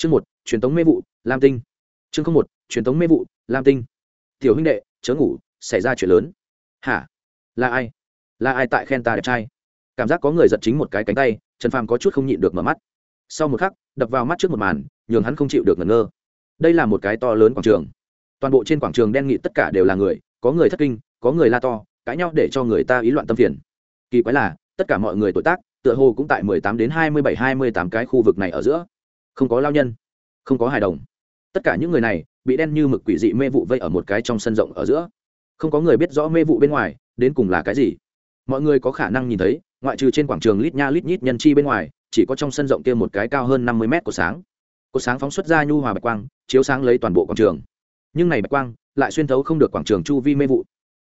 chương một, truyền thống mê vụ, lam tinh. Chương không một, truyền thống mê vụ, lam tinh. Tiểu huynh đệ, chớ ngủ, xảy ra chuyện lớn. Hả? Là ai? Là ai tại khen ta đẹp trai? Cảm giác có người giật chính một cái cánh tay, trần phàm có chút không nhịn được mở mắt. Sau một khắc, đập vào mắt trước một màn, nhường hắn không chịu được ngẩn ngơ. Đây là một cái to lớn quảng trường. Toàn bộ trên quảng trường đen nghị tất cả đều là người, có người thất kinh, có người la to, cãi nhau để cho người ta ý loạn tâm phiền. Kỳ quái là, tất cả mọi người tuổi tác, tựa hồ cũng tại mười tám đến hai mươi bảy, hai mươi tám cái khu vực này ở giữa không có lao nhân, không có hài đồng. Tất cả những người này bị đen như mực quỷ dị mê vụ vây ở một cái trong sân rộng ở giữa. Không có người biết rõ mê vụ bên ngoài đến cùng là cái gì. Mọi người có khả năng nhìn thấy, ngoại trừ trên quảng trường lít nha lít nhít nhân chi bên ngoài, chỉ có trong sân rộng kia một cái cao hơn năm mươi mét của sáng. Cột sáng phóng xuất ra nhu hòa bạch quang, chiếu sáng lấy toàn bộ quảng trường. Nhưng này bạch quang lại xuyên thấu không được quảng trường chu vi mê vụ.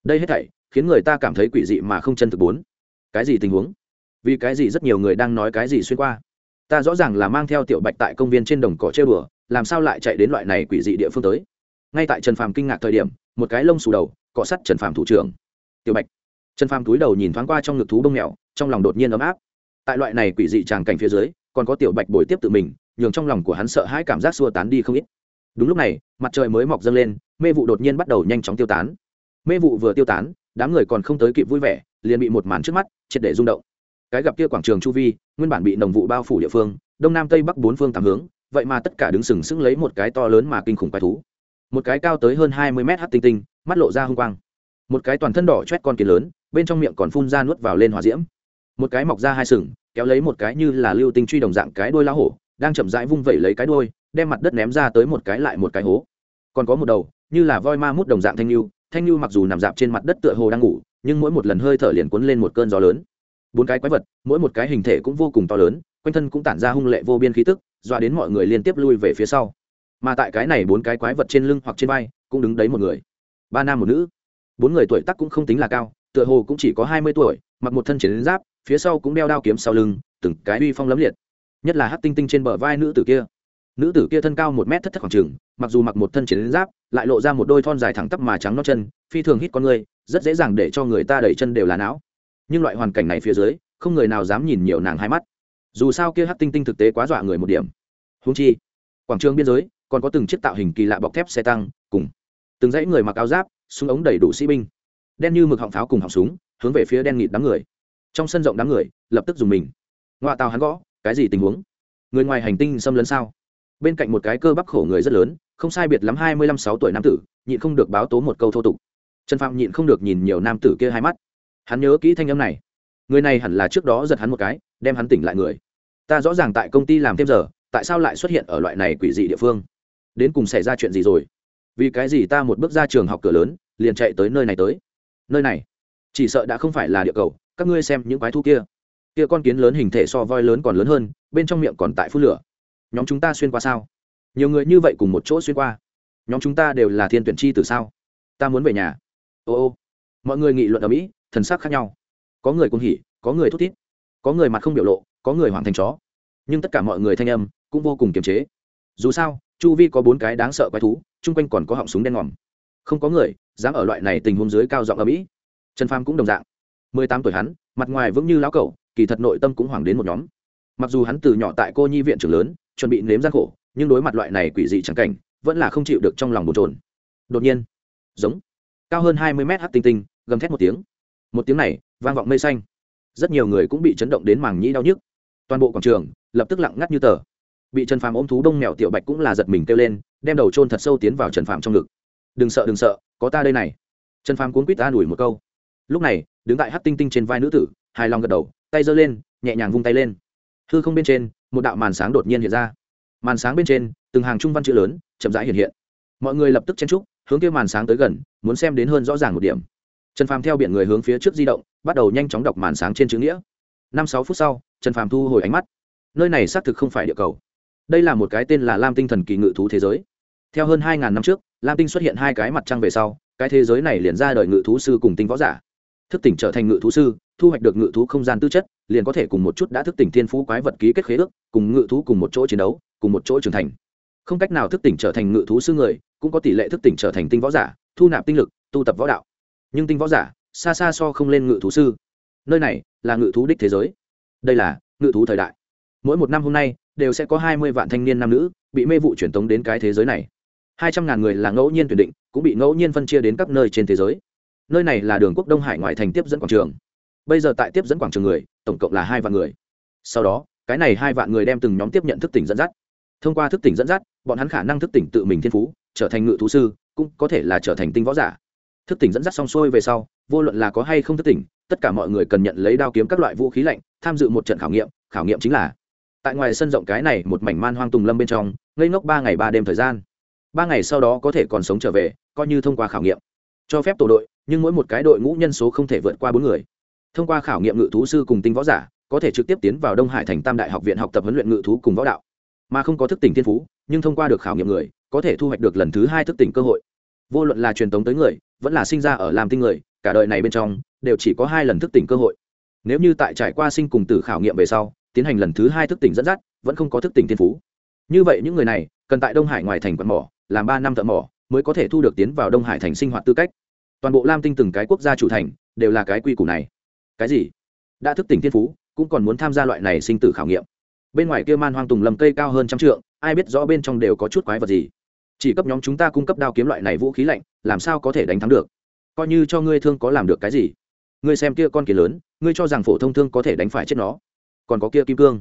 Đây hết thảy khiến người ta cảm thấy quỷ dị mà không chân thực bốn. Cái gì tình huống? Vì cái gì rất nhiều người đang nói cái gì xuyên qua? Ta rõ ràng là mang theo tiểu bạch tại công viên trên đồng cỏ chơi bừa làm sao lại chạy đến loại này quỷ dị địa phương tới? Ngay tại trần phàm kinh ngạc thời điểm, một cái lông xù đầu, cọ sắt trần phàm thủ trưởng. Tiểu bạch. Trần phàm túi đầu nhìn thoáng qua trong ngực thú bông mèo, trong lòng đột nhiên ấm áp. Tại loại này quỷ dị tràng cảnh phía dưới, còn có tiểu bạch bồi tiếp tự mình, nhường trong lòng của hắn sợ hãi cảm giác xua tán đi không ít. Đúng lúc này, mặt trời mới mọc dâng lên, mê vụ đột nhiên bắt đầu nhanh chóng tiêu tán. Mê vụ vừa tiêu tán, đám người còn không tới kịp vui vẻ, liền bị một màn trước mắt triệt để rung động cái gặp kia quảng trường chu vi, nguyên bản bị nồng vụ bao phủ địa phương, đông nam tây bắc bốn phương tám hướng, vậy mà tất cả đứng sừng sững lấy một cái to lớn mà kinh khủng quái thú. Một cái cao tới hơn hai mươi mét hát tinh tinh, mắt lộ ra h u n g quang. Một cái toàn thân đỏ chét con kiến lớn, bên trong miệng còn phun ra nuốt vào lên hòa diễm. Một cái mọc ra hai sừng, kéo lấy một cái như là lưu tinh truy đồng dạng cái đôi lá hổ, đang chậm rãi vung vẩy lấy cái đôi đem mặt đất ném ra tới một cái lại một cái hố. Còn có một đầu, như là voi ma mút đồng dạng thanh lưu thanh lưu mặc dù nằm dạp trên mặt đất tựa hồ đang ngủ, nhưng mỗi một lần hơi thở liền cuốn lên một cơn gió lớn bốn cái quái vật, mỗi một cái hình thể cũng vô cùng to lớn, quanh thân cũng tản ra hung lệ vô biên khí tức, dọa đến mọi người liên tiếp lui về phía sau. Mà tại cái này bốn cái quái vật trên lưng hoặc trên vai, cũng đứng đấy một người. Ba nam một nữ. Bốn người tuổi tác cũng không tính là cao, tựa hồ cũng chỉ có hai mươi tuổi, mặc một thân chiến giáp, phía sau cũng đeo đao kiếm sau lưng, từng cái uy phong lấm liệt. Nhất là hát tinh tinh trên bờ vai nữ tử kia. Nữ tử kia thân cao một mét thất thất khoảng trừng mặc dù mặc một thân chiến giáp, lại lộ ra một đôi thon dài thẳng tắp mà trắng nó chân, phi thường hít con người, rất dễ dàng để cho người ta đẩy chân đều là não nhưng loại hoàn cảnh này phía dưới, không người nào dám nhìn nhiều nàng hai mắt. Dù sao kia hát tinh tinh thực tế quá dọa người một điểm. Húng chi, quảng trường biên giới, còn có từng chiếc tạo hình kỳ lạ bọc thép xe tăng, cùng từng dãy người mặc áo giáp, súng ống đầy đủ sĩ binh. Đen như mực họng pháo cùng họng súng, hướng về phía đen nghịt đám người. Trong sân rộng đám người, lập tức dùng mình. Ngoại tàu hắn gõ, cái gì tình huống? Người ngoài hành tinh xâm lấn sao? Bên cạnh một cái cơ bắp khổ người rất lớn, không sai biệt lắm hai mươi lăm sáu tuổi nam tử, nhịn không được báo tố một câu thô tục. Trần phạm nhịn không được nhìn nhiều nam tử kia hai mắt hắn nhớ kỹ thanh âm này. Người này hẳn là trước đó giật hắn một cái, đem hắn tỉnh lại người. Ta rõ ràng tại công ty làm thêm giờ, tại sao lại xuất hiện ở loại này quỷ dị địa phương? Đến cùng xảy ra chuyện gì rồi? Vì cái gì ta một bước ra trường học cửa lớn, liền chạy tới nơi này tới? Nơi này? Chỉ sợ đã không phải là địa cầu, các ngươi xem những quái thu kia. Kia con kiến lớn hình thể so voi lớn còn lớn hơn, bên trong miệng còn tại phút lửa. Nhóm chúng ta xuyên qua sao? Nhiều người như vậy cùng một chỗ xuyên qua. Nhóm chúng ta đều là thiên tuyển chi từ sao? Ta muốn về nhà. Ô ô. Mọi người nghị luận ở mỹ thần sắc khác nhau. Có người cũng hỉ, có người thút thít, có người mặt không biểu lộ, có người hoảng thành chó. Nhưng tất cả mọi người thanh âm cũng vô cùng kiềm chế. Dù sao, chu vi có bốn cái đáng sợ quái thú, chung quanh còn có họng súng đen ngòm. Không có người dám ở loại này tình huống dưới cao giọng ở mỹ trần pham cũng đồng dạng. Mười tám tuổi hắn, mặt ngoài vững như lão cẩu, kỳ thật nội tâm cũng hoảng đến một nhóm. Mặc dù hắn từ nhỏ tại cô nhi viện trưởng lớn, chuẩn bị nếm gian khổ, nhưng đối mặt loại này quỷ dị chẳng cảnh, vẫn là không chịu được trong lòng bồn trồn đột nhiên, giống, cao hơn hai mươi mét hát tinh tinh, gầm thét một tiếng một tiếng này, vang vọng mây xanh. Rất nhiều người cũng bị chấn động đến màng nhĩ đau nhức. Toàn bộ quảng trường, lập tức lặng ngắt như tờ. Bị trần phàm ôm thú đông mèo tiểu bạch cũng là giật mình kêu lên, đem đầu trôn thật sâu tiến vào trần phàm trong ngực. Đừng sợ đừng sợ, có ta đây này. Trần phàm cuốn quýt ta đuổi một câu. Lúc này, đứng tại hát tinh tinh trên vai nữ tử, hài lòng gật đầu, tay giơ lên, nhẹ nhàng vung tay lên. Hư không bên trên, một đạo màn sáng đột nhiên hiện ra. Màn sáng bên trên, từng hàng trung văn chữ lớn, chậm rãi hiện hiện. Mọi người lập tức chen trúc hướng kia màn sáng tới gần, muốn xem đến hơn rõ ràng một điểm trần phàm theo biển người hướng phía trước di động, bắt đầu nhanh chóng đọc màn sáng trên chữ nghĩa. Năm sáu phút sau, trần phàm thu hồi ánh mắt. Nơi này xác thực không phải địa cầu. Đây là một cái tên là lam tinh thần kỳ ngự thú thế giới. Theo hơn hai ngàn năm trước, lam tinh xuất hiện hai cái mặt trăng về sau, cái thế giới này liền ra đời ngự thú sư cùng tinh võ giả. Thức tỉnh trở thành ngự thú sư, thu hoạch được ngự thú không gian tư chất, liền có thể cùng một chút đã thức tỉnh thiên phú quái vật ký kết khế ước, cùng ngự thú cùng một chỗ chiến đấu, cùng một chỗ trưởng thành. Không cách nào thức tỉnh trở thành ngự thú sư người, cũng có tỷ lệ thức tỉnh trở thành tinh võ giả, thu nạp tinh lực, tu tập võ đạo nhưng tinh võ giả xa xa so không lên ngự thú sư. Nơi này là ngự thú đích thế giới. Đây là ngự thú thời đại. Mỗi một năm hôm nay đều sẽ có hai mươi vạn thanh niên nam nữ bị mê vụ truyền tống đến cái thế giới này. hai trăm ngàn người là ngẫu nhiên tuyển định, cũng bị ngẫu nhiên phân chia đến các nơi trên thế giới. Nơi này là đường quốc đông hải ngoại thành tiếp dẫn quảng trường. Bây giờ tại tiếp dẫn quảng trường người, tổng cộng là hai vạn người. Sau đó, cái này hai vạn người đem từng nhóm tiếp nhận thức tỉnh dẫn dắt. Thông qua thức tỉnh dẫn dắt, bọn hắn khả năng thức tỉnh tự mình thiên phú, trở thành ngự thú sư, cũng có thể là trở thành tinh võ giả thức tỉnh dẫn dắt xong xuôi về sau, vô luận là có hay không thức tỉnh, tất cả mọi người cần nhận lấy đao kiếm các loại vũ khí lạnh, tham dự một trận khảo nghiệm khảo nghiệm chính là tại ngoài sân rộng cái này một mảnh man hoang tùng lâm bên trong, ngây ngốc ba ngày ba đêm thời gian. Ba ngày sau đó có thể còn sống trở về, coi như thông qua khảo nghiệm. Cho phép tổ đội, nhưng mỗi một cái đội ngũ nhân số không thể vượt qua bốn người. Thông qua khảo nghiệm ngự thú sư cùng tinh võ giả, có thể trực tiếp tiến vào đông hải thành tam đại học viện học tập huấn luyện ngự thú cùng võ đạo. Mà không có thức tỉnh thiên phú, nhưng thông qua được khảo nghiệm người, có thể thu hoạch được lần thứ hai thức tỉnh cơ hội vô luận là truyền tống tới người, vẫn là sinh ra ở làm tinh người, cả đời này bên trong, đều chỉ có hai lần thức tỉnh cơ hội. Nếu như tại trải qua sinh cùng tử khảo nghiệm về sau, tiến hành lần thứ hai thức tỉnh dẫn dắt, vẫn không có thức tỉnh thiên phú. Như vậy những người này, cần tại đông hải ngoài thành quận mỏ, làm ba năm thợ mỏ, mới có thể thu được tiến vào đông hải thành sinh hoạt tư cách. Toàn bộ lam tinh từng cái quốc gia chủ thành, đều là cái quy củ này. Cái gì? Đã thức tỉnh thiên phú, cũng còn muốn tham gia loại này sinh tử khảo nghiệm. Bên ngoài kia man hoang tùng lầm cây cao hơn trăm trượng, ai biết rõ bên trong đều có chút quái vật gì chỉ cấp nhóm chúng ta cung cấp đao kiếm loại này vũ khí lạnh, làm sao có thể đánh thắng được? Coi như cho ngươi thương có làm được cái gì? Ngươi xem kia con kỳ lớn, ngươi cho rằng phổ thông thương có thể đánh phải chết nó. Còn có kia kim cương.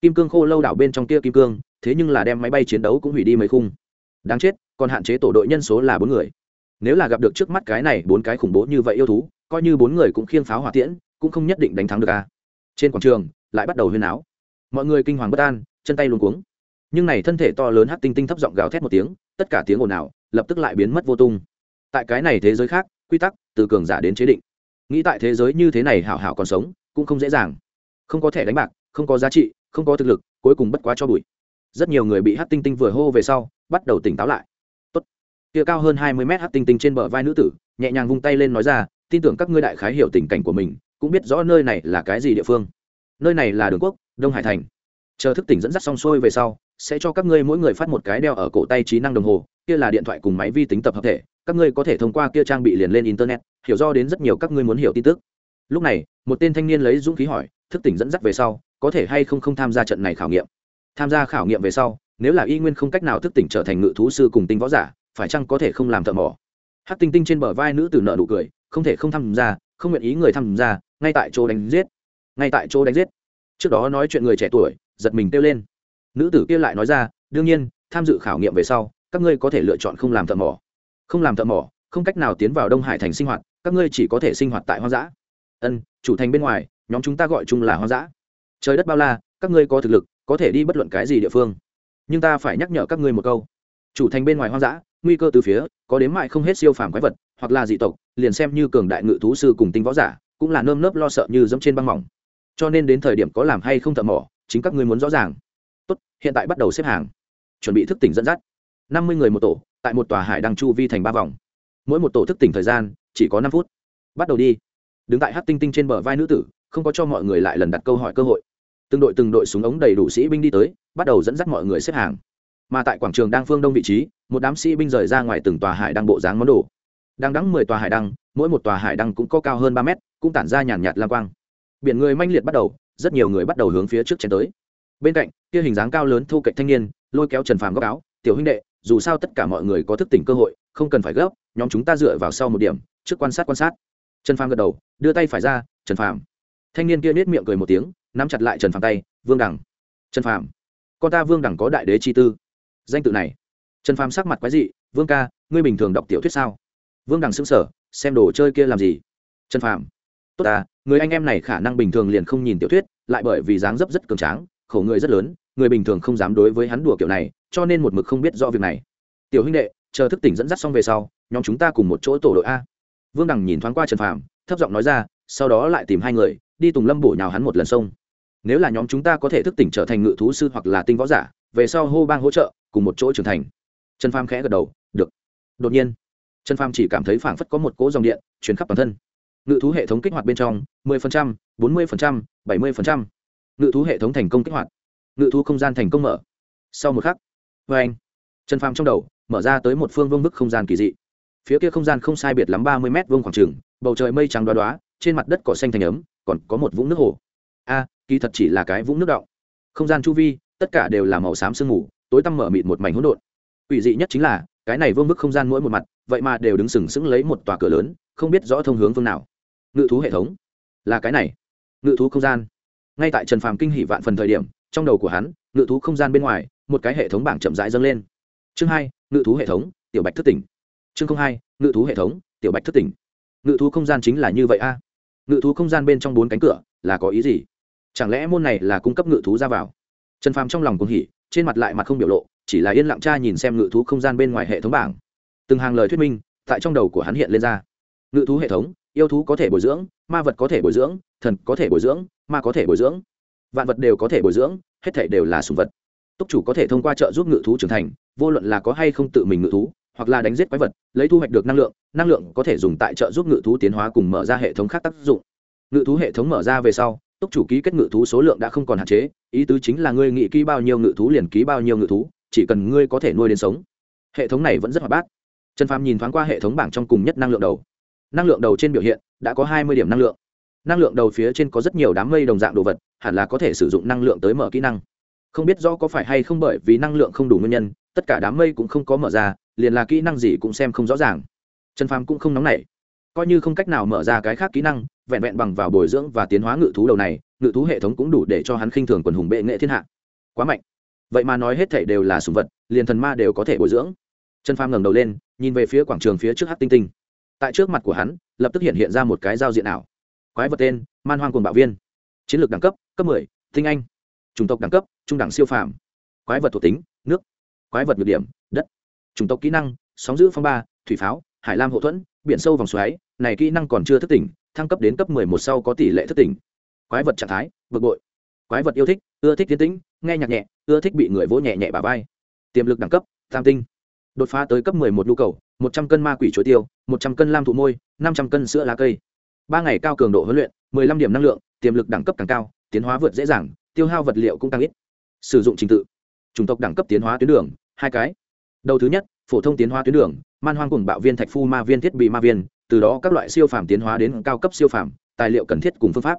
Kim cương khô lâu đảo bên trong kia kim cương, thế nhưng là đem máy bay chiến đấu cũng hủy đi mấy khung. Đáng chết, còn hạn chế tổ đội nhân số là bốn người. Nếu là gặp được trước mắt cái này bốn cái khủng bố như vậy yêu thú, coi như bốn người cũng khiêng pháo hỏa tiễn, cũng không nhất định đánh thắng được a trên quảng trường, lại bắt đầu huyên áo mọi người kinh hoàng bất an, chân tay luôn cuống nhưng này thân thể to lớn hắc tinh tinh thấp giọng gào thét một tiếng, tất cả tiếng ồn ào lập tức lại biến mất vô tung. Tại cái này thế giới khác, quy tắc từ cường giả đến chế định. Nghĩ tại thế giới như thế này hảo hảo còn sống, cũng không dễ dàng. Không có thẻ đánh bạc, không có giá trị, không có thực lực, cuối cùng bất quá cho bụi. Rất nhiều người bị hát tinh tinh vừa hô về sau, bắt đầu tỉnh táo lại. Tốt. Kia cao hơn hai mươi mét hát tinh tinh trên bờ vai nữ tử, nhẹ nhàng vung tay lên nói ra, tin tưởng các ngươi đại khái hiểu tình cảnh của mình, cũng biết rõ nơi này là cái gì địa phương. Nơi này là đường quốc, đông hải thành. Chờ thức tỉnh dẫn dắt xong xuôi về sau sẽ cho các ngươi mỗi người phát một cái đeo ở cổ tay trí năng đồng hồ, kia là điện thoại cùng máy vi tính tập hợp thể, các ngươi có thể thông qua kia trang bị liền lên internet, hiểu do đến rất nhiều các ngươi muốn hiểu tin tức. Lúc này, một tên thanh niên lấy dũng khí hỏi, thức tỉnh dẫn dắt về sau, có thể hay không không tham gia trận này khảo nghiệm? Tham gia khảo nghiệm về sau, nếu là y nguyên không cách nào thức tỉnh trở thành ngự thú sư cùng tinh võ giả, phải chăng có thể không làm thợ mỏ? Hát tinh tinh trên bờ vai nữ tử nợ nụ cười, không thể không tham gia, không nguyện ý người tham gia, ngay tại chỗ đánh giết. Ngay tại chỗ đánh giết. Trước đó nói chuyện người trẻ tuổi, giật mình kêu lên nữ tử kia lại nói ra, đương nhiên, tham dự khảo nghiệm về sau, các ngươi có thể lựa chọn không làm thợ mỏ. Không làm thợ mỏ, không cách nào tiến vào đông hải thành sinh hoạt, các ngươi chỉ có thể sinh hoạt tại hoang dã. Ân, chủ thành bên ngoài, nhóm chúng ta gọi chung là hoang dã. Trời đất bao la, các ngươi có thực lực, có thể đi bất luận cái gì địa phương. Nhưng ta phải nhắc nhở các ngươi một câu. Chủ thành bên ngoài hoang dã, nguy cơ từ phía, có đến mại không hết siêu phàm quái vật, hoặc là dị tộc, liền xem như cường đại ngự thú sư cùng tinh võ giả, cũng là nơm nớp lo sợ như dẫm trên băng mỏng. Cho nên đến thời điểm có làm hay không thợ mỏ, chính các ngươi muốn rõ ràng tốt, hiện tại bắt đầu xếp hàng. Chuẩn bị thức tỉnh dẫn dắt. Năm mươi người một tổ, tại một tòa hải đăng chu vi thành ba vòng. Mỗi một tổ thức tỉnh thời gian chỉ có năm phút. Bắt đầu đi. Đứng tại hát tinh tinh trên bờ vai nữ tử, không có cho mọi người lại lần đặt câu hỏi cơ hội. Từng đội từng đội súng ống đầy đủ sĩ binh đi tới, bắt đầu dẫn dắt mọi người xếp hàng. Mà tại quảng trường đang phương đông vị trí, một đám sĩ binh rời ra ngoài từng tòa hải đăng bộ dáng món đồ. Đang đắng mười tòa hải đăng, mỗi một tòa hải đăng cũng có cao hơn ba mét, cũng tản ra nhàn nhạt lang quang. Biển người manh liệt bắt đầu, rất nhiều người bắt đầu hướng phía trước chen tới bên cạnh, kia hình dáng cao lớn thu cạnh thanh niên, lôi kéo trần phàm góc áo, tiểu huynh đệ, dù sao tất cả mọi người có thức tỉnh cơ hội, không cần phải gấp, nhóm chúng ta dựa vào sau một điểm, trước quan sát quan sát. Trần phàm gật đầu, đưa tay phải ra, trần phàm. Thanh niên kia nết miệng cười một tiếng, nắm chặt lại trần phàm tay, vương đẳng trần phàm, con ta vương đẳng có đại đế chi tư. Danh tự này, trần phàm sắc mặt quái dị, vương ca, ngươi bình thường đọc tiểu thuyết sao? Vương đẳng xứng sở xem đồ chơi kia làm gì? Trần phàm, tốt ta, người anh em này khả năng bình thường liền không nhìn tiểu thuyết, lại bởi vì dáng dấp rất cường tráng khẩu người rất lớn người bình thường không dám đối với hắn đùa kiểu này cho nên một mực không biết rõ việc này. Tiểu huynh đệ chờ thức tỉnh dẫn dắt xong về sau nhóm chúng ta cùng một chỗ tổ đội a. Vương đằng nhìn thoáng qua trần phàm thấp giọng nói ra sau đó lại tìm hai người đi tùng lâm bổ nhào hắn một lần sông. Nếu là nhóm chúng ta có thể thức tỉnh trở thành ngự thú sư hoặc là tinh võ giả về sau hô bang hỗ trợ cùng một chỗ trưởng thành. Trần phàm khẽ gật đầu được. Đột nhiên trần phàm chỉ cảm thấy phảng phất có một cỗ dòng điện chuyển khắp toàn thân. Ngự thú hệ thống kích hoạt bên trong 10%, 40%, 70% ngự thú hệ thống thành công kích hoạt. Ngự thú không gian thành công mở. Sau một khắc, vê anh trần phàm trong đầu, mở ra tới một phương vương bức không gian kỳ dị. Phía kia không gian không sai biệt lắm ba mươi m vương khoảng trừng bầu trời mây trắng đoá đoá, trên mặt đất cỏ xanh thành ấm, còn có một vũng nước hồ. A à, kỳ thật chỉ là cái vũng nước động không gian chu vi, tất cả đều là màu xám sương mù, tối tăm mở mịt một mảnh hỗn độn. Ủy dị nhất chính là, cái này vương bức không gian mỗi một mặt, vậy mà đều đứng sừng sững lấy một tòa cửa lớn, không biết rõ thông hướng phương nào. Ngự thú hệ thống, là cái này. Ngự thú không gian ngay tại trần phàm kinh hỷ vạn phần thời điểm, trong đầu của hắn, ngự thú không gian bên ngoài, một cái hệ thống bảng chậm rãi dâng lên. Chương hai, ngự thú hệ thống, tiểu bạch thất tỉnh. Chương hai, ngự thú hệ thống, tiểu bạch thất tỉnh. Ngự thú không gian chính là như vậy a. Ngự thú không gian bên trong bốn cánh cửa, là có ý gì? Chẳng lẽ môn này là cung cấp ngự thú ra vào? Trần phàm trong lòng cũng hỉ, trên mặt lại mặt không biểu lộ, chỉ là yên lặng tra nhìn xem ngự thú không gian bên ngoài hệ thống bảng. Từng hàng lời thuyết minh, tại trong đầu của hắn hiện lên ra. Ngự thú hệ thống, yêu thú có thể bồi dưỡng ma vật có thể bồi dưỡng, thần có thể bồi dưỡng, ma có thể bồi dưỡng. Vạn vật đều có thể bồi dưỡng, hết thể đều là sùng vật. Túc chủ có thể thông qua trợ giúp ngự thú trưởng thành, vô luận là có hay không tự mình ngự thú, hoặc là đánh giết quái vật, lấy thu hoạch được năng lượng năng lượng có thể dùng tại trợ giúp ngự thú tiến hóa cùng mở ra hệ thống khác tác dụng. Ngự thú hệ thống mở ra về sau, túc chủ ký kết ngự thú số lượng đã không còn hạn chế, ý tứ chính là ngươi nghị ký bao nhiêu ngự thú liền ký bao nhiêu ngự thú, chỉ cần ngươi có thể nuôi đến sống. Hệ thống này vẫn rất hoạt bát. Trần phàm nhìn thoáng qua hệ thống bảng trong cùng nhất năng lượng đầu. Năng lượng đầu trên biểu hiện đã có hai mươi điểm năng lượng. Năng lượng đầu phía trên có rất nhiều đám mây đồng dạng đồ vật, hẳn là có thể sử dụng năng lượng tới mở kỹ năng. Không biết rõ có phải hay không bởi vì năng lượng không đủ nguyên nhân, tất cả đám mây cũng không có mở ra, liền là kỹ năng gì cũng xem không rõ ràng. Trần phàm cũng không nóng nảy. Coi như không cách nào mở ra cái khác kỹ năng, vẹn vẹn bằng vào bồi dưỡng và tiến hóa ngự thú đầu này, ngự thú hệ thống cũng đủ để cho hắn khinh thường quần hùng bệ nghệ thiên hạ. Quá mạnh. Vậy mà nói hết thảy đều là sùng vật, liền thần ma đều có thể bồi dưỡng. Trần phàm ngẩng đầu lên, nhìn về phía quảng trường phía trước hát tinh tinh tại trước mặt của hắn lập tức hiện hiện ra một cái giao diện ảo. Quái vật tên man hoang cuồng bạo viên. Chiến lược đẳng cấp cấp 10, tinh anh. Chủng tộc đẳng cấp trung đẳng siêu phàm. Quái vật thuộc tính nước. Quái vật nhược điểm đất. Chủng tộc kỹ năng sóng giữ phong ba thủy pháo hải lam hậu thuẫn biển sâu vòng xoáy này kỹ năng còn chưa thức tỉnh thăng cấp đến cấp 11 sau có tỷ lệ thức tỉnh. Quái vật trạng thái bực bội. Quái vật yêu thích ưa thích tiến tĩnh nghe nhạc nhẹ ưa thích bị người vỗ nhẹ nhẹ bà vai. Tiềm lực đẳng cấp tam tinh. Đột phá tới cấp 11 nhu cầu một trăm cân ma quỷ chuối tiêu, một trăm cân lam thụ môi, năm trăm cân sữa lá cây. Ba ngày cao cường độ huấn luyện, mười lăm điểm năng lượng, tiềm lực đẳng cấp càng cao, tiến hóa vượt dễ dàng, tiêu hao vật liệu cũng tăng ít. Sử dụng trình tự. Chủng tộc đẳng cấp tiến hóa tuyến đường, hai cái. Đầu thứ nhất, phổ thông tiến hóa tuyến đường, man hoang cùng bạo viên thạch phu ma viên thiết bị ma viên, từ đó các loại siêu phàm tiến hóa đến cao cấp siêu phàm, tài liệu cần thiết cùng phương pháp.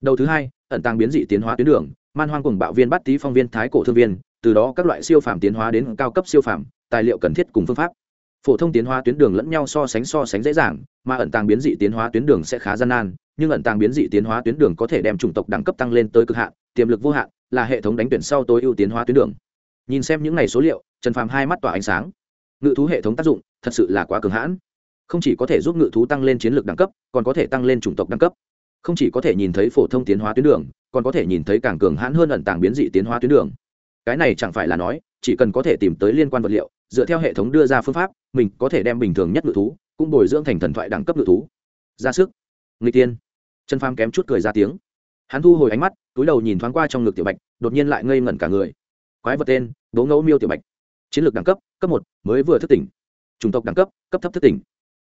Đầu thứ hai, ẩn tàng biến dị tiến hóa tuyến đường, man hoang cùng bạo viên bắt tý phong viên thái cổ thương viên, từ đó các loại siêu phàm tiến hóa đến cao cấp siêu phàm, tài liệu cần thiết cùng phương pháp phổ thông tiến hóa tuyến đường lẫn nhau so sánh so sánh dễ dàng, mà ẩn tàng biến dị tiến hóa tuyến đường sẽ khá gian nan, nhưng ẩn tàng biến dị tiến hóa tuyến đường có thể đem chủng tộc đẳng cấp tăng lên tới cực hạn, tiềm lực vô hạn, là hệ thống đánh tuyển sau tối ưu tiến hóa tuyến đường. Nhìn xem những n à y số liệu, trần phàm hai mắt tỏa ánh sáng. Ngự thú hệ thống tác dụng, thật sự là quá cường hãn. Không chỉ có thể giúp ngự thú tăng lên chiến lược đẳng cấp, còn có thể tăng lên chủng tộc đẳng cấp. Không chỉ có thể nhìn thấy phổ thông tiến hóa tuyến đường, còn có thể nhìn thấy càng cường hãn hơn ẩn tàng biến dị tiến hóa tuyến đường. Cái này chẳng phải là nói, chỉ cần có thể tìm tới liên quan vật liệu dựa theo hệ thống đưa ra phương pháp, mình có thể đem bình thường nhất ngự thú, cũng bồi dưỡng thành thần thoại đẳng cấp ngự thú. Ra sức. Người tiên. Trần pham kém chút cười ra tiếng. Hắn thu hồi ánh mắt, túi đầu nhìn thoáng qua trong ngực tiểu bạch, đột nhiên lại ngây ngẩn cả người. Quái vật tên bố ngẫu miêu tiểu bạch. Chiến lược đẳng cấp cấp một, mới vừa thức tỉnh. Chủng tộc đẳng cấp cấp thấp thức tỉnh.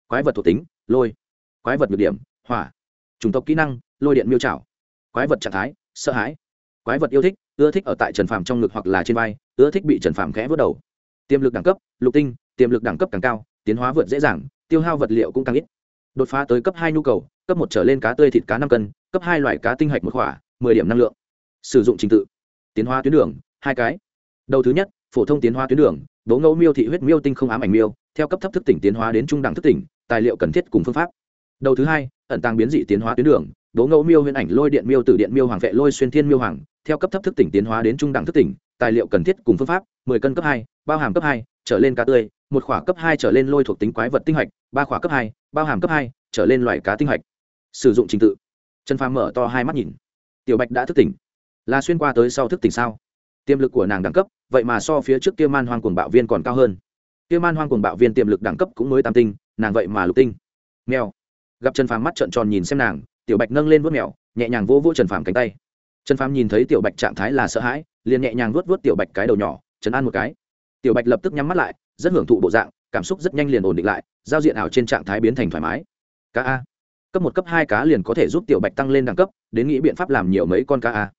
Quái vật thuộc tính, lôi. Quái vật nhược điểm, hỏa. Chủng tộc kỹ năng, lôi điện miêu trảo. Quái vật trạng thái, sợ hãi. Quái vật yêu thích, ưa thích ở tại trần phàm trong ngực hoặc là trên vai, ưa thích bị trần phàm khẽ vớt đầu tiềm lực đẳng cấp, lục tinh, tiềm lực đẳng cấp càng cao, tiến hóa vượt dễ dàng, tiêu hao vật liệu cũng càng ít. Đột phá tới cấp hai nhu cầu, cấp một trở lên cá tươi thịt cá năm cân, cấp hai loại cá tinh hạch một khỏa mười điểm năng lượng. Sử dụng trình tự, tiến hóa tuyến đường, hai cái. Đầu thứ nhất, phổ thông tiến hóa tuyến đường, bố ngẫu miêu thị huyết miêu tinh không ám ảnh miêu, theo cấp thấp thức tỉnh tiến hóa đến trung đẳng thức tỉnh, tài liệu cần thiết cùng phương pháp. Đầu thứ hai, ẩn tăng biến dị tiến hóa tuyến đường, bố ngẫu miêu huyền ảnh lôi điện miêu tử điện miêu hoàng vệ lôi xuyên thiên miêu hoàng, theo cấp thấp thức tỉnh tiến hóa đến trung đẳng thức tỉnh, tài liệu cần thiết cùng phương pháp, mười cân cấp hai bao hàm cấp hai trở lên cá tươi, một khỏa cấp hai trở lên lôi thuộc tính quái vật tinh hạch ba khỏa cấp hai, bao hàm cấp hai trở lên loại cá tinh hạch sử dụng trình tự. Trần phàm mở to hai mắt nhìn. Tiểu bạch đã thức tỉnh. Là xuyên qua tới sau thức tỉnh sao? Tiềm lực của nàng đẳng cấp, vậy mà so phía trước kia man hoang cuồng bạo viên còn cao hơn. Kia man hoang cuồng bạo viên tiềm lực đẳng cấp cũng mới tam tinh, nàng vậy mà lục tinh. Mèo. Gặp trần phàm mắt trợn tròn nhìn xem nàng, tiểu bạch nâng lên vớt mèo, nhẹ nhàng vỗ vỗ trần phàm cánh tay. Trần phàm nhìn thấy tiểu bạch trạng thái là sợ hãi, liền nhẹ nhàng vuốt vuốt tiểu bạch cái đầu nhỏ chấn an một cái tiểu bạch lập tức nhắm mắt lại, rất hưởng thụ bộ dạng, cảm xúc rất nhanh liền ổn định lại, giao diện ảo trên trạng thái biến thành thoải mái. Cá a. Cấp một, cấp hai cá liền có thể giúp tiểu bạch tăng lên đẳng cấp, đến nghĩ biện pháp làm nhiều mấy con cá a.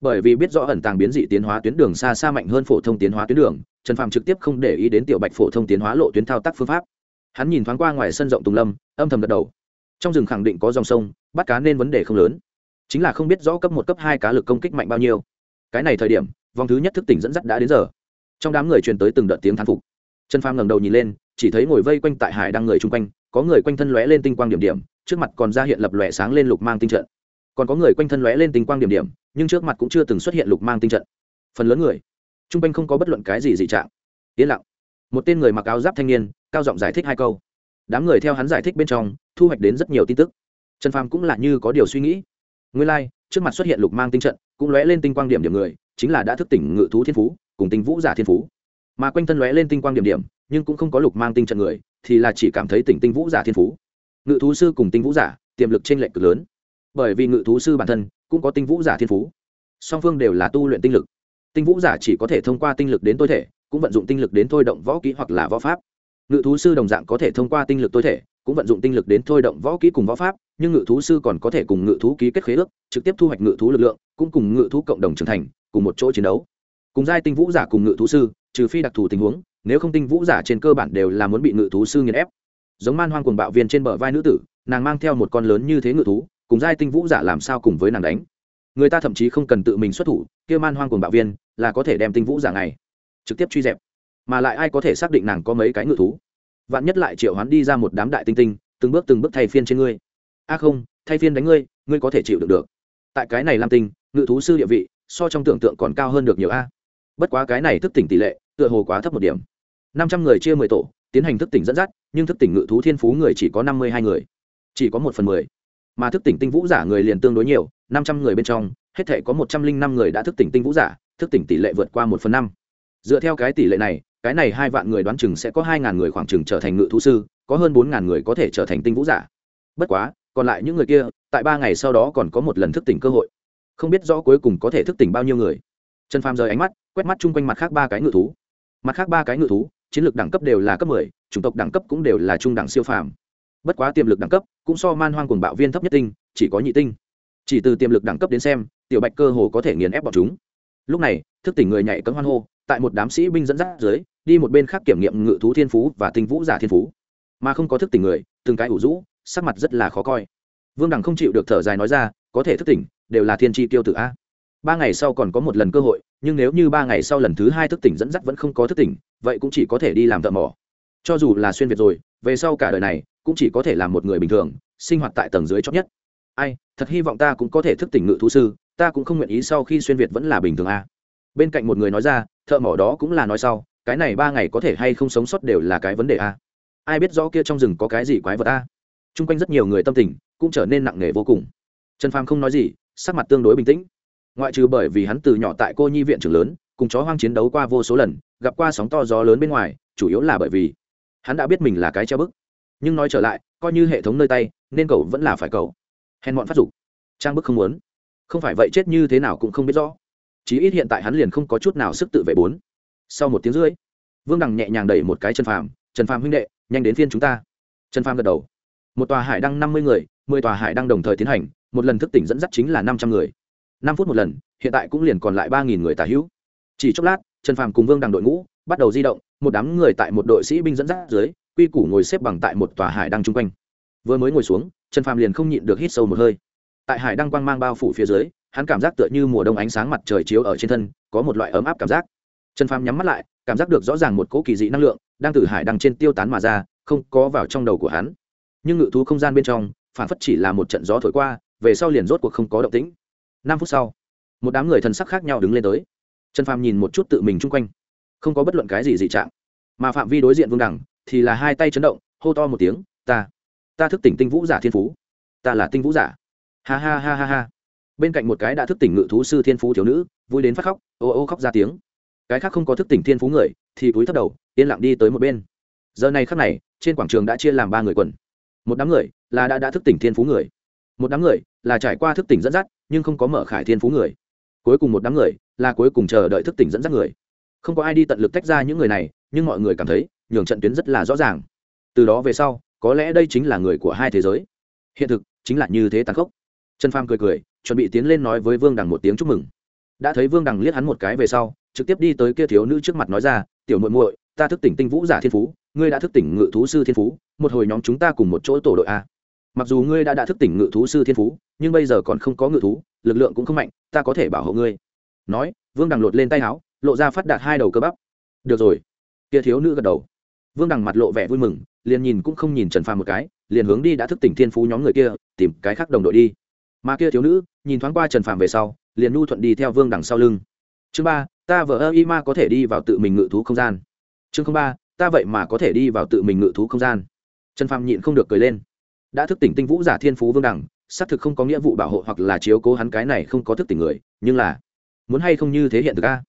Bởi vì biết rõ ẩn tàng biến dị tiến hóa tuyến đường xa xa mạnh hơn phổ thông tiến hóa tuyến đường, trần phàm trực tiếp không để ý đến tiểu bạch phổ thông tiến hóa lộ tuyến thao tác phương pháp. Hắn nhìn thoáng qua ngoài sân rộng tùng lâm, âm thầm gật đầu. Trong rừng khẳng định có dòng sông, bắt cá nên vấn đề không lớn. Chính là không biết rõ cấp một, cấp hai cá lực công kích mạnh bao nhiêu. Cái này thời điểm, vòng thứ nhất thức tỉnh dẫn dắt đã đến giờ trong đám người truyền tới từng đợt tiếng thán phục. Trần phàm ngẩng đầu nhìn lên chỉ thấy ngồi vây quanh tại hải đang người chung quanh có người quanh thân lóe lên tinh quang điểm điểm trước mặt còn ra hiện lập lòe sáng lên lục mang tinh trận. Còn có người quanh thân lóe lên tinh quang điểm điểm nhưng trước mặt cũng chưa từng xuất hiện lục mang tinh trận. Phần lớn người chung quanh không có bất luận cái gì dị trạng. Yên lặng. Một tên người mặc áo giáp thanh niên cao giọng giải thích hai câu. Đám người theo hắn giải thích bên trong thu hoạch đến rất nhiều tin tức. Trần phàm cũng là như có điều suy nghĩ. Nguyên lai、like, trước mặt xuất hiện lục mang tinh trận cũng lóe lên tinh quang điểm điểm người chính là đã thức tỉnh ngự thú thiên phú cùng tinh vũ giả thiên phú. Mà quanh thân lóe lên tinh quang điểm điểm, nhưng cũng không có lục mang tinh trận người, thì là chỉ cảm thấy tỉnh tinh vũ giả thiên phú. Ngự thú sư cùng tinh vũ giả, tiềm lực t r ê n lệch cực lớn. Bởi vì ngự thú sư bản thân cũng có tinh vũ giả thiên phú. Song phương đều là tu luyện tinh lực. Tinh vũ giả chỉ có thể thông qua tinh lực đến tối thể, cũng vận dụng tinh lực đến thôi động võ kỹ hoặc là võ pháp. Ngự thú sư đồng dạng có thể thông qua tinh lực tối thể, cũng vận dụng tinh lực đến thôi động võ kỹ cùng võ pháp, nhưng ngự thú sư còn có thể cùng ngự thú ký kết khế ước, trực tiếp thu hoạch ngự thú lực lượng, cũng cùng ngự thú cộng đồng trưởng thành, cùng một chỗ chiến đấu cùng giai tinh vũ giả cùng ngự thú sư, trừ phi đặc thù tình huống, nếu không tinh vũ giả trên cơ bản đều là muốn bị ngự thú sư nghiền ép. Giống man hoang cuồng bạo viên trên bờ vai nữ tử, nàng mang theo một con lớn như thế ngự thú, cùng giai tinh vũ giả làm sao cùng với nàng đánh? Người ta thậm chí không cần tự mình xuất thủ, kia man hoang cuồng bạo viên là có thể đem tinh vũ giả này trực tiếp truy dẹp. Mà lại ai có thể xác định nàng có mấy cái ngự thú? Vạn nhất lại triệu hoán đi ra một đám đại tinh tinh, từng bước từng bước thay phiên trên ngươi. A không, thay phiên đánh ngươi ngươi có thể chịu được được. Tại cái này lam tinh, ngự thú sư địa vị so trong tưởng tượng còn cao hơn được nhiều a bất quá cái này thức tỉnh tỷ lệ, tựa hồ quá thấp một điểm. Năm trăm người chia mười tổ, tiến hành thức tỉnh dẫn dắt, nhưng thức tỉnh ngự thú thiên phú người chỉ có năm mươi hai người. Chỉ có một phần mười. Mà thức tỉnh tinh vũ giả người liền tương đối nhiều, năm trăm người bên trong, hết thể có một trăm linh năm người đã thức tỉnh tinh vũ giả, thức tỉnh tỷ lệ vượt qua một phần năm. Dựa theo cái tỷ lệ này, cái này hai vạn người đoán chừng sẽ có hai ngàn người khoảng chừng trở thành ngự thú sư, có hơn bốn ngàn người có thể trở thành tinh vũ giả. Bất quá, còn lại những người kia, tại ba ngày sau đó còn có một lần thức tỉnh cơ hội. Không biết rõ cuối cùng có thể thức tỉnh bao nhiêu người trần phàm rời ánh mắt, quét mắt chung quanh mặt khác ba cái ngự thú. Mặt khác ba cái ngự thú, chiến lược đẳng cấp đều là cấp mười, chủng tộc đẳng cấp cũng đều là trung đẳng siêu phàm. Bất quá tiềm lực đẳng cấp, cũng so man hoang cuồng bạo viên thấp nhất tinh, chỉ có nhị tinh. Chỉ từ tiềm lực đẳng cấp đến xem, tiểu bạch cơ hồ có thể nghiền ép bọn chúng. Lúc này, thức tỉnh người nhảy cấm hoan hô, tại một đám sĩ binh dẫn dắt dưới, đi một bên khác kiểm nghiệm ngự thú thiên phú và tinh vũ giả thiên phú. Mà không có thức tỉnh người, từng cái ủ rũ, sắc mặt rất là khó coi. Vương đẳng không chịu được thở dài nói ra, có thể thức tỉnh, đều là thiên tri tiêu tử a ba ngày sau còn có một lần cơ hội, nhưng nếu như ba ngày sau lần thứ hai thức tỉnh dẫn dắt vẫn không có thức tỉnh, vậy cũng chỉ có thể đi làm thợ mỏ. Cho dù là xuyên việt rồi, về sau cả đời này, cũng chỉ có thể làm một người bình thường, sinh hoạt tại tầng dưới chót nhất. Ai, thật hy vọng ta cũng có thể thức tỉnh ngự thú sư, ta cũng không nguyện ý sau khi xuyên việt vẫn là bình thường a bên cạnh một người nói ra, thợ mỏ đó cũng là nói sau, cái này ba ngày có thể hay không sống sót đều là cái vấn đề a ai biết rõ kia trong rừng có cái gì quái vật à. a t quanh rất nhiều người tâm tình cũng trở nên nặng nề vô cùng. Trần phàm không nói gì, sắc mặt tương đối bình tĩnh ngoại trừ bởi vì hắn từ nhỏ tại cô nhi viện trưởng lớn, cùng chó hoang chiến đấu qua vô số lần, gặp qua sóng to gió lớn bên ngoài, chủ yếu là bởi vì hắn đã biết mình là cái treo bức. Nhưng nói trở lại, coi như hệ thống nơi tay, nên cậu vẫn là phải cậu. Hèn bọn phát dục. Trang bức không muốn. Không phải vậy chết như thế nào cũng không biết rõ. Chí ít hiện tại hắn liền không có chút nào sức tự vệ bốn. Sau một tiếng rưỡi, vương đằng nhẹ nhàng đẩy một cái chân phàm. Trần phàm huynh đệ, nhanh đến phiên chúng ta. Trần phàm gật đầu. Một tòa hải đăng năm mươi người, mười tòa hải đăng đồng thời tiến hành, một lần thức tỉnh dẫn dắt chính là năm trăm người năm phút một lần, hiện tại cũng liền còn lại ba nghìn người tả hữu. Chỉ chốc lát, trần phàm cùng vương đằng đội ngũ bắt đầu di động, một đám người tại một đội sĩ binh dẫn dắt dưới, quy củ ngồi xếp bằng tại một tòa hải đăng chung quanh. Vừa mới ngồi xuống, trần phàm liền không nhịn được hít sâu một hơi. Tại hải đăng quang mang bao phủ phía dưới, hắn cảm giác tựa như mùa đông ánh sáng mặt trời chiếu ở trên thân, có một loại ấm áp cảm giác. Trần phàm nhắm mắt lại, cảm giác được rõ ràng một cỗ kỳ dị năng lượng đang từ hải đăng trên tiêu tán mà ra, không có vào trong đầu của hắn. Nhưng ngự thú không gian bên trong, phản phất chỉ là một trận gió thổi qua, về sau liền rốt cuộc không có động tĩnh năm phút sau, một đám người thần sắc khác nhau đứng lên tới. Trần phàm nhìn một chút tự mình chung quanh, không có bất luận cái gì dị trạng. Mà phạm vi đối diện vương đẳng thì là hai tay chấn động, hô to một tiếng, ta ta thức tỉnh tinh vũ giả thiên phú. Ta là tinh vũ giả. Ha ha ha ha ha. Bên cạnh một cái đã thức tỉnh ngự thú sư thiên phú thiếu nữ, vui đến phát khóc, ô ô khóc ra tiếng. Cái khác không có thức tỉnh thiên phú người thì túi thấp đầu, yên lặng đi tới một bên. Giờ này khắc này, trên quảng trường đã chia làm ba người quần. Một đám người là đã đã thức tỉnh thiên phú người. Một đám người là trải qua thức tỉnh dẫn dắt, nhưng không có mở khải thiên phú người. Cuối cùng một đám người, là cuối cùng chờ đợi thức tỉnh dẫn dắt người. Không có ai đi tận lực tách ra những người này, nhưng mọi người cảm thấy, nhường trận tuyến rất là rõ ràng. Từ đó về sau, có lẽ đây chính là người của hai thế giới. Hiện thực, chính là như thế tàn khốc. Trần pham cười cười, chuẩn bị tiến lên nói với vương đằng một tiếng chúc mừng. Đã thấy vương đằng liếc hắn một cái về sau, trực tiếp đi tới kia thiếu nữ trước mặt nói ra, tiểu muội muội, ta thức tỉnh tinh vũ giả thiên phú, ngươi đã thức tỉnh ngự thú sư thiên phú, một hồi nhóm chúng ta cùng một chỗ tổ đội a mặc dù ngươi đã đã thức tỉnh ngự thú sư thiên phú, nhưng bây giờ còn không có ngự thú, lực lượng cũng không mạnh, ta có thể bảo hộ ngươi. Nói, vương đằng lột lên tay áo, lộ ra phát đạt hai đầu cơ bắp. Được rồi. Kia thiếu nữ gật đầu. Vương đằng mặt lộ vẻ vui mừng, liền nhìn cũng không nhìn trần phàm một cái, liền hướng đi đã thức tỉnh thiên phú nhóm người kia, tìm cái khác đồng đội đi. Mà kia thiếu nữ, nhìn thoáng qua trần phàm về sau, liền nhu thuận đi theo vương đằng sau lưng. Chương ba, ta vợ ơ y ma có thể đi vào tự mình ngự thú không gian. Chương ba, ta vậy mà có thể đi vào tự mình ngự thú không gian. Trần phàm nhịn không được cười lên đã thức tỉnh tinh vũ giả thiên phú vương đẳng, xác thực không có nghĩa vụ bảo hộ hoặc là chiếu cố hắn cái này không có thức tỉnh người, nhưng là, muốn hay không như thế hiện thực a?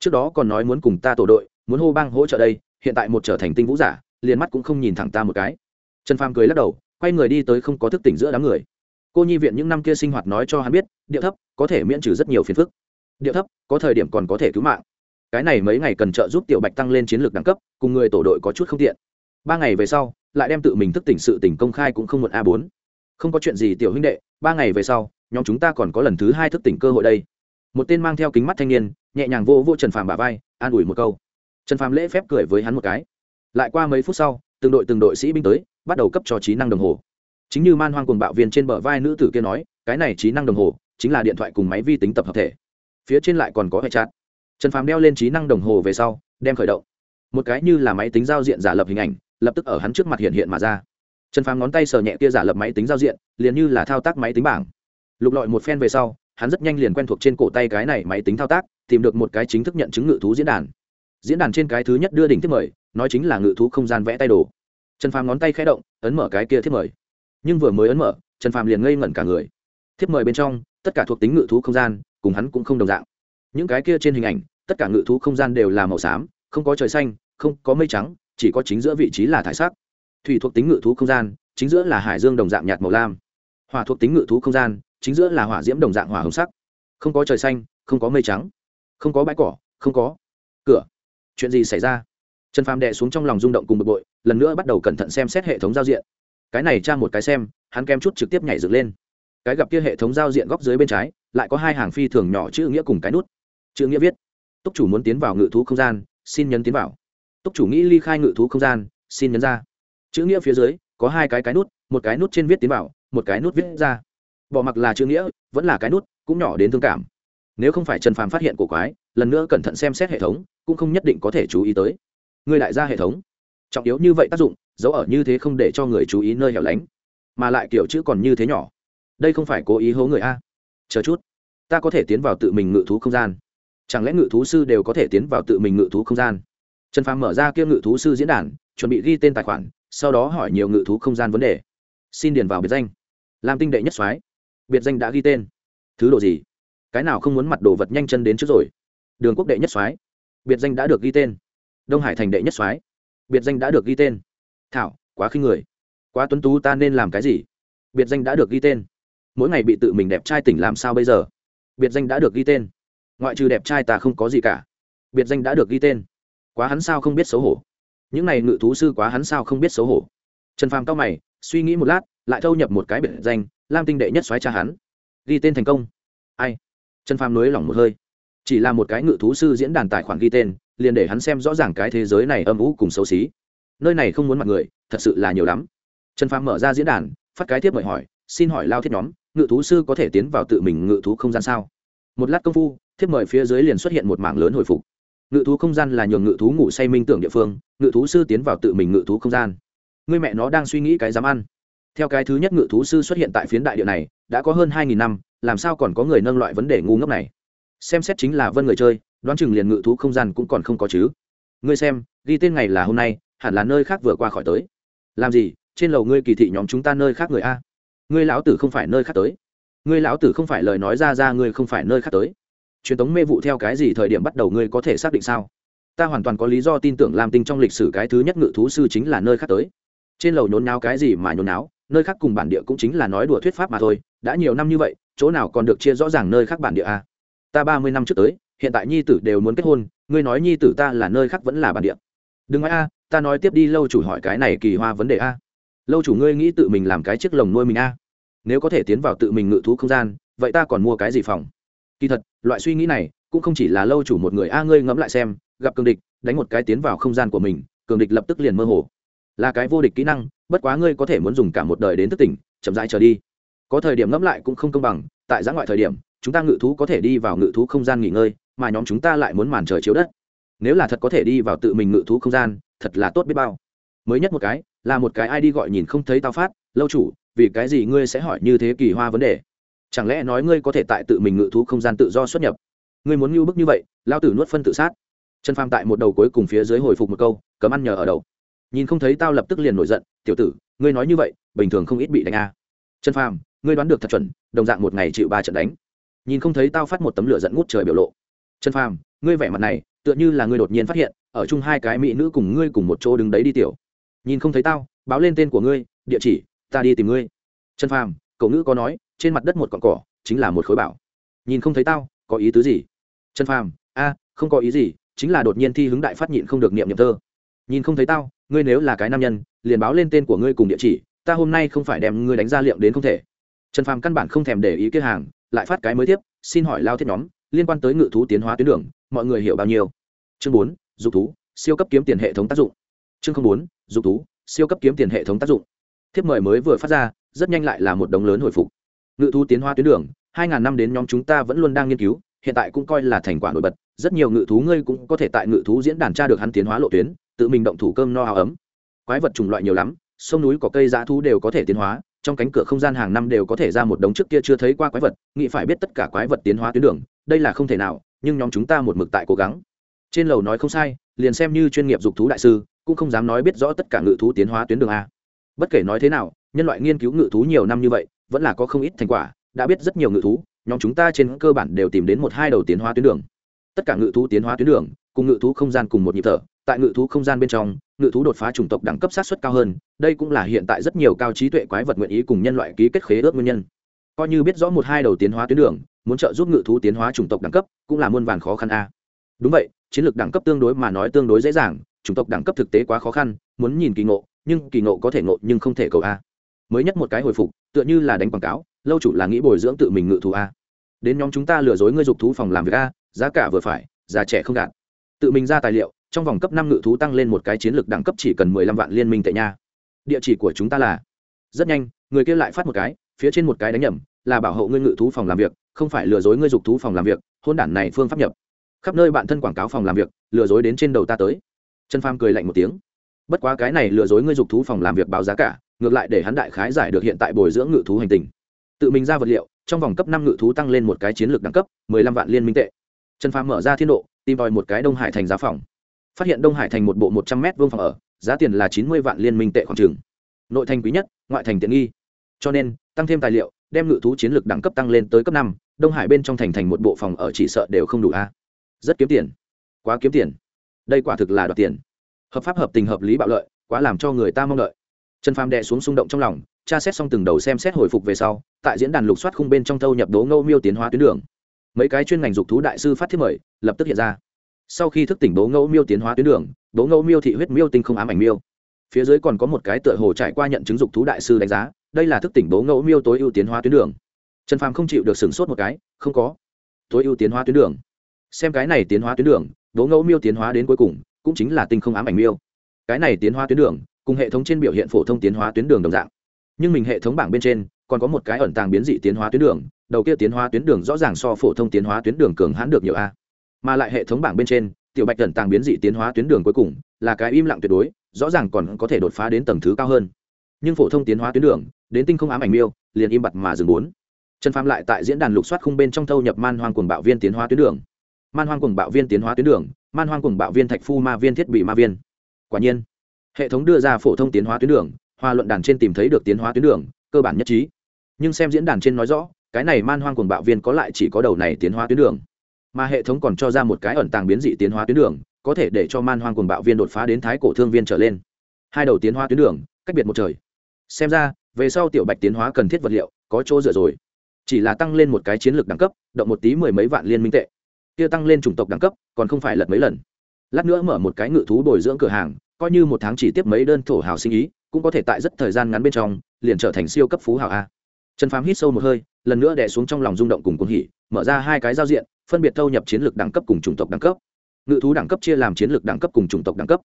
Trước đó còn nói muốn cùng ta tổ đội, muốn hô bang hỗ trợ đây, hiện tại một trở thành tinh vũ giả, liền mắt cũng không nhìn thẳng ta một cái. Trần phàm cười lắc đầu, quay người đi tới không có thức tỉnh giữa đám người. Cô nhi viện những năm kia sinh hoạt nói cho hắn biết, điệu thấp, có thể miễn trừ rất nhiều phiền phức. Điệu thấp, có thời điểm còn có thể cứu mạng. Cái này mấy ngày cần trợ giúp tiểu bạch tăng lên chiến lược đẳng cấp, cùng người tổ đội có chút không tiện ba ngày về sau, lại đem tự mình thức tỉnh sự tỉnh công khai cũng không muộn a bốn. Không có chuyện gì, tiểu huynh đệ, ba ngày về sau, nhóm chúng ta còn có lần thứ hai thức tỉnh cơ hội đây. Một tên mang theo kính mắt thanh niên, nhẹ nhàng vô vô trần phàm bà vai, an ủi một câu. Trần phàm lễ phép cười với hắn một cái. Lại qua mấy phút sau, từng đội từng đội sĩ binh tới, bắt đầu cấp cho trí năng đồng hồ. Chính như man hoang cùng bạo viên trên bờ vai nữ tử kia nói, cái này trí năng đồng hồ, chính là điện thoại cùng máy vi tính tập hợp thể. Phía trên lại còn có hệ chặt trần phàm đeo lên trí năng đồng hồ về sau, đem khởi động. Một cái như là máy tính giao diện giả lập hình ảnh lập tức ở hắn trước mặt hiện hiện mà ra. Trần phàm ngón tay sờ nhẹ kia giả lập máy tính giao diện, liền như là thao tác máy tính bảng. Lục lọi một phen về sau, hắn rất nhanh liền quen thuộc trên cổ tay cái này máy tính thao tác, tìm được một cái chính thức nhận chứng ngự thú diễn đàn. Diễn đàn trên cái thứ nhất đưa đỉnh thiết mời, nói chính là ngự thú không gian vẽ tay đồ. Trần phàm ngón tay khẽ động, ấn mở cái kia thiết mời. Nhưng vừa mới ấn mở, trần phàm liền ngây ngẩn cả người. Thiết mời bên trong, tất cả thuộc tính ngự thú không gian, cùng hắn cũng không đồng dạng. Những cái kia trên hình ảnh, tất cả ngự thú không gian đều là màu xám, không có trời xanh, không có mây trắng chỉ có chính giữa vị trí là thải sắc. Thủy thuộc tính ngự thú không gian, chính giữa là hải dương đồng dạng nhạt màu lam. Hỏa thuộc tính ngự thú không gian, chính giữa là hỏa diễm đồng dạng hỏa hồng sắc. Không có trời xanh, không có mây trắng. Không có bãi cỏ, không có cửa. Chuyện gì xảy ra? Trần phàm đệ xuống trong lòng rung động cùng bực bội, lần nữa bắt đầu cẩn thận xem xét hệ thống giao diện. Cái này tra một cái xem, hắn kem chút trực tiếp nhảy dựng lên. Cái gặp kia hệ thống giao diện góc dưới bên trái, lại có hai hàng phi thường nhỏ chữ nghĩa cùng cái nút. Chữ nghĩa viết, túc chủ muốn tiến vào ngự thú không gian, xin nhấn tiến vào túc chủ nghĩ ly khai ngự thú không gian, xin nhấn ra. Chữ nghĩa phía dưới, có hai cái cái nút, một cái nút trên viết tiến vào, một cái nút viết ra. Bỏ mặc là chữ nghĩa, vẫn là cái nút, cũng nhỏ đến thương cảm. Nếu không phải trần phàm phát hiện cổ quái, lần nữa cẩn thận xem xét hệ thống, cũng không nhất định có thể chú ý tới. Người đại gia hệ thống, trọng yếu như vậy tác dụng dấu ở như thế không để cho người chú ý nơi hẻo lánh, mà lại kiểu chữ còn như thế nhỏ. Đây không phải cố ý hố người a. Chờ chút, ta có thể tiến vào tự mình ngự thú không gian. Chẳng lẽ ngự thú sư đều có thể tiến vào tự mình ngự thú không gian? Trần phàm mở ra kia ngự thú sư diễn đàn, chuẩn bị ghi tên tài khoản, sau đó hỏi nhiều ngự thú không gian vấn đề. Xin điền vào biệt danh. Làm tinh đệ nhất soái. Biệt danh đã ghi tên. Thứ độ gì? Cái nào không muốn mặt đồ vật nhanh chân đến trước rồi? Đường quốc đệ nhất soái. Biệt danh đã được ghi tên. Đông hải thành đệ nhất soái. Biệt danh đã được ghi tên. Thảo, quá khinh người. Quá tuấn tú ta nên làm cái gì? Biệt danh đã được ghi tên. Mỗi ngày bị tự mình đẹp trai tỉnh làm sao bây giờ? Biệt danh đã được ghi tên. Ngoại trừ đẹp trai ta không có gì cả. Biệt danh đã được ghi tên quá hắn sao không biết xấu hổ. Những này ngự thú sư quá hắn sao không biết xấu hổ. Trần phàm cao mày, suy nghĩ một lát, lại thâu nhập một cái biệt danh, lam tinh đệ nhất xoáy cha hắn. Ghi tên thành công. Ai? Trần phàm nới lỏng một hơi. Chỉ là một cái ngự thú sư diễn đàn tài khoản ghi tên, liền để hắn xem rõ ràng cái thế giới này âm ủ cùng xấu xí. Nơi này không muốn mặt người, thật sự là nhiều lắm. Trần phàm mở ra diễn đàn, phát cái tiếp mời hỏi, xin hỏi lao thiết nhóm, ngự thú sư có thể tiến vào tự mình ngự thú không gian sao? Một lát công phu, thiếp mời phía dưới liền xuất hiện một mảng lớn hồi phục ngự thú không gian là nhường ngự thú ngủ say minh tưởng địa phương, ngự thú sư tiến vào tự mình ngự thú không gian. Người mẹ nó đang suy nghĩ cái dám ăn. Theo cái thứ nhất ngự thú sư xuất hiện tại phiến đại địa này, đã có hơn hai nghìn năm, làm sao còn có người nâng loại vấn đề ngu ngốc này? Xem xét chính là vân người chơi, đoán chừng liền ngự thú không gian cũng còn không có chứ. Ngươi xem, ghi tên ngày là hôm nay, hẳn là nơi khác vừa qua khỏi tới. Làm gì, trên lầu ngươi kỳ thị nhóm chúng ta nơi khác người a? Ngươi lão tử không phải nơi khác tới. Ngươi lão tử không phải lời nói ra ra, ngươi không phải nơi khác tới truyền thống mê vụ theo cái gì thời điểm bắt đầu ngươi có thể xác định sao? Ta hoàn toàn có lý do tin tưởng làm tinh trong lịch sử cái thứ nhất ngự thú sư chính là nơi khác tới. Trên lầu nhốn náo cái gì mà nhốn náo nơi khác cùng bản địa cũng chính là nói đùa thuyết pháp mà thôi, đã nhiều năm như vậy, chỗ nào còn được chia rõ ràng nơi khác bản địa a ta ba mươi năm trước tới, hiện tại nhi tử đều muốn kết hôn, ngươi nói nhi tử ta là nơi khác vẫn là bản địa. Đừng nói a, ta nói tiếp đi, lâu chủ hỏi cái này kỳ hoa vấn đề a. Lâu chủ ngươi nghĩ tự mình làm cái chiếc lồng nuôi mình a? Nếu có thể tiến vào tự mình ngự thú không gian, vậy ta còn mua cái gì phòng? Kỳ thật, loại suy nghĩ này cũng không chỉ là lâu chủ một người a ngươi ngẫm lại xem, gặp cường địch, đánh một cái tiến vào không gian của mình, cường địch lập tức liền mơ hồ. Là cái vô địch kỹ năng, bất quá ngươi có thể muốn dùng cả một đời đến thức tỉnh, chậm rãi trở đi. Có thời điểm ngẫm lại cũng không công bằng, tại giã ngoại thời điểm, chúng ta ngự thú có thể đi vào ngự thú không gian nghỉ ngơi, mà nhóm chúng ta lại muốn màn trời chiếu đất. Nếu là thật có thể đi vào tự mình ngự thú không gian, thật là tốt biết bao. Mới nhất một cái, là một cái ai đi gọi nhìn không thấy tao phát, lâu chủ, vì cái gì ngươi sẽ hỏi như thế kỳ hoa vấn đề? Chẳng lẽ nói ngươi có thể tại tự mình ngự thú không gian tự do xuất nhập? Ngươi muốn ngưu bức như vậy, lao tử nuốt phân tự sát. Trần phàm tại một đầu cuối cùng phía dưới hồi phục một câu, cấm ăn nhờ ở đầu. Nhìn không thấy tao lập tức liền nổi giận, tiểu tử, ngươi nói như vậy, bình thường không ít bị đánh a. À. trần phàm, ngươi đoán được thật chuẩn, đồng dạng một ngày chịu ba trận đánh. Nhìn không thấy tao phát một tấm lửa giận ngút trời biểu lộ. Trần phàm, ngươi vẻ mặt này, tựa như là ngươi đột nhiên phát hiện, ở chung hai cái mỹ nữ cùng ngươi cùng một chỗ đứng đấy đi tiểu. Nhìn không thấy tao, báo lên tên của ngươi, địa chỉ, ta đi tìm ngươi. Trần phàm, cậu ngữ có nói trên mặt đất một cọn cỏ, chính là một khối bảo. Nhìn không thấy tao, có ý tứ gì? Trần phàm, a, không có ý gì, chính là đột nhiên thi hứng đại phát nhịn không được niệm niệm thơ. Nhìn không thấy tao, ngươi nếu là cái nam nhân, liền báo lên tên của ngươi cùng địa chỉ, ta hôm nay không phải đem ngươi đánh ra liệm đến không thể. Trần phàm căn bản không thèm để ý kia hàng, lại phát cái mới tiếp, xin hỏi lao thiết nhóm, liên quan tới ngự thú tiến hóa tuyến đường, mọi người hiểu bao nhiêu? Chương bốn, dục thú, siêu cấp kiếm tiền hệ thống tác dụng. Chương bốn, dục thú, siêu cấp kiếm tiền hệ thống tác dụng. Thiếp mời mới vừa phát ra, rất nhanh lại là một đống lớn hồi phục ngự thú tiến hóa tuyến đường, hai ngàn năm đến nhóm chúng ta vẫn luôn đang nghiên cứu, hiện tại cũng coi là thành quả nổi bật, rất nhiều ngự thú ngươi cũng có thể tại ngự thú diễn đàn tra được hắn tiến hóa lộ tuyến, tự mình động thủ cơm no áo ấm. Quái vật chủng loại nhiều lắm, sông núi có cây, dã thú đều có thể tiến hóa, trong cánh cửa không gian hàng năm đều có thể ra một đống trước kia chưa thấy qua quái vật, nghĩ phải biết tất cả quái vật tiến hóa tuyến đường, đây là không thể nào, nhưng nhóm chúng ta một mực tại cố gắng. Trên lầu nói không sai, liền xem như chuyên nghiệp dục thú đại sư, cũng không dám nói biết rõ tất cả ngự thú tiến hóa tuyến đường a. Bất kể nói thế nào, nhân loại nghiên cứu ngự thú nhiều năm như vậy vẫn là có không ít thành quả, đã biết rất nhiều ngự thú, nhóm chúng ta trên cơ bản đều tìm đến một hai đầu tiến hóa tuyến đường. Tất cả ngự thú tiến hóa tuyến đường, cùng ngự thú không gian cùng một nhịp thở, tại ngự thú không gian bên trong, ngự thú đột phá chủng tộc đẳng cấp sát xuất cao hơn, đây cũng là hiện tại rất nhiều cao trí tuệ quái vật nguyện ý cùng nhân loại ký kết khế ước nguyên nhân. Coi như biết rõ một hai đầu tiến hóa tuyến đường, muốn trợ giúp ngự thú tiến hóa chủng tộc đẳng cấp, cũng là muôn vàn khó khăn a. Đúng vậy, chiến lược đẳng cấp tương đối mà nói tương đối dễ dàng, chủng tộc đẳng cấp thực tế quá khó khăn, muốn nhìn kỳ ngộ, nhưng kỳ ngộ có thể ngộ nhưng không thể cầu a mới nhất một cái hồi phục, tựa như là đánh quảng cáo, lâu chủ là nghĩ bồi dưỡng tự mình ngự thú a. Đến nhóm chúng ta lừa dối ngươi dục thú phòng làm việc a, giá cả vừa phải già trẻ không gạt tự mình ra tài liệu, trong vòng cấp năm ngự thú tăng lên một cái chiến lược đẳng cấp chỉ cần mười lăm vạn liên minh tệ nha. Địa chỉ của chúng ta là, rất nhanh, người kia lại phát một cái, phía trên một cái đánh nhầm, là bảo hộ ngươi ngự thú phòng làm việc, không phải lừa dối ngươi dục thú phòng làm việc, hôn đản này phương pháp nhập. Khắp nơi bạn thân quảng cáo phòng làm việc, lừa dối đến trên đầu ta tới. Trần pham cười lạnh một tiếng. Bất quá cái này lừa dối ngươi dục thú phòng làm việc báo giá cả ngược lại để hắn đại khái giải được hiện tại bồi dưỡng ngự thú hành tình. Tự mình ra vật liệu, trong vòng cấp năm ngự thú tăng lên một cái chiến lược đẳng cấp, mười lăm vạn liên minh tệ. Trần phàm mở ra thiên độ, tìm tòi một cái đông hải thành giá phòng. Phát hiện đông hải thành một bộ một trăm m vương phòng ở, giá tiền là chín mươi vạn liên minh tệ khoảng trường nội thành quý nhất, ngoại thành tiện nghi. Cho nên, tăng thêm tài liệu, đem ngự thú chiến lược đẳng cấp tăng lên tới cấp năm, đông hải bên trong thành thành một bộ phòng ở chỉ sợ đều không đủ a. Rất kiếm tiền. Quá kiếm tiền. Đây quả thực là đoạt tiền. Hợp pháp, hợp tình, hợp lý bạo lợi, quá làm cho người ta mong đợi trần phàm đệ xuống xung động trong lòng, tra xét xong từng đầu xem xét hồi phục về sau, tại diễn đàn lục soát khung bên trong thâu nhập đố ngâu miêu tiến hóa tuyến đường. Mấy cái chuyên ngành dục thú đại sư phát thiết mời, lập tức hiện ra. Sau khi thức tỉnh đố ngô miêu tiến hóa tuyến đường, đố ngô miêu thị huyết miêu tinh không ám ảnh miêu. Phía dưới còn có một cái tựa hồ trải qua nhận chứng dục thú đại sư đánh giá, đây là thức tỉnh đố ngô miêu tối ưu tiến hóa tuyến đường. Trần phàm không chịu được sửng sốt một cái, không có. Tối ưu tiến hóa tuyến đường. Xem cái này tiến hóa tuyến đường, đố ngẫu miêu tiến hóa đến cuối cùng, cũng chính là tinh không ám ảnh miêu. Cái này tiến hóa tuyến đường cùng hệ thống trên biểu hiện phổ thông tiến hóa tuyến đường đồng dạng. Nhưng mình hệ thống bảng bên trên còn có một cái ẩn tàng biến dị tiến hóa tuyến đường, đầu kia tiến hóa tuyến đường rõ ràng so phổ thông tiến hóa tuyến đường cường hãn được nhiều a. Mà lại hệ thống bảng bên trên, tiểu bạch ẩn tàng biến dị tiến hóa tuyến đường cuối cùng là cái im lặng tuyệt đối, rõ ràng còn có thể đột phá đến tầng thứ cao hơn. Nhưng phổ thông tiến hóa tuyến đường, đến tinh không ám ảnh miêu, liền im bặt mà dừng bốn. Trần phàm lại tại diễn đàn lục soát khung bên trong thâu nhập man hoang cuồng bạo viên tiến hóa tuyến đường. Man hoang cuồng bạo viên tiến hóa tuyến đường, man hoang cuồng bạo viên thạch phu ma viên thiết bị ma viên. Quả nhiên hệ thống đưa ra phổ thông tiến hóa tuyến đường hoa luận đàn trên tìm thấy được tiến hóa tuyến đường, cơ bản nhất trí. Nhưng xem diễn đàn trên nói rõ, cái này man hoang cuồng bạo viên có lại chỉ có đầu này tiến hóa tuyến đường. Mà hệ thống còn cho ra một cái ẩn tàng biến dị tiến hóa tuyến đường, có thể để cho man hoang cuồng bạo viên đột phá đến thái cổ thương viên trở lên. Hai đầu tiến hóa tuyến đường, cách biệt một trời. Xem ra, về sau tiểu bạch tiến hóa cần thiết vật liệu, có chỗ dựa rồi. Chỉ là tăng lên một cái chiến lược đẳng cấp, động một tí mười mấy vạn liên minh tệ. Kia tăng lên chủng tộc đẳng cấp, còn không phải lật mấy lần. Lát nữa mở một cái ngự thú bồi dưỡng cửa hàng coi như một tháng chỉ tiếp mấy đơn thổ hào sinh ý cũng có thể tại rất thời gian ngắn bên trong liền trở thành siêu cấp phú hào a. Trần phám hít sâu một hơi lần nữa đè xuống trong lòng rung động cùng cuồng hỉ mở ra hai cái giao diện phân biệt thâu nhập chiến lược đẳng cấp cùng chủng tộc đẳng cấp. Ngự thú đẳng cấp chia làm chiến lược đẳng cấp cùng chủng tộc đẳng cấp.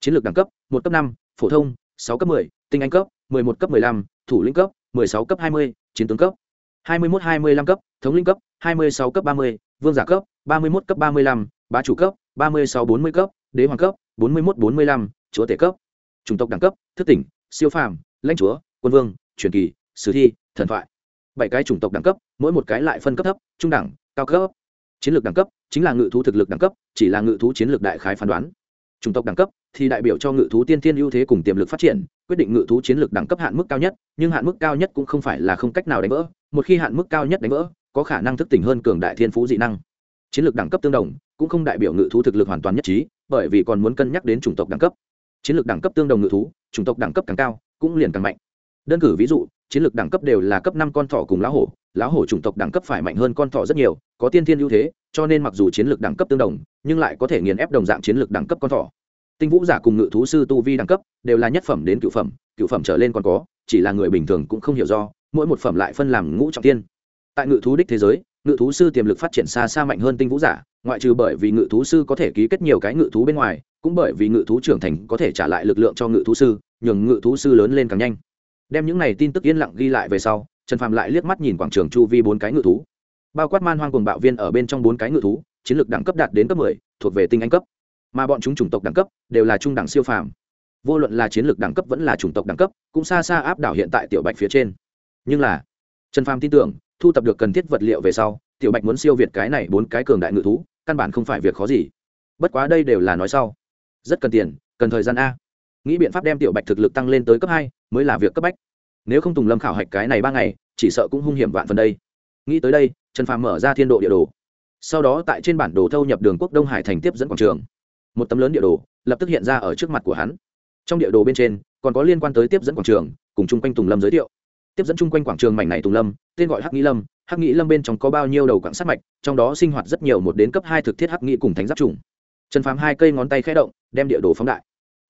Chiến lược đẳng cấp một cấp năm phổ thông sáu cấp 10, tinh anh cấp 11 cấp 15, thủ lĩnh cấp 16 cấp 20, chiến tướng cấp. 21 25 cấp thống lĩnh cấp 26 cấp 30, vương giả cấp 31 cấp 35, bá chủ cấp 36 40 cấp đế hoàng cấp 41 45, chúa tể cấp, chủng tộc đẳng cấp, thức tỉnh, siêu phàm, lãnh chúa, quân vương, truyền kỳ, sử thi, thần thoại. Bảy cái chủng tộc đẳng cấp, mỗi một cái lại phân cấp thấp, trung đẳng, cao cấp. Chiến lược đẳng cấp chính là ngự thú thực lực đẳng cấp, chỉ là ngự thú chiến lược đại khái phán đoán. Chủng tộc đẳng cấp thì đại biểu cho ngự thú tiên thiên ưu thế cùng tiềm lực phát triển, quyết định ngự thú chiến lược đẳng cấp hạn mức cao nhất, nhưng hạn mức cao nhất cũng không phải là không cách nào đánh vỡ. Một khi hạn mức cao nhất đánh vỡ, có khả năng thức tỉnh hơn cường đại thiên phú dị năng. Chiến lược đẳng cấp tương đồng cũng không đại biểu ngự thú thực lực hoàn toàn nhất trí, bởi vì còn muốn cân nhắc đến chủng tộc đẳng cấp chiến lược đẳng cấp tương đồng ngự thú, chủng tộc đẳng cấp càng cao, cũng liền càng mạnh. Đơn cử ví dụ, chiến lược đẳng cấp đều là cấp năm con thỏ cùng lão hổ lão hổ chủng tộc đẳng cấp phải mạnh hơn con thỏ rất nhiều, có tiên thiên ưu thế, cho nên mặc dù chiến lược đẳng cấp tương đồng, nhưng lại có thể nghiền ép đồng dạng chiến lược đẳng cấp con thỏ. Tinh vũ giả cùng ngự thú sư tu vi đẳng cấp đều là nhất phẩm đến cựu phẩm cựu phẩm trở lên còn có, chỉ là người bình thường cũng không hiểu do, mỗi một phẩm lại phân làm ngũ trọng tiên. Tại ngự thú đích thế giới, ngự thú sư tiềm lực phát triển xa xa mạnh hơn tinh vũ giả, ngoại trừ bởi vì ngự thú sư có thể ký kết nhiều cái ngự thú bên ngoài cũng bởi vì ngự thú trưởng thành có thể trả lại lực lượng cho ngự thú sư, nhường ngự thú sư lớn lên càng nhanh. Đem những này tin tức yên lặng ghi lại về sau, trần phàm lại liếc mắt nhìn quảng trường chu vi bốn cái ngự thú. Bao quát man hoang cùng bạo viên ở bên trong bốn cái ngự thú, chiến lược đẳng cấp đạt đến cấp mười, thuộc về tinh anh cấp. Mà bọn chúng chủng tộc đẳng cấp đều là trung đẳng siêu phàm. Vô luận là chiến lược đẳng cấp vẫn là chủng tộc đẳng cấp, cũng xa xa áp đảo hiện tại tiểu bạch phía trên. Nhưng là, trần phàm tin tưởng, thu tập được cần thiết vật liệu về sau, tiểu bạch muốn siêu việt cái này bốn cái cường đại ngự thú, căn bản không phải việc khó gì. Bất quá đây đều là nói sau rất cần tiền, cần thời gian a. Nghĩ biện pháp đem tiểu bạch thực lực tăng lên tới cấp hai, mới là việc cấp bách. Nếu không tùng lâm khảo hạch cái này ba ngày, chỉ sợ cũng hung hiểm vạn phần đây. Nghĩ tới đây, trần phàm mở ra thiên độ địa đồ. Sau đó tại trên bản đồ thâu nhập đường quốc đông hải thành tiếp dẫn quảng trường. Một tấm lớn địa đồ, lập tức hiện ra ở trước mặt của hắn. Trong địa đồ bên trên, còn có liên quan tới tiếp dẫn quảng trường, cùng chung quanh tùng lâm giới thiệu. Tiếp dẫn chung quanh quảng trường mảnh này tùng lâm, tên gọi hắc nghĩ lâm. Hắc nghĩ lâm bên trong có bao nhiêu đầu quảng sát mạch, trong đó sinh hoạt rất nhiều một đến cấp hai thực thiết hắc nghĩ cùng thánh giáp trùng trần phàm hai cây ngón tay khẽ động, đem địa đồ phóng đại.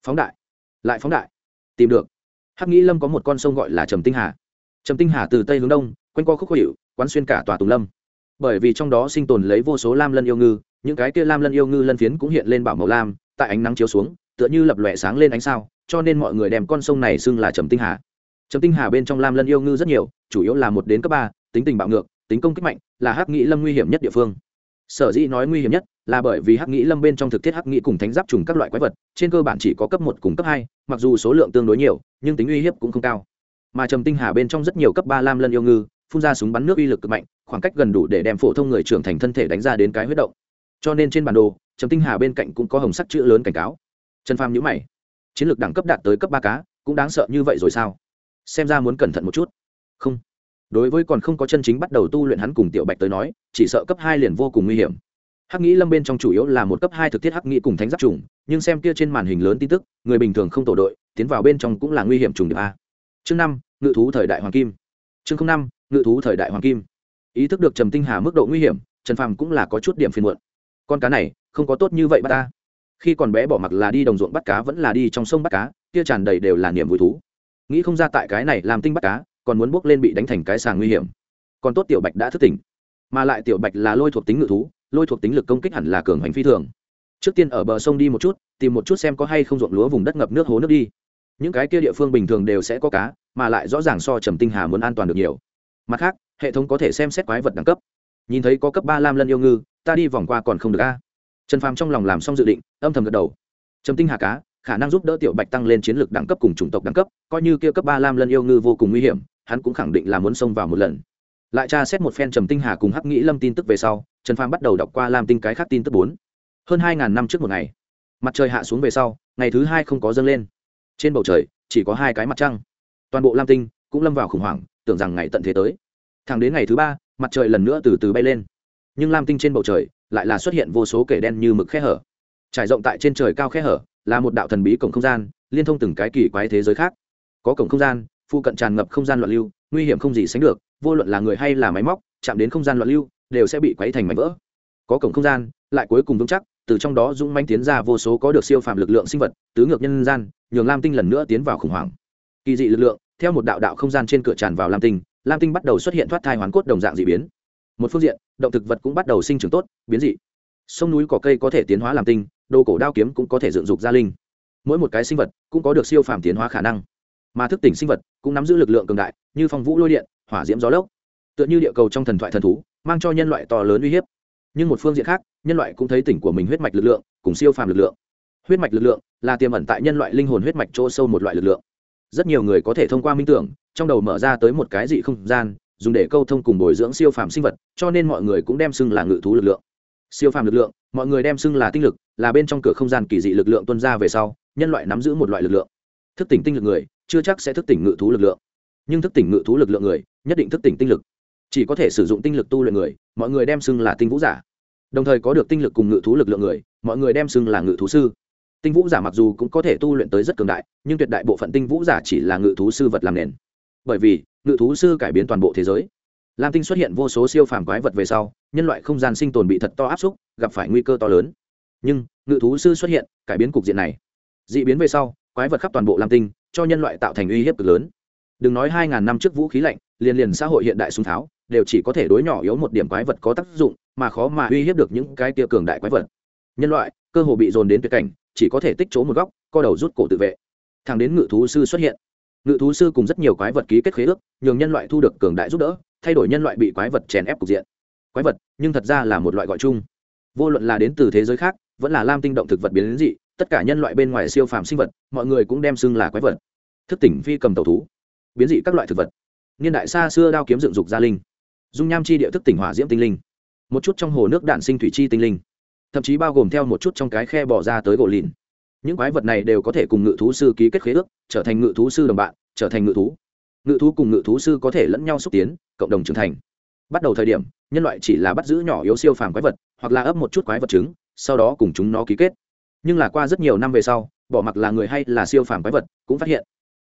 Phóng đại. Lại phóng đại. Tìm được. Hắc nghĩ lâm có một con sông gọi là trầm tinh hà. Trầm tinh hà từ tây hướng đông, quanh co khúc khó hiệu quán xuyên cả tòa tùng lâm. Bởi vì trong đó sinh tồn lấy vô số lam lân yêu ngư, những cái kia lam lân yêu ngư lân phiến cũng hiện lên bảo màu lam, tại ánh nắng chiếu xuống, tựa như lập lòe sáng lên ánh sao, cho nên mọi người đem con sông này xưng là trầm tinh hà. Trầm tinh hà bên trong lam lân yêu ngư rất nhiều, chủ yếu là một đến cấp ba, tính tình bạo ngược, tính công kích mạnh, là hắc nghĩ lâm nguy hiểm nhất địa phương. Sở dĩ nói nguy hiểm nhất là bởi vì hắc nghĩ lâm bên trong thực thiết hắc nghĩ cùng thánh giáp trùng các loại quái vật, trên cơ bản chỉ có cấp một cùng cấp hai, mặc dù số lượng tương đối nhiều, nhưng tính uy hiếp cũng không cao. Mà trầm tinh hà bên trong rất nhiều cấp ba lam lân yêu ngư, phun ra súng bắn nước uy lực cực mạnh, khoảng cách gần đủ để đem phổ thông người trưởng thành thân thể đánh ra đến cái huyết động. Cho nên trên bản đồ, trầm tinh hà bên cạnh cũng có hồng sắc chữ lớn cảnh cáo. Trần phàm nhữ mày. Chiến lược đẳng cấp đạt tới cấp ba cá, cũng đáng sợ như vậy rồi sao? Xem ra muốn cẩn thận một chút. Không. Đối với còn không có chân chính bắt đầu tu luyện hắn cùng tiểu bạch tới nói, chỉ sợ cấp hai liền vô cùng nguy hiểm hắc nghĩ lâm bên trong chủ yếu là một cấp hai thực thiết hắc nghĩ cùng thánh giáp trùng, nhưng xem kia trên màn hình lớn tin tức, người bình thường không tổ đội, tiến vào bên trong cũng là nguy hiểm trùng điệp a. Chương năm, ngự thú thời đại hoàng kim. Chương năm, ngự thú thời đại hoàng kim. Ý thức được trầm tinh hà mức độ nguy hiểm, trần phàm cũng là có chút điểm phiền muộn. Con cá này, không có tốt như vậy bà ta. Khi còn bé bỏ mặc là đi đồng ruộng bắt cá vẫn là đi trong sông bắt cá, kia tràn đầy đều là niềm vui thú. Nghĩ không ra tại cái này làm tinh bắt cá, còn muốn bước lên bị đánh thành cái sàng nguy hiểm. Còn tốt tiểu bạch đã thức tỉnh. Mà lại tiểu bạch là lôi thuộc tính ngự thú lôi thuộc tính lực công kích hẳn là cường hành phi thường. Trước tiên ở bờ sông đi một chút, tìm một chút xem có hay không ruộng lúa vùng đất ngập nước hố nước đi. Những cái kia địa phương bình thường đều sẽ có cá, mà lại rõ ràng so trầm tinh hà muốn an toàn được nhiều. Mặt khác, hệ thống có thể xem xét quái vật đẳng cấp. Nhìn thấy có cấp ba lam lân yêu ngư, ta đi vòng qua còn không được a. Trần phàm trong lòng làm xong dự định, âm thầm gật đầu. Trầm tinh hà cá, khả năng giúp đỡ tiểu bạch tăng lên chiến lược đẳng cấp cùng chủng tộc đẳng cấp, coi như kia cấp ba lam lân yêu ngư vô cùng nguy hiểm, hắn cũng khẳng định là muốn xông vào một lần lại tra xét một phen trầm tinh hà cùng hắc nghĩ lâm tin tức về sau, trần phàm bắt đầu đọc qua lam tinh cái khác tin tức bốn. Hơn hai ngàn năm trước một ngày, mặt trời hạ xuống về sau, ngày thứ hai không có dâng lên. Trên bầu trời, chỉ có hai cái mặt trăng. Toàn bộ lam tinh cũng lâm vào khủng hoảng, tưởng rằng ngày tận thế tới. Thẳng đến ngày thứ ba, mặt trời lần nữa từ từ bay lên. Nhưng lam tinh trên bầu trời lại là xuất hiện vô số kẻ đen như mực khe hở. Trải rộng tại trên trời cao khe hở là một đạo thần bí cổng không gian, liên thông từng cái kỳ quái thế giới khác. Có cổng không gian phụ cận tràn ngập không gian loạn lưu, nguy hiểm không gì sánh được, vô luận là người hay là máy móc, chạm đến không gian loạn lưu, đều sẽ bị quấy thành mảnh vỡ. Có cổng không gian, lại cuối cùng vững chắc, từ trong đó dũng manh tiến ra vô số có được siêu phạm lực lượng sinh vật, tứ ngược nhân gian, nhường lam tinh lần nữa tiến vào khủng hoảng. Kỳ dị lực lượng, theo một đạo đạo không gian trên cửa tràn vào lam tinh lam tinh bắt đầu xuất hiện thoát thai hoàn cốt đồng dạng d ị biến. Một phương diện, động thực vật cũng bắt đầu sinh trưởng tốt, biến dị. Sông núi cỏ cây có thể tiến hóa làm tinh, đồ cổ đao kiếm cũng có thể dựng dục gia linh. Mỗi một cái sinh vật cũng có được siêu phàm tiến hóa khả năng mà thức tỉnh sinh vật cũng nắm giữ lực lượng cường đại như phong vũ lôi điện, hỏa diễm gió lốc. Tựa như địa cầu trong thần thoại thần thú, mang cho nhân loại to lớn uy hiếp. Nhưng một phương diện khác, nhân loại cũng thấy tỉnh của mình huyết mạch lực lượng cùng siêu phàm lực lượng. Huyết mạch lực lượng là tiềm ẩn tại nhân loại linh hồn huyết mạch chỗ sâu một loại lực lượng. Rất nhiều người có thể thông qua minh tưởng, trong đầu mở ra tới một cái dị không gian, dùng để câu thông cùng bồi dưỡng siêu phàm sinh vật, cho nên mọi người cũng đem xưng là ngự thú lực lượng. Siêu phàm lực lượng, mọi người đem xưng là tinh lực, là bên trong cửa không gian kỳ dị lực lượng tuân ra về sau, nhân loại nắm giữ một loại lực lượng. Thức tỉnh tinh lực người chưa chắc sẽ thức tỉnh ngự thú lực lượng. Nhưng thức tỉnh ngự thú lực lượng người, nhất định thức tỉnh tinh lực. Chỉ có thể sử dụng tinh lực tu luyện người, mọi người đem xưng là tinh vũ giả. Đồng thời có được tinh lực cùng ngự thú lực lượng người, mọi người đem xưng là ngự thú sư. Tinh vũ giả mặc dù cũng có thể tu luyện tới rất cường đại, nhưng tuyệt đại bộ phận tinh vũ giả chỉ là ngự thú sư vật làm nền. Bởi vì, ngự thú sư cải biến toàn bộ thế giới. Lam tinh xuất hiện vô số siêu phàm quái vật về sau, nhân loại không gian sinh tồn bị thật to áp xúc, gặp phải nguy cơ to lớn. Nhưng, ngự thú sư xuất hiện, cải biến cục diện này. D ị biến về sau quái vật khắp toàn bộ lam tinh, cho nhân loại tạo thành uy hiếp cực lớn. Đừng nói hai ngàn năm trước vũ khí lạnh, liền liền xã hội hiện đại súng tháo đều chỉ có thể đối nhỏ yếu một điểm quái vật có tác dụng, mà khó mà uy hiếp được những cái tia cường đại quái vật. Nhân loại, cơ hồ bị dồn đến tuyệt cảnh, chỉ có thể tích chỗ một góc, co đầu rút cổ tự vệ. Thằng đến ngự thú sư xuất hiện. Ngự thú sư cùng rất nhiều quái vật ký kết khế ước, nhường nhân loại thu được cường đại giúp đỡ, thay đổi nhân loại bị quái vật chèn ép cục diện. Quái vật, nhưng thật ra là một loại gọi chung. Vô luận là đến từ thế giới khác, vẫn là lam tinh động thực vật biến đến dị tất cả nhân loại bên ngoài siêu phàm sinh vật, mọi người cũng đem xưng là quái vật. Thức tỉnh phi cầm tàu thú, biến dị các loại thực vật. Niên đại xa xưa đao kiếm dựng dục gia linh. Dung nham chi địa thức tỉnh hỏa diễm tinh linh. Một chút trong hồ nước đạn sinh thủy chi tinh linh. Thậm chí bao gồm theo một chút trong cái khe bỏ ra tới gỗ lìn. Những quái vật này đều có thể cùng ngự thú sư ký kết khế ước, trở thành ngự thú sư đồng bạn, trở thành ngự thú. Ngự thú cùng ngự thú sư có thể lẫn nhau xúc tiến, cộng đồng trưởng thành. Bắt đầu thời điểm, nhân loại chỉ là bắt giữ nhỏ yếu siêu phàm quái vật, hoặc là ấp một chút quái vật trứng, sau đó cùng chúng nó ký kết nhưng là qua rất nhiều năm về sau, bỏ mặc là người hay là siêu phàm quái vật cũng phát hiện.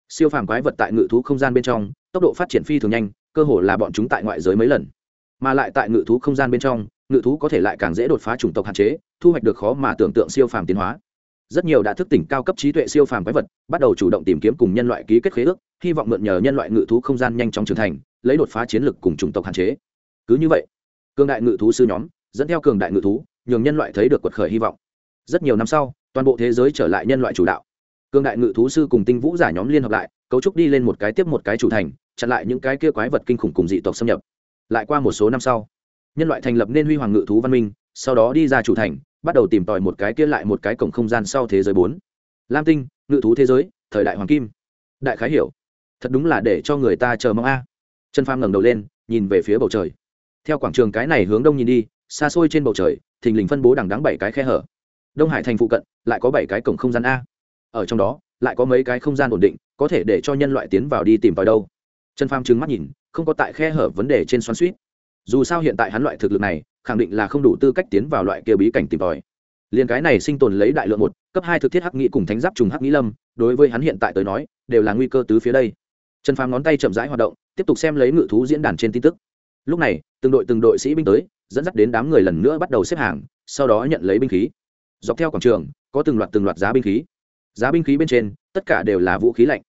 Siêu phàm quái vật tại ngự thú không gian bên trong, tốc độ phát triển phi thường nhanh, cơ hồ là bọn chúng tại ngoại giới mấy lần. Mà lại tại ngự thú không gian bên trong, ngự thú có thể lại càng dễ đột phá chủng tộc hạn chế, thu hoạch được khó mà tưởng tượng siêu phàm tiến hóa. Rất nhiều đã thức tỉnh cao cấp trí tuệ siêu phàm quái vật, bắt đầu chủ động tìm kiếm cùng nhân loại ký kết khế ước, hy vọng mượn nhờ nhân loại ngự thú không gian nhanh chóng trưởng thành, lấy đột phá chiến lược cùng chủng tộc hạn chế. Cứ như vậy, cường đại ngự thú sư nhóm, dẫn theo cường đại ngự thú, nhường nhân loại thấy được quật khởi hy vọng rất nhiều năm sau, toàn bộ thế giới trở lại nhân loại chủ đạo. Cường đại ngự thú sư cùng tinh vũ giả nhóm liên hợp lại, cấu trúc đi lên một cái tiếp một cái chủ thành, chặn lại những cái kia quái vật kinh khủng cùng dị tộc xâm nhập. Lại qua một số năm sau, nhân loại thành lập nên huy hoàng ngự thú văn minh, sau đó đi ra chủ thành, bắt đầu tìm tòi một cái kia lại một cái cổng không gian sau thế giới bốn. Lam tinh, ngự thú thế giới, thời đại hoàng kim. Đại khái hiểu. Thật đúng là để cho người ta chờ mong a. À. trần pham ngẩng đầu lên, nhìn về phía bầu trời. Theo quảng trường cái này hướng đông nhìn đi, xa xôi trên bầu trời, thình lình phân bố đằng đắng bảy cái khe hở đông hải thành phụ cận, lại có bảy cái cổng không gian a. Ở trong đó, lại có mấy cái không gian ổn định, có thể để cho nhân loại tiến vào đi tìm vào đâu. Trần pham trừng mắt nhìn, không có tại khe hở vấn đề trên xoắn suýt. Dù sao hiện tại hắn loại thực lực này, khẳng định là không đủ tư cách tiến vào loại kia bí cảnh tìm tòi. Liền cái này sinh tồn lấy đại lượng một, cấp hai thực thiết hắc nghĩ cùng thánh giáp trùng hắc nghĩ lâm, đối với hắn hiện tại tới nói, đều là nguy cơ tứ phía đây. Trần phàm ngón tay chậm rãi hoạt động, tiếp tục xem lấy ngự thú diễn đàn trên tin tức. Lúc này, từng đội từng đội sĩ binh tới, dẫn dắt đến đám người lần nữa bắt đầu xếp hàng, sau đó nhận lấy binh khí dọc theo quảng trường, có từng loạt từng loạt giá binh khí. Giá binh khí bên trên, tất cả đều là vũ khí lạnh.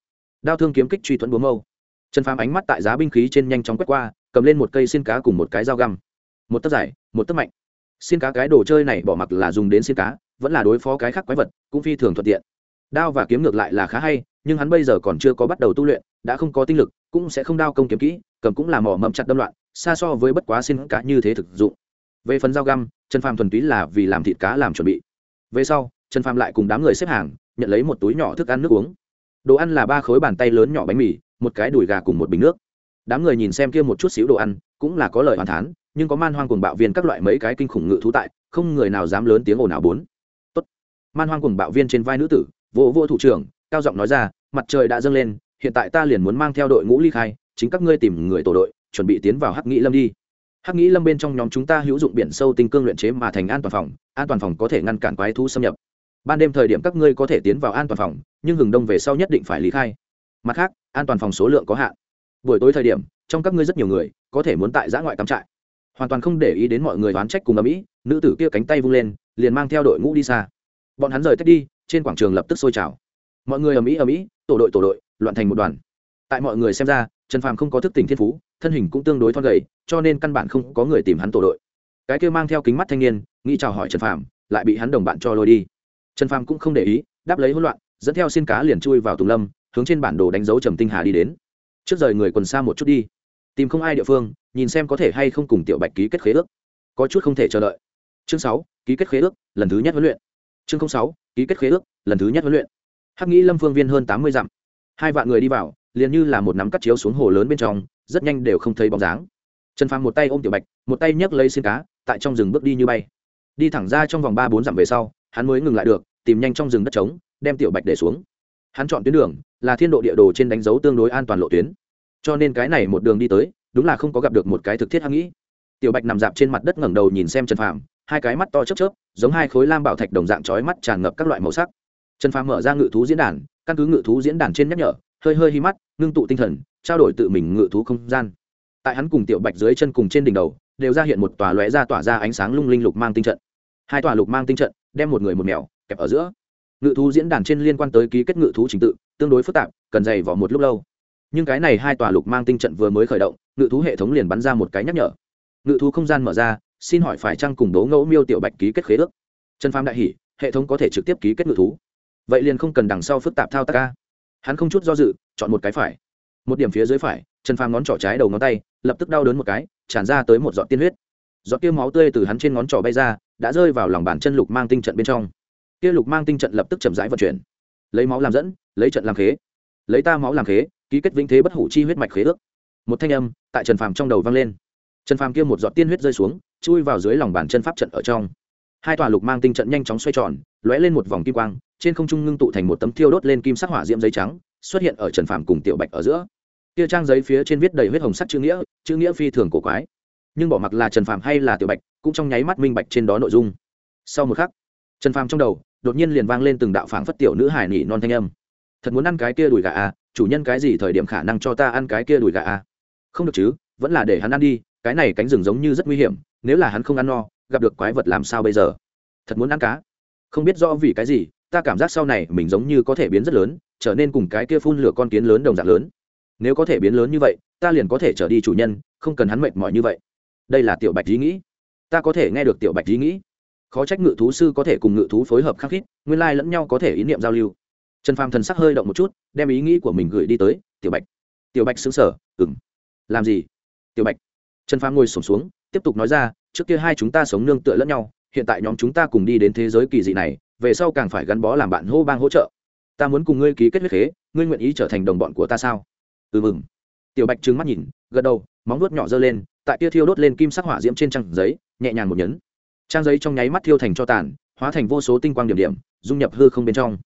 Đao thương kiếm kích truy thuẫn búa mâu. Trần phàm ánh mắt tại giá binh khí trên nhanh chóng quét qua, cầm lên một cây xiên cá cùng một cái dao găm. Một tấc dài, một tấc mạnh. Xiên cá cái đồ chơi này bỏ mặc là dùng đến xiên cá, vẫn là đối phó cái khác quái vật, cũng phi thường thuận tiện. Đao và kiếm ngược lại là khá hay, nhưng hắn bây giờ còn chưa có bắt đầu tu luyện, đã không có tinh lực, cũng sẽ không đao công kiếm kỹ, cầm cũng là mỏ mậm chặt đâm loạn, xa so với bất quá xiên cá như thế thực dụng. Về phần dao găm, trần phàm thuần túy là vì làm thịt cá làm chuẩn bị về sau, trần phàm lại cùng đám người xếp hàng, nhận lấy một túi nhỏ thức ăn nước uống. Đồ ăn là ba khối bàn tay lớn nhỏ bánh mì, một cái đùi gà cùng một bình nước. Đám người nhìn xem kia một chút xíu đồ ăn, cũng là có lời hoàn thán, nhưng có man hoang cùng bạo viên các loại mấy cái kinh khủng ngự thú tại, không người nào dám lớn tiếng ồn ào bốn. Tốt. Man hoang cùng bạo viên trên vai nữ tử, vô vô thủ trưởng, cao giọng nói ra, mặt trời đã dâng lên, hiện tại ta liền muốn mang theo đội ngũ ly khai, chính các ngươi tìm người tổ đội, chuẩn bị tiến vào hắc nghĩ lâm đi hắc nghĩ lâm bên trong nhóm chúng ta hữu dụng biển sâu tinh cương luyện chế mà thành an toàn phòng, an toàn phòng có thể ngăn cản quái thú xâm nhập. Ban đêm thời điểm các ngươi có thể tiến vào an toàn phòng, nhưng hừng đông về sau nhất định phải lý khai. Mặt khác, an toàn phòng số lượng có hạn. Buổi tối thời điểm, trong các ngươi rất nhiều người, có thể muốn tại giã ngoại cắm trại. Hoàn toàn không để ý đến mọi người đoán trách cùng ở mỹ nữ tử kia cánh tay vung lên, liền mang theo đội ngũ đi xa. Bọn hắn rời tách đi, trên quảng trường lập tức sôi trào. Mọi người ở mỹ ở mỹ tổ đội tổ đội, loạn thành một đoàn. Tại mọi người xem ra trần phàm không có thức tỉnh thiên phú, thân hình cũng tương đối thon gầy, cho nên căn bản không có người tìm hắn tổ đội. Cái kia mang theo kính mắt thanh niên, nghĩ chào hỏi trần phàm, lại bị hắn đồng bạn cho lôi đi. Trần phàm cũng không để ý, đáp lấy hỗn loạn, dẫn theo xin cá liền chui vào tùng lâm, hướng trên bản đồ đánh dấu trầm tinh hà đi đến. Trước rời người quần xa một chút đi, tìm không ai địa phương, nhìn xem có thể hay không cùng tiểu bạch ký kết khế ước. Có chút không thể chờ đợi. Chương sáu, ký kết khế ước, lần thứ nhất huấn luyện. Chương sáu, ký kết khế ước, lần thứ nhất huấn luyện. Hắc nghĩ lâm phương viên hơn tám mươi dặm. Hai vạn người đi vào liền như là một nắm cắt chiếu xuống hồ lớn bên trong, rất nhanh đều không thấy bóng dáng. Trần phàm một tay ôm tiểu bạch, một tay nhấc lấy xin cá, tại trong rừng bước đi như bay. Đi thẳng ra trong vòng ba bốn dặm về sau, hắn mới ngừng lại được, tìm nhanh trong rừng đất trống, đem tiểu bạch để xuống. Hắn chọn tuyến đường, là thiên độ địa đồ trên đánh dấu tương đối an toàn lộ tuyến. Cho nên cái này một đường đi tới, đúng là không có gặp được một cái thực thiết hăng nghĩ. Tiểu bạch nằm dạp trên mặt đất ngẩng đầu nhìn xem trần phàm, hai cái mắt to chớp chớp, giống hai khối lam bảo thạch đồng dạng chói mắt tràn ngập các loại màu sắc. Trần phàm mở ra ngự thú diễn đàn, căn cứ ngự thú diễn đàn trên nhắc nhở hơi hơi hi mắt, ngưng tụ tinh thần, trao đổi tự mình ngự thú không gian. Tại hắn cùng tiểu bạch dưới chân cùng trên đỉnh đầu, đều ra hiện một tòa lóe ra tỏa ra ánh sáng lung linh lục mang tinh trận. Hai tòa lục mang tinh trận đem một người một mèo kẹp ở giữa. Ngự thú diễn đàn trên liên quan tới ký kết ngự thú trình tự, tương đối phức tạp, cần dày vỏ một lúc lâu. Nhưng cái này hai tòa lục mang tinh trận vừa mới khởi động, ngự thú hệ thống liền bắn ra một cái nhắc nhở. Ngự thú không gian mở ra, xin hỏi phải chăng cùng đố ngẫu miêu tiểu bạch ký kết khế ước? Trần phàm đại hỷ hệ thống có thể trực tiếp ký kết ngự thú. Vậy liền không cần đằng sau phức tạp thao tác ca hắn không chút do dự, chọn một cái phải. Một điểm phía dưới phải, trần phàm ngón trỏ trái đầu ngón tay, lập tức đau đớn một cái, tràn ra tới một giọt tiên huyết. Giọt tiêu máu tươi từ hắn trên ngón trỏ bay ra, đã rơi vào lòng bàn chân lục mang tinh trận bên trong. Kia lục mang tinh trận lập tức chậm rãi vận chuyển. Lấy máu làm dẫn, lấy trận làm khế. Lấy ta máu làm khế, ký kết vĩnh thế bất hủ chi huyết mạch khế ước. Một thanh âm tại trần phàm trong đầu vang lên. Trần phàm kia một giọt tiên huyết rơi xuống, chui vào dưới lòng bàn chân pháp trận ở trong. Hai tòa lục mang tinh trận nhanh chóng xoay tròn, lóe lên một vòng kim quang trên không trung ngưng tụ thành một tấm thiêu đốt lên kim sắc hỏa diễm giấy trắng, xuất hiện ở trần phàm cùng tiểu bạch ở giữa. Kia trang giấy phía trên viết đầy huyết hồng sắc chữ nghĩa chữ nghĩa phi thường cổ quái. Nhưng bỏ mặc là trần phàm hay là tiểu bạch, cũng trong nháy mắt minh bạch trên đó nội dung. Sau một khắc, trần phàm trong đầu đột nhiên liền vang lên từng đạo phảng phất tiểu nữ hải nỉ non thanh âm. Thật muốn ăn cái kia đùi gà à? Chủ nhân cái gì thời điểm khả năng cho ta ăn cái kia đùi gà à? Không được chứ, vẫn là để hắn ăn đi, cái này cánh rừng giống như rất nguy hiểm, nếu là hắn không ăn no, gặp được quái vật làm sao bây giờ? Thật muốn ăn cá? Không biết rõ vì cái gì ta cảm giác sau này mình giống như có thể biến rất lớn, trở nên cùng cái kia phun lửa con kiến lớn đồng dạng lớn. Nếu có thể biến lớn như vậy, ta liền có thể trở đi chủ nhân, không cần hắn mệt mỏi như vậy. Đây là tiểu bạch ý nghĩ. Ta có thể nghe được tiểu bạch ý nghĩ. Khó trách ngự thú sư có thể cùng ngự thú phối hợp khắc khít, nguyên lai lẫn nhau có thể ý niệm giao lưu. Trần phàm thần sắc hơi động một chút, đem ý nghĩ của mình gửi đi tới, tiểu bạch. Tiểu bạch xứng sở ừng làm gì? Tiểu bạch. Trần phàm ngồi sổm xuống, tiếp tục nói ra, trước kia hai chúng ta sống nương tựa lẫn nhau, hiện tại nhóm chúng ta cùng đi đến thế giới kỳ dị này về sau càng phải gắn bó làm bạn hô bang hỗ trợ. Ta muốn cùng ngươi ký kết huyết khế, ngươi nguyện ý trở thành đồng bọn của ta sao? Ừ mừng. Tiểu bạch trừng mắt nhìn, gật đầu, móng vuốt nhỏ giơ lên, tại kia thiêu đốt lên kim sắc hỏa diễm trên trang giấy, nhẹ nhàng một nhấn. Trang giấy trong nháy mắt thiêu thành cho tàn, hóa thành vô số tinh quang điểm điểm, dung nhập hư không bên trong.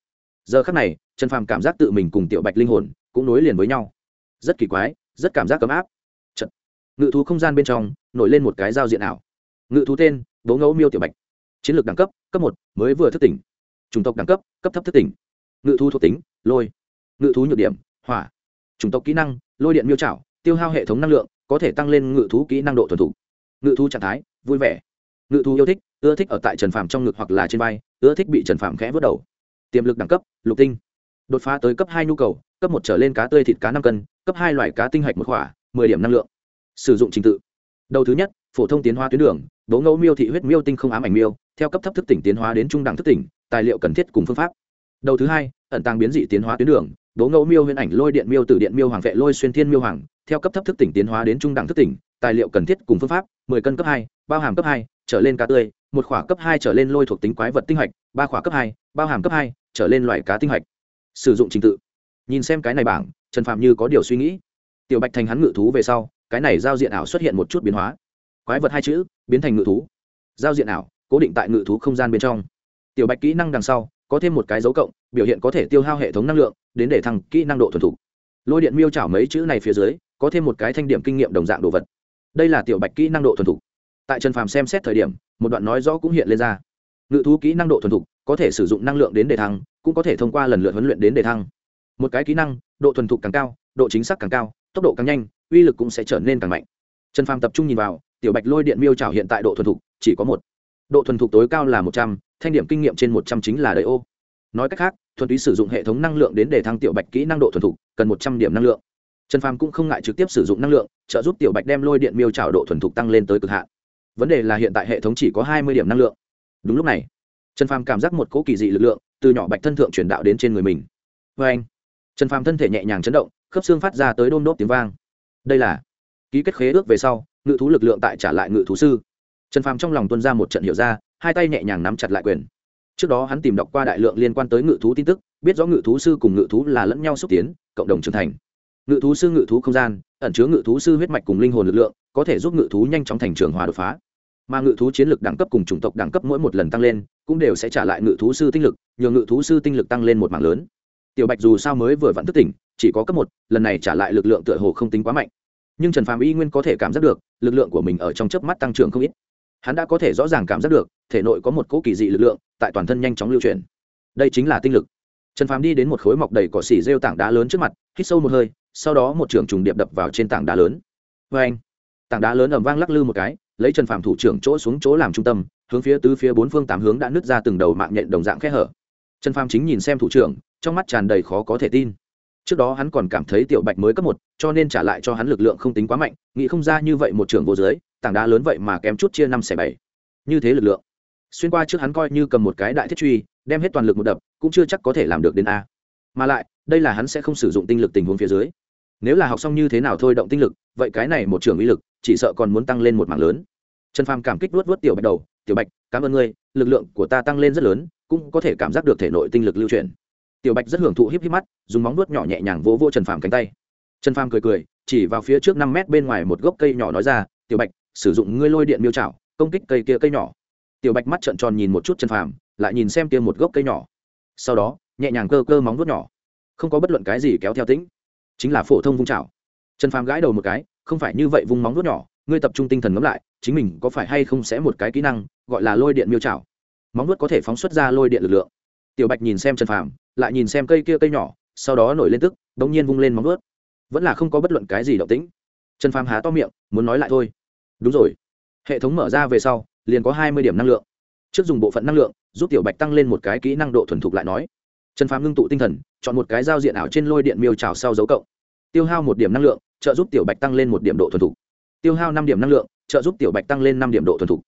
Giờ khắc này, trần phàm cảm giác tự mình cùng tiểu bạch linh hồn cũng nối liền với nhau. Rất kỳ quái, rất cảm giác ấm áp. Chật. ngự thú không gian bên trong nổi lên một cái giao diện ảo. Ngự thú tên bố ngẫu miêu tiểu bạch chiến lược đẳng cấp cấp một, mới vừa thức tỉnh. Chủng tộc đẳng cấp cấp thấp thức tỉnh. Ngự thú thuộc tính, lôi. Ngự thú nhược điểm, hỏa. Chủng tộc kỹ năng, lôi điện miêu trảo, tiêu hao hệ thống năng lượng, có thể tăng lên ngự thú kỹ năng độ thuần thủ ngự thú trạng thái, vui vẻ. Ngự thú yêu thích, ưa thích ở tại trần phàm trong ngực hoặc là trên vai, ưa thích bị trần phàm khẽ vớt đầu. Tiềm lực đẳng cấp, lục tinh. Đột phá tới cấp hai nhu cầu, cấp một trở lên cá tươi thịt cá năm cân, cấp hai loại cá tinh hạch một khỏa mười điểm năng lượng. Sử dụng trình tự. Đầu thứ nhất, phổ thông tiến hóa tuyến đường, bố ngẫu miêu thị huyết miêu tinh không ám ảnh miêu theo cấp thấp thức tỉnh tiến hóa đến trung đẳng thức tỉnh, tài liệu cần thiết cùng phương pháp. Đầu thứ hai, ẩn tàng biến dị tiến hóa tuyến đường, đố ngẫu miêu huyễn ảnh, lôi điện miêu từ điện miêu hoàng vệ, lôi xuyên thiên miêu hoàng, theo cấp thấp thức tỉnh tiến hóa đến trung đẳng thức tỉnh, tài liệu cần thiết cùng phương pháp, mười cân cấp hai, bao hàm cấp hai, trở lên cá tươi, một khỏa cấp hai trở lên lôi thuộc tính quái vật tinh hạch ba khỏa cấp hai, bao hàm cấp hai, trở lên loại cá tinh hạch sử dụng trình tự. Nhìn xem cái này bảng, trần phạm như có điều suy nghĩ. Tiểu bạch thành hắn ngự thú về sau, cái này giao diện ảo xuất hiện một chút biến hóa. Quái vật hai chữ, biến thành ngự thú. Giao diện ảo cố định tại ngự thú không gian bên trong. Tiểu bạch kỹ năng đằng sau, có thêm một cái dấu cộng, biểu hiện có thể tiêu hao hệ thống năng lượng, đến để thăng kỹ năng độ thuần thục. Lôi điện miêu trảo mấy chữ này phía dưới, có thêm một cái thanh điểm kinh nghiệm đồng dạng đồ vật. Đây là tiểu bạch kỹ năng độ thuần thục. Tại trần phàm xem xét thời điểm, một đoạn nói rõ cũng hiện lên ra. Ngự thú kỹ năng độ thuần thục, có thể sử dụng năng lượng đến đề thăng, cũng có thể thông qua lần lượt huấn luyện đến đề thăng. Một cái kỹ năng, độ thuần thục càng cao, độ chính xác càng cao, tốc độ càng nhanh, uy lực cũng sẽ trở nên càng mạnh. Trần phàm tập trung nhìn vào, tiểu bạch lôi điện miêu trào hiện tại độ thuần thục chỉ có một độ thuần thục tối cao là một trăm, thanh điểm kinh nghiệm trên một trăm chính là đầy ô. Nói cách khác, thuần túy sử dụng hệ thống năng lượng đến để thăng tiểu bạch kỹ năng độ thuần thục, cần một trăm điểm năng lượng. Trần phàm cũng không ngại trực tiếp sử dụng năng lượng, trợ giúp tiểu bạch đem lôi điện miêu trào độ thuần thục tăng lên tới cực hạn. Vấn đề là hiện tại hệ thống chỉ có hai mươi điểm năng lượng. Đúng lúc này, trần phàm cảm giác một cỗ kỳ dị lực lượng từ nhỏ bạch thân thượng truyền đạo đến trên người mình. Vê anh, trần phàm thân thể nhẹ nhàng chấn động, khớp xương phát ra tới đôn đốt tiếng vang. Đây là ký kết khế ước về sau, ngự thú lực lượng tại trả lại ngự thú sư trần phàm trong lòng tuân ra một trận hiểu ra, hai tay nhẹ nhàng nắm chặt lại quyền. Trước đó hắn tìm đọc qua đại lượng liên quan tới ngự thú tin tức, biết rõ ngự thú sư cùng ngự thú là lẫn nhau xúc tiến, cộng đồng trưởng thành. Ngự thú sư, ngự thú không gian, ẩn chứa ngự thú sư huyết mạch cùng linh hồn lực lượng, có thể giúp ngự thú nhanh chóng thành trường hòa đột phá. Mà ngự thú chiến lực đẳng cấp cùng chủng tộc đẳng cấp mỗi một lần tăng lên, cũng đều sẽ trả lại ngự thú sư tinh lực, nhờ ngự thú sư tinh lực tăng lên một mảng lớn. Tiểu bạch dù sao mới vừa vặn thức tỉnh, chỉ có cấp một, lần này trả lại lực lượng tựa hồ không tính quá mạnh. Nhưng trần phàm y nguyên có thể cảm giác được, lực lượng của mình ở trong chớp mắt tăng trưởng không ít hắn đã có thể rõ ràng cảm giác được, thể nội có một cỗ kỳ dị lực lượng tại toàn thân nhanh chóng lưu chuyển. Đây chính là tinh lực. Trần phàm đi đến một khối mọc đầy cỏ xỉ rêu tảng đá lớn trước mặt, hít sâu một hơi, sau đó một trường trùng điệp đập vào trên tảng đá lớn. Vê anh tảng đá lớn ầm vang lắc lư một cái, lấy trần phàm thủ trưởng chỗ xuống chỗ làm trung tâm, hướng phía tứ phía bốn phương tám hướng đã nứt ra từng đầu mạng nhện đồng dạng khe hở. Trần phàm chính nhìn xem thủ trưởng, trong mắt tràn đầy khó có thể tin trước đó hắn còn cảm thấy tiểu bạch mới cấp một, cho nên trả lại cho hắn lực lượng không tính quá mạnh, nghĩ không ra như vậy một trưởng vô dưới, tảng đá lớn vậy mà kém chút chia năm xẻ bảy. Như thế lực lượng. Xuyên qua trước hắn coi như cầm một cái đại thiết truy, đem hết toàn lực một đập, cũng chưa chắc có thể làm được đến a. Mà lại, đây là hắn sẽ không sử dụng tinh lực tình huống phía dưới. Nếu là học xong như thế nào thôi động tinh lực, vậy cái này một trường uy lực, chỉ sợ còn muốn tăng lên một mảng lớn. Trần phàm cảm kích luốt vớt tiểu bạch đầu, tiểu bạch, cảm ơn ngươi, lực lượng của ta tăng lên rất lớn, cũng có thể cảm giác được thể nội tinh lực lưu chuyển tiểu bạch rất hưởng thụ híp híp mắt, dùng móng nuốt nhỏ nhẹ nhàng vỗ vỗ trần phàm cánh tay. Trần phàm cười cười, chỉ vào phía trước năm mét bên ngoài một gốc cây nhỏ nói ra, tiểu bạch, sử dụng ngươi lôi điện miêu chảo công kích cây kia cây nhỏ. Tiểu bạch mắt trợn tròn nhìn một chút trần phàm, lại nhìn xem kia một gốc cây nhỏ. Sau đó, nhẹ nhàng cơ cơ móng nuốt nhỏ. Không có bất luận cái gì kéo theo tĩnh chính là phổ thông vung chảo trần phàm gãi đầu một cái, không phải như vậy vung móng nuốt nhỏ, ngươi tập trung tinh thần ngẫm lại, chính mình có phải hay không sẽ một cái kỹ năng, gọi là lôi điện miêu chảo móng nuốt có thể phóng xuất ra lôi điện lực lượng. Tiểu bạch nhìn xem trần phàm lại nhìn xem cây kia cây nhỏ, sau đó nổi lên tức đ ỗ n g nhiên vung lên móng vuốt. Vẫn là không có bất luận cái gì động tĩnh. Trần phàm há to miệng, muốn nói lại thôi. Đúng rồi. Hệ thống mở ra về sau, liền có hai mươi điểm năng lượng. Trước dùng bộ phận năng lượng, giúp tiểu bạch tăng lên một cái kỹ năng độ thuần thục lại nói. Trần phàm ngưng tụ tinh thần, chọn một cái giao diện ảo trên lôi điện miêu trào sau dấu cộng. Tiêu hao một điểm năng lượng, trợ giúp tiểu bạch tăng lên một điểm độ thuần thục. Tiêu hao năm điểm năng lượng, trợ giúp tiểu bạch tăng lên năm điểm độ thuần thục.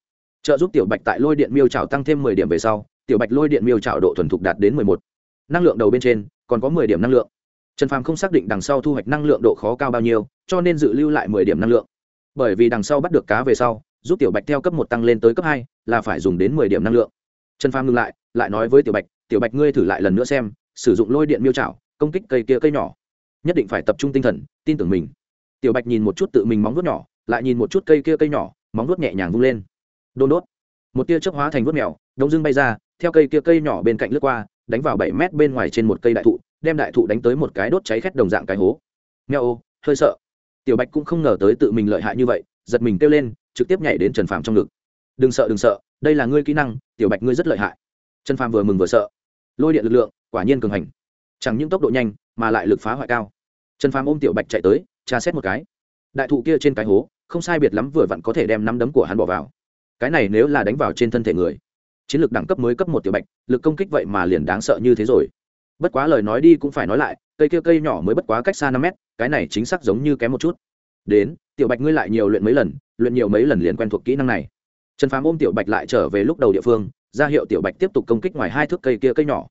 Trợ giúp tiểu bạch tại lôi điện miêu trào tăng thêm mười điểm về sau, tiểu bạch lôi điện miêu trào độ thuần thục đạt đến mười một năng lượng đầu bên trên, còn có mười điểm năng lượng. Trần phàm không xác định đằng sau thu hoạch năng lượng độ khó cao bao nhiêu, cho nên dự lưu lại mười điểm năng lượng. Bởi vì đằng sau bắt được cá về sau, giúp tiểu bạch theo cấp một tăng lên tới cấp hai, là phải dùng đến mười điểm năng lượng. Trần phàm ngừng lại lại nói với tiểu bạch tiểu bạch ngươi thử lại lần nữa xem, sử dụng lôi điện miêu trảo, công kích cây kia cây nhỏ. Nhất định phải tập trung tinh thần, tin tưởng mình. Tiểu bạch nhìn một chút tự mình móng vuốt nhỏ, lại nhìn một chút cây kia cây nhỏ, móng vuốt nhẹ nhàng vung lên. Đôn đốt. Một tia chớp hóa thành vuốt mèo, đông dương bay ra, theo cây kia cây nhỏ bên cạnh lướt qua đánh vào bảy mét bên ngoài trên một cây đại thụ, đem đại thụ đánh tới một cái đốt cháy khét đồng dạng cái hố. Mèo ô, hơi sợ. Tiểu bạch cũng không ngờ tới tự mình lợi hại như vậy, giật mình kêu lên, trực tiếp nhảy đến trần phàm trong ngực. Đừng sợ đừng sợ, đây là ngươi kỹ năng, tiểu bạch ngươi rất lợi hại. Trần phàm vừa mừng vừa sợ. Lôi điện lực lượng, quả nhiên cường hành. Chẳng những tốc độ nhanh, mà lại lực phá hoại cao. Trần phàm ôm tiểu bạch chạy tới, tra xét một cái. Đại thụ kia trên cái hố, không sai biệt lắm vừa vặn có thể đem nắm đấm của hắn bỏ vào. Cái này nếu là đánh vào trên thân thể người chiến lược đẳng cấp mới cấp một tiểu bạch, lực công kích vậy mà liền đáng sợ như thế rồi. Bất quá lời nói đi cũng phải nói lại, cây kia cây nhỏ mới bất quá cách xa năm mét, cái này chính xác giống như kém một chút. Đến, tiểu bạch ngươi lại nhiều luyện mấy lần, luyện nhiều mấy lần liền quen thuộc kỹ năng này. Trần phàm ôm tiểu bạch lại trở về lúc đầu địa phương, ra hiệu tiểu bạch tiếp tục công kích ngoài hai thước cây kia cây nhỏ.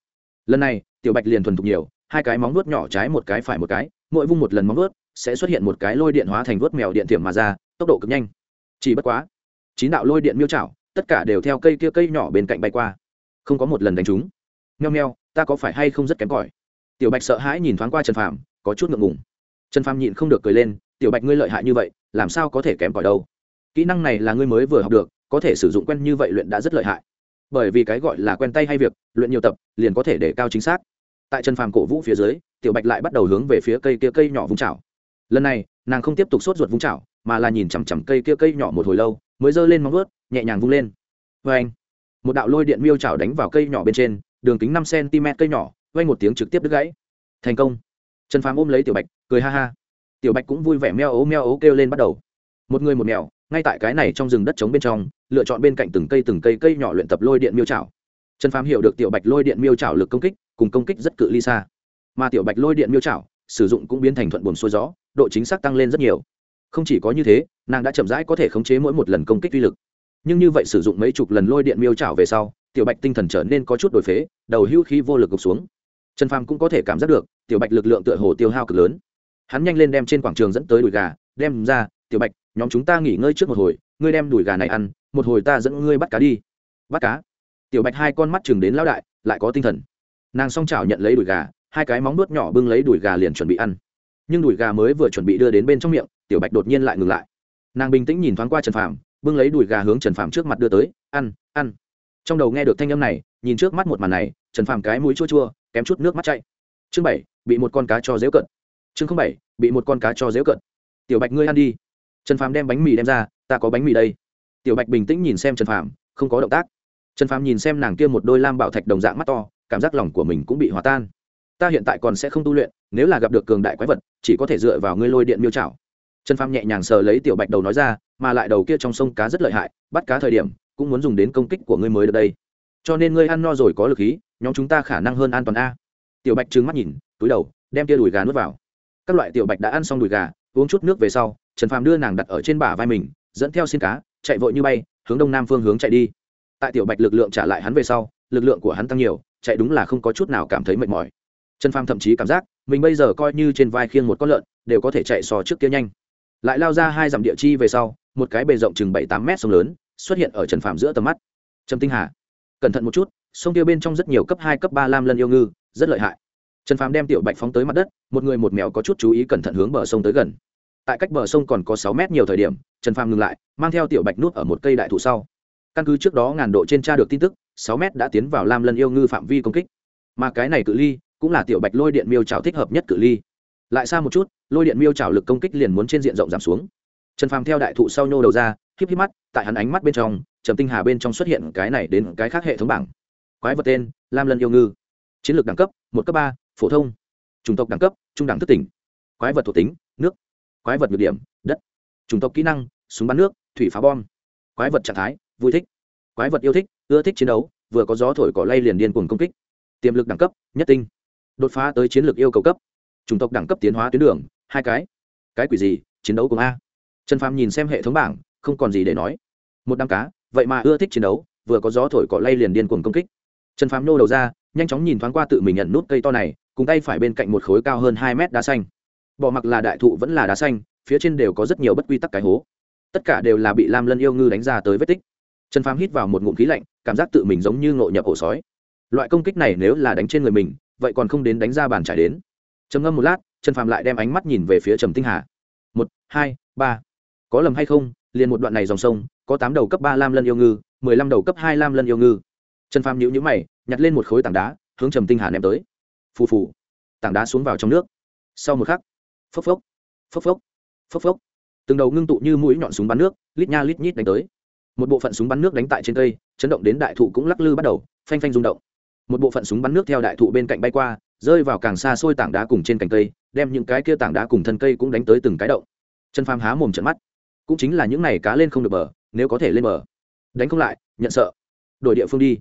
Lần này, tiểu bạch liền thuần thục nhiều, hai cái móng vuốt nhỏ trái một cái phải một cái, mỗi vung một lần móng vuốt, sẽ xuất hiện một cái lôi điện hóa thành vuốt mèo điện thiểm mà ra, tốc độ cực nhanh. Chỉ bất quá, chín đạo lôi điện miêu chảo tất cả đều theo cây kia cây nhỏ bên cạnh bay qua. Không có một lần đánh trúng. Nheo nheo ta có phải hay không rất kém cỏi? Tiểu bạch sợ hãi nhìn thoáng qua trần phàm, có chút ngượng ngùng. Trần phàm nhịn không được cười lên, tiểu bạch ngươi lợi hại như vậy, làm sao có thể kém cỏi đâu? Kỹ năng này là ngươi mới vừa học được, có thể sử dụng quen như vậy luyện đã rất lợi hại. Bởi vì cái gọi là quen tay hay việc, luyện nhiều tập, liền có thể để cao chính xác. Tại trần phàm cổ vũ phía dưới, tiểu bạch lại bắt đầu hướng về phía cây kia cây nhỏ vung chảo. Lần này, nàng không tiếp tục sốt ruột vung chảo, mà là nhìn chằm chằm cây kia cây nhỏ một hồi lâu, mới giơ lên móng vuốt nhẹ nhàng vung lên. Vê anh. Một đạo lôi điện miêu chảo đánh vào cây nhỏ bên trên, đường kính năm cm cây nhỏ vay một tiếng trực tiếp đứt gãy. Thành công. Trần phàm ôm lấy tiểu bạch, cười ha ha. Tiểu bạch cũng vui vẻ meo ố meo ố kêu lên bắt đầu. Một người một mèo, ngay tại cái này trong rừng đất trống bên trong, lựa chọn bên cạnh từng cây từng cây cây nhỏ luyện tập lôi điện miêu chảo trần phàm hiểu được tiểu bạch lôi điện miêu chảo lực công kích, cùng công kích rất cự ly xa. Mà tiểu bạch lôi điện miêu chảo sử dụng cũng biến thành thuận buồm xuôi gió, độ chính xác tăng lên rất nhiều. Không chỉ có như thế, nàng đã chậm rãi có thể khống chế mỗi một lần công kích uy lực nhưng như vậy sử dụng mấy chục lần lôi điện miêu chảo về sau, tiểu bạch tinh thần trở nên có chút đổi phế, đầu hưu khí vô lực gục xuống. Trần phàm cũng có thể cảm giác được, tiểu bạch lực lượng tựa hồ tiêu hao cực lớn. Hắn nhanh lên đem trên quảng trường dẫn tới đùi gà, đem ra, tiểu bạch, nhóm chúng ta nghỉ ngơi trước một hồi, ngươi đem đùi gà này ăn, một hồi ta dẫn ngươi bắt cá đi. Bắt cá? Tiểu bạch hai con mắt chừng đến lao đại, lại có tinh thần. Nàng s o n g chảo nhận lấy đùi gà, hai cái móng nuốt nhỏ bưng lấy đùi gà liền chuẩn bị ăn. Nhưng đùi gà mới vừa chuẩn bị đưa đến bên trong miệng, tiểu bạch đột nhiên lại ngừng lại. Nàng bình tĩnh nhìn thoáng qua trần phàm bưng lấy đùi gà hướng trần phàm trước mặt đưa tới, ăn ăn. Trong đầu nghe được thanh âm này, nhìn trước mắt một màn này, trần phàm cái mũi chua chua, kém chút nước mắt chạy chương bảy, bị một con cá cho dễu cận. Chương không bảy, bị một con cá cho dễu cận. Tiểu bạch ngươi ăn đi. Trần phàm đem bánh mì đem ra, ta có bánh mì đây. Tiểu bạch bình tĩnh nhìn xem trần phàm, không có động tác. Trần phàm nhìn xem nàng kia một đôi lam bảo thạch đồng dạng mắt to, cảm giác lòng của mình cũng bị hòa tan. Ta hiện tại còn sẽ không tu luyện, nếu là gặp được cường đại quái vật, chỉ có thể dựa vào ngươi lôi điện miêu trảo trần phàm nhẹ nhàng sờ lấy tiểu bạch đầu nói ra, mà lại đầu kia trong sông cá rất lợi hại, bắt cá thời điểm, cũng muốn dùng đến công kích của ngươi mới được đây. Cho nên ngươi ăn no rồi có lực khí, nhóm chúng ta khả năng hơn an toàn a. Tiểu bạch trừng mắt nhìn, túi đầu, đem tia đùi gà nuốt vào. Các loại tiểu bạch đã ăn xong đùi gà, uống chút nước về sau, trần phàm đưa nàng đặt ở trên bả vai mình, dẫn theo xin cá, chạy vội như bay, hướng đông nam phương hướng chạy đi. Tại tiểu bạch lực lượng trả lại hắn về sau, lực lượng của hắn tăng nhiều, chạy đúng là không có chút nào cảm thấy mệt mỏi. Trần phàm thậm chí cảm giác, mình bây giờ coi như trên vai khiêng một con lợn, đều có thể chạy so trước kia nhanh lại lao ra hai dặm địa chi về sau, một cái bề rộng chừng bảy tám mét sông lớn, xuất hiện ở trần phạm giữa tầm mắt. Trầm tinh hà, cẩn thận một chút, sông kia bên trong rất nhiều cấp hai, cấp ba lam lân yêu ngư, rất lợi hại. Trần Phạm đem tiểu bạch phóng tới mặt đất, một người một mèo có chút chú ý cẩn thận hướng bờ sông tới gần. Tại cách bờ sông còn có sáu mét nhiều thời điểm, trần Phạm ngừng lại, mang theo tiểu bạch nút ở một cây đại thụ sau. Căn cứ trước đó ngàn độ trên tra được tin tức, sáu mét đã tiến vào lam lân yêu ngư phạm vi công kích. Mà cái này cự ly cũng là tiểu bạch lôi điện miêu trào thích hợp nhất cự ly lại xa một chút, lôi điện miêu trào lực công kích liền muốn trên diện rộng giảm xuống. Trần phàm theo đại thụ sau nhô đầu ra, híp híp mắt, tại hắn ánh mắt bên trong, trầm tinh hà bên trong xuất hiện cái này đến cái khác hệ thống bảng. Quái vật tên, lam lân yêu ngư. Chiến lược đẳng cấp, một cấp ba, phổ thông. Chủng tộc đẳng cấp, trung đẳng thức tỉnh. Quái vật thuộc tính, nước. Quái vật nhược điểm, đất. Chủng tộc kỹ năng, súng bắn nước, thủy phá bom. Quái vật trạng thái, vui thích. Quái vật yêu thích, ưa thích chiến đấu, vừa có gió thổi cỏ lay liền điên cuồng công kích. Tiềm lực đẳng cấp, nhất tinh. Đột phá tới chiến lược yêu cầu cấp chủng tộc đẳng cấp tiến hóa tuyến đường, hai cái. Cái quỷ gì? Chiến đấu cùng a. Trần phàm nhìn xem hệ thống bảng, không còn gì để nói. Một đám cá, vậy mà ưa thích chiến đấu, vừa có gió thổi cỏ lay liền điên cuồng công kích. Trần phàm nô đầu ra, nhanh chóng nhìn thoáng qua tự mình nhận nút cây to này, cùng tay phải bên cạnh một khối cao hơn hai mét đá xanh. Bỏ mặc là đại thụ vẫn là đá xanh, phía trên đều có rất nhiều bất quy tắc cái hố. Tất cả đều là bị lam lân yêu ngư đánh ra tới vết tích. Trần phàm hít vào một ngụm khí lạnh, cảm giác tự mình giống như ngộ nhập ổ sói. Loại công kích này nếu là đánh trên người mình, vậy còn không đến đánh ra bàn trải đến trầm ngâm một lát, trần Phạm lại đem ánh mắt nhìn về phía trầm tinh hà. Một, hai, ba. Có lầm hay không? Liền một đoạn này dòng sông, có tám đầu cấp ba lam lân yêu ngư, mười lăm đầu cấp hai lam lân yêu ngư. Trần Phạm nhữ nhữ mày, nhặt lên một khối tảng đá, hướng trầm tinh hà ném tới. Phù phù. Tảng đá xuống vào trong nước. Sau một khắc, phốc phốc phốc phốc phốc phốc. Từng đầu ngưng tụ như mũi nhọn súng bắn nước, lít nha lít nhít đánh tới. Một bộ phận súng bắn nước đánh tại trên cây, chấn động đến đại thụ cũng lắc lư bắt đầu, phanh phanh rung động. Một bộ phận súng bắn nước theo đại thụ bên cạnh bay qua rơi vào càng xa xôi tảng đá cùng trên cành cây, đem những cái kia tảng đá cùng thân cây cũng đánh tới từng cái động. Chân phàm há mồm trận mắt. Cũng chính là những này cá lên không được bờ, nếu có thể lên bờ. Đánh không lại, nhận sợ. Đổi địa phương đi.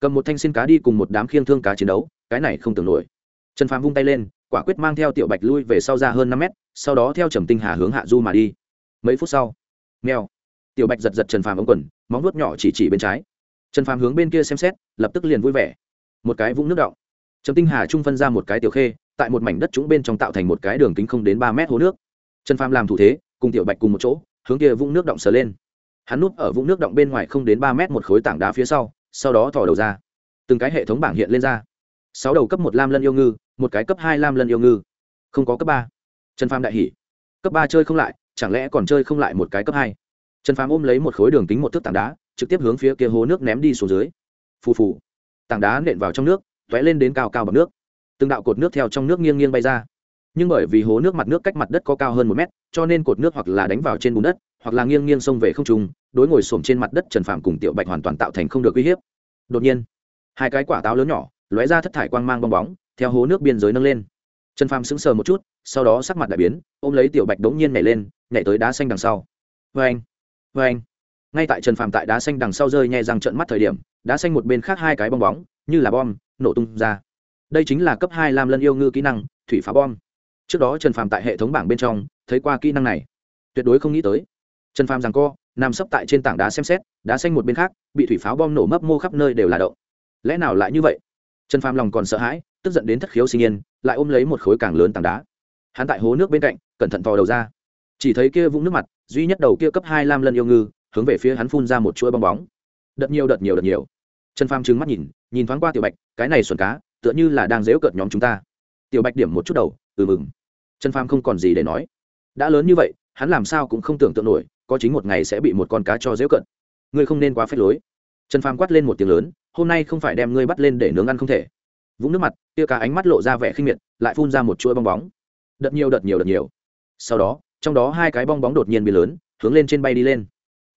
Cầm một thanh xin cá đi cùng một đám khiêng thương cá chiến đấu, cái này không tưởng nổi. Trần phàm vung tay lên, quả quyết mang theo tiểu bạch lui về sau ra hơn năm mét, sau đó theo trầm tinh hà hướng hạ du mà đi. Mấy phút sau, mèo. Tiểu bạch giật giật trần phàm ống quần, móng nuốt nhỏ chỉ chỉ bên trái. Trần phàm hướng bên kia xem xét, lập tức liền vui vẻ. Một cái vũng nước động trầm tinh hà trung phân ra một cái tiểu khê, tại một mảnh đất trũng bên trong tạo thành một cái đường kính không đến ba mét hố nước. Trần phàm làm thủ thế, cùng tiểu bạch cùng một chỗ, hướng kia vũng nước động sờ lên. Hắn núp ở vũng nước động bên ngoài không đến ba mét một khối tảng đá phía sau sau đó thò đầu ra. Từng cái hệ thống bảng hiện lên ra. Sáu đầu cấp một lam lân yêu ngư, một cái cấp hai lam lân yêu ngư. Không có cấp ba. Trần phàm đại hỉ. Cấp ba chơi không lại, chẳng lẽ còn chơi không lại một cái cấp hai? Trần phàm ôm lấy một khối đường kính một thước tảng đá, trực tiếp hướng phía kia hố nước ném đi xuống dưới. Phù phù. Tảng đá nện vào trong nước tóe lên đến cao cao bằng nước. Từng đạo cột nước theo trong nước nghiêng nghiêng bay ra. Nhưng bởi vì hố nước mặt nước cách mặt đất có cao hơn một mét, cho nên cột nước hoặc là đánh vào trên bùn đất, hoặc là nghiêng nghiêng xông về không trung, đối ngồi xổm trên mặt đất trần phạm cùng tiểu bạch hoàn toàn tạo thành không được uy hiếp. Đột nhiên, hai cái quả táo lớn nhỏ, lóe ra thất thải quang mang bong bóng, theo hố nước biên giới nâng lên. Trần Phạm sững sờ một chút, sau đó sắc mặt đại biến, ôm lấy tiểu bạch đống nhiên nhảy lên, nhảy tới đá xanh đằng sau. Vê anh vê anh ngay tại trần Phạm tại đá xanh đằng sau rơi nhẹ răng trận mắt thời điểm, đá xanh một bên khác hai cái bong bóng, như là bom nổ tung ra. Đây chính là cấp hai lam lân yêu ngư kỹ năng, thủy phá bom. Trước đó trần phàm tại hệ thống bảng bên trong, thấy qua kỹ năng này. Tuyệt đối không nghĩ tới. Trần phàm rằng co, nằm sấp tại trên tảng đá xem xét, đá xanh một bên khác, bị thủy pháo bom nổ mấp mô khắp nơi đều là động. Lẽ nào lại như vậy? Trần phàm lòng còn sợ hãi, tức giận đến thất khiếu sinh yên, lại ôm lấy một khối càng lớn tảng đá. Hắn tại hố nước bên cạnh, cẩn thận thò đầu ra. Chỉ thấy kia vũng nước mặt, duy nhất đầu kia cấp hai lam lân yêu ngư, hướng về phía hắn phun ra một chuỗi bong bóng. Đợt nhiều đợt nhiều đợt nhiều trần phàm trừng mắt nhìn nhìn thoáng qua tiểu bạch, cái này xuẩn cá, tựa như là đang dễu cợt nhóm chúng ta. Tiểu bạch điểm một chút đầu ừ mừng. Trần phàm không còn gì để nói. Đã lớn như vậy, hắn làm sao cũng không tưởng tượng nổi, có chính một ngày sẽ bị một con cá cho dễu cận ngươi không nên quá phép lối. Trần phàm quát lên một tiếng lớn, hôm nay không phải đem ngươi bắt lên để nướng ăn không thể. Vũng nước mặt, kia cá ánh mắt lộ ra vẻ khinh miệt, lại phun ra một chuỗi bong bóng. Đợt nhiều đợt nhiều đợt nhiều. Sau đó, trong đó hai cái bong bóng đột nhiên bị lớn, hướng lên trên bay đi lên.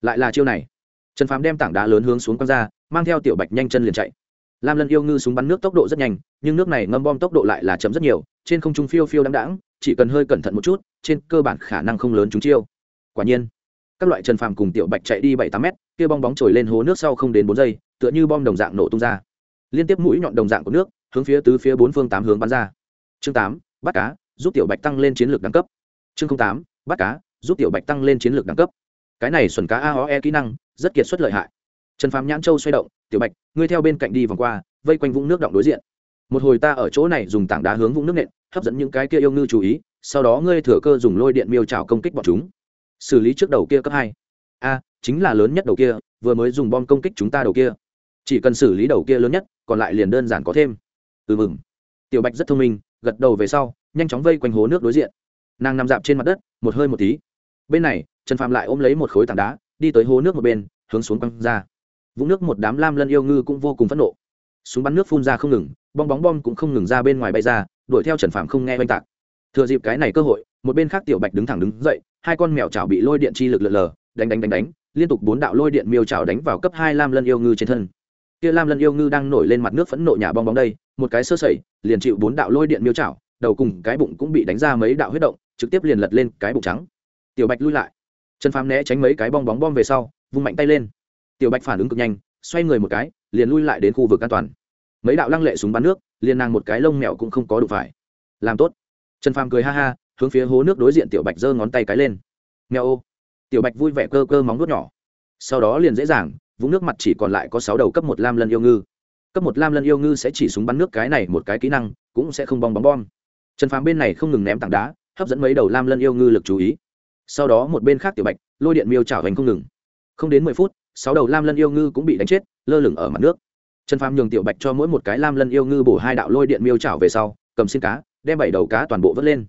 Lại là chiêu này. Trần phàm đem tảng đá lớn hướng xuống quăng ra mang theo tiểu bạch nhanh chân liền chạy. Lam lân yêu ngư súng bắn nước tốc độ rất nhanh, nhưng nước này ngâm bom tốc độ lại là chậm rất nhiều, trên không trung phiêu phiêu đáng đáng chỉ cần hơi cẩn thận một chút, trên cơ bản khả năng không lớn chúng chiêu. Quả nhiên, các loại trần phàm cùng tiểu bạch chạy đi bảy tám mét, kia bong bóng trồi lên hố nước sau không đến bốn giây, tựa như bom đồng dạng nổ tung ra. Liên tiếp mũi nhọn đồng dạng của nước, hướng phía tứ phía bốn phương tám hướng bắn ra. Chương tám, bắt cá, giúp tiểu bạch tăng lên chiến lược đẳng cấp. Chương tám, bắt cá, giúp tiểu bạch tăng lên chiến lược đẳng cấp. Cái này xuẩn cá a e kỹ năng, rất kiệt xuất lợi hại trần phàm nhãn châu xoay động, tiểu bạch, ngươi theo bên cạnh đi vòng qua, vây quanh vũng nước động đối diện. Một hồi ta ở chỗ này dùng tảng đá hướng vũng nước nện, hấp dẫn những cái kia yêu ngư chú ý, sau đó ngươi thừa cơ dùng lôi điện miêu trào công kích bọn chúng. Xử lý trước đầu kia cấp hai. A, chính là lớn nhất đầu kia, vừa mới dùng bom công kích chúng ta đầu kia. Chỉ cần xử lý đầu kia lớn nhất, còn lại liền đơn giản có thêm. Ừ mừng. Tiểu bạch rất thông minh, gật đầu về sau, nhanh chóng vây quanh hố nước đối diện. Nàng nằm dạp trên mặt đất, một hơi một tí. Bên này, trần phạm lại ôm lấy một khối tảng đá, đi tới hố nước một bên, hướng xuống quăng ra vũng nước một đám lam lân yêu ngư cũng vô cùng phẫn nộ. Súng bắn nước phun ra không ngừng, bong bóng bom cũng không ngừng ra bên ngoài bay ra, đuổi theo trần phạm không nghe oanh tạc. Thừa dịp cái này cơ hội, một bên khác tiểu bạch đứng thẳng đứng dậy, hai con mèo chảo bị lôi điện chi lực lượn lờ, đánh đánh đánh đánh, liên tục bốn đạo lôi điện miêu chảo đánh vào cấp hai lam lân yêu ngư trên thân. Kia lam lân yêu ngư đang nổi lên mặt nước phẫn nộ nhà bong bóng đây, một cái sơ sẩy, liền chịu bốn đạo lôi điện miêu chảo, đầu cùng cái bụng cũng bị đánh ra mấy đạo huyết động, trực tiếp liền lật lên cái bụng trắng. Tiểu bạch lui lại. Trần phàm né tránh mấy cái bong bóng bom về sau, vung mạnh tay lên tiểu bạch phản ứng cực nhanh, xoay người một cái, liền lui lại đến khu vực an toàn. Mấy đạo lăng lệ súng bắn nước, liền nàng một cái lông mèo cũng không có đủ phải. Làm tốt. Trần phàm cười ha ha, hướng phía hố nước đối diện tiểu bạch giơ ngón tay cái lên. Mèo ô. Tiểu bạch vui vẻ cơ cơ móng nuốt nhỏ. Sau đó liền dễ dàng, vũng nước mặt chỉ còn lại có sáu đầu cấp một lam lân yêu ngư. Cấp một lam lân yêu ngư sẽ chỉ súng bắn nước cái này một cái kỹ năng, cũng sẽ không bong bóng bom. Trần phàm bên này không ngừng ném tảng đá, hấp dẫn mấy đầu lam lân yêu ngư lực chú ý. Sau đó một bên khác tiểu bạch, lôi điện miêu chảo hành không ngừng. Không đến mười phút sáu đầu lam lân yêu ngư cũng bị đánh chết, lơ lửng ở mặt nước. Trần phàm nhường tiểu bạch cho mỗi một cái lam lân yêu ngư bổ hai đạo lôi điện miêu chảo về sau, cầm xin cá, đem bảy đầu cá toàn bộ vớt lên.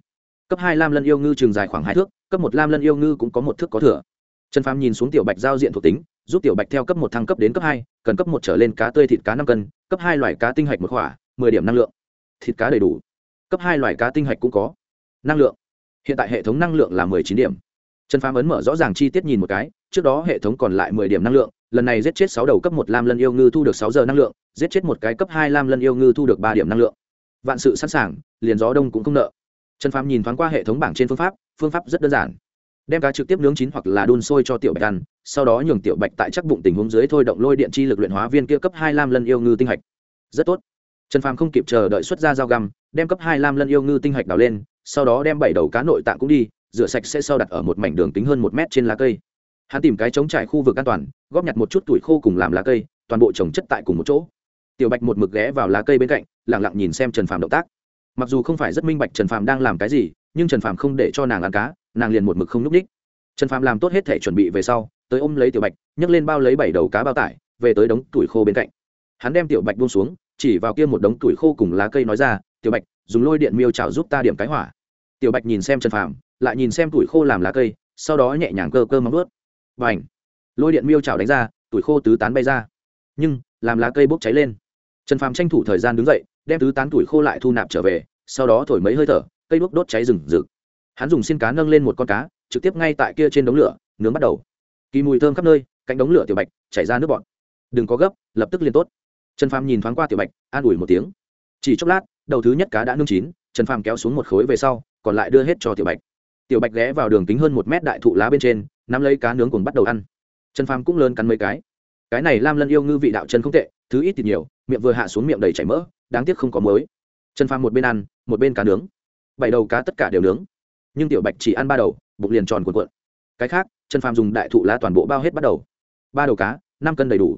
Cấp hai lam lân yêu ngư trường dài khoảng hai thước, cấp một lam lân yêu ngư cũng có một thước có thừa. Trần phàm nhìn xuống tiểu bạch giao diện thuộc tính, giúp tiểu bạch theo cấp một thăng cấp đến cấp hai, cần cấp một trở lên cá tươi thịt cá năm cân, cấp hai loại cá tinh hạch một khỏa mười điểm năng lượng. Thịt cá đầy đủ. Cấp hai loại cá tinh hạch cũng có. Năng lượng. Hiện tại hệ thống năng lượng là mười chín điểm. Trần phàm ấn mở rõ ràng chi tiết nhìn một cái trước đó hệ thống còn lại mười điểm năng lượng, lần này giết chết sáu đầu cấp một lam lân yêu ngư thu được sáu giờ năng lượng, giết chết một cái cấp hai lam lân yêu ngư thu được ba điểm năng lượng. Vạn sự sẵn sàng, liền gió đông cũng không nợ. Trần phàm nhìn thoáng qua hệ thống bảng trên phương pháp phương pháp rất đơn giản. Đem cá trực tiếp nướng chín hoặc là đun sôi cho tiểu bạch ăn, sau đó nhường tiểu bạch tại chắc bụng tình huống dưới thôi động lôi điện chi lực luyện hóa viên kia cấp hai lam lân yêu ngư tinh hạch. Rất tốt. Trần phàm không kịp chờ đợi xuất ra dao găm, đem cấp hai lam lân yêu ngư tinh hạch đào lên, sau đó đem bảy đầu cá nội tạng cũng đi, rửa sạch sẽ sau đặt ở một mảnh đường kính hơn một mét trên lá cây hắn tìm cái chống trải khu vực an toàn, góp nhặt một chút tuổi khô cùng làm lá cây, toàn bộ trồng chất tại cùng một chỗ. Tiểu bạch một mực ghé vào lá cây bên cạnh lẳng lặng nhìn xem trần phàm động tác. Mặc dù không phải rất minh bạch trần phàm đang làm cái gì, nhưng trần phàm không để cho nàng ăn cá, nàng liền một mực không n ú c ních trần phàm làm tốt hết thể chuẩn bị về sau, tới ôm lấy tiểu bạch, nhấc lên bao lấy bảy đầu cá bao tải, về tới đống tuổi khô bên cạnh. Hắn đem tiểu bạch buông xuống, chỉ vào kia một đống tuổi khô cùng lá cây nói ra, tiểu bạch, dùng lôi điện miêu trào giúp ta điểm cái hỏa. Tiểu bạch nhìn xem trần phàm, lại nhìn xem tuổi khô làm lá cây, sau đó nhẹ nhàng cơ cơ móng ướt và ảnh. Lôi điện miêu trào đánh ra, tuổi khô tứ tán bay ra. Nhưng, làm lá cây bốc cháy lên. Trần phàm tranh thủ thời gian đứng dậy, đem tứ tán tuổi khô lại thu nạp trở về, sau đó thổi mấy hơi thở, cây bốc đốt cháy rừng rực. Hắn dùng xin cá nâng lên một con cá, trực tiếp ngay tại kia trên đống lửa, nướng bắt đầu. Kỳ mùi thơm khắp nơi, cạnh đống lửa tiểu bạch, chảy ra nước bọt. Đừng có gấp, lập tức liền tốt. Trần phàm nhìn thoáng qua tiểu bạch, an ủi một tiếng. Chỉ chốc lát, đầu thứ nhất cá đã nương chín, trần phàm kéo xuống một khối về sau, còn lại đưa hết cho tiểu bạch. Tiểu bạch ghé vào đường kính hơn một mét đại thụ lá bên trên nắm lấy cá nướng cùng bắt đầu ăn. Trần phàm cũng lớn cắn mấy cái. Cái này lam lân yêu ngư vị đạo chân không tệ, thứ ít thịt nhiều, miệng vừa hạ xuống miệng đầy chảy mỡ, đáng tiếc không có mới trần phàm một bên ăn, một bên cá nướng. Bảy đầu cá tất cả đều nướng. Nhưng tiểu bạch chỉ ăn ba đầu, bụng liền tròn cuộn cuộn. Cái khác, trần phàm dùng đại thụ lá toàn bộ bao hết bắt đầu. Ba đầu cá, năm cân đầy đủ.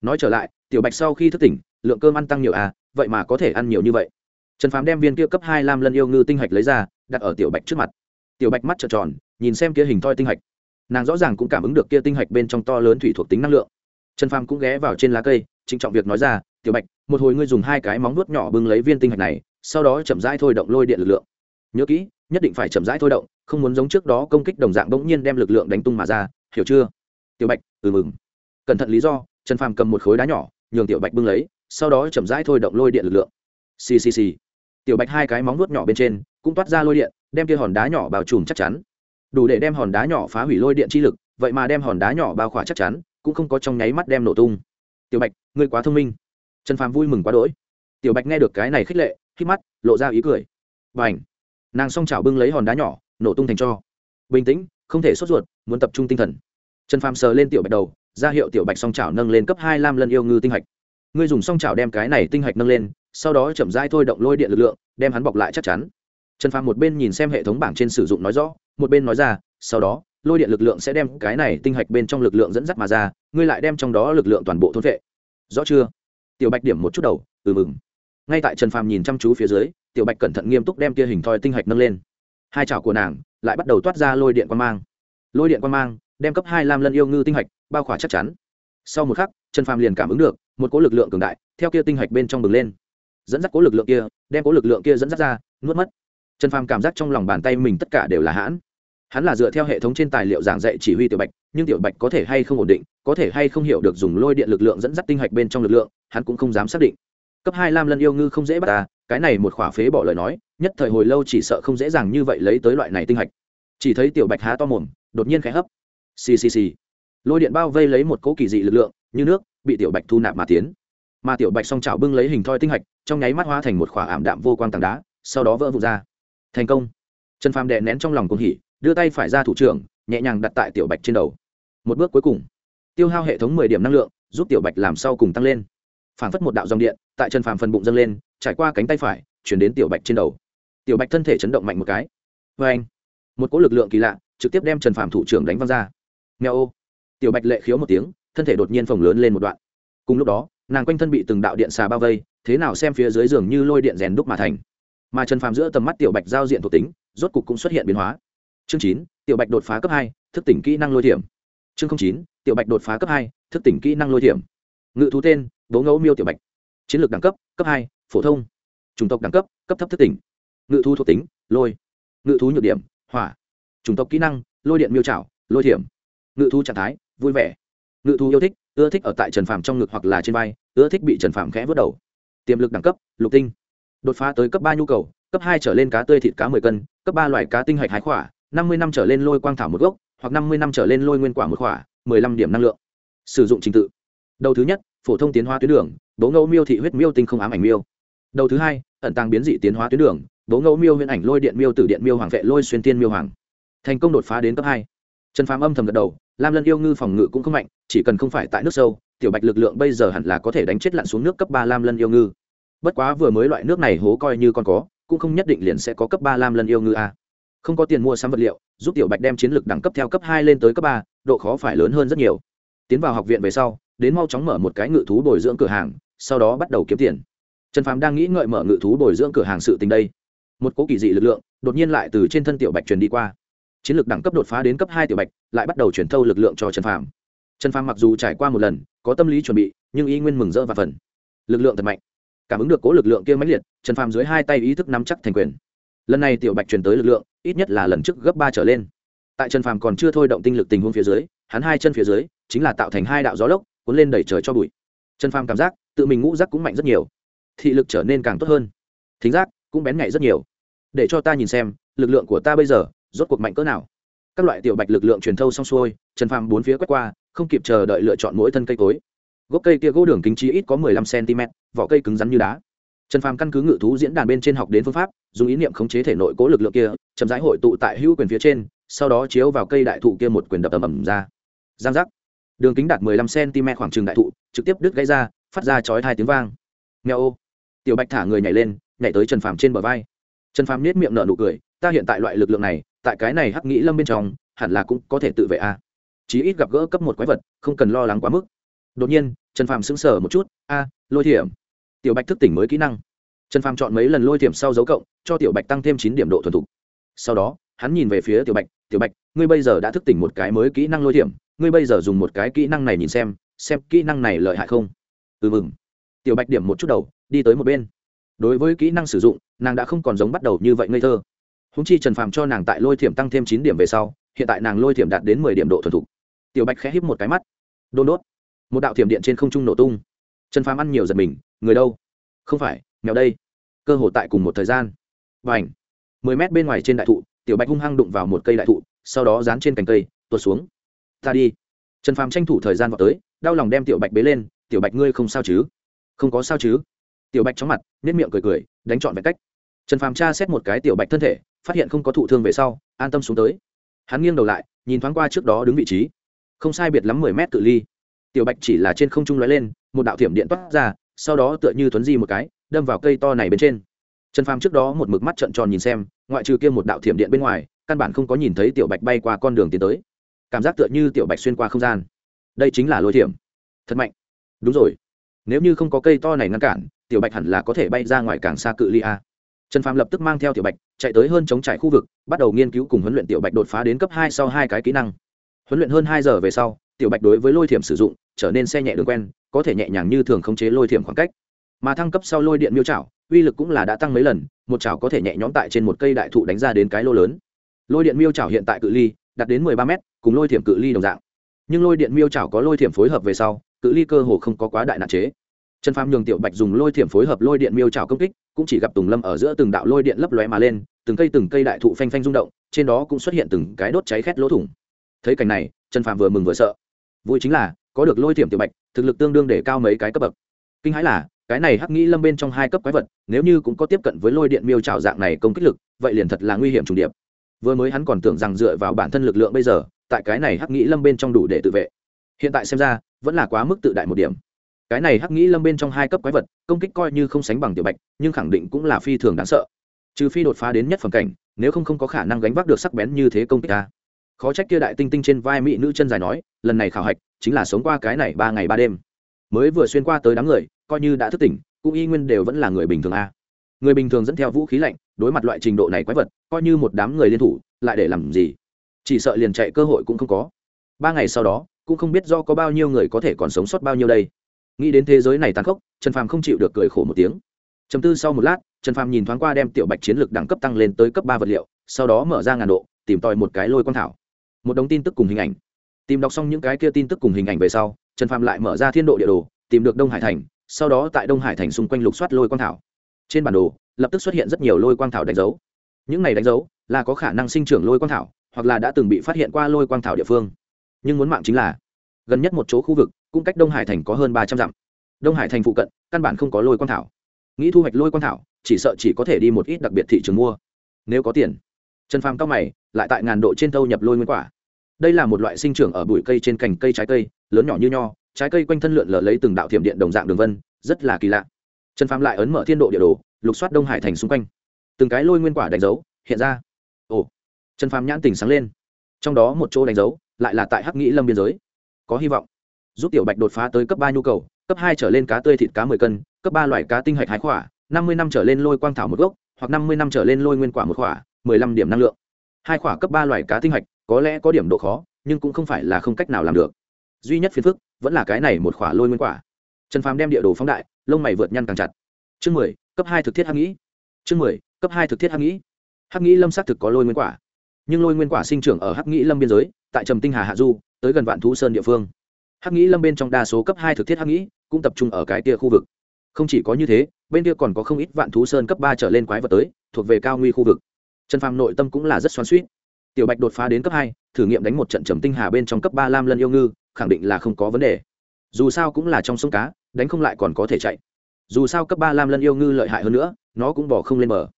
Nói trở lại, tiểu bạch sau khi thức tỉnh, lượng cơm ăn tăng nhiều à vậy mà có thể ăn nhiều như vậy. Trần phàm đem viên kia cấp hai lam lân yêu ngư tinh hạch lấy ra, đặt ở tiểu bạch trước mặt. Tiểu bạch mắt trợn tròn, nhìn xem kia hình thoi tinh hạch nàng rõ ràng cũng cảm ứng được kia tinh hạch bên trong to lớn thủy thuộc tính năng lượng. Trần phàm cũng ghé vào trên lá cây, trịnh trọng việc nói ra, tiểu bạch, một hồi ngươi dùng hai cái móng nuốt nhỏ bưng lấy viên tinh hạch này, sau đó chậm rãi thôi động lôi điện lực lượng. Nhớ kỹ, nhất định phải chậm rãi thôi động, không muốn giống trước đó công kích đồng dạng bỗng nhiên đem lực lượng đánh tung mà ra, hiểu chưa? Tiểu bạch ừ mừng. Cẩn thận lý do, trần phàm cầm một khối đá nhỏ, nhường tiểu bạch bưng lấy, sau đó chậm rãi thôi động lôi điện lực lượng. Ccc tiểu bạch hai cái móng nuốt nhỏ bên trên, cũng toát ra lôi điện, đem kia hòn đá nhỏ bao trùm chắc chắn đủ để đem hòn đá nhỏ phá hủy lôi điện chi lực, vậy mà đem hòn đá nhỏ bao khỏa chắc chắn, cũng không có trong nháy mắt đem nổ tung. Tiểu bạch, ngươi quá thông minh. Trần phàm vui mừng quá đỗi. Tiểu bạch nghe được cái này khích lệ khi mắt, lộ ra ý cười. Và ảnh nàng s o n g chảo bưng lấy hòn đá nhỏ, nổ tung thành cho. Bình tĩnh, không thể sốt ruột, muốn tập trung tinh thần. Trần phàm sờ lên tiểu bạch đầu, ra hiệu tiểu bạch s o n g chảo nâng lên cấp hai lam lân yêu ngư tinh hạch. Ngươi dùng s o n g chảo đem cái này tinh hạch nâng lên, sau đó chậm rãi thôi động lôi điện lực lượng, đem hắn bọc lại chắc chắn. Trần phàm một bên nhìn xem hệ thống bảng trên sử dụng nói rõ một bên nói ra, sau đó, lôi điện lực lượng sẽ đem cái này tinh hạch bên trong lực lượng dẫn dắt mà ra, ngươi lại đem trong đó lực lượng toàn bộ thôn vệ. Rõ chưa? Tiểu bạch điểm một chút đầu ừ mừng. Ngay tại trần phàm nhìn chăm chú phía dưới, tiểu bạch cẩn thận nghiêm túc đem tia hình thoi tinh hạch nâng lên. Hai chảo của nàng lại bắt đầu toát ra lôi điện quan mang. Lôi điện quan mang đem cấp hai lam lân yêu ngư tinh hạch bao khỏa chắc chắn. Sau một khắc, trần phàm liền cảm ứng được, một cỗ lực lượng cường đại theo kia tinh hạch bên trong bừng lên. Dẫn dắt cỗ lực lượng kia, đem cỗ lực lượng kia dẫn dắt ra, nuốt mất trần phàm cảm giác trong lòng bàn tay mình tất cả đều là hãn. Hắn là dựa theo hệ thống trên tài liệu giảng dạy chỉ huy tiểu bạch, nhưng tiểu bạch có thể hay không ổn định, có thể hay không hiểu được dùng lôi điện lực lượng dẫn dắt tinh hạch bên trong lực lượng, hắn cũng không dám xác định. Cấp hai lam lân yêu ngư không dễ bắt ta, cái này một khỏa phế bỏ lời nói, nhất thời hồi lâu chỉ sợ không dễ dàng như vậy lấy tới loại này tinh hạch. Chỉ thấy tiểu bạch há to mồm, đột nhiên khẽ hấp. Ccc lôi điện bao vây lấy một cỗ kỳ dị lực lượng, như nước, bị tiểu bạch thu nạp mà tiến. Mà tiểu bạch song trào bưng lấy hình thoi tinh hạch, trong nháy mắt hóa thành một khỏa ảm đạm vô quang tảng đá, sau đó vỡ vụt ra thành công. Trần phàm đè nén trong lòng cuồng hỉ, đưa tay phải ra thủ trưởng, nhẹ nhàng đặt tại tiểu bạch trên đầu. Một bước cuối cùng, tiêu hao hệ thống mười điểm năng lượng, giúp tiểu bạch làm sau cùng tăng lên. Phản phất một đạo dòng điện, tại trần phàm phần bụng dâng lên, trải qua cánh tay phải, chuyển đến tiểu bạch trên đầu. Tiểu bạch thân thể chấn động mạnh một cái. Vê anh, một cỗ lực lượng kỳ lạ, trực tiếp đem trần phàm thủ trưởng đánh văng ra. Nghe ô. Tiểu bạch lệ khiếu một tiếng, thân thể đột nhiên phồng lớn lên một đoạn. Cùng lúc đó, nàng quanh thân bị từng đạo điện xà bao vây, thế nào xem phía dưới giường như lôi điện rèn đúc mà thành mà trần phàm giữa tầm mắt tiểu bạch giao diện thuộc tính, rốt cục cũng xuất hiện biến hóa. Chương chín, tiểu bạch đột phá cấp hai, thức tỉnh kỹ năng lôi thiểm. Chương chín, tiểu bạch đột phá cấp hai, thức tỉnh kỹ năng lôi thiểm. Ngự thú tên, bố ngẫu miêu tiểu bạch. Chiến lược đẳng cấp cấp hai, phổ thông. Chủng tộc đẳng cấp cấp thấp thức tỉnh. Ngự thú thuộc tính, lôi. Ngự thú nhược điểm, hỏa. Chủng tộc kỹ năng, lôi điện miêu trảo, lôi thiểm. Ngự thú trạng thái, vui vẻ. Ngự thú yêu thích, ưa thích ở tại trần phàm trong ngực hoặc là trên vai, ưa thích bị trần phàm khẽ vớt đầu. Tiềm lực đẳng cấp, lục tinh đột phá tới cấp ba nhu cầu, cấp hai trở lên cá tươi thịt cá mười cân, cấp ba loại cá tinh hạch hái khỏa, năm mươi năm trở lên lôi quang thảo một gốc, hoặc năm mươi năm trở lên lôi nguyên quả một khỏa, mười lăm điểm năng lượng. Sử dụng trình tự. Đầu thứ nhất, phổ thông tiến hóa tuyến đường, bố ngẫu miêu thị huyết miêu tinh không ám ảnh miêu. Đầu thứ hai, ẩn tàng biến dị tiến hóa tuyến đường, bố ngẫu miêu huyễn ảnh lôi điện miêu tử điện miêu hoàng vệ lôi xuyên tiên miêu hoàng. Thành công đột phá đến cấp hai. Trần phàm âm thầm gật đầu, lam lân yêu ngư phòng ngự cũng không mạnh, chỉ cần không phải tại nước sâu, tiểu bạch lực lượng bây giờ hẳn là có thể đánh chết lặn xuống nước cấp ba lam lân yêu ngư bất quá vừa mới loại nước này hố coi như còn có, cũng không nhất định liền sẽ có cấp ba lam lân yêu ngư a. Không có tiền mua sắm vật liệu, giúp tiểu bạch đem chiến lược đẳng cấp theo cấp hai lên tới cấp ba, độ khó phải lớn hơn rất nhiều. Tiến vào học viện về sau, đến mau chóng mở một cái ngự thú bồi dưỡng cửa hàng, sau đó bắt đầu kiếm tiền. Trần phàm đang nghĩ ngợi mở ngự thú bồi dưỡng cửa hàng sự tình đây. Một cố kỳ dị lực lượng, đột nhiên lại từ trên thân tiểu bạch truyền đi qua. Chiến lược đẳng cấp đột phá đến cấp hai tiểu bạch, lại bắt đầu chuyển thâu lực lượng cho trần phàm. Trần phàm mặc dù trải qua một lần, có tâm lý chuẩn bị, nhưng y nguyên mừng rỡ và phần. Lực lượng thật mạnh cảm ứng được cố lực lượng kia mãnh liệt, trần phàm dưới hai tay ý thức nắm chắc thành quyền. Lần này tiểu bạch truyền tới lực lượng, ít nhất là lần trước gấp ba trở lên. Tại trần phàm còn chưa thôi động tinh lực tình huống phía dưới, hắn hai chân phía dưới, chính là tạo thành hai đạo gió lốc, cuốn lên đẩy trời cho bụi. Trần phàm cảm giác, tự mình ngũ giác cũng mạnh rất nhiều. Thị lực trở nên càng tốt hơn. Thính giác cũng bén nhạy rất nhiều. Để cho ta nhìn xem, lực lượng của ta bây giờ, rốt cuộc mạnh cỡ nào. Các loại tiểu bạch lực lượng truyền thâu xong xuôi, trần phàm bốn phía quét qua, không kịp chờ đợi lựa chọn mỗi thân cây cối gốc cây kia gỗ đường kính trí ít có mười lăm cm, vỏ cây cứng rắn như đá. Trần phàm căn cứ ngự thú diễn đàn bên trên học đến phương pháp, dùng ý niệm khống chế thể nội cố lực lượng kia, chậm rãi hội tụ tại hữu quyền phía trên, sau đó chiếu vào cây đại thụ kia một quyền đập ầm ầm ra. Giang giác. Đường kính đạt mười lăm cm khoảng trường đại thụ, trực tiếp đứt gãy ra, phát ra chói hai tiếng vang. Nghe ô. Tiểu bạch thả người nhảy lên, nhảy tới trần phàm trên bờ vai. Trần phàm nhếch miệng nở nụ cười, ta hiện tại loại lực lượng này, tại cái này hắc nghĩ lâm bên trong, hẳn là cũng có thể tự vệ a. À. chí ít gặp gỡ cấp một quái vật, không cần lo lắng quá mức đột nhiên, trần phàm sững sờ một chút, a, lôi thiểm. Tiểu bạch thức tỉnh mới kỹ năng. Trần phàm chọn mấy lần lôi thiểm sau dấu cộng, cho tiểu bạch tăng thêm chín điểm độ thuần thục. Sau đó, hắn nhìn về phía tiểu bạch tiểu bạch, ngươi bây giờ đã thức tỉnh một cái mới kỹ năng lôi thiểm, ngươi bây giờ dùng một cái kỹ năng này nhìn xem xem kỹ năng này lợi hại không? Ừ mừng. Tiểu bạch điểm một chút đầu, đi tới một bên. Đối với kỹ năng sử dụng, nàng đã không còn giống bắt đầu như vậy ngây thơ. Húng chi trần phàm cho nàng tại lôi thiểm tăng thêm chín điểm về sau, hiện tại nàng lôi thiểm đạt đến mười điểm độ thuần thục. Tiểu bạch khẽ híp một cái mắt. Đôn đốt một đạo thiểm điện trên không trung nổ tung. Trần phàm ăn nhiều giật mình, người đâu? Không phải, mèo đây. Cơ hồ tại cùng một thời gian. Và ảnh mười mét bên ngoài trên đại thụ, tiểu bạch hung hăng đụng vào một cây đại thụ, sau đó dán trên cành cây, tuột xuống. Ta đi. Trần phàm tranh thủ thời gian vào tới, đau lòng đem tiểu bạch bế lên, tiểu bạch ngươi không sao chứ? Không có sao chứ. Tiểu bạch chóng mặt nếp miệng cười cười, đánh trọn vẹn cách. Trần phàm tra xét một cái tiểu bạch thân thể, phát hiện không có thụ thương về sau, an tâm xuống tới. Hắn nghiêng đầu lại, nhìn thoáng qua trước đó đứng vị trí. Không sai biệt lắm mười mét cự ly tiểu bạch chỉ là trên không trung lóe lên, một đạo thiểm điện toát ra, sau đó tựa như thuấn di một cái, đâm vào cây to này bên trên. Trần phàm trước đó một mực mắt trợn tròn nhìn xem, ngoại trừ kia một đạo thiểm điện bên ngoài, căn bản không có nhìn thấy tiểu bạch bay qua con đường tiến tới. Cảm giác tựa như tiểu bạch xuyên qua không gian. Đây chính là lôi thiểm. Thật mạnh. Đúng rồi. Nếu như không có cây to này ngăn cản, tiểu bạch hẳn là có thể bay ra ngoài càng xa cự ly a. Trần phàm lập tức mang theo tiểu bạch, chạy tới hơn chống trải khu vực, bắt đầu nghiên cứu cùng huấn luyện tiểu bạch đột phá đến cấp hai sau hai cái kỹ năng. Huấn luyện hơn hai giờ về sau, tiểu bạch đối với lôi thiểm sử dụng trở nên xe nhẹ đường quen, có thể nhẹ nhàng như thường khống chế lôi thiểm khoảng cách. Mà thăng cấp sau lôi điện miêu chảo, uy lực cũng là đã tăng mấy lần, một chảo có thể nhẹ nhõm tại trên một cây đại thụ đánh ra đến cái lô lớn. Lôi điện miêu chảo hiện tại cự ly, đạt đến mười ba m cùng lôi thiểm cự ly đồng dạng. Nhưng lôi điện miêu chảo có lôi thiểm phối hợp về sau, cự ly cơ hồ không có quá đại nạn chế. Trần phàm nhường tiểu bạch dùng lôi thiểm phối hợp lôi điện miêu trào công kích, cũng chỉ gặp tùng lâm ở giữa từng đạo lôi điện lấp lóe mà lên, từng cây từng cây đại thụ phanh phanh rung động, trên đó cũng xuất hiện từng cái đốt cháy khét lỗ thủng. Thấy cảnh này, trần phàm vừa mừng vừa sợ. Vui chính là có được lôi thiểm tiểu bạch, thực lực tương đương để cao mấy cái cấp bậc. Kinh hãi là, cái này hắc nghĩ lâm bên trong hai cấp quái vật, nếu như cũng có tiếp cận với lôi điện miêu trào dạng này công kích lực, vậy liền thật là nguy hiểm trùng điệp. Vừa mới hắn còn tưởng rằng dựa vào bản thân lực lượng bây giờ, tại cái này hắc nghĩ lâm bên trong đủ để tự vệ. Hiện tại xem ra, vẫn là quá mức tự đại một điểm. Cái này hắc nghĩ lâm bên trong hai cấp quái vật, công kích coi như không sánh bằng tiểu bạch, nhưng khẳng định cũng là phi thường đáng sợ. Trừ phi đột phá đến nhất phẩm cảnh, nếu không không có khả năng gánh vác được sắc bén như thế công kích ta khó trách kia đại tinh tinh trên vai mỹ nữ chân dài nói, lần này khảo hạch chính là sống qua cái này ba ngày ba đêm. Mới vừa xuyên qua tới đám người, coi như đã thức tỉnh, cũng y nguyên đều vẫn là người bình thường a. Người bình thường dẫn theo vũ khí lạnh, đối mặt loại trình độ này quái vật, coi như một đám người liên thủ, lại để làm gì? Chỉ sợ liền chạy cơ hội cũng không có. Ba ngày sau đó, cũng không biết do có bao nhiêu người có thể còn sống sót bao nhiêu đây. Nghĩ đến thế giới này tàn khốc, trần phàm không chịu được cười khổ một tiếng. Chấm tư sau một lát, trần phàm nhìn thoáng qua đem tiểu bạch chiến lược đẳng cấp tăng lên tới cấp ba vật liệu, sau đó mở ra ngàn độ, tìm tòi một cái lôi quang thảo một đống tin tức cùng hình ảnh. Tìm đọc xong những cái kia tin tức cùng hình ảnh về sau, trần phàm lại mở ra thiên độ địa đồ, tìm được đông hải thành, sau đó tại đông hải thành xung quanh lục soát lôi quang thảo. Trên bản đồ, lập tức xuất hiện rất nhiều lôi quang thảo đánh dấu. Những này đánh dấu là có khả năng sinh trưởng lôi quang thảo, hoặc là đã từng bị phát hiện qua lôi quang thảo địa phương. Nhưng muốn mạng chính là, gần nhất một chỗ khu vực, cũng cách đông hải thành có hơn ba trăm dặm. Đông hải thành phụ cận, căn bản không có lôi quang thảo. Nghĩ thu hoạch lôi quang thảo, chỉ sợ chỉ có thể đi một ít đặc biệt thị trường mua. Nếu có tiền trần phàm cao mày, lại tại ngàn độ trên thâu nhập lôi nguyên quả. Đây là một loại sinh trưởng ở bụi cây trên cành cây trái cây, lớn nhỏ như nho, trái cây quanh thân lượn lờ lấy từng đạo thiểm điện đồng dạng đường vân, rất là kỳ lạ. Trần phàm lại ấn mở thiên độ địa đồ, lục soát đông hải thành xung quanh. Từng cái lôi nguyên quả đánh dấu, hiện ra. Ồ trần phàm nhãn tình sáng lên. Trong đó một chỗ đánh dấu, lại là tại hắc nghĩ lâm biên giới. Có hy vọng. Giúp tiểu bạch đột phá tới cấp ba nhu cầu, cấp hai trở lên cá tươi thịt cá mười cân, cấp ba loại cá tinh hạch hái khỏa, năm mươi năm trở lên lôi quang thảo một gốc, hoặc năm mươi năm trở lên lôi nguyên quả một khỏa mười lăm điểm năng lượng. Hai khỏa cấp ba loài cá tinh hạch, có lẽ có điểm độ khó, nhưng cũng không phải là không cách nào làm được. Duy nhất phiền phức, vẫn là cái này một khỏa lôi nguyên quả. Trần phàm đem địa đồ phóng đại, lông mày vượt nhăn càng chặt. Chương mười, cấp hai thực thiết hắc nghĩ. Chương mười, cấp hai thực thiết hắc nghĩ. Hắc nghĩ lâm xác thực có lôi nguyên quả. Nhưng lôi nguyên quả sinh trưởng ở hắc nghĩ lâm biên giới, tại trầm tinh hà hạ du, tới gần vạn thú sơn địa phương. Hắc nghĩ lâm bên trong đa số cấp hai thực thiết hắc nghĩ cũng tập trung ở cái kia khu vực. Không chỉ có như thế, bên kia còn có không ít vạn thú sơn cấp ba trở lên quái vật tới, thuộc về cao nguy khu vực trần phàm nội tâm cũng là rất xoắn suýt tiểu bạch đột phá đến cấp hai, thử nghiệm đánh một trận trầm tinh hà bên trong cấp ba lam lân yêu ngư, khẳng định là không có vấn đề. Dù sao cũng là trong sông cá, đánh không lại còn có thể chạy. Dù sao cấp ba lam lân yêu ngư lợi hại hơn nữa, nó cũng bỏ không lên bờ.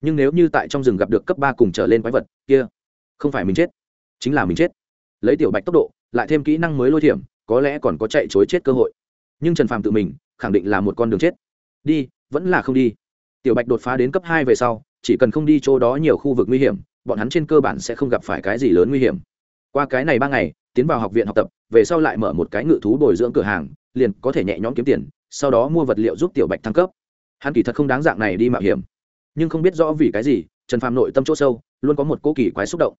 Nhưng nếu như tại trong rừng gặp được cấp ba cùng trở lên quái vật, kia, không phải mình chết, chính là mình chết. Lấy tiểu bạch tốc độ, lại thêm kỹ năng mới lôi thiểm, có lẽ còn có chạy chối chết cơ hội. Nhưng trần phàm tự mình, khẳng định là một con đường chết. Đi, vẫn là không đi. Tiểu bạch đột phá đến cấp hai về sau chỉ cần không đi chỗ đó nhiều khu vực nguy hiểm, bọn hắn trên cơ bản sẽ không gặp phải cái gì lớn nguy hiểm. Qua cái này ba ngày, tiến vào học viện học tập, về sau lại mở một cái ngự thú bồi dưỡng cửa hàng, liền có thể nhẹ nhõm kiếm tiền, sau đó mua vật liệu giúp tiểu bạch thăng cấp. Hắn kỳ thật không đáng dạng này đi mạo hiểm. Nhưng không biết rõ vì cái gì, trần phàm nội tâm chỗ sâu, luôn có một cô kỳ quái xúc động.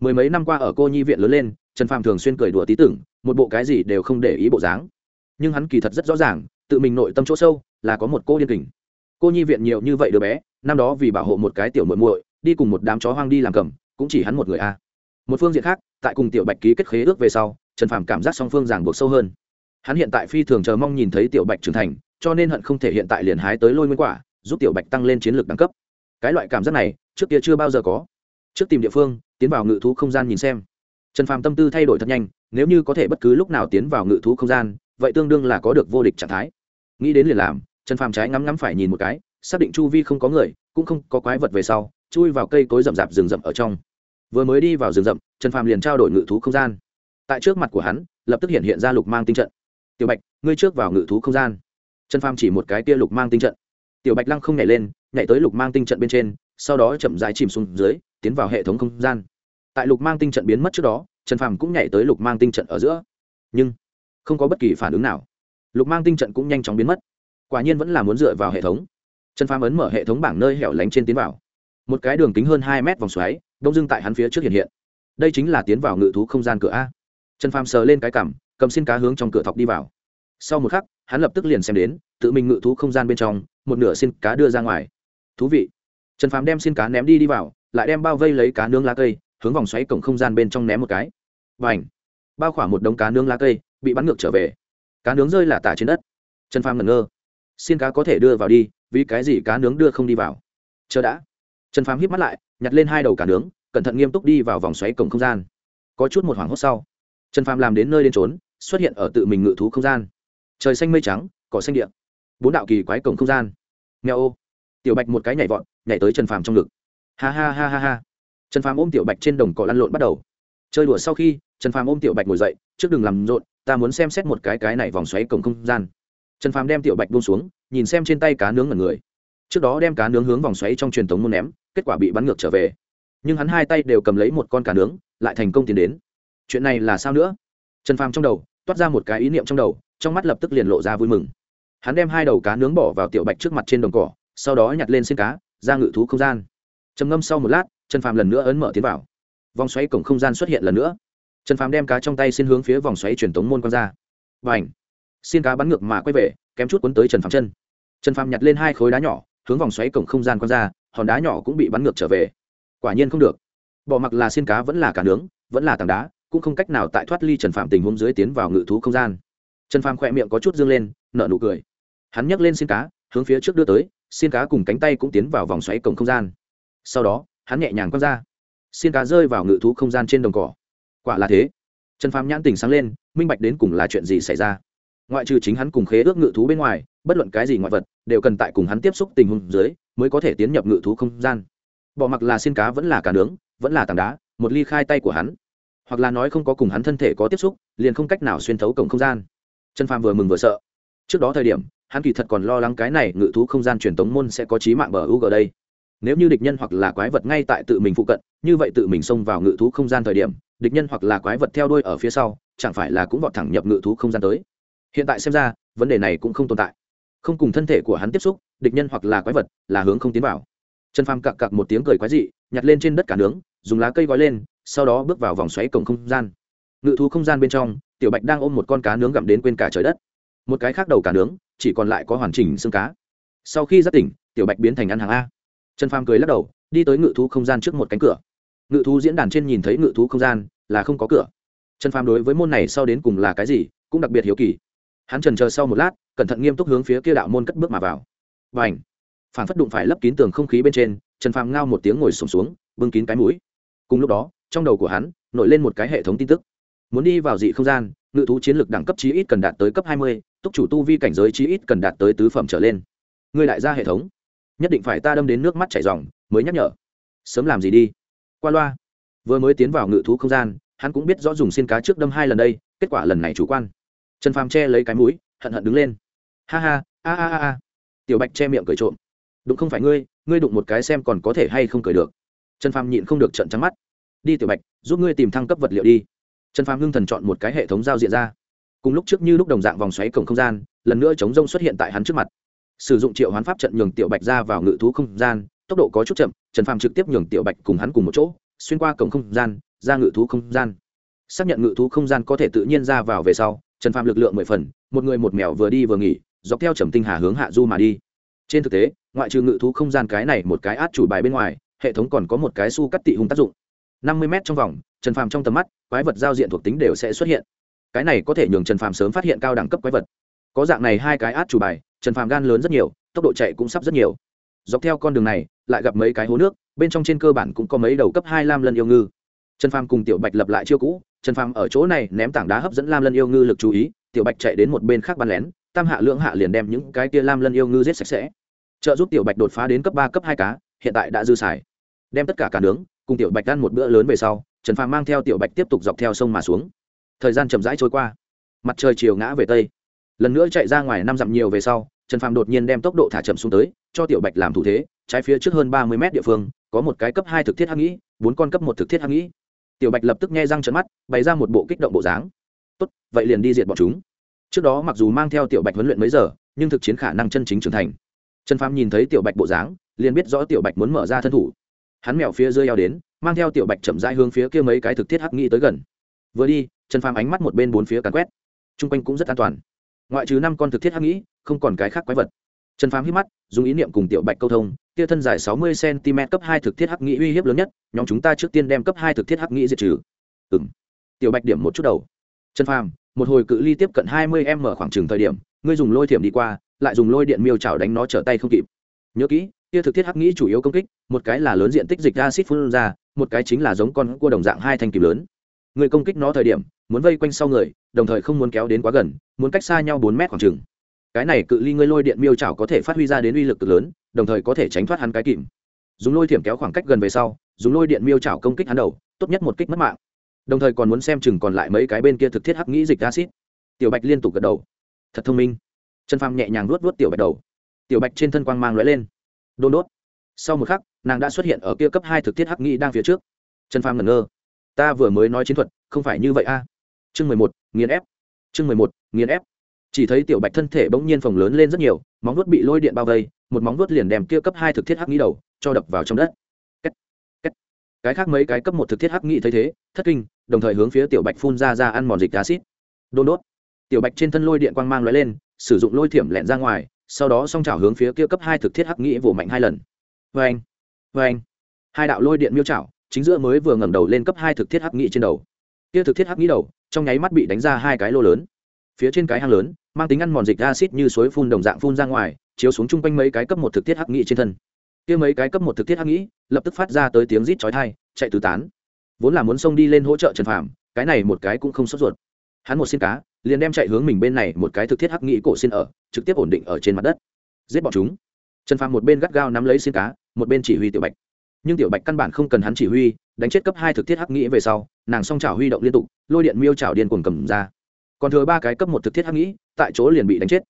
Mười mấy năm qua ở cô nhi viện lớn lên, trần phàm thường xuyên cười đùa tí tưởng, một bộ cái gì đều không để ý bộ dáng. Nhưng hắn kỳ thật rất rõ ràng, tự mình nội tâm chỗ sâu là có một cô điên kình. Cô nhi viện nhiều như vậy đứa bé năm đó vì bảo hộ một cái tiểu muội muội, đi cùng một đám chó hoang đi làm cầm, cũng chỉ hắn một người a. Một phương diện khác, tại cùng tiểu bạch ký kết khế ước về sau, trần phàm cảm giác song phương ràng buộc sâu hơn. Hắn hiện tại phi thường chờ mong nhìn thấy tiểu bạch trưởng thành, cho nên hận không thể hiện tại liền hái tới lôi nguyên quả, giúp tiểu bạch tăng lên chiến lược đẳng cấp. Cái loại cảm giác này, trước kia chưa bao giờ có. Trước tìm địa phương, tiến vào ngự thú không gian nhìn xem. Trần phàm tâm tư thay đổi thật nhanh, nếu như có thể bất cứ lúc nào tiến vào ngự thú không gian, vậy tương đương là có được vô địch trạng thái. Nghĩ đến liền làm, trần phàm trái ngắm ngắm phải nhìn một cái xác định chu vi không có người, cũng không có quái vật về sau, chui vào cây cối rậm rạp rừng rậm ở trong. Vừa mới đi vào rừng rậm, trần phàm liền trao đổi ngự thú không gian. Tại trước mặt của hắn, lập tức hiện hiện ra lục mang tinh trận. Tiểu bạch, ngươi trước vào ngự thú không gian. Trần phàm chỉ một cái kia lục mang tinh trận. Tiểu bạch lăng không nhảy lên, nhảy tới lục mang tinh trận bên trên, sau đó chậm rãi chìm xuống dưới, tiến vào hệ thống không gian. Tại lục mang tinh trận biến mất trước đó, trần phàm cũng nhảy tới lục mang tinh trận ở giữa. Nhưng, không có bất kỳ phản ứng nào. Lục mang tinh trận cũng nhanh chóng biến mất. Quả nhiên vẫn là muốn dựa vào hệ thống trần phàm ấn mở hệ thống bảng nơi hẻo lánh trên tiến vào. Một cái đường kính hơn hai mét vòng xoáy, đông dưng tại hắn phía trước hiện hiện. Đây chính là tiến vào ngự thú không gian cửa a. Trần phàm sờ lên cái cằm, cầm xin cá hướng trong cửa thọc đi vào. Sau một khắc, hắn lập tức liền xem đến, tự mình ngự thú không gian bên trong, một nửa xin cá đưa ra ngoài. Thú vị. Trần phàm đem xin cá ném đi đi vào, lại đem bao vây lấy cá nướng lá cây, hướng vòng xoáy cổng không gian bên trong ném một cái. Và ảnh bao khỏa một đống cá nướng lá cây, bị bắn ngược trở về. Cá nướng rơi là tả trên đất. Trần phàm ngẩn ngơ. Xin cá có thể đưa vào đi vì cái gì cá nướng đưa không đi vào? Chờ đã. Trần phàm hít mắt lại, nhặt lên hai đầu cá nướng, cẩn thận nghiêm túc đi vào vòng xoáy cổng không gian. Có chút một hoảng hốt sau, trần phàm làm đến nơi đến trốn xuất hiện ở tự mình ngự thú không gian. Trời xanh mây trắng, cỏ xanh điện bốn đạo kỳ quái cổng không gian. Nghe ô. Tiểu bạch một cái nhảy vọt, nhảy tới trần phàm trong ngực. Ha ha ha ha ha. Trần phàm ôm tiểu bạch trên đồng cỏ lăn lộn bắt đầu. Chơi đùa sau khi, trần phàm ôm tiểu bạch ngồi dậy, trước đừng làm rộn, ta muốn xem xét một cái cái này vòng xoáy cổng không gian trần phàm đem tiểu bạch buông xuống, nhìn xem trên tay cá nướng ngẩn người. Trước đó đem cá nướng hướng vòng xoáy trong truyền thống môn ném, kết quả bị bắn ngược trở về. Nhưng hắn hai tay đều cầm lấy một con cá nướng, lại thành công tiến đến. Chuyện này là sao nữa? Trần phàm trong đầu, toát ra một cái ý niệm trong đầu, trong mắt lập tức liền lộ ra vui mừng. Hắn đem hai đầu cá nướng bỏ vào tiểu bạch trước mặt trên đồng cỏ, sau đó nhặt lên xin cá, ra ngự thú không gian. Trầm ngâm sau một lát, trần phàm lần nữa ấn mở tiến vào. Vòng xoáy cổng không gian xuất hiện lần nữa. Trần phàm đem cá trong tay xin hướng phía vòng xoáy truyền tống môn q ra. Và xin cá bắn ngược mà quay về, kém chút quấn tới trần phạm chân. Trần phạm nhặt lên hai khối đá nhỏ, hướng vòng xoáy cổng không gian q ra, hòn đá nhỏ cũng bị bắn ngược trở về. Quả nhiên không được. Bỏ mặc là xin cá vẫn là cả nướng, vẫn là tảng đá, cũng không cách nào tại thoát ly trần phạm tình huống dưới tiến vào ngự thú không gian. Trần phạm khỏe miệng có chút dương lên, nở nụ cười. Hắn nhấc lên xin cá, hướng phía trước đưa tới xin cá cùng cánh tay cũng tiến vào vòng xoáy cổng không gian. Sau đó, hắn nhẹ nhàng quăng ra. Xin cá rơi vào ngự thú không gian trên đồng cỏ. Quả là thế. Trần phạm nhãn tỉnh sáng lên, minh bạch đến cùng là chuyện gì xảy ra ngoại trừ chính hắn cùng khế ước ngự thú bên ngoài, bất luận cái gì ngoại vật, đều cần tại cùng hắn tiếp xúc tình huống dưới, mới có thể tiến nhập ngự thú không gian. Bỏ mặc là xin cá vẫn là cá nướng, vẫn là tảng đá, một ly khai tay của hắn. Hoặc là nói không có cùng hắn thân thể có tiếp xúc, liền không cách nào xuyên thấu cổng không gian. Trần phàm vừa mừng vừa sợ. Trước đó thời điểm, hắn kỳ thật còn lo lắng cái này ngự thú không gian truyền tống môn sẽ có trí mạng bờ u g đây. Nếu như địch nhân hoặc là quái vật ngay tại tự mình phụ cận, như vậy tự mình xông vào ngự thú không gian thời điểm, địch nhân hoặc là quái vật theo đuôi ở phía sau, chẳng phải là cũng vọt thẳng nhập ngự thú không gian tới hiện tại xem ra, vấn đề này cũng không tồn tại. Không cùng thân thể của hắn tiếp xúc, địch nhân hoặc là quái vật là hướng không tiến vào. Trần phàm cặc cặc một tiếng cười quái dị, nhặt lên trên đất cả nướng, dùng lá cây gói lên, sau đó bước vào vòng xoáy cổng không gian. Ngự thú không gian bên trong, tiểu bạch đang ôm một con cá nướng gặm đến quên cả trời đất. Một cái khác đầu cá nướng, chỉ còn lại có hoàn chỉnh xương cá. Sau khi giác tỉnh, tiểu bạch biến thành ăn hàng a. Trần phàm cười lắc đầu, đi tới ngự thú không gian trước một cánh cửa. Ngự thú diễn đàn trên nhìn thấy ngự thú không gian là không có cửa. Trần phàm đối với môn này sau đến cùng là cái gì, cũng đặc biệt hiếu kỳ hắn trần chờ sau một lát cẩn thận nghiêm túc hướng phía kia đạo môn cất bước mà vào. Và ảnh phản phất đụng phải lấp kín tường không khí bên trên trần phàm ngao một tiếng ngồi sùng xuống, xuống bưng kín cái mũi. Cùng lúc đó trong đầu của hắn nổi lên một cái hệ thống tin tức. Muốn đi vào dị không gian ngự thú chiến lược đẳng cấp chí ít cần đạt tới cấp hai mươi túc chủ tu vi cảnh giới chí ít cần đạt tới tứ phẩm trở lên. Người đại gia hệ thống nhất định phải ta đâm đến nước mắt chảy dòng mới nhắc nhở. Sớm làm gì đi. Qua loa. Vừa mới tiến vào ngự thú không gian hắn cũng biết rõ dùng xin cá trước đâm hai lần đây kết quả lần này chủ quan trần phàm che lấy cái mũi, hận hận đứng lên. Ha ha, a a a a. Tiểu bạch che miệng cười trộm. Đụng không phải ngươi ngươi đụng một cái xem còn có thể hay không cười được. Trần phàm nhịn không được trận trắng mắt. Đi tiểu bạch, giúp ngươi tìm thăng cấp vật liệu đi. Trần phàm ngưng thần chọn một cái hệ thống giao diện ra. Cùng lúc trước như lúc đồng dạng vòng xoáy cổng không gian, lần nữa chống rông xuất hiện tại hắn trước mặt. Sử dụng triệu hoán pháp trận nhường tiểu bạch ra vào ngự thú không gian, tốc độ có chút chậm, trần phàm trực tiếp nhường tiểu bạch cùng hắn cùng một chỗ, xuyên qua cổng không gian, ra ngự thú không gian. Xác nhận ngự thú không gian có thể tự nhiên ra vào về sau trần phàm lực lượng mười phần, một người một mèo vừa đi vừa nghỉ, dọc theo trầm tinh hà hướng hạ du mà đi. Trên thực tế, ngoại trừ ngự thú không gian cái này một cái át chủ bài bên ngoài, hệ thống còn có một cái su cắt tị hung tác dụng. Năm mươi m trong vòng, trần phàm trong tầm mắt, quái vật giao diện thuộc tính đều sẽ xuất hiện. Cái này có thể nhường trần phàm sớm phát hiện cao đẳng cấp quái vật. Có dạng này hai cái át chủ bài, trần phàm gan lớn rất nhiều, tốc độ chạy cũng sắp rất nhiều. Dọc theo con đường này, lại gặp mấy cái hố nước, bên trong trên cơ bản cũng có mấy đầu cấp hai lam lân yêu ngư trần phàm cùng tiểu bạch lập lại chiêu cũ, trần phàm ở chỗ này ném tảng đá hấp dẫn lam lân yêu ngư lực chú ý, tiểu bạch chạy đến một bên khác bắn lén, tam hạ lưỡng hạ liền đem những cái kia lam lân yêu ngư giết sạch sẽ. Trợ giúp tiểu bạch đột phá đến cấp ba, cấp hai cá, hiện tại đã dư xài. Đem tất cả cả nướng, cùng tiểu bạch ăn một bữa lớn về sau, trần phàm mang theo tiểu bạch tiếp tục dọc theo sông mà xuống. Thời gian chậm rãi trôi qua. Mặt trời chiều ngã về tây. Lần nữa chạy ra ngoài năm dặm nhiều về sau, trần phàm đột nhiên đem tốc độ thả chậm xuống tới, cho tiểu bạch làm thủ thế, trái phía trước hơn ba mươi mét địa phương, có một cái cấp hai thực thiết hắc nghĩ bốn con cấp một thực thiết hắc nghĩ tiểu bạch lập tức nghe răng trận mắt, bày ra một bộ kích động bộ dáng. Tốt, vậy liền đi diệt bọn chúng. Trước đó mặc dù mang theo tiểu bạch huấn luyện mấy giờ, nhưng thực chiến khả năng chân chính trưởng thành. Trần phàm nhìn thấy tiểu bạch bộ dáng, liền biết rõ tiểu bạch muốn mở ra thân thủ. Hắn mèo phía dưới eo đến, mang theo tiểu bạch chậm rãi hướng phía kia mấy cái thực thiết hắc nghĩ tới gần. Vừa đi, trần phàm ánh mắt một bên bốn phía càn quét. T r u n g quanh cũng rất an toàn. Ngoại trừ năm con thực thiết hắc nghĩ không còn cái khác quái vật. Trần phàm hít mắt, dùng ý niệm cùng tiểu bạch câu thông kia thân dài sáu mươi cm cấp hai thực thiết hắc nghĩ uy hiếp lớn nhất, nhóm chúng ta trước tiên đem cấp hai thực thiết hắc nghĩ diệt trừ. Ừm. tiểu bạch điểm một chút đầu. Trần phàm, một hồi cự ly tiếp cận hai mươi m khoảng chừng thời điểm, ngươi dùng lôi thiểm đi qua, lại dùng lôi điện miêu chảo đánh nó trở tay không kịp. Nhớ kỹ, kia thực thiết hắc nghĩ chủ yếu công kích, một cái là lớn diện tích dịch acid phun ra, một cái chính là giống con cua đồng dạng hai thanh kiếm lớn. Người công kích nó thời điểm, muốn vây quanh sau người, đồng thời không muốn kéo đến quá gần, muốn cách xa nhau bốn mét khoảng chừng cái này cự ly ngươi lôi điện miêu chảo có thể phát huy ra đến uy lực cực lớn, đồng thời có thể tránh thoát hắn cái kìm. Dùng lôi thiểm kéo khoảng cách gần về sau, dùng lôi điện miêu chảo công kích hắn đầu, tốt nhất một kích mất mạng. Đồng thời còn muốn xem chừng còn lại mấy cái bên kia thực thiết hắc nghĩ dịch acid. Tiểu bạch liên tục gật đầu. Thật thông minh. Trần phàm nhẹ nhàng nuốt nuốt tiểu bạch đầu. Tiểu bạch trên thân quang mang lóe lên. Đôn đốt. Sau một khắc, nàng đã xuất hiện ở kia cấp hai thực thiết hắc nghĩ đang phía trước. Trần phàm ngẩn ngơ. Ta vừa mới nói chiến thuật, không phải như vậy a. Chương mười một, nghiền ép. Chương mười một, nghiền ép chỉ thấy tiểu bạch thân thể bỗng nhiên phồng lớn lên rất nhiều, móng vuốt bị lôi điện bao vây, một móng vuốt liền đem kia cấp hai thực thiết hắc nghĩ đầu cho đập vào trong đất. Kết. Kết. cái khác mấy cái cấp một thực thiết hắc nghĩ thấy thế, thất kinh, đồng thời hướng phía tiểu bạch phun ra ra ăn mòn dịch acid đôn đốt. Tiểu bạch trên thân lôi điện quang mang lóe lên, sử dụng lôi thiểm lẹn ra ngoài, sau đó song chảo hướng phía kia cấp hai thực thiết hắc nghĩ vỗ mạnh hai lần. Vê anh vê anh hai đạo lôi điện miêu chảo, chính giữa mới vừa ngẩng đầu lên cấp hai thực thiết hắc nghĩ trên đầu. Kia thực thiết hắc nghĩ đầu, trong nháy mắt bị đánh ra hai cái lô lớn. Phía trên cái hang lớn mang tính ăn mòn dịch acid như suối phun đồng dạng phun ra ngoài, chiếu xuống chung quanh mấy cái cấp một thực tiết hắc nghĩ trên thân. Kia mấy cái cấp một thực tiết hắc nghĩ lập tức phát ra tới tiếng rít chói tai, chạy tứ tán. Vốn là muốn xông đi lên hỗ trợ trần phạm cái này một cái cũng không sốt ruột. Hắn một xin cá, liền đem chạy hướng mình bên này một cái thực thiết hắc nghĩ cổ xin ở, trực tiếp ổn định ở trên mặt đất. Giết bọn chúng. Trần phàm một bên gắt gao nắm lấy xin cá, một bên chỉ huy tiểu bạch. Nhưng tiểu bạch căn bản không cần hắn chỉ huy, đánh chết cấp hai thực thiết hắc nghĩ về sau, nàng song trào huy động liên tục, lôi điện miêu trào điên cuồng cầm ra còn thừa ba cái cấp một thực thiết hắc nghĩ, tại chỗ liền bị đánh chết.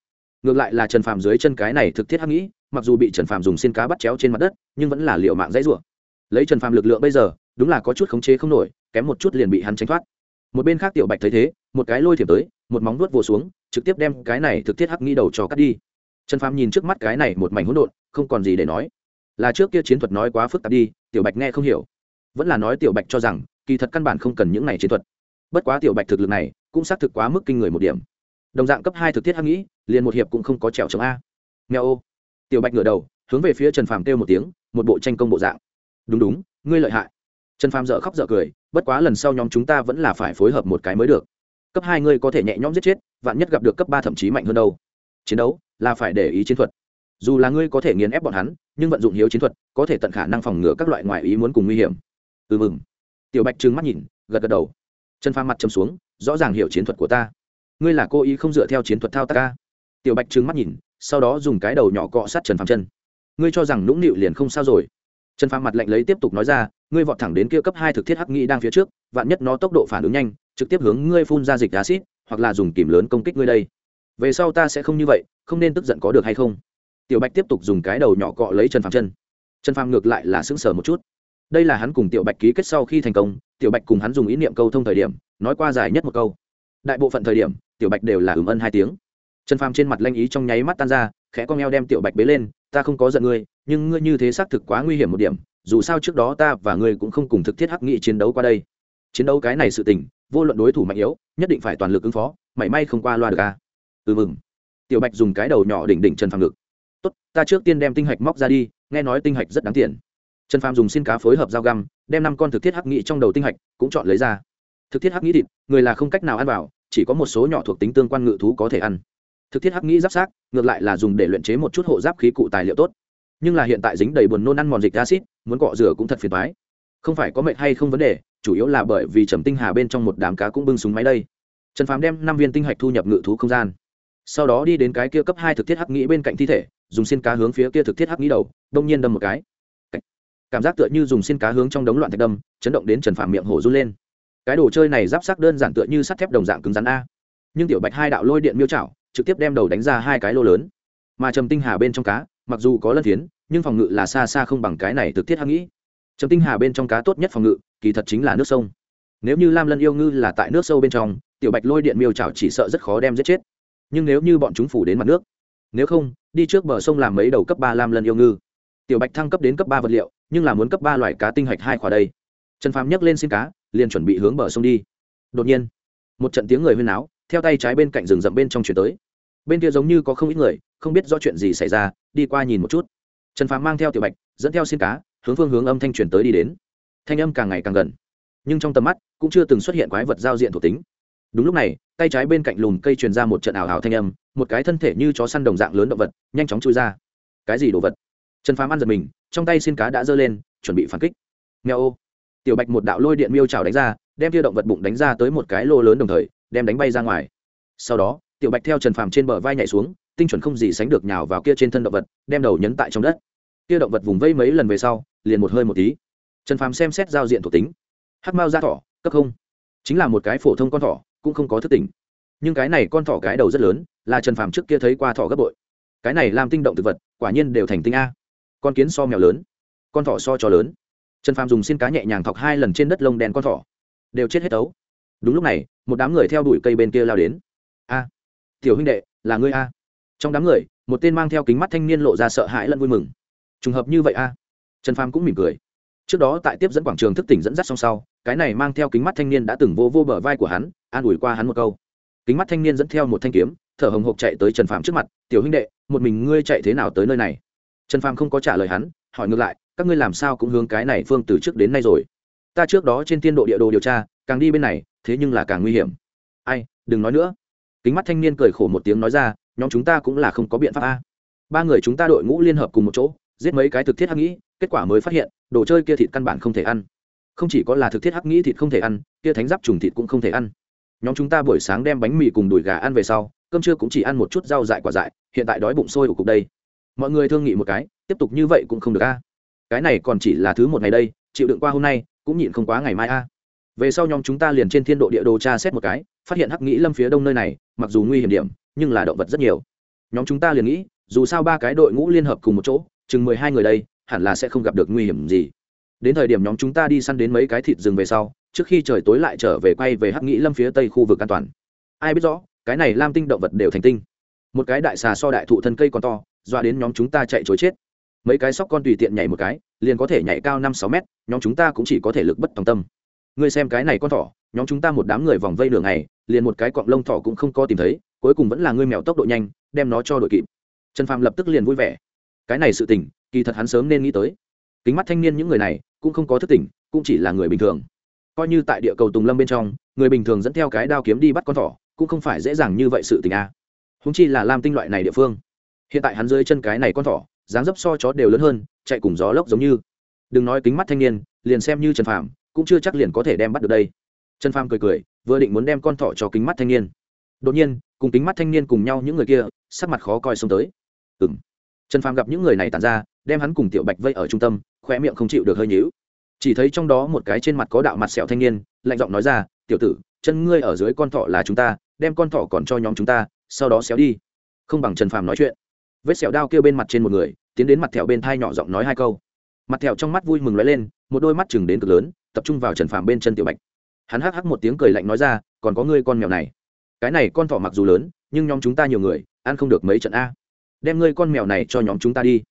Ngược lại là trần phàm dưới chân cái này thực thiết hắc nghĩ, mặc dù bị trần phàm dùng xin cá bắt chéo trên mặt đất, nhưng vẫn là liệu mạng dãy rủa. Lấy trần phàm lực lượng bây giờ, đúng là có chút khống chế không nổi, kém một chút liền bị hắn tránh thoát. Một bên khác tiểu bạch thấy thế, một cái lôi thiểm tới, một móng nuốt vồ xuống, trực tiếp đem cái này thực thiết hắc nghĩ đầu cho cắt đi. Trần phàm nhìn trước mắt cái này một mảnh hỗn độn, không còn gì để nói. Là trước kia chiến thuật nói quá phức tạp đi, tiểu bạch nghe không hiểu. Vẫn là nói tiểu bạch cho rằng, kỳ thật căn bản không cần những này chiến thuật. Bất quá tiểu bạch thực lực này cũng xác thực quá mức kinh người một điểm. Đồng dạng cấp hai thực thiết hắc nghĩ, liền một hiệp cũng không có trèo chống a. Nghèo ô. Tiểu bạch ngửa đầu, hướng về phía trần phàm kêu một tiếng, một bộ tranh công bộ dạng. Đúng đúng, ngươi lợi hại. Trần phàm dợ khóc dợ cười, bất quá lần sau nhóm chúng ta vẫn là phải phối hợp một cái mới được. Cấp hai ngươi có thể nhẹ nhõm giết chết, vạn nhất gặp được cấp ba thậm chí mạnh hơn đâu. Chiến đấu là phải để ý chiến thuật. Dù là ngươi có thể nghiền ép bọn hắn, nhưng vận dụng hiếu chiến thuật, có thể tận khả năng phòng ngừa các loại ngoại ý muốn cùng nguy hiểm. Ừ mừng. Tiểu bạch trừng mắt nhìn, gật gật đầu. Trần Phàm mặt châm xuống, rõ ràng hiểu chiến thuật của ta. Ngươi là cô ý không dựa theo chiến thuật thao tác ca tiểu bạch trừng mắt nhìn, sau đó dùng cái đầu nhỏ cọ sát trần phàm chân. Ngươi cho rằng nũng nịu liền không sao rồi? Trần phàm mặt lạnh lấy tiếp tục nói ra, ngươi vọt thẳng đến kia cấp hai thực thiết hắc nghĩ đang phía trước, vạn nhất nó tốc độ phản ứng nhanh, trực tiếp hướng ngươi phun ra dịch acid hoặc là dùng kìm lớn công kích ngươi đây. Về sau ta sẽ không như vậy, không nên tức giận có được hay không? Tiểu bạch tiếp tục dùng cái đầu nhỏ cọ lấy trần phàm chân. Trần phàm ngược lại là sững sờ một chút đây là hắn cùng tiểu bạch ký kết sau khi thành công, tiểu bạch cùng hắn dùng ý niệm câu thông thời điểm, nói qua dài nhất một câu. Đại bộ phận thời điểm, tiểu bạch đều là ừm ân hai tiếng. Trần phàm trên mặt lanh ý trong nháy mắt tan ra, khẽ con eo đem tiểu bạch bế lên, ta không có giận ngươi, nhưng ngươi như thế xác thực quá nguy hiểm một điểm, dù sao trước đó ta và ngươi cũng không cùng thực thiết hắc nghị chiến đấu qua đây. Chiến đấu cái này sự tình, vô luận đối thủ mạnh yếu, nhất định phải toàn lực ứng phó, mảy may không qua loa được a ừ mừng. Tiểu bạch dùng cái đầu nhỏ đỉnh đỉnh trần phàm ngực. Tốt, ta trước tiên đem tinh hạch móc ra đi, nghe nói tinh hạch rất đáng tiền trần phàm dùng xin cá phối hợp dao găm, đem năm con thực thiết hắc nghị trong đầu tinh hạch cũng chọn lấy ra. Thực thiết hắc nghĩ thịt, người là không cách nào ăn vào, chỉ có một số nhỏ thuộc tính tương quan ngự thú có thể ăn. Thực thiết hắc nghĩ giáp sát ngược lại là dùng để luyện chế một chút hộ giáp khí cụ tài liệu tốt. Nhưng là hiện tại dính đầy buồn nôn ăn mòn dịch acid muốn cọ rửa cũng thật phiền thoái không phải có mệt hay không vấn đề, chủ yếu là bởi vì trầm tinh hà bên trong một đám cá cũng bưng súng máy đây. Trần phàm đem năm viên tinh hạch thu nhập ngự thú không gian. Sau đó đi đến cái kia cấp hai thực thiết hắc nghĩ bên cạnh thi thể, dùng xin cá hướng phía kia thực thiết hắc nghĩ đầu, đông nhiên đâm một cái cảm giác tựa như dùng xin cá hướng trong đống loạn thạch đâm, chấn động đến trần phàm miệng hổ run lên. Cái đồ chơi này giáp sắc đơn giản tựa như sắt thép đồng dạng cứng rắn a. Nhưng tiểu bạch hai đạo lôi điện miêu chảo trực tiếp đem đầu đánh ra hai cái lô lớn. Mà trầm tinh hà bên trong cá, mặc dù có lân phiến, nhưng phòng ngự là xa xa không bằng cái này thực thiết hăng nghĩ. Trầm tinh hà bên trong cá tốt nhất phòng ngự, kỳ thật chính là nước sông. Nếu như lam lân yêu ngư là tại nước sâu bên trong, tiểu bạch lôi điện miêu chảo chỉ sợ rất khó đem giết chết. Nhưng nếu như bọn chúng phủ đến mặt nước, nếu không, đi trước bờ sông làm mấy đầu cấp ba lam lân yêu ngư tiểu bạch thăng cấp đến cấp ba vật liệu, nhưng là muốn cấp ba loại cá tinh hạch hai khỏa đây. Trần phàm nhấc lên xin cá, liền chuẩn bị hướng bờ sông đi. Đột nhiên, một trận tiếng người huyên náo, theo tay trái bên cạnh rừng rậm bên trong chuyển tới. Bên kia giống như có không ít người, không biết do chuyện gì xảy ra, đi qua nhìn một chút. Trần phàm mang theo tiểu bạch, dẫn theo xin cá, hướng phương hướng âm thanh chuyển tới đi đến. Thanh âm càng ngày càng gần, nhưng trong tầm mắt cũng chưa từng xuất hiện quái vật giao diện thuộc tính. Đúng lúc này, tay trái bên cạnh lùm cây truyền ra một trận ảo ảo thanh âm, một cái thân thể như chó săn đồng dạng lớn động vật, nhanh chóng chui ra. Cái gì đồ vật? Trần phàm ăn giật mình, trong tay xin cá đã giơ lên, chuẩn bị phản kích. Nghèo ô. Tiểu bạch một đạo lôi điện miêu trào đánh ra, đem tiêu động vật bụng đánh ra tới một cái lô lớn đồng thời, đem đánh bay ra ngoài. Sau đó, tiểu bạch theo trần phàm trên bờ vai nhảy xuống, tinh chuẩn không gì sánh được nhào vào kia trên thân động vật, đem đầu nhấn tại trong đất. Kia động vật vùng vây mấy lần về sau, liền một hơi một tí. Trần phàm xem xét giao diện thuộc tính. Hắc mao da thỏ, cấp không. Chính là một cái phổ thông con thỏ, cũng không có thức tỉnh. Nhưng cái này con thỏ cái đầu rất lớn, là trần phàm trước kia thấy qua thỏ gấp bội. Cái này làm tinh động thực vật, quả nhiên đều thành tinh a con kiến so mèo lớn, con thỏ so cho lớn. Trần phàm dùng xin cá nhẹ nhàng thọc hai lần trên đất lông đen con thỏ, đều chết hết tấu đúng lúc này, một đám người theo đuổi cây bên kia lao đến. A, tiểu huynh đệ, là ngươi a? Trong đám người, một tên mang theo kính mắt thanh niên lộ ra sợ hãi lẫn vui mừng. Trùng hợp như vậy a? Trần phàm cũng mỉm cười. Trước đó tại tiếp dẫn quảng trường thức tỉnh dẫn dắt song sau, cái này mang theo kính mắt thanh niên đã từng vô vô bờ vai của hắn, an ủi qua hắn một câu. Kính mắt thanh niên dẫn theo một thanh kiếm, thở hồng hộc chạy tới trần phàm trước mặt. Tiểu huynh đệ, một mình ngươi chạy thế nào tới nơi này? Trần phàm không có trả lời hắn, hỏi ngược lại, các ngươi làm sao cũng hướng cái này phương từ trước đến nay rồi? Ta trước đó trên tiên độ địa đồ điều tra, càng đi bên này, thế nhưng là càng nguy hiểm. Ai, đừng nói nữa. Kính mắt thanh niên cười khổ một tiếng nói ra, nhóm chúng ta cũng là không có biện pháp a. Ba người chúng ta đội ngũ liên hợp cùng một chỗ, giết mấy cái thực thiết hắc nghĩ kết quả mới phát hiện, đồ chơi kia thịt căn bản không thể ăn. Không chỉ có là thực thiết hắc nghĩ thịt không thể ăn, kia thánh giáp trùng thịt cũng không thể ăn. Nhóm chúng ta buổi sáng đem bánh mì cùng đùi gà ăn về sau, cơm trưa cũng chỉ ăn một chút rau dại quả dại, hiện tại đói bụng sôi ở cục đây mọi người thương nghị một cái, tiếp tục như vậy cũng không được a. Cái này còn chỉ là thứ một ngày đây, chịu đựng qua hôm nay, cũng nhịn không quá ngày mai a. Về sau nhóm chúng ta liền trên thiên độ địa đồ tra xét một cái, phát hiện hắc nghĩ lâm phía đông nơi này, mặc dù nguy hiểm điểm, nhưng là động vật rất nhiều. Nhóm chúng ta liền nghĩ, dù sao ba cái đội ngũ liên hợp cùng một chỗ, chừng mười hai người đây, hẳn là sẽ không gặp được nguy hiểm gì. Đến thời điểm nhóm chúng ta đi săn đến mấy cái thịt rừng về sau, trước khi trời tối lại trở về quay về hắc nghĩ lâm phía tây khu vực an toàn. Ai biết rõ, cái này lam tinh động vật đều thành tinh. Một cái đại xà so đại thụ thân cây còn to doa đến nhóm chúng ta chạy chối chết. Mấy cái sóc con tùy tiện nhảy một cái, liền có thể nhảy cao năm sáu mét, nhóm chúng ta cũng chỉ có thể lực bất tòng tâm. Ngươi xem cái này con thỏ, nhóm chúng ta một đám người vòng vây đường này liền một cái cọng lông thỏ cũng không có tìm thấy, cuối cùng vẫn là ngươi mèo tốc độ nhanh, đem nó cho đội kịp. Trần phàm lập tức liền vui vẻ. Cái này sự tình, kỳ thật hắn sớm nên nghĩ tới. Kính mắt thanh niên những người này, cũng không có thức tỉnh, cũng chỉ là người bình thường. Coi như tại địa cầu tùng lâm bên trong, người bình thường dẫn theo cái đao kiếm đi bắt con thỏ, cũng không phải dễ dàng như vậy sự tình a. À. húng chi là lam tinh loại này địa phương hiện tại hắn dưới chân cái này con thỏ dáng dấp so chó đều lớn hơn chạy cùng gió lốc giống như. Đừng nói kính mắt thanh niên liền xem như trần Phàm, cũng chưa chắc liền có thể đem bắt được đây. Trần Phàm cười cười vừa định muốn đem con thỏ cho kính mắt thanh niên. Đột nhiên cùng kính mắt thanh niên cùng nhau những người kia sắc mặt khó coi xông tới. Ừ m trần Phàm gặp những người này tàn ra đem hắn cùng tiểu bạch vây ở trung tâm khoe miệng không chịu được hơi nhữu chỉ thấy trong đó một cái trên mặt có đạo mặt sẹo thanh niên lạnh giọng nói ra tiểu tử chân ngươi ở dưới con thỏ là chúng ta đem con thỏ còn cho nhóm chúng ta sau đó xéo đi. Không bằng trần phàm nói chuyện vết sẹo đao kêu bên mặt trên một người, tiến đến mặt thẹo bên thai nhỏ giọng nói hai câu. Mặt thẹo trong mắt vui mừng nói lên, một đôi mắt chừng đến cực lớn, tập trung vào trần phàm bên chân tiểu bạch. Hắn hắc hắc một tiếng cười lạnh nói ra, còn có ngươi con mèo này. Cái này con thỏ mặc dù lớn, nhưng nhóm chúng ta nhiều người, ăn không được mấy trận a. Đem ngươi con mèo này cho nhóm chúng ta đi.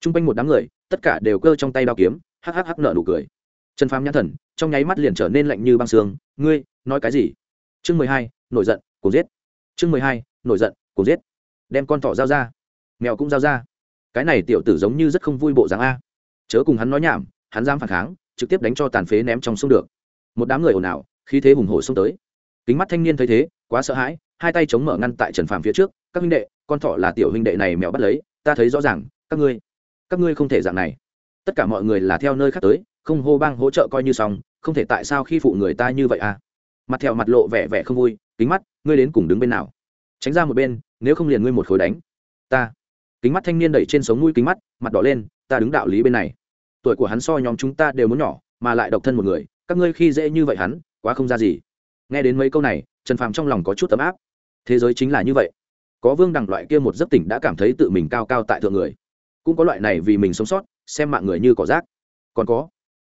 T r u n g quanh một đám người, tất cả đều cơ trong tay đao kiếm, hắc hắc hắc nợ nụ cười. Trần phàm nhãn thần, trong nháy mắt liền trở nên lạnh như băng xương ngươi, nói cái gì? Chương mười hai, nổi giận cùng giết. Chương mười hai, nổi giận cùng giết. Đem con thỏ dao ra mèo cũng giao ra. Cái này tiểu tử giống như rất không vui bộ dáng a. Chớ cùng hắn nói nhảm, hắn dám phản kháng, trực tiếp đánh cho tàn phế ném trong sông được. Một đám người ồn ào, khí thế hùng hổ xông tới. Kính mắt thanh niên thấy thế, quá sợ hãi, hai tay chống mở ngăn tại trần phàm phía trước, các huynh đệ, con thọ là tiểu huynh đệ này mèo bắt lấy, ta thấy rõ ràng, các ngươi các ngươi không thể dạng này. Tất cả mọi người là theo nơi khác tới, không hô bang hỗ trợ coi như xong, không thể tại sao khi phụ người ta như vậy à? Mặt theo mặt lộ vẻ vẻ không vui, kính mắt, ngươi đến cùng đứng bên nào? Tránh ra một bên, nếu không liền ngươi một khối đánh. Ta kính mắt thanh niên đẩy trên sống mũi kính mắt, mặt đỏ lên, ta đứng đạo lý bên này. Tuổi của hắn so nhóm chúng ta đều muốn nhỏ, mà lại độc thân một người, các ngươi khi dễ như vậy hắn, quá không ra gì. Nghe đến mấy câu này, trần phàm trong lòng có chút ấm áp. Thế giới chính là như vậy. Có vương đằng loại kia một giấc tỉnh đã cảm thấy tự mình cao cao tại thượng người. Cũng có loại này vì mình sống sót, xem mạng người như cỏ rác. Còn có,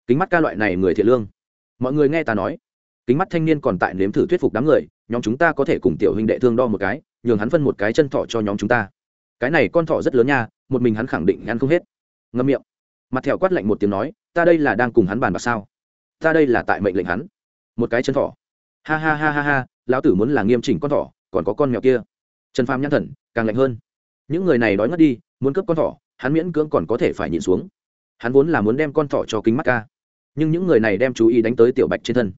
kính mắt ca loại này người thiện lương. Mọi người nghe ta nói, kính mắt thanh niên còn tại nếm thử thuyết phục đám người, nhóm chúng ta có thể cùng tiểu huynh đệ thương đo một cái, nhường hắn phân một cái chân thọ cho nhóm chúng ta cái này con thỏ rất lớn nha, một mình hắn khẳng định ăn không hết. Ngâm miệng. Mặt thẹo quát lạnh một tiếng nói, ta đây là đang cùng hắn bàn bạc sao? Ta đây là tại mệnh lệnh hắn. Một cái chân thỏ. Ha ha ha ha ha, lão tử muốn là nghiêm chỉnh con thỏ, còn có con mèo kia. Trần phàm nhăn thần, càng lạnh hơn. Những người này đói ngất đi, muốn cướp con thỏ, hắn miễn cưỡng còn có thể phải nhịn xuống. Hắn vốn là muốn đem con thỏ cho kính mắt ca. Nhưng những người này đem chú ý đánh tới tiểu bạch trên thân.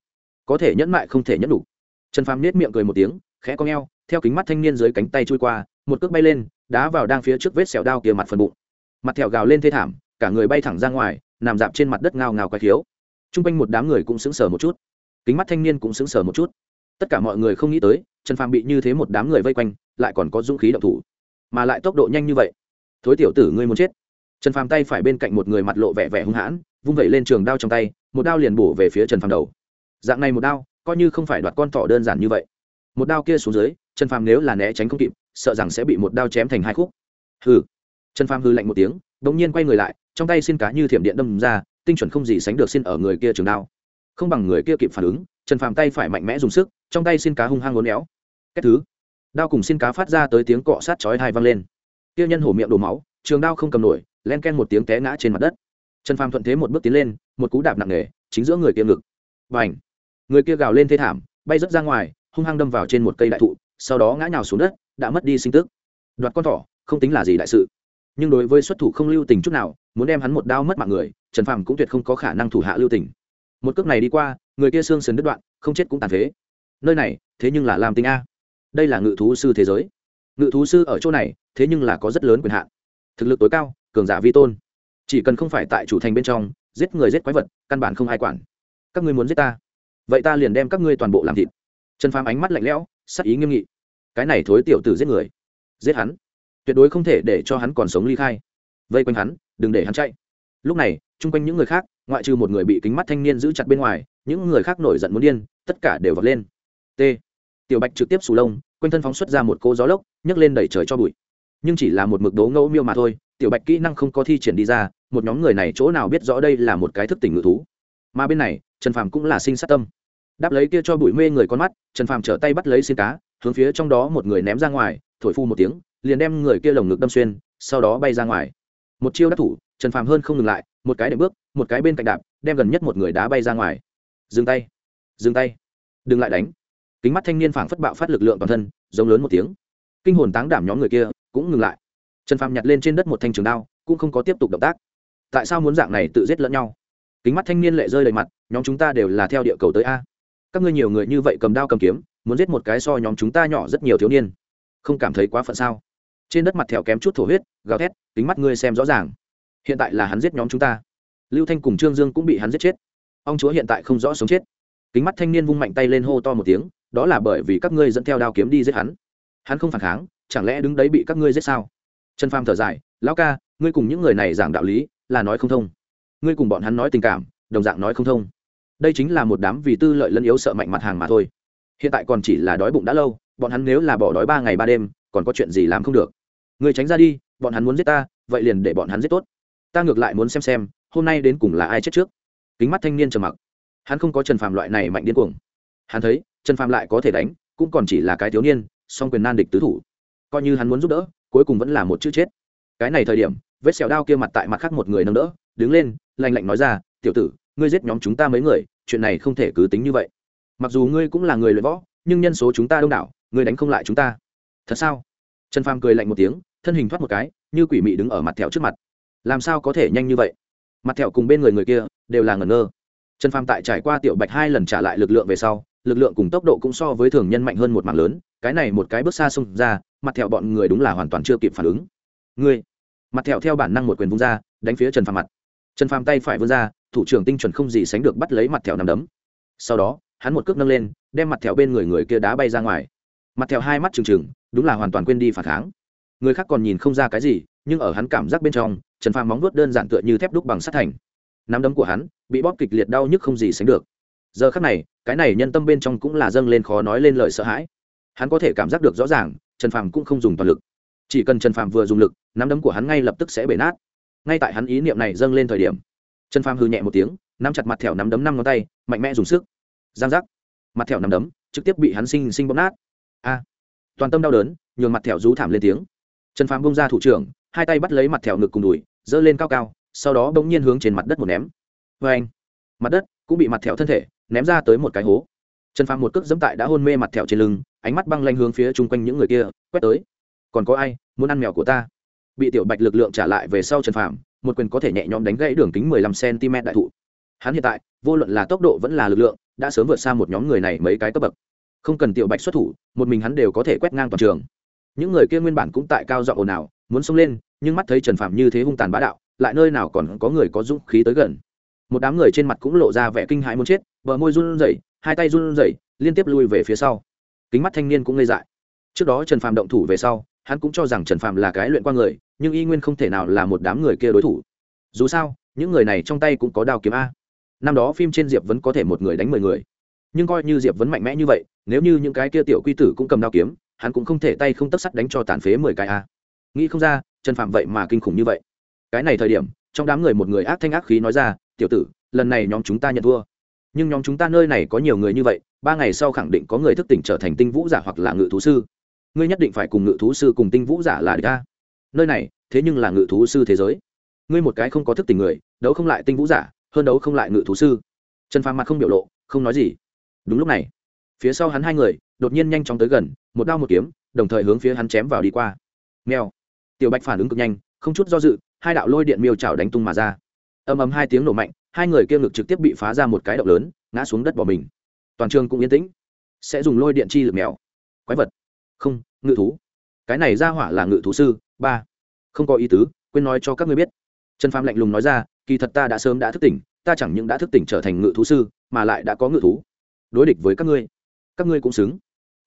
Có thể nhẫn mại không thể nhẫn đủ. Trần phàm nết miệng cười một tiếng, khẽ con g theo kính mắt thanh niên dưới cánh tay trôi qua một cước bay lên, đá vào đang phía trước vết sẹo đao kia mặt phần bụng. Mặt thẹo gào lên thê thảm, cả người bay thẳng ra ngoài, nằm dạp trên mặt đất ngao ngào quay thiếu t r u n g quanh một đám người cũng sững sờ một chút. Kính mắt thanh niên cũng sững sờ một chút. Tất cả mọi người không nghĩ tới, trần phàm bị như thế một đám người vây quanh, lại còn có dũng khí động thủ. Mà lại tốc độ nhanh như vậy. Thối tiểu tử, ngươi muốn chết. Trần phàm tay phải bên cạnh một người mặt lộ vẻ vẻ hung hãn, vung vẩy lên trường đao trong tay, một đao liền bổ về phía trần phàm đầu. Dạng này một đao, coi như không phải đoạt con thỏ đơn giản như vậy. Một đao kia xuống dưới, trần phàm nếu là né tránh không kịp sợ rằng sẽ bị một đao chém thành hai khúc. Hừ. Trần phàm hư lạnh một tiếng đ nhiên quay người lại, trong tay xin cá như thiểm điện đâm ra, tinh chuẩn không gì sánh được xin ở người kia trường đao. Không bằng người kia kịp phản ứng, trần phàm tay phải mạnh mẽ dùng sức, trong tay xin cá hung hăng lốn éo. Cái thứ. Đao cùng xin cá phát ra tới tiếng cọ sát chói hai vang lên. Kia nhân hổ miệng đổ máu, trường đao không cầm nổi, len ken một tiếng té ngã trên mặt đất. Trần phàm thuận thế một bước tiến lên, một cú đạp nặng nề, chính giữa người kia ngực. Và người kia gào lên thê thảm, bay rớt ra ngoài, hung hăng đâm vào trên một cây đại thụ, sau đó ngã nhào xuống đất đã mất đi sinh tức. Đoạt con thỏ, không tính là gì đại sự. Nhưng đối với xuất thủ không lưu tình chút nào, muốn đem hắn một đao mất mạng người, trần phàm cũng tuyệt không có khả năng thủ hạ lưu tình. Một cước này đi qua, người kia xương sườn đứt đoạn, không chết cũng tàn phế. Nơi này, thế nhưng là làm tinh a. Đây là ngự thú sư thế giới. Ngự thú sư ở chỗ này, thế nhưng là có rất lớn quyền hạn. Thực lực tối cao, cường giả vi tôn. Chỉ cần không phải tại chủ thành bên trong, giết người giết quái vật, căn bản không ai quản. Các ngươi muốn giết ta? Vậy ta liền đem các ngươi toàn bộ làm thịt. Trần phàm ánh mắt lạnh lẽo, sắc ý nghiêm nghị cái này thối tiểu tử giết người. Giết hắn. Tuyệt đối không thể để cho hắn còn sống ly khai. Vây quanh hắn, đừng để hắn chạy. Lúc này, chung quanh những người khác, ngoại trừ một người bị kính mắt thanh niên giữ chặt bên ngoài, những người khác nổi giận muốn điên, tất cả đều vọt lên. T. Tiểu bạch trực tiếp sù lông, quanh thân phóng xuất ra một cô gió lốc, nhấc lên đẩy trời cho bụi. Nhưng chỉ là một mực đố ngẫu miêu mà thôi, tiểu bạch kỹ năng không có thi triển đi ra, một nhóm người này chỗ nào biết rõ đây là một cái thức tỉnh ngự thú. Mà bên này, trần phàm cũng là sinh sát tâm. Đáp lấy kia cho bụi mê người con mắt, trần phàm trở tay bắt lấy xin cá hướng phía trong đó một người ném ra ngoài, thổi phu một tiếng, liền đem người kia lồng ngực đâm xuyên, sau đó bay ra ngoài. Một chiêu đắc thủ, trần phàm hơn không ngừng lại, một cái để bước, một cái bên cạnh đạp, đem gần nhất một người đá bay ra ngoài. Dừng tay dừng tay, đừng lại đánh. Kính mắt thanh niên phảng phất bạo phát lực lượng toàn thân, giống lớn một tiếng. Kinh hồn táng đảm nhóm người kia cũng ngừng lại. Trần phàm nhặt lên trên đất một thanh trường đao, cũng không có tiếp tục động tác. Tại sao muốn dạng này tự giết lẫn nhau? Kính mắt thanh niên lệ rơi đầy mặt, nhóm chúng ta đều là theo địa cầu tới a. Các ngươi nhiều người như vậy cầm đao cầm kiếm muốn giết một cái so nhóm chúng ta nhỏ rất nhiều thiếu niên. Không cảm thấy quá phận sao? Trên đất mặt thẹo kém chút thổ huyết, gào thét tính mắt ngươi xem rõ ràng. Hiện tại là hắn giết nhóm chúng ta. Lưu thanh cùng trương dương cũng bị hắn giết chết. Ông chúa hiện tại không rõ sống chết. Kính mắt thanh niên vung mạnh tay lên hô to một tiếng, đó là bởi vì các ngươi dẫn theo đao kiếm đi giết hắn. Hắn không phản kháng, chẳng lẽ đứng đấy bị các ngươi giết sao? Trần pham thở dài, lão ca, ngươi cùng những người này giảng đạo lý, là nói không thông. Ngươi cùng bọn hắn nói tình cảm, đồng dạng nói không thông. Đây chính là một đám vì tư lợi lẫn yếu sợ mạnh mặt hàng mà thôi hiện tại còn chỉ là đói bụng đã lâu, bọn hắn nếu là bỏ đói ba ngày ba đêm, còn có chuyện gì làm không được? Người tránh ra đi, bọn hắn muốn giết ta, vậy liền để bọn hắn giết tốt. Ta ngược lại muốn xem xem, hôm nay đến cùng là ai chết trước. Kính mắt thanh niên trầm mặc. Hắn không có trần phàm loại này mạnh điên cuồng. Hắn thấy, trần phàm lại có thể đánh, cũng còn chỉ là cái thiếu niên, song quyền nan địch tứ thủ. Coi như hắn muốn giúp đỡ, cuối cùng vẫn là một chữ chết. Cái này thời điểm, vết xẻo đao kia mặt tại mặt khác một người nâng đỡ, đứng lên lành lạnh nói ra, tiểu tử, ngươi giết nhóm chúng ta mấy người, chuyện này không thể cứ tính như vậy mặc dù ngươi cũng là người luyện võ, nhưng nhân số chúng ta đông đảo, ngươi đánh không lại chúng ta. Thật sao? Trần phàm cười lạnh một tiếng, thân hình thoát một cái, như quỷ mị đứng ở mặt thẹo trước mặt. Làm sao có thể nhanh như vậy? Mặt thẹo cùng bên người người kia đều là ngẩn ngơ. Trần phàm tại trải qua tiểu bạch hai lần trả lại lực lượng về sau, lực lượng cùng tốc độ cũng so với thường nhân mạnh hơn một mạng lớn, cái này một cái bước xa xông ra, mặt thẹo bọn người đúng là hoàn toàn chưa kịp phản ứng. Ngươi! Mặt thẹo theo bản năng một quyền vung ra, đánh phía trần phàm mặt. Trần phàm tay phải vươn ra, thủ trưởng tinh chuẩn không gì sánh được bắt lấy mặt thẹo nằm đấm. Sau đó hắn một cước nâng lên, đem mặt thẹo bên người người kia đá bay ra ngoài. Mặt thẹo hai mắt trừng trừng, đúng là hoàn toàn quên đi phản kháng. Người khác còn nhìn không ra cái gì, nhưng ở hắn cảm giác bên trong, trần phàm móng vuốt đơn giản tựa như thép đúc bằng sắt thành. Nắm đấm của hắn, bị bóp kịch liệt đau nhức không gì sánh được. Giờ khắc này, cái này nhân tâm bên trong cũng là dâng lên khó nói lên lời sợ hãi. Hắn có thể cảm giác được rõ ràng, trần phàm cũng không dùng toàn lực. Chỉ cần trần phàm vừa dùng lực, nắm đấm của hắn ngay lập tức sẽ bể nát. Ngay tại hắn ý niệm này dâng lên thời điểm, trần phàm hư nhẹ một tiếng, nắm chặt mặt thẻo nắm đấm năm ngón tay, mạnh mẽ dùng sức giang giác. Mặt thẹo nằm đấm, trực tiếp bị hắn sinh sinh bóp nát. A. Toàn tâm đau đớn, nhường mặt thẹo rú thảm lên tiếng. Trần phàm bông ra thủ trưởng, hai tay bắt lấy mặt thẹo ngực cùng đùi, giơ lên cao cao, sau đó bỗng nhiên hướng trên mặt đất một ném. Vê anh, mặt đất cũng bị mặt thẹo thân thể ném ra tới một cái hố. Trần phàm một cước dẫm tại đã hôn mê mặt thẹo trên lưng, ánh mắt băng lanh hướng phía chung quanh những người kia, quét tới. Còn có ai muốn ăn mèo của ta? Bị tiểu bạch lực lượng trả lại về sau trần phàm, một quyền có thể nhẹ nhõm đánh gãy đường kính mười lăm cm đại thụ. Hắn hiện tại, vô luận là tốc độ vẫn là lực lượng đã sớm vượt xa một nhóm người này mấy cái cấp bậc. Không cần tiểu bạch xuất thủ, một mình hắn đều có thể quét ngang toàn trường. Những người kia nguyên bản cũng tại cao dọa ồn ào, muốn xông lên, nhưng mắt thấy trần phạm như thế hung tàn bá đạo, lại nơi nào còn có người có dũng khí tới gần. Một đám người trên mặt cũng lộ ra vẻ kinh hãi muốn chết, bờ môi run rẩy, hai tay run rẩy, liên tiếp lui về phía sau. Kính mắt thanh niên cũng ngây dại. Trước đó trần phạm động thủ về sau, hắn cũng cho rằng trần phạm là cái luyện qua người, nhưng y nguyên không thể nào là một đám người kia đối thủ. Dù sao, những người này trong tay cũng có đao kiếm a năm đó phim trên diệp vẫn có thể một người đánh mười người. Nhưng coi như diệp vẫn mạnh mẽ như vậy, nếu như những cái kia tiểu quy tử cũng cầm đao kiếm, hắn cũng không thể tay không tất sắt đánh cho tàn phế mười cái a. Nghĩ không ra, trần phạm vậy mà kinh khủng như vậy. Cái này thời điểm, trong đám người một người ác thanh ác khí nói ra, tiểu tử, lần này nhóm chúng ta nhận thua. Nhưng nhóm chúng ta nơi này có nhiều người như vậy, ba ngày sau khẳng định có người thức tỉnh trở thành tinh vũ giả hoặc là ngự thú sư. Ngươi nhất định phải cùng ngự thú sư cùng tinh vũ giả là địch ta nơi này, thế nhưng là ngự thú sư thế giới. Ngươi một cái không có thức tỉnh người, đấu không lại tinh vũ giả hơn đấu không lại ngự thú sư. Trần phàm mặt không biểu lộ, không nói gì. Đúng lúc này, phía sau hắn hai người, đột nhiên nhanh chóng tới gần, một đao một kiếm, đồng thời hướng phía hắn chém vào đi qua. Mèo. Tiểu bạch phản ứng cực nhanh, không chút do dự, hai đạo lôi điện miêu chảo đánh tung mà ra. Ầm ầm hai tiếng nổ mạnh, hai người kia ngực trực tiếp bị phá ra một cái động lớn, ngã xuống đất bỏ mình. Toàn trường cũng yên tĩnh. Sẽ dùng lôi điện chi lực mèo. Quái vật. Không, ngự thú. Cái này ra hỏa là ngự thú sư, ba. Không có ý tứ, quên nói cho các ngươi biết. Trần phàm lạnh lùng nói ra kỳ thật ta đã sớm đã thức tỉnh, ta chẳng những đã thức tỉnh trở thành ngự thú sư, mà lại đã có ngự thú. Đối địch với các ngươi các ngươi cũng xứng.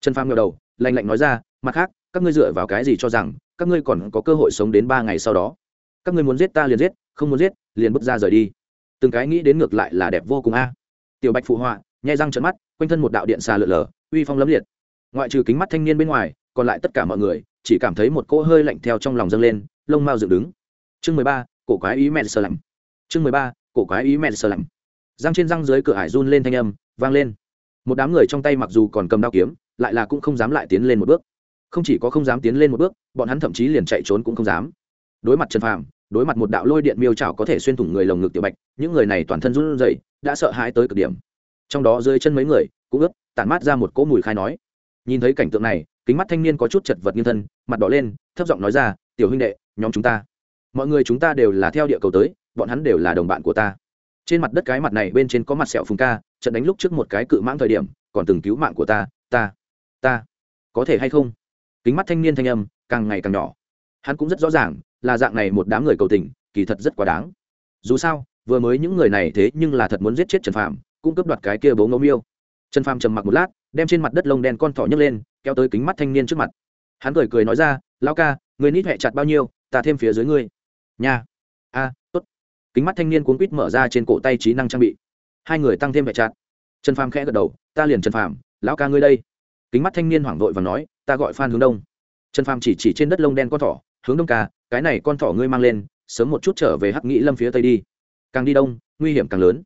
Trần phàm ngờ đầu, lạnh lạnh nói ra, mặt khác, các ngươi dựa vào cái gì cho rằng các ngươi còn có cơ hội sống đến ba ngày sau đó? Các ngươi muốn giết ta liền giết, không muốn giết, liền bước ra rời đi. Từng cái nghĩ đến ngược lại là đẹp vô cùng a. À. Tiểu bạch phụ họa, nhai răng trận mắt, quanh thân một đạo điện xà lượn lờ uy phong lấm liệt. Ngoại trừ kính mắt thanh niên bên ngoài, còn lại tất cả mọi người, chỉ cảm thấy một cỗ hơi lạnh theo trong lòng dâng lên, lông mao dựng đứng. Chương mười ba, cổ quái ý mẹ sơ lạnh chương mười ba, cổ quái ý mẹ sờ lạnh. Răng trên răng dưới cửa hải run lên thanh âm, vang lên. Một đám người trong tay mặc dù còn cầm đao kiếm, lại là cũng không dám lại tiến lên một bước. Không chỉ có không dám tiến lên một bước, bọn hắn thậm chí liền chạy trốn cũng không dám. Đối mặt trần phàm, đối mặt một đạo lôi điện miêu chảo có thể xuyên thủng người lồng ngực tiểu bạch, những người này toàn thân run rẩy, đã sợ hãi tới cực điểm. Trong đó dưới chân mấy người, cũng ướt, tản mát ra một cỗ mùi khai nói. Nhìn thấy cảnh tượng này, kính mắt thanh niên có chút chật vật nghiêng thân, mặt đỏ lên, thấp giọng nói ra, tiểu huynh đệ, nhóm chúng ta, mọi người chúng ta đều là theo địa cầu tới bọn hắn đều là đồng bạn của ta. Trên mặt đất cái mặt này bên trên có mặt sẹo phùng ca, trận đánh lúc trước một cái cự mãng thời điểm, còn từng cứu mạng của ta ta ta. Có thể hay không? Kính mắt thanh niên thanh âm, càng ngày càng nhỏ. Hắn cũng rất rõ ràng, là dạng này một đám người cầu tình, kỳ thật rất quá đáng. Dù sao, vừa mới những người này thế nhưng là thật muốn giết chết trần phạm cũng cướp đoạt cái kia bố ngẫu miêu. Trần phạm trầm mặc một lát, đem trên mặt đất lông đen con thỏ nhấc lên, kéo tới kính mắt thanh niên trước mặt. Hắn cười cười nói ra lao ca, người nít hẹ chặt bao nhiêu, ta thêm phía dưới ngươi. Nha. A kính mắt thanh niên cuốn quýt mở ra trên cổ tay trí năng trang bị. Hai người tăng thêm hẹ chặt trần phàm khẽ gật đầu, ta liền trần phàm, lão ca ngươi đây. Kính mắt thanh niên hoảng vội và nói, ta gọi phan hướng đông. Trần phàm chỉ chỉ trên đất lông đen con thỏ, hướng đông ca, cái này con thỏ ngươi mang lên, sớm một chút trở về hắc nghĩ lâm phía tây đi. Càng đi đông, nguy hiểm càng lớn.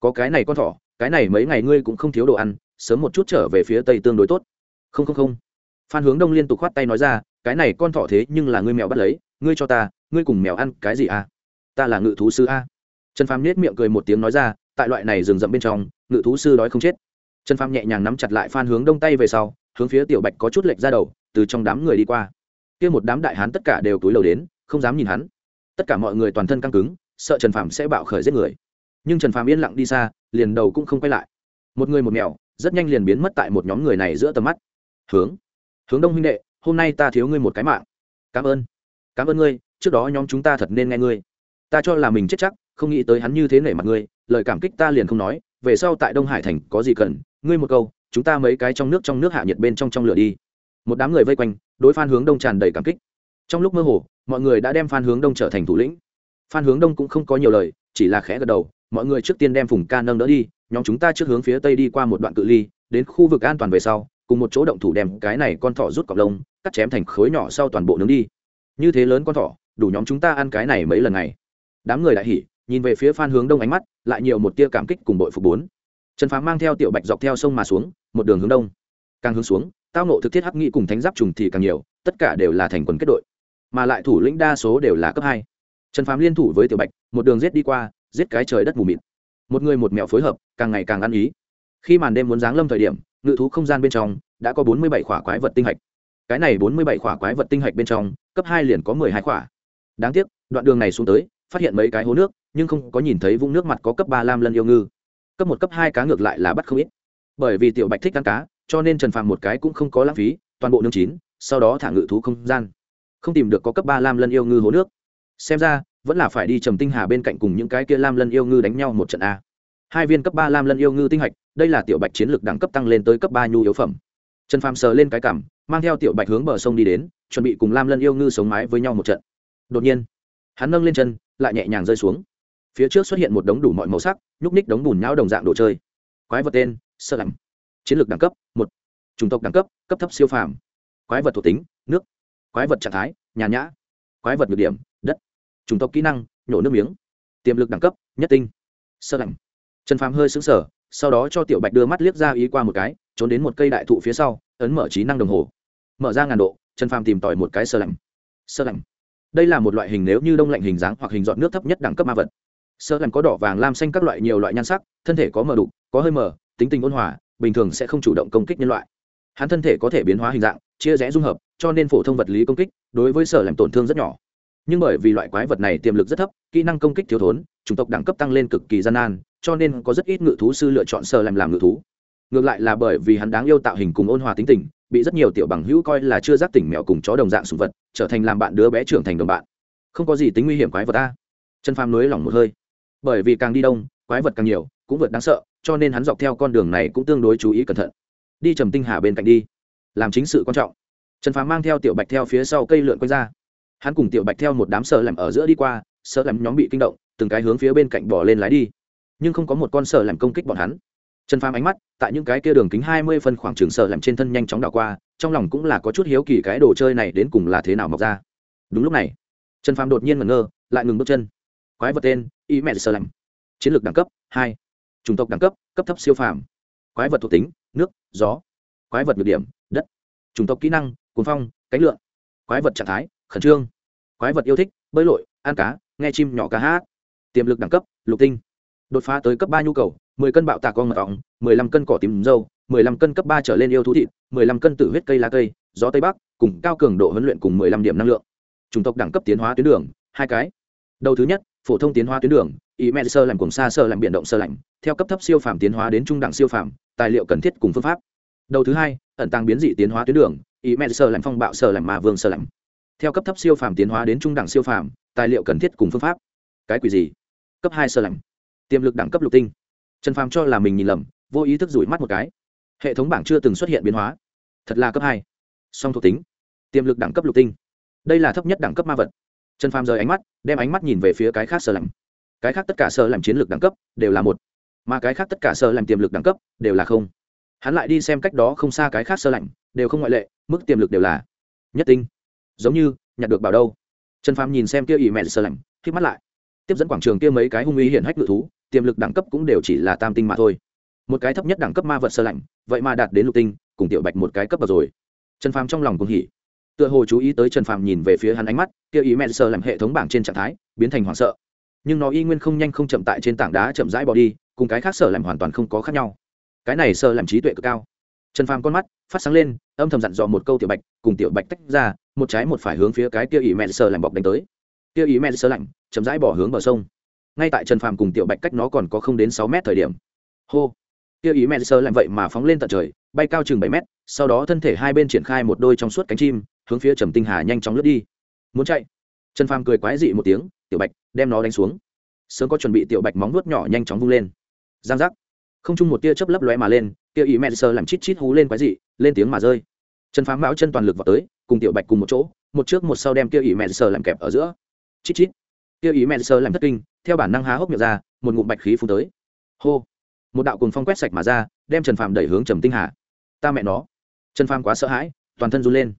Có cái này con thỏ, cái này mấy ngày ngươi cũng không thiếu đồ ăn, sớm một chút trở về phía tây tương đối tốt. Không không không. Phan hướng đông liên tục khoát tay nói ra, cái này con thỏ thế nhưng là ngươi mèo bắt lấy, ngươi cho ta, ngươi cùng mèo ăn cái gì à? Ta là ngự thú sư a. Trần phàm nết miệng cười một tiếng nói ra, tại loại này rừng rậm bên trong, ngự thú sư đói không chết. Trần phàm nhẹ nhàng nắm chặt lại phan hướng đông tay về sau, hướng phía tiểu bạch có chút lệch ra đầu, từ trong đám người đi qua. Kia một đám đại hán tất cả đều túi lầu đến, không dám nhìn hắn. Tất cả mọi người toàn thân căng cứng, sợ trần phàm sẽ bạo khởi giết người. Nhưng trần phàm yên lặng đi xa, liền đầu cũng không quay lại. Một người một mèo rất nhanh liền biến mất tại một nhóm người này giữa tầm mắt. Hướng hướng đông huynh đệ, hôm nay ta thiếu ngươi một cái mạng. Cảm ơn. Cảm ơn ngươi, trước đó nhóm chúng ta thật nên nghe ngươi ta cho là mình chết chắc, không nghĩ tới hắn như thế nể mặt ngươi, lời cảm kích ta liền không nói, về sau tại đông hải thành có gì cần, ngươi một câu, chúng ta mấy cái trong nước trong nước hạ nhiệt bên trong trong lửa đi. Một đám người vây quanh, đối phan hướng đông tràn đầy cảm kích. Trong lúc mơ hồ, mọi người đã đem phan hướng đông trở thành thủ lĩnh. Phan hướng đông cũng không có nhiều lời, chỉ là khẽ gật đầu, mọi người trước tiên đem phùng ca nâng đỡ đi, nhóm chúng ta trước hướng phía tây đi qua một đoạn cự ly, đến khu vực an toàn về sau, cùng một chỗ động thủ đem cái này con thỏ rút cọc lông, cắt chém thành khối nhỏ sau toàn bộ nướng đi. Như thế lớn con thỏ, đủ nhóm chúng ta ăn cái này mấy lần này đám người đại hỉ, nhìn về phía phan hướng đông ánh mắt, lại nhiều một tia cảm kích cùng bội phục bốn. Trần phá mang theo tiểu bạch dọc theo sông mà xuống, một đường hướng đông. Càng hướng xuống, tao nộ thực thiết hắc nghị cùng thánh giáp trùng thì càng nhiều, tất cả đều là thành quần kết đội. Mà lại thủ lĩnh đa số đều là cấp hai. Trần phám liên thủ với tiểu bạch, một đường giết đi qua, giết cái trời đất mù mịt. Một người một mẹo phối hợp, càng ngày càng ăn ý. Khi màn đêm muốn giáng lâm thời điểm, ngự thú không gian bên trong, đã có bốn mươi bảy khỏa quái vật tinh hạch. Cái này bốn mươi bảy khỏa quái vật tinh hạch bên trong, cấp hai liền có mười hai khỏa. Đáng tiếc, đoạn đường này xuống tới phát hiện mấy cái hố nước, nhưng không có nhìn thấy vũng nước mặt có cấp ba lam lân yêu ngư. Cấp một, cấp hai cá ngược lại là bắt không ít. Bởi vì tiểu bạch thích ăn cá, cho nên trần phàm một cái cũng không có lãng phí, toàn bộ nương chín, sau đó thả ngự thú không gian. Không tìm được có cấp ba lam lân yêu ngư hố nước. Xem ra, vẫn là phải đi trầm tinh hà bên cạnh cùng những cái kia lam lân yêu ngư đánh nhau một trận a. Hai viên cấp ba lam lân yêu ngư tinh hạch, đây là tiểu bạch chiến lược đẳng cấp tăng lên tới cấp ba nhu yếu phẩm. Trần phàm sờ lên cái cảm, mang theo tiểu bạch hướng bờ sông đi đến, chuẩn bị cùng lam lân yêu ngư sống mái với nhau một trận. Đột nhiên hắn nâng lên chân, lại nhẹ nhàng rơi xuống. Phía trước xuất hiện một đống đủ mọi màu sắc, nhúc ních đống bùn nhão đồng dạng đồ chơi. Quái vật tên, sơ lạnh chiến lược đẳng cấp, một. Chủng tộc đẳng cấp cấp thấp siêu phàm. Quái vật thuộc tính, nước. Quái vật trạng thái, nhàn nhã. Quái vật nhược điểm, đất. Chủng tộc kỹ năng, nhổ nước miếng. Tiềm lực đẳng cấp, nhất tinh. Sơ lạnh trần phàm hơi xứng sở sau đó cho tiểu bạch đưa mắt liếc ra ý qua một cái, trốn đến một cây đại thụ phía sau, ấn mở trí năng đồng hồ. Mở ra ngàn độ trần phàm tìm tòi một cái sơ lạnh sơ lạnh đây là một loại hình nếu như đông lạnh hình dáng hoặc hình dọn nước thấp nhất đẳng cấp ma vật. Sơ lạnh có đỏ vàng lam xanh các loại nhiều loại nhan sắc, thân thể có mờ đục, có hơi mờ, tính tình ôn hòa, bình thường sẽ không chủ động công kích nhân loại. Hắn thân thể có thể biến hóa hình dạng, chia rẽ dung hợp, cho nên phổ thông vật lý công kích đối với sở làm tổn thương rất nhỏ. Nhưng bởi vì loại quái vật này tiềm lực rất thấp, kỹ năng công kích thiếu thốn, chủng tộc đẳng cấp tăng lên cực kỳ gian nan, cho nên có rất ít ngự thú sư lựa chọn sở làm làm ngự thú. Ngược lại là bởi vì hắn đáng yêu tạo hình cùng ôn hòa tính tình bị rất nhiều tiểu bằng hữu coi là chưa giác tỉnh mèo cùng chó đồng dạng sùng vật, trở thành làm bạn đứa bé trưởng thành đồng bạn. Không có gì tính nguy hiểm quái vật ta. Chân phàm nới lỏng một hơi. Bởi vì càng đi đông, quái vật càng nhiều, cũng vượt đáng sợ, cho nên hắn dọc theo con đường này cũng tương đối chú ý cẩn thận. Đi trầm tinh hà bên cạnh đi. Làm chính sự quan trọng. Trần phàm mang theo tiểu bạch theo phía sau cây lượn quanh ra. Hắn cùng tiểu bạch theo một đám sợ làm ở giữa đi qua, sợ làm nhóm bị kinh động, từng cái hướng phía bên cạnh bỏ lên lái đi. Nhưng không có một con sợ làm công kích bọn hắn trần phàm ánh mắt, tại những cái kia đường kính hai mươi phân khoảng trường sợ làm trên thân nhanh chóng đảo qua, trong lòng cũng là có chút hiếu kỳ cái đồ chơi này đến cùng là thế nào mọc ra. Đúng lúc này trần phàm đột nhiên ngẩn ngơ, lại ngừng bước chân. Quái vật tên y mẹ sợ lạnh. chiến lược đẳng cấp, hai. Chủng tộc đẳng cấp cấp thấp siêu phàm. Quái vật thuộc tính, nước, gió. Quái vật nhược điểm, đất. Chủng tộc kỹ năng cuốn phong, cánh lượn. Quái vật trạng thái, khẩn trương. Quái vật yêu thích, bơi lội, ăn cá, nghe chim nhỏ cá hát. Tiềm lực đẳng cấp, lục tinh. Đột phá tới cấp ba nhu cầu mười cân bạo tạc con mật ong mười lăm cân cỏ tím dâu mười lăm cân cấp ba trở lên yêu thú thịt mười lăm cân tử huyết cây lá cây gió tây bắc cùng cao cường độ huấn luyện cùng mười lăm điểm năng lượng. Chủng tộc đẳng cấp tiến hóa tuyến đường hai cái. Đầu thứ nhất phổ thông tiến hóa tuyến đường ý mẹ sơ làm cùng xa sơ làm biển động sơ lạnh theo cấp thấp siêu phàm tiến hóa đến trung đẳng siêu phàm tài liệu cần thiết cùng phương pháp. Đầu thứ hai ẩn tàng biến dị tiến hóa tuyến đường ý mẹ sơ làm phong bạo sơ làm mà vương sơ lạnh, theo cấp thấp siêu phàm tiến hóa đến trung đẳng siêu phàm tài liệu cần thiết cùng phương pháp. Cái quỷ gì? Cấp hai sơ lạnh, tiềm lực đẳng cấp lục tinh trần phàm cho là mình nhìn lầm, vô ý thức rủi mắt một cái. Hệ thống bảng chưa từng xuất hiện biến hóa. Thật là cấp hai. Song thuộc tính. Tiềm lực đẳng cấp lục tinh. Đây là thấp nhất đẳng cấp ma vật. Trần phàm rời ánh mắt, đem ánh mắt nhìn về phía cái khác sơ lạnh. cái khác tất cả sơ làm chiến lược đẳng cấp đều là một. Mà cái khác tất cả sơ làm tiềm lực đẳng cấp đều là không. Hắn lại đi xem cách đó không xa cái khác sơ lạnh, đều không ngoại lệ, mức tiềm lực đều là nhất tinh. Giống như, nhặt được bảo đâu. Trần phàm nhìn xem kia ỉ mẹ sơ lạnh k mắt lại. Tiếp dẫn quảng trường kia mấy cái hung ý hiển hách ngự thú tiềm lực đẳng cấp cũng đều chỉ là tam tinh mà thôi. Một cái thấp nhất đẳng cấp ma vật sơ lạnh, vậy mà đạt đến lục tinh, cùng tiểu bạch một cái cấp bậc rồi. Trần phàm trong lòng cũng hỉ. Tựa hồ chú ý tới trần phàm nhìn về phía hắn ánh mắt, kia ý mẹ sơ làm hệ thống bảng trên trạng thái, biến thành hoảng sợ. Nhưng nó y nguyên không nhanh không chậm tại trên tảng đá chậm rãi bỏ đi, cùng cái khác sở làm hoàn toàn không có khác nhau. Cái này sơ làm trí tuệ cực cao. Trần phàm con mắt phát sáng lên, âm thầm dặn dò một câu tiểu bạch, cùng tiểu bạch tách ra, một trái một phải hướng phía cái kia ý mẹ sơ lạnh bọc đánh tới. Kia ý mẹ sơ lạnh chậm rãi bỏ hướng bờ sông ngay tại trần phàm cùng tiểu bạch cách nó còn có không đến sáu mét thời điểm. Hô. Kia ý mẹ sơ lạnh vậy mà phóng lên tận trời, bay cao chừng bảy mét, sau đó thân thể hai bên triển khai một đôi trong suốt cánh chim, hướng phía trầm tinh hà nhanh chóng lướt đi. Muốn chạy? Trần phàm cười quái dị một tiếng, tiểu bạch, đem nó đánh xuống. Sớm có chuẩn bị, tiểu bạch móng nuốt nhỏ nhanh chóng vung lên. Giang giác. Không chung một tia chớp lấp lóe mà lên, kia ý mẹ sơ làm chít chít hú lên quái dị, lên tiếng mà rơi. Trần phám mão chân toàn lực vào tới, cùng tiểu bạch cùng một chỗ, một trước một sau đem kia ý mẹ sơ làm kẹp ở giữa. Chít chít kia ý mẹ sơ làm thất kinh, theo bản năng há hốc miệng ra, một ngụm bạch khí phun tới. Hô! Một đạo cùng phong quét sạch mà ra, đem trần phàm đẩy hướng trầm tinh hà. Ta mẹ nó! Trần phàm quá sợ hãi, toàn thân run lên.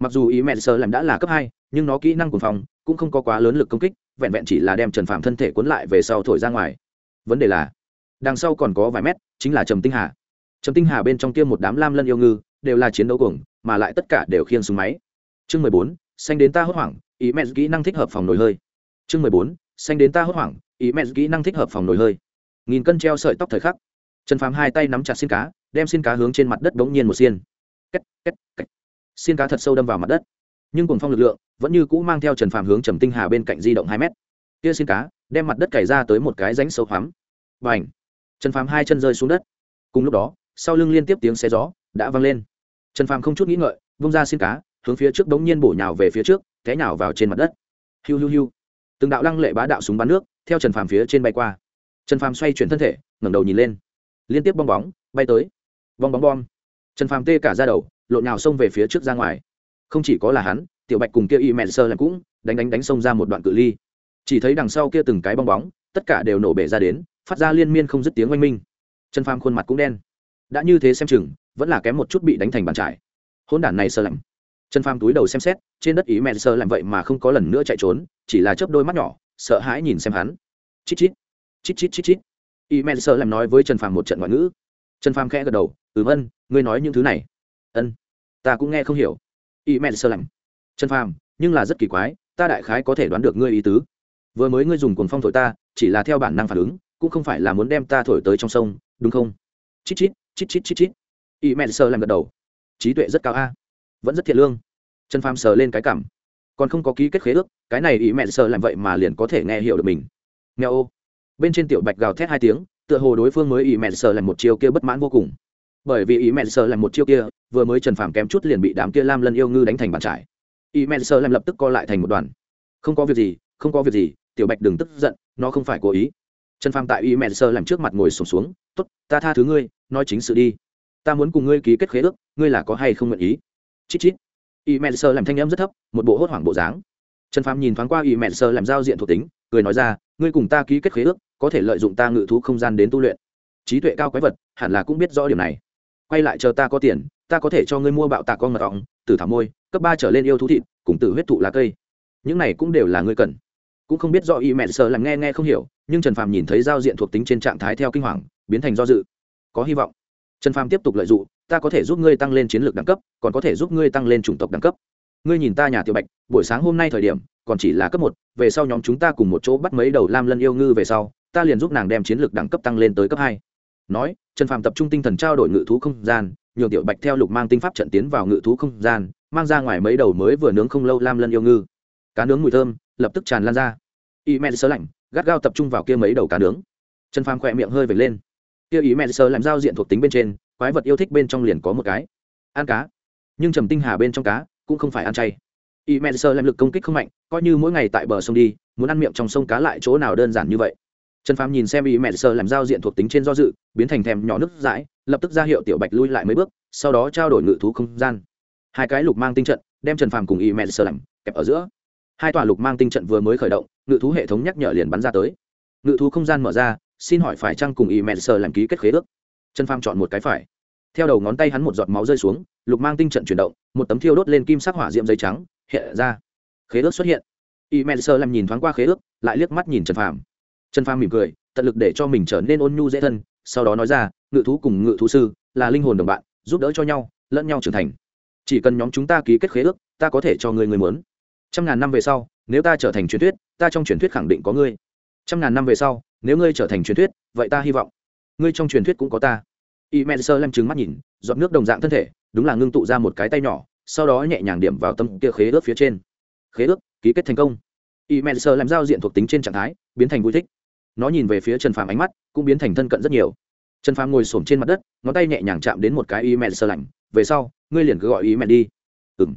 Mặc dù ý mẹ sơ làm đã là cấp hai, nhưng nó kỹ năng cùng phòng cũng không có quá lớn lực công kích, vẹn vẹn chỉ là đem trần phàm thân thể cuốn lại về sau thổi ra ngoài. Vấn đề là, đằng sau còn có vài mét, chính là trầm tinh hà. Trầm tinh hà bên trong kia một đám lam lân yêu ngư, đều là chiến đấu cuồng, mà lại tất cả đều khiêng súng máy. Chương mười bốn, xanh đến ta hốt hoảng, ý mẹ kỹ năng thích hợp phòng nổi hơi chương mười bốn, xanh đến ta hốt hoảng, ý mẹ kỹ năng thích hợp phòng nổi hơi. Nghìn cân treo sợi tóc thời khắc. Trần phàm hai tay nắm chặt xin cá, đem xin cá hướng trên mặt đất bỗng nhiên một xiên. Két két két. Xin cá thật sâu đâm vào mặt đất. Nhưng cùng phong lực lượng vẫn như cũ mang theo trần phàm hướng trầm tinh hà bên cạnh di động hai mét. Kia xin cá đem mặt đất cày ra tới một cái rãnh sâu hoắm. Bành. trần phàm hai chân rơi xuống đất. Cùng lúc đó, sau lưng liên tiếp tiếng xe gió đã vang lên. Trần phàm không chút nghĩ ngợi, vung ra xin cá, hướng phía trước đống nhiên bổ nhào về phía trước, té nhào vào trên mặt đất. Hiu hiu hiu từng đạo lăng lệ bá đạo súng bắn nước theo trần phàm phía trên bay qua trần phàm xoay chuyển thân thể ngẩng đầu nhìn lên liên tiếp bong bóng bay tới bong bóng bom trần phàm tê cả ra đầu lộn nhào xông về phía trước ra ngoài không chỉ có là hắn tiểu bạch cùng kia y mẹn sơ làm cũng đánh đánh đánh xông ra một đoạn cự ly chỉ thấy đằng sau kia từng cái bong bóng tất cả đều nổ bể ra đến phát ra liên miên không dứt tiếng oanh minh trần phàm khuôn mặt cũng đen đã như thế xem chừng vẫn là kém một chút bị đánh thành bàn trải hôn đản này sơ lạnh trần phàm túi đầu xem xét, trên đất ý mẹ sơ làm vậy mà không có lần nữa chạy trốn, chỉ là chớp đôi mắt nhỏ, sợ hãi nhìn xem hắn. Chít chít chít chít chít chít. Ý mẹ sơ làm nói với trần phàm một trận ngoại ngữ. Trần phàm khẽ gật đầu ừm ân ngươi nói những thứ này. Ân, ta cũng nghe không hiểu. Ý mẹ sơ làm, trần phàm, nhưng là rất kỳ quái, ta đại khái có thể đoán được ngươi ý tứ. Vừa mới ngươi dùng cuồng phong thổi ta, chỉ là theo bản năng phản ứng, cũng không phải là muốn đem ta thổi tới trong sông, đúng không? Chít chít chít chít chít chít. Y mẹ sờ làm gật đầu, trí tuệ rất cao a vẫn rất thiện lương. Trần phàm sờ lên cái cảm. Còn không có ký kết khế ước, cái này ý mẹ sờ làm vậy mà liền có thể nghe hiểu được mình. Nghe ô. Bên trên tiểu bạch gào thét hai tiếng, tựa hồ đối phương mới ý mẹ sờ làm một chiêu kia bất mãn vô cùng. Bởi vì ý mẹ sờ làm một chiêu kia, vừa mới trần phàm kém chút liền bị đám kia lam lân yêu ngư đánh thành bàn trải. Ý mẹ sờ làm lập tức co lại thành một đoàn. Không có việc gì, không có việc gì, tiểu bạch đừng tức giận, nó không phải cố ý. Trần phàm tại ý mẹ sờ làm trước mặt ngồi sùng xuống t ố t ta tha thứ ngươi, nói chính sự đi. Ta muốn cùng ngươi ký kết khế ước, ngươi là có hay không nguyện ý? Chít chít. Y mẹ sơ làm thanh âm rất thấp, một bộ hốt hoảng bộ dáng. Trần phàm nhìn thoáng qua y mẹ sơ làm giao diện thuộc tính, cười nói ra, ngươi cùng ta ký kết khế ước, có thể lợi dụng ta ngự thú không gian đến tu luyện. Trí tuệ cao quái vật, hẳn là cũng biết rõ điểm này. Quay lại chờ ta có tiền, ta có thể cho ngươi mua bạo tạc con mật ong, từ thảo môi, cấp ba trở lên yêu thú thịt, cùng từ huyết thụ lá cây. Những này cũng đều là ngươi cần. Cũng không biết do y mẹ sợ làm nghe nghe không hiểu, nhưng trần phàm nhìn thấy giao diện thuộc tính trên trạng thái theo kinh hoàng, biến thành do dự. Có hy vọng. Trần phàm tiếp tục lợi dụng ta có thể giúp ngươi tăng lên chiến lược đẳng cấp, còn có thể giúp ngươi tăng lên chủng tộc đẳng cấp. Ngươi nhìn ta nhà tiểu bạch, buổi sáng hôm nay thời điểm, còn chỉ là cấp một, về sau nhóm chúng ta cùng một chỗ bắt mấy đầu lam lân yêu ngư về sau, ta liền giúp nàng đem chiến lược đẳng cấp tăng lên tới cấp hai. Nói, trần phàm tập trung tinh thần trao đổi ngự thú không gian, nhường tiểu bạch theo lục mang tinh pháp trận tiến vào ngự thú không gian, mang ra ngoài mấy đầu mới vừa nướng không lâu lam lân yêu ngư. Cá nướng mùi thơm, lập tức tràn lan ra. Y mẹ sơ lạnh, gắt gao tập trung vào kia mấy đầu cá nướng. Trần phàm khỏe miệng hơi vệt lên. Kia ý mẹ sơ làm giao diện thuộc tính bên trên quái vật yêu thích bên trong liền có một cái. Ăn cá. Nhưng trầm tinh hà bên trong cá cũng không phải ăn chay. Y mẹ sơ làm lực công kích không mạnh, coi như mỗi ngày tại bờ sông đi, muốn ăn miệng trong sông cá lại chỗ nào đơn giản như vậy. Trần phàm nhìn xem y mẹ sơ làm giao diện thuộc tính trên do dự, biến thành thèm nhỏ nước dãi, lập tức ra hiệu tiểu bạch lui lại mấy bước, sau đó trao đổi ngự thú không gian. Hai cái lục mang tinh trận đem trần phàm cùng y mẹ sơ làm kẹp ở giữa. Hai tòa lục mang tinh trận vừa mới khởi động, ngự thú hệ thống nhắc nhở liền bắn ra tới. Ngự thú không gian mở ra, xin hỏi phải chăng cùng y Mèn Sơ làm ký kết khế ước? Trần pham chọn một cái phải. Theo đầu ngón tay hắn một giọt máu rơi xuống, lục mang tinh trận chuyển động, một tấm thiêu đốt lên kim sắc hỏa diệm dây trắng, hiện ra. Khế ước xuất hiện. Y mẹ sờ làm nhìn thoáng qua khế ước, lại liếc mắt nhìn trần phàm. Trần phàm mỉm cười, tận lực để cho mình trở nên ôn nhu dễ thân, sau đó nói ra, ngự thú cùng ngự thú sư, là linh hồn đồng bạn, giúp đỡ cho nhau, lẫn nhau trưởng thành. Chỉ cần nhóm chúng ta ký kết khế ước, ta có thể cho người người muốn. Trăm ngàn năm về sau, nếu ta trở thành truyền thuyết, ta trong truyền thuyết khẳng định có ngươi. Trăm ngàn năm về sau, nếu ngươi trở thành truyền thuyết, vậy ta hy vọng ngươi trong truyền thuyết cũng có ta. Y men sơ lem trứng mắt nhìn dọn nước đồng dạng thân thể, đúng là ngưng tụ ra một cái tay nhỏ, sau đó nhẹ nhàng điểm vào tâm kia khế ước phía trên. Khế ước, ký kết thành công. Y men sơ làm giao diện thuộc tính trên trạng thái, biến thành vui thích. Nó nhìn về phía trần phàm ánh mắt, cũng biến thành thân cận rất nhiều. Trần phàm ngồi s trên mặt đất, ngón tay nhẹ nhàng chạm đến một cái y men sơ lạnh về sau, ngươi liền cứ gọi y men đi. Ừ m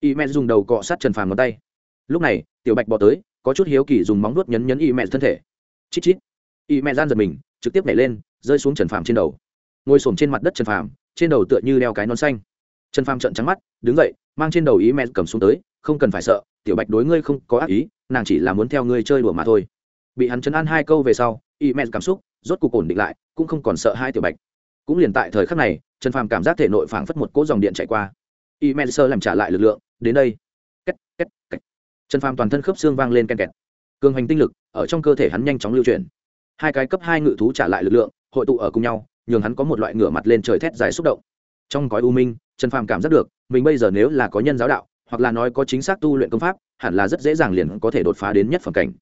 y men dùng đầu cọ sát trần phàm ngón tay. Lúc này, tiểu bạch bỏ tới, có chút hiếu kỳ dùng móng nuốt nhấn nhấn y men thân thể. Chít chít. Y men gian giật mình, trực tiếp nhảy lên rơi xuống trần phàm trên đầu. Ngồi s trên mặt đất trần phàm, trên đầu tựa như đeo cái nón xanh. Trần phàm trợn trắng mắt, đứng dậy, mang trên đầu ý mẹ cầm xuống tới, không cần phải sợ, tiểu bạch đối ngươi không có ác ý, nàng chỉ là muốn theo ngươi chơi đùa mà thôi. Bị hắn chấn an hai câu về sau, ý mẹ cảm xúc rốt cuộc ổn định lại, cũng không còn sợ hai tiểu bạch. Cũng liền tại thời khắc này, trần phàm cảm giác thể nội phảng phất một cỗ dòng điện chạy qua. Ý men sơ làm trả lại lực lượng, đến đây. Két két két. Trần phàm toàn thân khớp xương vang lên ken kẹt. Cường hành tinh lực, ở trong cơ thể hắn nhanh chóng lưu chuyển hai cái cấp hai ngự thú trả lại lực lượng, hội tụ ở cùng nhau, nhường hắn có một loại ngửa mặt lên trời thét dài xúc động. Trong gói u minh, trần phàm cảm giác được, mình bây giờ nếu là có nhân giáo đạo, hoặc là nói có chính xác tu luyện công pháp, hẳn là rất dễ dàng liền có thể đột phá đến nhất phẩm cảnh.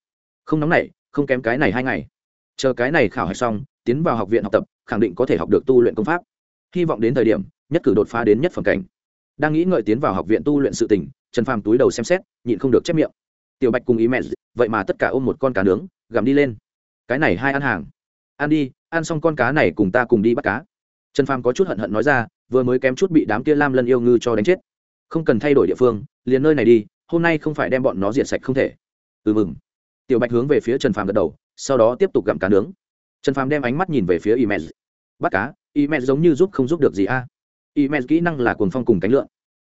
Không nóng này không kém cái này hai ngày. Chờ cái này khảo hạch xong, tiến vào học viện học tập, khẳng định có thể học được tu luyện công pháp. Hy vọng đến thời điểm, nhất cử đột phá đến nhất phẩm cảnh. Đang nghĩ ngợi tiến vào học viện tu luyện sự tình, trần phàm túi đầu xem xét, nhịn không được chép miệng. Tiểu bạch cùng ý mẹ, vậy mà tất cả ôm một con cá nướng, gặm đi lên cái này hai ăn hàng. Ăn đi, ăn xong con cá này cùng ta cùng đi bắt cá. Trần phàm có chút hận hận nói ra, vừa mới kém chút bị đám kia lam lân yêu ngư cho đánh chết. Không cần thay đổi địa phương, liền nơi này đi, hôm nay không phải đem bọn nó diệt sạch không thể. Ừ mừng. Tiểu bạch hướng về phía trần phàm gật đầu, sau đó tiếp tục gặm cá nướng. Trần phàm đem ánh mắt nhìn về phía imed bắt cá imed giống như giúp không giúp được gì a. À? imed kỹ năng là cuồng phong cùng cánh lượn.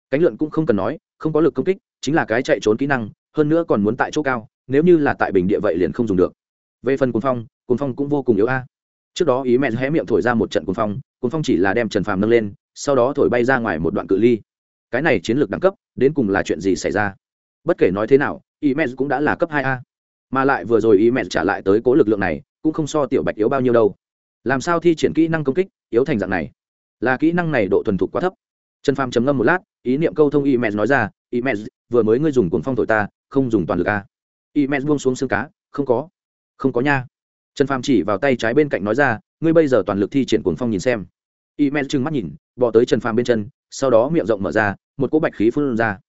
Cánh lượn cũng không cần nói, không có lực công kích, chính là cái chạy trốn kỹ năng, hơn nữa còn muốn tại chỗ cao, nếu như là tại bình địa vậy liền không dùng được về phần cuồng phong cuồng phong cũng vô cùng yếu a. Trước đó ý mẹ hé miệng thổi ra một trận cuồng phong cuồng phong chỉ là đem trần phàm nâng lên, sau đó thổi bay ra ngoài một đoạn cự ly. Cái này chiến lược đẳng cấp, đến cùng là chuyện gì xảy ra? Bất kể nói thế nào, ý mẹ cũng đã là cấp hai a. Mà lại vừa rồi ý mẹ trả lại tới cố lực lượng này, cũng không so tiểu bạch yếu bao nhiêu đâu. Làm sao thi triển kỹ năng công kích, yếu thành dạng này? Là kỹ năng này độ thuần thục quá thấp. Trần phàm trầm ngâm một lát, ý niệm câu thông ý mẹ nói ra, ý mẹ vừa mới ngươi dùng cuồng phong thổi ta, không dùng toàn lực a. Ý mẹ buông xuống xương cá, không có không có nha. Trần phàm chỉ vào tay trái bên cạnh nói ra, ngươi bây giờ toàn lực thi triển cuồng phong nhìn xem. Y men trừng mắt nhìn bỏ tới trần phàm bên chân, sau đó miệng rộng mở ra, một cỗ bạch khí phun ra.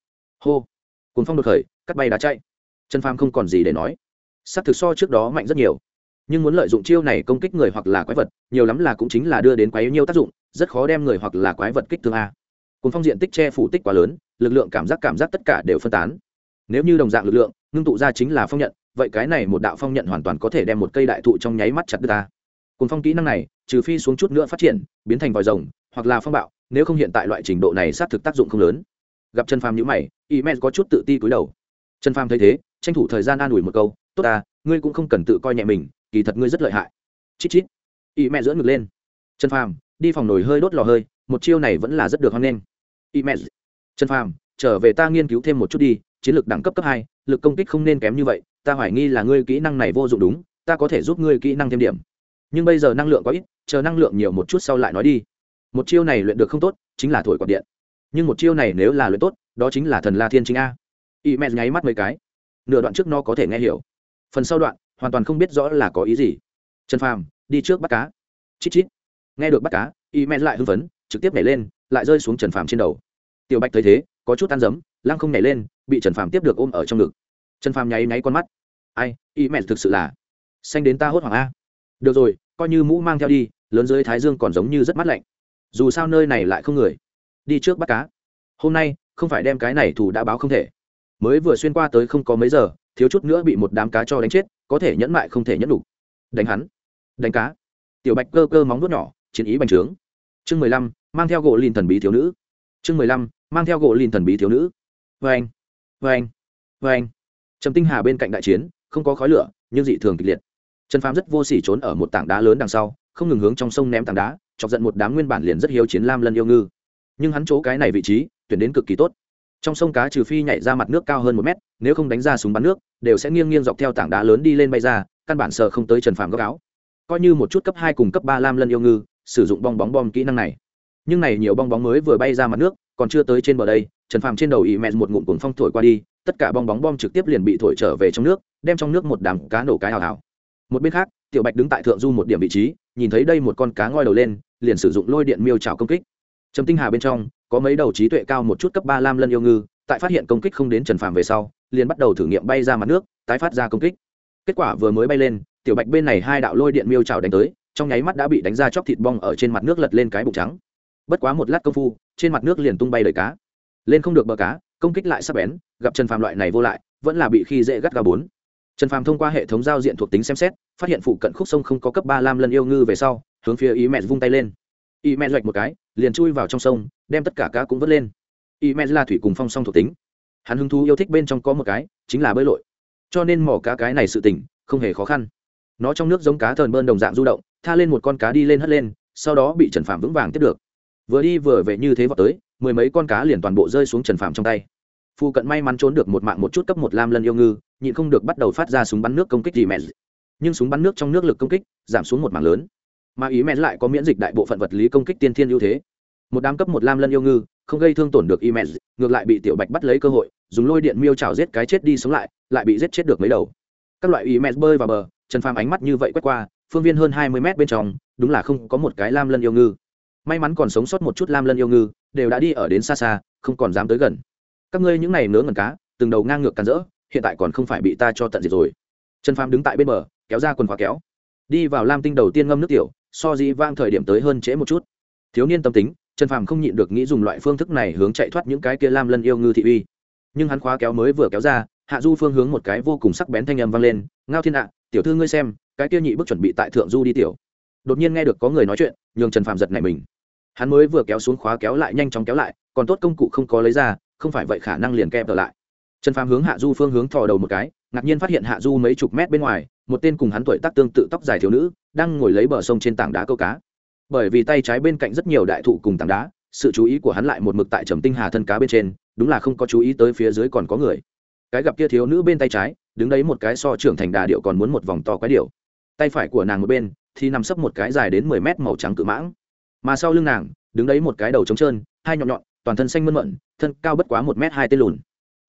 Hô! Cuồng phong đột khởi, cắt bay đá chạy. Trần phàm không còn gì để nói. S á c thực so trước đó mạnh rất nhiều. Nhưng muốn lợi dụng chiêu này công kích người hoặc là quái vật, nhiều lắm là cũng chính là đưa đến quái nhiêu tác dụng, rất khó đem người hoặc là quái vật kích thương a. Cuồng phong diện tích che phủ tích quá lớn, lực lượng cảm giác cảm giác tất cả đều phân tán. Nếu như đồng dạng lực lượng, ngưng tụ ra chính là phong nhận vậy cái này một đạo phong nhận hoàn toàn có thể đem một cây đại thụ trong nháy mắt chặt đứt ta. Cùng phong kỹ năng này trừ phi xuống chút nữa phát triển biến thành vòi rồng hoặc là phong bạo nếu không hiện tại loại trình độ này xác thực tác dụng không lớn. Gặp trần phàm nhữ mày y mẹ có chút tự ti cúi đầu. Trần phàm thấy thế tranh thủ thời gian an ủi một câu tốt ta ngươi cũng không cần tự coi nhẹ mình kỳ thật ngươi rất lợi hại. Chít chít. Y mẹ giữa ngực lên. Trần phàm đi phòng nồi hơi đốt lò hơi một chiêu này vẫn là rất được hoan nghênh. Y mẹ, trần phàm trở về ta nghiên cứu thêm một chút đi chiến lược đẳng cấp cấp hai lực công kích không nên kém như vậy ta hoài nghi là ngươi kỹ năng này vô dụng đúng, ta có thể giúp ngươi kỹ năng thêm điểm. Nhưng bây giờ năng lượng có ít, chờ năng lượng nhiều một chút sau lại nói đi. Một chiêu này luyện được không tốt, chính là thổi quạt điện. Nhưng một chiêu này nếu là luyện tốt, đó chính là thần la thiên chính a. Y mẹ nháy mắt mấy cái. Nửa đoạn trước nó có thể nghe hiểu. Phần sau đoạn, hoàn toàn không biết rõ là có ý gì. Trần phàm, đi trước bắt cá. Chít chít. Nghe được bắt cá, y mẹ lại hưng phấn, trực tiếp nhảy lên, lại rơi xuống trần phàm trên đầu. Tiểu bạch thấy thế, có chút tan giấm lăng không nhảy lên, bị trần phàm tiếp được ôm ở trong ngực trần phàm nháy nháy con mắt. Ai, y mẹ thực sự là xanh đến ta hốt hoảng a. Được rồi, coi như mũ mang theo đi, lớn dưới thái dương còn giống như rất mát lạnh. Dù sao nơi này lại không người. Đi trước bắt cá. Hôm nay, không phải đem cái này thủ đã báo không thể. Mới vừa xuyên qua tới không có mấy giờ, thiếu chút nữa bị một đám cá cho đánh chết, có thể nhẫn mại không thể nhẫn đủ đánh hắn. Đánh cá. Tiểu bạch cơ cơ móng nuốt nhỏ, chiến ý bành trướng. Chương mười lăm, mang theo gỗ lìn thần bí thiếu nữ. Chương mười lăm, mang theo gỗ lìn thần bí thiếu nữ. Vê anh vê anh vê anh trầm tinh hà bên cạnh đại chiến, không có khói lửa, nhưng dị thường kịch liệt. Trần phàm rất vô s ỉ trốn ở một tảng đá lớn đằng sau, không ngừng hướng trong sông ném tảng đá, chọc giận một đám nguyên bản liền rất hiếu chiến lam lân yêu ngư. Nhưng hắn chỗ cái này vị trí, tuyển đến cực kỳ tốt. Trong sông cá trừ phi nhảy ra mặt nước cao hơn một mét, nếu không đánh ra súng bắn nước, đều sẽ nghiêng nghiêng dọc theo tảng đá lớn đi lên bay ra, căn bản sờ không tới trần phàm góc áo. Coi như một chút cấp hai cùng cấp ba lam lân yêu ngư, sử dụng bong bóng bom kỹ năng này. Nhưng này nhiều bong bóng mới vừa bay ra mặt nước, còn chưa tới trên bờ đây trần phàm trên đầu ỉ mẹ một ngụm cuồng phong thổi qua đi, tất cả bong bóng bom trực tiếp liền bị thổi trở về trong nước, đem trong nước một đám cá nổ cái hào hào. Một bên khác, tiểu bạch đứng tại thượng du một điểm vị trí, nhìn thấy đây một con cá ngoi đầu lên, liền sử dụng lôi điện miêu trào công kích. Trầm tinh hà bên trong, có mấy đầu trí tuệ cao một chút cấp ba lam lân yêu ngư, tại phát hiện công kích không đến trần phàm về sau, liền bắt đầu thử nghiệm bay ra mặt nước, tái phát ra công kích. Kết quả vừa mới bay lên, tiểu bạch bên này hai đạo lôi điện miêu trào đánh tới, trong nháy mắt đã bị đánh ra chóc thịt bong ở trên mặt nước lật lên cái bụng trắng. Bất quá một lát công phu, trên mặt nước liền tung bay đời cá lên không được bờ cá, công kích lại sắp bén, gặp trần phàm loại này vô lại, vẫn là bị khi dễ gắt ga bốn. Trần phàm thông qua hệ thống giao diện thuộc tính xem xét, phát hiện phụ cận khúc sông không có cấp ba lam lân yêu ngư về sau, hướng phía ý mẹ vung tay lên. Ý mẹ rạch một cái, liền chui vào trong sông, đem tất cả cá cũng vớt lên. Ý mẹ là thủy cùng phong song thuộc tính. Hắn hứng thú yêu thích bên trong có một cái, chính là bơi lội. Cho nên mỏ cá cái này sự tỉnh không hề khó khăn. Nó trong nước giống cá thờn bơn đồng dạng du động, tha lên một con cá đi lên hất lên, sau đó bị trần phạm vững vàng tiếp được vừa đi vừa về như thế vào tới, mười mấy con cá liền toàn bộ rơi xuống trần phạm trong tay. Phu cận may mắn trốn được một mạng một chút cấp một lam lân yêu ngư, nhịn không được bắt đầu phát ra súng bắn nước công kích gì mẹ. Nhưng súng bắn nước trong nước lực công kích giảm xuống một mảng lớn. Mà ý mẹ lại có miễn dịch đại bộ phận vật lý công kích tiên thiên ưu thế. Một đám cấp một lam lân yêu ngư, không gây thương tổn được y mẹ, ngược lại bị tiểu bạch bắt lấy cơ hội, dùng lôi điện miêu trào giết cái chết đi sống lại lại bị giết chết được mấy đầu. Các loại y mẹ bơi vào bờ, trần phàm ánh mắt như vậy quét qua, phương viên hơn hai mươi mét bên trong, đúng là không có một cái lam lân yêu ngư may mắn còn sống sót một chút lam lân yêu ngư đều đã đi ở đến xa xa không còn dám tới gần. Các ngươi những này nướng ngần cá từng đầu ngang ngược càn rỡ hiện tại còn không phải bị ta cho tận diệt rồi. Trần phàm đứng tại bên bờ kéo ra quần khóa kéo. Đi vào lam tinh đầu tiên ngâm nước tiểu so dĩ vang thời điểm tới hơn trễ một chút. Thiếu niên tâm tính trần phàm không nhịn được nghĩ dùng loại phương thức này hướng chạy thoát những cái kia lam lân yêu ngư thị uy. Nhưng hắn khóa kéo mới vừa kéo ra hạ du phương hướng một cái vô cùng sắc bén thanh âm vang lên ngao thiên ạ, tiểu thư ngươi xem cái kia nhị bước chuẩn bị tại thượng du đi tiểu đột nhiên nghe được có người nói chuyện, nhường trần Phạm giật này mình. Hắn mới vừa kéo xuống khóa kéo lại, nhanh chóng kéo lại, còn tốt công cụ không có lấy ra, không phải vậy khả năng liền kẹp trở lại. Trần Phạm hướng hạ du phương hướng thò đầu một cái, ngạc nhiên phát hiện hạ du mấy chục mét bên ngoài, một tên cùng hắn tuổi tác tương tự tóc dài thiếu nữ, đang ngồi lấy bờ sông trên tảng đá câu cá. Bởi vì tay trái bên cạnh rất nhiều đại thụ cùng tảng đá, sự chú ý của hắn lại một mực tại trầm tinh hà thân cá bên trên, đúng là không có chú ý tới phía dưới còn có người. Cái gặp kia thiếu nữ bên tay trái, đứng đấy một cái so trưởng thành đà điệu còn muốn một vòng to quái điệu. Tay phải của nàng một bên thì nằm sấp một cái dài đến mười mét màu trắng cự mãng. Mà sau lưng nàng, đứng đấy một cái đầu trống trơn, hai nhọn nhọn, toàn thân xanh mơn mận, thân cao bất quá một mét hai tên lùn.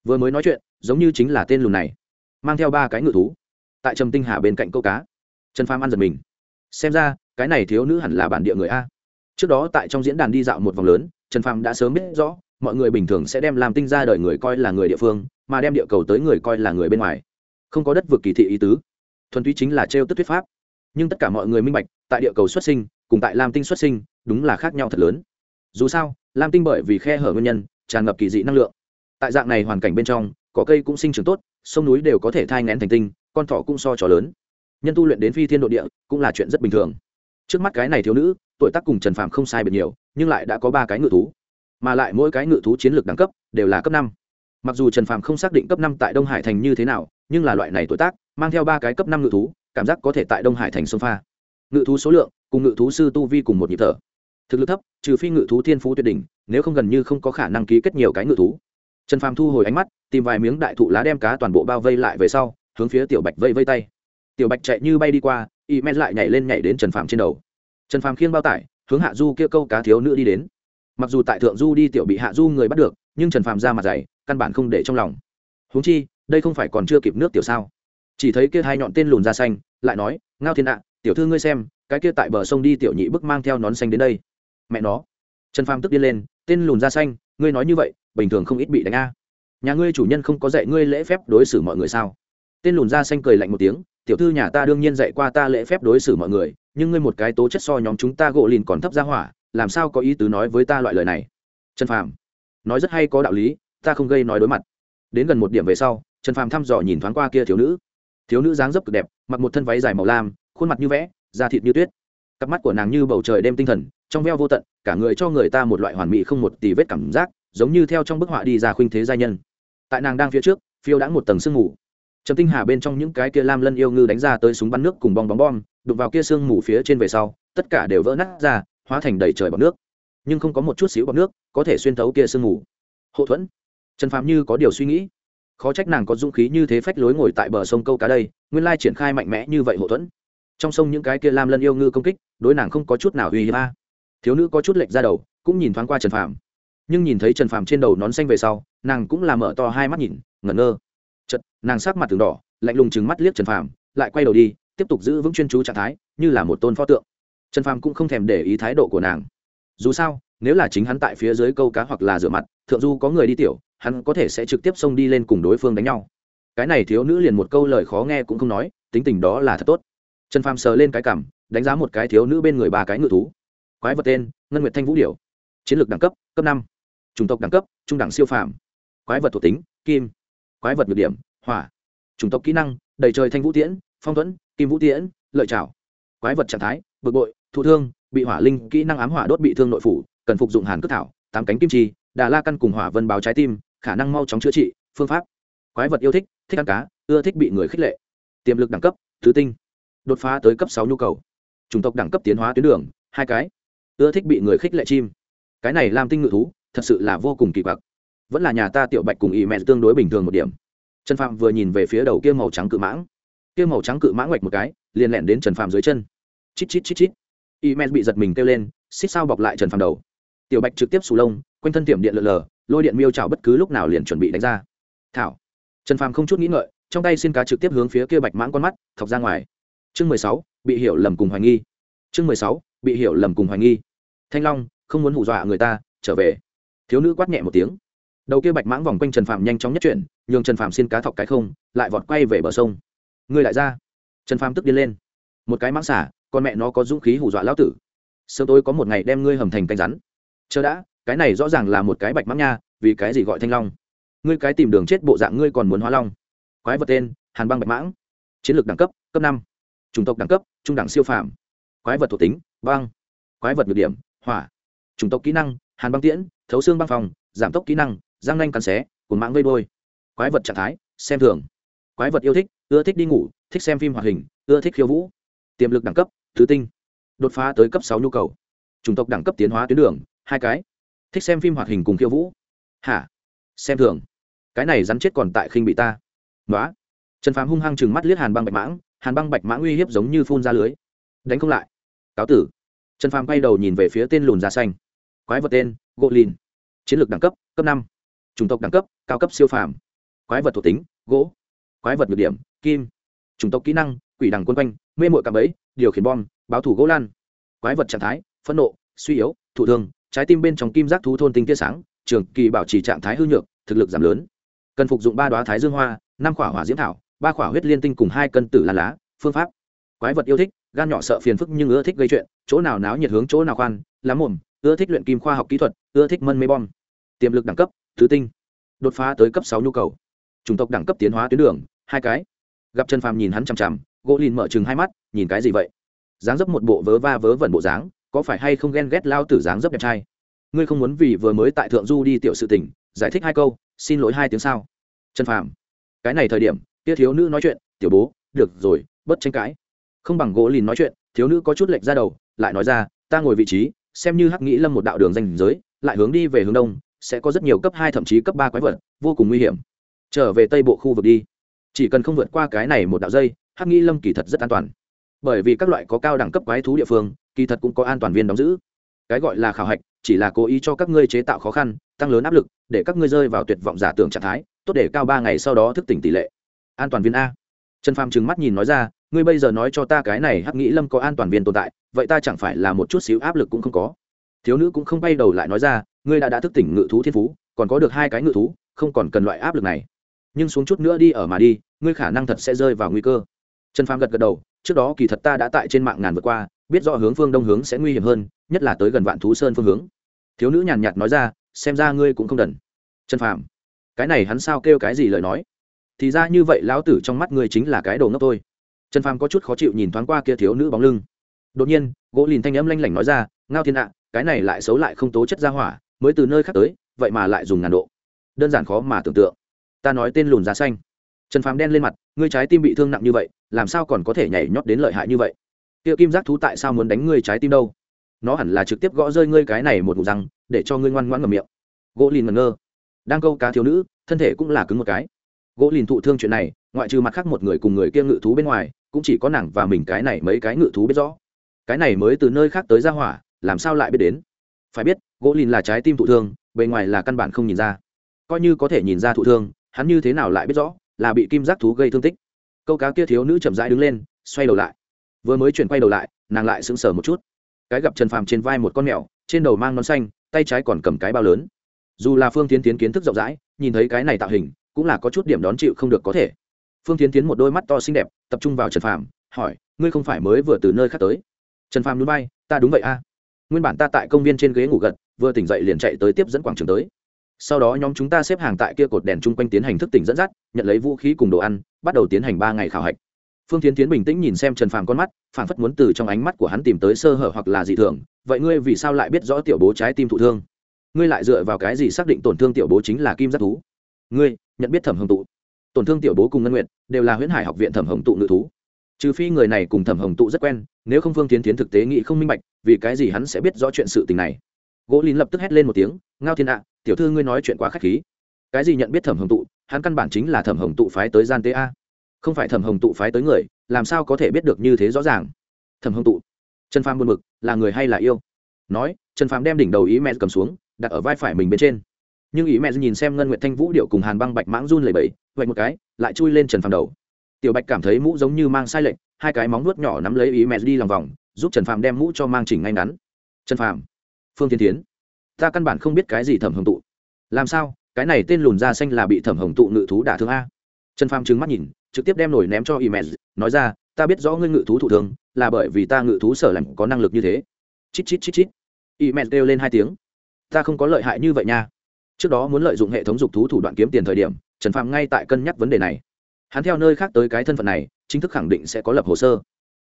Vừa mới nói chuyện, giống như chính là tên lùn này, mang theo ba cái ngự thú, tại trầm tinh hà bên cạnh câu cá. Trần pham ăn giật mình. Xem ra, cái này thiếu nữ hẳn là bản địa người a. Trước đó tại trong diễn đàn đi dạo một vòng lớn, trần pham đã sớm biết rõ, mọi người bình thường sẽ đem làm tinh ra đời người coi là người địa phương, mà đem địa cầu tới người coi là người bên ngoài. Không có đất vực kỳ thị ý tứ. Thuần túy chính là trêu tức thuyết pháp nhưng tất cả mọi người minh bạch, tại địa cầu xuất sinh, cùng tại lam tinh xuất sinh, đúng là khác nhau thật lớn. Dù sao, lam tinh bởi vì khe hở nguyên nhân, tràn ngập kỳ dị năng lượng. Tại dạng này hoàn cảnh bên trong, cỏ cây cũng sinh trưởng tốt, sông núi đều có thể thai ngén thành tinh, con thỏ cũng so trò lớn. Nhân tu luyện đến phi thiên độ địa, cũng là chuyện rất bình thường. Trước mắt cái này thiếu nữ, tuổi tác cùng trần phạm không sai biệt nhiều, nhưng lại đã có ba cái ngự thú. Mà lại mỗi cái ngự thú chiến lược đẳng cấp, đều là cấp năm. Mặc dù trần phạm không xác định cấp năm tại đông hải thành như thế nào, nhưng là loại này tuổi tác, mang theo ba cái cấp năm ngự thú cảm giác có thể tại đông hải thành sông pha. Ngự thú số lượng cùng ngự thú sư tu vi cùng một nhịp thở. Thực lực thấp, trừ phi ngự thú thiên phú tuyệt đỉnh, nếu không gần như không có khả năng ký kết nhiều cái ngự thú. Trần phàm thu hồi ánh mắt, tìm vài miếng đại thụ lá đem cá toàn bộ bao vây lại về sau, hướng phía tiểu bạch vây vây tay. Tiểu bạch chạy như bay đi qua, y men lại nhảy lên nhảy đến trần phàm trên đầu. Trần phàm khiêng bao tải, hướng hạ du kia câu cá thiếu nữ đi đến. Mặc dù tại thượng du đi tiểu bị hạ du người bắt được, nhưng trần phàm ra mặt dày, căn bản không để trong lòng. Huống chi, đây không phải còn chưa kịp nước tiểu sao? Chỉ thấy kia hai nhọn tên lùn da xanh, lại nói, ngao thiên ạ, tiểu thư ngươi xem, cái kia tại bờ sông đi tiểu nhị bức mang theo nón xanh đến đây. Mẹ nó. Trần phàm tức điên lên, tên lùn da xanh, ngươi nói như vậy, bình thường không ít bị đánh a. Nhà ngươi chủ nhân không có dạy ngươi lễ phép đối xử mọi người sao? Tên lùn da xanh cười lạnh một tiếng, tiểu thư nhà ta đương nhiên dạy qua ta lễ phép đối xử mọi người, nhưng ngươi một cái tố chất so nhóm chúng ta gỗ lìn còn thấp ra hỏa, làm sao có ý tứ nói với ta loại lời này? Trần phàm nói rất hay có đạo lý, ta không gây nói đối mặt. Đến gần một điểm về sau, trần phàm thăm dò nhìn thoáng qua kia thiếu nữ thiếu nữ dáng dấp cực đẹp, mặc một thân váy dài màu lam, khuôn mặt như vẽ, da thịt như tuyết. Cặp mắt của nàng như bầu trời đêm tinh thần, trong veo vô tận, cả người cho người ta một loại hoàn mỹ không một tì vết cảm giác, giống như theo trong bức họa đi ra khuynh thế giai nhân. Tại nàng đang phía trước, phiêu đã một tầng sương mù. Trầm tinh hà bên trong những cái kia lam lân yêu ngư đánh ra tới súng bắn nước cùng bong bóng bom đục vào kia sương mù phía trên về sau, tất cả đều vỡ nát ra, hóa thành đầy trời bọc nước. Nhưng không có một chút xíu bọc nước có thể xuyên thấu kia sương mù. Hậu thuẫn. Trần phạm như có điều suy nghĩ khó trách nàng có dũng khí như thế phách lối ngồi tại bờ sông câu cá đây, nguyên lai triển khai mạnh mẽ như vậy hậu thuẫn. Trong sông những cái kia lam lân yêu ngư công kích, đối nàng không có chút nào uy hiếp a. Thiếu nữ có chút lệch ra đầu, cũng nhìn thoáng qua trần phàm. Nhưng nhìn thấy trần phàm trên đầu nón xanh về sau, nàng cũng làm mở to hai mắt nhìn, ngẩn ngơ. Chật nàng sắc mặt từng đỏ, lạnh lùng chừng mắt liếc trần phàm, lại quay đầu đi, tiếp tục giữ vững chuyên chú trạng thái, như là một tôn pho tượng. Trần phàm cũng không thèm để ý thái độ của nàng. Dù sao, nếu là chính hắn tại phía dưới câu cá hoặc là rửa mặt, thượng du có người đi tiểu hắn có thể sẽ trực tiếp xông đi lên cùng đối phương đánh nhau. Cái này thiếu nữ liền một câu lời khó nghe cũng không nói, tính tình đó là thật tốt. Trần phàm sờ lên cái cảm, đánh giá một cái thiếu nữ bên người ba cái ngự thú. Quái vật tên, ngân nguyệt thanh vũ điểu. Chiến lược đẳng cấp cấp năm. Chủng tộc đẳng cấp, trung đẳng siêu phàm. Quái vật thuộc tính, kim. Quái vật nhược điểm, hỏa. Chủng tộc kỹ năng, đầy trời thanh vũ tiễn, phong thuẫn, kim vũ tiễn, lợi trảo. Quái vật trạng thái, bực bội, thụ thương, bị hỏa linh kỹ năng ám hỏa đốt bị thương nội phủ, cần phục dụng hàn cước thảo, tám cánh kim chi, đà la căn cùng hỏa vân báo trái tim khả năng mau chóng chữa trị, phương pháp. Quái vật yêu thích thích ăn cá, ưa thích bị người khích lệ. Tiềm lực đẳng cấp thứ tinh. Đột phá tới cấp sáu nhu cầu. Chủng tộc đẳng cấp tiến hóa tuyến đường, hai cái. Ưa thích bị người khích lệ chim. Cái này làm tinh ngự thú, thật sự là vô cùng kỳ quặc. Vẫn là nhà ta tiểu bạch cùng y mẹ tương đối bình thường một điểm. Trần phạm vừa nhìn về phía đầu kia màu trắng cự mãng. Kia màu trắng cự mãng ngoạch một cái, liền lẹn đến trần phạm dưới chân. Chít chít chít chít. Y mẹ bị giật mình kêu lên, xích sao bọc lại trần phạm đầu. Tiểu bạch trực tiếp sù lông quanh thân tiệm điện lượn lờ, lôi điện miêu trào bất cứ lúc nào liền chuẩn bị đánh ra. Thảo. Trần phàm không chút nghĩ ngợi, trong tay xin cá trực tiếp hướng phía kia bạch mãng con mắt, thọc ra ngoài. Chương mười sáu, bị hiểu lầm cùng hoài nghi. Chương mười sáu, bị hiểu lầm cùng hoài nghi. Thanh long, không muốn hù dọa người ta, trở về. Thiếu nữ quát nhẹ một tiếng. Đầu kia bạch mãng vòng quanh trần phạm nhanh chóng nhất chuyển, nhường trần phạm xin cá thọc cái không, lại vọt quay về bờ sông. Ngươi lại ra. Trần phạm tức điên lên. Một cái mãng xả, con mẹ nó có dũng khí hù dọa lão tử. Sớm tối có một ngày đem ngươi hầm thành canh rắn. Chờ đã cái này rõ ràng là một cái bạch mãng nha vì cái gì gọi thanh long? Ngươi cái tìm đường chết bộ dạng ngươi còn muốn hóa long? Quái vật tên hàn băng bạch mãng. Chiến lược đẳng cấp cấp năm. Chủng tộc đẳng cấp trung đẳng siêu phạm, quái vật thuộc tính băng. Quái vật ngược điểm hỏa. Chủng tộc kỹ năng hàn băng tiễn thấu xương băng phòng giảm tốc kỹ năng giang nanh cắn xé cồn mãng vây bôi. Quái vật trạng thái xem thường. Quái vật yêu thích ưa thích đi ngủ thích xem phim hoạt hình ưa thích khiêu vũ. Tiềm lực đẳng cấp thứ tinh. Đột phá tới cấp sáu nhu cầu. Chủng tộc đẳng cấp tiến hóa tuyến đường hai cái thích xem phim hoạt hình cùng khiêu vũ. Hả? Xem thường. Cái này rắn chết còn tại khinh bị ta. Nói trần phàm hung hăng chừng mắt liếc hàn băng bạch mãng. Hàn băng bạch mãng uy hiếp giống như phun ra lưới. Đánh không lại. Cáo tử. Trần phàm quay đầu nhìn về phía tên lùn da xanh. Quái vật tên gỗ lìn chiến lược đẳng cấp cấp năm. Chủng tộc đẳng cấp, cao cấp siêu phàm. Quái vật thuộc tính, gỗ. Quái vật nhược điểm, kim. Chủng tộc kỹ năng, quỷ đằng quân quanh, mê mội cạm ấy điều khiển bom, báo thủ gỗ lan. Quái vật trạng thái, phẫn nộ, suy yếu, thụ thương trái tim bên trong kim giác thú thôn tinh tia sáng, trường kỳ bảo trì trạng thái hư nhược, thực lực giảm lớn. Cần phục dụng ba đoá thái dương hoa, năm khỏa hỏa diễm thảo, ba khỏa huyết liên tinh cùng hai cân tử lan lá, phương pháp. Quái vật yêu thích, gan nhỏ sợ phiền phức nhưng ưa thích gây chuyện, chỗ nào náo nhiệt hướng chỗ nào khoan, lá mồm, ưa thích luyện kim khoa học kỹ thuật, ưa thích mân mê bom. Tiềm lực đẳng cấp thứ tinh. Đột phá tới cấp sáu nhu cầu. Chủng tộc đẳng cấp tiến hóa tuyến đường, hai cái. Gặp trần phàm nhìn hắn chằm chằm, gỗ lìn mở chừng hai mắt, nhìn cái gì vậy? Dáng dấp một bộ vớ va vớ vẩn bộ dáng có phải hay không ghen ghét lao tử dáng dấp đẹp trai? Ngươi không muốn vì vừa mới tại thượng du đi tiểu sự tình, giải thích hai câu, xin lỗi hai tiếng sao? Trần phàm, cái này thời điểm tia thiếu nữ nói chuyện, tiểu bố, được rồi, bất tranh cãi. Không bằng gỗ lìn nói chuyện, thiếu nữ có chút lệch ra đầu, lại nói ra, ta ngồi vị trí, xem như hắc nghĩ lâm một đạo đường danh giới, lại hướng đi về hướng đông, sẽ có rất nhiều cấp hai thậm chí cấp ba quái vật, vô cùng nguy hiểm. Trở về tây bộ khu vực đi. Chỉ cần không vượt qua cái này một đạo dây, hắc nghĩ lâm kỳ thật rất an toàn. Bởi vì các loại có cao đẳng cấp quái thú địa phương kỳ thật cũng có an toàn viên đóng giữ. Cái gọi là khảo hạch, chỉ là cố ý cho các ngươi chế tạo khó khăn, tăng lớn áp lực, để các ngươi rơi vào tuyệt vọng giả tưởng trạng thái, tốt để cao ba ngày sau đó thức tỉnh tỷ lệ. An toàn viên a. Trần phàm trừng mắt nhìn nói ra, ngươi bây giờ nói cho ta cái này hắc nghĩ lâm có an toàn viên tồn tại, vậy ta chẳng phải là một chút xíu áp lực cũng không có. Thiếu nữ cũng không bay đầu lại nói ra, ngươi đã đã thức tỉnh ngự thú thiên phú, còn có được hai cái ngự thú, không còn cần loại áp lực này. Nhưng xuống chút nữa đi ở mà đi, ngươi khả năng thật sẽ rơi vào nguy cơ. Trần phàm gật gật đầu, trước đó kỳ thật ta đã tại trên mạng ngàn vượt qua biết rõ hướng phương đông hướng sẽ nguy hiểm hơn, nhất là tới gần vạn thú sơn phương hướng. Thiếu nữ nhàn nhạt nói ra, xem ra ngươi cũng không đần. Trần phàm, cái này hắn sao kêu cái gì lời nói? Thì ra như vậy lão tử trong mắt ngươi chính là cái đồ ngốc thôi. Trần phàm có chút khó chịu nhìn thoáng qua kia thiếu nữ bóng lưng. Đột nhiên, gỗ lìn thanh âm lanh lảnh nói ra, ngao thiên ạ, cái này lại xấu lại không tố chất ra hỏa, mới từ nơi khác tới, vậy mà lại dùng ngàn độ. Đơn giản khó mà tưởng tượng. Ta nói tên lùn giá xanh. Trần phàm đen lên mặt, ngươi trái tim bị thương nặng như vậy, làm sao còn có thể nhảy nhót đến lợi hại như vậy? Kia kim giác thú tại sao muốn đánh ngươi trái tim đâu? Nó hẳn là trực tiếp gõ rơi ngươi cái này một ngụm răng, để cho ngươi ngoan ngoãn ngầm miệng. Gỗ lìn ngẩn ngơ. Đang câu cá thiếu nữ, thân thể cũng là cứng một cái. Gỗ lìn thụ thương chuyện này, ngoại trừ mặt khác một người cùng người kia ngự thú bên ngoài, cũng chỉ có nàng và mình cái này mấy cái ngự thú biết rõ. Cái này mới từ nơi khác tới ra hỏa, làm sao lại biết đến? Phải biết, gỗ lìn là trái tim thụ thương, bề ngoài là căn bản không nhìn ra. Coi như có thể nhìn ra thụ thương, hắn như thế nào lại biết rõ là bị kim giác thú gây thương tích? Câu cá kia thiếu nữ chậm rãi đứng lên, xoay đầu lại vừa mới chuyển quay đầu lại, nàng lại sững sờ một chút. Cái gặp trần phàm trên vai một con mèo, trên đầu mang nón xanh, tay trái còn cầm cái bao lớn. Dù là phương tiến tiến kiến thức rộng rãi, nhìn thấy cái này tạo hình, cũng là có chút điểm đón chịu không được có thể. Phương tiến tiến một đôi mắt to xinh đẹp, tập trung vào trần phàm, hỏi, ngươi không phải mới vừa từ nơi khác tới? Trần phàm núi bay ta đúng vậy a. Nguyên bản ta tại công viên trên ghế ngủ gật, vừa tỉnh dậy liền chạy tới tiếp dẫn quảng trường tới. Sau đó nhóm chúng ta xếp hàng tại kia cột đèn chung quanh tiến hành thức tỉnh dẫn dắt, nhận lấy vũ khí cùng đồ ăn, bắt đầu tiến hành ba ngày khảo hạch phương tiến tiến bình tĩnh nhìn xem trần phàm con mắt phản phất muốn từ trong ánh mắt của hắn tìm tới sơ hở hoặc là dị thường. Vậy ngươi vì sao lại biết rõ tiểu bố trái tim thụ thương? Ngươi lại dựa vào cái gì xác định tổn thương tiểu bố chính là kim giác thú? Ngươi nhận biết thẩm hồng tụ. Tổn thương tiểu bố cùng ngân nguyện đều là huyễn hải học viện thẩm hồng tụ ngự thú. Trừ phi người này cùng thẩm hồng tụ rất quen, nếu không phương tiến tiến thực tế nghĩ không minh bạch, vì cái gì hắn sẽ biết rõ chuyện sự tình này? Gỗ lín lập tức hét lên một tiếng, ngao thiên ạ, tiểu thư ngươi nói chuyện quá k h á c h khí. Cái gì nhận biết thẩm hồng tụ, hắn căn bản chính là thẩm hồng tụ phái tới gian tế a không phải thẩm hồng tụ phái tới người, làm sao có thể biết được như thế rõ ràng? Thẩm hồng tụ, trần phàm buồn mực là người hay là yêu? Nói, trần phàm đem đỉnh đầu ý mẹ cầm xuống, đặt ở vai phải mình bên trên. Nhưng ý mẹ nhìn xem ngân nguyệt thanh vũ điệu cùng hàn băng bạch mãng run lầy bẫy vậy một cái, lại chui lên trần phàm đầu. Tiểu bạch cảm thấy mũ giống như mang sai lệnh hai cái móng nuốt nhỏ nắm lấy ý mẹ đi lòng vòng, giúp trần phàm đem mũ cho mang chỉnh ngay ngắn. Trần phàm, phương tiên tiến ta căn bản không biết cái gì thẩm hồng tụ. Làm sao, cái này tên lùn da xanh là bị thẩm hồng tụ ngự thú đả thương a? Trần phàm trừng mắt nhìn trực tiếp đem nổi ném cho Imes, nói ra, ta biết rõ ngươi ngự thú thụ thương, là bởi vì ta ngự thú sở lạnh có năng lực như thế. Chít chít chít chít. Imes kêu lên hai tiếng. Ta không có lợi hại như vậy nha. Trước đó muốn lợi dụng hệ thống dục thú thủ đoạn kiếm tiền thời điểm, Trần Phàm ngay tại cân nhắc vấn đề này. Hắn theo nơi khác tới cái thân phận này, chính thức khẳng định sẽ có lập hồ sơ.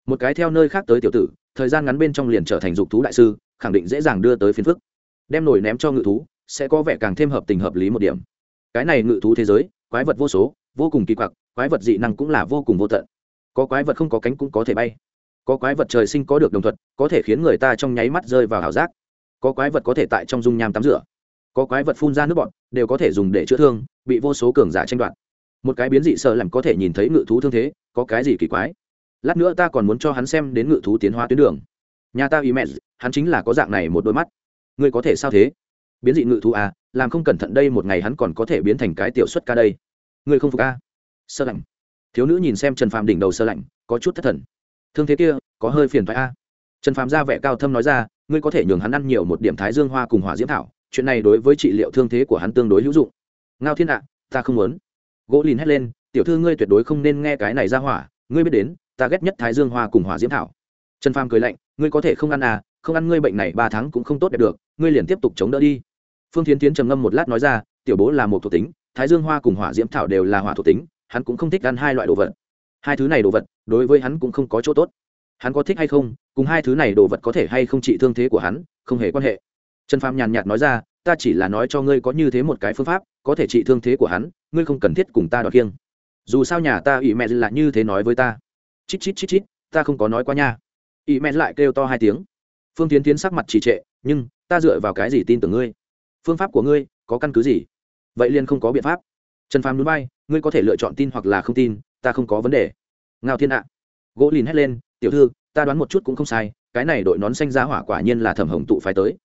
Một cái theo nơi khác tới tiểu tử, thời gian ngắn bên trong liền trở thành dục thú đại sư, khẳng định dễ dàng đưa tới phiền phức. Đem nổi ném cho ngự thú, sẽ có vẻ càng thêm hợp tình hợp lý một điểm. Cái này ngự thú thế giới, quái vật vô số, vô cùng kỳ quặc, quái vật dị năng cũng là vô cùng vô tận. Có quái vật không có cánh cũng có thể bay. Có quái vật trời sinh có được đồng thuật, có thể khiến người ta trong nháy mắt rơi vào ảo giác. Có quái vật có thể tại trong dung nham tắm rửa. Có quái vật phun ra nước bọn đều có thể dùng để chữa thương bị vô số cường giả tranh đoạt. Một cái biến dị sợ làm có thể nhìn thấy ngự thú thương thế có cái gì kỳ quái? Lát nữa ta còn muốn cho hắn xem đến ngự thú tiến hóa tuyến đường. Nhà ta ý mẹ hắn chính là có dạng này một đôi mắt. Ngươi có thể sao thế? Biến dị ngự thú à làm không cẩn thận đây một ngày hắn còn có thể biến thành cái tiểu xuất ca đây ngươi không phục a? Sơ lạnh. Thiếu nữ nhìn xem trần phàm đỉnh đầu sơ lạnh, có chút thất thần. Thương thế kia, có hơi phiền thoại a. Trần phàm ra vẻ cao thâm nói ra, ngươi có thể nhường hắn ăn nhiều một điểm thái dương hoa cùng hỏa diễm thảo, chuyện này đối với trị liệu thương thế của hắn tương đối hữu dụng. Ngao thiên ạ, ta không muốn. Gỗ lìn hét lên, tiểu thư ngươi tuyệt đối không nên nghe cái này ra hỏa, ngươi biết đến, ta ghét nhất thái dương hoa cùng hỏa diễm thảo. Trần phàm cười lạnh, ngươi có thể không ăn à không ăn ngươi bệnh này ba tháng cũng không tốt đẹp được, ngươi liền tiếp tục chống đỡ đi. Phương tiến tiến trầm ngâm một lát nói ra, tiểu bố là một thuộc tính thái dương hoa cùng hỏa diễm thảo đều là hỏa thuộc tính, hắn cũng không thích ăn hai loại đồ vật. Hai thứ này đồ vật, đối với hắn cũng không có chỗ tốt. Hắn có thích hay không, cùng hai thứ này đồ vật có thể hay không trị thương thế của hắn, không hề quan hệ. Trần phàm nhàn nhạt nói ra, ta chỉ là nói cho ngươi có như thế một cái phương pháp, có thể trị thương thế của hắn, ngươi không cần thiết cùng ta đọc kiêng. Dù sao nhà ta ủy mẹ là như thế nói với ta. Chít chít chít chít, ta không có nói quá nha. Ỵ mẹ lại kêu to hai tiếng. Phương tiến tiến sắc mặt trì trệ, nhưng, ta dựa vào cái gì tin tưởng ngươi? Phương pháp của ngươi có căn cứ gì? Vậy liền không có biện pháp. Trần phàm núi bay ngươi có thể lựa chọn tin hoặc là không tin, ta không có vấn đề. Ngao thiên ạ. Gỗ lìn hét lên, tiểu thư, ta đoán một chút cũng không sai, cái này đội nón xanh ra hỏa quả nhiên là thẩm hồng tụ phải tới.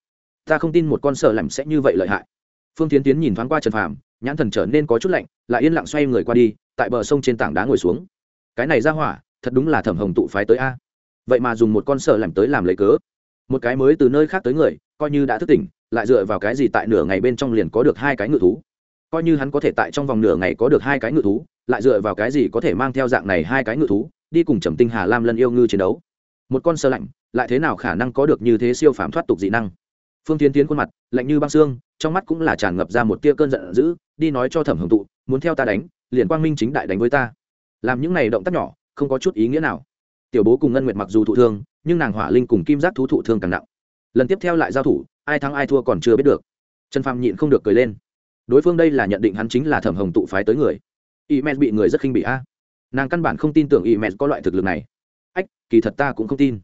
Ta không tin một con sợ lầm sẽ như vậy lợi hại. Phương tiến tiến nhìn thoáng qua trần phàm, nhãn thần trở nên có chút lạnh, lại yên lặng xoay người qua đi, tại bờ sông trên tảng đá ngồi xuống. Cái này ra hỏa, thật đúng là thẩm hồng tụ phái tới a. Vậy mà dùng một con sợ làm tới làm lấy cớ. Một cái mới từ nơi khác tới người, coi như đã thức tỉnh, lại dựa vào cái gì tại nửa ngày bên trong liền có được hai cái ngự thú? Coi như hắn có thể tại trong vòng nửa ngày có được hai cái ngự thú, lại dựa vào cái gì có thể mang theo dạng này hai cái ngự thú, đi cùng trầm tinh hà lam lân yêu ngư chiến đấu? Một con sơ lạnh, lại thế nào khả năng có được như thế siêu phàm thoát tục dị năng? Phương tiến tiến khuôn mặt, lạnh như băng xương, trong mắt cũng là tràn ngập ra một tia cơn giận dữ, đi nói cho thẩm hưởng tụ, muốn theo ta đánh, liền quang minh chính đại đánh với ta. Làm những này động tác nhỏ, không có chút ý nghĩa nào. Tiểu bố cùng ngân nguyệt mặc dù thụ thương, nhưng nàng hỏa linh cùng kim giác thú thụ thương càng nặng. Lần tiếp theo lại giao thủ, ai thắng ai thua còn chưa biết được. Trần phàm nhịn không được cười lên đối phương đây là nhận định hắn chính là thẩm hồng tụ phái tới người. Y mẹ bị người rất khinh bị a. Nàng căn bản không tin tưởng y mẹ có loại thực lực này. Ách, kỳ thật ta cũng không tin.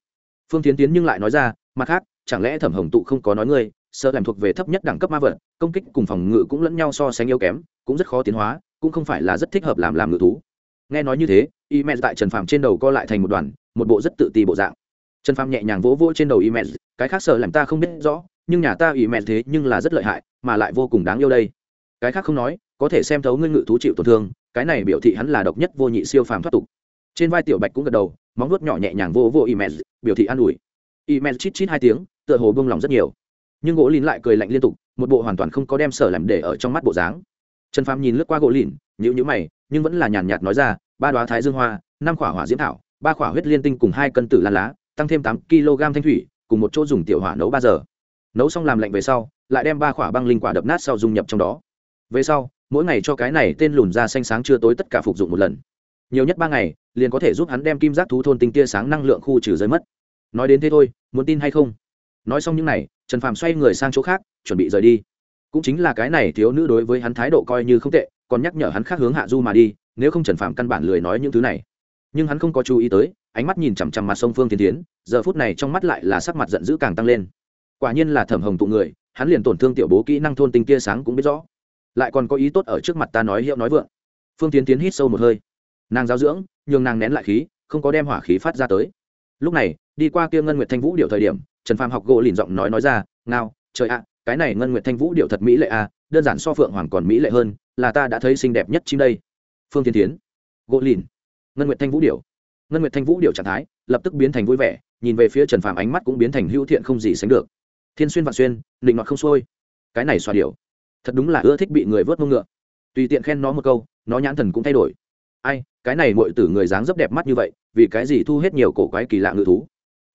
Phương tiến tiến nhưng lại nói ra, mặt khác, chẳng lẽ thẩm hồng tụ không có nói ngươi, sợ làm thuộc về thấp nhất đẳng cấp ma vật, công kích cùng phòng ngự cũng lẫn nhau so sánh yếu kém, cũng rất khó tiến hóa, cũng không phải là rất thích hợp làm làm ngự thú. Nghe nói như thế y mẹ tại trần phàm trên đầu co lại thành một đoàn, một bộ rất tự ti bộ dạng. Trần phàm nhẹ nhàng vỗ vỗ trên đầu y mẹ cái khác sợ làm ta không biết rõ, nhưng nhà ta y mẹ thế nhưng là rất lợi hại, mà lại vô cùng đáng yêu đây cái khác không nói, có thể xem thấu ngươi ngự thú chịu tổn thương, cái này biểu thị hắn là độc nhất vô nhị siêu phàm thoát tục. Trên vai tiểu bạch cũng gật đầu, móng vuốt nhỏ nhẹ nhàng vô vô imen biểu thị an ủi. Imen chít chít hai tiếng, tựa hồ bông lòng rất nhiều. Nhưng gỗ lìn lại cười lạnh liên tục, một bộ hoàn toàn không có đem sở làm để ở trong mắt bộ dáng. Trần phàm nhìn lướt qua gỗ lìn nhữ nhữ mày, nhưng vẫn là nhàn nhạt nói ra, ba đoá thái dương hoa, năm khỏa hỏa diễm thảo, ba khỏa huyết liên tinh cùng hai cân tử lan lá, tăng thêm tám kg thanh thủy, cùng một chỗ dùng tiểu hỏa nấu ba giờ. Nấu xong làm lạnh về sau, lại đem ba khỏa băng linh quả đập nát sau dung nhập trong đó về sau, mỗi ngày cho cái này tên lùn ra xanh sáng chưa tối tất cả phục dụng một lần. Nhiều nhất ba ngày, liền có thể giúp hắn đem kim giác thú thôn tinh tia sáng năng lượng khu trừ rơi mất. Nói đến thế thôi, muốn tin hay không? Nói xong những n à y trần phàm xoay người sang chỗ khác, chuẩn bị rời đi. Cũng chính là cái này thiếu nữ đối với hắn thái độ coi như không tệ, còn nhắc nhở hắn khác hướng hạ du mà đi, nếu không trần phàm căn bản lười nói những thứ này. Nhưng hắn không có chú ý tới, ánh mắt nhìn chằm chằm mặt sông phương tiến tiến giờ phút này trong mắt lại là sắc mặt giận dữ càng tăng lên. Quả nhiên là thẩm hồng tụ người, hắn liền tổn thương tiểu bố kỹ năng thôn tinh tia sáng cũng biết rõ lại còn có ý tốt ở trước mặt ta nói hiệu nói vượng. Phương tiến tiến hít sâu một hơi. Nàng giáo dưỡng, nhường nàng nén lại khí, không có đem hỏa khí phát ra tới. Lúc này, đi qua kia ngân nguyệt thanh vũ điệu thời điểm, trần phàm học gỗ lìn giọng nói nói ra, ngao, trời ạ, cái này ngân nguyệt thanh vũ điệu thật mỹ lệ à đơn giản so phượng hoàng còn mỹ lệ hơn, là ta đã thấy xinh đẹp nhất chim đây. Phương tiến tiến, gỗ lìn, ngân nguyệt thanh vũ điệu. Ngân nguyệt thanh vũ điệu trạng thái, lập tức biến thành vui vẻ, nhìn về phía trần phàm ánh mắt cũng biến thành hữu thiện không gì sánh được. Thiên xuyên vạn xuyên, định nọt không xuôi. Cái này xoa điệu thật đúng là ưa thích bị người vớt mông ngựa. Tùy tiện khen nó một câu, nó nhãn thần cũng thay đổi. Ai, cái này mọi tử người dáng dấp đẹp mắt như vậy, vì cái gì thu hết nhiều cổ quái kỳ lạ ngự thú?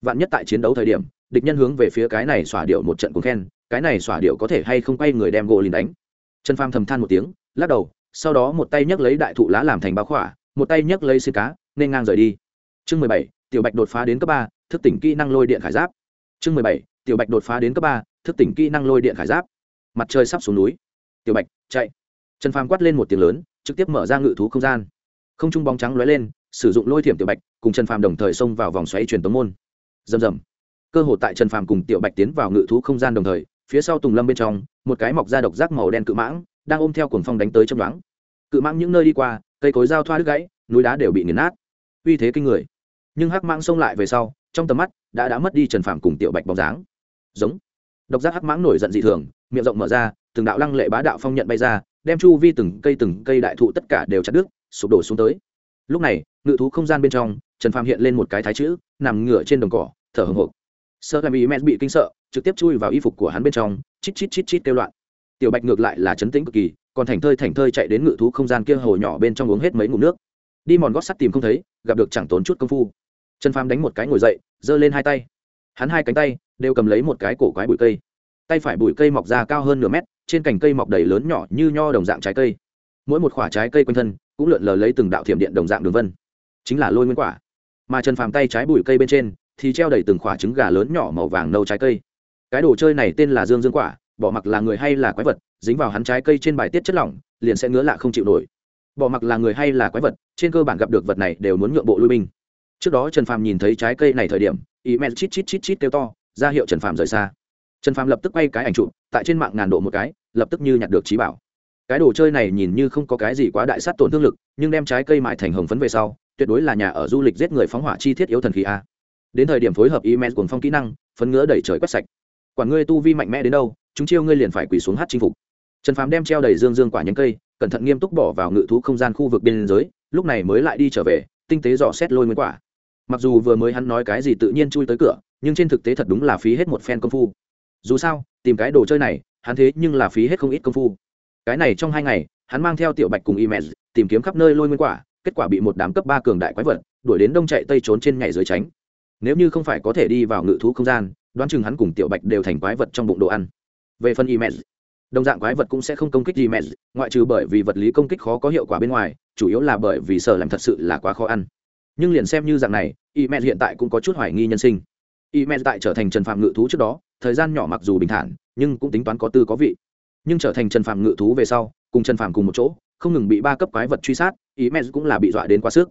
Vạn nhất tại chiến đấu thời điểm, địch nhân hướng về phía cái này xỏa điệu một trận cũng khen, cái này xỏa điệu có thể hay không quay người đem gỗ lìn đánh? Trần pham thầm than một tiếng, lắc đầu, sau đó một tay nhấc lấy đại thụ lá làm thành báo khỏa, một tay nhấc lấy xin cá, nên ngang rời đi. Chương mười bảy, tiểu bạch đột phá đến cấp ba, thức tỉnh kỹ năng lôi điện khải giáp. Chương mười bảy, tiểu bạch đột phá đến cấp ba, thức tỉnh kỹ năng lôi điện khải giáp mặt trời sắp xuống núi. Tiểu bạch, chạy. Trần phàm quát lên một tiếng lớn, trực tiếp mở ra ngự thú không gian. Không trung bóng trắng lóe lên, sử dụng lôi thiểm tiểu bạch, cùng trần phàm đồng thời xông vào vòng xoáy truyền tống môn. Rầm rầm. Cơ hội tại trần phàm cùng tiểu bạch tiến vào ngự thú không gian đồng thời, phía sau tùng lâm bên trong, một cái mọc ra độc giác màu đen cự mãng, đang ôm theo cuồng phong đánh tới chấm đoán cự mãng những nơi đi qua, cây cối dao thoa đứt gãy, núi đá đều bị nghiền nát. Uy thế kinh người. Nhưng hắc mãng xông lại về sau, trong tầm mắt, đã đã mất đi trần phàm cùng tiểu bạch bóng dáng. Giống độc giác hắc mãng nổi giận dị thường, miệng rộng mở ra, từng đạo lăng lệ bá đạo phong nhận bay ra, đem chu vi từng cây từng cây đại thụ tất cả đều chặt đứt, sụp đổ xuống tới. Lúc này, ngự thú không gian bên trong, trần phàm hiện lên một cái thái chữ, nằm ngửa trên đồng cỏ, thở hồng hộc. Sơ làm ý mẹ bị kinh sợ, trực tiếp chui vào y phục của hắn bên trong, chít chít chít chít kêu loạn. Tiểu bạch ngược lại là chấn tĩnh cực kỳ, còn thành thơi thành thơi chạy đến ngự thú không gian kia hồ nhỏ bên trong uống hết mấy ngụm nước. Đi mòn gót sắt tìm không thấy, gặp được chẳng tốn chút công phu. Trần phàm đánh một cái ngồi dậy, giơ lên hai tay hắn hai cánh tay đều cầm lấy một cái cổ quái bụi cây. Tay phải bụi cây mọc ra cao hơn nửa mét, trên cành cây mọc đầy lớn nhỏ như nho đồng dạng trái cây. Mỗi một khoả trái cây quanh thân cũng lượn lờ lấy từng đạo thiểm điện đồng dạng đường vân. Chính là lôi nguyên quả. Mà trần phàm tay trái bụi cây bên trên thì treo đầy từng khoả trứng gà lớn nhỏ màu vàng nâu trái cây. Cái đồ chơi này tên là dương dương quả, bỏ mặc là người hay là quái vật, dính vào hắn trái cây trên bài tiết chất lỏng, liền sẽ ngứa lạ không chịu nổi. Bỏ mặc là người hay là quái vật, trên cơ bản gặp được vật này đều muốn nhượng bộ lui binh trước đó trần phàm nhìn thấy trái cây này thời điểm ý mẹ chít chít chít chít kêu to, ra hiệu trần phàm rời xa. Trần phàm lập tức quay cái ảnh chụp, tại trên mạng ngàn độ một cái, lập tức như nhặt được trí bảo. Cái đồ chơi này nhìn như không có cái gì quá đại sát tổn thương lực, nhưng đem trái cây mại thành hồng phấn về sau, tuyệt đối là nhà ở du lịch giết người phóng hỏa chi thiết yếu thần khí a. Đến thời điểm phối hợp email cuồng phong kỹ năng, phấn ngứa đẩy trời quét sạch. Quản ngươi tu vi mạnh mẽ đến đâu, chúng chiêu ngươi liền phải quỳ xuống hát chinh phục. Trần phàm đem treo đầy dương dương quả nhánh cây, cẩn thận nghiêm túc bỏ vào ngự thú không gian khu vực biên giới, lúc này mới lại đi trở về, tinh tế dò xét lôi nguyên quả mặc dù vừa mới hắn nói cái gì tự nhiên chui tới cửa, nhưng trên thực tế thật đúng là phí hết một phen công phu. Dù sao, tìm cái đồ chơi này, hắn thế nhưng là phí hết không ít công phu. Cái này trong hai ngày, hắn mang theo tiểu bạch cùng imes, tìm kiếm khắp nơi lôi nguyên quả, kết quả bị một đám cấp ba cường đại quái vật đuổi đến đông chạy tây trốn trên nhảy dưới tránh. Nếu như không phải có thể đi vào ngự thú không gian, đoán chừng hắn cùng tiểu bạch đều thành quái vật trong bụng đồ ăn. Về phần imes, đồng dạng quái vật cũng sẽ không công kích imes, ngoại trừ bởi vì vật lý công kích khó có hiệu quả bên ngoài, chủ yếu là bởi vì sở làm thật sự là quá khó ăn nhưng liền xem như dạng này Y Mẹ hiện tại cũng có chút hoài nghi nhân sinh. Y Mẹ tại trở thành trần phạm ngự thú trước đó, thời gian nhỏ mặc dù bình thản, nhưng cũng tính toán có tư có vị. Nhưng trở thành trần phạm ngự thú về sau, cùng trần phạm cùng một chỗ, không ngừng bị ba cấp quái vật truy sát Y Mẹ cũng là bị dọa đến quá sức.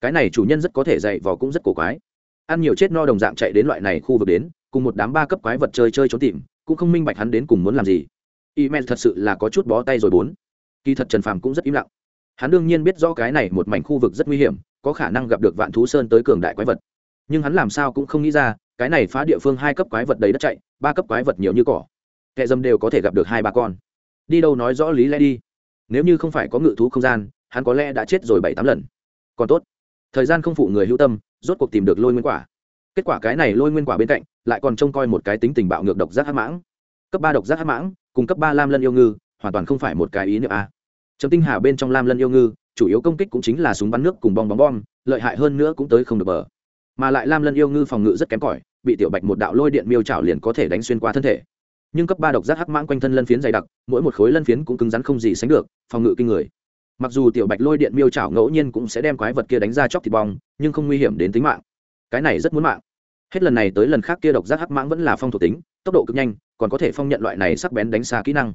Cái này chủ nhân rất có thể dạy vò cũng rất cổ quái. Ăn nhiều chết no đồng dạng chạy đến loại này khu vực đến, cùng một đám ba cấp quái vật chơi chơi trốn tìm, cũng không minh bạch hắn đến cùng muốn làm gì. Y Mẹ thật sự là có chút bó tay rồi bốn. Kỳ thật trần phàm cũng rất im lặng. Hắn đương nhiên biết rõ cái này một mảnh khu vực rất nguy hiểm có khả năng gặp được vạn thú sơn tới cường đại quái vật. Nhưng hắn làm sao cũng không nghĩ ra, cái này phá địa phương hai cấp quái vật đầy đất chạy, ba cấp quái vật nhiều như cỏ. Kẻ dâm đều có thể gặp được hai ba con. Đi đâu nói rõ lý lẽ đi. Nếu như không phải có ngự thú không gian, hắn có lẽ đã chết rồi bảy tám lần. Còn tốt. Thời gian không phụ người hữu tâm, rốt cuộc tìm được lôi nguyên quả. Kết quả cái này lôi nguyên quả bên cạnh, lại còn trông coi một cái tính tình bạo ngược độc giác hắc mãng. Cấp ba độc giác hắc mãng, cùng cấp ba lam lân yêu ngư, hoàn toàn không phải một cái ý niệm a trầm tinh hà bên trong lam lân yêu ngư chủ yếu công kích cũng chính là súng bắn nước cùng bong bóng bom, lợi hại hơn nữa cũng tới không được bờ. Mà lại lam lân yêu ngư phòng ngự rất kém cỏi, bị tiểu bạch một đạo lôi điện miêu trảo liền có thể đánh xuyên qua thân thể. Nhưng cấp ba độc giác hắc mãng quanh thân lân phiến dày đặc, mỗi một khối lân phiến cũng cứng rắn không gì sánh được, phòng ngự kinh người. Mặc dù tiểu bạch lôi điện miêu trảo ngẫu nhiên cũng sẽ đem quái vật kia đánh ra chóc thịt bong, nhưng không nguy hiểm đến tính mạng. Cái này rất muốn mạng. Hết lần này tới lần khác kia độc giác hắc mãng vẫn là phong thuộc tính, tốc độ cực nhanh, còn có thể phong nhận loại này sắc bén đánh xa kỹ năng.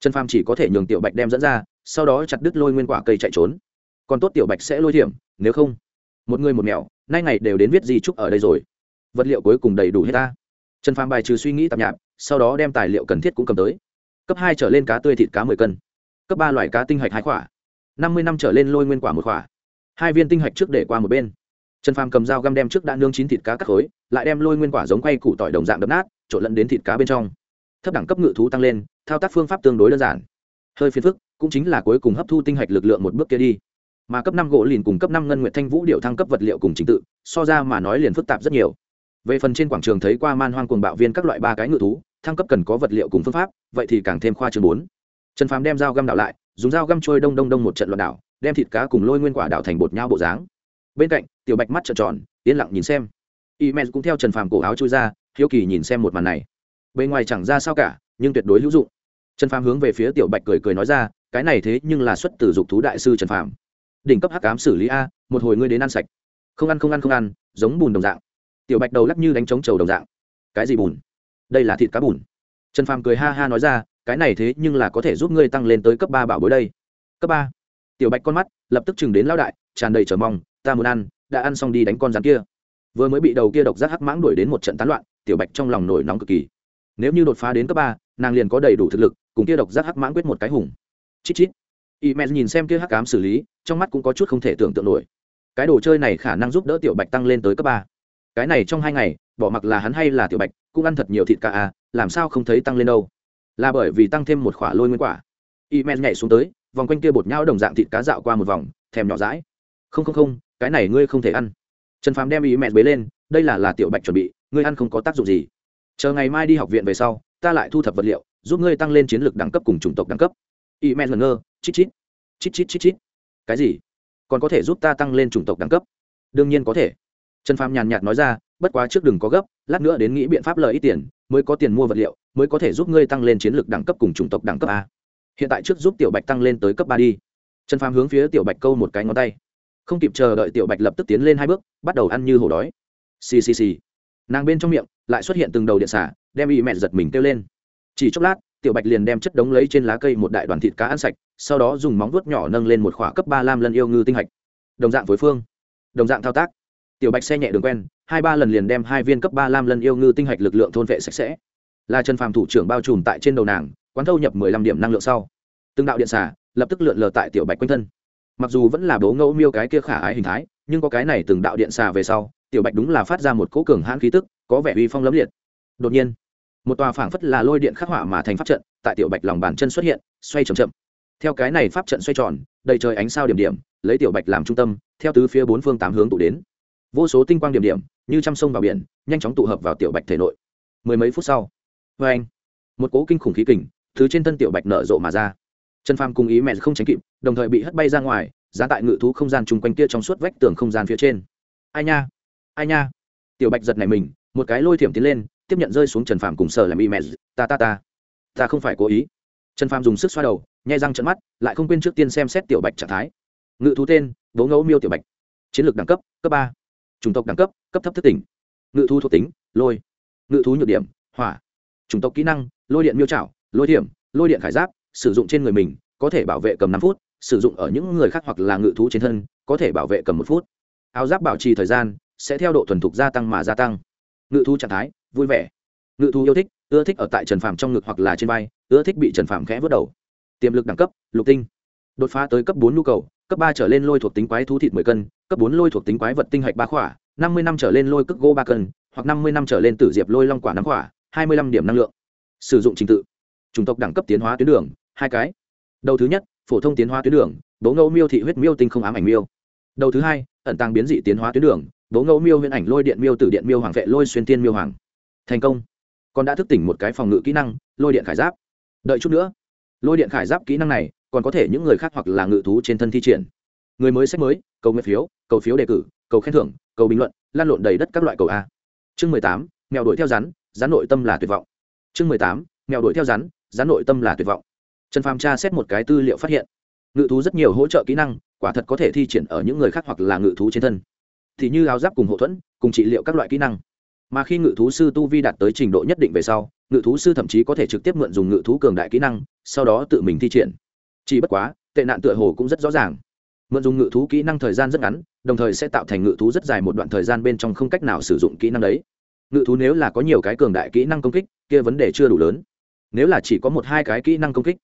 Trần phàm chỉ có thể nhường tiểu bạch đem dẫn ra sau đó chặt đứt lôi nguyên quả cây chạy trốn. Còn tốt tiểu bạch sẽ lôi thiểm, nếu không, một người một mèo, nay ngày đều đến viết di trúc ở đây rồi. Vật liệu cuối cùng đầy đủ hết ta. Trần phàm bài trừ suy nghĩ tạp nhạp, sau đó đem tài liệu cần thiết cũng cầm tới. Cấp hai trở lên cá tươi thịt cá mười cân. Cấp ba loại cá tinh hạch hai quả. Năm mươi năm trở lên lôi nguyên quả một quả. Hai viên tinh hạch trước để qua một bên. Trần phàm cầm dao găm đem trước đã nương chín thịt cá cắt khối, lại đem lôi nguyên quả giống quay củ tỏi đồng dạng đập nát, trộn lẫn đến thịt cá bên trong. Thấp đẳng cấp ngự thú tăng lên, thao tác phương pháp tương đối đơn giản hơi phiền phức, cũng chính là cuối cùng hấp thu tinh hạch lực lượng một bước kia đi. Mà cấp năm gỗ lìn cùng cấp năm ngân nguyện thanh vũ điệu thăng cấp vật liệu cùng trình tự, so ra mà nói liền phức tạp rất nhiều. Về phần trên quảng trường thấy qua man hoang cuồng bạo viên các loại ba cái ngự thú, thăng cấp cần có vật liệu cùng phương pháp, vậy thì càng thêm khoa chương bốn. Trần phàm đem dao găm đảo lại, dùng dao găm trôi đông đông đông một trận loạn đảo, đem thịt cá cùng lôi nguyên quả đảo thành bột nhau bộ dáng. Bên cạnh, tiểu bạch mắt trợn tròn, yên lặng nhìn xem. Y men cũng theo trần phàm cổ áo trôi ra, hiếu kỳ nhìn xem một màn này. Bên ngoài chẳng ra sao cả, nhưng tuyệt đối hữu dụng trần phàm hướng về phía tiểu bạch cười cười nói ra, cái này thế nhưng là xuất từ dục thú đại sư trần phàm. Đỉnh cấp hắc cám xử lý a, một hồi ngươi đến ăn sạch. Không ăn không ăn không ăn, giống bùn đồng dạng. Tiểu bạch đầu lắc như đánh trống trầu đồng dạng. Cái gì bùn? Đây là thịt cá bùn. Trần phàm cười ha ha nói ra, cái này thế nhưng là có thể giúp ngươi tăng lên tới cấp ba bảo bối đây. Cấp ba? Tiểu bạch con mắt lập tức chừng đến lao đại, tràn đầy chờ mong, ta muốn ăn, đã ăn xong đi đánh con rắn kia. Vừa mới bị đầu kia độc giác hắc mãng đuổi đến một trận tán loạn, tiểu bạch trong lòng nổi nóng cực kỳ. Nếu như đột phá đến cấp ba, nàng liền có đầy đủ thực lực cùng kia độc giác hắc mãng quyết một cái hùng. Chít chít. Y mẹ nhìn xem kia hắc cám xử lý, trong mắt cũng có chút không thể tưởng tượng nổi. Cái đồ chơi này khả năng giúp đỡ tiểu bạch tăng lên tới cấp ba. Cái này trong hai ngày, bỏ mặc là hắn hay là tiểu bạch, cũng ăn thật nhiều thịt cả à làm sao không thấy tăng lên đâu. Là bởi vì tăng thêm một khỏa lôi nguyên quả. Y men nhảy xuống tới, vòng quanh kia bột nhau đồng dạng thịt cá dạo qua một vòng, thèm nhỏ rãi không không không, cái này ngươi không thể ăn. Trần phàm đem y men bế lên, đây là là tiểu bạch chuẩn bị, ngươi ăn không có tác dụng gì. Chờ ngày mai đi học viện về sau, ta lại thu thập vật liệu giúp ngươi tăng lên chiến lược đẳng cấp cùng chủng tộc đẳng cấp. Y men ngẩn ngơ, chít chít chít chít chít chít. Cái gì? Còn có thể giúp ta tăng lên chủng tộc đẳng cấp? Đương nhiên có thể. Trần phàm nhàn nhạt nói ra, bất quá trước đừng có gấp, lát nữa đến nghĩ biện pháp lợi ít tiền, mới có tiền mua vật liệu, mới có thể giúp ngươi tăng lên chiến lược đẳng cấp cùng chủng tộc đẳng cấp a. Hiện tại trước giúp tiểu bạch tăng lên tới cấp ba đi. Trần phàm hướng phía tiểu bạch câu một cái ngón tay. Không kịp chờ đợi tiểu bạch lập tức tiến lên hai bước, bắt đầu ăn như hổ đói. Xì xì xì. Nàng bên trong miệng lại xuất hiện từng đầu điện xả, đem y mẹ giật mình kêu lên chỉ chốc lát, tiểu bạch liền đem chất đống lấy trên lá cây một đại đoàn thịt cá ăn sạch, sau đó dùng móng vuốt nhỏ nâng lên một khỏa cấp ba lam lân yêu ngư tinh hạch. Đồng dạng với phương, đồng dạng thao tác. Tiểu bạch xe nhẹ đường quen, hai ba lần liền đem hai viên cấp ba lam lân yêu ngư tinh hạch lực lượng thôn vệ sạch sẽ. Là trần phàm thủ trưởng bao trùm tại trên đầu nàng, quán thâu nhập mười lăm điểm năng lượng sau. Từng đạo điện xả lập tức lượn lờ tại tiểu bạch quanh thân. Mặc dù vẫn là bố ngẫu miêu cái kia khả ái hình thái, nhưng có cái này từng đạo điện xà về sau, tiểu bạch đúng là phát ra một cỗ cường hãn khí tức, có vẻ uy phong lẫm liệt. Đột nhiên một tòa phảng phất là lôi điện khắc họa mà thành pháp trận, tại tiểu bạch lòng bàn chân xuất hiện, xoay chậm chậm. Theo cái này pháp trận xoay tròn, đầy trời ánh sao điểm điểm, lấy tiểu bạch làm trung tâm, theo tứ phía bốn phương tám hướng tụ đến. Vô số tinh quang điểm điểm, như t sông vào biển, nhanh chóng tụ hợp vào tiểu bạch thể nội. Mười mấy phút sau vê anh, một cố kinh khủng khí kình thứ trên thân tiểu bạch nở rộ mà ra. Trần phàm cùng ý mẹ không tránh kịp, đồng thời bị hất bay ra ngoài, giá tại ngự thú không gian chung quanh kia trong suốt vách tường không gian phía trên. Ai nha ai nha. Tiểu bạch giật này mình, một cái lôi thiểm tiến lên tiếp nhận rơi xuống trần phàm cùng sở làm y mẹ ta ta ta. Ta không phải cố ý. Trần phàm dùng sức xoa đầu, nhai răng trận mắt, lại không quên trước tiên xem xét tiểu bạch trạng thái. Ngự thú tên bố ngẫu miêu tiểu bạch. Chiến lược đẳng cấp cấp ba. Chủng tộc đẳng cấp cấp thấp thất tỉnh. Ngự thú thuộc tính, lôi. Ngự thú nhược điểm, hỏa. Chủng tộc kỹ năng, lôi điện miêu trảo, lôi điểm, lôi điện khải giáp, sử dụng trên người mình, có thể bảo vệ cầm năm phút, sử dụng ở những người khác hoặc là ngự thú trên thân, có thể bảo vệ cầm một phút. Áo giáp bảo trì thời gian, sẽ theo độ thuần thục gia tăng mà gia tăng. Ngự thú trạng thái vui vẻ. Ngự thú yêu thích, ưa thích ở tại trần phàm trong ngực hoặc là trên vai, ưa thích bị trần phàm khẽ vớt đầu. Tiềm lực đẳng cấp, lục tinh. Đột phá tới cấp bốn nhu cầu, cấp ba trở lên lôi thuộc tính quái thú thịt mười cân, cấp bốn lôi thuộc tính quái vật tinh hạch ba khỏa, năm mươi năm trở lên lôi cước gỗ ba cân, hoặc năm mươi năm trở lên tử diệp lôi long quả năm khỏa, hai mươi lăm điểm năng lượng. Sử dụng trình tự. Chủng tộc đẳng cấp tiến hóa tuyến đường, hai cái. Đầu thứ nhất, phổ thông tiến hóa tuyến đường, bố ngẫu miêu thị huyết miêu tinh không ám ảnh miêu. Đầu thứ hai, ẩn tàng biến dị tiến hóa tuyến đường, bố ngẫu miêu huyễn ảnh lôi điện miêu tử điện miêu hoàng vệ lôi xuyên tiên miêu hoàng thành công. Còn đã thức tỉnh một cái phòng ngự kỹ năng, lôi điện khải giáp. Đợi chút nữa. Lôi điện khải giáp kỹ năng này, còn có thể những người khác hoặc là ngự thú trên thân thi triển. Người mới sách mới, cầu nguyện phiếu, cầu phiếu đề cử, cầu khen thưởng, cầu bình luận, lan lộn đầy đất các loại cầu a. Chương mười tám, mèo đuổi theo rắn rắn nội tâm là tuyệt vọng. Chương mười tám, mèo đuổi theo rắn rắn nội tâm là tuyệt vọng. Trần phàm tra xét một cái tư liệu phát hiện, ngự thú rất nhiều hỗ trợ kỹ năng, quả thật có thể thi triển ở những người khác hoặc là ngự thú trên thân. Thì như áo giáp cùng hậu thuẫn, cùng trị liệu các loại kỹ năng mà khi ngự thú sư tu vi đạt tới trình độ nhất định về sau, ngự thú sư thậm chí có thể trực tiếp mượn dùng ngự thú cường đại kỹ năng, sau đó tự mình thi triển. Chỉ bất quá, tệ nạn tựa hồ cũng rất rõ ràng. Mượn dùng ngự thú kỹ năng thời gian rất ngắn, đồng thời sẽ tạo thành ngự thú rất dài một đoạn thời gian bên trong không cách nào sử dụng kỹ năng đấy. Ngự thú nếu là có nhiều cái cường đại kỹ năng công kích, kia vấn đề chưa đủ lớn. Nếu là chỉ có một hai cái kỹ năng công kích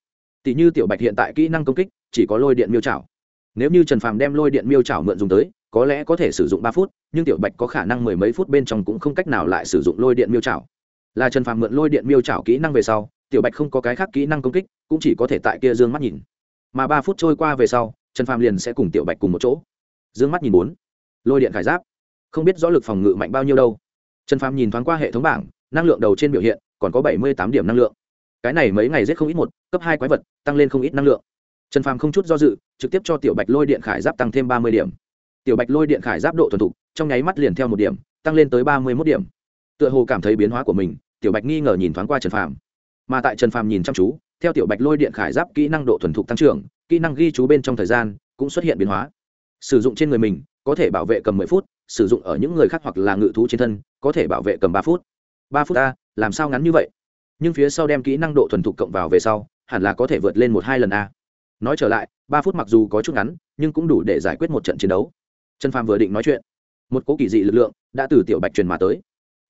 tỷ như tiểu bạch hiện tại kỹ năng công kích, chỉ có lôi điện miêu trảo nếu như trần phàm đem lôi điện miêu trảo mượn dùng tới có lẽ có thể sử dụng ba phút, nhưng tiểu bạch có khả năng mười mấy phút bên trong cũng không cách nào lại sử dụng lôi điện miêu trảo. Là trần phàm mượn lôi điện miêu trảo kỹ năng về sau, tiểu bạch không có cái khác kỹ năng công kích, cũng chỉ có thể tại kia d ư ơ n g mắt nhìn. Mà ba phút trôi qua về sau, trần phàm liền sẽ cùng tiểu bạch cùng một chỗ. D ư ơ n g mắt nhìn bốn. Lôi điện khải giáp. Không biết rõ lực phòng ngự mạnh bao nhiêu đâu. Trần phàm nhìn thoáng qua hệ thống bảng, năng lượng đầu trên biểu hiện, còn có bảy mươi tám điểm năng lượng. Cái này mấy ngày giết không ít một, cấp hai quái vật, tăng lên không ít năng lượng. Trần phàm không chút do dự, trực tiếp cho tiểu bạch lôi điện khải giáp tăng thêm ba mươi điểm tiểu bạch lôi điện khải giáp độ thuần thục, trong nháy mắt liền theo một điểm, tăng lên tới ba mươi mốt điểm. Tựa hồ cảm thấy biến hóa của mình, tiểu bạch nghi ngờ nhìn thoáng qua trần phàm. Mà tại trần phàm nhìn chăm chú, theo tiểu bạch lôi điện khải giáp kỹ năng độ thuần thục tăng trưởng, kỹ năng ghi chú bên trong thời gian cũng xuất hiện biến hóa. Sử dụng trên người mình, có thể bảo vệ cầm mười phút, sử dụng ở những người khác hoặc là ngự thú trên thân, có thể bảo vệ cầm ba phút. Ba phút a, làm sao ngắn như vậy? Nhưng phía sau đem kỹ năng độ thuần thục cộng vào về sau, hẳn là có thể vượt lên một hai lần a. Nói trở lại, ba phút mặc dù có chút ngắn, nhưng cũng đủ để giải quyết một trận chiến đấu trần phàm vừa định nói chuyện, một cố kỳ dị lực lượng đã từ tiểu bạch truyền mà tới,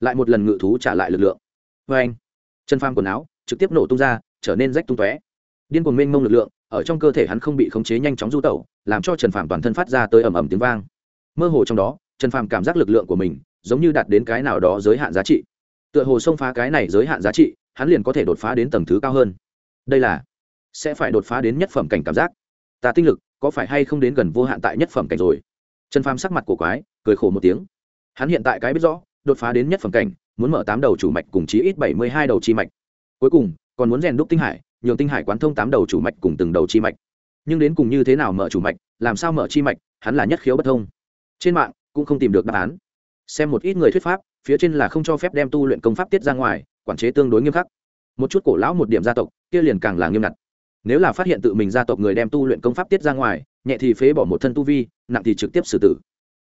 lại một lần ngự thú trả lại lực lượng. Vê anh, trần phàm quần áo trực tiếp nổ tung ra, trở nên rách tung tóe. Điên cuồng mênh mông lực lượng ở trong cơ thể hắn không bị khống chế nhanh chóng du tẩu, làm cho trần phàm toàn thân phát ra tới ầm ầm tiếng vang. Mơ hồ trong đó, trần phàm cảm giác lực lượng của mình giống như đạt đến cái nào đó giới hạn giá trị. Tựa hồ xông phá cái này giới hạn giá trị, hắn liền có thể đột phá đến tầng thứ cao hơn. Đây là, sẽ phải đột phá đến nhất phẩm cảnh cảm giác. Ta tinh lực có phải hay không đến gần vô hạn tại nhất phẩm cảnh rồi? Trần phàm sắc mặt của quái, cười khổ một tiếng. Hắn hiện tại cái biết rõ, đột phá đến nhất phẩm cảnh, muốn mở tám đầu chủ mạch cùng chí ít bảy mươi hai đầu chi mạch. Cuối cùng, còn muốn rèn đúc tinh hải, nhường tinh hải quán thông tám đầu chủ mạch cùng từng đầu chi mạch. Nhưng đến cùng như thế nào mở chủ mạch, làm sao mở chi mạch, hắn là nhất khiếu bất thông. Trên mạng, cũng không tìm được đáp án. Xem một ít người thuyết pháp, phía trên là không cho phép đem tu luyện công pháp tiết ra ngoài, quản chế tương đối nghiêm khắc. Một chút cổ lão một điểm gia tộc, kia liền càng là nghiêm ngặt. Nếu là phát hiện tự mình gia tộc người đem tu luyện công pháp tiết ra ngoài nhẹ thì phế bỏ một thân tu vi, nặng thì trực tiếp xử tử.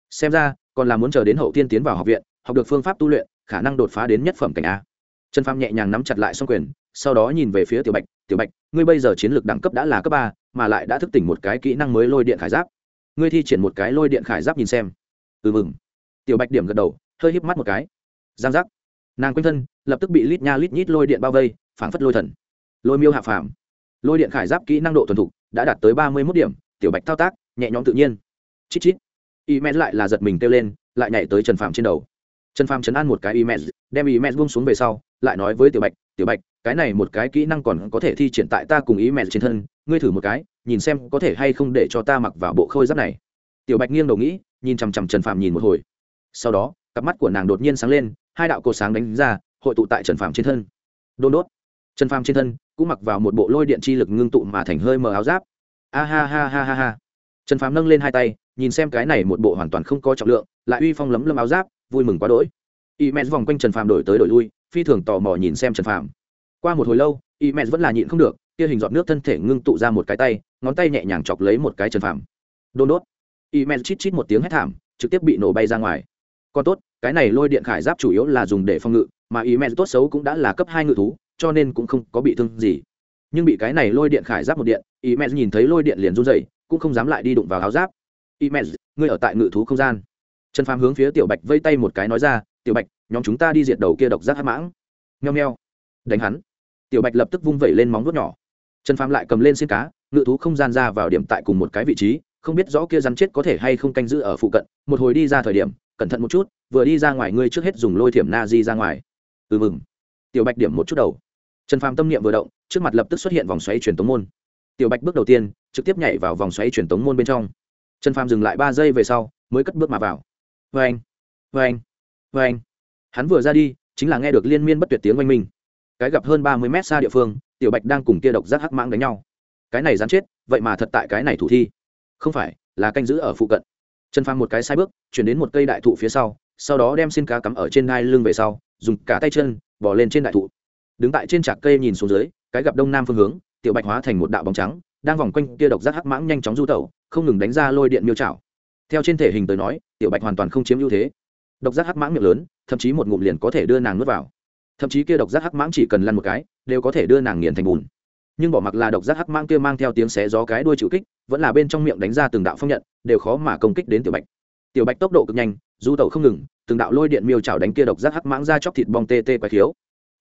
Xem ra, còn là muốn chờ đến hậu tiên tiến vào học viện, học được phương pháp tu luyện, khả năng đột phá đến nhất phẩm cảnh a. Trần phàm nhẹ nhàng nắm chặt lại xong quyền, sau đó nhìn về phía tiểu bạch tiểu bạch, ngươi bây giờ chiến lược đẳng cấp đã là cấp ba, mà lại đã thức tỉnh một cái kỹ năng mới lôi điện khải giáp. Ngươi thi triển một cái lôi điện khải giáp nhìn xem. Ừ mừng. Tiểu bạch điểm gật đầu, hơi híp mắt một cái. Giang giác. Nàng quanh thân lập tức bị lít nha lít nhít lôi điện bao vây, phảng phất lôi thần. Lôi miêu hạ phàm. Lôi điện khải giáp kỹ năng độ thuần thục đã đạt tới ba mươi mốt điểm tiểu bạch thao tác, nhẹ nhõm tự nhiên. Chít chít. Y men lại là giật mình kêu lên, lại nhảy tới trần phàm trên đầu. Trần phàm chấn an một cái y men đem y men buông xuống về sau, lại nói với tiểu bạch tiểu bạch, cái này một cái kỹ năng còn có thể thi triển tại ta cùng y men trên thân, ngươi thử một cái, nhìn xem có thể hay không để cho ta mặc vào bộ khôi giáp này. Tiểu bạch nghiêng đầu nghĩ, nhìn chằm chằm trần phàm nhìn một hồi. Sau đó, cặp mắt của nàng đột nhiên sáng lên, hai đạo cột sáng đánh ra, hội tụ tại trần phàm trên thân. Đôn đốt. Trần phàm trên thân cũng mặc vào một bộ lôi điện chi lực ngưng tụ mà thành hơi mờ áo giáp a ha ha ha ha ha. Trần phàm nâng lên hai tay, nhìn xem cái này một bộ hoàn toàn không có trọng lượng, lại uy phong lấm lâm áo giáp, vui mừng quá đỗi. Y mẹ vòng quanh trần phàm đổi tới đổi lui, phi thường tò mò nhìn xem trần phàm. Qua một hồi lâu, y mẹ vẫn là nhịn không được, kia hình dọn nước thân thể ngưng tụ ra một cái tay, ngón tay nhẹ nhàng chọc lấy một cái trần phàm. Đôn đốt. Y mẹ chít chít một tiếng hét thảm, trực tiếp bị nổ bay ra ngoài. Còn tốt, cái này lôi điện khải giáp chủ yếu là dùng để phòng ngự, mà y mẹ tốt xấu cũng đã là cấp hai ngự thú, cho nên cũng không có bị thương gì nhưng bị cái này lôi điện khải giáp một điện y mẹ nhìn thấy lôi điện liền run dày cũng không dám lại đi đụng vào áo giáp. Y mẹ ngươi ở tại ngự thú không gian. Trần phàm hướng phía tiểu bạch vây tay một cái nói ra, tiểu bạch, nhóm chúng ta đi diệt đầu kia độc giác hắc mãng. Nheo nheo đánh hắn. Tiểu bạch lập tức vung vẩy lên móng vuốt nhỏ. Trần phàm lại cầm lên xin cá, ngự thú không gian ra vào điểm tại cùng một cái vị trí, không biết rõ kia rắn chết có thể hay không canh giữ ở phụ cận, một hồi đi ra thời điểm, cẩn thận một chút, vừa đi ra ngoài ngươi trước hết dùng lôi thiểm na di ra ngoài. Ừ mừng. Tiểu bạch điểm một chút đầu trần phàm tâm niệm vừa động, trước mặt lập tức xuất hiện vòng xoáy truyền tống môn. Tiểu bạch bước đầu tiên, trực tiếp nhảy vào vòng xoáy truyền tống môn bên trong. Trần phàm dừng lại ba giây về sau, mới cất bước mà vào. Vê anh vê anh vê anh hắn vừa ra đi, chính là nghe được liên miên bất tuyệt tiếng oanh minh. Cái gặp hơn ba mươi mét xa địa phương, tiểu bạch đang cùng kia độc giác hắc mãng đánh nhau. Cái này dán chết, vậy mà thật tại cái này thủ thi. Không phải, là canh giữ ở phụ cận. Trần phàm một cái sai bước, chuyển đến một cây đại thụ phía sau sau đó đem xin cá cắm ở trên đai lưng về sau, dùng cả tay chân bỏ lên trên đại thụ đứng tại trên trạc cây nhìn xuống dưới, cái gặp đông nam phương hướng, tiểu bạch hóa thành một đạo bóng trắng, đang vòng quanh kia độc giác hắc mãng nhanh chóng du tẩu, không ngừng đánh ra lôi điện miêu trảo. Theo trên thể hình tới nói, tiểu bạch hoàn toàn không chiếm ưu thế. Độc giác hắc mãng miệng lớn, thậm chí một ngụm liền có thể đưa nàng nuốt vào. Thậm chí kia độc giác hắc mãng chỉ cần lăn một cái, đều có thể đưa nàng nghiền thành bùn. Nhưng bỏ mặc là độc giác hắc mãng kia mang theo tiếng xé gió cái đuôi chịu kích, vẫn là bên trong miệng đánh ra từng đạo phong nhận, đều khó mà công kích đến tiểu bạch. Tiểu bạch tốc độ cực nhanh, du tẩu không ngừng, từng đạo lôi điện miêu trảo đánh kia độc giác hắc mãng ra chóc thịt bong tê tê quái thiếu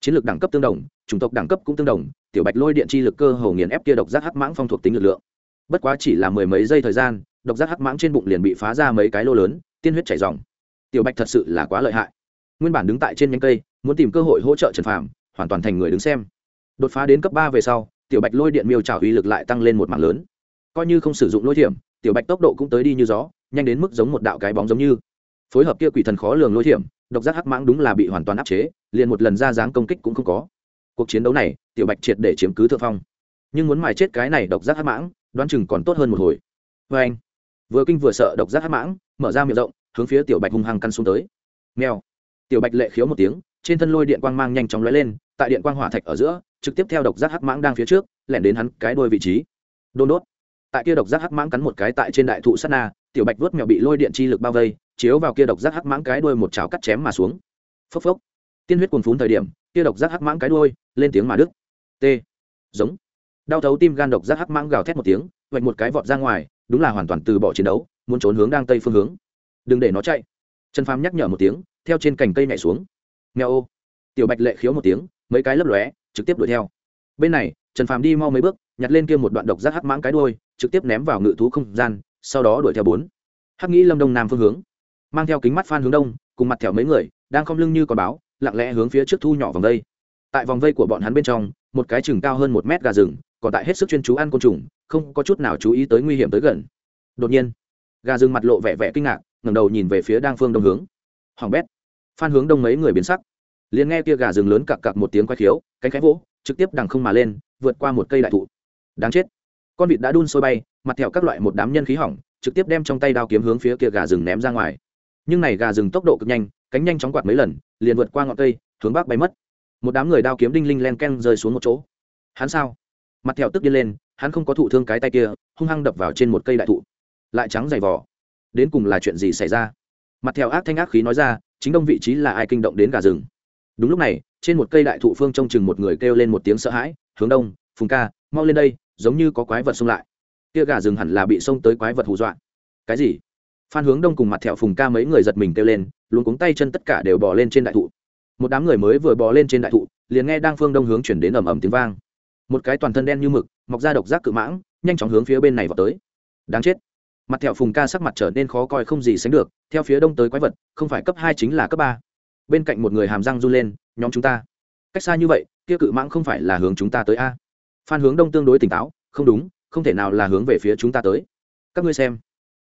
chiến lược đẳng cấp tương đồng, chủng tộc đẳng cấp cũng tương đồng, tiểu bạch lôi điện chi lực cơ hồ nghiền ép kia độc giác hắc mãng phong thuộc tính lực lượng. Bất quá chỉ là mười mấy giây thời gian, độc giác hắc mãng trên bụng liền bị phá ra mấy cái lô lớn, tiên huyết chảy dòng. Tiểu bạch thật sự là quá lợi hại. Nguyên bản đứng tại trên nhánh cây, muốn tìm cơ hội hỗ trợ trần phàm, hoàn toàn thành người đứng xem. Đột phá đến cấp ba về sau, tiểu bạch lôi điện miêu trào uy lực lại tăng lên một mảng lớn. Coi như không sử dụng lôi thiểm, tiểu bạch tốc độ cũng tới đi như gió, nhanh đến mức giống một đạo cái bóng giống như phối hợp kia quỷ thần khó lường lôi thiểm, độc giác hắc mãng đúng là bị hoàn toàn áp chế, liền một lần ra dáng công kích cũng không có. Cuộc chiến đấu này, tiểu bạch triệt để chiếm cứ thượng phong. Nhưng muốn mài chết cái này độc giác hắc mãng, đoán chừng còn tốt hơn một hồi. Vê anh, vừa kinh vừa sợ độc giác hắc mãng, mở ra miệng rộng, hướng phía tiểu bạch hung hăng căn xuống tới. Nghèo tiểu bạch lệ khiếu một tiếng, trên thân lôi điện quang mang nhanh chóng lóe lên, tại điện quang hỏa thạch ở giữa, trực tiếp theo độc giác hắc mãng đang phía trước, lẻn đến hắn cái đôi vị trí. Đôn đốt. Tại kia độc giác hắc mãng cắn một cái tại trên đại thụ sát na tiểu bạch vớt mèo bị lôi điện chi lực bao vây, chiếu vào kia độc giác hắc mãng cái đuôi một chảo cắt chém mà xuống. Phốc phốc. Tiên huyết cuồn phún thời điểm, kia độc giác hắc mãng cái đuôi lên tiếng mà đứt. t. Giống. Đau thấu tim gan độc giác hắc mãng gào thét một tiếng, vạch một cái vọt ra ngoài, đúng là hoàn toàn từ bỏ chiến đấu, muốn trốn hướng đang tây phương hướng. Đừng để nó chạy. Trần phàm nhắc nhở một tiếng, theo trên cành cây nhảy xuống. Mèo ô. Tiểu bạch lệ khiếu một tiếng, mấy cái lấp lóe, trực tiếp đuổi theo. Bên này, trần phàm đi mau mấy bước, nhặt lên kia một đoạn độc giác hắc mãng cái đuôi, trực tiếp ném vào ngự thú không gian sau đó đuổi theo bốn. Hắc nghĩ lâm đông nam phương hướng, mang theo kính mắt phan hướng đông, cùng mặt thẻo mấy người, đang không lưng như con báo, lặng lẽ hướng phía trước thu nhỏ vòng vây. Tại vòng vây của bọn hắn bên trong, một cái chừng cao hơn một mét gà rừng, còn tại hết sức chuyên chú ăn côn trùng, không có chút nào chú ý tới nguy hiểm tới gần. Đột nhiên, gà rừng mặt lộ vẻ vẻ kinh ngạc, ngẩng đầu nhìn về phía đang phương đông hướng. Hoàng bét. Phan hướng đông mấy người biến sắc. Liền nghe kia gà rừng lớn cặc cặc một tiếng quay khiếu, cánh khẽ vỗ, trực tiếp đằng không mà lên, vượt qua một cây đại thụ. Đáng chết con vịt đã đun sôi bay, mặt theo các loại một đám nhân khí hỏng, trực tiếp đem trong tay đao kiếm hướng phía kia gà rừng ném ra ngoài. Nhưng này gà rừng tốc độ cực nhanh, cánh nhanh chóng quạt mấy lần, liền vượt qua ngọn cây, hướng bắc bay mất. Một đám người đao kiếm đinh linh len ken rơi xuống một chỗ. Hắn sao? Mặt theo tức điên lên, hắn không có thụ thương cái tay kia, hung hăng đập vào trên một cây đại thụ. Lại trắng dày vỏ đến cùng là chuyện gì xảy ra? Mặt theo ác thanh ác khí nói ra, chính đông vị trí là ai kinh động đến gà rừng? Đúng lúc này, trên một cây đại thụ phương trông chừng một người kêu lên một tiếng sợ hãi, hướng đông, phùng ca, mau lên đây giống như có quái vật xông lại. Kia gà rừng hẳn là bị xông tới quái vật hù dọa. Cái gì? Phan hướng đông cùng mặt thẹo phùng ca mấy người giật mình kêu lên luôn cuống tay chân tất cả đều bò lên trên đại thụ. Một đám người mới vừa bò lên trên đại thụ, liền nghe đang phương đông hướng chuyển đến ầm ầm tiếng vang. Một cái toàn thân đen như mực, mọc ra độc giác cự mãng, nhanh chóng hướng phía bên này vào tới. Đáng chết. Mặt thẹo phùng ca sắc mặt trở nên khó coi không gì sánh được, theo phía đông tới quái vật, không phải cấp hai chính là cấp ba. Bên cạnh một người hàm răng run lên, nhóm chúng ta. Cách xa như vậy, kia cự mãng không phải là hướng chúng ta tới a? Phan hướng đông tương đối tỉnh táo, không đúng, không thể nào là hướng về phía chúng ta tới. Các ngươi xem.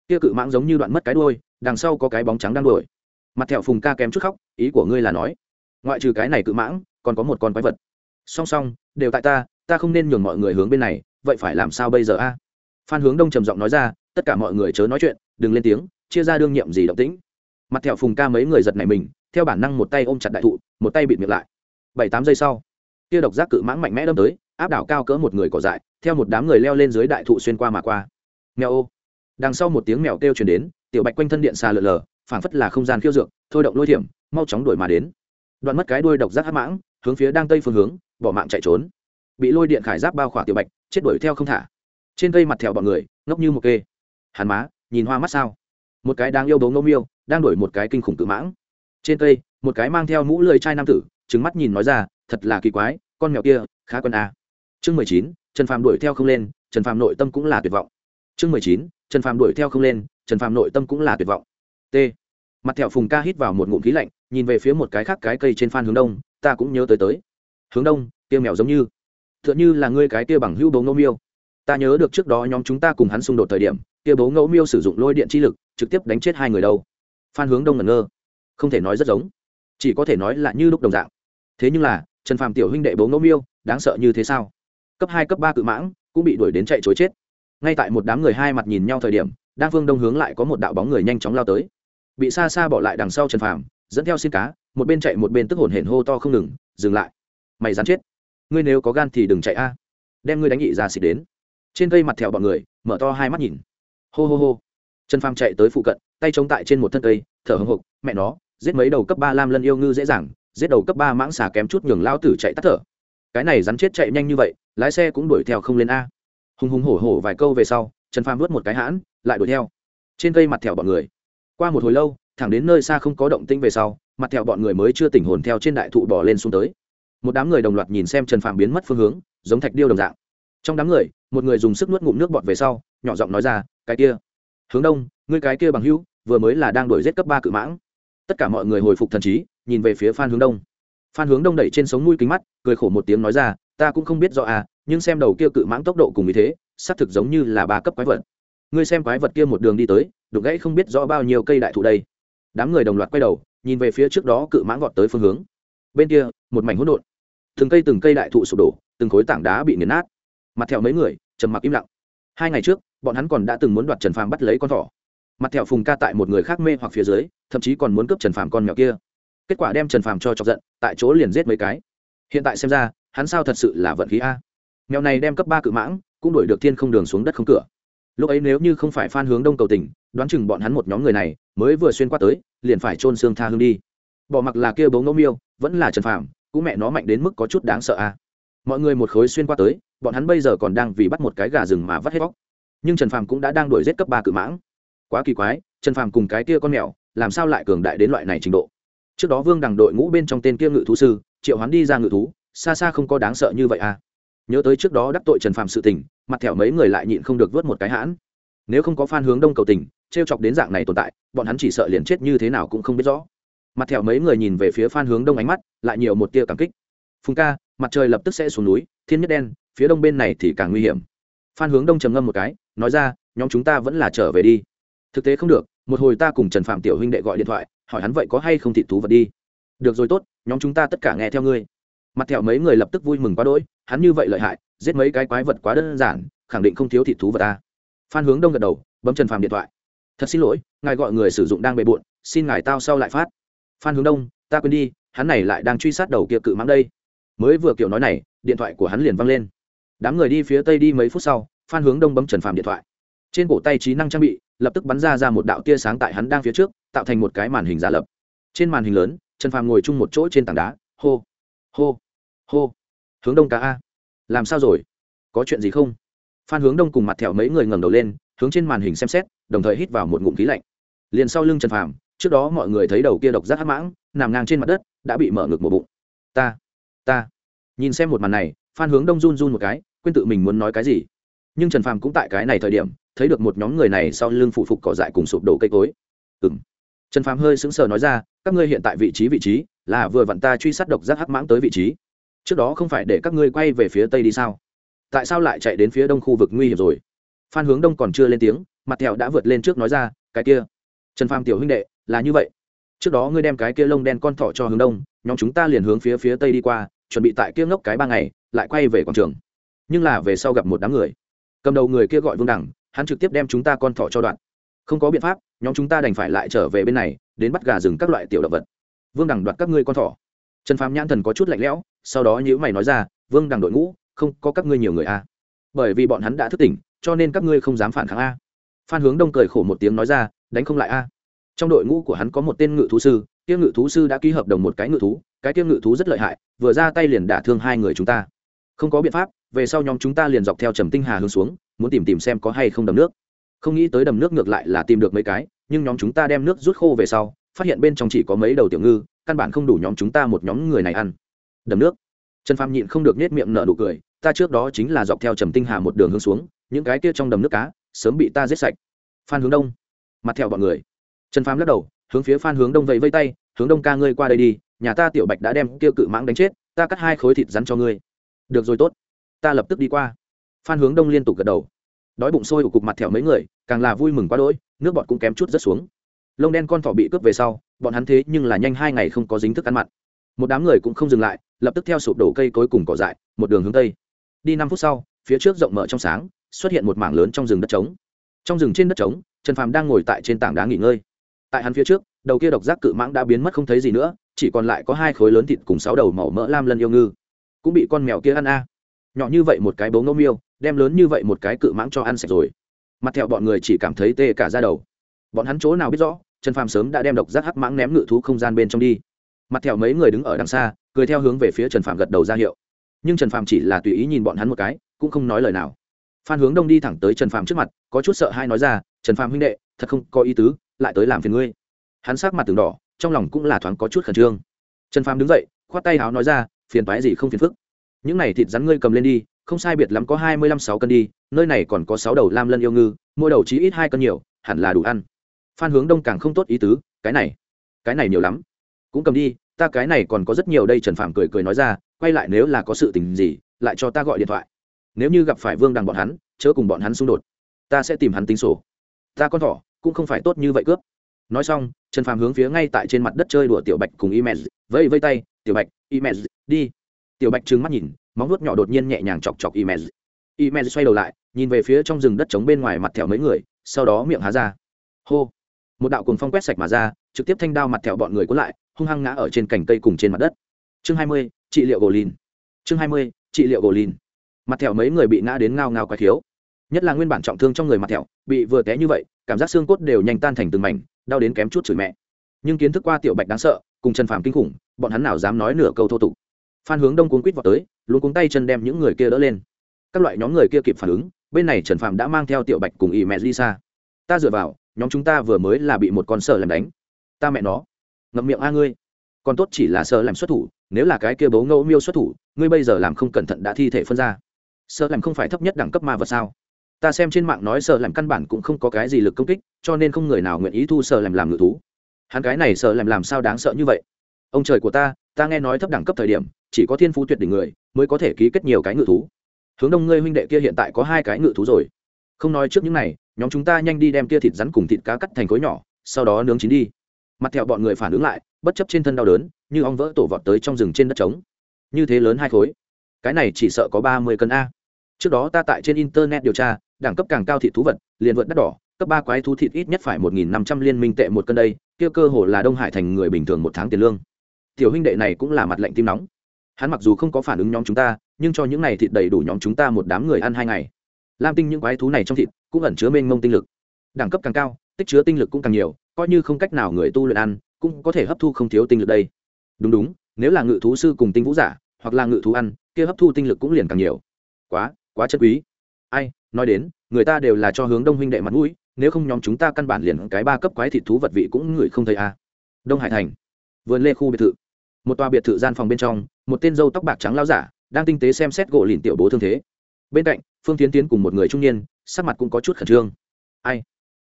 Kia cự mãng giống như đoạn mất cái đuôi, đằng sau có cái bóng trắng đang đuổi. Mặt thẹo phùng ca kém chút khóc, ý của ngươi là nói. Ngoại trừ cái này cự mãng, còn có một con quái vật. Song song, đều tại ta ta không nên nhường mọi người hướng bên này, vậy phải làm sao bây giờ a? Phan hướng đông trầm giọng nói ra, tất cả mọi người chớ nói chuyện, đừng lên tiếng, chia ra đương nhiệm gì động tĩnh. Mặt thẹo phùng ca mấy người giật này mình, theo bản năng một tay ôm chặt đại thụ, một tay bịt miệng lại. Bảy tám giây sau, kia độc giác cự mãng mạnh mẽ đâm tới áp đảo cao cỡ một người cỏ dại, theo một đám người leo lên dưới đại thụ xuyên qua mà qua. Mèo ô. Đằng sau một tiếng mèo kêu truyền đến, tiểu bạch quanh thân điện xà lờ lờ, phảng phất là không gian khiêu dược, thôi động lôi thiểm, mau chóng đuổi mà đến. Đoạn mất cái đuôi độc giác hắc mãng, hướng phía đang tây phương hướng, bỏ mạng chạy trốn. Bị lôi điện khải giáp bao khỏa tiểu bạch, chết đuổi theo không thả. Trên cây mặt thẹo bọn người, ngốc như một kê. Hàn má, nhìn hoa mắt sao? Một cái đang yêu bố ngô miêu, đang đuổi một cái kinh khủng tự mãng. Trên cây, một cái mang theo mũ lưỡi chai nam tử trứng mắt nhìn nói ra, thật là kỳ quái, con mèo kia, khá quân à chương mười chín, trần phàm đuổi theo không lên, trần phàm nội tâm cũng là tuyệt vọng. Chương mười chín, trần phàm đuổi theo không lên, trần phàm nội tâm cũng là tuyệt vọng. T. Mặt thẹo phùng ca hít vào một ngụm khí lạnh, nhìn về phía một cái khác cái cây trên phan hướng đông, ta cũng nhớ tới tới. Hướng đông tiêu mèo giống như t h ư ợ n là ngươi cái kia bằng hữu bố ngẫu miêu. Ta nhớ được trước đó nhóm chúng ta cùng hắn xung đột thời điểm, kia bố ngẫu miêu sử dụng lôi điện chi lực, trực tiếp đánh chết hai người đâu. Phan hướng đông ngẩn ngơ. Không thể nói rất giống. Chỉ có thể nói là như lúc đồng dạng. Thế nhưng là, trần phàm tiểu huynh đệ bố ngẫu miêu, đáng sợ như thế sao? Cấp hai, cấp ba cự mãng, cũng bị đuổi đến chạy chối chết. Ngay tại một đám người hai mặt nhìn nhau thời điểm đa phương đông hướng lại có một đạo bóng người nhanh chóng lao tới. Bị xa xa bỏ lại đằng sau trần phàm, dẫn theo xin cá, một bên chạy một bên tức hồn hển hô to không ngừng, dừng lại! Mày dám chết! Ngươi nếu có gan thì đừng chạy a! Đem ngươi đánh nghị ra xịt đến! Trên cây mặt thẹo bọn người, mở to hai mắt nhìn. Hô hô hô! Trần phàm chạy tới phụ cận, tay chống tại trên một thân cây, thở hồng hộc, mẹ nó, giết mấy đầu cấp ba lam lân yêu ngư dễ dàng, giết đầu cấp ba mãng xà kém chút nhường lao tử chạy tắt thở cái này rắn chết chạy nhanh như vậy, lái xe cũng đuổi theo không lên a. Hùng hùng hổ hổ vài câu về sau, trần phàm vớt một cái hãn, lại đuổi theo. Trên cây mặt thẹo bọn người. Qua một hồi lâu, thẳng đến nơi xa không có động tĩnh về sau, mặt thẹo bọn người mới chưa tỉnh hồn theo trên đại thụ bỏ lên xuống tới. Một đám người đồng loạt nhìn xem trần phàm biến mất phương hướng, giống thạch điêu đồng dạng. Trong đám người, một người dùng sức nuốt ngụm nước bọt về sau, nhỏ giọng nói ra, cái kia, hướng đông, ngươi cái kia bằng hữu, vừa mới là đang đuổi giết cấp ba cự mãng. Tất cả mọi người hồi phục thần trí, nhìn về phía phan hướng đông phan hướng đông đẩy trên sống mũi kính mắt, cười khổ một tiếng nói ra, ta cũng không biết rõ à nhưng xem đầu kia cự mãng tốc độ cùng như thế, xác thực giống như là ba cấp quái vật. Ngươi xem quái vật kia một đường đi tới, đục gãy không biết rõ bao nhiêu cây đại thụ đây. Đám người đồng loạt quay đầu, nhìn về phía trước đó cự mãng gọt tới phương hướng. Bên kia, một mảnh hỗn độn. Từng cây từng cây đại thụ sụp đổ, từng khối tảng đá bị nghiền nát. Mặt theo mấy người, trầm mặc im lặng. Hai ngày trước, bọn hắn còn đã từng muốn đoạt trần phàm bắt lấy con thỏ. Mặt theo phùng ca tại một người khác mê hoặc phía dưới, thậm chí còn muốn cướp trần phàm con mèo kia kết quả đem trần phàm cho chọc giận, tại chỗ liền giết mấy cái. Hiện tại xem ra, hắn sao thật sự là vận khí a? Mèo này đem cấp ba cự mãng, cũng đuổi được thiên không đường xuống đất không cửa. Lúc ấy nếu như không phải phan hướng đông cầu tỉnh đoán chừng bọn hắn một nhóm người này, mới vừa xuyên qua tới, liền phải trôn xương tha hương đi. Bỏ mặc là kia bố ngẫu miêu, vẫn là trần phàm, cũng mẹ nó mạnh đến mức có chút đáng sợ a. Mọi người một khối xuyên qua tới, bọn hắn bây giờ còn đang vì bắt một cái gà rừng mà vắt hết bóc nhưng trần phàm cũng đã đang đuổi giết cấp ba cự mãng. Quá kỳ quái, trần phàm cùng cái kia con mèo, làm sao lại cường đại đến loại này trình độ? Trước đó vương đằng đội ngũ bên trong tên kia ngự thú sư, triệu hoán đi ra ngự thú, xa xa không có đáng sợ như vậy à. Nhớ tới trước đó đắc tội trần phạm sự tình, mặt thẹo mấy người lại nhịn không được vớt một cái hãn. Nếu không có phan hướng đông cầu tình t r e o chọc đến dạng này tồn tại, bọn hắn chỉ sợ liền chết như thế nào cũng không biết rõ. Mặt thẹo mấy người nhìn về phía phan hướng đông ánh mắt, lại nhiều một tia cảm kích. Phùng ca, mặt trời lập tức sẽ xuống núi, thiên nhất đen, phía đông bên này thì càng nguy hiểm. Phan hướng đông trầm ngâm một cái, nói ra, nhóm chúng ta vẫn là trở về đi. Thực tế không được một hồi ta cùng trần phạm tiểu huynh đệ gọi điện thoại, hỏi hắn vậy có hay không thị thú vật đi. Được rồi tốt, nhóm chúng ta tất cả nghe theo ngươi. Mặt thẹo mấy người lập tức vui mừng quá đỗi, hắn như vậy lợi hại, giết mấy cái quái vật quá đơn giản, khẳng định không thiếu thị thú vật ta. Phan hướng đông gật đầu, bấm trần phạm điện thoại. Thật xin lỗi, ngài gọi người sử dụng đang bề bộn, xin ngài tao sau lại phát. Phan hướng đông, ta quên đi, hắn này lại đang truy sát đầu kia cự mãng đây. Mới vừa kiểu nói này, điện thoại của hắn liền văng lên. Đám người đi phía tây đi mấy phút sau, phan hướng đông bấm trần phàm điện thoại. Trên cổ tay trí năng trang bị lập tức bắn ra ra một đạo tia sáng tại hắn đang phía trước, tạo thành một cái màn hình giả lập. Trên màn hình lớn, trần phàm ngồi chung một chỗ trên tảng đá, hô hô hô. Hướng đông cá a. Làm sao rồi? Có chuyện gì không? Phan hướng đông cùng mặt thẹo mấy người ngẩng đầu lên, hướng trên màn hình xem xét, đồng thời hít vào một ngụm khí lạnh. Liền sau lưng trần phàm, trước đó mọi người thấy đầu kia độc giác hắc mãng, nằm ngang trên mặt đất, đã bị mở ngực một bụng. Ta ta. Nhìn xem một màn này, phan hướng đông run run một cái, quên tự mình muốn nói cái gì. Nhưng trần phàm cũng tại cái này thời điểm thấy được một nhóm người này sau lưng phụ phục cỏ dại cùng sụp đổ cây cối. Ừng trần phàm hơi sững sờ nói ra, các ngươi hiện tại vị trí vị trí, là vừa vặn ta truy sát độc giác hắc mãng tới vị trí. Trước đó không phải để các ngươi quay về phía tây đi sao? Tại sao lại chạy đến phía đông khu vực nguy hiểm rồi? Phan hướng đông còn chưa lên tiếng, mặt thẹo đã vượt lên trước nói ra, cái kia. Trần phàm tiểu huynh đệ, là như vậy. Trước đó ngươi đem cái kia lông đen con thỏ cho hướng đông, nhóm chúng ta liền hướng phía phía tây đi qua, chuẩn bị tại kia ngốc cái ba ngày, lại quay về quảng trường. Nhưng là về sau gặp một đám người. Cầm đầu người kia gọi vương đẳng hắn trực tiếp đem chúng ta con thỏ cho đoạn. Không có biện pháp, nhóm chúng ta đành phải lại trở về bên này, đến bắt gà rừng các loại tiểu động vật. Vương đằng đoạt các ngươi con thỏ. Trần phàm nhãn thần có chút lạnh lẽo, sau đó nhữ mày nói ra, vương đằng đội ngũ, không có các ngươi nhiều người a à. bởi vì bọn hắn đã thức tỉnh, cho nên các ngươi không dám phản kháng a. Phan hướng đông cười khổ một tiếng nói ra, đánh không lại a. Trong đội ngũ của hắn có một tên ngự thú sư tiêu ngự thú sư đã ký hợp đồng một cái ngự thú, cái tiêu ngự thú rất lợi hại, vừa ra tay liền đả thương hai người chúng ta. Không có biện pháp, về sau nhóm chúng ta liền dọc theo trầm tinh hà hướng xuống muốn tìm tìm xem có hay không đầm nước. Không nghĩ tới đầm nước ngược lại là tìm được mấy cái, nhưng nhóm chúng ta đem nước rút khô về sau, phát hiện bên trong chỉ có mấy đầu tiểu ngư, căn bản không đủ nhóm chúng ta một nhóm người này ăn. Đầm nước. Trần phàm nhịn không được nết miệng nở nụ cười, ta trước đó chính là dọc theo trầm tinh hà một đường hướng xuống, những cái kia trong đầm nước cá, sớm bị ta giết sạch. Phan hướng đông. Mặt theo bọn người. Trần phàm lắc đầu, hướng phía phan hướng đông vẫy vây tay, hướng đông ca ngươi qua đây đi, nhà ta tiểu bạch đã đem kia cự mãng đánh chết, ta cắt hai khối thịt rắn cho ngươi. Được rồi tốt, ta lập tức đi qua phan hướng đông liên tục gật đầu. Đói bụng sôi ủ cục mặt thẹo mấy người, càng là vui mừng quá đỗi, nước bọt cũng kém chút rất xuống. Lông đen con thỏ bị cướp về sau, bọn hắn thế nhưng là nhanh hai ngày không có dính thức ăn mặn. Một đám người cũng không dừng lại, lập tức theo sụp đổ cây cối cùng cỏ dại, một đường hướng tây. Đi năm phút sau, phía trước rộng mở trong sáng, xuất hiện một mảng lớn trong rừng đất trống. Trong rừng trên đất trống, trần phàm đang ngồi tại trên tảng đá nghỉ ngơi. Tại hắn phía trước, đầu kia độc giác cự mãng đã biến mất không thấy gì nữa, chỉ còn lại có hai khối lớn thịt cùng sáu đầu màu mỡ lam lân yêu ngư. Cũng bị con mèo kia ăn a. Nhỏ như vậy một cái bố ngô miêu đem lớn như vậy một cái cự mãng cho ăn sạch rồi. Mặt theo bọn người chỉ cảm thấy tê cả ra đầu. Bọn hắn chỗ nào biết rõ, trần phàm sớm đã đem độc giác hắc mãng ném ngự thú không gian bên trong đi. Mặt theo mấy người đứng ở đằng xa, cười theo hướng về phía trần phàm gật đầu ra hiệu. Nhưng trần phàm chỉ là tùy ý nhìn bọn hắn một cái, cũng không nói lời nào. Phan hướng đông đi thẳng tới trần phàm trước mặt, có chút sợ hai nói ra, trần phàm huynh đệ, thật không có ý tứ, lại tới làm phiền ngươi. Hắn sát mặt từng đỏ, trong lòng cũng là thoáng có chút khẩn trương. Trần phàm đứng dậy, khoát tay áo nói ra, phiền toái gì không phiền phức. Những này thịt rắn ngươi cầm lên đi không sai biệt lắm có hai mươi lăm sáu cân đi, nơi này còn có sáu đầu lam lân yêu ngư, mỗi đầu chí ít hai cân nhiều, hẳn là đủ ăn. Phan hướng đông càng không tốt ý tứ, cái này cái này nhiều lắm. Cũng cầm đi, ta cái này còn có rất nhiều đây, trần phạm cười cười nói ra, quay lại nếu là có sự tình gì, lại cho ta gọi điện thoại. Nếu như gặp phải vương đằng bọn hắn, chớ cùng bọn hắn xung đột. Ta sẽ tìm hắn tính sổ. Ta con thỏ, cũng không phải tốt như vậy cướp. Nói xong, trần phàm hướng phía ngay tại trên mặt đất chơi đùa tiểu bạch cùng y vẫy vây tay, tiểu bạch imed đi. Tiểu bạch trừng mắt nhìn móng nuốt nhỏ đột nhiên nhẹ nhàng chọc chọc imez. Imez xoay đầu lại, nhìn về phía trong rừng đất trống bên ngoài mặt thẹo mấy người, sau đó miệng há ra. Hô. Một đạo cùng phong quét sạch mà ra, trực tiếp thanh đao mặt thẹo bọn người cuốn lại, hung hăng ngã ở trên cành cây cùng trên mặt đất. Chương hai mươi, trị liệu Goblin. lìn. Chương hai mươi, trị liệu Goblin. lìn. Mặt thẹo mấy người bị ngã đến ngao ngao quái thiếu nhất là nguyên bản trọng thương trong người mặt thẹo, bị vừa té như vậy, cảm giác xương cốt đều nhanh tan thành từng mảnh, đau đến kém chút chửi mẹ. Nhưng kiến thức qua tiểu bạch đáng sợ, cùng trần phàm kinh khủng, bọn hắn nào dám nói nửa câu thô tục phan hướng đông cuốn quýt vào tới luôn cuống tay chân đem những người kia đỡ lên. Các loại nhóm người kia kịp phản ứng, bên này trần Phạm đã mang theo tiểu bạch cùng Y mẹ đi xa ta dựa vào, nhóm chúng ta vừa mới là bị một con sợ làm đánh. Ta mẹ nó. Ngậm miệng a ngươi. Còn tốt chỉ là sợ làm xuất thủ, nếu là cái kia bố ngẫu miêu xuất thủ, ngươi bây giờ làm không cẩn thận đã thi thể phân ra. Sợ làm không phải thấp nhất đẳng cấp ma vật sao? Ta xem trên mạng nói sợ làm căn bản cũng không có cái gì lực công kích, cho nên không người nào nguyện ý thu sợ làm làm ngự thú. Hắn cái này sợ làm làm sao đáng sợ như vậy? Ông trời của ta ta nghe nói thấp đẳng cấp thời điểm chỉ có thiên phú tuyệt đỉnh người mới có thể ký kết nhiều cái ngự thú. Hướng đông ngươi huynh đệ kia hiện tại có hai cái ngự thú rồi. Không nói trước những này, nhóm chúng ta nhanh đi đem kia thịt rắn cùng thịt cá cắt thành khối nhỏ, sau đó nướng chín đi. Mặt theo bọn người phản ứng lại, bất chấp trên thân đau đớn, như ong vỡ tổ vọt tới trong rừng trên đất trống. Như thế lớn hai khối. Cái này chỉ sợ có ba mươi cân a. Trước đó ta tại trên internet điều tra, đẳng cấp càng cao thịt thú vật, liền vượt đắt đỏ, cấp ba quái thú thịt ít nhất phải một nghìn năm trăm liên minh tệ một cân đây, kia cơ hồ là đông hải thành người bình thường một tháng tiền lương. Tiểu huynh đệ này cũng là mặt lạnh tim nóng hắn mặc dù không có phản ứng nhóm chúng ta, nhưng cho những này thịt đầy đủ nhóm chúng ta một đám người ăn hai ngày. Lam tinh những quái thú này trong thịt cũng ẩn chứa mênh mông tinh lực. Đẳng cấp càng cao, tích chứa tinh lực cũng càng nhiều, coi như không cách nào người tu luyện ăn, cũng có thể hấp thu không thiếu tinh lực đây. Đúng đúng, nếu là ngự thú sư cùng tinh vũ giả, hoặc là ngự thú ăn, kia hấp thu tinh lực cũng liền càng nhiều. Quá quá chất quý. Ai, nói đến, người ta đều là cho hướng đông huynh đệ mặt mũi, nếu không nhóm chúng ta căn bản liền cái ba cấp quái thịt thú vật vị cũng ngửi không thấy a à. đông hải thành, vườn lê khu biệt thự một tòa biệt thự gian phòng bên trong, một tên dâu tóc bạc trắng lao giả, đang tinh tế xem xét gỗ lìn tiểu bố thương thế. Bên cạnh, phương tiến tiến cùng một người trung niên, sắc mặt cũng có chút khẩn trương. Ai?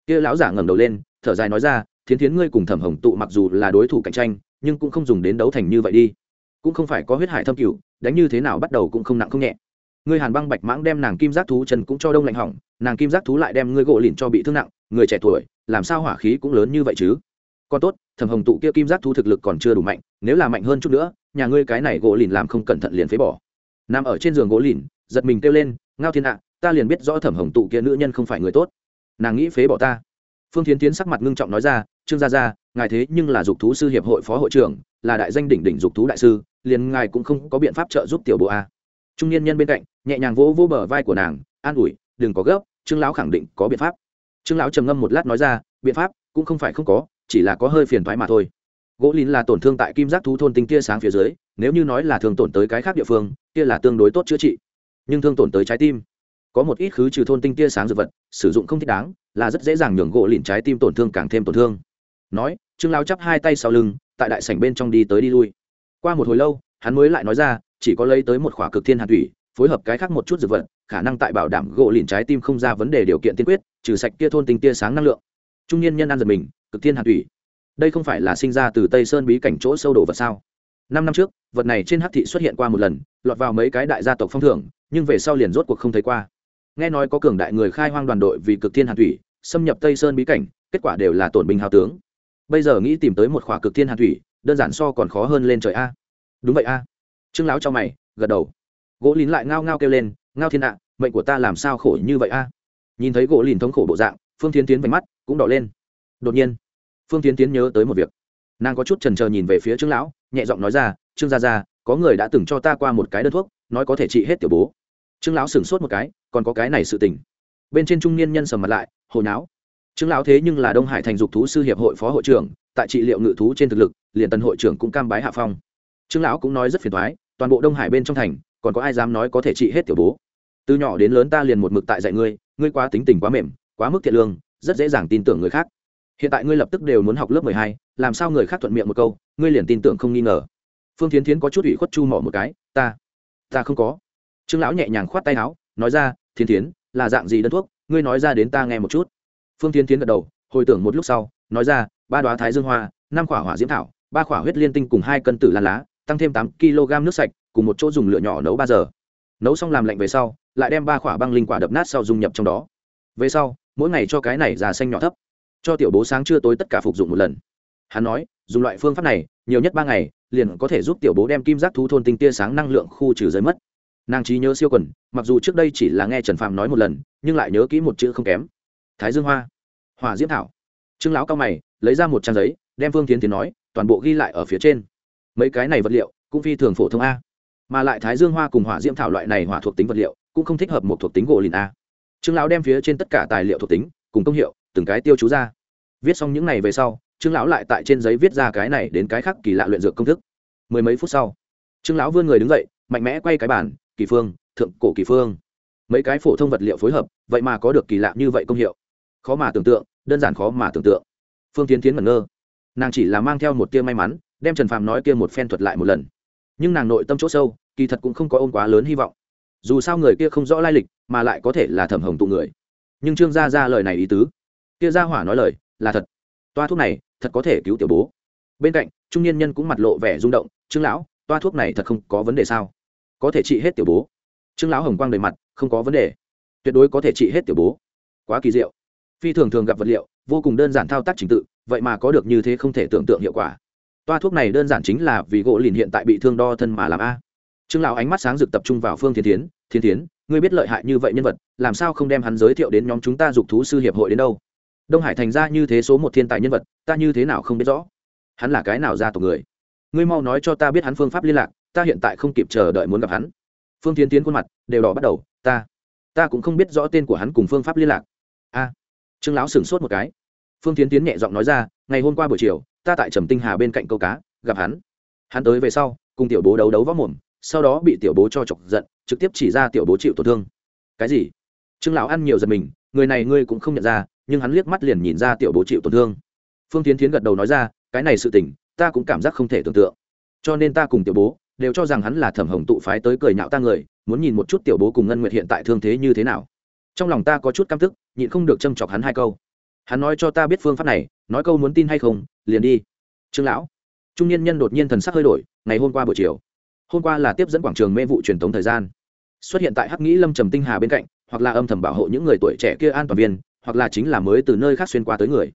Kia lão giả ngẩng đầu lên, thở dài nói ra thiến thiến ngươi cùng thẩm hồng tụ mặc dù là đối thủ cạnh tranh, nhưng cũng không dùng đến đấu thành như vậy đi. Cũng không phải có huyết hải thâm cửu, đánh như thế nào bắt đầu cũng không nặng không nhẹ. Ngươi hàn băng bạch mãng đem nàng kim giác thú chân cũng cho đông lạnh hỏng, nàng kim giác thú lại đem ngươi gỗ lìn cho bị thương nặng, người trẻ tuổi, làm sao hỏa khí cũng lớn như vậy chứ? Còn tốt, thẩm hồng tụ kia kim giác thu thực lực còn chưa đủ mạnh, nếu là mạnh hơn chút nữa, nhà ngươi cái này gỗ lìn làm không cẩn thận liền phế bỏ. Nằm ở trên giường gỗ lìn, giật mình kêu lên, ngao thiên ạ, ta liền biết rõ thẩm hồng tụ kia nữ nhân không phải người tốt. Nàng nghĩ phế bỏ ta. Phương tiến tiến sắc mặt ngưng trọng nói ra, trương gia gia, ngài thế nhưng là dục thú sư hiệp hội phó hội trưởng, là đại danh đỉnh đỉnh dục thú đại sư, liền ngài cũng không có biện pháp trợ giúp tiểu bộ a. Trung niên nhân bên cạnh, nhẹ nhàng vỗ vỗ bờ vai của nàng, an ủi, đừng có gấp, trương lão khẳng định có biện pháp. Trương lão trầm ngâm một lát nói ra, biện pháp cũng không phải không có chỉ là có hơi phiền thoái mà thôi. Gỗ lìn là tổn thương tại kim giác thú thôn tinh tia sáng phía dưới, nếu như nói là thương tổn tới cái khác địa phương, kia là tương đối tốt chữa trị. Nhưng thương tổn tới trái tim. Có một ít khứ trừ thôn tinh tia sáng dược vật, sử dụng không thích đáng, là rất dễ dàng nhường gỗ lìn trái tim tổn thương càng thêm tổn thương. Nói, trương lao chắp hai tay sau lưng, tại đại sảnh bên trong đi tới đi lui. Qua một hồi lâu, hắn mới lại nói ra, chỉ có lấy tới một khỏa cực thiên hạt thủy, phối hợp cái khác một chút dược vật, khả năng tại bảo đảm gỗ lìn trái tim không ra vấn đề điều kiện tiên quyết, trừ sạch kia thôn tinh tia sáng năng lượng. Trung niên nhân ăn giật mình cực thiên hạt thủy. Đây không phải là sinh ra từ tây sơn bí cảnh chỗ sâu đồ vật sao? Năm năm trước, vật này trên hắc thị xuất hiện qua một lần, lọt vào mấy cái đại gia tộc phong thưởng, nhưng về sau liền rốt cuộc không thấy qua. Nghe nói có cường đại người khai hoang đoàn đội vì cực thiên hàn thủy, xâm nhập tây sơn bí cảnh, kết quả đều là tổn binh hào tướng. Bây giờ nghĩ tìm tới một khỏa cực thiên hàn thủy, đơn giản so còn khó hơn lên trời a. Đúng vậy a. Trương lão cho mày, gật đầu. Gỗ lìn lại ngao ngao kêu lên, ngao thiên ạ, mệnh của ta làm sao khổ như vậy a? Nhìn thấy gỗ lìn thống khổ bộ dạng, phương tiến tiến vánh mắt cũng đỏ lên. Đột nhiên phương tiến tiến nhớ tới một việc. Nàng có chút trần trờ nhìn về phía trương lão, nhẹ giọng nói ra, trương gia gia, có người đã từng cho ta qua một cái đơn thuốc, nói có thể trị hết tiểu bố. Trương lão sửng sốt một cái, còn có cái này sự tình. Bên trên trung niên nhân sầm mặt lại hồi náo trương lão thế nhưng là đông hải thành dục thú sư hiệp hội phó hội trưởng, tại trị liệu ngự thú trên thực lực, liền tần hội trưởng cũng cam bái hạ phong. Trương lão cũng nói rất phiền thoái toàn bộ đông hải bên trong thành, còn có ai dám nói có thể trị hết tiểu bố? Từ nhỏ đến lớn ta liền một mực tại dạy ngươi ngươi quá tính tình quá mềm, quá mức thiện lương, rất dễ dàng tin tưởng người khác hiện tại ngươi lập tức đều muốn học lớp mười hai, làm sao người khác thuận miệng một câu, ngươi liền tin tưởng không nghi ngờ. Phương tiến tiến có chút ủy khuất chu mỏ một cái, ta ta không có. Trương lão nhẹ nhàng khoát tay áo, nói ra thiên tiến là dạng gì đơn thuốc? Ngươi nói ra đến ta nghe một chút. Phương tiến tiến gật đầu, hồi tưởng một lúc sau, nói ra, ba đoá thái dương hoa, năm quả hỏa diễm thảo, ba quả huyết liên tinh cùng hai cân tử lan lá, tăng thêm tám kg nước sạch, cùng một chỗ dùng lửa nhỏ nấu ba giờ. Nấu xong làm lạnh về sau, lại đem ba quả băng linh quả đập nát sau dung nhập trong đó. Về sau, mỗi ngày cho cái này già xanh nhỏ thấp cho tiểu bố sáng trưa tối tất cả phục dụng một lần. Hắn nói, dùng loại phương pháp này, nhiều nhất ba ngày, liền có thể giúp tiểu bố đem kim giác thú thôn tinh tia sáng năng lượng khu trừ giới mất. Nàng trí nhớ siêu quần, mặc dù trước đây chỉ là nghe trần phạm nói một lần, nhưng lại nhớ kỹ một chữ không kém. Thái dương hoa. Hòa diễm thảo. Trương lão cao mày, lấy ra một trang giấy, đem phương tiến tiến nói, toàn bộ ghi lại ở phía trên. Mấy cái này vật liệu, cũng phi thường phổ thông a. Mà lại thái dương hoa cùng hỏa diễm thảo loại này hỏa thuộc tính vật liệu, cũng không thích hợp một thuộc tính gỗ lìn a. Trương lão đem phía trên tất cả tài liệu thuộc tính, cùng công hiệu từng cái tiêu chú ra. Viết xong những này về sau, trương lão lại tại trên giấy viết ra cái này đến cái khác kỳ lạ luyện dược công thức. Mười mấy phút sau, trương lão vươn người đứng dậy, mạnh mẽ quay cái bản kỳ phương, thượng cổ kỳ phương. Mấy cái phổ thông vật liệu phối hợp, vậy mà có được kỳ lạ như vậy công hiệu. Khó mà tưởng tượng, đơn giản khó mà tưởng tượng. Phương tiến tiến ngẩn ngơ. Nàng chỉ là mang theo một tia may mắn, đem trần phàm nói kia một phen thuật lại một lần. Nhưng nàng nội tâm chỗ sâu, kỳ thật cũng không có ôm quá lớn hy vọng. Dù sao người kia không rõ lai lịch, mà lại có thể là thẩm hồng tụ người. Nhưng trương gia ra lời này ý tứ kia gia hỏa nói lời, là thật. Toa thuốc này, thật có thể cứu tiểu bố. Bên cạnh, trung niên nhân cũng mặt lộ vẻ rung động, trương lão, toa thuốc này thật không có vấn đề sao? Có thể trị hết tiểu bố? Trương lão hồng quang đầy mặt, không có vấn đề. Tuyệt đối có thể trị hết tiểu bố. Quá kỳ diệu. Phi thường thường gặp vật liệu, vô cùng đơn giản thao tác trình tự, vậy mà có được như thế không thể tưởng tượng hiệu quả. Toa thuốc này đơn giản chính là vì gỗ lìn hiện tại bị thương đo thân mà làm a. Trương lão ánh mắt sáng rực tập trung vào phương thiên tiến thiên tiến ngươi biết lợi hại như vậy nhân vật, làm sao không đem hắn giới thiệu đến nhóm chúng ta dục thú sư hiệp hội đến đâu? Đông hải thành ra như thế số một thiên tài nhân vật, ta như thế nào không biết rõ? Hắn là cái nào ra tộc người? Ngươi mau nói cho ta biết hắn phương pháp liên lạc, ta hiện tại không kịp chờ đợi muốn gặp hắn. Phương tiến tiến khuôn mặt đều đỏ bắt đầu, ta ta cũng không biết rõ tên của hắn cùng phương pháp liên lạc. A, trương lão sửng sốt một cái. Phương tiến tiến nhẹ giọng nói ra, ngày hôm qua buổi chiều, ta tại trầm tinh hà bên cạnh câu cá, gặp hắn. Hắn tới về sau, cùng tiểu bố đấu đấu võ mồm, sau đó bị tiểu bố cho chọc giận, trực tiếp chỉ ra tiểu bố chịu tổn thương. Cái gì? Trương lão ăn nhiều giật mình, người này ngươi cũng không nhận ra nhưng hắn liếc mắt liền nhìn ra tiểu bố chịu tổn thương. Phương tiến tiến gật đầu nói ra, cái này sự tình, ta cũng cảm giác không thể tưởng tượng. Cho nên ta cùng tiểu bố đều cho rằng hắn là thẩm hồng tụ phái tới cười nhạo ta người, muốn nhìn một chút tiểu bố cùng ngân nguyệt hiện tại thương thế như thế nào. Trong lòng ta có chút căm tức, nhịn không được châm chọc hắn hai câu. Hắn nói cho ta biết phương pháp này, nói câu muốn tin hay không, liền đi. Trương lão, trung niên nhân đột nhiên thần sắc hơi đổi, ngày hôm qua buổi chiều, hôm qua là tiếp dẫn quảng trường mê vụ truyền thống thời gian. Xuất hiện tại hắc nghĩ lâm trầm tinh hà bên cạnh, hoặc là âm thầm bảo hộ những người tuổi trẻ kia an toàn viên hoặc là chính là mới từ nơi khác xuyên qua tới người.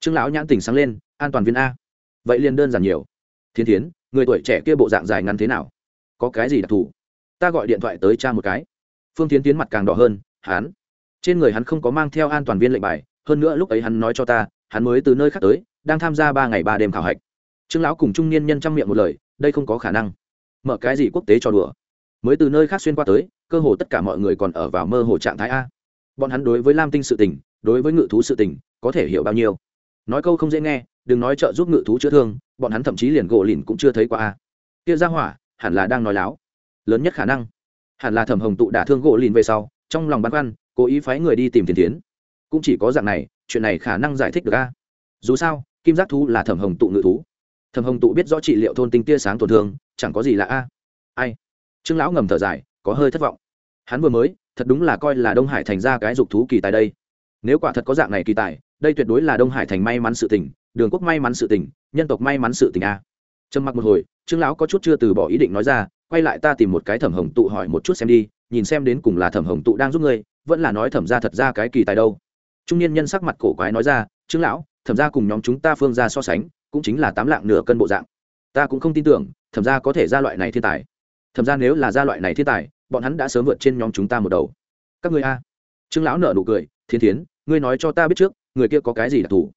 Trương lão nhãn tình sáng lên, an toàn viên a. Vậy liền đơn giản nhiều. Thiên thiến, người tuổi trẻ kia bộ dạng dài ngắn thế nào? Có cái gì đặc thù? Ta gọi điện thoại tới cha một cái. Phương tiến tiến mặt càng đỏ hơn, hắn. Trên người hắn không có mang theo an toàn viên lệnh bài, hơn nữa lúc ấy hắn nói cho ta, hắn mới từ nơi khác tới, đang tham gia ba ngày ba đêm khảo hạch. Trương lão cùng trung niên nhân chăm miệng một lời, đây không có khả năng. Mở cái gì quốc tế cho đùa? Mới từ nơi khác xuyên qua tới, cơ hồ tất cả mọi người còn ở vào mơ hồ trạng thái a. Bọn hắn đối với lam tinh sự tình đối với ngự thú sự tình, có thể hiểu bao nhiêu. Nói câu không dễ nghe, đừng nói trợ giúp ngự thú chữa thương, bọn hắn thậm chí liền gỗ lìn cũng chưa thấy qua a. Kia ra hỏa, hẳn là đang nói láo. Lớn nhất khả năng, hẳn là thẩm hồng tụ đả thương gỗ lìn về sau, trong lòng băn khoăn, cố ý phái người đi tìm tiền tiến cũng chỉ có dạng này, chuyện này khả năng giải thích được a. Dù sao, kim giác thú là thẩm hồng tụ ngự thú. Thẩm hồng tụ biết rõ trị liệu thôn tinh tia sáng tổn thương, chẳng có gì là a. Ai? Trương lão ngầm thở dài, có hơi thất vọng. Hắn vừa mới, thật đúng là coi là đông hải thành ra cái dục thú kỳ tài đây nếu quả thật có dạng này kỳ tài, đây tuyệt đối là đông hải thành may mắn sự tình, đường quốc may mắn sự tình, nhân tộc may mắn sự tình a. Trầm mặc một hồi, trương lão có chút chưa từ bỏ ý định nói ra, quay lại ta tìm một cái thẩm hồng tụ hỏi một chút xem đi, nhìn xem đến cùng là thẩm hồng tụ đang giúp ngươi, vẫn là nói thẩm ra thật ra cái kỳ tài đâu. Trung niên nhân sắc mặt cổ quái nói ra, trương lão, thẩm ra cùng nhóm chúng ta phương ra so sánh, cũng chính là tám lạng nửa cân bộ dạng. Ta cũng không tin tưởng, thẩm ra có thể ra loại này thiên tài. Thẩm ra nếu là ra loại này thiên tài, bọn hắn đã sớm vượt trên nhóm chúng ta một đầu. Các người a. Trương lão nợ nụ cười, thiên thiến ngươi nói cho ta biết trước, người kia có cái gì đặc thù?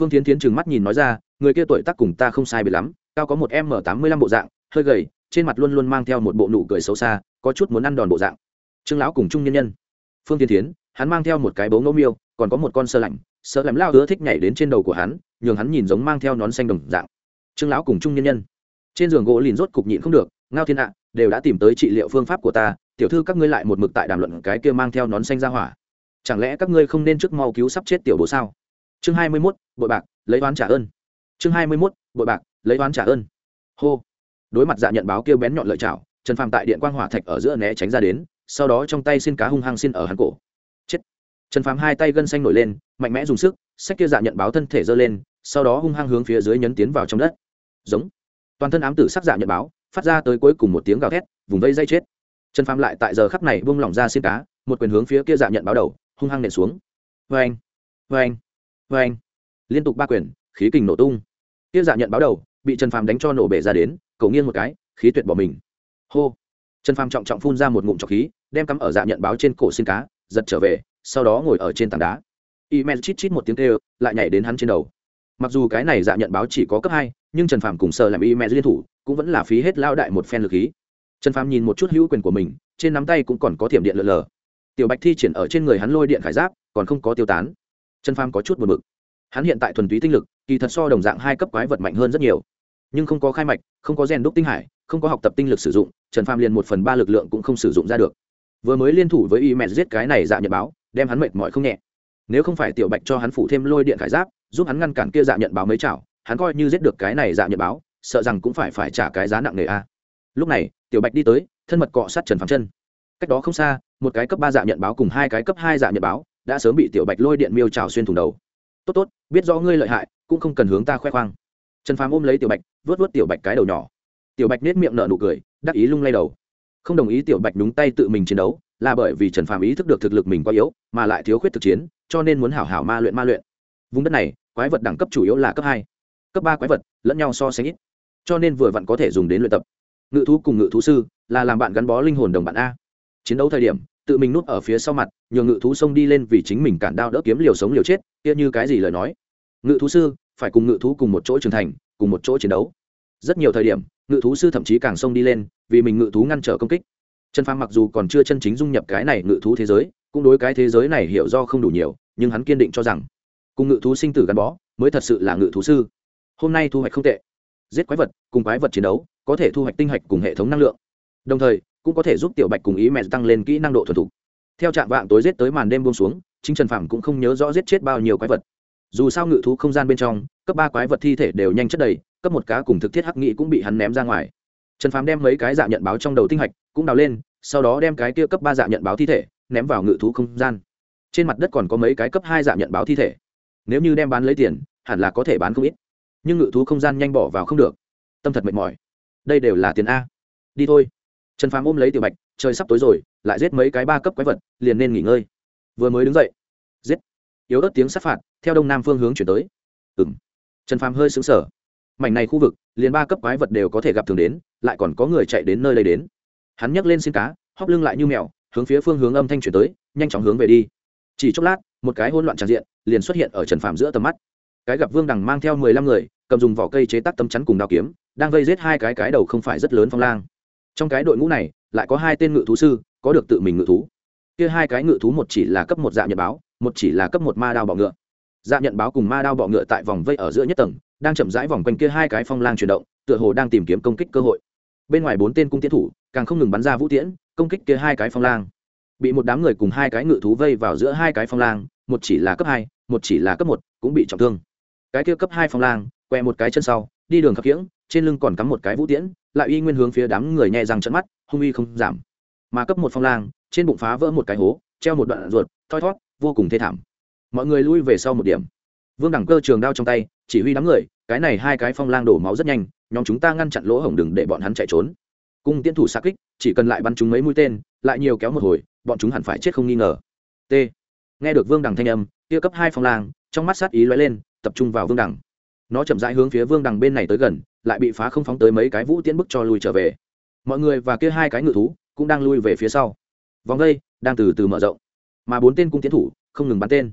Phương thiến thiến trừng mắt nhìn nói ra, người kia tuổi tác cùng ta không sai biệt lắm, cao có một m tám mươi lăm bộ dạng, hơi gầy, trên mặt luôn luôn mang theo một bộ nụ cười xấu xa, có chút muốn ăn đòn bộ dạng. Trương lão cùng trung nhân nhân. Phương tiến thiến, hắn mang theo một cái bố ngẫu miêu, còn có một con sơ lạnh sợ làm lao hứa thích nhảy đến trên đầu của hắn, nhường hắn nhìn giống mang theo nón xanh đồng dạng. Trương lão cùng trung nhân nhân. Trên giường gỗ lìn rốt cục nhịn không được, ngao thiên ạ, đều đã tìm tới trị liệu phương pháp của ta, tiểu thư các ngươi lại một mực tại đàm luận cái kia mang theo nón xanh ra hỏa chẳng lẽ các ngươi không nên trước mau cứu sắp chết tiểu bố sao? Chương hai mươi mốt, bội bạc, lấy oán trả ơn. Chương hai mươi mốt, bội bạc, lấy oán trả ơn. Hô. Đối mặt dạ nhận báo kêu bén nhọn lợi chảo trần phàm tại điện quang hỏa thạch ở giữa né tránh ra đến, sau đó trong tay xin cá hung hăng xin ở hắn cổ. Chết. Trần phàm hai tay gân xanh nổi lên, mạnh mẽ dùng sức, sách kia dạ nhận báo thân thể giơ lên, sau đó hung hăng hướng phía dưới nhấn tiến vào trong đất. Giống. Toàn thân ám tử sắc dạ nhận báo, phát ra tới cuối cùng một tiếng gào thét, vùng vây dây chết. Trần phàm lại tại giờ khắc này buông lỏng ra xin cá, một quyền hướng phía kia dạ nhận báo đầu hung hăng nện xuống. Vê anh vê anh vê anh liên tục ba quyền, khí kình nổ tung. Tiêu dạ nhận báo đầu, bị trần phàm đánh cho nổ bể ra đến cầu nghiêng một cái, khí tuyệt bỏ mình. Hô. Trần phàm trọng trọng phun ra một ngụm trọc khí, đem cắm ở dạ nhận báo trên cổ xin cá, giật trở về, sau đó ngồi ở trên tảng đá. Y men chít chít một tiếng kêu, lại nhảy đến hắn trên đầu. Mặc dù cái này dạ nhận báo chỉ có cấp hai, nhưng trần phàm cùng sợ làm y men liên thủ, cũng vẫn là phí hết lao đại một phen lực khí. Trần phàm nhìn một chút hữu quyền của mình, trên nắm tay cũng còn có thiểm điện lờ lờ tiểu bạch thi triển ở trên người hắn lôi điện khải giáp, còn không có tiêu tán. Trần phàm có chút buồn bực. Hắn hiện tại thuần túy tinh lực, kỳ thật so đồng dạng hai cấp quái vật mạnh hơn rất nhiều. Nhưng không có khai mạch, không có rèn đúc tinh hải, không có học tập tinh lực sử dụng, trần phàm liền một phần ba lực lượng cũng không sử dụng ra được. Vừa mới liên thủ với y mẹ giết cái này dạ nhận báo, đem hắn mệt mỏi không nhẹ. Nếu không phải tiểu bạch cho hắn phủ thêm lôi điện khải giáp, giúp hắn ngăn cản kia dạ nhận báo mấy chảo, hắn coi như giết được cái này dạ nhận báo, sợ rằng cũng phải phải trả cái giá nặng nề a. Lúc này, tiểu bạch đi tới, thân mật cọ sát trần phàm chân. Cách đó không xa một cái cấp ba dạ nhận báo cùng hai cái cấp hai dạ nhận báo, đã sớm bị tiểu bạch lôi điện miêu trào xuyên thủng đầu. Tốt tốt, biết rõ ngươi lợi hại, cũng không cần hướng ta khoe khoang. Trần phàm ôm lấy tiểu bạch, vớt vớt tiểu bạch cái đầu nhỏ. Tiểu bạch nết miệng nở nụ cười, đắc ý lung lay đầu. Không đồng ý tiểu bạch đúng tay tự mình chiến đấu, là bởi vì trần phàm ý thức được thực lực mình quá yếu, mà lại thiếu khuyết thực chiến, cho nên muốn hảo hảo ma luyện ma luyện. Vùng đất này, quái vật đẳng cấp chủ yếu là cấp hai, cấp ba quái vật, lẫn nhau so sánh ít, cho nên vừa vặn có thể dùng đến luyện tập. Ngự thú cùng ngự thú sư, là làm bạn gắn bó linh hồn đồng bạn a chiến đấu thời điểm, tự mình nuốt ở phía sau mặt nhờ ngự thú xông đi lên vì chính mình cản đao đỡ kiếm liều sống liều chết, kia như cái gì lời nói. Ngự thú sư, phải cùng ngự thú cùng một chỗ trưởng thành, cùng một chỗ chiến đấu. Rất nhiều thời điểm, ngự thú sư thậm chí càng xông đi lên, vì mình ngự thú ngăn trở công kích. Trần phàm mặc dù còn chưa chân chính dung nhập cái này ngự thú thế giới, cũng đối cái thế giới này hiểu do không đủ nhiều, nhưng hắn kiên định cho rằng, cùng ngự thú sinh tử gắn bó, mới thật sự là ngự thú sư. Hôm nay thu hoạch không tệ. Giết quái vật, cùng quái vật chiến đấu, có thể thu hoạch tinh hạch cùng hệ thống năng lượng. Đồng thời cũng có thể giúp tiểu bạch cùng ý mẹ tăng lên kỹ năng độ thuần thục. Theo trạng vạng tối giết tới màn đêm buông xuống, chính trần phàm cũng không nhớ rõ giết chết bao nhiêu quái vật. Dù sao ngự thú không gian bên trong, cấp ba quái vật thi thể đều nhanh chất đầy, cấp một cá cùng thực thiết hắc nghị cũng bị hắn ném ra ngoài. Trần phàm đem mấy cái dạ nhận báo trong đầu tinh hạch cũng đào lên, sau đó đem cái kia cấp ba dạ nhận báo thi thể ném vào ngự thú không gian. Trên mặt đất còn có mấy cái cấp hai dạ nhận báo thi thể. Nếu như đem bán lấy tiền, hẳn là có thể bán không ít. Nhưng ngự thú không gian nhanh bỏ vào không được. Tâm thật mệt mỏi. Đây đều là tiền a. Đi thôi trần phàm ôm lấy tiểu bạch, trời sắp tối rồi, lại giết mấy cái ba cấp quái vật, liền nên nghỉ ngơi. Vừa mới đứng dậy, giết. Yếu ớt tiếng sát phạt, theo đông nam phương hướng chuyển tới. Ừng trần phàm hơi xứng sở mảnh này khu vực, liền ba cấp quái vật đều có thể gặp thường đến, lại còn có người chạy đến nơi đây đến. Hắn nhấc lên xin cá hóp lưng lại như mèo, hướng phía phương hướng âm thanh chuyển tới, nhanh chóng hướng về đi. Chỉ chốc lát, một cái hỗn loạn tràn diện, liền xuất hiện ở trần phàm giữa tầm mắt. Cái gặp vương đằng mang theo mười lăm người, cầm dùng vỏ cây chế tác tấm chắn cùng đao kiếm, đang vây giết hai cái cái đầu không phải rất lớn phong lang trong cái đội ngũ này, lại có hai tên ngự thú sư, có được tự mình ngự thú. Kia hai cái ngự thú một chỉ là cấp một dạ nhật báo, một chỉ là cấp một ma đao bọ ngựa. Dạ nhận báo cùng ma đao bọ ngựa tại vòng vây ở giữa nhất tầng, đang chậm rãi vòng quanh kia hai cái phong lang chuyển động, tựa hồ đang tìm kiếm công kích cơ hội. Bên ngoài bốn tên cung tiến thủ, càng không ngừng bắn ra vũ tiễn, công kích kia hai cái phong lang. Bị một đám người cùng hai cái ngự thú vây vào giữa hai cái phong lang, một chỉ là cấp hai, một chỉ là cấp một, cũng bị trọng thương. Cái kia cấp hai phong lang, quẹ một cái chân sau, đi đường khập khiễng, trên lưng còn cắm một cái vũ tiễn lại uy nguyên hướng phía đám người nhẹ răng trận mắt, hung uy không giảm. Mà cấp một phong lang, trên bụng phá vỡ một cái hố, treo một đoạn ruột, thoi thót, vô cùng thê thảm. Mọi người lui về sau một điểm. Vương đẳng cơ trường đao trong tay, chỉ huy đám người, cái này hai cái phong lang đổ máu rất nhanh, nhóm chúng ta ngăn chặn lỗ hổng đừng để bọn hắn chạy trốn. Cung tiến thủ xa kích, chỉ cần lại bắn chúng mấy mũi tên, lại nhiều kéo một hồi, bọn chúng hẳn phải chết không nghi ngờ. T. Nghe được vương đằng thanh âm, kia cấp hai phong lang, trong mắt sát ý lóe lên, tập trung vào vương đằng nó chậm rãi hướng phía vương đằng bên này tới gần lại bị phá không phóng tới mấy cái vũ tiễn bức cho lui trở về. Mọi người và kia hai cái ngự thú cũng đang lui về phía sau. Vòng đây đang từ từ mở rộng. Mà bốn tên cung tiến thủ không ngừng bắn tên.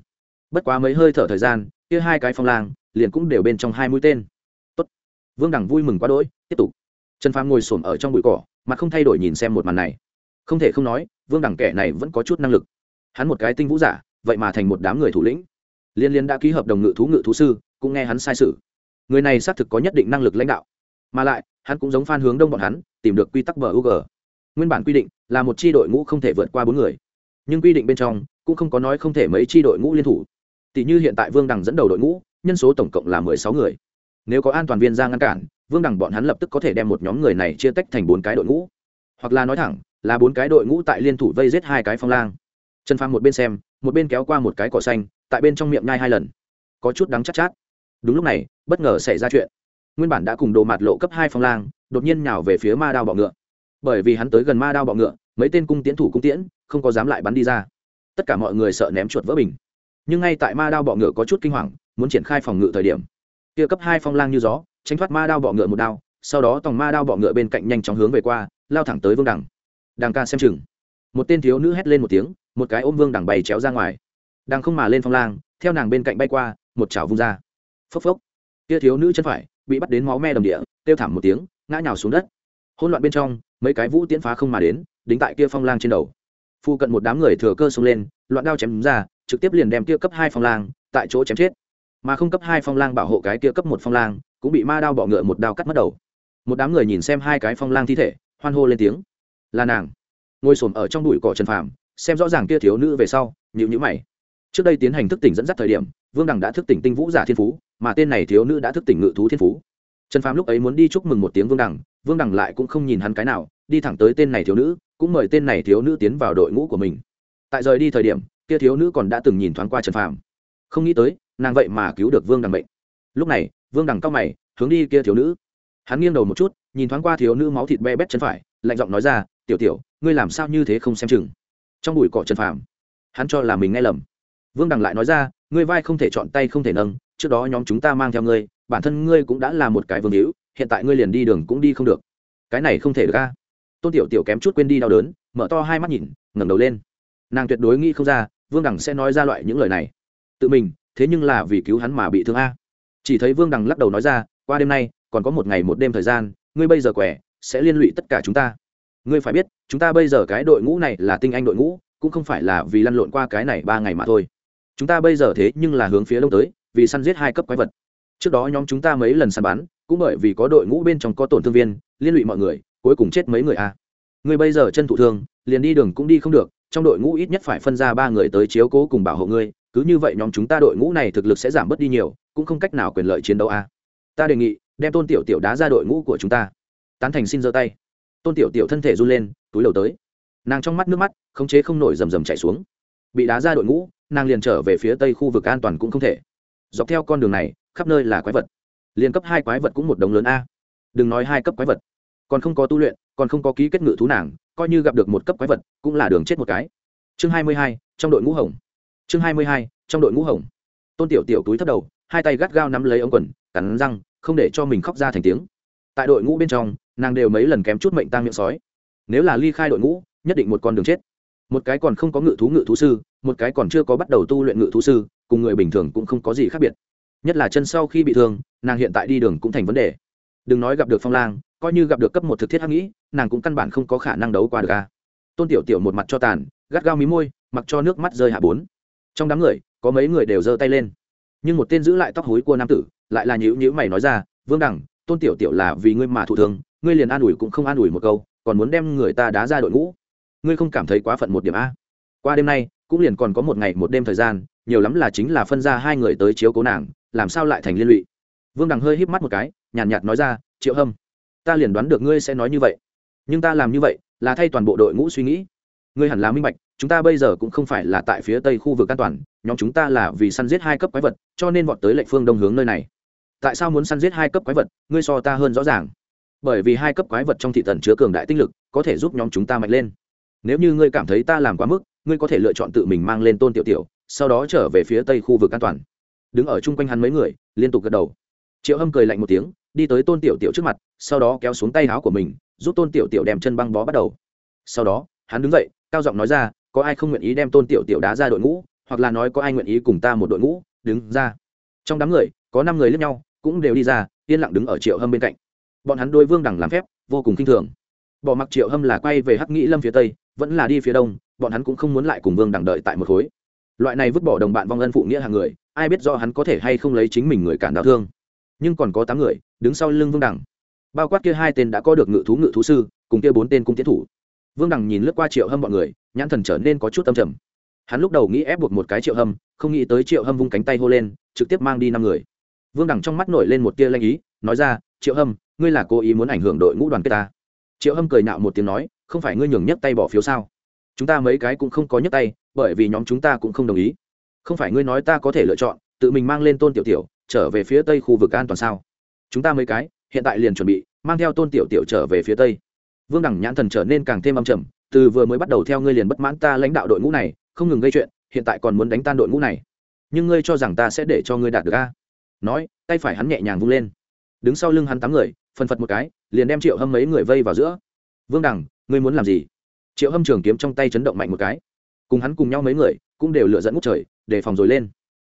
Bất quá mấy hơi thở thời gian, kia hai cái phong lang liền cũng đều bên trong hai mũi tên. Tốt. vương đẳng vui mừng quá đỗi, tiếp tục. Trần phàm ngồi xổm ở trong bụi cỏ, mặt không thay đổi nhìn xem một màn này. Không thể không nói, vương đẳng kẻ này vẫn có chút năng lực. Hắn một cái tinh vũ giả, vậy mà thành một đám người thủ lĩnh. Liên liên đã ký hợp đồng ngự thú ngự thú sư, cũng nghe hắn sai sự người này xác thực có nhất định năng lực lãnh đạo. Mà lại hắn cũng giống phan hướng đông bọn hắn tìm được quy tắc bờ ug nguyên bản quy định là một chi đội ngũ không thể vượt qua bốn người. Nhưng quy định bên trong cũng không có nói không thể mấy chi đội ngũ liên thủ. Tỷ như hiện tại vương đằng dẫn đầu đội ngũ nhân số tổng cộng là mười sáu người. Nếu có an toàn viên ra ngăn cản vương đằng bọn hắn lập tức có thể đem một nhóm người này chia tách thành bốn cái đội ngũ. Hoặc là nói thẳng là bốn cái đội ngũ tại liên thủ vây giết hai cái phong lang. Trần phang một bên xem một bên kéo qua một cái cỏ xanh tại bên trong miệng nhai hai lần. Có chút đắng chắc chát, chát đúng lúc này, bất ngờ xảy ra chuyện. Nguyên bản đã cùng đồ mạt lộ cấp hai phong lang, đột nhiên nhào về phía ma đao bọ ngựa. Bởi vì hắn tới gần ma đao bọ ngựa, mấy tên cung tiến thủ cung tiễn, không có dám lại bắn đi ra. Tất cả mọi người sợ ném chuột vỡ bình. Nhưng ngay tại ma đao bọ ngựa có chút kinh hoàng, muốn triển khai phòng ngự thời điểm, kia cấp hai phong lang như gió, tránh thoát ma đao bọ ngựa một đao, sau đó tòng ma đao bọ ngựa bên cạnh nhanh chóng hướng về qua, lao thẳng tới vương đằng. Đằng ca xem chừng. Một tên thiếu nữ hét lên một tiếng, một cái ôm vương đằng bày chéo ra ngoài. Đằng không mà lên phong lang, theo nàng bên cạnh bay qua, một chảo vung ra phốc phốc. Kia thiếu nữ chân phải bị bắt đến máu me đầm địa, kêu thảm một tiếng, ngã nhào xuống đất. Hỗn loạn bên trong, mấy cái vũ tiễn phá không mà đến, đính tại kia phong lang trên đầu. Phu cận một đám người thừa cơ xông lên, loạn đao chém ra, trực tiếp liền đem kia cấp hai phong lang tại chỗ chém chết. Mà không cấp hai phong lang bảo hộ cái kia cấp một phong lang, cũng bị ma đao bọ ngựa một đao cắt mất đầu. Một đám người nhìn xem hai cái phong lang thi thể, hoan hô lên tiếng. Là nàng. Ngồi xổm ở trong đùi cỏ trần phàm, xem rõ ràng kia thiếu nữ về sau nhịu nhữ mày. Trước đây tiến hành thức tỉnh dẫn dắt thời điểm, vương đằng đã thức tỉnh tinh vũ giả thiên phú mà tên này thiếu nữ đã thức tỉnh ngự thú thiên phú. Trần phàm lúc ấy muốn đi chúc mừng một tiếng vương đằng vương đằng lại cũng không nhìn hắn cái nào, đi thẳng tới tên này thiếu nữ, cũng mời tên này thiếu nữ tiến vào đội ngũ của mình. Tại rời đi thời điểm, kia thiếu nữ còn đã từng nhìn thoáng qua trần phàm. Không nghĩ tới, nàng vậy mà cứu được vương đằng bệnh lúc này, vương đằng cao mày, hướng đi kia thiếu nữ. Hắn nghiêng đầu một chút, nhìn thoáng qua thiếu nữ máu thịt be bét chân phải, lạnh giọng nói ra, tiểu tiểu, ngươi làm sao như thế không xem chừng? Trong bụi cỏ trần phàm, hắn cho là mình nghe lầm. Vương đằng lại nói ra, ngươi vai không thể chọn tay không thể nâng trước đó nhóm chúng ta mang theo ngươi, bản thân ngươi cũng đã là một cái vương hữu, hiện tại ngươi liền đi đường cũng đi không được. Cái này không thể được ca tôn tiểu tiểu kém chút quên đi đau đớn, mở to hai mắt nhìn, ngẩng đầu lên. Nàng tuyệt đối nghĩ không ra, vương đằng sẽ nói ra loại những lời này. Tự mình, thế nhưng là vì cứu hắn mà bị thương a. Chỉ thấy vương đằng lắc đầu nói ra, qua đêm nay, còn có một ngày một đêm thời gian, ngươi bây giờ khỏe sẽ liên lụy tất cả chúng ta. Ngươi phải biết, chúng ta bây giờ cái đội ngũ này là tinh anh đội ngũ, cũng không phải là vì lăn lộn qua cái này ba ngày mà thôi. Chúng ta bây giờ thế nhưng là hướng phía đông tới vì săn giết hai cấp quái vật. Trước đó nhóm chúng ta mấy lần săn bắn, cũng bởi vì có đội ngũ bên trong có tổn thương viên, liên lụy mọi người, cuối cùng chết mấy người a à. người bây giờ chân thụ thương, liền đi đường cũng đi không được, trong đội ngũ ít nhất phải phân ra ba người tới chiếu cố cùng bảo hộ ngươi, cứ như vậy nhóm chúng ta đội ngũ này thực lực sẽ giảm bớt đi nhiều, cũng không cách nào quyền lợi chiến đấu a à. ta đề nghị, đem tôn tiểu tiểu đá ra đội ngũ của chúng ta. Tán thành xin giơ tay. Tôn tiểu tiểu thân thể run lên, túi đầu tới. Nàng trong mắt nước mắt, khống chế không nổi rầm rầm chạy xuống. Bị đá ra đội ngũ, nàng liền trở về phía tây khu vực an toàn cũng không thể dọc theo con đường này, khắp nơi là quái vật. Liền cấp hai quái vật cũng một đống lớn a. Đừng nói hai cấp quái vật. Còn không có tu luyện, còn không có ký kết ngự thú nàng, coi như gặp được một cấp quái vật, cũng là đường chết một cái. Chương hai mươi hai, trong đội ngũ hồng. Chương hai mươi hai, trong đội ngũ hồng. Tôn tiểu tiểu túi thấp đầu, hai tay gắt gao nắm lấy ống quần, cắn răng, không để cho mình khóc ra thành tiếng. Tại đội ngũ bên trong, nàng đều mấy lần kém chút mệnh tăng miệng sói. Nếu là ly khai đội ngũ, nhất định một con đường chết. Một cái còn không có ngự thú ngự thú sư một cái còn chưa có bắt đầu tu luyện ngự thú sư, cùng người bình thường cũng không có gì khác biệt. Nhất là chân sau khi bị thương, nàng hiện tại đi đường cũng thành vấn đề. Đừng nói gặp được phong lang, coi như gặp được cấp một thực thiết hắc nghĩ, nàng cũng căn bản không có khả năng đấu qua được ca tôn tiểu tiểu một mặt cho tàn, gắt gao mí môi, mặc cho nước mắt rơi hạ bốn. Trong đám người, có mấy người đều giơ tay lên. Nhưng một tên giữ lại tóc hối của nam tử, lại là nhữ nhữ mày nói ra, vương đẳng, tôn tiểu tiểu là vì ngươi mà thụ thương, ngươi liền an ủi cũng không an ủi một câu, còn muốn đem người ta đá ra đội ngũ. Ngươi không cảm thấy quá phận một điểm a? Qua đêm nay cũng liền còn có một ngày một đêm thời gian nhiều lắm là chính là phân ra hai người tới chiếu cố nàng làm sao lại thành liên lụy? Vương đằng hơi híp mắt một cái nhàn nhạt, nhạt nói ra triệu hâm ta liền đoán được ngươi sẽ nói như vậy. Nhưng ta làm như vậy là thay toàn bộ đội ngũ suy nghĩ. Ngươi hẳn là minh bạch chúng ta bây giờ cũng không phải là tại phía tây khu vực an toàn nhóm chúng ta là vì săn giết hai cấp quái vật cho nên vọt tới lệnh phương đông hướng nơi này. Tại sao muốn săn giết hai cấp quái vật ngươi so ta hơn rõ ràng. Bởi vì hai cấp quái vật trong thị tần chứa cường đại tinh lực có thể giúp nhóm chúng ta mạnh lên. Nếu như ngươi cảm thấy ta làm quá mức ngươi có thể lựa chọn tự mình mang lên tôn tiểu tiểu, sau đó trở về phía tây khu vực an toàn. Đứng ở chung quanh hắn mấy người, liên tục gật đầu. Triệu hâm cười lạnh một tiếng, đi tới tôn tiểu tiểu trước mặt, sau đó kéo xuống tay áo của mình, giúp tôn tiểu tiểu đem chân băng bó bắt đầu. Sau đó, hắn đứng dậy, cao giọng nói ra, có ai không nguyện ý đem tôn tiểu tiểu đá ra đội ngũ, hoặc là nói có ai nguyện ý cùng ta một đội ngũ, đứng ra. Trong đám người, có năm người lẫn nhau, cũng đều đi ra, yên lặng đứng ở triệu hâm bên cạnh. Bọn hắn đôi vương đẳng làm phép, vô cùng kinh thường. Bỏ mặc triệu hâm là quay về hắc nghĩ lâm phía tây, vẫn là đi phía đông bọn hắn cũng không muốn lại cùng vương đẳng đợi tại một khối. Loại này vứt bỏ đồng bạn vong ân phụ nghĩa hàng người, ai biết do hắn có thể hay không lấy chính mình người cản đau thương. Nhưng còn có tám người, đứng sau lưng vương đẳng bao quát kia hai tên đã có được ngự thú ngự thú sư, cùng kia bốn tên cung tiến thủ. Vương đẳng nhìn lướt qua triệu hâm bọn người, nhãn thần trở nên có chút tâm trầm. Hắn lúc đầu nghĩ ép buộc một cái triệu hâm, không nghĩ tới triệu hâm vung cánh tay hô lên, trực tiếp mang đi năm người. Vương đẳng trong mắt nổi lên một tia lanh ý, nói ra, triệu hâm, ngươi là cố ý muốn ảnh hưởng đội ngũ đoàn kết ta? Triệu hâm cười nạo một tiếng nói, không phải ngươi nhường nhất tay bỏ phiếu sao? Chúng ta mấy cái cũng không có nhất tay bởi vì nhóm chúng ta cũng không đồng ý. Không phải ngươi nói ta có thể lựa chọn tự mình mang lên tôn tiểu tiểu trở về phía tây khu vực an toàn sao? Chúng ta mấy cái hiện tại liền chuẩn bị mang theo tôn tiểu tiểu trở về phía tây. Vương đẳng nhãn thần trở nên càng thêm âm trầm từ vừa mới bắt đầu theo ngươi liền bất mãn ta lãnh đạo đội ngũ này không ngừng gây chuyện hiện tại còn muốn đánh tan đội ngũ này. Nhưng ngươi cho rằng ta sẽ để cho ngươi đạt được a? Nói tay phải hắn nhẹ nhàng vung lên. Đứng sau lưng hắn tám người phân phật một cái liền đem triệu hâm mấy người vây vào giữa. Vương đẳng, ngươi muốn làm gì? Triệu hâm trường kiếm trong tay chấn động mạnh một cái. Cùng hắn cùng nhau mấy người, cũng đều lựa dẫn ngút trời để phòng rồi lên.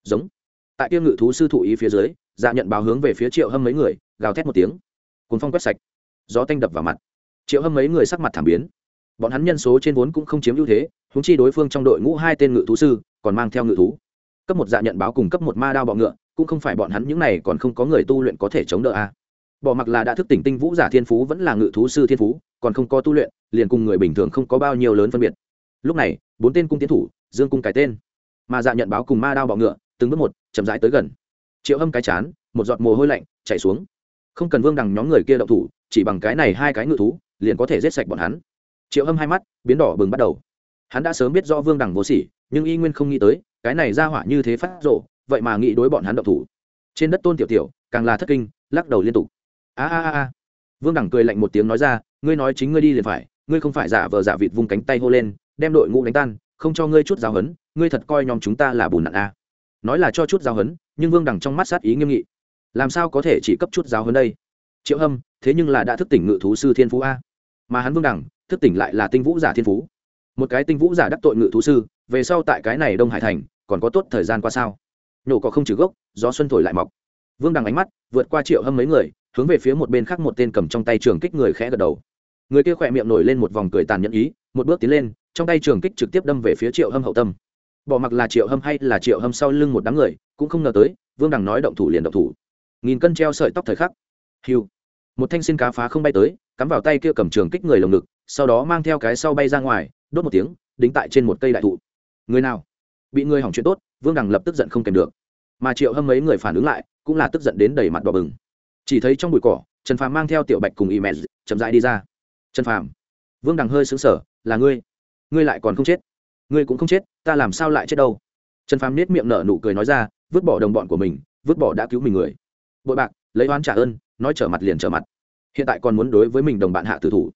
Giống. Tại kia ngự thú sư thụ ý phía dưới dạ nhận báo hướng về phía triệu hâm mấy người, gào thét một tiếng. Cuốn phong quét sạch. Gió tanh đập vào mặt. Triệu hâm mấy người sắc mặt thảm biến. Bọn hắn nhân số trên vốn cũng không chiếm ưu thế húng chi đối phương trong đội ngũ hai tên ngự thú sư, còn mang theo ngự thú. Cấp một dạ nhận báo cùng cấp một ma đao bọ ngựa, cũng không phải bọn hắn những này còn không có người tu luyện có thể chống đỡ a. À. bỏ mặc là đã thức tỉnh tinh vũ giả thiên phú vẫn là ngự thú sư thiên phú, còn không có tu luyện liền cùng người bình thường không có bao nhiêu lớn phân biệt. Lúc này, bốn tên cung tiến thủ, dương cung cái tên. Mà dạ nhận báo cùng ma đao bọ ngựa, từng bước một, chậm rãi tới gần. Triệu hâm cái chán, một giọt mồ hôi lạnh chảy xuống. Không cần vương đằng nhóm người kia động thủ, chỉ bằng cái này hai cái ngự thú, liền có thể giết sạch bọn hắn. Triệu hâm hai mắt, biến đỏ bừng bắt đầu. Hắn đã sớm biết do vương đằng vô sỉ, nhưng y nguyên không nghĩ tới, cái này ra hỏa như thế phát rộ, vậy mà nghĩ đối bọn hắn động thủ. Trên đất tôn tiểu tiểu, càng là thất kinh, lắc đầu liên tục. A a a vương đẳng cười lạnh một tiếng nói ra, ngươi nói chính ngươi đi liền phải ngươi không phải giả vờ giả vịt vung cánh tay hô lên, đem đội ngũ đánh tan, không cho ngươi chút giáo hấn ngươi thật coi nhóm chúng ta là bùn nặn a nói là cho chút giáo hấn nhưng vương đẳng trong mắt sát ý nghiêm nghị. Làm sao có thể chỉ cấp chút giáo hấn đây? Triệu hâm, thế nhưng là đã thức tỉnh ngự thú sư thiên phú a. Mà hắn vương đẳng thức tỉnh lại là tinh vũ giả thiên phú. Một cái tinh vũ giả đắc tội ngự thú sư, về sau tại cái này đông hải thành, còn có tốt thời gian qua sao? Nhổ có không trừ gốc, gió xuân thổi lại mọc. Vương đằng ánh mắt vượt qua triệu hâm mấy người, hướng về phía một bên khác một tên cầm trong tay trường kích người khẽ gật đầu người kia khỏe miệng nổi lên một vòng cười tàn nhẫn ý, một bước tiến lên, trong tay trường kích trực tiếp đâm về phía triệu hâm hậu tâm. Bỏ mặc là triệu hâm hay là triệu hâm sau lưng một đám người, cũng không ngờ tới, vương đằng nói động thủ liền động thủ. Nghìn cân treo sợi tóc thời khắc. Hiu. Một thanh xin cá phá không bay tới, cắm vào tay kia cầm trường kích người lồng ngực, sau đó mang theo cái sau bay ra ngoài, đốt một tiếng, đính tại trên một cây đại thụ. Người nào? Bị người hỏng chuyện tốt, vương đằng lập tức giận không kèm được. Mà triệu hâm mấy người phản ứng lại, cũng là tức giận đến đầy mặt đỏ bừng. Chỉ thấy trong bụi cỏ, trần phàm mang theo tiểu bạch cùng y mẹ chậm rãi đi ra trần phàm, vương đằng hơi xứng sở là ngươi ngươi lại còn không chết? Ngươi cũng không chết, ta làm sao lại chết đâu? Trần phàm nết miệng nở nụ cười nói ra, vứt bỏ đồng bọn của mình, vứt bỏ đã cứu mình người. Bội bạc, lấy oán trả ơn, nói trở mặt liền trở mặt. Hiện tại còn muốn đối với mình đồng bạn hạ tử thủ.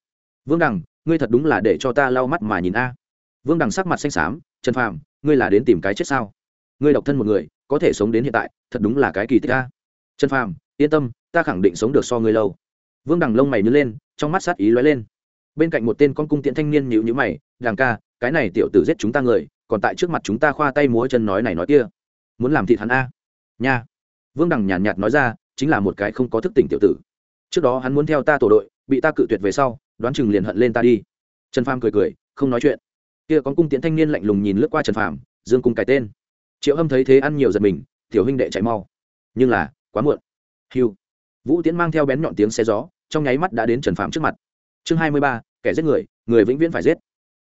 Vương đằng, ngươi thật đúng là để cho ta lau mắt mà nhìn a. Vương đằng sắc mặt xanh xám, trần phàm, ngươi là đến tìm cái chết sao? Ngươi độc thân một người, có thể sống đến hiện tại, thật đúng là cái kỳ tích a. Trần phàm, yên tâm, ta khẳng định sống được so ngươi lâu vương đằng lông mày nhớ lên, trong mắt sát ý lóe lên. Bên cạnh một tên con cung tiễn thanh niên nhịu nhữ mày đàng ca, cái này tiểu tử giết chúng ta người, còn tại trước mặt chúng ta khoa tay múa chân nói này nói kia. Muốn làm thịt hắn a? Nha. Vương đằng nhàn nhạt nói ra, chính là một cái không có thức tỉnh tiểu tử. Trước đó hắn muốn theo ta tổ đội, bị ta cự tuyệt về sau, đoán chừng liền hận lên ta đi. Trần phàm cười cười, không nói chuyện. Kia con cung tiễn thanh niên lạnh lùng nhìn lướt qua trần phàm, dương cung cái tên. Triệu hâm thấy thế ăn nhiều giật mình, tiểu huynh đệ chạy mau. Nhưng là, quá muộn. Hiu vũ tiễn mang theo bén nhọn tiếng xe gió, trong nháy mắt đã đến trần phạm trước mặt. Chương hai mươi ba, kẻ giết người người vĩnh viễn phải giết.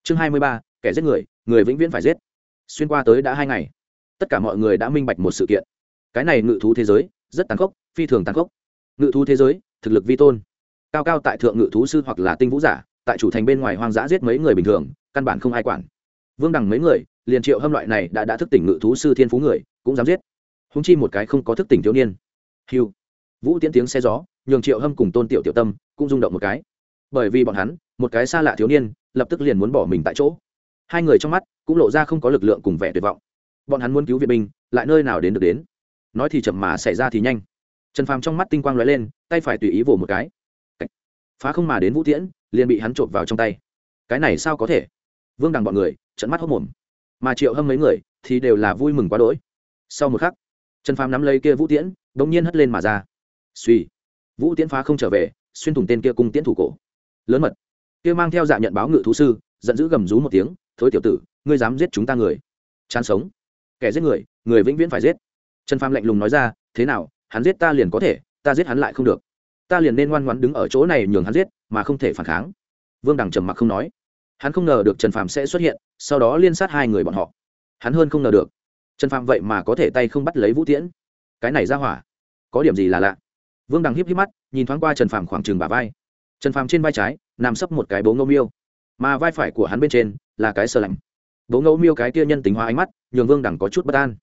Chương hai mươi ba, kẻ giết người người vĩnh viễn phải giết. Xuyên qua tới đã hai ngày. Tất cả mọi người đã minh bạch một sự kiện. Cái này ngự thú thế giới, rất tàn khốc, phi thường tàn khốc. Ngự thú thế giới, thực lực vi tôn. Cao cao tại thượng ngự thú sư hoặc là tinh vũ giả, tại chủ thành bên ngoài hoang dã giết mấy người bình thường, căn bản không ai quản. Vương đằng mấy người, liền triệu hâm loại này đã đã thức tỉnh ngự thú sư thiên phú người, cũng dám giết. Húng chi một cái không có thức tỉnh thiếu niên. Hiu vũ tiễn tiếng xe gió, nhường triệu hâm cùng tôn tiểu tiểu tâm cũng rung động một cái. Bởi vì bọn hắn, một cái xa lạ thiếu niên, lập tức liền muốn bỏ mình tại chỗ. Hai người trong mắt cũng lộ ra không có lực lượng cùng vẻ tuyệt vọng. Bọn hắn muốn cứu viện binh, lại nơi nào đến được đến? Nói thì chậm mà xảy ra thì nhanh. Trần phàm trong mắt tinh quang lóe lên, tay phải tùy ý vỗ một cái. Phá không mà đến vũ tiễn, liền bị hắn trộm vào trong tay. Cái này sao có thể? Vương đằng bọn người trận mắt hốc mồm. Mà triệu hâm mấy người thì đều là vui mừng quá đỗi. Sau một khắc, trần phàm nắm lấy kia vũ tiễn đ ỗ n g nhiên hất lên mà ra suy, vũ tiễn phá không trở về, xuyên thủng tên kia cung tiễn thủ cổ. Lớn mật. Kia mang theo dạ nhận báo ngự thú sư, giận dữ gầm rú một tiếng, thối tiểu tử, ngươi dám giết chúng ta người. Chán sống. Kẻ giết người người vĩnh viễn phải giết. Trần phàm lạnh lùng nói ra, thế nào, hắn giết ta liền có thể, ta giết hắn lại không được. Ta liền nên ngoan ngoãn đứng ở chỗ này nhường hắn giết, mà không thể phản kháng. Vương đằng trầm mặc không nói. Hắn không ngờ được trần phàm sẽ xuất hiện, sau đó liên sát hai người bọn họ. Hắn hơn không ngờ được. Trần phàm vậy mà có thể tay không bắt lấy vũ tiễn. Cái này ra hỏa, có điểm gì là lạ? Vương đằng híp híp mắt, nhìn thoáng qua trần phàm khoảng chừng bả vai. Trần phàm trên vai trái, nằm sấp một cái bố Ngô miêu. Mà vai phải của hắn bên trên là cái sờ lạnh. Bố Ngô miêu cái kia nhân tính hóa ánh mắt, nhường vương đằng có chút bất an.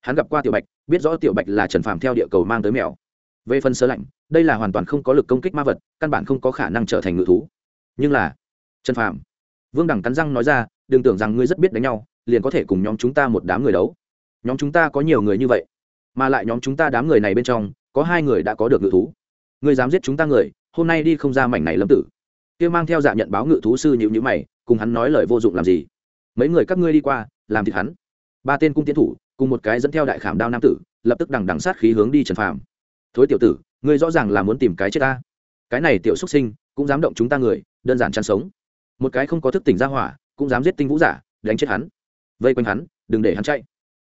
Hắn gặp qua tiểu bạch, biết rõ tiểu bạch là trần phàm theo địa cầu mang tới mèo. Về phần sơ lạnh, đây là hoàn toàn không có lực công kích ma vật, căn bản không có khả năng trở thành ngự thú. Nhưng là, trần phàm, vương đẳng cắn răng nói ra, đừng tưởng rằng ngươi rất biết đánh nhau, liền có thể cùng nhóm chúng ta một đám người đấu. Nhóm chúng ta có nhiều người như vậy, mà lại nhóm chúng ta đám người này bên trong có hai người đã có được ngự thú. Ngươi dám giết chúng ta người, hôm nay đi không ra mảnh này lâm tử. Kia mang theo dạ nhận báo ngự thú sư nhịu nhữ mày, cùng hắn nói lời vô dụng làm gì? Mấy người các ngươi đi qua, làm thịt hắn. Ba tên cung tiến thủ, cùng một cái dẫn theo đại khảm đao nam tử, lập tức đằng đằng sát khí hướng đi trần phàm. Thối tiểu tử, ngươi rõ ràng là muốn tìm cái chết ta. Cái này tiểu xuất sinh, cũng dám động chúng ta người, đơn giản chăn sống. Một cái không có thức tỉnh ra hỏa, cũng dám giết tinh vũ giả, đánh chết hắn. Vây quanh hắn, đừng để hắn chạy.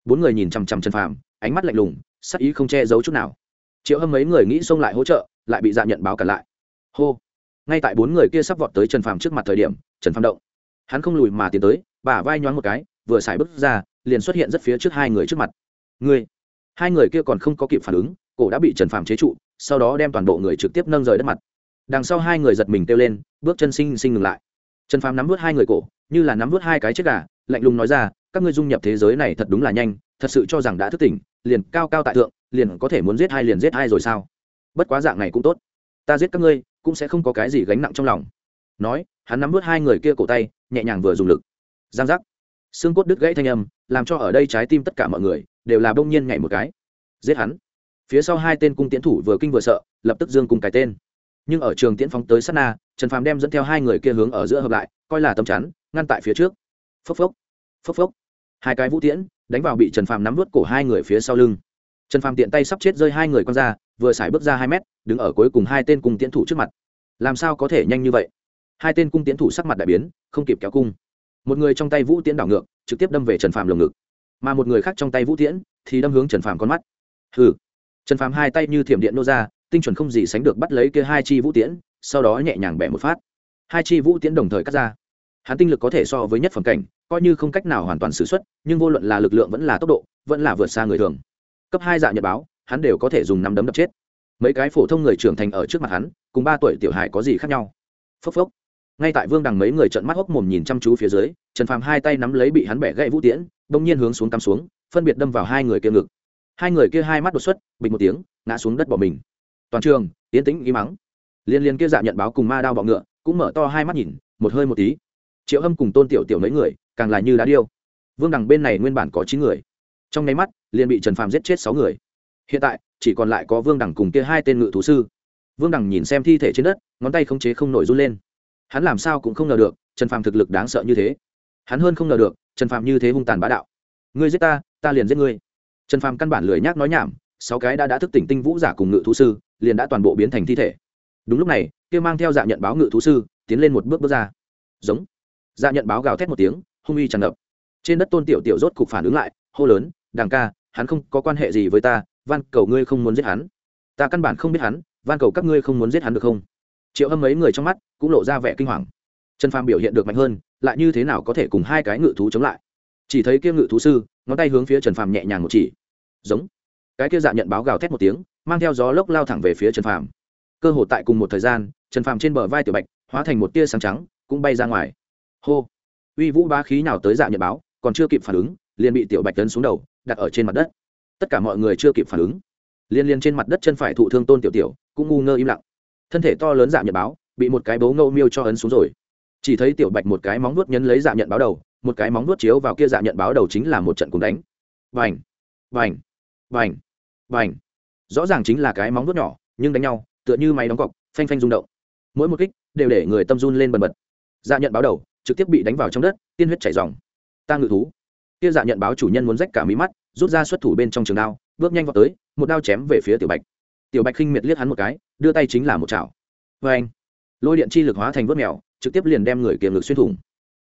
Bốn người nhìn chằm chằm trần phàm, ánh mắt lạnh lùng, sắc ý không che giấu chút nào triệu hâm mấy người nghĩ xông lại hỗ trợ, lại bị dạ nhận báo cản lại. Hô. Ngay tại bốn người kia sắp vọt tới trần phàm trước mặt thời điểm, trần phàm động. Hắn không lùi mà tiến tới, bả vai nhoáng một cái, vừa xài bước ra, liền xuất hiện rất phía trước hai người trước mặt. Người hai người kia còn không có kịp phản ứng, cổ đã bị trần phàm chế trụ, sau đó đem toàn bộ người trực tiếp nâng rời đất mặt. Đằng sau hai người giật mình kêu lên, bước chân sinh sinh ngừng lại. Trần phàm nắm vớt hai người cổ, như là nắm vớt hai cái chết gà, lạnh lùng nói ra, các ngươi dung nhập thế giới này thật đúng là nhanh, thật sự cho rằng đã thức tỉnh, liền cao cao tại thượng liền có thể muốn giết hai liền giết hai rồi sao? Bất quá dạng này cũng tốt. Ta giết các ngươi, cũng sẽ không có cái gì gánh nặng trong lòng. Nói, hắn nắm vớt hai người kia cổ tay, nhẹ nhàng vừa dùng lực. Giang giác. Xương cốt đứt gãy thanh âm, làm cho ở đây trái tim tất cả mọi người đều là bỗng nhiên nhảy một cái. Giết hắn. Phía sau hai tên cung tiến thủ vừa kinh vừa sợ, lập tức dương cùng cái tên. Nhưng ở trường tiễn phóng tới sát na, trần phàm đem dẫn theo hai người kia hướng ở giữa hợp lại, coi là tầm chắn, ngăn tại phía trước. Phốc phốc. Phốc phốc. Hai cái vũ tiễn đánh vào bị trần phàm nắm vớt cổ hai người phía sau lưng trần phàm tiện tay sắp chết rơi hai người con ra, vừa xài bước ra hai mét, đứng ở cuối cùng hai tên cung tiễn thủ trước mặt. Làm sao có thể nhanh như vậy? Hai tên cung tiễn thủ sắc mặt đại biến, không kịp kéo cung. Một người trong tay vũ tiễn đảo ngược, trực tiếp đâm về trần phàm lồng ngực. Mà một người khác trong tay vũ tiễn thì đâm hướng trần phàm con mắt. Hừ. Trần phàm hai tay như thiểm điện nô ra, tinh chuẩn không gì sánh được bắt lấy kia hai chi vũ tiễn, sau đó nhẹ nhàng bẻ một phát. Hai chi vũ tiễn đồng thời cắt ra. Hắn tinh lực có thể so với nhất phẩm cảnh, coi như không cách nào hoàn toàn xử x u ấ t nhưng vô luận là lực lượng vẫn là tốc độ, vẫn là vượt xa người thường cấp hai dạ nhật báo, hắn đều có thể dùng nắm đấm đập chết. Mấy cái phổ thông người trưởng thành ở trước mặt hắn, cùng ba tuổi tiểu hải có gì khác nhau? Phốc phốc. Ngay tại vương đằng mấy người trận mắt hốc mồm nhìn chăm chú phía dưới, trần phàm hai tay nắm lấy bị hắn bẻ gậy vũ tiễn bỗng nhiên hướng xuống cắm xuống, phân biệt đâm vào hai người kia ngực. Hai người kia hai mắt đột xuất bình một tiếng, ngã xuống đất bỏ mình. Toàn trường tiến tĩnh, im mắng. Liên liên kia dạ nhận báo cùng ma đao bọ ngựa, cũng mở to hai mắt nhìn, một hơi một tí. Triệu hâm cùng tôn tiểu tiểu mấy người, càng là như đá điêu. Vương đằng bên này nguyên bản có chín người trong nháy mắt, liền bị trần phàm giết chết sáu người. Hiện tại, chỉ còn lại có vương Đẳng cùng kia hai tên ngự thú sư. Vương Đẳng nhìn xem thi thể trên đất, ngón tay không chế không nổi run lên. Hắn làm sao cũng không ngờ được, trần phàm thực lực đáng sợ như thế. Hắn hơn không ngờ được, trần phàm như thế hung tàn bá đạo. Ngươi giết ta ta liền giết ngươi. Trần phàm căn bản lười nhác nói nhảm, sáu cái đã đã thức tỉnh tinh vũ giả cùng ngự thú sư, liền đã toàn bộ biến thành thi thể. Đúng lúc này, kia mang theo dạ nhận báo ngự thú sư, tiến lên một bước bước ra. Giống. Dạ nhận báo gào thét một tiếng, hung uy tràn ngập. Trên đất tôn tiểu tiểu rốt cục phản ứng lại hô lớn đàng ca, hắn không có quan hệ gì với ta, van cầu ngươi không muốn giết hắn. Ta căn bản không biết hắn, van cầu các ngươi không muốn giết hắn được không? Triệu hâm mấy người trong mắt cũng lộ ra vẻ kinh hoàng. Trần phàm biểu hiện được mạnh hơn, lại như thế nào có thể cùng hai cái ngự thú chống lại? Chỉ thấy kia ngự thú sư, ngón tay hướng phía trần phàm nhẹ nhàng một chỉ. Giống. Cái kia dạ nhận báo gào thét một tiếng, mang theo gió lốc lao thẳng về phía trần phàm. Cơ hồ tại cùng một thời gian, trần phàm trên bờ vai tiểu bạch hóa thành một tia sáng trắng, cũng bay ra ngoài. Hô. Uy vũ ba khí nào tới dạ nhận báo, còn chưa kịp phản ứng liền bị tiểu bạch tấn xuống đầu, đặt ở trên mặt đất. Tất cả mọi người chưa kịp phản ứng. Liên liên trên mặt đất chân phải thụ thương tôn tiểu tiểu, cũng ngu ngơ im lặng. Thân thể to lớn dạ nhận báo, bị một cái bố ngâu miêu cho ấn xuống rồi. Chỉ thấy tiểu bạch một cái móng nuốt nhấn lấy dạ nhận báo đầu, một cái móng nuốt chiếu vào kia dạ nhận báo đầu chính là một trận cùng đánh. Vành vành vành vành rõ ràng chính là cái móng nuốt nhỏ, nhưng đánh nhau, tựa như máy đóng cọc, phanh phanh rung động. Mỗi một kích, đều để người tâm run lên bần bật. Dạ nhận báo đầu, trực tiếp bị đánh vào trong đất, tiên huyết chảy dòng ta ngự thú kia dạ nhận báo chủ nhân muốn rách cả mí mắt, rút ra xuất thủ bên trong trường đao, bước nhanh vào tới, một đao chém về phía tiểu bạch. Tiểu bạch khinh miệt liếc hắn một cái, đưa tay chính là một chảo. Vê anh, lôi điện chi lực hóa thành vớt mèo, trực tiếp liền đem người kiềm ngực xuyên thủng.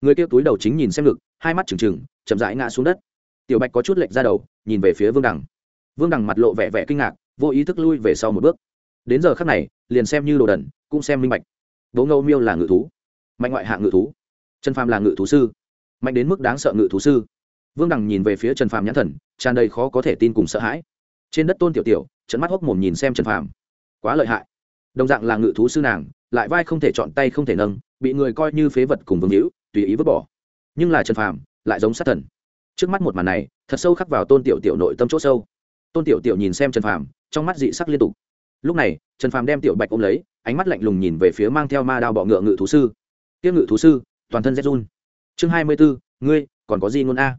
Người kia túi đầu chính nhìn xem ngực, hai mắt trừng trừng, chậm rãi ngã xuống đất. Tiểu bạch có chút lệch ra đầu, nhìn về phía vương đằng. Vương đằng mặt lộ vẻ vẻ kinh ngạc, vô ý thức lui về sau một bước. Đến giờ khắc này, liền xem như đồ đần, cũng xem minh bạch. Bố ngâu miêu là ngự thú, mạnh ngoại hạng ngự thú, trần phàm là ngự thú sư, mạnh đến mức đáng sợ ngự thú sư vương đằng nhìn về phía trần phàm nhãn thần, tràn đầy khó có thể tin cùng sợ hãi. Trên đất tôn tiểu tiểu trận mắt hốc mồm nhìn xem trần phàm. Quá lợi hại. Đồng dạng là ngự thú sư nàng, lại vai không thể chọn tay không thể nâng, bị người coi như phế vật cùng vương hữu, tùy ý vứt bỏ. Nhưng là trần phàm lại giống sát thần. Trước mắt một màn này, thật sâu khắc vào tôn tiểu tiểu nội tâm chỗ sâu. Tôn tiểu tiểu nhìn xem trần phàm, trong mắt dị sắc liên tục. Lúc này, trần phàm đem tiểu bạch ôm lấy, ánh mắt lạnh lùng nhìn về phía mang theo ma đao bọ ngựa ngự thú sư. Tiêu ngự thú sư, toàn thân rét run. Chương hai mươi bốn ngươi còn có gì ngôn a?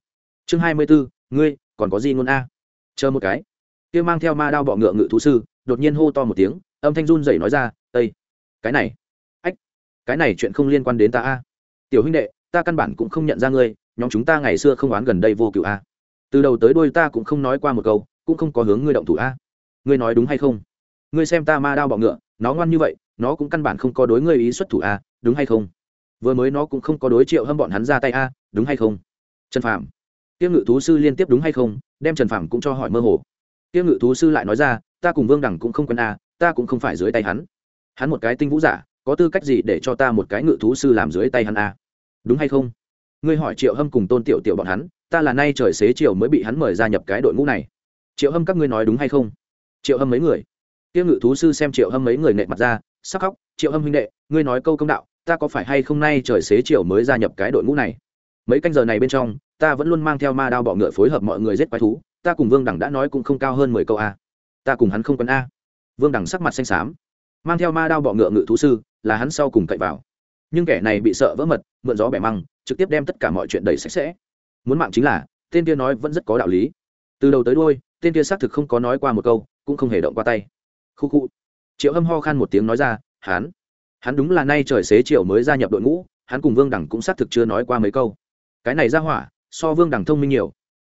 Chương hai mươi bốn ngươi, còn có gì ngôn a? Chờ một cái. Tiêu mang theo ma đao bọ ngựa ngự thú sư, đột nhiên hô to một tiếng, âm thanh run dậy nói ra ây cái này. Ách, cái này chuyện không liên quan đến ta a. Tiểu huynh đệ, ta căn bản cũng không nhận ra ngươi, nhóm chúng ta ngày xưa không oán gần đây vô cựu a. Từ đầu tới đôi ta cũng không nói qua một câu, cũng không có hướng ngươi động thủ a. Ngươi nói đúng hay không? Ngươi xem ta ma đao bọ ngựa, nó ngoan như vậy, nó cũng căn bản không có đối ngươi ý xuất thủ a, đúng hay không? Vừa mới nó cũng không có đối triệu hâm bọn hắn ra tay a, đúng hay không? Trần phạm tiêu ngự thú sư liên tiếp đúng hay không, đem trần phàm cũng cho hỏi mơ hồ. Tiêu ngự thú sư lại nói ra, ta cùng vương đẳng cũng không quen a ta cũng không phải dưới tay hắn. Hắn một cái tinh vũ giả, có tư cách gì để cho ta một cái ngự thú sư làm dưới tay hắn a đúng hay không? Ngươi hỏi triệu hâm cùng tôn tiểu tiểu bọn hắn, ta là nay trời xế chiều mới bị hắn mời gia nhập cái đội ngũ này. Triệu hâm các ngươi nói đúng hay không? Triệu hâm mấy người. Tiêu ngự thú sư xem triệu hâm mấy người nệ mặt ra, sắc khóc, triệu hâm huynh đệ, ngươi nói câu công đạo, ta có phải hay không nay trời xế chiều mới gia nhập cái đội ngũ này? Mấy canh giờ này bên trong, ta vẫn luôn mang theo ma đao bọ ngựa phối hợp mọi người giết quái thú, ta cùng vương đẳng đã nói cũng không cao hơn mười câu a. Ta cùng hắn không quấn a. Vương đẳng sắc mặt xanh xám, mang theo ma đao bọ ngựa ngự thú sư, là hắn sau cùng cậy vào. Nhưng kẻ này bị sợ vỡ mật, mượn gió bẻ măng, trực tiếp đem tất cả mọi chuyện đầy sạch sẽ. Muốn mạng chính là, tên kia nói vẫn rất có đạo lý. Từ đầu tới đôi tên kia xác thực không có nói qua một câu, cũng không hề động qua tay. Khu khu. Triệu hâm ho khan một tiếng nói ra, hắn? Hắn đúng là nay trời xế chiều mới gia nhập đội ngũ, hắn cùng vương đẳng cũng xác thực chưa nói qua mấy câu cái này ra hỏa, so vương đẳng thông minh nhiều.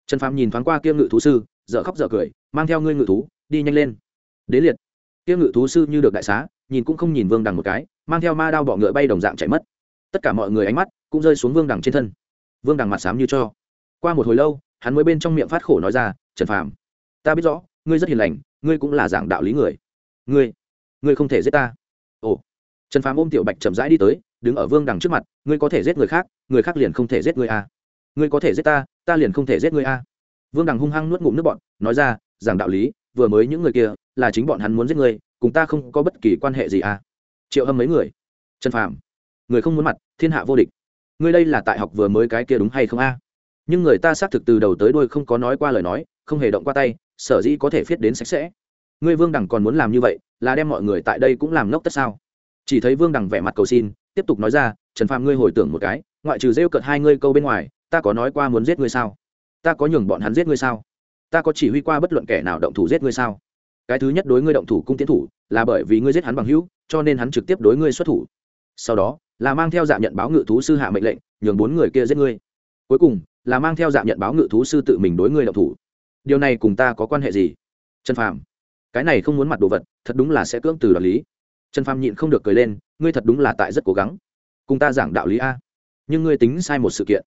Trần phàm nhìn thoáng qua kia ngự thú sư dợ khóc dợ cười, mang theo ngươi ngự thú, đi nhanh lên. Đến liệt. Kia ngự thú sư như được đại xá, nhìn cũng không nhìn vương đằng một cái, mang theo ma đao bọ ngựa bay đồng dạng chạy mất. Tất cả mọi người ánh mắt cũng rơi xuống vương đằng trên thân. Vương đằng mặt xám như cho. Qua một hồi lâu, hắn mới bên trong miệng phát khổ nói ra, trần phàm, ta biết rõ, ngươi rất hiền lành, ngươi cũng là giảng đạo lý người. Ngươi ngươi không thể giết ta. Ồ. Trần phàm ôm tiểu bạch chậm rãi đi tới đứng ở vương đằng trước mặt, ngươi có thể giết người khác người khác liền không thể giết ngươi a. À. ngươi có thể giết ta ta liền không thể giết ngươi a. À. vương đằng hung hăng nuốt ngụm nước bọn nói ra, giảng đạo lý, vừa mới những người kia, là chính bọn hắn muốn giết ngươi, cùng ta không có bất kỳ quan hệ gì à triệu hâm mấy người. Trần phàm. Người không muốn mặt, thiên hạ vô địch. Ngươi đây là tại học vừa mới cái kia đúng hay không a? Nhưng người ta xác thực từ đầu tới đuôi không có nói qua lời nói, không hề động qua tay, sở dĩ có thể viết đến sạch sẽ. Ngươi vương đẳng còn muốn làm như vậy, là đem mọi người tại đây cũng làm ngốc tất sao? Chỉ thấy vương đẳng vẻ mặt cầu xin tiếp tục nói ra, trần phàm, ngươi hồi tưởng một cái, ngoại trừ rêu cợt hai ngươi câu bên ngoài, ta có nói qua muốn giết ngươi sao? Ta có nhường bọn hắn giết ngươi sao? Ta có chỉ huy qua bất luận kẻ nào động thủ giết ngươi sao? Cái thứ nhất đối ngươi động thủ cung tiến thủ, là bởi vì ngươi giết hắn bằng hữu, cho nên hắn trực tiếp đối ngươi xuất thủ. Sau đó, là mang theo dạng nhận báo ngự thú sư hạ mệnh lệnh, nhường bốn người kia giết ngươi. Cuối cùng, là mang theo dạng nhận báo ngự thú sư tự mình đối ngươi động thủ. Điều này cùng ta có quan hệ gì? Trần phàm, cái này không muốn mặt đồ vật, thật đúng là sẽ cưỡng từ đoạt lý trần phàm nhịn không được cười lên, ngươi thật đúng là tại rất cố gắng. Cùng ta giảng đạo lý a. Nhưng ngươi tính sai một sự kiện.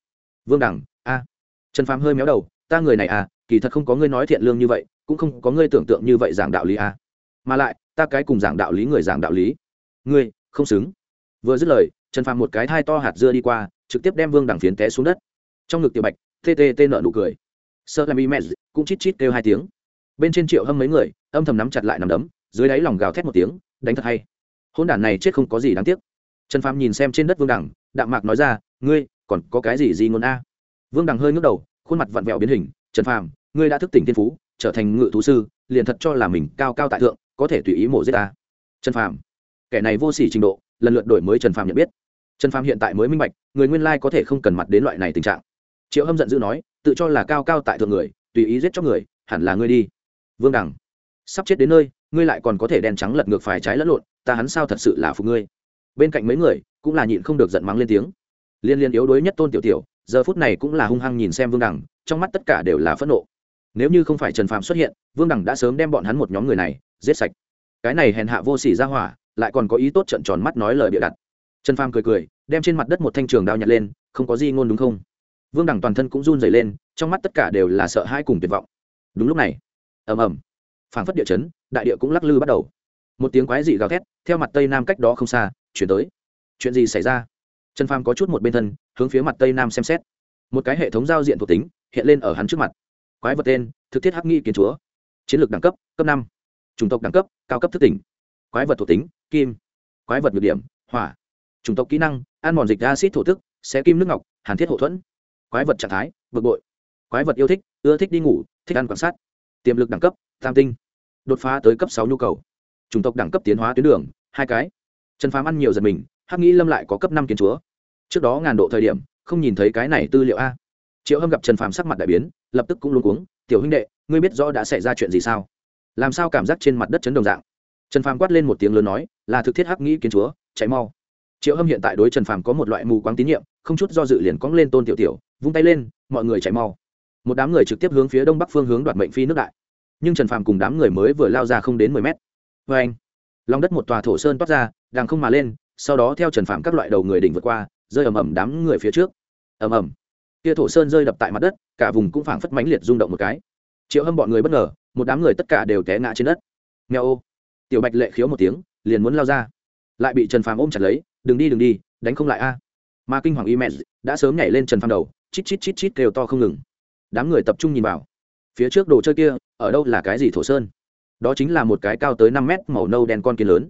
Vương đẳng a. Trần phàm hơi méo đầu, ta người này à kỳ thật không có ngươi nói thiện lương như vậy, cũng không có ngươi tưởng tượng như vậy giảng đạo lý à. mà lại, ta cái cùng giảng đạo lý người giảng đạo lý. Ngươi, không xứng. Vừa dứt lời, trần phàm một cái thai to hạt dưa đi qua, trực tiếp đem vương đằng phiến té xuống đất. Trong ngực tiểu bạch, tê tê tê nợ nụ cười. Sơ làm mẹ cũng chít chít kêu hai tiếng. Bên trên triệu hâm mấy người, âm thầm nắm chặt lại nằm đấm, dưới đáy lòng gào thét một tiếng, đánh thật hay hôn đản này chết không có gì đáng tiếc. Trần phàm nhìn xem trên đất vương đằng, đạm mạc nói ra, ngươi, còn có cái gì gì ngôn a? Vương đằng hơi ngước đầu, khuôn mặt vặn vẹo biến hình, trần phàm, ngươi đã thức tỉnh thiên phú, trở thành ngự thú sư, liền thật cho là mình cao cao tại thượng, có thể tùy ý mổ giết ta. Trần phàm, kẻ này vô sỉ trình độ, lần lượt đổi mới trần phàm nhận biết. Trần phàm hiện tại mới minh bạch, người nguyên lai có thể không cần mặt đến loại này tình trạng. Triệu hâm giận dữ nói, tự cho là cao cao tại thượng người, tùy ý giết cho người, hẳn là ngươi đi. Vương đẳng sắp chết đến nơi ngươi lại còn có thể đen trắng lật ngược phải trái lẫn lộn, ta hắn sao thật sự là phục ngươi? Bên cạnh mấy người, cũng là nhịn không được giận mắng lên tiếng. Liên liên yếu đuối nhất tôn tiểu tiểu, giờ phút này cũng là hung hăng nhìn xem vương đẳng trong mắt tất cả đều là phẫn nộ. Nếu như không phải trần phạm xuất hiện, vương đẳng đã sớm đem bọn hắn một nhóm người này giết sạch. Cái này hèn hạ vô sỉ ra hỏa, lại còn có ý tốt trận tròn mắt nói lời bịa đặt. Trần phàm cười cười, đem trên mặt đất một thanh trường đao nhặt lên, không có gì ngôn đúng không? Vương đẳng toàn thân cũng run dày lên, trong mắt tất cả đều là sợ hãi cùng tuyệt vọng. Đúng lúc này, ầm ầm, phảng phất địa chấn đại địa cũng lắc lư bắt đầu. Một tiếng quái dị gào thét, theo mặt tây nam cách đó không xa, chuyển tới. Chuyện gì xảy ra? Trần phàm có chút một bên thân, hướng phía mặt tây nam xem xét. Một cái hệ thống giao diện thuộc tính, hiện lên ở hắn trước mặt. Quái vật tên, thực thiết hắc nghi kiến chúa. Chiến lược đẳng cấp cấp năm. Chủng tộc đẳng cấp, cao cấp thức tỉnh. Quái vật thuộc tính, kim. Quái vật nhược điểm, hỏa. Chủng tộc kỹ năng, ăn mòn dịch acid thổ tức sẽ kim nước ngọc, hàn thiết hậu thuẫn. Quái vật trạng thái, bực bội. Quái vật yêu thích, ưa thích đi ngủ, thích ăn quan sát. Tiềm lực đẳng cấp, tam tinh đột phá tới cấp sáu nhu cầu. Chủng tộc đẳng cấp tiến hóa tuyến đường, hai cái. Trần phám ăn nhiều giật mình, hắc nghĩ lâm lại có cấp năm kiến chúa. Trước đó ngàn độ thời điểm, không nhìn thấy cái này tư liệu a. Triệu hâm gặp trần phàm sắc mặt đại biến, lập tức cũng luôn cuống, tiểu huynh đệ, ngươi biết rõ đã xảy ra chuyện gì sao? Làm sao cảm giác trên mặt đất chấn đồng dạng? Trần phàm quát lên một tiếng lớn nói, là thực thiết hắc nghĩ kiến chúa cháy mau. Triệu hâm hiện tại đối trần phàm có một loại mù quáng tín nhiệm, không chút do dự liền cóng lên tôn tiểu tiểu, vung tay lên, mọi người chạy mau. Một đám người trực tiếp hướng phía đông bắc phương hướng đoạt mệnh phi nước đại nhưng trần phàm cùng đám người mới vừa lao ra không đến mười mét. Vê anh, lòng đất một tòa thổ sơn toát ra, đang không mà lên, sau đó theo trần phàm các loại đầu người đỉnh vượt qua, rơi ầm ầm đám người phía trước. Ầm ầm. Kia thổ sơn rơi đập tại mặt đất, cả vùng cũng phảng phất mãnh liệt rung động một cái. Triệu hâm bọn người bất ngờ, một đám người tất cả đều té ngã trên đất. Nghèo ô. Tiểu bạch lệ khiếu một tiếng, liền muốn lao ra. Lại bị trần phàm ôm chặt lấy, đừng đi đừng đi, đánh không lại a. Mà kinh hoàng y mẹ đã sớm nhảy lên trần phàm đầu, chít chít chít chít kêu to không ngừng. Đám người tập trung nhìn vào phía trước đồ chơi kia ở đâu là cái gì thổ sơn? Đó chính là một cái cao tới năm mét màu nâu đen con kiến lớn.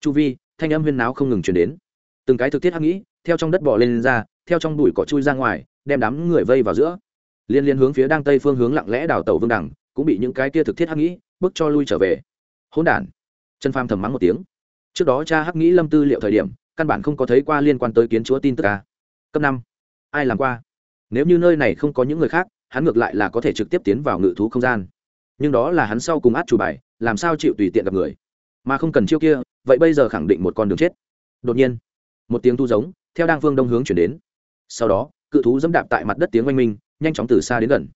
Chu vi thanh âm huyên náo không ngừng chuyển đến. Từng cái thực tiết hắc nghĩ theo trong đất bỏ lên, lên ra theo trong bụi cỏ chui ra ngoài đem đám người vây vào giữa. Liên liên hướng phía đang tây phương hướng lặng lẽ đào tàu vương đẳng cũng bị những cái kia thực thiết hắc nghĩ bước cho lui trở về. Hỗn đản. Chân pham thầm mắng một tiếng. Trước đó cha hắc nghĩ lâm tư liệu thời điểm căn bản không có thấy qua liên quan tới kiến chúa tin tức ca cấp năm. Ai làm qua? Nếu như nơi này không có những người khác hắn ngược lại là có thể trực tiếp tiến vào ngự thú không gian. Nhưng đó là hắn sau cùng át chủ bài, làm sao chịu tùy tiện gặp người. Mà không cần chiêu kia, vậy bây giờ khẳng định một con đường chết. Đột nhiên, một tiếng thu giống, theo đang phương đông hướng chuyển đến. Sau đó, cự thú dẫm đạp tại mặt đất tiếng oanh minh, nhanh chóng từ xa đến gần.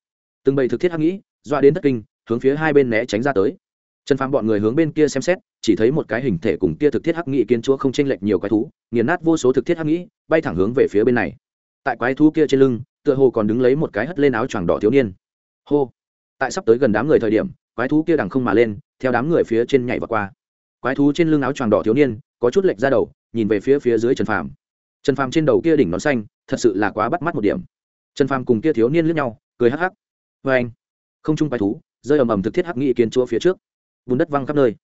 Từng bầy thực thiết hắc nghĩ doa đến thất kinh, hướng phía hai bên né tránh ra tới. Trần phàm bọn người hướng bên kia xem xét, chỉ thấy một cái hình thể cùng kia thực thiết hắc nghĩ kiến chúa không chênh lệch nhiều quái thú, nghiền nát vô số thực thiết hắc nghĩ, bay thẳng hướng về phía bên này. Tại quái thú kia trên lưng tựa hồ còn đứng lấy một cái hất lên áo choàng đỏ thiếu niên. Hô. Tại sắp tới gần đám người thời điểm, quái thú kia đằng không mà lên, theo đám người phía trên nhảy vào qua. Quái thú trên lưng áo choàng đỏ thiếu niên, có chút lệch ra đầu, nhìn về phía phía dưới trần phàm. Trần phàm trên đầu kia đỉnh nón xanh, thật sự là quá bắt mắt một điểm. Trần phàm cùng kia thiếu niên lướt nhau, cười hắc hắc. Vê anh. Không chung quái thú, rơi ầm ầm thực thiết hắc nghị kiến chúa phía trước. Bùn đất văng khắp nơi.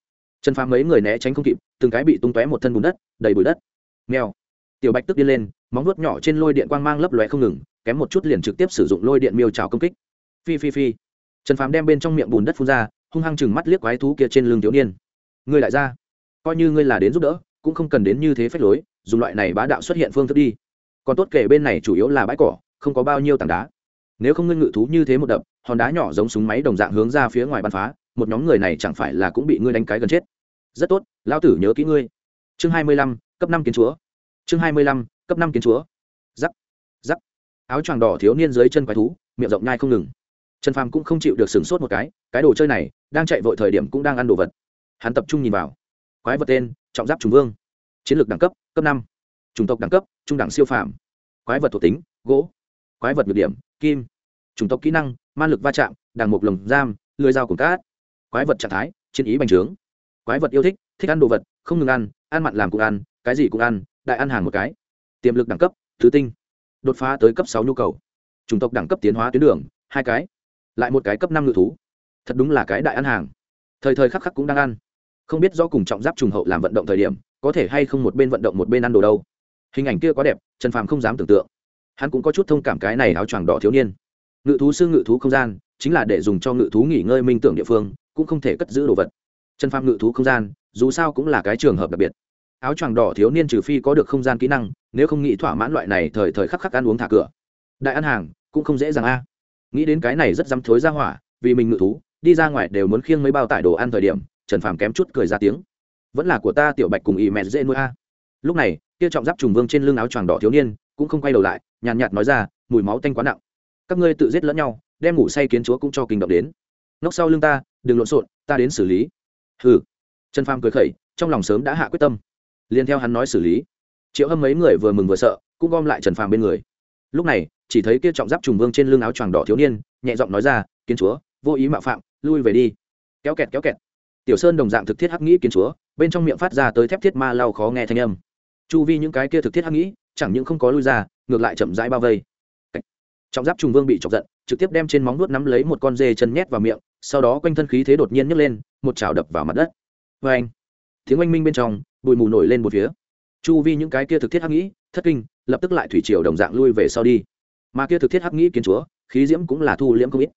Trần phàm mấy người né tránh không kịp, từng cái bị tung tóe một thân bùn đất, đầy bụi đất. Mèo. Tiểu bạch tức đi lên, móng vuốt nhỏ trên lôi điện quang mang lấp lóe không ngừng kém một chút liền trực tiếp sử dụng lôi điện miêu trào công kích. Phi phi phi. Trần phàm đem bên trong miệng bùn đất phun ra, hung hăng chừng mắt liếc quái thú kia trên lưng thiếu niên. Ngươi lại ra. Coi như ngươi là đến giúp đỡ, cũng không cần đến như thế phép lối, dùng loại này bá đạo xuất hiện phương thức đi. Còn tốt kể bên này chủ yếu là bãi cỏ, không có bao nhiêu tảng đá. Nếu không ngưng ngự thú như thế một đập, hòn đá nhỏ giống súng máy đồng dạng hướng ra phía ngoài bắn phá, một nhóm người này chẳng phải là cũng bị ngươi đánh cái gần chết. Rất tốt, lão tử nhớ kỹ ngươi. Chương hai mươi lăm, cấp năm kiến chúa. Chương hai mươi lăm, cấp năm kiến chúa áo choàng đỏ thiếu niên dưới chân quái thú, miệng rộng nhai không ngừng. Trần phàm cũng không chịu được sửng sốt một cái cái đồ chơi này, đang chạy vội thời điểm cũng đang ăn đồ vật. Hắn tập trung nhìn vào. Quái vật tên, trọng giáp trùng vương. Chiến lược đẳng cấp cấp năm. Chủng tộc đẳng cấp, trung đẳng siêu phàm. Quái vật thuộc tính, gỗ. Quái vật nhược điểm, kim. Chủng tộc kỹ năng man lực va chạm, đàng mục lồng giam, lưới dao cùng cát. Quái vật trạng thái, chiến ý bành trướng. Quái vật yêu thích thích ăn đồ vật, không ngừng ăn ăn mặn làm cũng ăn, cái gì cũng ăn, đại ăn hàng một cái. Tiềm lực đẳng cấp thứ tinh đột phá tới cấp sáu nhu cầu. Chủng tộc đẳng cấp tiến hóa tuyến đường, hai cái. Lại một cái cấp năm ngự thú. Thật đúng là cái đại ăn hàng. Thời thời khắc khắc cũng đang ăn. Không biết do cùng trọng giáp trùng hậu làm vận động thời điểm, có thể hay không một bên vận động một bên ăn đồ đâu. Hình ảnh kia quá đẹp, trần phàm không dám tưởng tượng. Hắn cũng có chút thông cảm cái này áo choàng đỏ thiếu niên. Ngự thú sư ngự thú không gian, chính là để dùng cho ngự thú nghỉ ngơi minh tưởng địa phương, cũng không thể cất giữ đồ vật. Trần phàm ngự thú không gian, dù sao cũng là cái trường hợp đặc biệt áo choàng đỏ thiếu niên trừ phi có được không gian kỹ năng, nếu không nghĩ thỏa mãn loại này thời thời khắc khắc ăn uống thả cửa. Đại ăn hàng, cũng không dễ dàng a. Nghĩ đến cái này rất dám thối ra hỏa, vì mình ngự thú, đi ra ngoài đều muốn khiêng mấy bao tải đồ ăn thời điểm, trần phàm kém chút cười ra tiếng. Vẫn là của ta tiểu bạch cùng y mẹ dễ nuôi a. Lúc này, kia trọng giáp trùng vương trên lưng áo choàng đỏ thiếu niên, cũng không quay đầu lại, nhàn nhạt nói ra, mùi máu tanh quá nặng. Các ngươi tự giết lẫn nhau, đem ngủ say kiến chúa cũng cho kinh động đến. Nóc sau lưng ta, đừng lộn xộn, ta đến xử lý. Hừ. Trần phàm cười khẩy, trong lòng sớm đã hạ quyết tâm liền theo hắn nói xử lý. Triệu hâm mấy người vừa mừng vừa sợ, cũng gom lại trần phàm bên người. Lúc này, chỉ thấy kia trọng giáp trùng vương trên lưng áo choàng đỏ thiếu niên, nhẹ giọng nói ra, kiến chúa, vô ý mạo phạm, lui về đi. Kéo kẹt kéo kẹt. Tiểu sơn đồng dạng thực thiết hắc nghĩ kiến chúa, bên trong miệng phát ra tới thép thiết ma lau khó nghe thanh âm. Chu vi những cái kia thực thiết hắc nghĩ, chẳng những không có lui ra, ngược lại chậm rãi bao vây. Trọng giáp trùng vương bị chọc giận, trực tiếp đem trên móng nuốt nắm lấy một con dê chân nhét vào miệng, sau đó quanh thân khí thế đột nhiên nhấc lên, một chảo đập vào mặt đất. Vê anh tiếng oanh minh bên trong, bụi mù nổi lên một phía. Chu vi những cái kia thực thiết hắc nghĩ, thất kinh, lập tức lại thủy triều đồng dạng lui về sau đi. Mà kia thực thiết hắc nghĩ kiến chúa, khí diễm cũng là thu liễm không ít.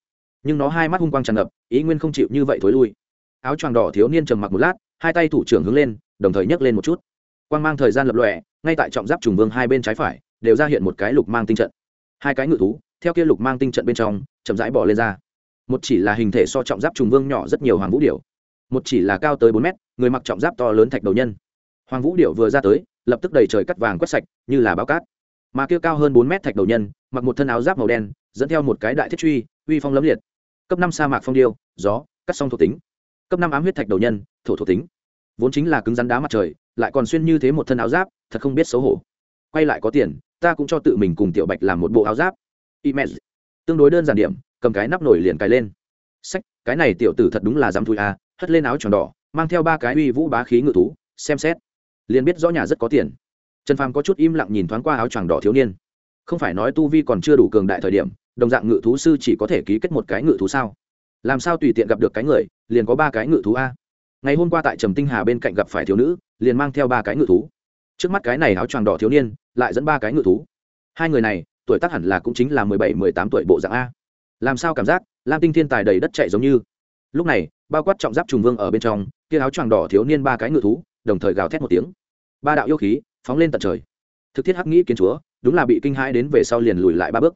Nhưng nó hai mắt hung quang tràn ngập, ý nguyên không chịu như vậy thối lui. Áo choàng đỏ thiếu niên trầm mặc một lát, hai tay thủ trưởng hướng lên, đồng thời nhấc lên một chút. Quang mang thời gian lập lòe, ngay tại trọng giáp trùng vương hai bên trái phải, đều ra hiện một cái lục mang tinh trận. Hai cái ngự thú, theo kia lục mang tinh trận bên trong, chậm rãi bỏ lên ra. Một chỉ là hình thể so trọng giáp trùng vương nhỏ rất nhiều hoàng vũ điểu một chỉ là cao tới bốn mét, người mặc trọng giáp to lớn thạch đầu nhân. Hoàng vũ điểu vừa ra tới, lập tức đầy trời cắt vàng quét sạch, như là báo cát. Mà kia cao hơn bốn mét thạch đầu nhân, mặc một thân áo giáp màu đen, dẫn theo một cái đại thiết truy, uy phong lấm liệt. Cấp năm sa mạc phong điêu, gió, cắt song thuộc tính. Cấp năm ám huyết thạch đầu nhân, thổ thuộc tính. Vốn chính là cứng rắn đá mặt trời, lại còn xuyên như thế một thân áo giáp, thật không biết xấu hổ. Quay lại có tiền, ta cũng cho tự mình cùng tiểu bạch làm một bộ áo giáp. Image tương đối đơn giản điểm, cầm cái nắp nổi liền cài lên. Sách, cái này tiểu tử thật đúng là dám thui a hất lên áo tròn đỏ, mang theo ba cái uy vũ bá khí ngự thú, xem xét. Liền biết rõ nhà rất có tiền. Trần phàm có chút im lặng nhìn thoáng qua áo choàng đỏ thiếu niên. Không phải nói tu vi còn chưa đủ cường đại thời điểm, đồng dạng ngự thú sư chỉ có thể ký kết một cái ngự thú sao? Làm sao tùy tiện gặp được cái người, liền có ba cái ngự thú a? Ngày hôm qua tại trầm tinh hà bên cạnh gặp phải thiếu nữ, liền mang theo ba cái ngự thú. Trước mắt cái này áo choàng đỏ thiếu niên, lại dẫn ba cái ngự thú. Hai người này, tuổi tác hẳn là cũng chính là mười bảy, mười tám tuổi bộ dạng a. Làm sao cảm giác, lam tinh thiên tài đầy đất chạy giống như. Lúc này bao quát trọng giáp trùng vương ở bên trong, kia áo choàng đỏ thiếu niên ba cái ngự thú, đồng thời gào thét một tiếng. Ba đạo yêu khí phóng lên tận trời. Thực thiết hắc nghĩ kiến chúa, đúng là bị kinh hãi đến về sau liền lùi lại ba bước.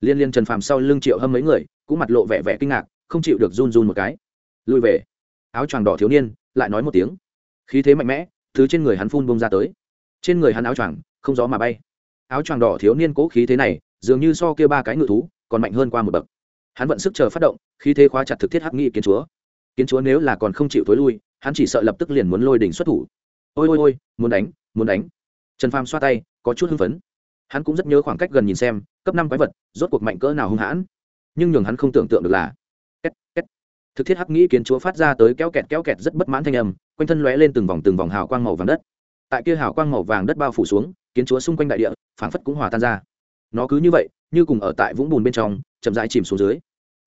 Liên liên trần phàm sau lưng triệu hâm mấy người, cũng mặt lộ vẻ vẻ kinh ngạc, không chịu được run run một cái. Lùi về. Áo choàng đỏ thiếu niên lại nói một tiếng. Khí thế mạnh mẽ, thứ trên người hắn phun bông ra tới. Trên người hắn áo choàng, không gió mà bay. Áo choàng đỏ thiếu niên cố khí thế này, dường như so kia ba cái ngự thú, còn mạnh hơn qua một bậc. Hắn vận sức chờ phát động, khí thế khóa chặt thực thiết hắc nghĩ kiến chúa kiến chúa nếu là còn không chịu thối lui, hắn chỉ sợ lập tức liền muốn lôi đỉnh xuất thủ. Ôi ôi ôi, muốn đánh muốn đánh. Trần phàm xoa tay, có chút hưng phấn. Hắn cũng rất nhớ khoảng cách gần nhìn xem, cấp năm quái vật, rốt cuộc mạnh cỡ nào hung hãn. Nhưng nhường hắn không tưởng tượng được là, két két. Thực thiết hắc nghĩ kiến chúa phát ra tới kéo kẹt kéo kẹt rất bất mãn thanh âm, quanh thân lóe lên từng vòng từng vòng hào quang màu vàng đất. Tại kia hào quang màu vàng đất bao phủ xuống, kiến chúa xung quanh đại địa, phảng phất cũng hòa tan ra. Nó cứ như vậy, như cùng ở tại vũng bùn bên trong, chậm rãi chìm xuống dưới.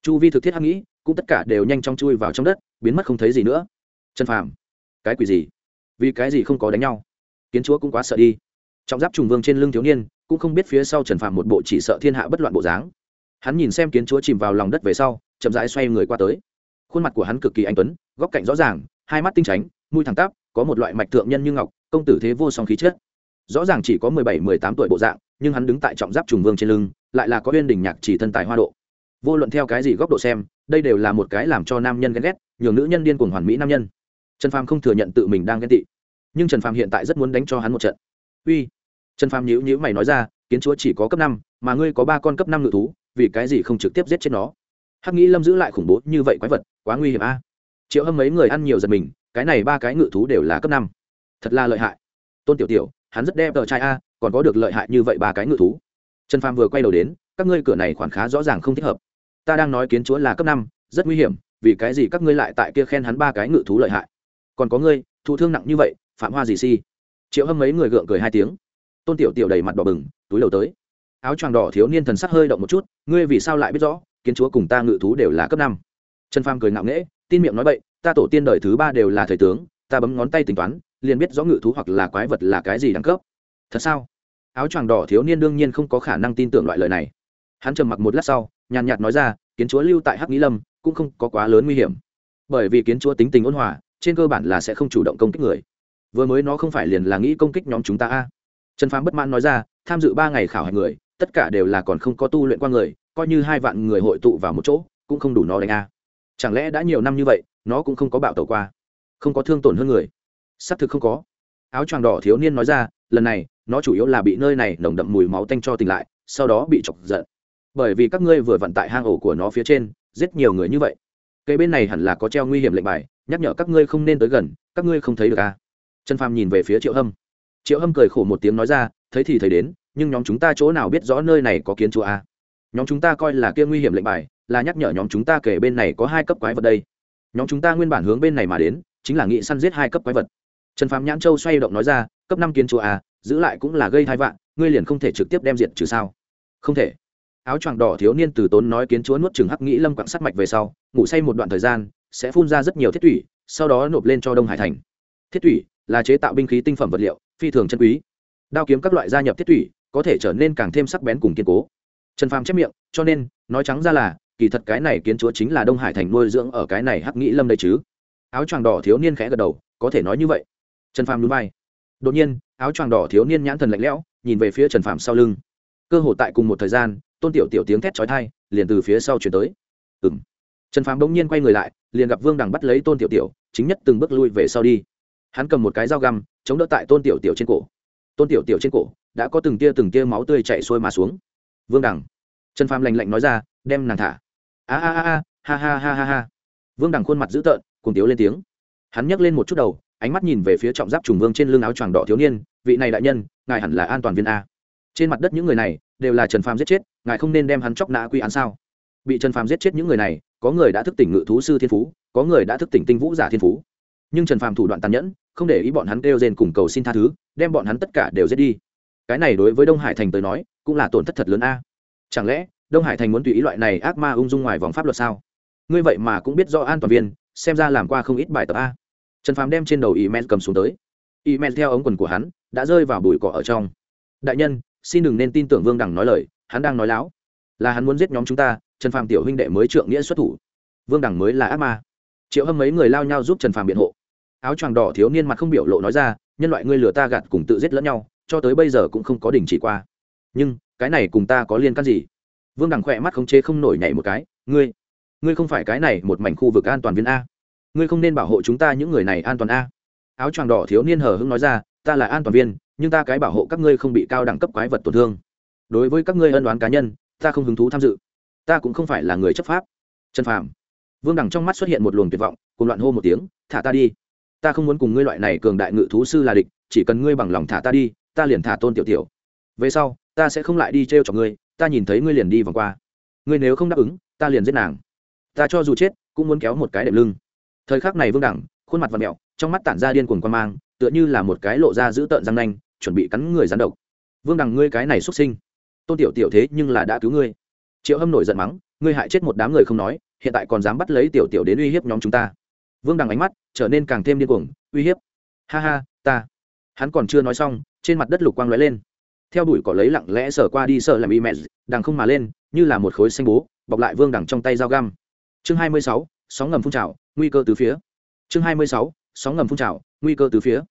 Chu vi thực thiết hắc nghĩ cũng tất cả đều nhanh chóng chui vào trong đất, biến mất không thấy gì nữa. Trần phàm, cái quỷ gì? Vì cái gì không có đánh nhau? Kiến chúa cũng quá sợ đi. Trọng giáp trùng vương trên lưng thiếu niên, cũng không biết phía sau trần phàm một bộ chỉ sợ thiên hạ bất loạn bộ dáng. Hắn nhìn xem kiến chúa chìm vào lòng đất về sau, chậm rãi xoay người qua tới. Khuôn mặt của hắn cực kỳ anh tuấn, góc cạnh rõ ràng, hai mắt tinh tránh, mũi thẳng tắp, có một loại mạch thượng nhân như ngọc, công tử thế vô song khí chết rõ ràng chỉ có mười bảy, mười tám tuổi bộ dạng, nhưng hắn đứng tại trọng giáp trùng vương trên lưng, lại là có uyên đình nhạc chỉ thân tài hoa độ vô luận theo cái gì góc độ xem, đây đều là một cái làm cho nam nhân ghen ghét, nhường nữ nhân điên cuồng hoàn mỹ nam nhân. Trần phàm không thừa nhận tự mình đang ghen tị. Nhưng trần phàm hiện tại rất muốn đánh cho hắn một trận. Uy. Trần phàm nhữ nhữ mày nói ra, kiến chúa chỉ có cấp năm, mà ngươi có ba con cấp năm ngự thú, vì cái gì không trực tiếp giết chết nó? Hắc nghĩ lâm giữ lại khủng bố như vậy quái vật, quá nguy hiểm a. Triệu hâm mấy người ăn nhiều giật mình, cái này ba cái ngự thú đều là cấp năm. Thật là lợi hại. Tôn tiểu tiểu, hắn rất đẹp tờ trai a, còn có được lợi hại như vậy ba cái ngự thú. Trần phàm vừa quay đầu đến, các ngươi cửa này khoản khá rõ ràng không thích hợp ta đang nói kiến chúa là cấp năm, rất nguy hiểm, vì cái gì các ngươi lại tại kia khen hắn ba cái ngự thú lợi hại? Còn có ngươi, thụ thương nặng như vậy, phạm hoa gì si? Triệu hâm mấy người gượng cười hai tiếng. Tôn tiểu tiểu đầy mặt đỏ bừng, túi đầu tới. Áo choàng đỏ thiếu niên thần sắc hơi động một chút, ngươi vì sao lại biết rõ, kiến chúa cùng ta ngự thú đều là cấp năm? Trần pham cười ngạo nghễ, tin miệng nói bậy, ta tổ tiên đời thứ ba đều là thầy tướng, ta bấm ngón tay tính toán, liền biết rõ ngự thú hoặc là quái vật là cái gì đẳng cấp. Thật sao? Áo choàng đỏ thiếu niên đương nhiên không có khả năng tin tưởng loại lời này. Hắn trầm mặc một lát sau nhàn nhạt nói ra, kiến chúa lưu tại hắc nghĩ lâm cũng không có quá lớn nguy hiểm. Bởi vì kiến chúa tính tình ôn hòa, trên cơ bản là sẽ không chủ động công kích người. Vừa mới nó không phải liền là nghĩ công kích nhóm chúng ta a. Trần phám bất mãn nói ra, tham dự ba ngày khảo hạch người, tất cả đều là còn không có tu luyện qua người, coi như hai vạn người hội tụ vào một chỗ, cũng không đủ nó đánh a. Chẳng lẽ đã nhiều năm như vậy, nó cũng không có bạo tẩu qua? Không có thương tổn hơn người? Xác thực không có. Áo choàng đỏ thiếu niên nói ra, lần này, nó chủ yếu là bị nơi này nồng đậm mùi máu tanh cho tỉnh lại, sau đó bị chọc giận bởi vì các ngươi vừa vận tại hang ổ của nó phía trên, giết nhiều người như vậy. Cây bên này hẳn là có treo nguy hiểm lệnh bài, nhắc nhở các ngươi không nên tới gần, các ngươi không thấy được à. trần phàm nhìn về phía triệu hâm. Triệu hâm cười khổ một tiếng nói ra, thấy thì thấy đến, nhưng nhóm chúng ta chỗ nào biết rõ nơi này có kiến chúa à. nhóm chúng ta coi là kia nguy hiểm lệnh bài, là nhắc nhở nhóm chúng ta kể bên này có hai cấp quái vật đây. Nhóm chúng ta nguyên bản hướng bên này mà đến, chính là nghị săn giết hai cấp quái vật. Trần phàm nhãn châu xoay động nói ra, cấp năm kiến chúa à giữ lại cũng là gây hai vạn ngươi liền không thể trực tiếp đem diệt trừ sao? Không thể áo choàng đỏ thiếu niên từ tốn nói kiến chúa nuốt chừng hắc nghĩ lâm quặng sắt mạch về sau, ngủ say một đoạn thời gian, sẽ phun ra rất nhiều thiết thủy, sau đó nộp lên cho đông hải thành. Thiết thủy là chế tạo binh khí tinh phẩm vật liệu, phi thường chân quý. Đao kiếm các loại gia nhập thiết thủy, có thể trở nên càng thêm sắc bén cùng kiên cố. Trần phàm chép miệng, cho nên, nói trắng ra là, kỳ thật cái này kiến chúa chính là đông hải thành nuôi dưỡng ở cái này hắc nghĩ lâm đây chứ. Áo choàng đỏ thiếu niên khẽ gật đầu, có thể nói như vậy. Trần phàm núi bay đột nhiên, áo choàng đỏ thiếu niên nhãn thần lạnh lẽo, nhìn về phía trần phàm sau lưng cơ hồ tại cùng một thời gian, tôn tiểu tiểu tiếng thét chói thai liền từ phía sau chuyển tới. Ừng trần phàm bỗng nhiên quay người lại, liền gặp vương đằng bắt lấy tôn tiểu tiểu, chính nhất từng bước lui về sau đi. Hắn cầm một cái dao găm, chống đỡ tại tôn tiểu tiểu trên cổ. Tôn tiểu tiểu trên cổ đã có từng tia từng tia máu tươi chạy xuôi mà xuống. Vương đằng. Trần phàm lạnh lạnh nói ra, đem nàng thả. A a a ha ha ha ha ha. Vương đằng khuôn mặt dữ tợn cùng tiếu lên tiếng. Hắn nhấc lên một chút đầu, ánh mắt nhìn về phía trọng giáp trùng vương trên lưng áo choàng đỏ thiếu niên, vị này đại nhân, ngài hẳn là an toàn viên a trên mặt đất những người này đều là trần phàm giết chết, ngài không nên đem hắn chóc nã quy án sao? Bị trần phàm giết chết những người này, có người đã thức tỉnh ngự thú sư thiên phú, có người đã thức tỉnh tinh vũ giả thiên phú. Nhưng trần phàm thủ đoạn tàn nhẫn, không để ý bọn hắn kêu rên cùng cầu xin tha thứ, đem bọn hắn tất cả đều giết đi. Cái này đối với đông hải thành tới nói, cũng là tổn thất thật lớn a. Chẳng lẽ đông hải thành muốn tùy ý loại này ác ma ung dung ngoài vòng pháp luật sao? Ngươi vậy mà cũng biết do an toàn viên, xem ra làm qua không ít bài tập a. Trần phàm đem trên đầu y men cầm xuống tới. Y men theo ống quần của hắn đã rơi vào bụi cỏ ở trong. Đại nhân xin đừng nên tin tưởng vương đằng nói lời, hắn đang nói láo. Là hắn muốn giết nhóm chúng ta, trần phàm tiểu huynh đệ mới trượng nghĩa xuất thủ. Vương đằng mới là ác ma. Triệu hâm mấy người lao nhau giúp trần phàm biện hộ. Áo choàng đỏ thiếu niên mặt không biểu lộ nói ra, nhân loại ngươi lừa ta gạt cùng tự giết lẫn nhau, cho tới bây giờ cũng không có đình chỉ qua. Nhưng, cái này cùng ta có liên can gì? Vương đằng khỏe mắt khống chế không nổi nhảy một cái, ngươi ngươi không phải cái này một mảnh khu vực an toàn viên a. Ngươi không nên bảo hộ chúng ta những người này an toàn a. Áo choàng đỏ thiếu niên hờ hưng nói ra, ta là an toàn viên nhưng ta cái bảo hộ các ngươi không bị cao đẳng cấp quái vật tổn thương. Đối với các ngươi ân đoán cá nhân, ta không hứng thú tham dự. Ta cũng không phải là người chấp pháp. Trần phàm, vương đẳng trong mắt xuất hiện một luồng tuyệt vọng, cùng loạn hô một tiếng, thả ta đi. Ta không muốn cùng ngươi loại này cường đại ngự thú sư là địch, chỉ cần ngươi bằng lòng thả ta đi, ta liền thả tôn tiểu tiểu. Về sau, ta sẽ không lại đi t r e o chọc ngươi, ta nhìn thấy ngươi liền đi vòng qua. Ngươi nếu không đáp ứng, ta liền giết nàng. Ta cho dù chết, cũng muốn kéo một cái đệm lưng. Thời khắc này vương đẳng khuôn mặt và mẹo, trong mắt tản ra điên cuồng quan mang, tựa như là một cái lộ ra giữ tợn răng nanh chuẩn bị cắn người gián độc. Vương đằng, ngươi cái này xuất sinh. Tôn tiểu tiểu thế nhưng là đã cứu ngươi. Triệu hâm nổi giận mắng, ngươi hại chết một đám người không nói, hiện tại còn dám bắt lấy tiểu tiểu đến uy hiếp nhóm chúng ta. Vương đằng ánh mắt trở nên càng thêm điên cuồng, uy hiếp. Ha ha, ta. Hắn còn chưa nói xong, trên mặt đất lục quang lóe lên. Theo đuổi cỏ lấy lặng lẽ sờ qua đi sợ làm y mẹ đằng không mà lên, như là một khối xanh bố, bọc lại vương đằng trong tay dao găm. Chương hai mươi sáu, sóng ngầm phun trào, nguy cơ từ phía. Chương hai mươi sáu, sóng ngầm phun trào, nguy cơ từ phía.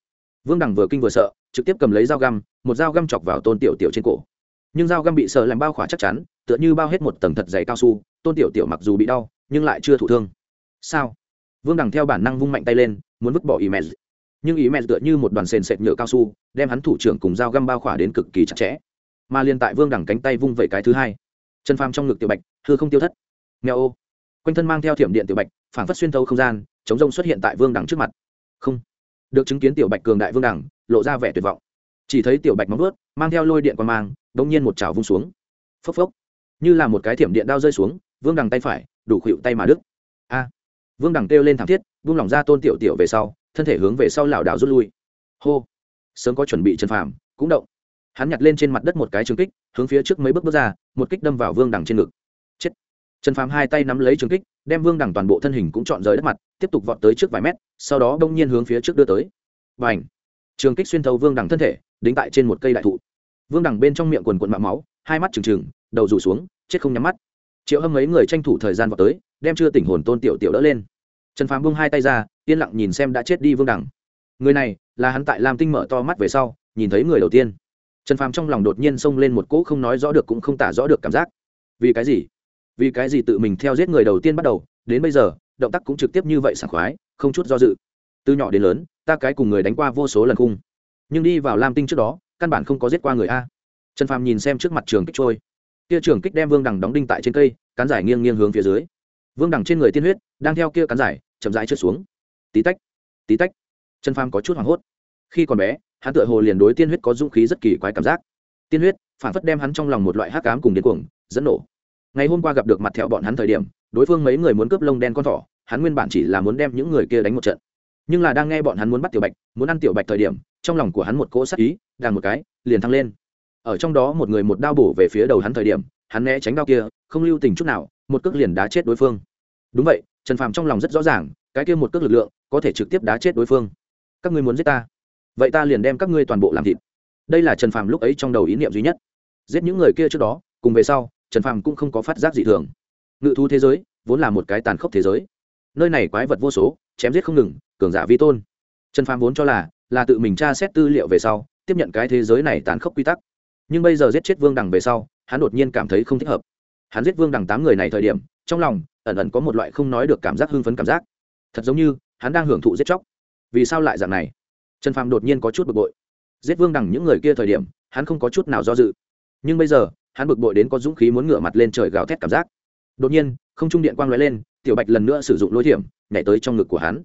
Vương đằng vừa kinh vừa sợ trực tiếp cầm lấy dao găm, một dao găm chọc vào tôn tiểu tiểu trên cổ. Nhưng dao găm bị sợ làm bao khỏa chắc chắn, tựa như bao hết một tầng thật dày cao su, tôn tiểu tiểu mặc dù bị đau, nhưng lại chưa thụ thương. Sao? Vương đằng theo bản năng vung mạnh tay lên, muốn vứt bỏ ý mẹ nhưng ý mẹ tựa như một đoàn sền sệt nhựa cao su, đem hắn thủ trưởng cùng dao găm bao khỏa đến cực kỳ chặt chẽ. Mà liên tại vương đằng cánh tay vung vẩy cái thứ hai. Chân pham trong ngực tiểu bạch thưa không tiêu thất. Nghèo ô. Quanh thân mang theo thiểm điện tiểu bạch phản phất xuyên thấu không gian, chống rông xuất hiện tại vương đằng trước mặt. Không. Được chứng kiến tiểu bạch cường đại vương đằng lộ ra vẻ tuyệt vọng. Chỉ thấy tiểu bạch móng vớt mang theo lôi điện qua mang đ nhiên một chảo vung xuống. Phốc phốc. Như là một cái thiểm điện đao rơi xuống, vương đằng tay phải, đủ khuỵu tay mà đức a. Vương đằng kêu lên thảm thiết, vung lỏng ra tôn tiểu tiểu về sau, thân thể hướng về sau lảo đảo rút lui. Hô. Sớm có chuẩn bị chân phàm, cũng động. Hắn nhặt lên trên mặt đất một cái trường kích, hướng phía trước mấy bước bước ra, một kích đâm vào vương đằng trên ngực. Chết. Trần phàm hai tay nắm lấy trường kích, đem vương đằng toàn bộ thân hình cũng chọn rời đất mặt, tiếp tục vọt tới trước vài mét, sau đó đông nhiên hướng phía trước đưa tới. Và ảnh trường kích xuyên thấu vương đằng thân thể, đính tại trên một cây đại thụ. Vương đằng bên trong miệng quần quần mạ máu, hai mắt trừng trừng, đầu rủ xuống, chết không nhắm mắt. Triệu hâm mấy người tranh thủ thời gian vào tới, đem chưa tỉnh hồn tôn tiểu tiểu đỡ lên. Trần phàm bung hai tay ra, yên lặng nhìn xem đã chết đi vương đẳng người này, là hắn tại lam tinh mở to mắt về sau, nhìn thấy người đầu tiên. Trần phàm trong lòng đột nhiên xông lên một cỗ không nói rõ được cũng không tả rõ được cảm giác. Vì cái gì? Vì cái gì tự mình theo giết người đầu tiên bắt đầu, đến bây giờ, động tác cũng trực tiếp như vậy sảng khoái, không chút do dự. Từ nhỏ đến lớn ta cái cùng người đánh qua vô số lần khung. Nhưng đi vào lam tinh trước đó, căn bản không có giết qua người a. Trần phàm nhìn xem trước mặt trường kích trôi. Kia trường kích đem vương đằng đóng đinh tại trên cây, cán giải nghiêng nghiêng hướng phía dưới. Vương đằng trên người tiên huyết, đang theo kia cán giải, chậm rãi trượt xuống. Tí tách tí tách. Trần phàm có chút hoảng hốt. Khi còn bé, hắn tựa hồ liền đối tiên huyết có dũng khí rất kỳ quái cảm giác. Tiên huyết, phản phất đem hắn trong lòng một loại hắc cám cùng điên cuồng, dẫn nổ. Ngày hôm qua gặp được mặt thẹo bọn hắn thời điểm, đối phương mấy người muốn cướp lông đen con thỏ, hắn nguyên bản chỉ là muốn đem những người kia đánh một trận nhưng là đang nghe bọn hắn muốn bắt tiểu bạch, muốn ăn tiểu bạch thời điểm, trong lòng của hắn một cỗ sắc ý đàn một cái, liền thăng lên. Ở trong đó một người một đao bổ về phía đầu hắn thời điểm, hắn né tránh đao kia, không lưu tình chút nào, một cước liền đá chết đối phương. Đúng vậy, trần phàm trong lòng rất rõ ràng, cái kia một cước lực lượng, có thể trực tiếp đá chết đối phương. Các ngươi muốn giết ta? Vậy ta liền đem các ngươi toàn bộ làm thịt. Đây là trần phàm lúc ấy trong đầu ý niệm duy nhất. Giết những người kia trước đó, cùng về sau, trần phàm cũng không có phát giác gì thường. Ngự thú thế giới, vốn là một cái tàn khốc thế giới. Nơi này quái vật vô số, chém giết không ngừng cường giả vi tôn. Trần phàm vốn cho là là tự mình tra xét tư liệu về sau, tiếp nhận cái thế giới này tàn khốc quy tắc. Nhưng bây giờ giết chết vương đằng về sau, hắn đột nhiên cảm thấy không thích hợp. Hắn giết vương đằng tám người này thời điểm, trong lòng ẩn ẩn có một loại không nói được cảm giác hưng phấn cảm giác. Thật giống như, hắn đang hưởng thụ giết chóc. Vì sao lại dạng này? Trần phàm đột nhiên có chút bực bội. Giết vương đằng những người kia thời điểm, hắn không có chút nào do dự. Nhưng bây giờ, hắn bực bội đến có dũng khí muốn ngửa mặt lên trời gào thét cảm giác. Đột nhiên, không trung điện quang lóe lên, tiểu bạch lần nữa sử dụng lối thiểm, nhảy tới trong ngực của hắn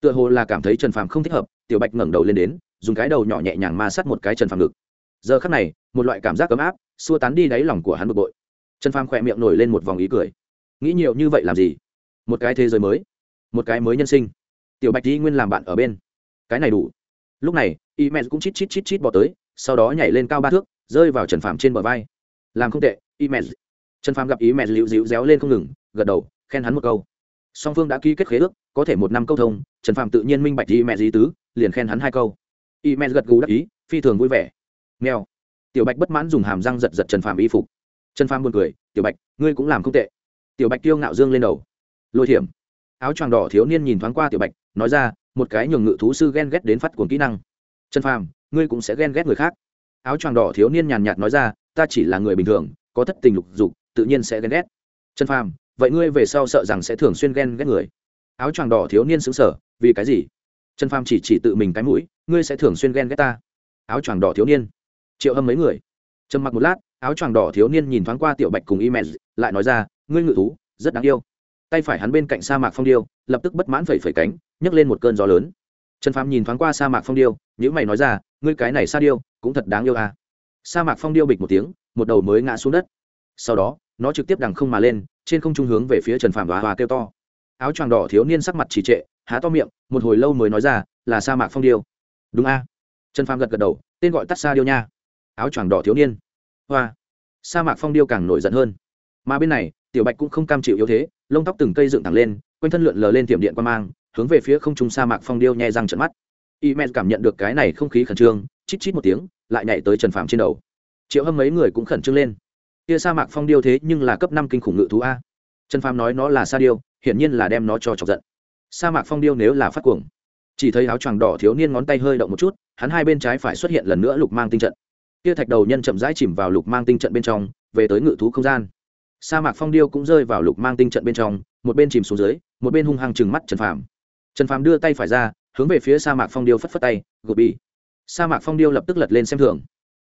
tựa hồ là cảm thấy trần phàm không thích hợp, tiểu bạch ngẩng đầu lên đến, dùng cái đầu nhỏ nhẹ nhàng ma sát một cái trần phàm ngực. Giờ khắc này, một loại cảm giác ấm áp, xua tán đi đáy lòng của hắn bực bội. Trần phàm khỏe miệng nổi lên một vòng ý cười. Nghĩ nhiều như vậy làm gì? Một cái thế giới mới, một cái mới nhân sinh. Tiểu bạch đi nguyên làm bạn ở bên. Cái này đủ. Lúc này, y mẹ cũng chít chít chít chít bỏ tới, sau đó nhảy lên cao ba thước, rơi vào trần phàm trên bờ vai. Làm không tệ, y mẹ. Trần phàm gặp ý mẹ dịu dịu réo lên không ngừng, gật đầu, khen hắn một câu song phương đã ký kết khế ước, có thể một năm câu thông, trần phàm tự nhiên minh bạch y mẹ dí tứ, liền khen hắn hai câu. Y mẹ gật gù đắc ý, phi thường vui vẻ. Nghèo tiểu bạch bất mãn dùng hàm răng giật giật trần phàm y phục. Trần phàm buồn cười, tiểu bạch, ngươi cũng làm không tệ. Tiểu bạch tiêu ngạo dương lên đầu. Lôi thiểm. Áo choàng đỏ thiếu niên nhìn thoáng qua tiểu bạch, nói ra, một cái nhường ngự thú sư ghen ghét đến phát cuồng kỹ năng. Trần phàm, ngươi cũng sẽ ghen ghét người khác. Áo choàng đỏ thiếu niên nhàn nhạt nói ra, ta chỉ là người bình thường, có thất tình lục dục, tự nhiên sẽ ghen ghét. Trần phàm vậy ngươi về sau sợ rằng sẽ thường xuyên ghen ghét người. Áo choàng đỏ thiếu niên xứng sở vì cái gì? Trần phàm chỉ chỉ tự mình cái mũi, ngươi sẽ thường xuyên ghen ghét ta. Áo choàng đỏ thiếu niên. Triệu hâm mấy người. Trầm mặc một lát, áo choàng đỏ thiếu niên nhìn thoáng qua tiểu bạch cùng y lại nói ra, ngươi ngự thú, rất đáng yêu. Tay phải hắn bên cạnh sa mạc phong điêu, lập tức bất mãn phẩy phẩy cánh, nhấc lên một cơn gió lớn. Trần phàm nhìn thoáng qua sa mạc phong điêu những mày nói ra, ngươi cái này sa điêu, cũng thật đáng yêu à. sa mạc phong điêu bịch một tiếng, một đầu mới ngã xuống đất. Sau đó, nó trực tiếp đằng không mà lên trên không trung hướng về phía trần phàm và hòa kêu to. Áo choàng đỏ thiếu niên sắc mặt trì trệ, há to miệng, một hồi lâu mới nói ra, là sa mạc phong điêu. Đúng a. Trần phàm gật gật đầu, tên gọi tắt sa điêu nha. Áo choàng đỏ thiếu niên. Hoa. Sa mạc phong điêu càng nổi giận hơn. Mà bên này, tiểu bạch cũng không cam chịu yếu thế, lông tóc từng cây dựng thẳng lên, quanh thân lượn lờ lên tiệm điện qua mang, hướng về phía không trung sa mạc phong điêu nhẹ răng trận mắt. Y men cảm nhận được cái này không khí khẩn trương, chít chít một tiếng, lại nhảy tới trần phàm trên đầu. Triệu hâm mấy người cũng khẩn trương lên kia sa mạc phong điêu thế nhưng là cấp năm kinh khủng ngự thú a. Trần phàm nói nó là sa điêu, hiển nhiên là đem nó cho chọc giận. Sa mạc phong điêu nếu là phát cuồng, chỉ thấy áo choàng đỏ thiếu niên ngón tay hơi động một chút, hắn hai bên trái phải xuất hiện lần nữa lục mang tinh trận. Kia thạch đầu nhân chậm rãi chìm vào lục mang tinh trận bên trong, về tới ngự thú không gian. Sa mạc phong điêu cũng rơi vào lục mang tinh trận bên trong, một bên chìm xuống dưới, một bên hung hăng trừng mắt trần phàm. Trần phàm đưa tay phải ra, hướng về phía sa mạc phong điêu phất phất tay gộp bị sa mạc phong điêu lập tức lật lên xem thường.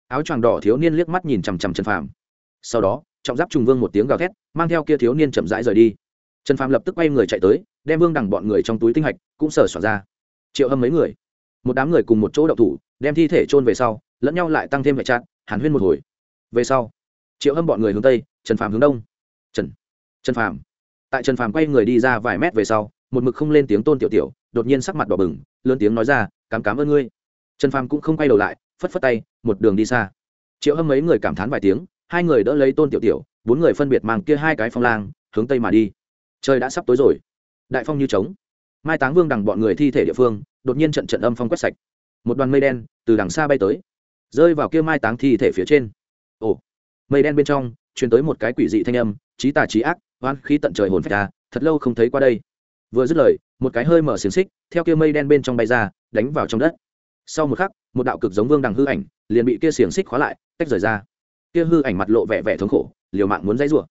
Áo choàng đỏ thiếu niên liếc mắt nhìn chằm chằm trần phàm sau đó, trọng giáp trùng vương một tiếng gào thét, mang theo kia thiếu niên chậm rãi rời đi. Trần phàm lập tức quay người chạy tới, đem vương đằng bọn người trong túi tinh hạch cũng sờ soạn ra. Triệu hâm mấy người, một đám người cùng một chỗ đậu thủ, đem thi thể chôn về sau, lẫn nhau lại tăng thêm vệ trạng hàn huyên một hồi. Về sau, triệu hâm bọn người hướng tây, trần phàm hướng đông. Trần trần phàm. Tại trần phàm quay người đi ra vài mét về sau, một mực không lên tiếng tôn tiểu tiểu, đột nhiên sắc mặt đỏ bừng, lớn tiếng nói ra, cám cám ơn ngươi. Trần phàm cũng không quay đầu lại, phất phất tay, một đường đi xa. Triệu hâm mấy người cảm thán vài tiếng hai người đỡ lấy tôn tiểu tiểu, bốn người phân biệt mang kia hai cái phong lang, hướng tây mà đi. Trời đã sắp tối rồi. Đại phong như trống. Mai táng vương đằng bọn người thi thể địa phương, đột nhiên trận trận âm phong quét sạch. Một đoàn mây đen từ đằng xa bay tới, rơi vào kia mai táng thi thể phía trên. Ồ, mây đen bên trong, truyền tới một cái quỷ dị thanh âm trí tà trí ác, oan khí tận trời hồn phách ta, thật lâu không thấy qua đây. Vừa dứt lời, một cái hơi mở xiềng xích, theo kia mây đen bên trong bay ra, đánh vào trong đất. Sau một khắc, một đạo cực giống vương đằng hư ảnh, liền bị kia xiềng xích khóa lại, tách rời ra kia hư ảnh mặt lộ vẻ vẻ thống khổ, liều mạng muốn dãy rủa.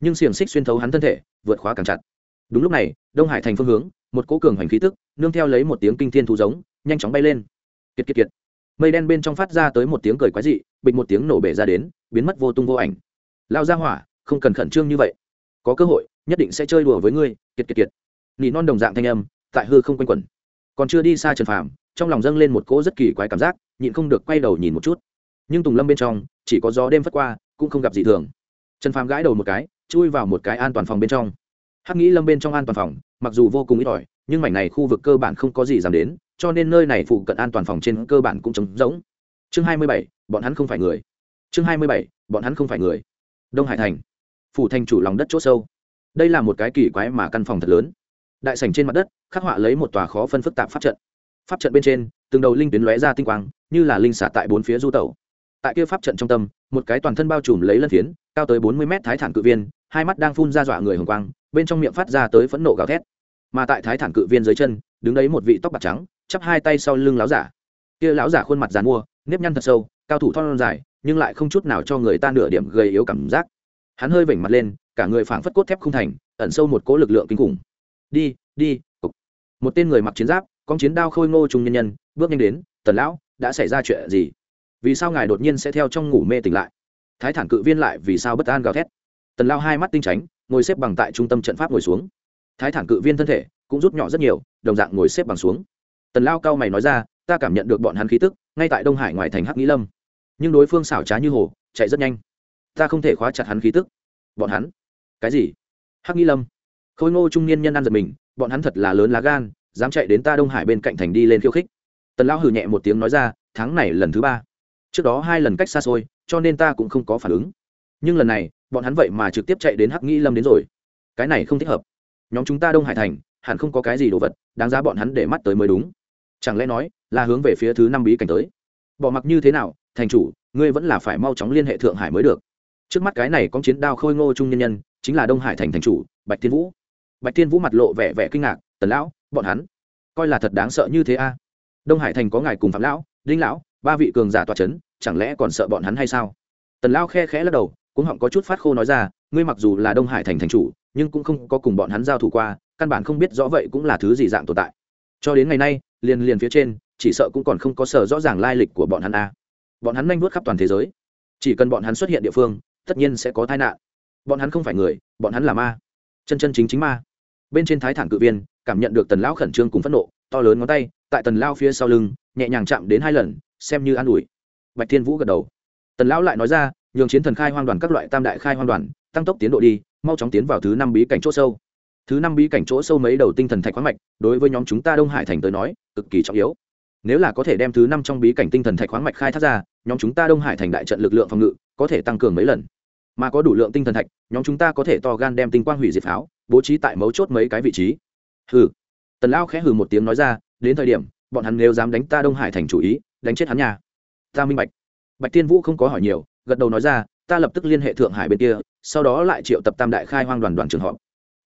Nhưng xiềng xích xuyên thấu hắn thân thể, vượt khóa càng chặt. Đúng lúc này, đông hải thành phương hướng, một cỗ cường hành khí tức, nương theo lấy một tiếng kinh thiên thú giống, nhanh chóng bay lên. Kiệt kiệt kiệt. Mây đen bên trong phát ra tới một tiếng cười quái dị, bịch một tiếng nổ bể ra đến, biến mất vô tung vô ảnh. Lao ra hỏa, không cần khẩn trương như vậy. Có cơ hội, nhất định sẽ chơi đùa với ngươi, kiệt kiệt kiệt. Nỉ non đồng dạng thanh âm, tại hư không quanh quẩn. Còn chưa đi xa trần phàm, trong lòng dâng lên một cỗ rất kỳ quái cảm giác, nhịn không được quay đầu nhìn một chút. Nhưng tùng lâm bên trong chỉ có gió đêm phất qua, cũng không gặp gì thường. Trần phàm gãi đầu một cái, chui vào một cái an toàn phòng bên trong. Hắc nghĩ lâm bên trong an toàn phòng, mặc dù vô cùng ít ỏi, nhưng mảnh này khu vực cơ bản không có gì dám đến, cho nên nơi này phụ cận an toàn phòng trên cơ bản cũng trống rỗng. Chương hai mươi bảy, bọn hắn không phải người. Chương hai mươi bảy, bọn hắn không phải người. Đông hải thành. Phủ thành chủ lòng đất c h ỗ sâu. Đây là một cái kỳ quái mà căn phòng thật lớn. Đại sảnh trên mặt đất, khắc họa lấy một tòa khó phân phức tạp pháp trận. Pháp trận bên trên, từng đầu linh tuyến lóe ra tinh quang, như là linh xả tại bốn phía du tẩu tại kia pháp trận trong tâm, một cái toàn thân bao trùm lấy lân phiến, cao tới bốn mươi mét thái thản cự viên, hai mắt đang phun ra dọa người hồng quang, bên trong miệng phát ra tới phẫn nộ gào thét. Mà tại thái thản cự viên dưới chân, đứng đấy một vị tóc bạc trắng, chắp hai tay sau lưng láo giả. Kia lão giả khuôn mặt dàn mua, nếp nhăn thật sâu, cao thủ thon dài, nhưng lại không chút nào cho người ta nửa điểm gây yếu cảm giác. Hắn hơi vểnh mặt lên, cả người phảng phất cốt thép không thành, ẩn sâu một cỗ lực lượng kinh khủng. Đi đi, cục. một tên người mặc chiến giáp, con chiến đao khôi ngô trung nhân nhân, bước nhanh đến, tần lão, đã xảy ra chuyện gì? Vì sao ngài đột nhiên sẽ theo trong ngủ mê tỉnh lại? Thái thản cự viên lại vì sao bất an gào thét? Tần lao hai mắt tinh tránh, ngồi xếp bằng tại trung tâm trận pháp ngồi xuống. Thái thản cự viên thân thể cũng rút nhỏ rất nhiều, đồng dạng ngồi xếp bằng xuống. Tần lao cao mày nói ra, ta cảm nhận được bọn hắn khí tức, ngay tại đông hải ngoài thành hắc nghĩ lâm. Nhưng đối phương xảo trá như hồ, chạy rất nhanh. Ta không thể khóa chặt hắn khí tức. Bọn hắn? Cái gì? Hắc nghĩ lâm. Khôi ngô trung niên nhân ăn giật mình, bọn hắn thật là lớn lá gan, dám chạy đến ta đông hải bên cạnh thành đi lên khiêu khích. Tần lão hử nhẹ một tiếng nói ra, tháng này lần thứ ba trước đó hai lần cách xa xôi, cho nên ta cũng không có phản ứng. Nhưng lần này, bọn hắn vậy mà trực tiếp chạy đến hắc nghĩ lâm đến rồi. Cái này không thích hợp. Nhóm chúng ta đông hải thành, hẳn không có cái gì đồ vật, đáng giá bọn hắn để mắt tới mới đúng. Chẳng lẽ nói, là hướng về phía thứ năm bí cảnh tới? Bỏ mặc như thế nào, thành chủ, ngươi vẫn là phải mau chóng liên hệ thượng hải mới được. Trước mắt cái này có chiến đao khôi ngô trung nhân nhân, chính là đông hải thành thành chủ, bạch thiên vũ. Bạch thiên vũ mặt lộ vẻ vẻ kinh ngạc, tần lão, bọn hắn, coi là thật đáng sợ như thế a. Đông hải thành có ngài cùng phạm lão, đinh lão ba vị cường giả tòa c h ấ n chẳng lẽ còn sợ bọn hắn hay sao? Tần lão khe khẽ lắc đầu cũng họng có chút phát khô nói ra, ngươi mặc dù là đông hải thành thành chủ, nhưng cũng không có cùng bọn hắn giao thủ qua, căn bản không biết rõ vậy cũng là thứ gì dạng tồn tại. Cho đến ngày nay, liền liền phía trên, chỉ sợ cũng còn không có sở rõ ràng lai lịch của bọn hắn a. Bọn hắn nhanh vuốt khắp toàn thế giới. Chỉ cần bọn hắn xuất hiện địa phương, tất nhiên sẽ có tai nạn. Bọn hắn không phải người, bọn hắn là ma. Chân chân chính chính ma. Bên trên thái thản cự viên, cảm nhận được tần lão khẩn trương cùng phẫn nộ, to lớn ngón tay, tại tần lao phía sau lưng, nhẹ nhàng chạm đến hai lần xem như an ủi. Bạch thiên vũ gật đầu. Tần lão lại nói ra, nhường chiến thần khai hoang đoàn các loại tam đại khai hoang đoàn, tăng tốc tiến độ đi, mau chóng tiến vào thứ năm bí cảnh chỗ sâu. Thứ năm bí cảnh chỗ sâu mấy đầu tinh thần thạch khoáng mạch, đối với nhóm chúng ta đông hải thành tới nói, cực kỳ trọng yếu. Nếu là có thể đem thứ năm trong bí cảnh tinh thần thạch khoáng mạch khai thác ra, nhóm chúng ta đông hải thành đại trận lực lượng phòng ngự có thể tăng cường mấy lần. Mà có đủ lượng tinh thần thạch, nhóm chúng ta có thể to gan đem tinh quang hủy diệt pháo, bố trí tại mấu chốt mấy cái vị trí. Hừ. Tần lao khẽ hừ một tiếng nói ra, đến thời điểm, bọn hắn nếu dám đánh ta đông hải thành chủ ý đánh chết hắn nhà ta minh bạch. Bạch tiên vũ không có hỏi nhiều, gật đầu nói ra, ta lập tức liên hệ thượng hải bên kia, sau đó lại triệu tập tam đại khai hoang đoàn đoàn trường họp.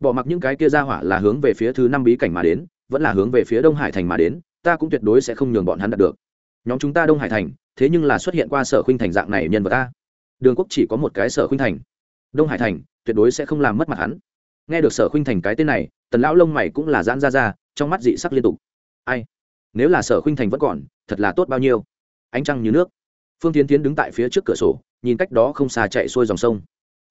Bỏ mặc những cái kia ra hỏa là hướng về phía thứ năm bí cảnh mà đến, vẫn là hướng về phía đông hải thành mà đến, ta cũng tuyệt đối sẽ không nhường bọn hắn đạt được. Nhóm chúng ta đông hải thành, thế nhưng là xuất hiện qua sở khuynh thành dạng này nhân vật ta. Đường quốc chỉ có một cái sở khuynh thành. Đông hải thành, tuyệt đối sẽ không làm mất mặt hắn. Nghe được sở khuynh thành cái tên này, tần lão lông mày cũng là giãn ra ra, trong mắt dị sắc liên tục. Ai? Nếu là sở khuynh thành vẫn còn, thật là tốt bao nhiêu. Ánh trăng như nước. Phương tiến tiến đứng tại phía trước cửa sổ, nhìn cách đó không xa chạy xuôi dòng sông.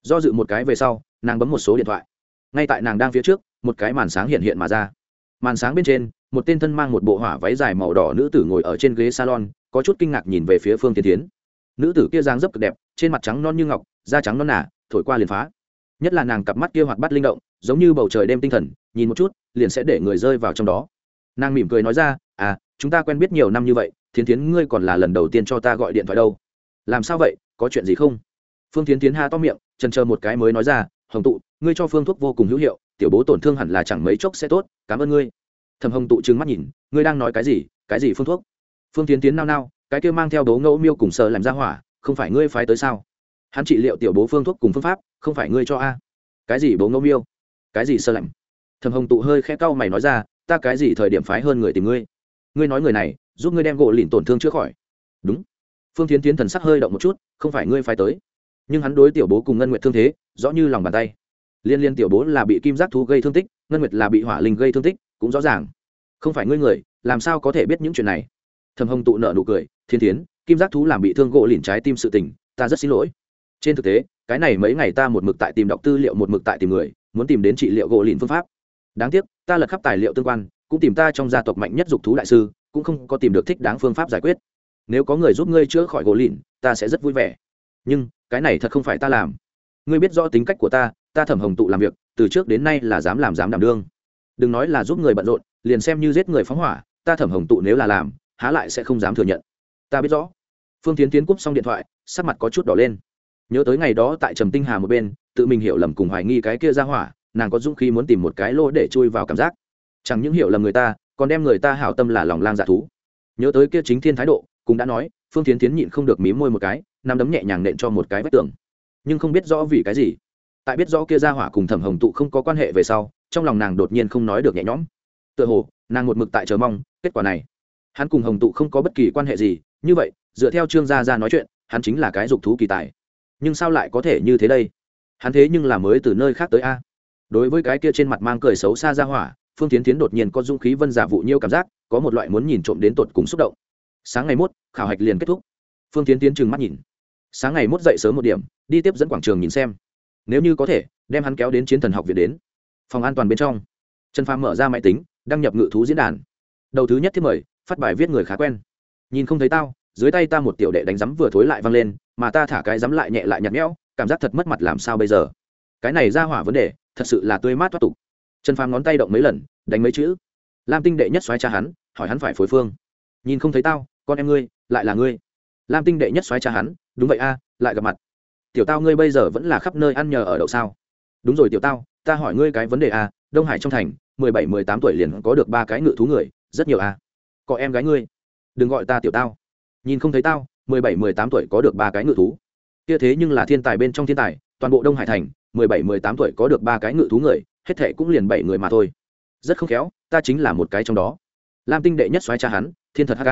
Do dự một cái về sau, nàng bấm một số điện thoại. Ngay tại nàng đang phía trước, một cái màn sáng hiện hiện mà ra. Màn sáng bên trên, một tên thân mang một bộ hỏa váy dài màu đỏ nữ tử ngồi ở trên ghế salon, có chút kinh ngạc nhìn về phía phương tiến tiến. Nữ tử kia dáng dấp cực đẹp, trên mặt trắng non như ngọc, da trắng non nả thổi qua liền phá. Nhất là nàng cặp mắt kia hoạt bắt linh động, giống như bầu trời đêm tinh thần, nhìn một chút, liền sẽ để người rơi vào trong đó nàng mỉm cười nói ra à chúng ta quen biết nhiều năm như vậy, thiến tiến ngươi còn là lần đầu tiên cho ta gọi điện thoại đâu. Làm sao vậy, có chuyện gì không? Phương tiến tiến ha to miệng, trần chờ một cái mới nói ra, hồng tụ, ngươi cho phương thuốc vô cùng hữu hiệu, tiểu bố tổn thương hẳn là chẳng mấy chốc sẽ tốt, cảm ơn ngươi. Thầm hồng tụ trừng mắt nhìn, ngươi đang nói cái gì? Cái gì phương thuốc? Phương tiến tiến nao nao, cái kia mang theo đố ngẫu miêu cùng sợ làm ra hỏa, không phải ngươi phái tới sao? Hắn trị liệu tiểu bố phương thuốc cùng phương pháp, không phải ngươi cho a. Cái gì bố ngẫu miêu? Cái gì sơ lạnh? Thầm hồng tụ hơi khẽ cau mày nói ra ta cái gì thời điểm phái hơn người tìm ngươi? Ngươi nói người này, giúp ngươi đem gỗ lìn tổn thương chữa khỏi. Đúng. Phương tiến tiến thần sắc hơi động một chút, không phải ngươi phái tới. Nhưng hắn đối tiểu bố cùng ngân Nguyệt thương thế, rõ như lòng bàn tay. Liên liên tiểu bố là bị kim giác thú gây thương tích, ngân nguyệt là bị hỏa linh gây thương tích, cũng rõ ràng. Không phải ngươi người, làm sao có thể biết những chuyện này? Thầm hồng tụ nợ nụ cười thiên tiến kim giác thú làm bị thương gỗ lìn trái tim sự tình, ta rất xin lỗi. Trên thực tế, cái này mấy ngày ta một mực tại tìm đọc tư liệu, một mực tại tìm người, muốn tìm đến trị liệu gỗ lìn phương pháp đáng tiếc, ta lật khắp tài liệu tương quan, cũng tìm ta trong gia tộc mạnh nhất dục thú đại sư, cũng không có tìm được thích đáng phương pháp giải quyết. Nếu có người giúp ngươi chữa khỏi gỗ lìn, ta sẽ rất vui vẻ. Nhưng, cái này thật không phải ta làm. Ngươi biết rõ tính cách của ta ta thẩm hồng tụ làm việc, từ trước đến nay là dám làm dám đảm đương. Đừng nói là giúp người bận rộn, liền xem như giết người phóng hỏa, ta thẩm hồng tụ nếu là làm, há lại sẽ không dám thừa nhận. Ta biết rõ. Phương tiến tiến cúp xong điện thoại, sắc mặt có chút đỏ lên. Nhớ tới ngày đó tại trầm tinh hà một bên, tự mình hiểu lầm cùng hoài nghi cái kia ra hỏa nàng có dũng khí muốn tìm một cái lỗ để chui vào cảm giác. Chẳng những hiểu lầm người ta, còn đem người ta hảo tâm là lòng lang dạ thú. Nhớ tới kia chính thiên thái độ, cũng đã nói, phương tiến tiến nhịn không được mí môi một cái nằm đấm nhẹ nhàng nện cho một cái vách tường. Nhưng không biết rõ vì cái gì. Tại biết rõ kia ra hỏa cùng thẩm hồng tụ không có quan hệ về sau, trong lòng nàng đột nhiên không nói được nhẹ nhõm. Tựa hồ, nàng một mực tại chờ mong, kết quả này. Hắn cùng hồng tụ không có bất kỳ quan hệ gì, như vậy, dựa theo trương gia ra nói chuyện, hắn chính là cái dục thú kỳ tài. Nhưng sao lại có thể như thế đây? Hắn thế nhưng là mới từ nơi khác tới a đối với cái kia trên mặt mang cười xấu xa ra hỏa, phương tiến tiến đột nhiên có dũng khí vân giả vụ nhiêu cảm giác, có một loại muốn nhìn trộm đến tột cùng xúc động. Sáng ngày mốt, khảo hạch liền kết thúc. Phương tiến tiến trừng mắt nhìn. Sáng ngày mốt dậy sớm một điểm, đi tiếp dẫn quảng trường nhìn xem. Nếu như có thể, đem hắn kéo đến chiến thần học viện đến. Phòng an toàn bên trong. Trần phàm mở ra máy tính, đăng nhập ngự thú diễn đàn. Đầu thứ nhất thiết mời, phát bài viết người khá quen. Nhìn không thấy tao, dưới tay ta một tiểu đệ đánh rắm vừa thối lại văng lên, mà ta thả cái rắm lại nhẹ lại nhạt nhẽo, cảm giác thật mất mặt làm sao bây giờ? Cái này ra hỏa vấn đề, thật sự là tươi mát thoát tục. Trần phàm ngón tay động mấy lần, đánh mấy chữ. Lam tinh đệ nhất xoáy cha hắn, hỏi hắn phải phối phương. Nhìn không thấy tao, con em ngươi, lại là ngươi. Lam tinh đệ nhất xoáy cha hắn, đúng vậy a, lại gặp mặt. Tiểu tao ngươi bây giờ vẫn là khắp nơi ăn nhờ ở đậu sao? Đúng rồi, tiểu tao, ta hỏi ngươi cái vấn đề a, đông hải trong thành, mười bảy, mười tám tuổi liền có được ba cái ngự thú người, rất nhiều a. Có em gái ngươi. Đừng gọi ta tiểu tao. Nhìn không thấy tao, mười bảy, mười tám tuổi có được ba cái ngự thú. Kia thế nhưng là thiên tài bên trong thiên tài, toàn bộ đông hải thành mười bảy, mười tám tuổi có được ba cái ngự thú người, hết thệ cũng liền bảy người mà thôi. Rất không khéo, ta chính là một cái trong đó. Lam tinh đệ nhất xoáy cha hắn, thiên thật hk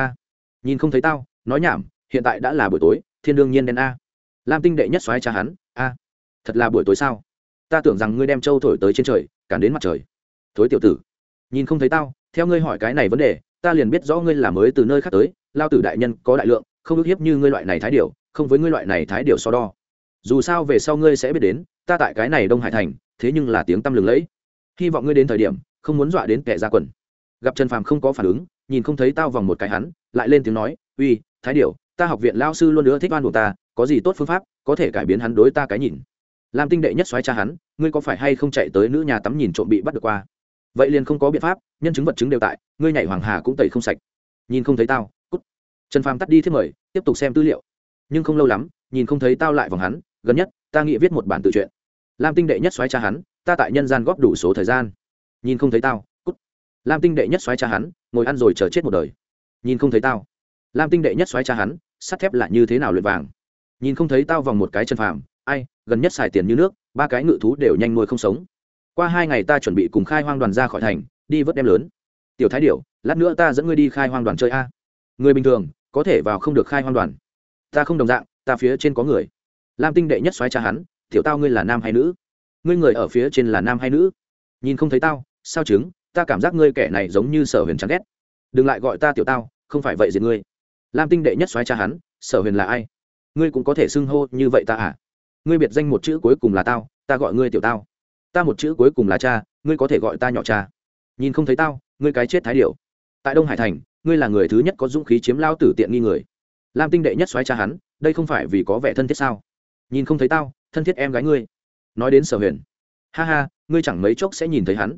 nhìn không thấy tao, nói nhảm, hiện tại đã là buổi tối, thiên đương nhiên đen a. Lam tinh đệ nhất xoáy cha hắn, a. Thật là buổi tối sao? Ta tưởng rằng ngươi đem trâu thổi tới trên trời, cản đến mặt trời. Thối tiểu tử, nhìn không thấy tao, theo ngươi hỏi cái này vấn đề, ta liền biết rõ ngươi là mới từ nơi khác tới, lao tử đại nhân có đại lượng, không ức hiếp như ngươi loại này thái điều không với ngươi loại này thái điều so đo. Dù sao về sau ngươi sẽ biết đến ta tại cái này đông hải thành, thế nhưng là tiếng tăm lừng lẫy. Hy vọng ngươi đến thời điểm, không muốn dọa đến kẻ ra quần. Gặp trần phàm không có phản ứng, nhìn không thấy tao vòng một cái hắn, lại lên tiếng nói, uy, thái điểu, ta học viện lao sư luôn nữa thích oan của ta, có gì tốt phương pháp, có thể cải biến hắn đối ta cái nhìn. Làm tinh đệ nhất xoáy cha hắn, ngươi có phải hay không chạy tới nữ nhà tắm nhìn trộm bị bắt được qua? Vậy liền không có biện pháp, nhân chứng vật chứng đều tại, ngươi nhảy hoàng hà cũng tẩy không sạch. Nhìn không thấy tao, cút. Trần phàm tắt đi thiết mời, tiếp tục xem tư liệu. Nhưng không lâu lắm, nhìn không thấy tao lại vòng hắn, gần nhất ta nghĩ viết một bản tự truyện. Lam tinh đệ nhất xoáy cha hắn, ta tại nhân gian góp đủ số thời gian. Nhìn không thấy tao, cút. Lam tinh đệ nhất xoáy cha hắn, ngồi ăn rồi chờ chết một đời. Nhìn không thấy tao. Lam tinh đệ nhất xoáy cha hắn, sắt thép là như thế nào luyện vàng? Nhìn không thấy tao vòng một cái chân phàm, ai, gần nhất xài tiền như nước, ba cái ngự thú đều nhanh nuôi không sống. Qua hai ngày ta chuẩn bị cùng khai hoang đoàn ra khỏi thành, đi vớt đem lớn. Tiểu thái điểu, lát nữa ta dẫn ngươi đi khai hoang đoàn chơi a. Người bình thường, có thể vào không được khai hoang đoàn. Ta không đồng dạng, ta phía trên có người lam tinh đệ nhất xoáy cha hắn, tiểu tao ngươi là nam hay nữ? Ngươi người ở phía trên là nam hay nữ? Nhìn không thấy tao, sao chứng, ta cảm giác ngươi kẻ này giống như sở huyền chán ghét. Đừng lại gọi ta tiểu tao, không phải vậy gì ngươi. Lam tinh đệ nhất xoáy cha hắn, sở huyền là ai? Ngươi cũng có thể xưng hô như vậy ta à? Ngươi biệt danh một chữ cuối cùng là tao, ta gọi ngươi tiểu tao. Ta một chữ cuối cùng là cha, ngươi có thể gọi ta nhỏ cha. Nhìn không thấy tao, ngươi cái chết thái điệu tại đông hải thành, ngươi là người thứ nhất có dũng khí chiếm lao tử tiện nghi người. Lam tinh đệ nhất xoáy cha hắn, đây không phải vì có vẻ thân thiết sao? Nhìn không thấy tao, thân thiết em gái ngươi. Nói đến sở huyền. Ha ha, ngươi chẳng mấy chốc sẽ nhìn thấy hắn.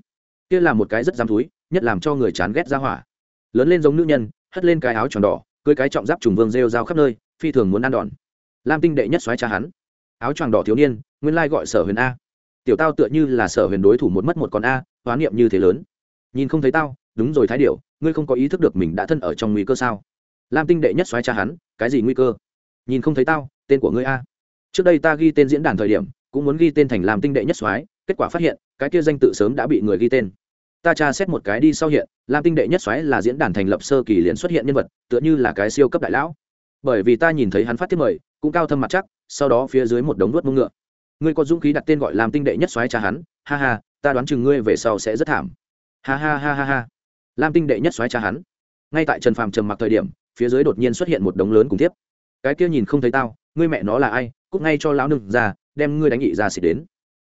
Kia là một cái rất dám thúi nhất làm cho người chán ghét ra hỏa. Lớn lên giống nữ nhân, hất lên cái áo tròn đỏ, cưới cái trọng giáp trùng vương rêu rao khắp nơi, phi thường muốn ăn đòn. Lam tinh đệ nhất xoáy cha hắn. Áo tròn đỏ thiếu niên, nguyên lai gọi sở huyền a. Tiểu tao tựa như là sở huyền đối thủ một mất một con a, hoán niệm như thế lớn. Nhìn không thấy tao, đúng rồi thái điệu ngươi không có ý thức được mình đã thân ở trong nguy cơ sao? Lam tinh đệ nhất xoáy cha hắn, cái gì nguy cơ? Nhìn không thấy tao, tên của ngươi a trước đây ta ghi tên diễn đàn thời điểm, cũng muốn ghi tên thành làm tinh đệ nhất soái, kết quả phát hiện, cái kia danh tự sớm đã bị người ghi tên. Ta tra xét một cái đi sau hiện, làm tinh đệ nhất soái là diễn đàn thành lập sơ kỳ liền xuất hiện nhân vật, tựa như là cái siêu cấp đại lão. Bởi vì ta nhìn thấy hắn phát thiết mời, cũng cao thâm mặt chắc, sau đó phía dưới một đống nuốt mông ngựa. Ngươi có dũng khí đặt tên gọi làm tinh đệ nhất soái cha hắn, ha ha, ta đoán chừng ngươi về sau sẽ rất thảm. Ha ha ha ha ha. Lam tinh đệ nhất xoáy cha hắn. Ngay tại trần phàm trầm mặc thời điểm, phía dưới đột nhiên xuất hiện một đống lớn cùng tiếp. Cái kia nhìn không thấy tao ngươi mẹ nó là ai cúc ngay cho lão nương ra, đem ngươi đánh nghị ra xịt đến.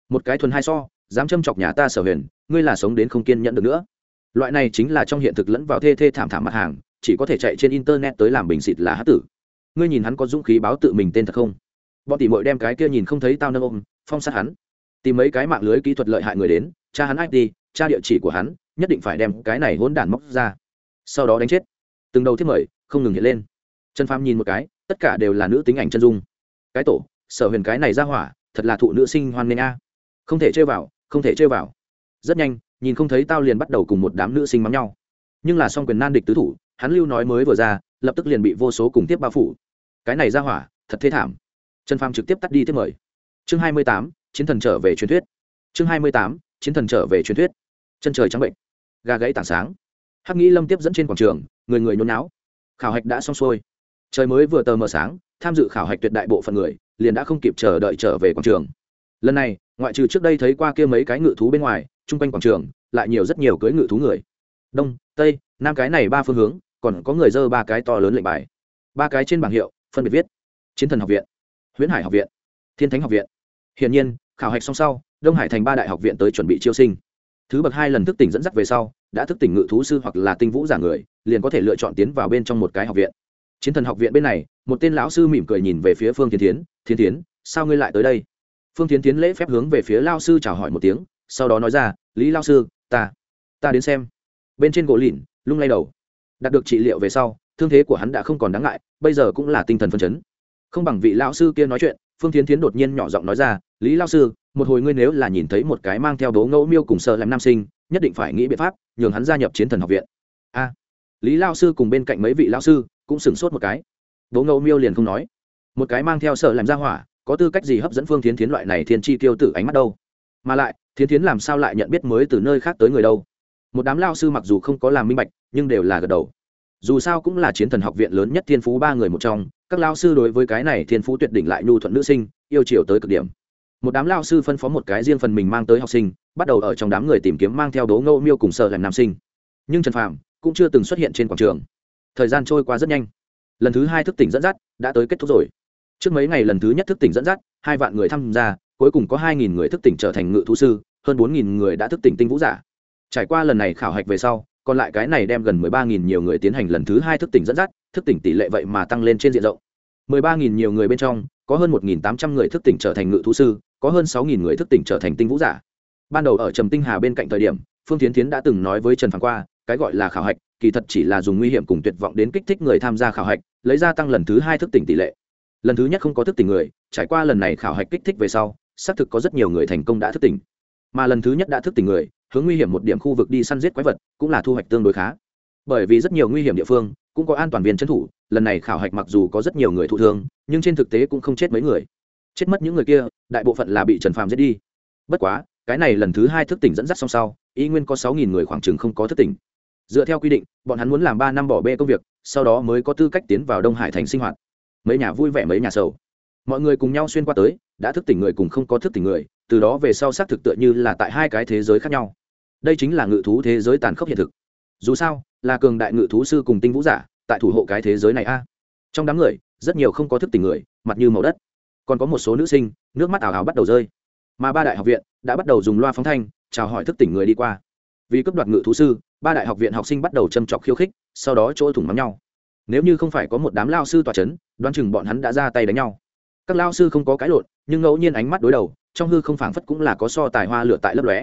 Một cái thuần hai so, dám châm chọc nhà ta sở huyền, ngươi là sống đến không kiên nhẫn được nữa. Loại này chính là trong hiện thực lẫn vào thê thê thảm thảm mặt hàng, chỉ có thể chạy trên internet tới làm bình xịt là hát tử. Ngươi nhìn hắn có dũng khí báo tự mình tên thật không? Bọn tỷ mội đem cái kia nhìn không thấy tao nâng ôm, phong sát hắn. Tìm mấy cái mạng lưới kỹ thuật lợi hại người đến cha hắn ip cha địa chỉ của hắn, nhất định phải đem cái này hỗn đản móc ra. Sau đó đánh chết. Từng đầu thiết mời, không ngừng hiện lên. Trần phàm nhìn một cái tất cả đều là nữ tính ảnh chân dung. Cái tổ, sở huyền cái này ra hỏa, thật là thụ nữ sinh hoan nghênh a. Không thể chơi vào, không thể chơi vào. Rất nhanh, nhìn không thấy tao liền bắt đầu cùng một đám nữ sinh mắng nhau. Nhưng là song quyền nan địch tứ thủ, hắn lưu nói mới vừa ra, lập tức liền bị vô số cùng tiếp bao phủ. Cái này ra hỏa, thật thế thảm. Trần phàm trực tiếp tắt đi tiếp mời. Chương hai mươi tám, chiến thần trở về truyền thuyết. Chương hai mươi tám, chiến thần trở về truyền thuyết. Chân trời trắng bệnh. Gà gãy tảng sáng. Hắc nghĩ lâm tiếp dẫn trên quảng trường, người người nhốn náo khảo hạch đã xong xuôi trời mới vừa tờ mờ sáng, tham dự khảo hạch tuyệt đại bộ phận người, liền đã không kịp chờ đợi trở về quảng trường. Lần này, ngoại trừ trước đây thấy qua kia mấy cái ngự thú bên ngoài, chung quanh quảng trường, lại nhiều rất nhiều cưới ngự thú người. Đông, tây, nam cái này ba phương hướng, còn có người dơ ba cái to lớn lệnh bài. Ba cái trên bảng hiệu, phân biệt viết, chiến thần học viện, huyễn hải học viện, thiên thánh học viện. Hiển nhiên, khảo hạch xong sau, đông hải thành ba đại học viện tới chuẩn bị chiêu sinh. Thứ bậc hai lần thức tỉnh dẫn dắt về sau, đã thức tỉnh ngự thú sư hoặc là tinh vũ giả người, liền có thể lựa chọn tiến vào bên trong một cái học viện chiến thần học viện bên này, một tên lão sư mỉm cười nhìn về phía phương thiên tiến thiên tiến sao ngươi lại tới đây? Phương tiến tiến lễ phép hướng về phía lao sư chào hỏi một tiếng, sau đó nói ra, lý lao sư, ta ta đến xem. Bên trên gỗ lìn, lung lay đầu. Đạt được trị liệu về sau, thương thế của hắn đã không còn đáng ngại, bây giờ cũng là tinh thần phân chấn. Không bằng vị lão sư kia nói chuyện, phương tiến tiến đột nhiên nhỏ giọng nói ra, lý lao sư, một hồi ngươi nếu là nhìn thấy một cái mang theo đố ngẫu miêu cùng sợ làm nam sinh, nhất định phải nghĩ biện pháp nhường hắn gia nhập chiến thần học viện. A. Lý lao sư cùng bên cạnh mấy vị lao sư cũng sửng sốt một cái. Đố ngẫu miêu liền không nói. Một cái mang theo sợ làm ra hỏa, có tư cách gì hấp dẫn phương tiến tiến loại này thiên chi tiêu tử ánh mắt đâu? Mà lại, thiến tiến làm sao lại nhận biết mới từ nơi khác tới người đâu? Một đám lao sư mặc dù không có làm minh bạch, nhưng đều là gật đầu. Dù sao cũng là chiến thần học viện lớn nhất thiên phú ba người một trong, các lao sư đối với cái này thiên phú tuyệt đỉnh lại nhu thuận nữ sinh, yêu chiều tới cực điểm. Một đám lao sư phân phó một cái riêng phần mình mang tới học sinh, bắt đầu ở trong đám người tìm kiếm mang theo đố ngẫu miêu cùng sợ làm nam sinh. Nhưng trần Phạm cũng chưa từng xuất hiện trên quảng trường thời gian trôi qua rất nhanh. Lần thứ hai thức tỉnh dẫn dắt đã tới kết thúc rồi. Trước mấy ngày lần thứ nhất thức tỉnh dẫn dắt, hai vạn người tham gia, cuối cùng có hai nghìn người thức tỉnh trở thành ngự thú sư, hơn bốn nghìn người đã thức tỉnh tinh vũ giả. Trải qua lần này khảo hạch về sau, còn lại cái này đem gần mười ba nghìn nhiều người tiến hành lần thứ hai thức tỉnh dẫn dắt, thức tỉnh tỷ lệ vậy mà tăng lên trên diện rộng. Mười ba nghìn nhiều người bên trong, có hơn một nghìn tám trăm người thức tỉnh trở thành ngự thú sư, có hơn sáu nghìn người thức tỉnh trở thành tinh vũ giả. Ban đầu ở trầm tinh hà bên cạnh thời điểm, phương tiến tiến đã từng nói với trần phán qua, cái gọi là khảo hạch kỳ thật chỉ là dùng nguy hiểm cùng tuyệt vọng đến kích thích người tham gia khảo hạch, lấy ra tăng lần thứ hai thức tỉnh tỷ lệ. Lần thứ nhất không có thức tỉnh người, trải qua lần này khảo hạch kích thích về sau, xác thực có rất nhiều người thành công đã thức tỉnh. Mà lần thứ nhất đã thức tỉnh người, hướng nguy hiểm một điểm khu vực đi săn giết quái vật, cũng là thu hoạch tương đối khá. Bởi vì rất nhiều nguy hiểm địa phương, cũng có an toàn viên trấn thủ, lần này khảo hạch mặc dù có rất nhiều người thụ thương, nhưng trên thực tế cũng không chết mấy người. Chết mất những người kia, đại bộ phận là bị trần phàm giết đi. Bất quá, cái này lần thứ hai thức tỉnh dẫn dắt song sau ý nguyên có sáu nghìn người khoảng chừng không có thức tỉnh dựa theo quy định, bọn hắn muốn làm ba năm bỏ bê công việc, sau đó mới có tư cách tiến vào đông hải thành sinh hoạt. Mấy nhà vui vẻ, mấy nhà sầu. Mọi người cùng nhau xuyên qua tới, đã thức tỉnh người cùng không có thức tỉnh người, từ đó về sau xác thực tựa như là tại hai cái thế giới khác nhau. Đây chính là ngự thú thế giới tàn khốc hiện thực. Dù sao, là cường đại ngự thú sư cùng tinh vũ giả, tại thủ hộ cái thế giới này a. Trong đám người, rất nhiều không có thức tỉnh người, mặt như màu đất. Còn có một số nữ sinh, nước mắt ảo ảo bắt đầu rơi. Mà ba đại học viện đã bắt đầu dùng loa phóng thanh, chào hỏi thức tỉnh người đi qua. Vì cấp đoạt ngự thú sư ba đại học viện học sinh bắt đầu châm chọc khiêu khích, sau đó chỗ thủng mắm nhau. Nếu như không phải có một đám lao sư tòa c h ấ n đoán chừng bọn hắn đã ra tay đánh nhau. Các lao sư không có cái lộn, nhưng ngẫu nhiên ánh mắt đối đầu, trong hư không phảng phất cũng là có so tài hoa lửa tại lớp lóe.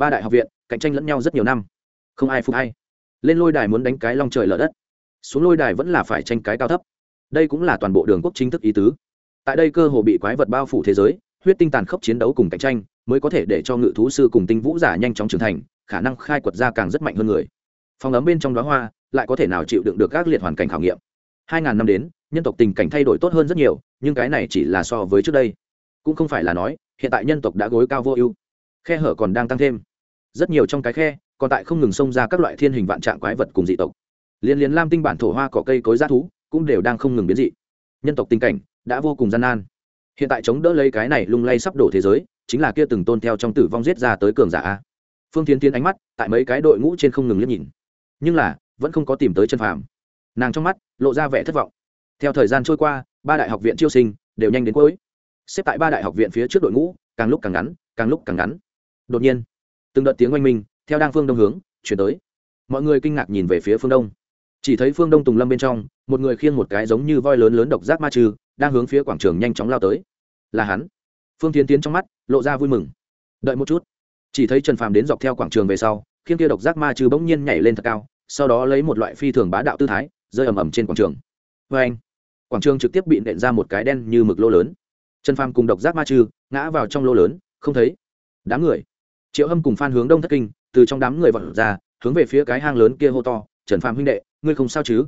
Ba đại học viện, cạnh tranh lẫn nhau rất nhiều năm. Không ai phục hay. Lên lôi đài muốn đánh cái long trời lở đất. Xuống lôi đài vẫn là phải tranh cái cao thấp. Đây cũng là toàn bộ đường quốc chính thức ý tứ. Tại đây cơ hồ bị quái vật bao phủ thế giới, huyết tinh tàn khốc chiến đấu cùng cạnh tranh mới có thể để cho ngự thú sư cùng tinh vũ giả nhanh chóng trưởng thành, khả năng khai quật ra càng rất mạnh hơn người. Phòng ấm bên trong đó hoa lại có thể nào chịu đựng được các liệt hoàn cảnh khảo nghiệm. Hai ngàn năm đến, nhân tộc tình cảnh thay đổi tốt hơn rất nhiều, nhưng cái này chỉ là so với trước đây. Cũng không phải là nói, hiện tại nhân tộc đã gối cao vô ưu. Khe hở còn đang tăng thêm. Rất nhiều trong cái khe, còn tại không ngừng xông ra các loại thiên hình vạn trạng quái vật cùng dị tộc. Liên liên lam tinh bản thổ hoa cỏ cây cối g thú cũng đều đang không ngừng biến dị. Nhân tộc tình cảnh đã vô cùng gian nan. Hiện tại chống đỡ lấy cái này lung lay sắp đổ thế giới chính là kia từng tôn theo trong tử vong giết ra tới cường giả a. Phương tiến tiến ánh mắt tại mấy cái đội ngũ trên không ngừng liếc nhìn. Nhưng là, vẫn không có tìm tới chân phàm. Nàng trong mắt lộ ra vẻ thất vọng. Theo thời gian trôi qua, ba đại học viện chiêu sinh đều nhanh đến cuối. Xếp tại ba đại học viện phía trước đội ngũ, càng lúc càng ngắn, càng lúc càng ngắn. Đột nhiên, từng đợt tiếng oanh minh theo đang phương đông hướng chuyển tới. Mọi người kinh ngạc nhìn về phía phương đông. Chỉ thấy phương đông tùng lâm bên trong, một người khiêng một cái giống như voi lớn lớn độc giác ma trừ, đang hướng phía quảng trường nhanh chóng lao tới. Là hắn phương tiến tiến trong mắt lộ ra vui mừng. Đợi một chút. Chỉ thấy trần phàm đến dọc theo quảng trường về sau khiến kia độc giác ma trừ bỗng nhiên nhảy lên thật cao, sau đó lấy một loại phi thường bá đạo tư thái, rơi ầm ầm trên quảng trường. Vê anh, quảng trường trực tiếp bị nện ra một cái đen như mực lô lớn. Trần phàm cùng độc giác ma trừ ngã vào trong lô lớn, không thấy đám người. Triệu hâm cùng phan hướng đông thất kinh, từ trong đám người vọt ra, hướng về phía cái hang lớn kia hô to, trần phàm huynh đệ, ngươi không sao chứ?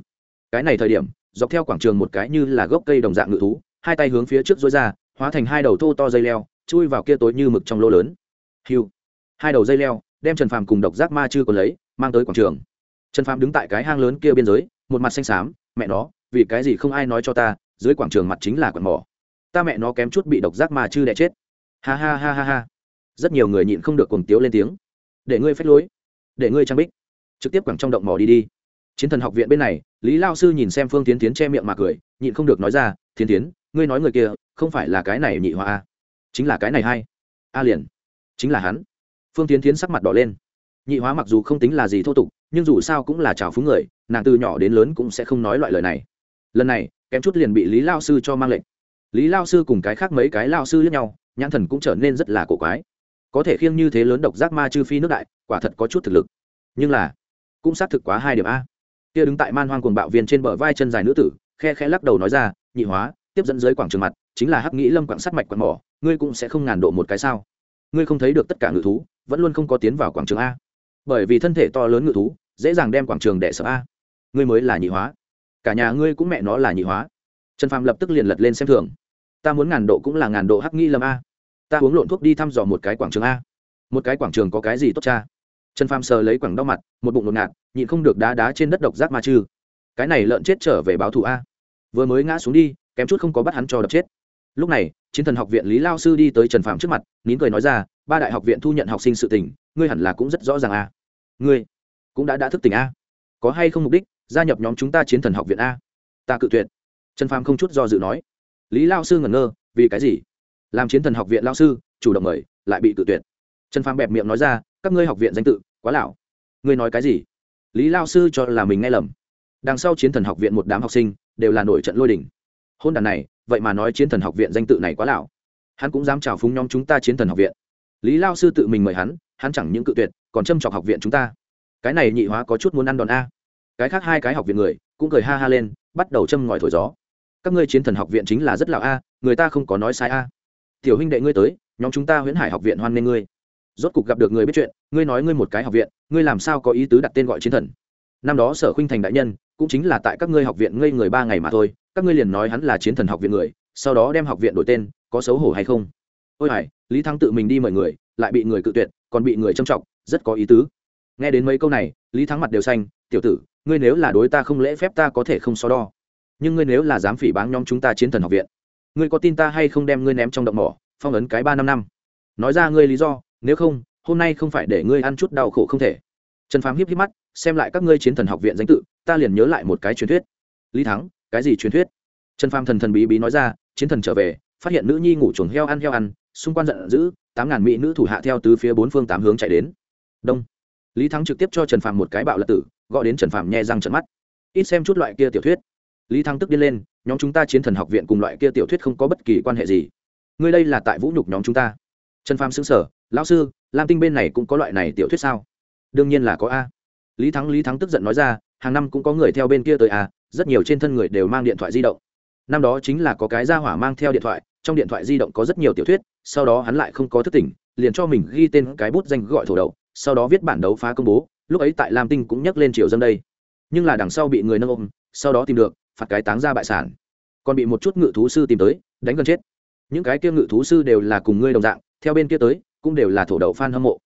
Cái này thời điểm, dọc theo quảng trường một cái như là gốc cây đồng dạng ngự thú, hai tay hướng phía trước dối ra hóa thành hai đầu thô to dây leo, chui vào kia tối như mực trong lỗ lớn. Hiu. Hai đầu dây leo, đem trần phàm cùng độc giác ma chư còn lấy, mang tới quảng trường. Trần phàm đứng tại cái hang lớn kia biên giới, một mặt xanh xám, mẹ nó, vì cái gì không ai nói cho ta, dưới quảng trường mặt chính là quần mỏ. Ta mẹ nó kém chút bị độc giác ma chư đẻ chết. Ha ha ha ha ha. Rất nhiều người nhịn không được cuồng tiếu lên tiếng. Để ngươi phách lối, để ngươi trang bích. Trực tiếp quẳng trong động mỏ đi đi. Chiến thần học viện bên này, lý lao sư nhìn xem phương tiến tiến che miệng mà cười, nhịn không được nói ra Thiến tiến, ngươi nói người kia không phải là cái này nhị hoa a. Chính là cái này hay a liền. Chính là hắn. Phương tiến tiến sắc mặt đỏ lên. Nhị hóa mặc dù không tính là gì thô tục, nhưng dù sao cũng là trào phúng người, nàng từ nhỏ đến lớn cũng sẽ không nói loại lời này. Lần này, kém chút liền bị lý lao sư cho mang lệnh. Lý lao sư cùng cái khác mấy cái lao sư lẫn nhau, nhãn thần cũng trở nên rất là cổ quái. Có thể khiêng như thế lớn độc giác ma chư phi nước đại, quả thật có chút thực lực. Nhưng là, cũng xác thực quá hai điểm a. Kia đứng tại man hoang cuồng bạo viên trên bờ vai chân dài nữ tử, khe khe lắc đầu nói ra, nhị hóa tiếp dẫn dưới quảng trường mặt, chính là hắc nghĩ lâm quảng sắt mạch quảng mỏ, ngươi cũng sẽ không ngàn độ một cái sao? Ngươi không thấy được tất cả ngự thú, vẫn luôn không có tiến vào quảng trường a. Bởi vì thân thể to lớn ngự thú, dễ dàng đem quảng trường đẻ sợ a. Ngươi mới là nhị hóa. Cả nhà ngươi cũng mẹ nó là nhị hóa. Trần phàm lập tức liền lật lên xem thường. Ta muốn ngàn độ cũng là ngàn độ hắc nghi lâm a. Ta uống lộn thuốc đi thăm dò một cái quảng trường a. Một cái quảng trường có cái gì tốt cha? Trần phàm sờ lấy quảng đau mặt, một bụng ngột ngạt nhịn không được đá đá trên đất độc giác ma chư. Cái này lợn chết trở về báo thù a. Vừa mới ngã xuống đi kém chút không có bắt hắn cho đập chết. Lúc này, chiến thần học viện lý lao sư đi tới trần phạm trước mặt, nín cười nói ra, ba đại học viện thu nhận học sinh sự tỉnh ngươi hẳn là cũng rất rõ ràng a. Ngươi cũng đã đã thức tỉnh a? Có hay không mục đích gia nhập nhóm chúng ta chiến thần học viện a? Ta cự tuyệt. Trần phạm không chút do dự nói. Lý lao sư ngẩn ngơ, vì cái gì? Làm chiến thần học viện lao sư, chủ động mời, lại bị cự tuyệt. Trần phạm bẹp miệng nói ra, các ngươi học viện danh tự, quá lão. Ngươi nói cái gì? Lý lao sư cho là mình nghe lầm. Đằng sau chiến thần học viện một đám học sinh đều là nổi trận lôi đình hôn đàn này, vậy mà nói chiến thần học viện danh tự này quá lão. Hắn cũng dám chào phúng nhóm chúng ta chiến thần học viện. Lý lao sư tự mình mời hắn hắn chẳng những cự tuyệt, còn châm chọc học viện chúng ta. Cái này nhị hóa có chút muốn ăn đòn a. Cái khác hai cái học viện người cũng cười ha ha lên, bắt đầu châm ngòi thổi gió. Các ngươi chiến thần học viện chính là rất lão a, người ta không có nói sai a. Tiểu huynh đệ ngươi tới, nhóm chúng ta huyễn hải học viện hoan nghênh ngươi. Rốt cục gặp được người biết chuyện, ngươi nói ngươi một cái học viện, ngươi làm sao có ý tứ đặt tên gọi chiến thần? Năm đó sở khuynh thành đại nhân, cũng chính là tại các ngươi học viện ngây người ba ngày mà thôi các ngươi liền nói hắn là chiến thần học viện người, sau đó đem học viện đổi tên, có xấu hổ hay không? Ôi hải, lý thắng tự mình đi mời người, lại bị người cự tuyệt, còn bị người trâm trọng rất có ý tứ. Nghe đến mấy câu này, lý thắng mặt đều xanh, tiểu tử, ngươi nếu là đối ta không lễ phép ta có thể không so đo. Nhưng ngươi nếu là dám phỉ báng nhóm chúng ta chiến thần học viện, ngươi có tin ta hay không đem ngươi ném trong động mỏ, phong ấn cái ba năm năm? Nói ra ngươi lý do, nếu không, hôm nay không phải để ngươi ăn chút đau khổ không thể. Trần phám hiếp hiếp mắt, xem lại các ngươi chiến thần học viện danh tự, ta liền nhớ lại một cái truyền thuyết. Lý thắng cái gì truyền thuyết? Trần phàm thần thần bí bí nói ra, chiến thần trở về, phát hiện nữ nhi ngủ chuồng heo ăn heo ăn, xung quanh giận dữ, tám ngàn mỹ nữ thủ hạ theo từ phía bốn phương tám hướng chạy đến. Đông. Lý thắng trực tiếp cho trần phàm một cái bạo lật tử, gọi đến trần phàm nhẹ răng trận mắt. Ít xem chút loại kia tiểu thuyết. Lý thắng tức điên lên, nhóm chúng ta chiến thần học viện cùng loại kia tiểu thuyết không có bất kỳ quan hệ gì. Ngươi đây là tại vũ nhục nhóm chúng ta. Trần phàm xứng sở lão sư, lam tinh bên này cũng có loại này tiểu thuyết sao? Đương nhiên là có a. Lý thắng lý thắng tức giận nói ra, hàng năm cũng có người theo bên kia tới a rất nhiều trên thân người đều mang điện thoại di động. Năm đó chính là có cái gia hỏa mang theo điện thoại, trong điện thoại di động có rất nhiều tiểu thuyết, sau đó hắn lại không có thức tỉnh, liền cho mình ghi tên cái bút danh gọi thổ đầu, sau đó viết bản đấu phá công bố, lúc ấy tại lam tinh cũng nhắc lên triều dân đây. Nhưng là đằng sau bị người nâng ôm, sau đó tìm được, phạt cái táng ra bại sản. Còn bị một chút ngự thú sư tìm tới, đánh gần chết. Những cái kia ngự thú sư đều là cùng ngươi đồng dạng, theo bên kia tới, cũng đều là thổ đầu f a n hâm mộ.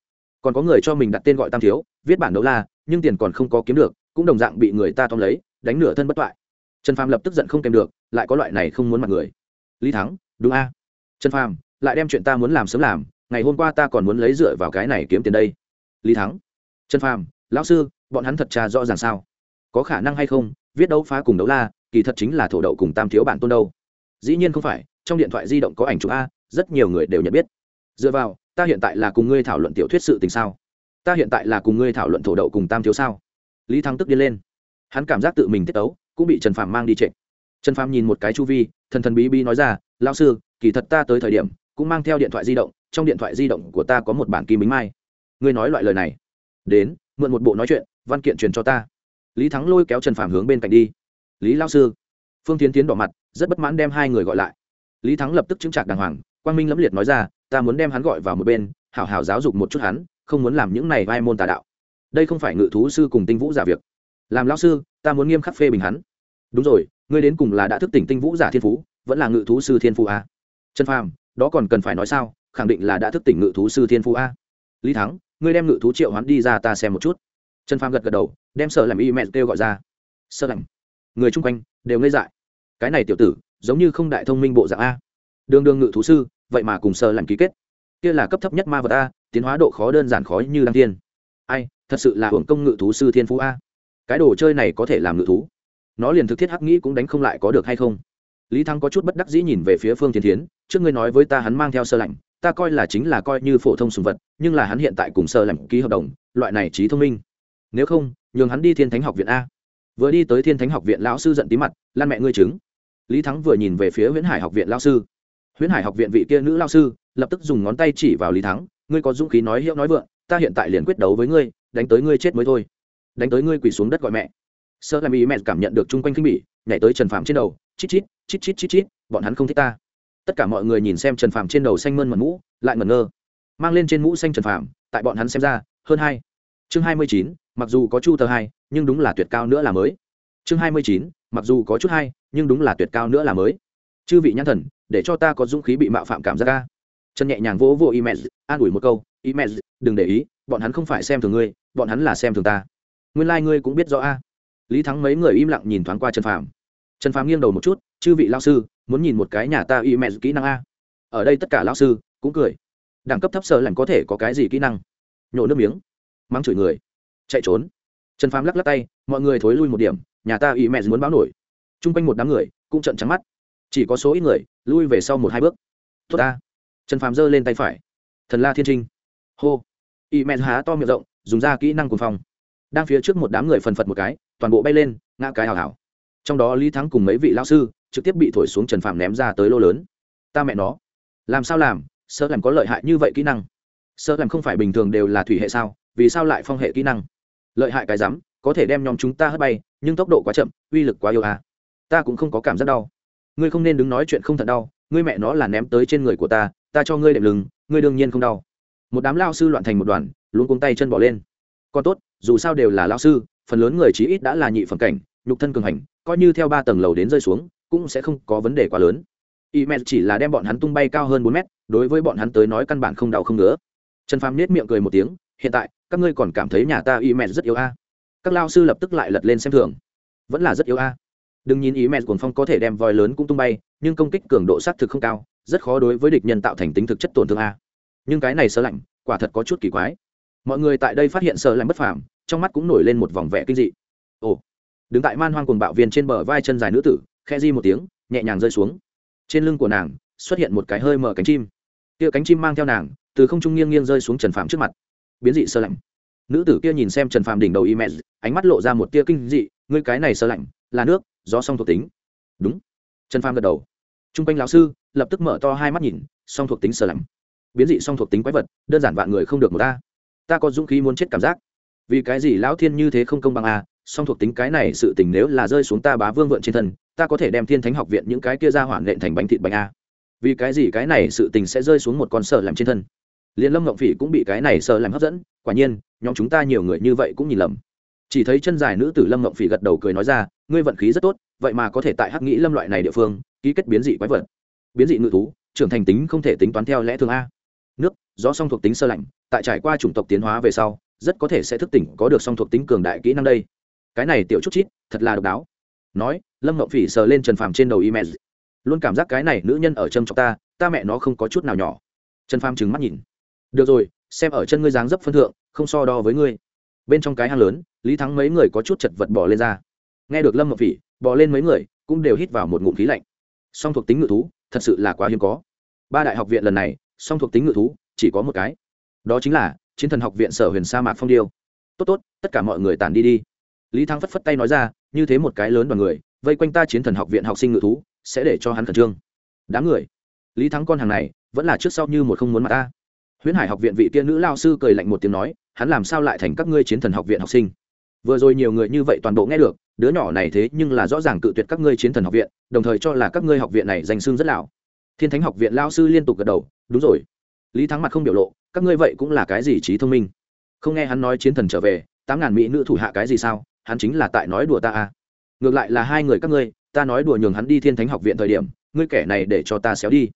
Còn có người cho mình đặt tên gọi tam thiếu, viết bản đấu la, nhưng tiền còn không có kiếm được, cũng đồng dạng bị người ta tóm lấy đánh nửa thân bất toại. Trần phàm lập tức giận không kèm được, lại có loại này không muốn mặt người. Lý thắng, đúng a. Trần phàm, lại đem chuyện ta muốn làm sớm làm, ngày hôm qua ta còn muốn lấy dựa vào cái này kiếm tiền đây. Lý thắng, trần phàm, lão sư, bọn hắn thật trà rõ ràng sao? Có khả năng hay không, viết đấu phá cùng đấu la, kỳ thật chính là thổ đậu cùng tam thiếu bản tôn đâu. Dĩ nhiên không phải, trong điện thoại di động có ảnh chụp a, rất nhiều người đều nhận biết. Dựa vào, ta hiện tại là cùng ngươi thảo luận tiểu thuyết sự tình sao? Ta hiện tại là cùng ngươi thảo luận thổ đậu cùng tam thiếu sao? Lý thắng tức điên lên hắn cảm giác tự mình tiết tấu cũng bị trần phàm mang đi trệ. trần phàm nhìn một cái chu vi, thần thần bí bí nói ra lao sư, kỳ thật ta tới thời điểm cũng mang theo điện thoại di động, trong điện thoại di động của ta có một bản kim bính mai. Ngươi nói loại lời này đến, mượn một bộ nói chuyện, văn kiện truyền cho ta. Lý thắng lôi kéo trần phàm hướng bên cạnh đi. Lý lao sư. Phương tiến tiến đỏ mặt, rất bất mãn đem hai người gọi lại. Lý thắng lập tức chứng trạc đàng hoàng, quang minh lẫm liệt nói ra, ta muốn đem hắn gọi vào một bên, hảo hảo giáo dục một chút hắn, không muốn làm những này vai môn tà đạo. Đây không phải ngự thú sư cùng tinh vũ giả việc làm lão sư, ta muốn nghiêm khắc phê bình hắn. Đúng rồi, ngươi đến cùng là đã thức tỉnh tinh vũ giả thiên phú, vẫn là ngự thú sư thiên phú a? Trần phàm, đó còn cần phải nói sao? Khẳng định là đã thức tỉnh ngự thú sư thiên phú a. Lý thắng, ngươi đem ngự thú triệu hắn đi ra ta xem một chút. Trần phàm gật gật đầu, đem sợ làm y mẹ kêu gọi ra. Sợ lạnh, người chung quanh đều ngây dại. Cái này tiểu tử, giống như không đại thông minh bộ dạng a. Đường đường ngự thú sư, vậy mà cùng sợ làm ký kết. Kia là cấp thấp nhất ma vật a, tiến hóa độ khó đơn giản khó như đăng tiên ai, thật sự là hưởng công ngự thú sư thiên phú a cái đồ chơi này có thể làm ngự thú. Nó liền thực thiết hắc nghĩ cũng đánh không lại có được hay không? Lý thắng có chút bất đắc dĩ nhìn về phía phương tiến tiến trước ngươi nói với ta hắn mang theo sơ lạnh, ta coi là chính là coi như phổ thông sùng vật, nhưng là hắn hiện tại cùng sơ lạnh ký hợp đồng, loại này trí thông minh. Nếu không, nhường hắn đi thiên thánh học viện a. Vừa đi tới thiên thánh học viện, lão sư giận tí mặt, lan mẹ ngươi chứng. Lý thắng vừa nhìn về phía huyễn hải học viện lão sư. Huyễn hải học viện vị kia nữ lão sư, lập tức dùng ngón tay chỉ vào lý thắng, ngươi có dũng khí nói hiệu nói vượng, ta hiện tại liền quyết đấu với ngươi, đánh tới ngươi chết mới thôi đánh tới ngươi quỳ xuống đất gọi mẹ. Sơ làm ý mẹ cảm nhận được chung quanh khinh bỉ nhảy tới trần Phàm trên đầu chít chít chít chít chít chít bọn hắn không thích ta. Tất cả mọi người nhìn xem trần Phàm trên đầu xanh mơn mật mũ lại ngẩn ngơ. Mang lên trên mũ xanh trần Phàm. tại bọn hắn xem ra hơn hai. Chương hai mươi chín mặc dù có chu tờ hai nhưng đúng là tuyệt cao nữa là mới. Chương hai mươi chín mặc dù có chút hay, nhưng đúng là tuyệt cao nữa là mới. Chư vị nhãn thần để cho ta có dũng khí bị mạo phạm cảm giác ca trần nhẹ nhàng vỗ vỗ email an ủi một câu email đừng để ý bọn hắn không phải xem thường ngươi bọn hắn là xem thường ta nguyên lai、like、ngươi cũng biết rõ a. Lý thắng mấy người im lặng nhìn thoáng qua trần phàm. Trần phàm nghiêng đầu một chút, chư vị lao sư, muốn nhìn một cái nhà ta y mẹ kỹ năng a. Ở đây tất cả lao sư cũng cười. Đẳng cấp thấp sợ lạnh có thể có cái gì kỹ năng? Nhổ nước miếng. Mắng chửi người. Chạy trốn. Trần phàm lắc lắc tay, mọi người thối lui một điểm, nhà ta y mẹ muốn báo nổi. T r u n g quanh một đám người cũng trận trắng mắt. Chỉ có số ít người lui về sau một hai bước. Tốt ta. Trần phàm giơ lên tay phải. Thần la thiên trinh. Hô. Y mẹ há to miệng rộng, dùng ra kỹ năng cùng phòng đang phía trước một đám người phần phật một cái, toàn bộ bay lên, ngã cái hào hào. Trong đó lý thắng cùng mấy vị lao sư trực tiếp bị thổi xuống trần phàm ném ra tới lô lớn. Ta mẹ nó, làm sao làm? Sơ làm có lợi hại như vậy kỹ năng. Sơ làm không phải bình thường đều là thủy hệ sao? Vì sao lại phong hệ kỹ năng? Lợi hại cái rắm có thể đem nhóm chúng ta hất bay, nhưng tốc độ quá chậm, uy lực quá yếu à. ta cũng không có cảm giác đau. Ngươi không nên đứng nói chuyện không thật đau, ngươi mẹ nó là ném tới trên người của ta ta cho ngươi đệm lưng, ngươi đương nhiên không đau. Một đám lao sư loạn thành một đoàn luôn cuống tay chân bỏ lên còn tốt, dù sao đều là lao sư, phần lớn người chí ít đã là nhị phẩm cảnh, nhục thân cường hành, coi như theo ba tầng lầu đến rơi xuống, cũng sẽ không có vấn đề quá lớn. Y mẹ chỉ là đem bọn hắn tung bay cao hơn bốn mét, đối với bọn hắn tới nói căn bản không đau không nữa trần phàm nết miệng cười một tiếng, hiện tại, các ngươi còn cảm thấy nhà ta y mẹ rất yếu a? Các lao sư lập tức lại lật lên xem thường. Vẫn là rất yếu a. Đừng nhìn y mẹ cuồng phong có thể đem voi lớn cũng tung bay, nhưng công kích cường độ xác thực không cao, rất khó đối với địch nhân tạo thành tính thực chất tổn thương a. Nhưng cái này sơ lạnh, quả thật có chút kỳ quái mọi người tại đây phát hiện sợ lạnh bất phàm, trong mắt cũng nổi lên một vòng vẻ kinh dị. Ồ, đứng tại man hoang cuồng bạo viên trên bờ vai chân dài nữ tử khe di một tiếng, nhẹ nhàng rơi xuống. Trên lưng của nàng, xuất hiện một cái hơi mở cánh chim. Kia cánh chim mang theo nàng, từ không trung nghiêng nghiêng rơi xuống trần phàm trước mặt. Biến dị sơ lạnh. Nữ tử kia nhìn xem trần phàm đỉnh đầu y mẹ, ánh mắt lộ ra một tia kinh dị, ngươi cái này sơ lạnh, là nước, gió song thuộc tính. Đúng. Trần phàm gật đầu. T r u n g quanh lão sư lập tức mở to hai mắt nhìn, song thuộc tính sơ lạnh. Biến dị song thuộc tính quái vật, đơn giản vạn người không được một ta ta có dũng khí muốn chết cảm giác. Vì cái gì lão thiên như thế không công bằng à? Song thuộc tính cái này sự tình nếu là rơi xuống ta bá vương vượn trên thân, ta có thể đem thiên thánh học viện những cái kia ra hoạn lệnh thành bánh thịt bánh a. Vì cái gì cái này sự tình sẽ rơi xuống một con sở làm trên thân? Liền lâm ngộng phỉ cũng bị cái này sợ làm hấp dẫn, quả nhiên, nhóm chúng ta nhiều người như vậy cũng nhìn lầm. Chỉ thấy chân dài nữ tử lâm ngộng phỉ gật đầu cười nói ra, ngươi vận khí rất tốt, vậy mà có thể tại hắc nghĩ lâm loại này địa phương, ký kết biến dị quái vật. Biến dị ngự thú, trưởng thành tính không thể tính toán theo lẽ thường a. Nước, gió song thuộc tính sơ lạnh tại trải qua chủng tộc tiến hóa về sau, rất có thể sẽ thức tỉnh có được song thuộc tính cường đại kỹ năng đây. Cái này tiểu chút chít, thật là độc đáo. Nói, lâm ngộng phỉ sờ lên trần phàm trên đầu email. Luôn cảm giác cái này nữ nhân ở chân cho ta ta mẹ nó không có chút nào nhỏ. Trần phàm trừng mắt nhìn. Được rồi, xem ở chân ngươi dáng dấp phân thượng, không so đo với ngươi. Bên trong cái hang lớn, lý thắng mấy người có chút chật vật bỏ lên ra. Nghe được lâm mộng phỉ, bỏ lên mấy người, cũng đều hít vào một ngụm khí lạnh. Song thuộc tính ngự thú, thật sự là quá hiếm có. Ba đại học viện lần này, song thuộc tính ngự thú, chỉ có một cái đó chính là chiến thần học viện sở huyền sa mạc phong điêu. Tốt tốt, tất cả mọi người tản đi đi. Lý thắng phất phất tay nói ra, như thế một cái lớn đoàn người, vây quanh ta chiến thần học viện học sinh ngự thú, sẽ để cho hắn khẩn trương. Đám người. Lý thắng con hàng này, vẫn là trước sau như một không muốn mặt ta. Huyễn hải học viện vị tiên nữ lao sư cười lạnh một tiếng nói, hắn làm sao lại thành các ngươi chiến thần học viện học sinh? Vừa rồi nhiều người như vậy toàn bộ nghe được, đứa nhỏ này thế nhưng là rõ ràng cự tuyệt các ngươi chiến thần học viện, đồng thời cho là các ngươi học viện này danh xương rất lão. Thiên thánh học viện lao sư liên tục gật đầu, đúng rồi. Lý thắng mặt không biểu lộ các ngươi vậy cũng là cái gì trí thông minh? Không nghe hắn nói chiến thần trở về, tám ngàn mỹ nữ thủ hạ cái gì sao? Hắn chính là tại nói đùa ta à? Ngược lại là hai người các ngươi, ta nói đùa nhường hắn đi thiên thánh học viện thời điểm, ngươi kẻ này để cho ta xéo đi.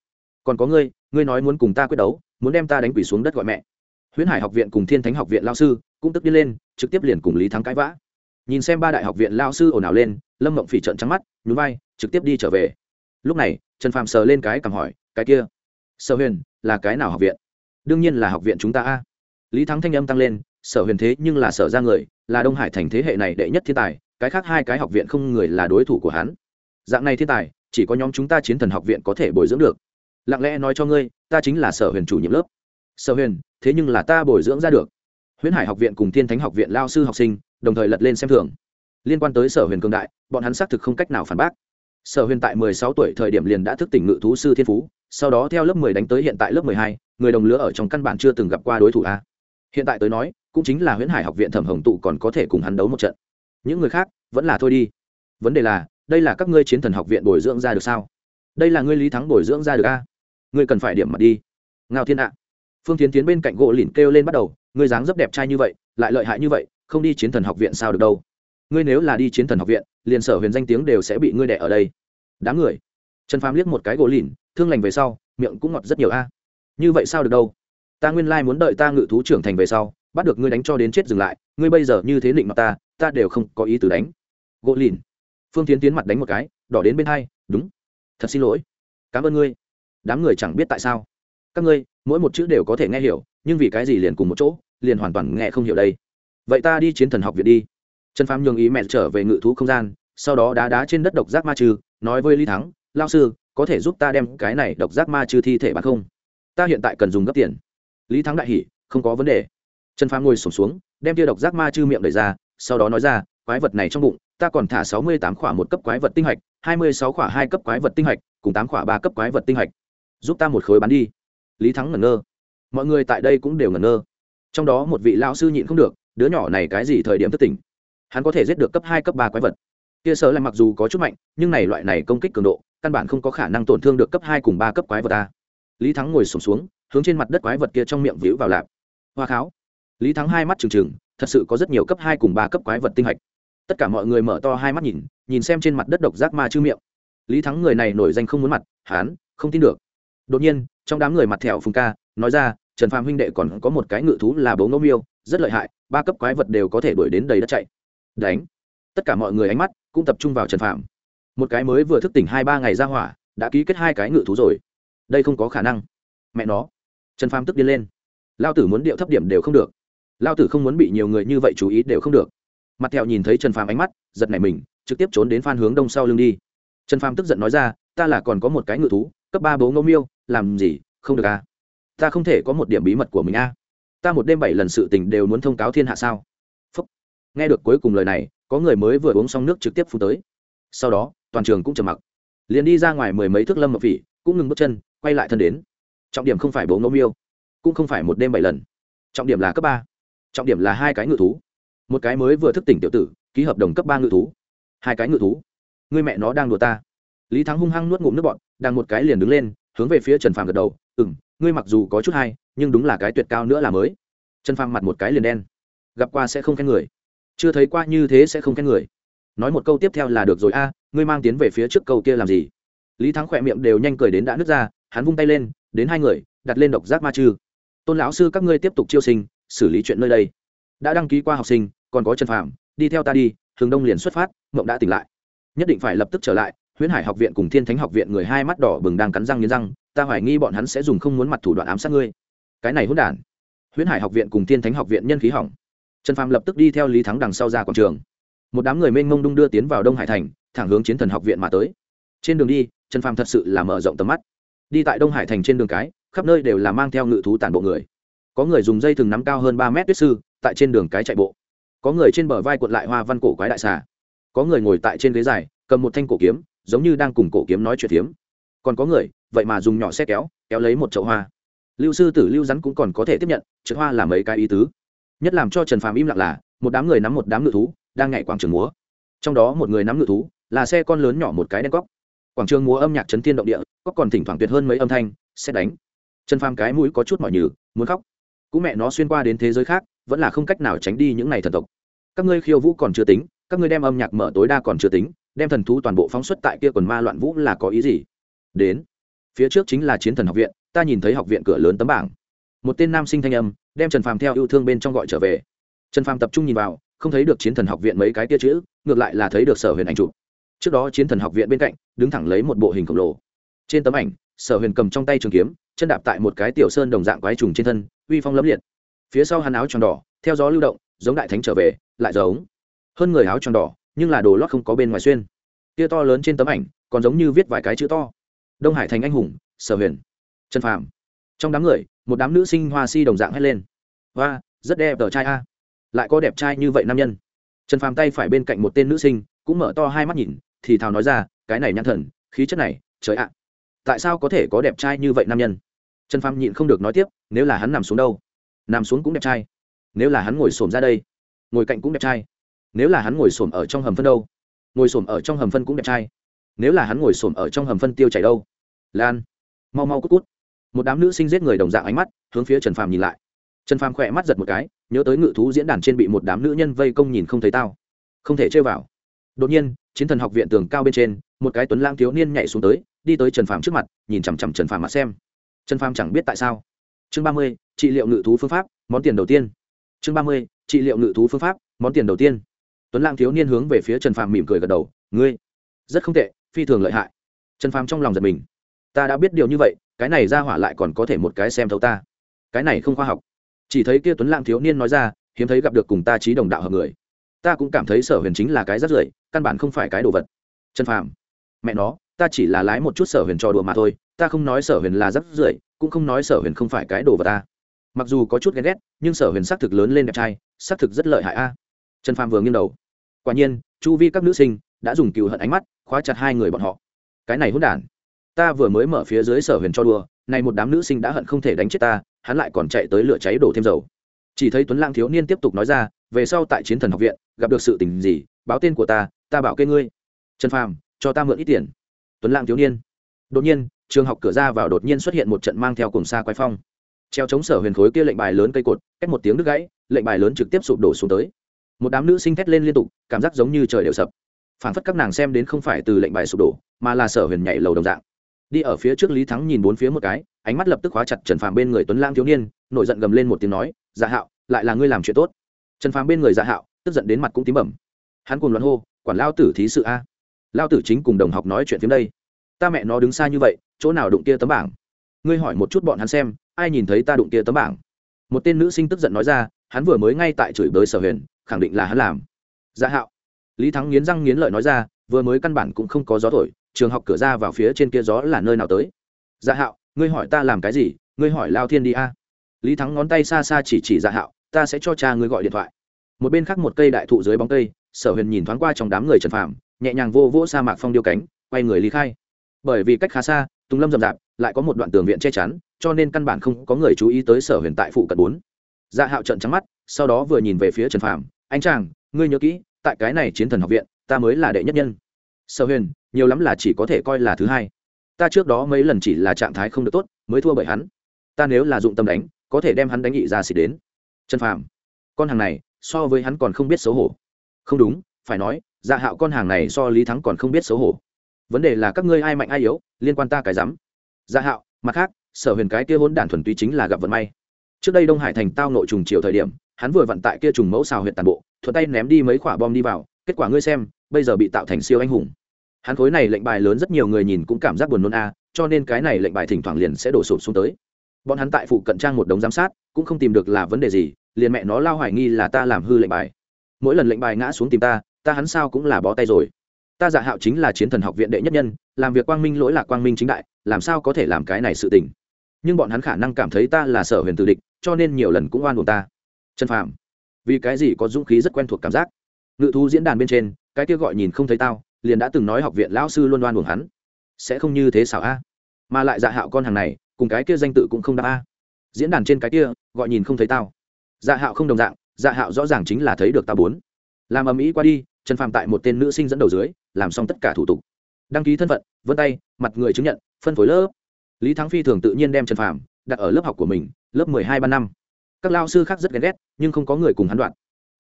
Còn có ngươi ngươi nói muốn cùng ta quyết đấu, muốn đem ta đánh quỷ xuống đất gọi mẹ. Huyễn hải học viện cùng thiên thánh học viện lao sư cũng tức đi lên, trực tiếp liền cùng lý thắng cãi vã. Nhìn xem ba đại học viện lao sư ồn ào lên, lâm mộng phỉ trận trắng mắt, nhún vai, trực tiếp đi trở về. Lúc này, trần phàm sờ lên cái cằm hỏi, cái kia, sở huyền, là cái nào học viện? Đương nhiên là học viện chúng ta a. Lý thắng thanh âm tăng lên, sở huyền thế nhưng là sở ra người, là đông hải thành thế hệ này đệ nhất thiên tài, cái khác hai cái học viện không người là đối thủ của hắn. Dạng này thiên tài, chỉ có nhóm chúng ta chiến thần học viện có thể bồi dưỡng được. Lặng lẽ nói cho ngươi, ta chính là sở huyền chủ nhiệm lớp. Sở huyền, thế nhưng là ta bồi dưỡng ra được. Huyễn hải học viện cùng thiên thánh học viện lao sư học sinh, đồng thời lật lên xem thường. Liên quan tới sở huyền cường đại, bọn hắn xác thực không cách nào phản bác. Sở huyền tại mười sáu tuổi thời điểm liền đã thức tỉnh ngự thú sư thiên phú, sau đó theo lớp mười đánh tới hiện tại lớp mười hai người đồng lứa ở trong căn bản chưa từng gặp qua đối thủ a. Hiện tại tới nói, cũng chính là huyễn hải học viện thẩm hồng tụ còn có thể cùng hắn đấu một trận. Những người khác, vẫn là thôi đi. Vấn đề là, đây là các ngươi chiến thần học viện bồi dưỡng ra được sao? Đây là ngươi lý thắng bồi dưỡng ra được a? Ngươi cần phải điểm mặt đi. Ngao thiên ạ. Phương tiến tiến bên cạnh gỗ lìn kêu lên bắt đầu, ngươi dáng dấp đẹp trai như vậy, lại lợi hại như vậy, không đi chiến thần học viện sao được đâu. Ngươi nếu là đi chiến thần học viện, liền sở huyền danh tiếng đều sẽ bị ngươi đẻ ở đây. Đám người. Trần phàm liếc một cái gỗ lìn thương lành về sau, miệng cũng ngọt rất nhiều a như vậy sao được đâu? Ta nguyên lai muốn đợi ta ngự thú trưởng thành về sau, bắt được ngươi đánh cho đến chết dừng lại, ngươi bây giờ như thế định mặt ta ta đều không có ý từ đánh. Gỗ lìn. Phương tiến tiến mặt đánh một cái, đỏ đến bên hai, đúng. Thật xin lỗi. Cảm ơn ngươi. Đám người chẳng biết tại sao. Các ngươi, mỗi một chữ đều có thể nghe hiểu, nhưng vì cái gì liền cùng một chỗ, liền hoàn toàn nghe không hiểu đây. Vậy ta đi chiến thần học viện đi. Trần phàm nhường ý mẹ trở về ngự thú không gian, sau đó đá đá trên đất độc giác ma trừ, nói với lý thắng lao sư, có thể giúp ta đem cái này độc giác ma trừ thi thể bán không? Ta hiện tại cần dùng gấp tiền. Lý thắng đại hỉ, không có vấn đề. Trần phàm ngồi sổm xuống, đem tia độc giác ma chư miệng đẩy ra, sau đó nói ra, quái vật này trong bụng, ta còn thả sáu mươi tám khỏa một cấp quái vật tinh hạch, hai mươi sáu khỏa hai cấp quái vật tinh hạch, cùng tám khỏa ba cấp quái vật tinh hạch. Giúp ta một khối bán đi. Lý thắng ngẩn ngơ. Mọi người tại đây cũng đều ngẩn ngơ. Trong đó một vị lão sư nhịn không được, đứa nhỏ này cái gì thời điểm thất tỉnh? Hắn có thể giết được cấp hai, cấp ba quái vật. Kia sở lại mặc dù có chút mạnh, nhưng này loại này công kích cường độ, căn bản không có khả năng tổn thương được cấp hai cùng ba cấp quái vật ta lý thắng ngồi sùng xuống, xuống hướng trên mặt đất quái vật kia trong miệng víu vào lạp. Hoa kháo. Lý thắng hai mắt trừng trừng thật sự có rất nhiều cấp hai cùng ba cấp quái vật tinh hạch. Tất cả mọi người mở to hai mắt nhìn nhìn xem trên mặt đất độc giác ma chư miệng. Lý thắng người này nổi danh không muốn mặt hán không tin được. Đột nhiên trong đám người mặt thẹo phùng ca nói ra trần phạm huynh đệ còn có một cái ngự thú là bố ngẫu miêu rất lợi hại ba cấp quái vật đều có thể đuổi đến đầy đất chạy. Đánh. Tất cả mọi người ánh mắt cũng tập trung vào trần phạm một cái mới vừa thức tỉnh hai ba ngày ra hỏa đã ký kết hai cái ngự thú rồi đây không có khả năng. Mẹ nó. Trần pham tức điên lên. Lao tử muốn điệu thấp điểm đều không được. Lao tử không muốn bị nhiều người như vậy chú ý đều không được. Mặt thẹo nhìn thấy trần phàm ánh mắt, giật nảy mình, trực tiếp trốn đến phan hướng đông sau lưng đi. Trần phàm tức giận nói ra, ta là còn có một cái ngự thú, cấp ba bố ngô miêu, làm gì, không được à? Ta không thể có một điểm bí mật của mình à? Ta một đêm bảy lần sự tình đều muốn thông cáo thiên hạ sao? Phúc. nghe được cuối cùng lời này, có người mới vừa uống xong nước trực tiếp phun tới. Sau đó, toàn trường cũng trầm mặc. Liền đi ra ngoài mười mấy thước lâm mập phỉ, cũng ngừng bước chân quay lại thân đến. Trọng điểm không phải bố ngẫu miêu, cũng không phải một đêm bảy lần. Trọng điểm là cấp ba, trọng điểm là hai cái ngự thú. Một cái mới vừa thức tỉnh tiểu tử, ký hợp đồng cấp ba ngự thú. Hai cái ngự thú. Người mẹ nó đang đùa ta. Lý thắng hung hăng nuốt ngụm nước bọn đang một cái liền đứng lên, hướng về phía trần phàm gật đầu ừ m ngươi mặc dù có chút hay, nhưng đúng là cái tuyệt cao nữa là mới. Trần phàm mặt một cái liền đen. Gặp qua sẽ không khen người. Chưa thấy qua như thế sẽ không khen người. Nói một câu tiếp theo là được rồi a, ngươi mang tiến về phía trước câu kia làm gì? Lý thắng khỏe miệng đều nhanh cười đến đã nứt ra hắn vung tay lên, đến hai người, đặt lên độc giác ma chư. Tôn lão sư, các ngươi tiếp tục chiêu sinh, xử lý chuyện nơi đây. Đã đăng ký qua học sinh, còn có trần phạm đi theo ta đi, hướng đông liền xuất phát, mộng đã tỉnh lại. Nhất định phải lập tức trở lại, huyễn hải học viện cùng thiên thánh học viện người hai mắt đỏ bừng đang cắn răng nghiến răng, ta hoài nghi bọn hắn sẽ dùng không muốn mặt thủ đoạn ám sát ngươi. Cái này hỗn đản. Huyễn hải học viện cùng Thiên thánh học viện nhân khí hỏng. Trần Phạm lập tức đi theo lý thắng đằng sau ra quảng trường. Một đám người mênh mông đung đưa tiến vào đông hải thành, thẳng hướng chiến thần học viện mà tới. Trên đường đi, trần Phạm thật sự là mở rộng tầm mắt đi tại đông hải thành trên đường cái, khắp nơi đều là mang theo ngự thú tản bộ người. Có người dùng dây thừng nắm cao hơn ba mét tuyết sư, tại trên đường cái chạy bộ. Có người trên bờ vai cuộn lại hoa văn cổ quái đại xà. Có người ngồi tại trên ghế dài, cầm một thanh cổ kiếm, giống như đang cùng cổ kiếm nói chuyện phiếm còn có người, vậy mà dùng nhỏ xe kéo kéo lấy một chậu hoa. Lưu sư tử lưu rắn cũng còn có thể tiếp nhận trượt hoa là mấy cái ý tứ. Nhất làm cho trần phàm im lặng là, một đám người nắm một đám ngự thú, đang nhảy quảng trường múa. Trong đó một người nắm ngự thú, là xe con lớn nhỏ một cái đen cóc quảng trường múa âm nhạc chấn thiên động địa, có còn thỉnh thoảng tuyệt hơn mấy âm thanh, xét đánh. Trần phàm cái mũi có chút mỏi nhừ, muốn khóc. Cũng mẹ nó xuyên qua đến thế giới khác, vẫn là không cách nào tránh đi những ngày thần tộc. Các ngươi khiêu vũ còn chưa tính, các ngươi đem âm nhạc mở tối đa còn chưa tính, đem thần thú toàn bộ phóng xuất tại kia quần ma loạn vũ là có ý gì? Đến, phía trước chính là chiến thần học viện, ta nhìn thấy học viện cửa lớn tấm bảng. Một tên nam sinh thanh âm, đem trần phàm theo yêu thương bên trong gọi trở về. Trần phàm tập trung nhìn vào, không thấy được chiến thần học viện mấy cái kia chữ, ngược lại là thấy được sở huyền ảnh chụp trước đó chiến thần học viện bên cạnh, đứng thẳng lấy một bộ hình khổng lồ. Trên tấm ảnh, sở huyền cầm trong tay trường kiếm, chân đạp tại một cái tiểu sơn đồng dạng quái trùng trên thân, uy phong lẫm liệt. Phía sau hắn áo tròn đỏ, theo gió lưu động, giống đại thánh trở về, lại giống. Hơn người áo tròn đỏ, nhưng là đồ lót không có bên ngoài xuyên. Tia to lớn trên tấm ảnh, còn giống như viết vài cái chữ to. Đông hải thành anh hùng, sở huyền. Trần phàm. Trong đám người, một đám nữ sinh hoa si đồng dạng hét lên. Hoa rất đẹp tờ trai a. Lại có đẹp trai như vậy nam nhân. Trần phàm tay phải bên cạnh một tên nữ sinh, cũng mở to hai mắt nhìn thì thào nói ra, cái này nhãn thần, khí chất này, trời ạ, tại sao có thể có đẹp trai như vậy nam nhân? Trần phàm nhịn không được nói tiếp, nếu là hắn nằm xuống đâu, nằm xuống cũng đẹp trai. Nếu là hắn ngồi xổm ra đây, ngồi cạnh cũng đẹp trai. Nếu là hắn ngồi xổm ở trong hầm phân đâu, ngồi xổm ở trong hầm phân cũng đẹp trai. Nếu là hắn ngồi xổm ở trong hầm phân tiêu chảy đâu. Lan, mau mau cút cút. Một đám nữ sinh giết người đồng dạng ánh mắt, hướng phía trần phàm nhìn lại. Trần phàm khỏe mắt giật một cái, nhớ tới ngự thú diễn đàn trên bị một đám nữ nhân vây công nhìn không thấy tao. Không thể chơi vào. Đột nhiên chiến thần học viện tường cao bên trên, một cái tuấn lang thiếu niên nhảy xuống tới, đi tới trần phàm trước mặt, nhìn chằm chằm trần phàm mặt xem. Trần phàm chẳng biết tại sao. Chương ba mươi, trị liệu ngự thú phương pháp, món tiền đầu tiên. Chương ba mươi, trị liệu ngự thú phương pháp, món tiền đầu tiên. Tuấn lang thiếu niên hướng về phía trần phàm mỉm cười gật đầu, ngươi, rất không tệ, phi thường lợi hại. Trần phàm trong lòng giật mình. Ta đã biết điều như vậy, cái này ra hỏa lại còn có thể một cái xem thấu ta. Cái này không khoa học. Chỉ thấy kia tuấn lang thiếu niên nói ra, hiếm thấy gặp được cùng ta trí đồng đạo hợp người. Ta cũng cảm thấy sở huyền chính là cái rất rưởi căn bản không phải cái đồ vật. Trần phàm, mẹ nó, ta chỉ là lái một chút sở huyền trò đùa mà thôi, ta không nói sở huyền là rất rưởi, cũng không nói sở huyền không phải cái đồ vật ta. Mặc dù có chút ghen ghét, nhưng sở huyền xác thực lớn lên đẹp trai xác thực rất lợi hại a. Trần phàm vừa nghiêng đầu. Quả nhiên, chu vi các nữ sinh đã dùng cựu hận ánh mắt khóa chặt hai người bọn họ. Cái này hôn đản. Ta vừa mới mở phía dưới sở huyền cho đùa, này một đám nữ sinh đã hận không thể đánh chết ta, hắn lại còn chạy tới lửa cháy đổ thêm dầu. Chỉ thấy tuấn lang thiếu niên tiếp tục nói ra, về sau tại chiến thần học viện, gặp được sự tình gì, báo tên của ta ta bảo kê ngươi. Trần phàm, cho ta mượn ít tiền. Tuấn lang thiếu niên. Đột nhiên, trường học cửa ra vào đột nhiên xuất hiện một trận mang theo cùng xa quái phong. Treo chống sở huyền khối kia lệnh bài lớn cây cột, cách một tiếng đứt gãy, lệnh bài lớn trực tiếp sụp đổ xuống tới. Một đám nữ sinh thét lên liên tục, cảm giác giống như trời đều sập. Phản phất các nàng xem đến không phải từ lệnh bài sụp đổ, mà là sở huyền nhảy lầu đồng dạng. Đi ở phía trước lý thắng nhìn bốn phía một cái, ánh mắt lập tức khóa chặt trần phàm bên người tuấn lang thiếu niên, nổi giận gầm lên một tiếng nói dạ hạo, lại là ngươi làm chuyện tốt. Trần phàm bên người dạ hạo, tức giận đến mặt cũng tím bẩm. Hắn cùng loạn hô quản lao tử thí sự a. Lao tử chính cùng đồng học nói chuyện phim đây. Ta mẹ nó đứng xa như vậy, chỗ nào đụng kia tấm bảng? Ngươi hỏi một chút bọn hắn xem, ai nhìn thấy ta đụng kia tấm bảng? Một tên nữ sinh tức giận nói ra, hắn vừa mới ngay tại chửi bới sở huyền, khẳng định là hắn làm. Dạ hạo. Lý thắng nghiến răng nghiến lợi nói ra, vừa mới căn bản cũng không có gió thổi, trường học cửa ra vào phía trên kia gió là nơi nào tới? Dạ hạo, ngươi hỏi ta làm cái gì, ngươi hỏi lao thiên đi a. Lý thắng ngón tay xa xa chỉ chỉ dạ hạo, ta sẽ cho cha ngươi gọi điện thoại. Một bên khác một cây đại thụ dưới bóng cây sở huyền nhìn thoáng qua trong đám người trần phạm nhẹ nhàng vô vỗ sa mạc phong điêu cánh quay người lý khai. Bởi vì cách khá xa tùng lâm rậm rạp lại có một đoạn tường viện che chắn cho nên căn bản không có người chú ý tới sở huyền tại phụ cận bốn. Dạ hạo trận trắng mắt sau đó vừa nhìn về phía trần phạm anh chàng ngươi nhớ kỹ tại cái này chiến thần học viện ta mới là đệ nhất nhân. Sở huyền nhiều lắm là chỉ có thể coi là thứ hai. Ta trước đó mấy lần chỉ là trạng thái không được tốt mới thua bởi hắn. Ta nếu là dụng tâm đánh có thể đem hắn đánh nghị ra xịt đến. Trần Phạm, con hàng này so với hắn còn không biết xấu hổ không đúng, phải nói dạ hạo con hàng này so lý thắng còn không biết xấu hổ. Vấn đề là các ngươi ai mạnh ai yếu, liên quan ta cái rắm. Dạ hạo, mặt khác, sở huyền cái kia hôn đản thuần túy chính là gặp vận may. Trước đây đông hải thành tao nội trùng chiều thời điểm, hắn vừa vận tại kia trùng mẫu xào huyện tàn bộ, thuận tay ném đi mấy quả bom đi vào, kết quả ngươi xem, bây giờ bị tạo thành siêu anh hùng. Hắn khối này lệnh bài lớn rất nhiều người nhìn cũng cảm giác buồn nôn a, cho nên cái này lệnh bài thỉnh thoảng liền sẽ đổ sụp xuống tới. Bọn hắn tại phụ cận trang một đống giám sát, cũng không tìm được là vấn đề gì, liền mẹ nó lao hoài nghi là ta làm hư lệnh bài mỗi lần lệnh bài ngã xuống tìm ta ta hắn sao cũng là bó tay rồi. Ta dạ hạo chính là chiến thần học viện đệ nhất nhân, làm việc quang minh lỗi là quang minh chính đại, làm sao có thể làm cái này sự tình? Nhưng bọn hắn khả năng cảm thấy ta là sở huyền tử địch, cho nên nhiều lần cũng oan buồn ta. Trần phàm, vì cái gì có dũng khí rất quen thuộc cảm giác? Ngự thú diễn đàn bên trên, cái kia gọi nhìn không thấy tao, liền đã từng nói học viện lão sư luôn oan buồn hắn. Sẽ không như thế xảo a. Mà lại dạ hạo con hàng này, cùng cái kia danh tự cũng không đáp a. Diễn đàn trên cái kia, gọi nhìn không thấy tao. Dạ hạo không đồng dạng dạ hạo rõ ràng chính là thấy được ta bốn. Làm ầm ĩ qua đi, trần phàm tại một tên nữ sinh dẫn đầu dưới, làm xong tất cả thủ tục. Đăng ký thân phận, vân tay, mặt người chứng nhận, phân phối lớp. Lý thắng phi thường tự nhiên đem trần phàm đặt ở lớp học của mình, lớp mười hai ba năm. Các lao sư khác rất ghen ghét, nhưng không có người cùng hắn đoạn.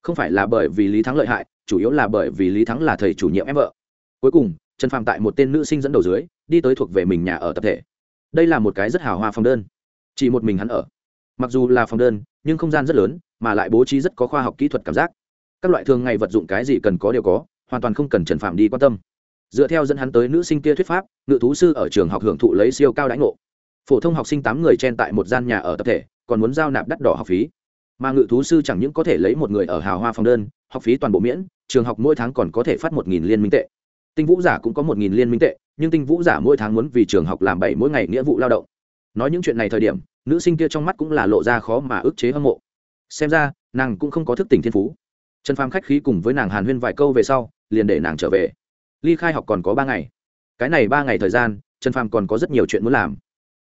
Không phải là bởi vì lý thắng lợi hại, chủ yếu là bởi vì lý thắng là thầy chủ nhiệm em vợ. Cuối cùng, trần phàm tại một tên nữ sinh dẫn đầu dưới, đi tới thuộc về mình nhà ở tập thể. Đây là một cái rất hào hoa phòng đơn. Chỉ một mình hắn ở. Mặc dù là phòng đơn, nhưng không gian rất lớn mà lại bố trí rất có khoa học kỹ thuật cảm giác. Các loại thường ngày vật dụng cái gì cần có đều có, hoàn toàn không cần trần phạm đi quan tâm. Dựa theo dẫn hắn tới nữ sinh kia thuyết pháp, ngự thú sư ở trường học hưởng thụ lấy siêu cao đãi ngộ. Phổ thông học sinh tám người chen tại một gian nhà ở tập thể, còn muốn giao nạp đắt đỏ học phí. Mà ngự thú sư chẳng những có thể lấy một người ở hào hoa phòng đơn, học phí toàn bộ miễn, trường học mỗi tháng còn có thể phát một nghìn liên minh tệ. Tinh vũ giả cũng có một nghìn liên minh tệ, nhưng tinh vũ giả mỗi tháng muốn vì trường học làm bảy mỗi ngày nghĩa vụ lao động. Nói những chuyện này thời điểm, nữ sinh kia trong mắt cũng là lộ ra khó mà ức chế hâm mộ xem ra, nàng cũng không có thức tỉnh thiên phú. Trần phàm khách khí cùng với nàng hàn huyên vài câu về sau, liền để nàng trở về. Ly khai học còn có ba ngày. Cái này ba ngày thời gian, trần phàm còn có rất nhiều chuyện muốn làm.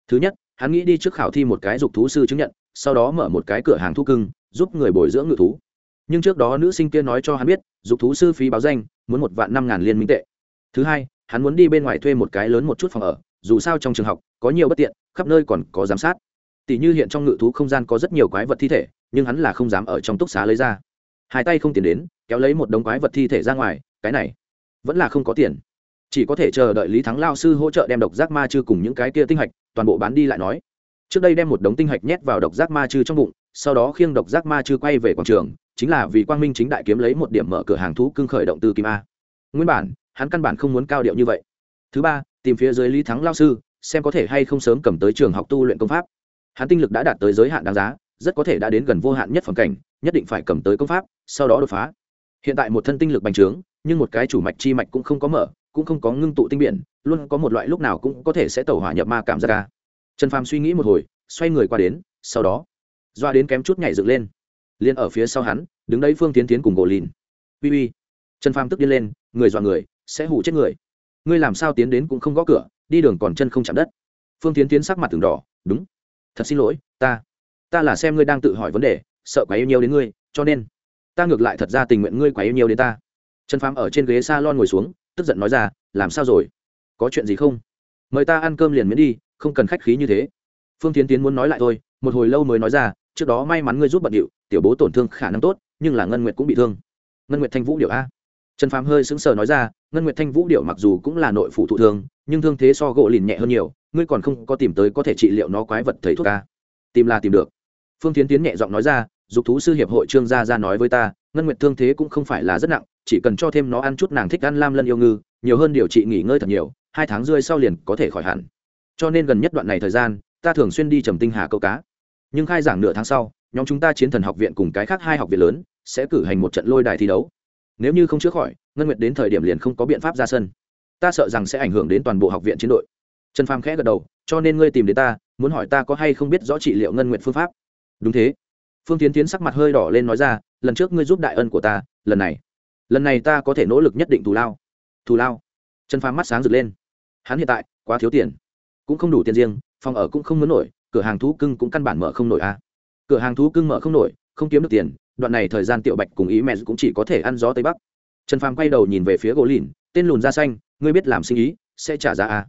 Thứ nhất, hắn nghĩ đi trước khảo thi một cái dục thú sư chứng nhận, sau đó mở một cái cửa hàng thu cưng, giúp người bồi dưỡng ngự thú. Nhưng trước đó nữ sinh kia nói cho hắn biết, dục thú sư phí báo danh, muốn một vạn năm ngàn liên minh tệ. Thứ hai, hắn muốn đi bên ngoài thuê một cái lớn một chút phòng ở, dù sao trong trường học, có nhiều bất tiện, khắp nơi còn có giám sát. Tỷ như hiện trong ngự thú không gian có rất nhiều quái vật thi thể nhưng hắn là không dám ở trong túc xá lấy ra. Hai tay không tiền đến, kéo lấy một đống quái vật thi thể ra ngoài, cái này vẫn là không có tiền. Chỉ có thể chờ đợi lý thắng lao sư hỗ trợ đem độc giác ma chư cùng những cái kia tinh hạch, toàn bộ bán đi lại nói. Trước đây đem một đống tinh hạch nhét vào độc giác ma chư trong bụng, sau đó khiêng độc giác ma chư quay về quảng trường, chính là vì quang minh chính đại kiếm lấy một điểm mở cửa hàng thú cưng khởi động từ kim a. Nguyên bản, hắn căn bản không muốn cao điệu như vậy. Thứ ba, tìm phía dưới lý thắng lao sư, xem có thể hay không sớm cầm tới trường học tu luyện công pháp. Hắn tinh lực đã đạt tới giới hạn đáng giá rất có thể đã đến gần vô hạn nhất phẩm cảnh, nhất định phải cầm tới công pháp, sau đó đột phá. Hiện tại một thân tinh lực bành trướng, nhưng một cái chủ mạch chi mạch cũng không có mở, cũng không có ngưng tụ tinh biển, luôn có một loại lúc nào cũng có thể sẽ tẩu hỏa nhập ma cảm giác ca trần phàm suy nghĩ một hồi, xoay người qua đến, sau đó, doa đến kém chút nhảy dựng lên. Liền ở phía sau hắn, đứng đấy phương tiến tiến cùng gỗ lìn. Uy uy. Trần phàm tức điên lên, người dọa người, sẽ hủ chết người. Ngươi làm sao tiến đến cũng không gõ cửa, đi đường còn chân không chạm đất. Phương tiến tiến sắc mặt từng đỏ, đúng. Thật xin lỗi, ta ta là xem ngươi đang tự hỏi vấn đề, sợ quá yêu nhiều đến ngươi, cho nên, ta ngược lại thật ra tình nguyện ngươi quá yêu nhiều đến ta. Trần phám ở trên ghế s a lon ngồi xuống, tức giận nói ra, làm sao rồi? Có chuyện gì không? Mời ta ăn cơm liền miễn đi, không cần khách khí như thế. Phương tiến tiến muốn nói lại thôi, một hồi lâu mới nói ra, trước đó may mắn ngươi giúp bận điệu, tiểu bố tổn thương khả năng tốt, nhưng là ngân nguyệt cũng bị thương. Ngân nguyệt thanh vũ điệu a. Trần phám hơi sững sờ nói ra, ngân nguyệt thanh vũ điệu mặc dù cũng là nội phụ thụ thương, nhưng thương thế so gỗ lìn nhẹ hơn nhiều, ngươi còn không có tìm tới có thể trị liệu nó quái vật thầy thuốc a. Tìm là tìm được phương tiến tiến nhẹ giọng nói ra, dục thú sư hiệp hội trương gia ra nói với ta, ngân nguyệt thương thế cũng không phải là rất nặng, chỉ cần cho thêm nó ăn chút nàng thích ăn lam lân yêu ngư, nhiều hơn điều trị nghỉ ngơi thật nhiều, hai tháng rưỡi sau liền có thể khỏi hẳn. Cho nên gần nhất đoạn này thời gian, ta thường xuyên đi trầm tinh hà câu cá. Nhưng khai giảng nửa tháng sau, nhóm chúng ta chiến thần học viện cùng cái khác hai học viện lớn sẽ cử hành một trận lôi đài thi đấu. Nếu như không chữa khỏi, ngân nguyệt đến thời điểm liền không có biện pháp ra sân. Ta sợ rằng sẽ ảnh hưởng đến toàn bộ học viện chiến đội. Trần phàm khẽ gật đầu, cho nên ngươi tìm đến ta, muốn hỏi ta có hay không biết rõ trị liệu ngân nguyện phương pháp? Đúng thế. Phương tiến tiến sắc mặt hơi đỏ lên nói ra, lần trước ngươi giúp đại ân của ta, lần này lần này ta có thể nỗ lực nhất định thù lao. Thù lao? Trần phàm mắt sáng rực lên. Hắn hiện tại quá thiếu tiền, cũng không đủ tiền riêng, phòng ở cũng không muốn nổi, cửa hàng thú cưng cũng căn bản mở không nổi a à. cửa hàng thú cưng mở không nổi, không kiếm được tiền, đoạn này thời gian tiểu bạch cùng ý mẹ cũng chỉ có thể ăn gió tây bắc. Trần phàm quay đầu nhìn về phía gỗ lìn, tên lùn da xanh, ngươi biết làm sinh ý sẽ trả giá à.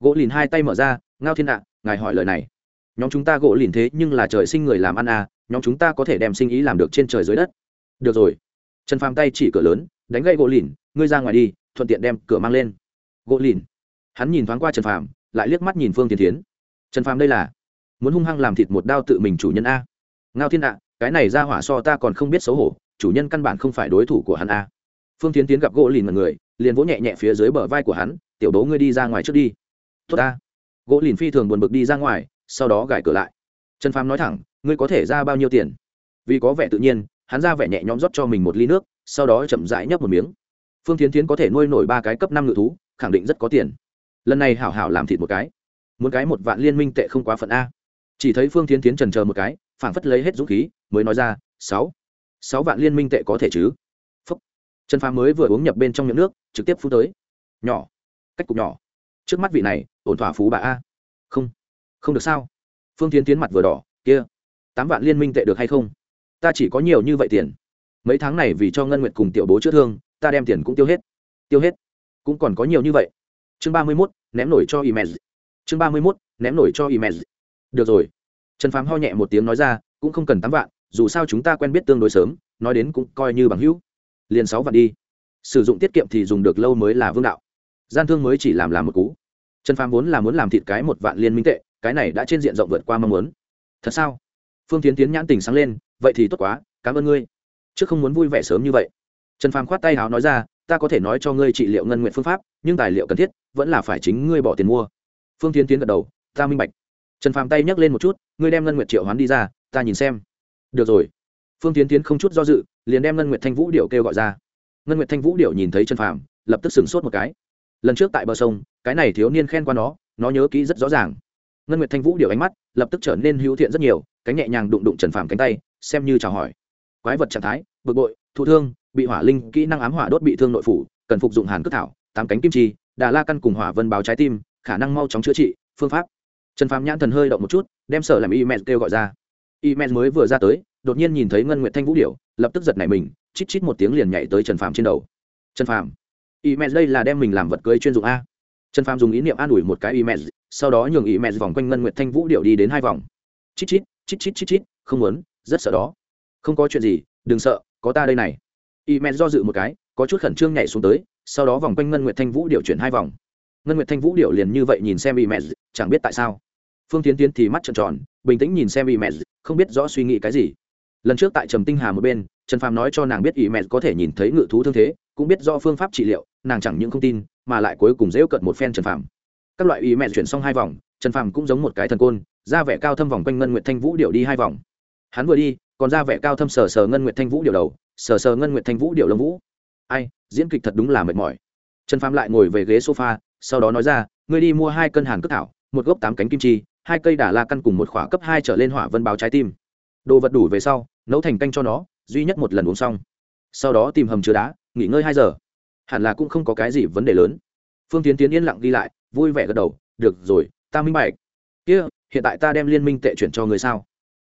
gỗ lìn hai tay mở ra, ngao thiên ạ, ngài hỏi lời này nhóm chúng ta gỗ lìn thế nhưng là trời sinh người làm ăn à nhóm chúng ta có thể đem sinh ý làm được trên trời dưới đất. Được rồi. Trần phàm tay chỉ cửa lớn, đánh gậy gỗ lìn, ngươi ra ngoài đi, thuận tiện đem cửa mang lên. Gỗ lìn. Hắn nhìn thoáng qua trần phàm, lại liếc mắt nhìn phương tiến tiến trần phàm đây là muốn hung hăng làm thịt một đao tự mình chủ nhân a. Ngao thiên ạ cái này ra hỏa so ta còn không biết xấu hổ, chủ nhân căn bản không phải đối thủ của hắn a. Phương tiến tiến gặp gỗ lìn mật người, liền vỗ nhẹ nhẹ phía dưới bờ vai của hắn, tiểu đố ngươi đi ra ngoài trước đi. Tốt ta. Gỗ lìn phi thường buồn bực đi ra ngoài sau đó gài cửa lại. Trần phàm nói thẳng, ngươi có thể ra bao nhiêu tiền? Vì có vẻ tự nhiên, hắn ra vẻ nhẹ nhõm rót cho mình một ly nước, sau đó chậm rãi nhấp một miếng. Phương tiến tiến có thể nuôi nổi ba cái cấp năm ngự thú, khẳng định rất có tiền. Lần này hảo hảo làm thịt một cái. Muốn cái một vạn liên minh tệ không quá phận a. Chỉ thấy phương tiến tiến trần chờ một cái, phảng phất lấy hết dũng khí, mới nói ra, sáu sáu vạn liên minh tệ có thể chứ? Phúc. Trần phàm mới vừa uống nhập bên trong miệng nước, trực tiếp phú tới. Nhỏ, cách cục nhỏ. Trước mắt vị này, ổn thỏa phú bà a. Không không được sao? Phương tiến tiến mặt vừa đỏ, kia, tám vạn liên minh tệ được hay không? Ta chỉ có nhiều như vậy tiền. Mấy tháng này vì cho ngân nguyệt cùng tiểu bố chữa thương, ta đem tiền cũng tiêu hết. Tiêu hết? Cũng còn có nhiều như vậy. Chương ba mươi mốt, ném nổi cho email chương ba mươi mốt, ném nổi cho email được rồi. Trần phám ho nhẹ một tiếng nói ra, cũng không cần tám vạn, dù sao chúng ta quen biết tương đối sớm, nói đến cũng coi như bằng hữu. Liền sáu vạn đi. Sử dụng tiết kiệm thì dùng được lâu mới là vương đạo. Gian thương mới chỉ làm làm một cú. Trần phàm vốn là muốn làm thịt cái một vạn liên minh tệ cái này đã trên diện rộng vượt qua mong muốn. Thật sao? Phương tiến tiến nhãn tình sáng lên, vậy thì tốt quá, cảm ơn ngươi. Chứ không muốn vui vẻ sớm như vậy. Trần phàm khoát tay háo nói ra, ta có thể nói cho ngươi trị liệu ngân nguyện phương pháp, nhưng tài liệu cần thiết, vẫn là phải chính ngươi bỏ tiền mua. Phương tiến tiến gật đầu, ta minh bạch. Trần phàm tay nhấc lên một chút, ngươi đem ngân nguyệt triệu hoán đi ra, ta nhìn xem. Được rồi. Phương tiến tiến không chút do dự, liền đem ngân nguyệt thanh vũ điệu kêu gọi ra. Ngân nguyệt thanh vũ điệu nhìn thấy trần phàm, lập tức sửng sốt một cái. Lần trước tại bờ sông, cái này thiếu niên khen qua nó nó nhớ kỹ rất rõ ràng ngân nguyệt thanh vũ điều ánh mắt lập tức trở nên hữu thiện rất nhiều cánh nhẹ nhàng đụng đụng trần phàm cánh tay xem như chào hỏi. Quái vật trạng thái bực bội thụ thương bị hỏa linh kỹ năng ám hỏa đốt bị thương nội phủ cần phục dụng hàn cước thảo tám cánh kim chi đà la căn cùng hỏa vân báo trái tim khả năng mau chóng chữa trị phương pháp. Trần phàm nhãn thần hơi động một chút đem sở làm email kêu gọi ra. Email mới vừa ra tới đột nhiên nhìn thấy ngân nguyệt thanh vũ điều, lập tức giật nảy mình chít chít một tiếng liền nhảy tới trần phàm trên đầu. Trần phàm email đây là đem mình làm vật cưới chuyên dụng a? Trần phàm dùng ý niệm an ủi một cái email, sau đó nhường email vòng quanh ngân nguyệt thanh vũ điệu đi đến hai vòng. Chít chít chít chít chít chít, không muốn, rất sợ đó. Không có chuyện gì, đừng sợ, có ta đây này. Email do dự một cái, có chút khẩn trương nhảy xuống tới, sau đó vòng quanh ngân nguyệt thanh vũ điệu chuyển hai vòng. Ngân nguyệt thanh vũ điệu liền như vậy nhìn xem email, chẳng biết tại sao. Phương tiến tiến thì mắt trợn tròn, bình tĩnh nhìn xem email, không biết rõ suy nghĩ cái gì. Lần trước tại trầm tinh hà một bên, trần phàm nói cho nàng biết email có thể nhìn thấy ngự thú thương thế cũng biết do phương pháp trị liệu, nàng chẳng những không tin, mà lại cuối cùng dễu cận một phen trần phàm. Các loại ý mẹ chuyển xong hai vòng, trần phàm cũng giống một cái thần côn, ra vẻ cao thâm vòng quanh ngân nguyệt thanh vũ điệu đi hai vòng. Hắn vừa đi, còn ra vẻ cao thâm sờ sờ ngân nguyệt thanh vũ điệu đầu, sờ sờ ngân nguyệt thanh vũ điệu lông vũ. Ai, diễn kịch thật đúng là mệt mỏi. Trần phàm lại ngồi về ghế sofa, sau đó nói ra, ngươi đi mua hai cân hàn cước thảo, một gốc tám cánh kim chi, hai cây đà la căn cùng một khỏa cấp hai trở lên hỏa vân báo trái tim. Đồ vật đủ về sau, nấu thành canh cho nó, duy nhất một lần uống xong. Sau đó tìm hầm chứa đá nghỉ ngơi hai giờ. Hẳn là cũng không có cái gì vấn đề lớn. Phương tiến tiến yên lặng đi lại, vui vẻ gật đầu, được rồi, ta minh bạch. Kia, hiện tại ta đem liên minh tệ chuyển cho ngươi sao?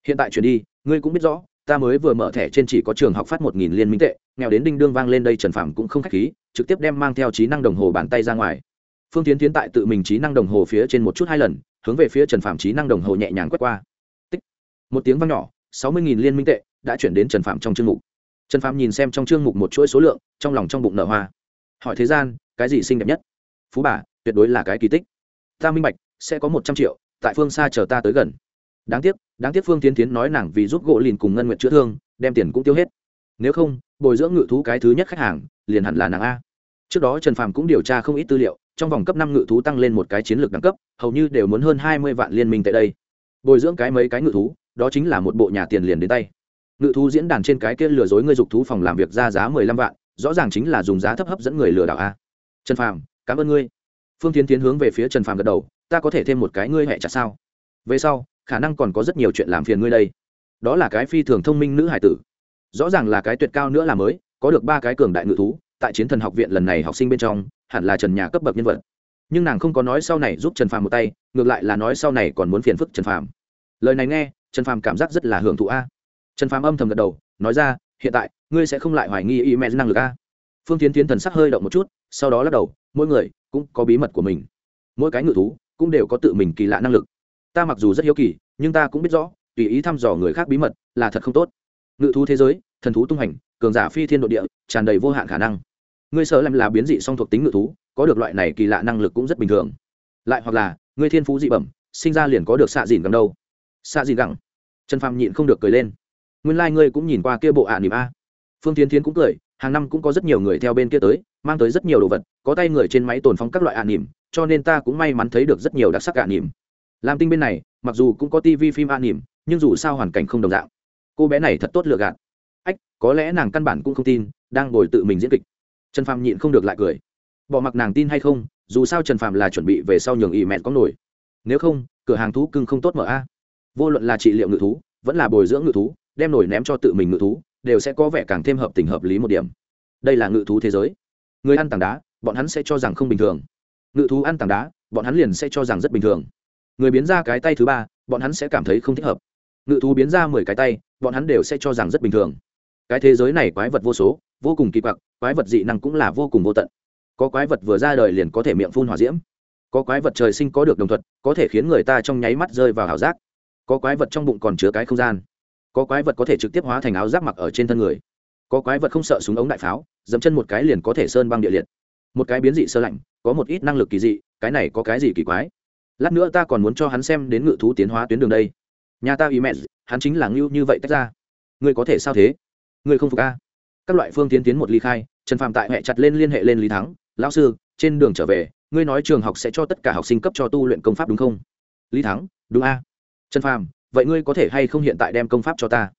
Hiện tại chuyển đi, ngươi cũng biết rõ, ta mới vừa mở thẻ trên chỉ có trường học phát một nghìn liên minh tệ, nghèo đến đinh đương vang lên đây trần phạm cũng không k h á c h khí, trực tiếp đem mang theo trí năng đồng hồ bàn tay ra ngoài. Phương tiến tiến tại tự mình trí năng đồng hồ phía trên một chút hai lần, hướng về phía trần phạm trí năng đồng hồ nhẹ nhàng quét qua. Tích. một tiếng vang nhỏ, sáu mươi nghìn liên minh tệ đã chuyển đến trần phạm trong chương mục trần phạm nhìn xem trong chương mục một chuỗi số lượng, trong lòng trong bụng nở hoa. Hỏi thế gian, cái gì xinh đẹp nhất? Phú bà, tuyệt đối là cái kỳ tích. Ta minh bạch, sẽ có một trăm triệu, tại phương xa chờ ta tới gần. Đáng tiếc đáng tiếc phương tiến tiến nói nàng vì giúp gỗ lìn cùng ngân nguyện chữa thương, đem tiền cũng tiêu hết. Nếu không, bồi dưỡng ngự thú cái thứ nhất khách hàng, liền hẳn là nàng a. Trước đó trần phàm cũng điều tra không ít tư liệu, trong vòng cấp năm ngự thú tăng lên một cái chiến lược đẳng cấp, hầu như đều muốn hơn hai mươi vạn liên minh tại đây. Bồi dưỡng cái mấy cái ngự thú, đó chính là một bộ nhà tiền liền đến tay ngự thú diễn đàn trên cái kia lừa dối ngươi dục thú phòng làm việc ra giá mười lăm vạn, rõ ràng chính là dùng giá thấp hấp dẫn người lừa đảo a. Trần phàm, cảm ơn ngươi. Phương tiến tiến hướng về phía trần phàm gật đầu, ta có thể thêm một cái ngươi hẹ chặt sao? Về sau, khả năng còn có rất nhiều chuyện làm phiền ngươi đây. Đó là cái phi thường thông minh nữ hải tử. Rõ ràng là cái tuyệt cao nữa là mới, có được ba cái cường đại ngự thú, tại chiến thần học viện lần này học sinh bên trong, hẳn là trần nhà cấp bậc nhân vật. Nhưng nàng không có nói sau này giúp trần phàm một tay, ngược lại là nói sau này còn muốn phiền phức trần phàm. Lời này nghe, trần phàm cảm giác rất là hưởng thụ a trần phàm âm thầm gật đầu, nói ra, hiện tại, ngươi sẽ không lại hoài nghi ý mẹ năng lực a? Phương tiến tiến thần sắc hơi động một chút, sau đó lắc đầu, mỗi người cũng có bí mật của mình. Mỗi cái ngự thú cũng đều có tự mình kỳ lạ năng lực. Ta mặc dù rất hiếu kỳ, nhưng ta cũng biết rõ, tùy ý thăm dò người khác bí mật là thật không tốt. Ngự thú thế giới, thần thú tung hành, cường giả phi thiên nội địa, tràn đầy vô hạn khả năng. Ngươi sợ làm là biến dị song thuộc tính ngự thú, có được loại này kỳ lạ năng lực cũng rất bình thường. Lại hoặc là, ngươi thiên phú dị bẩm, sinh ra liền có được xạ dìn gẳng đâu? Xạ dìn gẳng? Trần phàm nhịn không được cười lên nguyên lai、like、ngươi cũng nhìn qua kia bộ ạ à nỉm a. Phương tiến tiến cũng cười, hàng năm cũng có rất nhiều người theo bên kia tới, mang tới rất nhiều đồ vật, có tay người trên máy tồn phóng các loại ạ à nỉm cho nên ta cũng may mắn thấy được rất nhiều đặc sắc ạ à nỉm làm tinh bên này, mặc dù cũng có tv phim ạ nỉm nhưng dù sao hoàn cảnh không đồng dạng. Cô bé này thật tốt lựa gạt. Ách, có lẽ nàng căn bản cũng không tin, đang ngồi tự mình diễn kịch. Trần phàm nhịn không được lại cười. Bỏ mặc nàng tin hay không, dù sao trần phàm là chuẩn bị về sau nhường ỵ mẹn có nổi. Nếu không, cửa hàng thú cưng không tốt mở a. Vô luận là trị liệu ngự thú, vẫn là bồi dưỡng ngự thú đem nổi ném cho tự mình ngự thú, đều sẽ có vẻ càng thêm hợp tình hợp lý một điểm. Đây là ngự thú thế giới. Người ăn tảng đá, bọn hắn sẽ cho rằng không bình thường. Ngự thú ăn tảng đá, bọn hắn liền sẽ cho rằng rất bình thường. Người biến ra cái tay thứ ba, bọn hắn sẽ cảm thấy không thích hợp. Ngự thú biến ra mười cái tay, bọn hắn đều sẽ cho rằng rất bình thường. Cái thế giới này quái vật vô số, vô cùng kỳ quặc, quái vật dị năng cũng là vô cùng vô tận. Có quái vật vừa ra đời liền có thể miệng phun hỏa diễm. Có quái vật trời sinh có được đồng thuật, có thể khiến người ta trong nháy mắt rơi vào ảo giác. Có quái vật trong bụng còn chứa cái không gian có quái vật có thể trực tiếp hóa thành áo giáp mặc ở trên thân người. Có quái vật không sợ súng ống đại pháo, dẫm chân một cái liền có thể sơn băng địa liệt. Một cái biến dị sơ lạnh, có một ít năng lực kỳ dị, cái này có cái gì kỳ quái? Lát nữa ta còn muốn cho hắn xem đến ngự thú tiến hóa tuyến đường đây. Nhà ta ý mẹ hắn chính là ngưu như vậy tách ra. Ngươi có thể sao thế? Ngươi không phục a các loại phương tiến tiến một ly khai, trần phạm tại hệ chặt lên liên hệ lên lý thắng. Lão sư, trên đường trở về, ngươi nói trường học sẽ cho tất cả học sinh cấp cho tu luyện công pháp đúng không? Lý thắng, đúng a trần Phạm vậy ngươi có thể hay không hiện tại đem công pháp cho ta?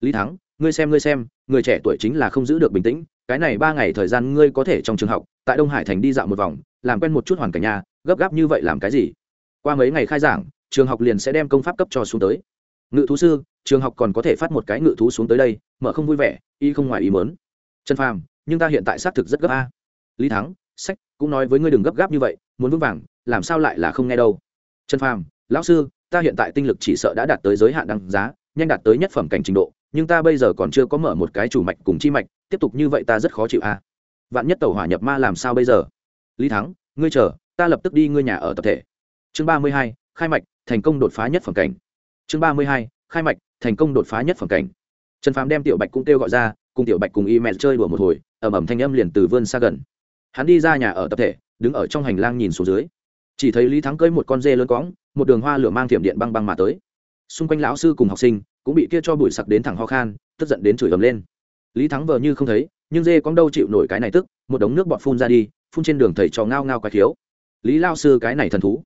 Lý thắng, ngươi xem ngươi xem, người trẻ tuổi chính là không giữ được bình tĩnh, cái này ba ngày thời gian ngươi có thể trong trường học, tại đông hải thành đi dạo một vòng, làm quen một chút hoàn cảnh nhà, gấp gáp như vậy làm cái gì? Qua mấy ngày khai giảng, trường học liền sẽ đem công pháp cấp cho xuống tới. Ngự thú sư, trường học còn có thể phát một cái ngự thú xuống tới đây, mở không vui vẻ, y không ngoài ý mớn trần phàm, nhưng ta hiện tại xác thực rất gấp a. Lý thắng, sách, cũng nói với ngươi đừng gấp gáp như vậy, muốn vững vàng, làm sao lại là không nghe đâu. Trần phàm, lão sư ta hiện tại tinh lực chỉ sợ đã đạt tới giới hạn đăng giá, nhanh đạt tới nhất phẩm cảnh trình độ, nhưng ta bây giờ còn chưa có mở một cái chủ mạch cùng chi mạch, tiếp tục như vậy ta rất khó chịu a. Vạn nhất tàu hỏa nhập ma làm sao bây giờ? Lý thắng, ngươi chờ, ta lập tức đi ngươi nhà ở tập thể. Chương ba mươi hai, khai mạch, thành công đột phá nhất phẩm cảnh. Chương ba mươi hai, khai mạch, thành công đột phá nhất phẩm cảnh. Trần phàm đem tiểu bạch cũng kêu gọi ra, cùng tiểu bạch cùng y mẹ chơi đùa một hồi ẩm ẩm thanh âm liền từ vươn xa gần. Hắn đi ra nhà ở tập thể, đứng ở trong hành lang nhìn xuống dưới chỉ thấy lý thắng cơi một con dê lớn cõng, một đường hoa lửa mang thiểm điện băng băng mà tới. Xung quanh lão sư cùng học sinh cũng bị kia cho bụi sặc đến thẳng ho khan, tức giận đến chửi ầm lên. Lý thắng vờ như không thấy, nhưng dê con đâu chịu nổi cái này tức, một đống nước bọt phun ra đi, phun trên đường thầy trò ngao ngao quái thiếu lý lao sư cái này thần thú,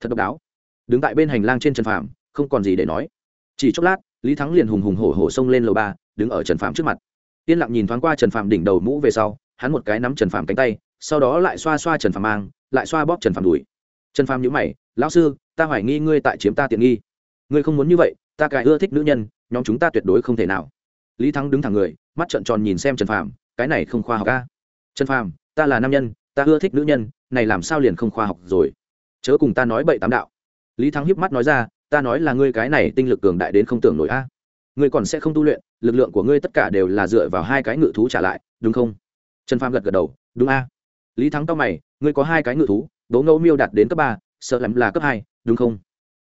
thật độc đáo. Đứng tại bên hành lang trên trần phạm không còn gì để nói. Chỉ chốc lát, lý thắng liền hùng hùng hổ hổ xông lên lầu ba, đứng ở trần phạm trước mặt. Yên lặng nhìn thoáng qua trần phạm đỉnh đầu mũ về sau, hắn một cái nắm trần phạm cánh tay, sau đó lại xoa xoa trần phạm mang, lại xoa bóp trần phạm đùi trần phàm nhữ mày, lão sư, ta hoài nghi ngươi tại chiếm ta tiện nghi. Ngươi không muốn như vậy, ta cài ưa thích nữ nhân, nhóm chúng ta tuyệt đối không thể nào. Lý thắng đứng thẳng người, mắt trợn tròn nhìn xem trần phàm, cái này không khoa học ca trần phàm, ta là nam nhân, ta ưa thích nữ nhân, này làm sao liền không khoa học rồi? Chớ cùng ta nói bậy tám đạo. Lý thắng hiếp mắt nói ra, ta nói là ngươi cái này tinh lực cường đại đến không tưởng nổi a. Ngươi còn sẽ không tu luyện, lực lượng của ngươi tất cả đều là dựa vào hai cái ngự thú trả lại, đúng không? Trần phàm gật gật đầu, đúng a. Lý thắng tao mày, ngươi có hai cái ngự thú đố ngẫu miêu đạt đến cấp ba, sợ lắm là cấp hai, đúng không?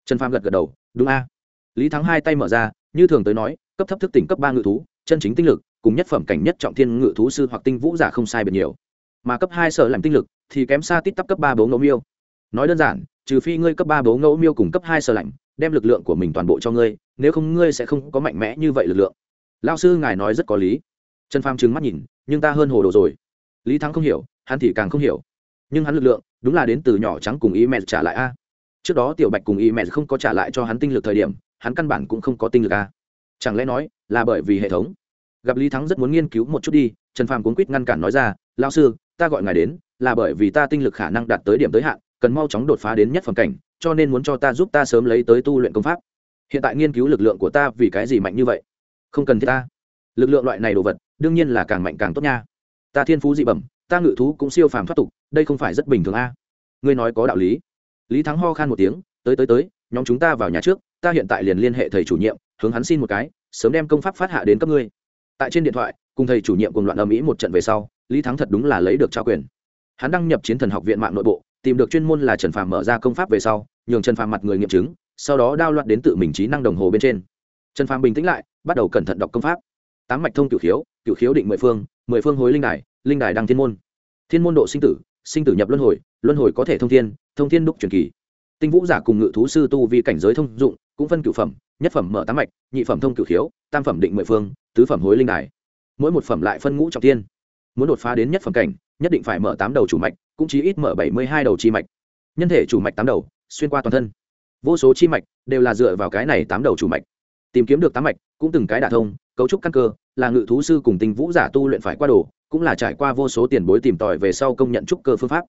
Trần phàm gật gật đầu, đúng a. Lý thắng hai tay mở ra, như thường tới nói, cấp thấp thức tỉnh cấp ba ngự thú, chân chính tinh lực, cùng nhất phẩm cảnh nhất trọng thiên ngự thú sư hoặc tinh vũ giả không sai biệt nhiều. Mà cấp hai sợ làm tinh lực, thì kém xa tít tắp cấp ba bố ngẫu miêu. Nói đơn giản, trừ phi ngươi cấp ba bố ngẫu miêu cùng cấp hai sợ lạnh đem lực lượng của mình toàn bộ cho ngươi, nếu không ngươi sẽ không có mạnh mẽ như vậy lực lượng. Lao sư ngài nói rất có lý. Trần phàm trừng mắt nhìn, nhưng ta hơn hồ đồ rồi. Lý thắng không hiểu, hắn thì càng không hiểu nhưng hắn lực lượng đúng là đến từ nhỏ trắng cùng y mẹ trả lại a. Trước đó tiểu bạch cùng y mẹ không có trả lại cho hắn tinh lực thời điểm, hắn căn bản cũng không có tinh lực a. Chẳng lẽ nói là bởi vì hệ thống? Gặp lý thắng rất muốn nghiên cứu một chút đi, trần phàm cuốn quýt ngăn cản nói ra lao sư, ta gọi ngài đến là bởi vì ta tinh lực khả năng đạt tới điểm tới hạn, cần mau chóng đột phá đến nhất phẩm cảnh, cho nên muốn cho ta giúp ta sớm lấy tới tu luyện công pháp. Hiện tại nghiên cứu lực lượng của ta vì cái gì mạnh như vậy? Không cần thiết ta. Lực lượng loại này đồ vật, đương nhiên là càng mạnh càng tốt nha. Ta thiên phú dị bẩm ta ngự thú cũng siêu phàm thoát tục, đây không phải rất bình thường a. Ngươi nói có đạo lý. Lý thắng ho khan một tiếng, tới tới tới, nhóm chúng ta vào nhà trước, ta hiện tại liền liên hệ thầy chủ nhiệm, hướng hắn xin một cái, sớm đem công pháp phát hạ đến cấp ngươi. Tại trên điện thoại, cùng thầy chủ nhiệm cùng loạn âm ý một trận về sau, lý thắng thật đúng là lấy được trao quyền. Hắn đăng nhập chiến thần học viện mạng nội bộ, tìm được chuyên môn là trần phàm mở ra công pháp về sau, nhường trần phàm mặt người nghiệm chứng, sau đó đao loạt đến tự mình trí năng đồng hồ bên trên. Trần phàm bình tĩnh lại, bắt đầu cẩn thận đọc công pháp. Tám mạch thông cửu khiếu cửu khiếu định mười phương mười phương hối linh đài linh đài đăng thiên môn. Thiên môn độ sinh tử sinh tử nhập luân hồi luân hồi có thể thông thiên thông thiên đúc truyền kỳ. Tinh vũ giả cùng ngự thú sư tu vì cảnh giới thông dụng, cũng phân cửu phẩm, nhất phẩm mở tám mạch, nhị phẩm thông cửu khiếu, tam phẩm định mười phương, tứ phẩm hối linh đài. Mỗi một phẩm lại phân ngũ trọng tiên muốn đột phá đến nhất phẩm cảnh, nhất định phải mở tám đầu chủ mạch, cũng chỉ ít mở bảy mươi hai đầu chi mạch. Nhân thể chủ mạch tám đầu, xuyên qua toàn thân. Vô số chi mạch đều là dựa vào cái này tám đầu chủ mạch. Tìm kiếm được tám mạch, cũng từng cái đả thông, cấu trúc căn cơ là ngự thú sư cùng tinh vũ giả tu luyện phải qua đồ, cũng là trải qua vô số tiền bối tìm tòi về sau công nhận trúc cơ phương pháp.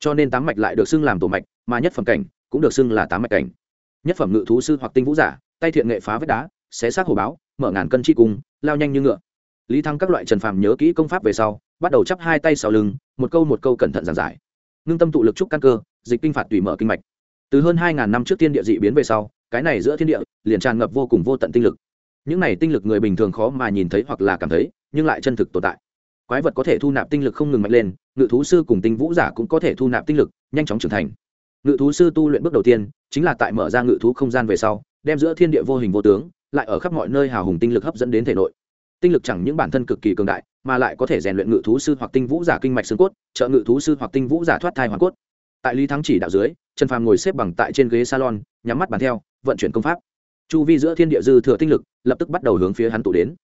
Cho nên tám mạch lại được xưng làm tổ mạch, mà nhất phẩm cảnh cũng được xưng là tám mạch cảnh. Nhất phẩm ngự thú sư hoặc tinh vũ giả, tay thiện nghệ phá vết đá, xé xác hồ báo, mở ngàn cân chi cung, lao nhanh như ngựa. Lý thăng các loại trần phàm nhớ kỹ công pháp về sau, bắt đầu chắp hai tay sau lưng, một câu một câu cẩn thận giảng giải. Ngưng tâm tụ lực trúc căn cơ, dịch kinh phạt tùy mở kinh mạch. Từ hơn hai ngàn năm trước thiên địa dị biến về sau, cái này giữa thiên địa liền tràn ngập vô cùng vô tận tinh lực những này tinh lực người bình thường khó mà nhìn thấy hoặc là cảm thấy, nhưng lại chân thực tồn tại. Quái vật có thể thu nạp tinh lực không ngừng mạnh lên, ngự thú sư cùng tinh vũ giả cũng có thể thu nạp tinh lực, nhanh chóng trưởng thành. Ngự thú sư tu luyện bước đầu tiên, chính là tại mở ra ngự thú không gian về sau, đem giữa thiên địa vô hình vô tướng, lại ở khắp mọi nơi hào hùng tinh lực hấp dẫn đến thể nội. Tinh lực chẳng những bản thân cực kỳ cường đại, mà lại có thể rèn luyện ngự thú sư hoặc tinh vũ giả kinh mạch xương cốt, trợ ngự thú sư hoặc tinh vũ giả thoát thai hoàn cốt. Tại lý thắng chỉ đạo dưới, trần phàm ngồi xếp bằng tại trên ghế salon, nhắm mắt bàn theo, vận chuyển công pháp chu vi giữa thiên địa dư thừa tinh lực, lập tức bắt đầu hướng phía hắn tụ đến.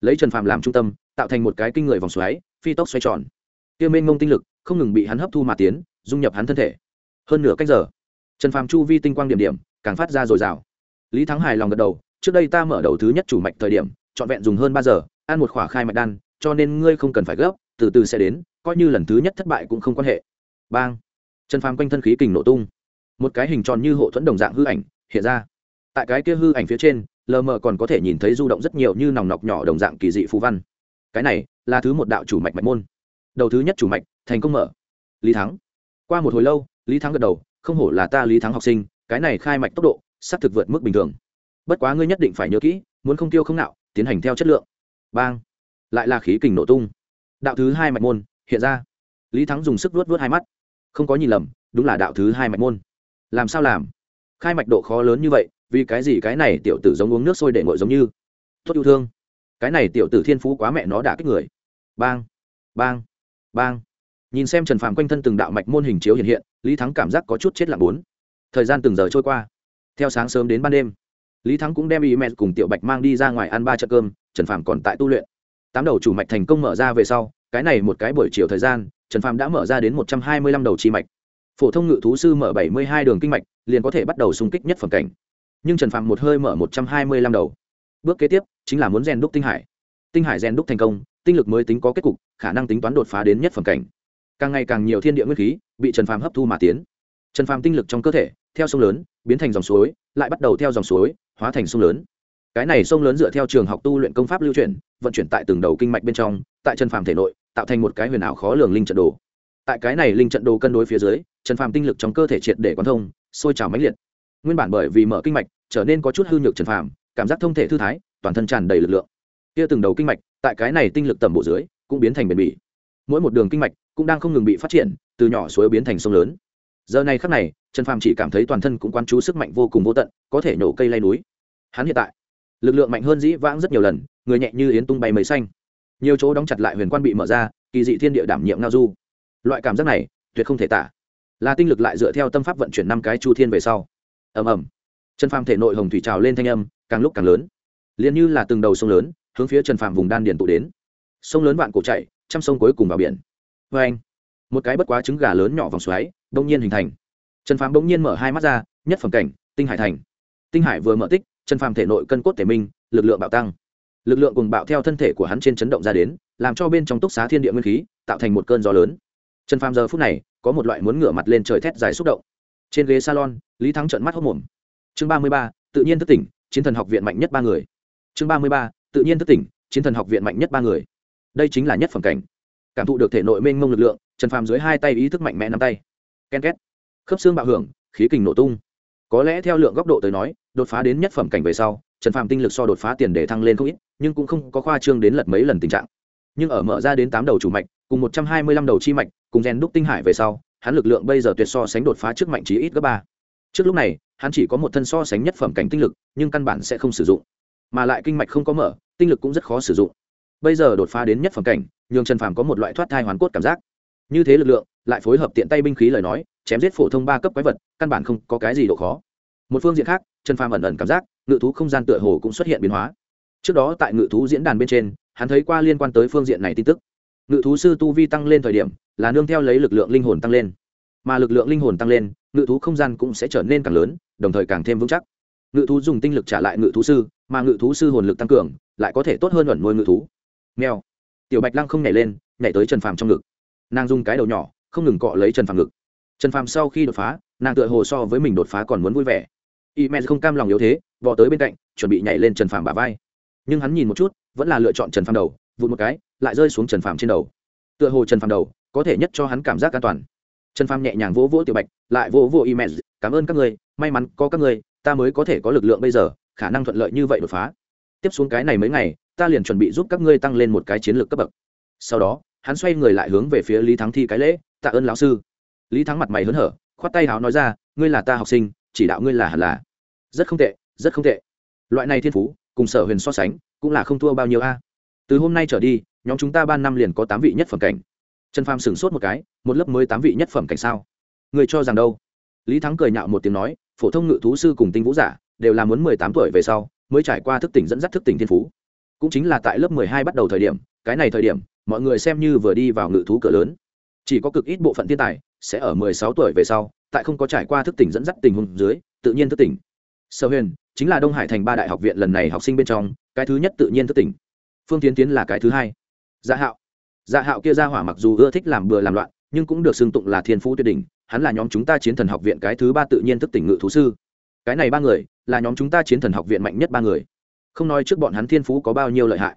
Lấy trần phàm làm trung tâm, tạo thành một cái kinh người vòng xoáy, phi tốc xoay tròn. Tiêu mênh mông tinh lực, không ngừng bị hắn hấp thu mà tiến, dung nhập hắn thân thể. Hơn nửa cách giờ, trần phàm chu vi tinh quang điểm điểm, càng phát ra dồi dào. Lý thắng hài lòng gật đầu, trước đây ta mở đầu thứ nhất chủ mạch thời điểm, trọn vẹn dùng hơn ba giờ, ăn một khỏa khai mạch đan, cho nên ngươi không cần phải gấp, từ từ sẽ đến, coi như lần thứ nhất thất bại cũng không quan hệ. Bang! Trần phàm quanh thân khí kình nổ tung. Một cái hình tròn như hộ thuẫn đồng dạng hư ảnh, hiện ra tại cái kia hư ảnh phía trên, lờ mờ còn có thể nhìn thấy du động rất nhiều như nòng nọc nhỏ đồng dạng kỳ dị phú văn. Cái này là thứ một đạo chủ mạch mạch môn. Đầu thứ nhất chủ mạch, thành công mở. Lý thắng. Qua một hồi lâu, lý thắng gật đầu, không hổ là ta lý thắng học sinh, cái này khai mạch tốc độ sắp thực vượt mức bình thường. Bất quá ngươi nhất định phải nhớ kỹ, muốn không tiêu không nạo, tiến hành theo chất lượng. Bang. Lại là khí kình nổ tung. Đạo thứ hai mạch môn, hiện ra. Lý thắng dùng sức vuốt vuốt hai mắt. Không có nhìn lầm, đúng là đạo thứ hai mạch môn. Làm sao làm? Khai mạch độ khó lớn như vậy vì cái gì cái này tiểu tử giống uống nước sôi để ngội giống như? Tốt yêu thương. Cái này tiểu tử thiên phú quá mẹ nó đã kích người. Bang bang bang. Nhìn xem trần phàm quanh thân từng đạo mạch môn hình chiếu hiện hiện, lý thắng cảm giác có chút chết lặng bốn. Thời gian từng giờ trôi qua. Theo sáng sớm đến ban đêm, lý thắng cũng đem y mẹ cùng tiểu bạch mang đi ra ngoài ăn ba chợ cơm, trần phàm còn tại tu luyện. Tám đầu chủ mạch thành công mở ra về sau, cái này một cái buổi chiều thời gian, trần phàm đã mở ra đến một trăm hai mươi lăm đầu chi mạch. Phổ thông ngự thú sư mở bảy mươi hai đường kinh mạch, liền có thể bắt đầu xung kích nhất phẩm cảnh nhưng trần phàm một hơi mở một trăm hai mươi lăm đầu. Bước kế tiếp, chính là muốn rèn đúc tinh hải. Tinh hải rèn đúc thành công, tinh lực mới tính có kết cục, khả năng tính toán đột phá đến nhất phẩm cảnh. Càng ngày càng nhiều thiên địa nguyên khí bị trần phàm hấp thu mà tiến. Trần phàm tinh lực trong cơ thể, theo sông lớn, biến thành dòng suối, lại bắt đầu theo dòng suối, hóa thành sông lớn. Cái này sông lớn dựa theo trường học tu luyện công pháp lưu truyền, vận chuyển tại từng đầu kinh mạch bên trong, tại trần phàm thể nội, tạo thành một cái huyền ảo khó lường linh trận đồ. Tại cái này linh trận đồ cân đối phía dưới, trần phàm tinh lực trong cơ thể triệt để quán thông, sôi trào mãnh liệt. Nguyên bản bởi vì mở kinh mạch trở nên có chút hư nhược trần phàm, cảm giác thông thể thư thái, toàn thân tràn đầy lực lượng. Kia từng đầu kinh mạch, tại cái này tinh lực tầm bộ dưới, cũng biến thành bền bỉ. Mỗi một đường kinh mạch cũng đang không ngừng bị phát triển, từ nhỏ suối biến thành sông lớn. Giờ này khắc này, trần phàm chỉ cảm thấy toàn thân cũng quan chú sức mạnh vô cùng vô tận, có thể nổ cây lay núi. Hắn hiện tại, lực lượng mạnh hơn dĩ vãng rất nhiều lần, người nhẹ như yến tung bay mây xanh. Nhiều chỗ đóng chặt lại huyền quan bị mở ra, kỳ dị thiên địa đảm nhiệm ngao du. Loại cảm giác này, tuyệt không thể tả. Là tinh lực lại dựa theo tâm pháp vận chuyển năm cái chu thiên về sau. Ầm ầm trần phàm thể nội hồng thủy trào lên thanh âm, càng lúc càng lớn. Liền như là từng đầu sông lớn, hướng phía trần phàm vùng đan điền tụ đến. Sông lớn vạn cổ chạy, trăm sông cuối cùng vào biển. Vê anh, một cái bất quá trứng gà lớn nhỏ vòng xoáy đông nhiên hình thành. Trần phàm bỗng nhiên mở hai mắt ra, nhất phẩm cảnh, tinh hải thành. Tinh hải vừa mở tích, trần phàm thể nội cân cốt thể minh, lực lượng bạo tăng. Lực lượng cùng bạo theo thân thể của hắn trên chấn động ra đến, làm cho bên trong túc xá thiên địa nguyên khí, tạo thành một cơn gió lớn. Trần phàm giờ phút này, có một loại muốn ngửa mặt lên trời thét dài xúc động. Trên ghế salon, lý thắng trợn mắt hốc mồm chương ba mươi ba, tự nhiên thức tỉnh, chiến thần học viện mạnh nhất ba người. Chương ba mươi ba, tự nhiên thức tỉnh, chiến thần học viện mạnh nhất ba người. Đây chính là nhất phẩm cảnh. Cảm thụ được thể nội mênh mông lực lượng, trần phàm dưới hai tay ý thức mạnh mẽ nắm tay. Ken két. Khớp xương bạo hưởng, khí kình nổ tung. Có lẽ theo lượng góc độ tới nói, đột phá đến nhất phẩm cảnh về sau, trần phàm tinh lực so đột phá tiền để thăng lên không ít, nhưng cũng không có khoa trương đến lật mấy lần tình trạng. Nhưng ở mở ra đến tám đầu chủ mạch, cùng một trăm hai mươi lăm đầu chi mạch, cùng rèn đúc tinh hải về sau, hắn lực lượng bây giờ tuyệt so sánh đột phá trước mạnh trí ít gấp ba trước lúc này, hắn chỉ có một thân so sánh nhất phẩm cảnh tinh lực, nhưng căn bản sẽ không sử dụng. Mà lại kinh mạch không có mở, tinh lực cũng rất khó sử dụng. Bây giờ đột phá đến nhất phẩm cảnh, nhường trần phàm có một loại thoát thai hoàn cốt cảm giác. Như thế lực lượng, lại phối hợp tiện tay binh khí lời nói, chém giết phổ thông ba cấp quái vật, căn bản không có cái gì độ khó. Một phương diện khác, trần phàm ẩn ẩn cảm giác, ngự thú không gian tựa hồ cũng xuất hiện biến hóa. Trước đó tại ngự thú diễn đàn bên trên, hắn thấy qua liên quan tới phương diện này tin tức. Ngự thú sư tu vi tăng lên thời điểm, là nương theo lấy lực lượng linh hồn tăng lên. Mà lực lượng linh hồn tăng lên ngự thú không gian cũng sẽ trở nên càng lớn, đồng thời càng thêm vững chắc. Ngự thú dùng tinh lực trả lại ngự thú sư, mà ngự thú sư hồn lực tăng cường, lại có thể tốt hơn ẩn nuôi ngự thú. Mèo. Tiểu bạch lăng không nhảy lên, nhảy tới trần phàm trong ngực. Nàng dùng cái đầu nhỏ, không ngừng cọ lấy trần phàm ngực. Trần phàm sau khi đột phá, nàng tựa hồ so với mình đột phá còn muốn vui vẻ. Y men không cam lòng yếu thế, vò tới bên cạnh, chuẩn bị nhảy lên trần phàm bả vai. Nhưng hắn nhìn một chút, vẫn là lựa chọn trần phàm đầu, vụt một cái, lại rơi xuống trần phàm trên đầu. Tựa hồ trần phàm đầu, có thể nhất cho hắn cảm giác an toàn trần phàm nhẹ nhàng vỗ vỗ tiểu bạch, lại vỗ vỗ y cảm ơn các người, may mắn có các người, ta mới có thể có lực lượng bây giờ, khả năng thuận lợi như vậy đột phá. Tiếp xuống cái này mấy ngày, ta liền chuẩn bị giúp các ngươi tăng lên một cái chiến lược cấp bậc. Sau đó, hắn xoay người lại hướng về phía lý thắng thi cái lễ, tạ ơn lão sư. Lý thắng mặt mày hớn hở, khoát tay hào nói ra, ngươi là ta học sinh, chỉ đạo ngươi là hẳn là. Rất không tệ, rất không tệ. Loại này thiên phú, cùng sở huyền so sánh, cũng là không thua bao nhiêu a. Từ hôm nay trở đi, nhóm chúng ta ban năm liền có tám vị nhất phẩm cảnh trần phàm sửng sốt một cái, một lớp mới tám vị nhất phẩm cảnh sao? Người cho rằng đâu? Lý thắng cười nhạo một tiếng nói, phổ thông ngự thú sư cùng tinh vũ giả, đều là muốn mười tám tuổi về sau, mới trải qua thức tỉnh dẫn dắt thức tỉnh thiên phú. Cũng chính là tại lớp mười hai bắt đầu thời điểm, cái này thời điểm, mọi người xem như vừa đi vào ngự thú cửa lớn. Chỉ có cực ít bộ phận thiên tài, sẽ ở mười sáu tuổi về sau, tại không có trải qua thức tỉnh dẫn dắt tình huống dưới, tự nhiên thức tỉnh. Sở huyền, chính là đông hải thành ba đại học viện lần này học sinh bên trong, cái thứ nhất tự nhiên thức tỉnh. Phương tiến tiến là cái thứ hai. Dạ hạo dạ hạo kia ra hỏa mặc dù ưa thích làm bừa làm loạn, nhưng cũng được xưng tụng là thiên phú tuyệt đỉnh, hắn là nhóm chúng ta chiến thần học viện cái thứ ba tự nhiên thức tỉnh ngự thú sư. Cái này ba người, là nhóm chúng ta chiến thần học viện mạnh nhất ba người. Không nói trước bọn hắn thiên phú có bao nhiêu lợi hại.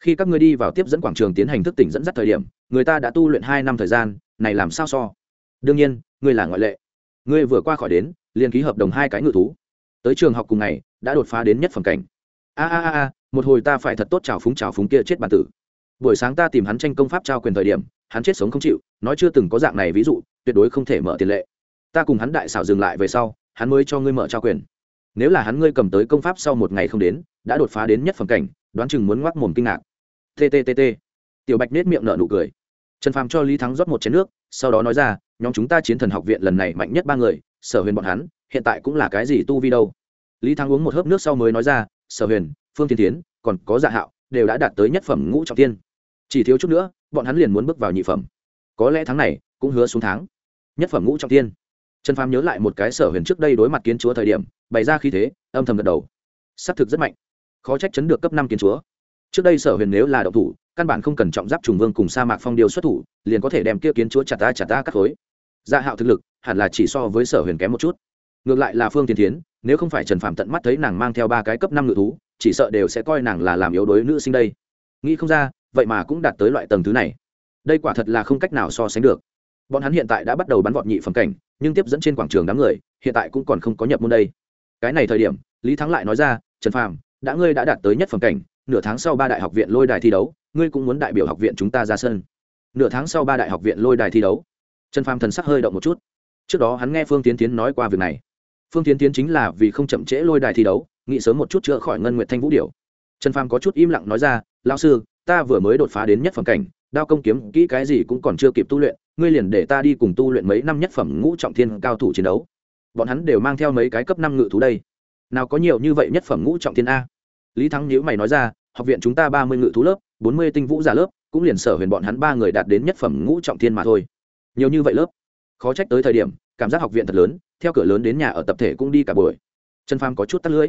Khi các ngươi đi vào tiếp dẫn quảng trường tiến hành thức tỉnh dẫn dắt thời điểm, người ta đã tu luyện hai năm thời gian, này làm sao so? Đương nhiên, ngươi là ngoại lệ. Ngươi vừa qua khỏi đến, liền ký hợp đồng hai cái ngự thú. Tới trường học cùng ngày, đã đột phá đến nhất phẩm cảnh. A a a a, một hồi ta phải thật tốt chào phúng chào phúng kia chết bản tử buổi sáng ta tìm hắn tranh công pháp trao quyền thời điểm, hắn chết sống không chịu, nói chưa từng có dạng này ví dụ, tuyệt đối không thể mở tiền lệ. Ta cùng hắn đại xảo dừng lại về sau, hắn mới cho ngươi mở trao quyền. Nếu là hắn ngươi cầm tới công pháp sau một ngày không đến, đã đột phá đến nhất phẩm cảnh, đoán chừng muốn ngoác mồm kinh ngạc. Tttt tiểu bạch nết miệng nở nụ cười. Trần phàm cho lý thắng rót một chén nước, sau đó nói ra, nhóm chúng ta chiến thần học viện lần này mạnh nhất ba người, sở huyền bọn hắn, hiện tại cũng là cái gì tu vi đâu? Lý thắng uống một hớp nước sau mới nói ra, sở huyền, phương tiên tiến còn có dạ hạo, đều đã đạt tới nhất phẩm ngũ trọng tiên chỉ thiếu chút nữa, bọn hắn liền muốn bước vào nhị phẩm. Có lẽ tháng này, cũng hứa xuống tháng. Nhất phẩm ngũ trọng tiên trần phàm nhớ lại một cái sở huyền trước đây đối mặt kiến chúa thời điểm, bày ra khí thế, âm thầm gật đầu. S á c thực rất mạnh. Khó trách chấn được cấp năm kiến chúa. Trước đây sở huyền nếu là động thủ, căn bản không cần trọng giáp trùng vương cùng sa mạc phong điều xuất thủ, liền có thể đem kia kiến chúa chặt ta chặt ta cắt khối. Gia dạ hạo thực lực, hẳn là chỉ so với sở huyền kém một chút. Ngược lại là phương tiên tiến nếu không phải trần phàm tận mắt thấy nàng mang theo ba cái cấp năm ngự thú, chỉ sợ đều sẽ coi nàng là làm yếu đối nữ sinh đây. Nghĩ không ra vậy mà cũng đạt tới loại tầng thứ này. Đây quả thật là không cách nào so sánh được. Bọn hắn hiện tại đã bắt đầu bắn vọt nhị phẩm cảnh, nhưng tiếp dẫn trên quảng trường đám người, hiện tại cũng còn không có nhập môn đây. Cái này thời điểm, lý thắng lại nói ra, trần phàm, đã ngươi đã đạt tới nhất phẩm cảnh, nửa tháng sau ba đại học viện lôi đài thi đấu, ngươi cũng muốn đại biểu học viện chúng ta ra sân. Nửa tháng sau ba đại học viện lôi đài thi đấu. Trần phàm thần sắc hơi động một chút. Trước đó hắn nghe phương tiến tiến nói qua việc này. Phương tiến tiến chính là vì không chậm trễ lôi đài thi đấu, nghĩ sớm một chút chữa khỏi ngân nguyện thanh vũ điều trần phàm có chút im lặng nói ra lao sư ta vừa mới đột phá đến nhất phẩm cảnh, đao công kiếm, kỹ cái gì cũng còn chưa kịp tu luyện, ngươi liền để ta đi cùng tu luyện mấy năm nhất phẩm ngũ trọng thiên cao thủ chiến đấu. Bọn hắn đều mang theo mấy cái cấp năm ngự thú đây. Nào có nhiều như vậy nhất phẩm ngũ trọng thiên a? Lý thắng nhữ mày nói ra, học viện chúng ta ba mươi ngự thú lớp, bốn mươi tinh vũ giả lớp, cũng liền sở huyền bọn hắn ba người đạt đến nhất phẩm ngũ trọng thiên mà thôi. Nhiều như vậy lớp? Khó trách tới thời điểm, cảm giác học viện thật lớn, theo cửa lớn đến nhà ở tập thể cũng đi cả buổi. Trần pham có chút tắt lưỡi.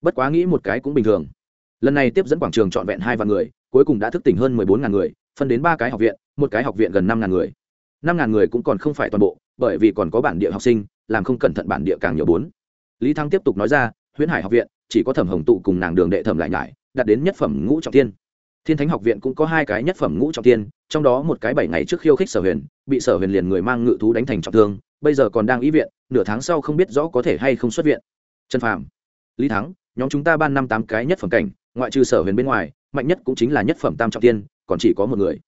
Bất quá nghĩ một cái cũng bình thường. Lần này tiếp dẫn quảng trường trọn vẹn hai vạn người cuối cùng đã thức tỉnh hơn mười bốn ngàn người phân đến ba cái học viện một cái học viện gần năm ngàn người. Năm ngàn người cũng còn không phải toàn bộ bởi vì còn có bản địa học sinh làm không cẩn thận bản địa càng nhiều bốn. Lý thăng tiếp tục nói ra huyễn hải học viện chỉ có thẩm hồng tụ cùng nàng đường đệ thẩm lại nhải đạt đến nhất phẩm ngũ trọng thiên. thiên thánh học viện cũng có hai cái nhất phẩm ngũ trọng thiên, trong đó một cái bảy ngày trước khiêu khích sở huyền bị sở huyền liền người mang ngự thú đánh thành trọng thương bây giờ còn đang y viện nửa tháng sau không biết rõ có thể hay không xuất viện. Trần phàm lý thắng nhóm chúng ta ban năm tám cái nhất phẩm cảnh ngoại trừ sở huyền bên ngoài mạnh nhất cũng chính là nhất phẩm tam trọng tiên còn chỉ có một người.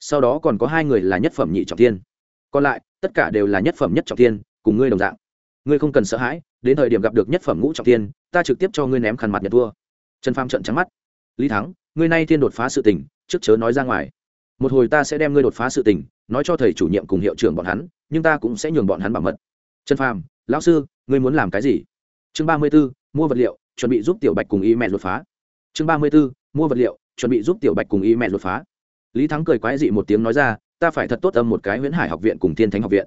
Sau đó còn có hai người là nhất phẩm nhị trọng tiên còn lại, tất cả đều là nhất phẩm nhất trọng tiên cùng ngươi đồng dạng. Ngươi không cần sợ hãi, đến thời điểm gặp được nhất phẩm ngũ trọng tiên ta trực tiếp cho ngươi ném khăn mặt nhật thua. Trần pham trận trắng mắt. Lý thắng, ngươi nay thiên đột phá sự tình, trước chớ nói ra ngoài. Một hồi ta sẽ đem ngươi đột phá sự tình, nói cho thầy chủ nhiệm cùng hiệu trưởng bọn hắn, nhưng ta cũng sẽ nhường bọn hắn bảo mật. Trần phàm, lão sư, ngươi muốn làm cái gì? Chương ba mươi b ố mua vật liệu, chuẩn bị giúp tiểu bạch cùng y mẹ đột phá. Chương ba mươi b ố mua vật liệu, chuẩn bị giúp tiểu bạch cùng y mẹ đột phá. Lý thắng cười quái dị một tiếng nói ra, ta phải thật tốt âm một cái huyễn hải học viện cùng thiên thánh học viện.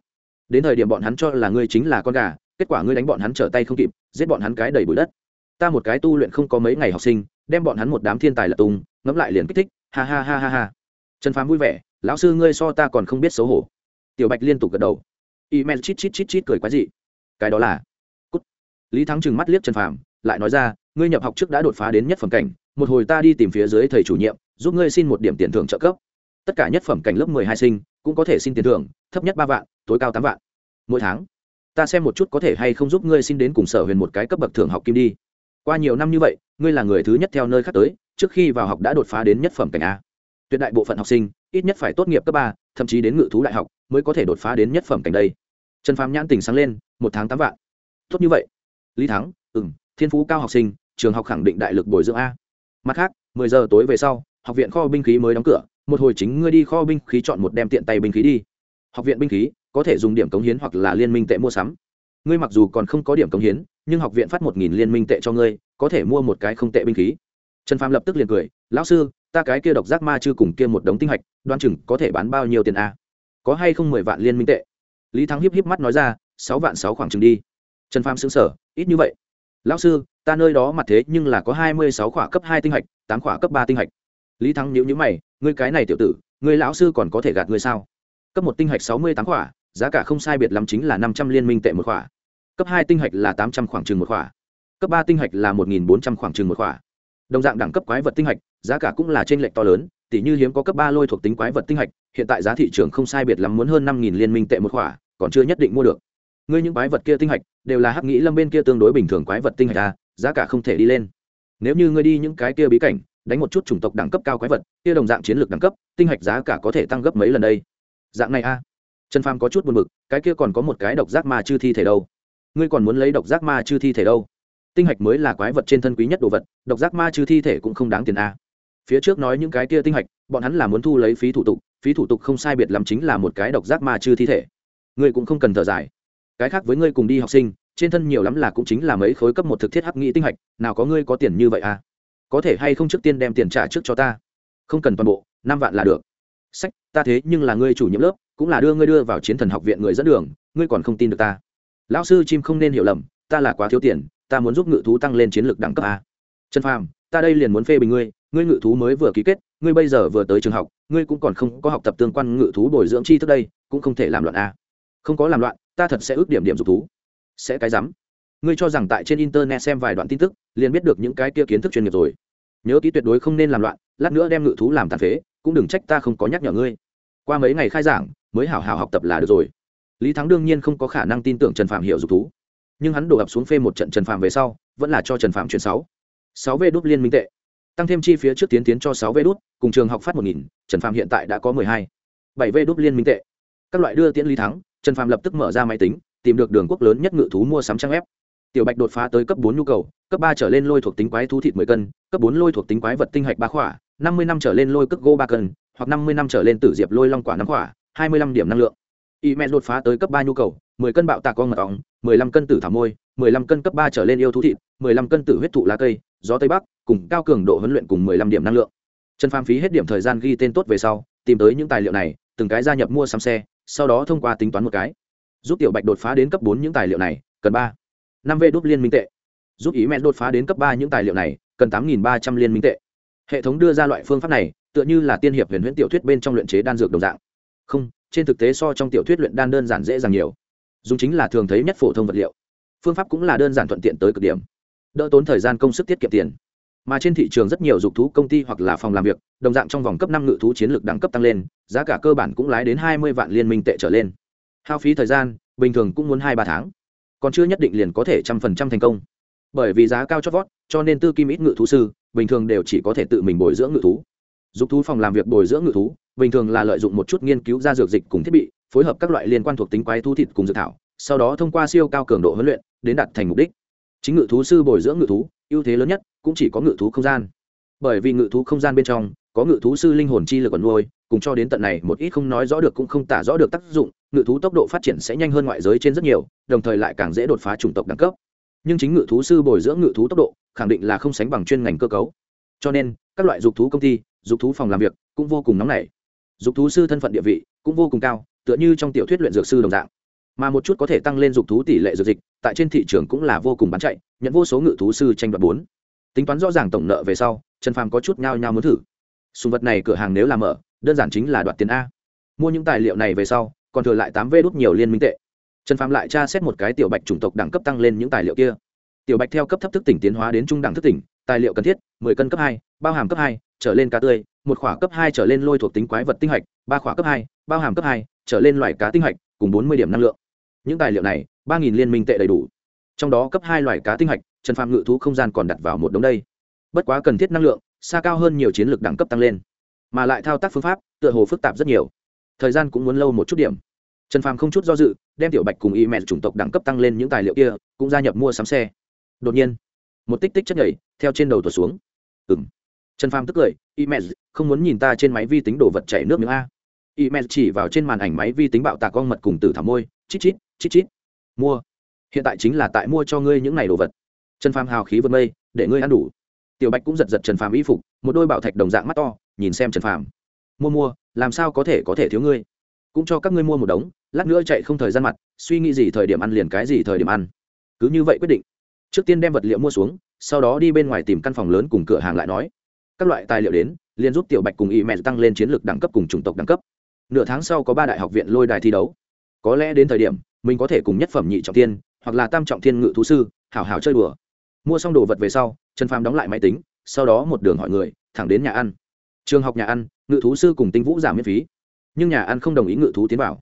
Đến thời điểm bọn hắn cho là ngươi chính là con gà, kết quả ngươi đánh bọn hắn trở tay không kịp, giết bọn hắn cái đầy bụi đất. Ta một cái tu luyện không có mấy ngày học sinh, đem bọn hắn một đám thiên tài lật tung, ngẫm lại liền kích thích, ha ha ha ha ha. Trần phàm vui vẻ, lão sư ngươi so ta còn không biết xấu hổ. Tiểu bạch liên tục gật đầu. Y Mẹ chít chít chít chít cười quái dị. Cái đó là Cút. lý thắng trừng mắt liếc trần phàm, lại nói ra ngươi nhập học trước đã đột phá đến nhất phẩm cảnh, một hồi ta đi tìm phía dưới thầy chủ nhiệm, giúp ngươi xin một điểm tiền thưởng trợ cấp. Tất cả nhất phẩm cảnh lớp mười hai sinh, cũng có thể xin tiền thưởng, thấp nhất ba vạn, tối cao tám vạn. Mỗi tháng, ta xem một chút có thể hay không giúp ngươi xin đến cùng sở huyền một cái cấp bậc thưởng học kim đi. Qua nhiều năm như vậy, ngươi là người thứ nhất theo nơi khác tới, trước khi vào học đã đột phá đến nhất phẩm cảnh a. Tuyệt đại bộ phận học sinh, ít nhất phải tốt nghiệp cấp ba, thậm chí đến ngự thú đại học, mới có thể đột phá đến nhất phẩm cảnh đây. Trần phàm nhãn tình sáng lên, một tháng tám vạn. Tốt như vậy. Lý thắng ừ m thiên phú cao học sinh trường học khẳng định đại lực bồi dưỡng a. Mặt khác, mười giờ tối về sau, học viện kho binh khí mới đóng cửa, một hồi chính ngươi đi kho binh khí chọn một đem tiện tay binh khí đi. Học viện binh khí, có thể dùng điểm cống hiến hoặc là liên minh tệ mua sắm. Ngươi mặc dù còn không có điểm cống hiến, nhưng học viện phát một nghìn liên minh tệ cho ngươi, có thể mua một cái không tệ binh khí. Trần phạm lập tức liền cười, lão sư, ta cái kia độc giác ma chưa cùng kia một đống tinh hạch đoan chừng có thể bán bao nhiêu tiền a? Có hay không mười vạn liên minh tệ? Lý thắng híp híp mắt nói ra, sáu vạn sáu khoảng chừng đi. Trần phạm xứng sở ít như vậy. Lão sư ta nơi đó mặt thế nhưng là có hai mươi sáu khỏa cấp hai tinh hạch, tám khỏa cấp ba tinh hạch. Lý thắng nhữ nhữ mày, ngươi cái này tiểu tử, ngươi lão sư còn có thể gạt ngươi sao? Cấp một tinh hạch sáu mươi tám khỏa, giá cả không sai biệt lắm chính là năm trăm liên minh tệ một khỏa. Cấp hai tinh hạch là tám trăm khoảng chừng một khỏa. Cấp ba tinh hạch là một nghìn bốn trăm khoảng chừng một khỏa. Đồng dạng đẳng cấp quái vật tinh hạch, giá cả cũng là trên lệch to lớn tỷ như hiếm có cấp ba lôi thuộc tính quái vật tinh hạch, hiện tại giá thị trường không sai biệt lắm muốn hơn năm nghìn liên minh tệ một khỏa, còn chưa nhất định mua được. Ngươi những quái vật kia tinh hạch, đều là hắc nghĩ lâm bên kia tương đối bình thường quái vật tinh hạch a giá cả không thể đi lên. Nếu như ngươi đi những cái kia bí cảnh, đánh một chút chủng tộc đẳng cấp cao quái vật, kia đồng dạng chiến lược đẳng cấp, tinh hạch giá cả có thể tăng gấp mấy lần đây. Dạng này a. Trần phàm có chút buồn b ự c cái kia còn có một cái độc giác ma chư thi thể đâu? Ngươi còn muốn lấy độc giác ma chư thi thể đâu? Tinh hạch mới là quái vật trên thân quý nhất đồ vật, độc giác ma chư thi thể cũng không đáng tiền a. Phía trước nói những cái kia tinh hạch, bọn hắn là muốn thu lấy phí thủ tục, phí thủ tục không sai biệt lắm chính là một cái độc giác ma chư thi thể. Ngươi cũng không cần thở dài. Cái khác với ngươi cùng đi học sinh trên thân nhiều lắm là cũng chính là mấy khối cấp một thực thiết hắc nghĩ tinh hạch, nào có ngươi có tiền như vậy à? Có thể hay không trước tiên đem tiền trả trước cho ta? Không cần toàn bộ, năm vạn là được. Sách, ta thế nhưng là ngươi chủ nhiệm lớp, cũng là đưa ngươi đưa vào chiến thần học viện người dẫn đường, ngươi còn không tin được ta. Lão sư chim không nên hiểu lầm, ta là quá thiếu tiền, ta muốn giúp ngự thú tăng lên chiến lược đẳng cấp a. Trần phàm, ta đây liền muốn phê bình ngươi ngươi ngự thú mới vừa ký kết, ngươi bây giờ vừa tới trường học, ngươi cũng còn không có học tập tương quan ngự thú bồi dưỡng chi thức đây, cũng không thể làm loạn a. Không có làm loạn, ta thật sẽ ước điểm điểm dục thú sẽ cái rắm. Ngươi cho rằng tại trên internet xem vài đoạn tin tức, liền biết được những cái kia kiến thức chuyên nghiệp rồi. Nhớ ký tuyệt đối không nên làm loạn, lát nữa đem ngự thú làm tàn phế, cũng đừng trách ta không có nhắc nhở ngươi. Qua mấy ngày khai giảng, mới hảo hảo học tập là được rồi. Lý thắng đương nhiên không có khả năng tin tưởng trần phạm hiểu dục thú. Nhưng hắn đổ ập xuống phê một trận trần phạm về sau, vẫn là cho trần phạm chuyển sáu. Sáu vê đốt liên minh tệ. Tăng thêm chi phía trước tiến tiến cho sáu vê đốt cùng trường học phát một nghìn, trần phạm hiện tại đã có mười hai. Bảy vê đốt liên minh tệ. Các loại đưa tiễn lý thắng, trần phạm lập tức mở ra máy tính tìm được đường quốc lớn nhất ngự thú mua sắm trang web. Tiểu bạch đột phá tới cấp bốn nhu cầu, cấp ba trở lên lôi thuộc tính quái thú thịt mười cân, cấp bốn lôi thuộc tính quái vật tinh hạch ba khỏa, năm mươi năm trở lên lôi cước gỗ ba cân, hoặc năm mươi năm trở lên tử diệp lôi long quả năm khỏa, hai mươi lăm điểm năng lượng. Y mẹ đột phá tới cấp ba nhu cầu, mười cân bạo tạc con mật ong, mười lăm cân tử thảo môi, mười lăm cân cấp ba trở lên yêu thú thịt, mười lăm cân tử huyết thụ lá cây, gió tây bắc, cùng cao cường độ huấn luyện cùng mười lăm điểm năng lượng. Trần phàm phí hết điểm thời gian ghi tên tốt về sau, tìm tới những tài liệu này, từng cái gia nhập mua sắm xe, sau đó thông qua tính toán một cái giúp tiểu bạch đột phá đến cấp bốn những tài liệu này, cần ba. Năm v đốt liên minh tệ. Giúp ý mẹ đột phá đến cấp ba những tài liệu này, cần tám nghìn ba trăm liên minh tệ. Hệ thống đưa ra loại phương pháp này, tựa như là tiên hiệp huyền huyễn tiểu thuyết bên trong luyện chế đan dược đồng dạng. Không, trên thực tế so trong tiểu thuyết luyện đan đơn giản dễ dàng nhiều. Dùng chính là thường thấy nhất phổ thông vật liệu. Phương pháp cũng là đơn giản thuận tiện tới cực điểm. Đỡ tốn thời gian công sức tiết kiệm tiền. Mà trên thị trường rất nhiều dục thú công ty hoặc là phòng làm việc, đồng dạng trong vòng cấp năm ngự thú chiến lược đẳng cấp tăng lên, giá cả cơ bản cũng lái đến hai mươi vạn liên minh tệ trở lên hao phí thời gian, bình thường cũng muốn hai ba tháng. Còn chưa nhất định liền có thể trăm phần trăm thành công. Bởi vì giá cao chót vót, cho nên tư kim ít ngự thú sư, bình thường đều chỉ có thể tự mình bồi dưỡng ngự thú. Dục thú phòng làm việc bồi dưỡng ngự thú, bình thường là lợi dụng một chút nghiên cứu ra dược dịch cùng thiết bị, phối hợp các loại liên quan thuộc tính quái thú thịt cùng dược thảo, sau đó thông qua siêu cao cường độ huấn luyện, đến đạt thành mục đích. Chính ngự thú sư bồi dưỡng ngự thú, ưu thế lớn nhất cũng chỉ có ngự thú không gian. Bởi vì ngự thú không gian bên trong có ngự thú sư linh hồn chi lực còn nuôi, cùng cho đến tận này, một ít không nói rõ được cũng không tả rõ được tác dụng, ngự thú tốc độ phát triển sẽ nhanh hơn ngoại giới trên rất nhiều, đồng thời lại càng dễ đột phá chủng tộc đẳng cấp. Nhưng chính ngự thú sư bồi dưỡng ngự thú tốc độ, khẳng định là không sánh bằng chuyên ngành cơ cấu. Cho nên, các loại dục thú công ty, dục thú phòng làm việc cũng vô cùng nóng nảy. Dục thú sư thân phận địa vị cũng vô cùng cao, tựa như trong tiểu thuyết luyện dược sư đồng dạng. Mà một chút có thể tăng lên dục thú tỷ lệ dược dịch, tại trên thị trường cũng là vô cùng bán chạy, nhận vô số ngự thú sư tranh đoạt bốn. Tính toán rõ ràng tổng nợ về sau, trần phàm có chút nhao nhao muốn thử sùng vật này cửa hàng nếu làm mở, đơn giản chính là đoạt tiền a. Mua những tài liệu này về sau, còn thừa lại tám vê đốt nhiều liên minh tệ. Trần phạm lại tra xét một cái tiểu bạch chủng tộc đẳng cấp tăng lên những tài liệu kia. Tiểu bạch theo cấp thấp thức tỉnh tiến hóa đến trung đẳng thức tỉnh, tài liệu cần thiết, mười cân cấp hai, bao hàm cấp hai, trở lên cá tươi, một khỏa cấp hai trở lên lôi thuộc tính quái vật tinh hạch, ba khỏa cấp hai, bao hàm cấp hai, trở lên loại cá tinh hạch, cùng bốn mươi điểm năng lượng. Những tài liệu này, ba nghìn liên minh tệ đầy đủ. Trong đó cấp hai loại cá tinh hạch, trần phàm ngự thú không gian còn đặt vào một đống đây. Bất quá cần thiết năng lượng xa cao hơn nhiều chiến lược đẳng cấp tăng lên, mà lại thao tác phương pháp tựa hồ phức tạp rất nhiều. Thời gian cũng muốn lâu một chút điểm. Trần phàm không chút do dự, đem tiểu bạch cùng y mẹ chủng tộc đẳng cấp tăng lên những tài liệu kia, cũng gia nhập mua sắm xe. Đột nhiên, một tích tích chất nhảy, theo trên đầu tuột xuống. Ừ m trần phàm tức cười y mẹ không muốn nhìn ta trên máy vi tính đổ vật chảy nước miếng a. Y mẹ chỉ vào trên màn ảnh máy vi tính bạo tạc con mật cùng từ thảm môi, chít chít chít chít, mua. Hiện tại chính là tại mua cho ngươi những này đồ vật. Trần phàm hào khí vượt mây, để ngươi ăn đủ tiểu bạch cũng giật giật trần phàm y phục, một đôi bảo thạch đồng dạng mắt to, nhìn xem trần phàm. Mua mua, làm sao có thể có thể thiếu ngươi? Cũng cho các ngươi mua một đống, lát nữa chạy không thời gian mặt, suy nghĩ gì thời điểm ăn liền cái gì thời điểm ăn. Cứ như vậy quyết định. Trước tiên đem vật liệu mua xuống, sau đó đi bên ngoài tìm căn phòng lớn cùng cửa hàng lại nói. Các loại tài liệu đến, liền giúp tiểu bạch cùng y mẹ tăng lên chiến lược đẳng cấp cùng chủng tộc đẳng cấp. Nửa tháng sau có ba đại học viện lôi đài thi đấu. Có lẽ đến thời điểm, mình có thể cùng nhất phẩm nhị trọng tiên hoặc là tam trọng thiên ngự thú sư hảo hảo chơi đùa. Mua xong đồ vật về sau trần phàm đóng lại máy tính, sau đó một đường hỏi người, thẳng đến nhà ăn. Trường học nhà ăn, ngự thú sư cùng tinh vũ giảm miễn phí. Nhưng nhà ăn không đồng ý ngự thú tiến vào.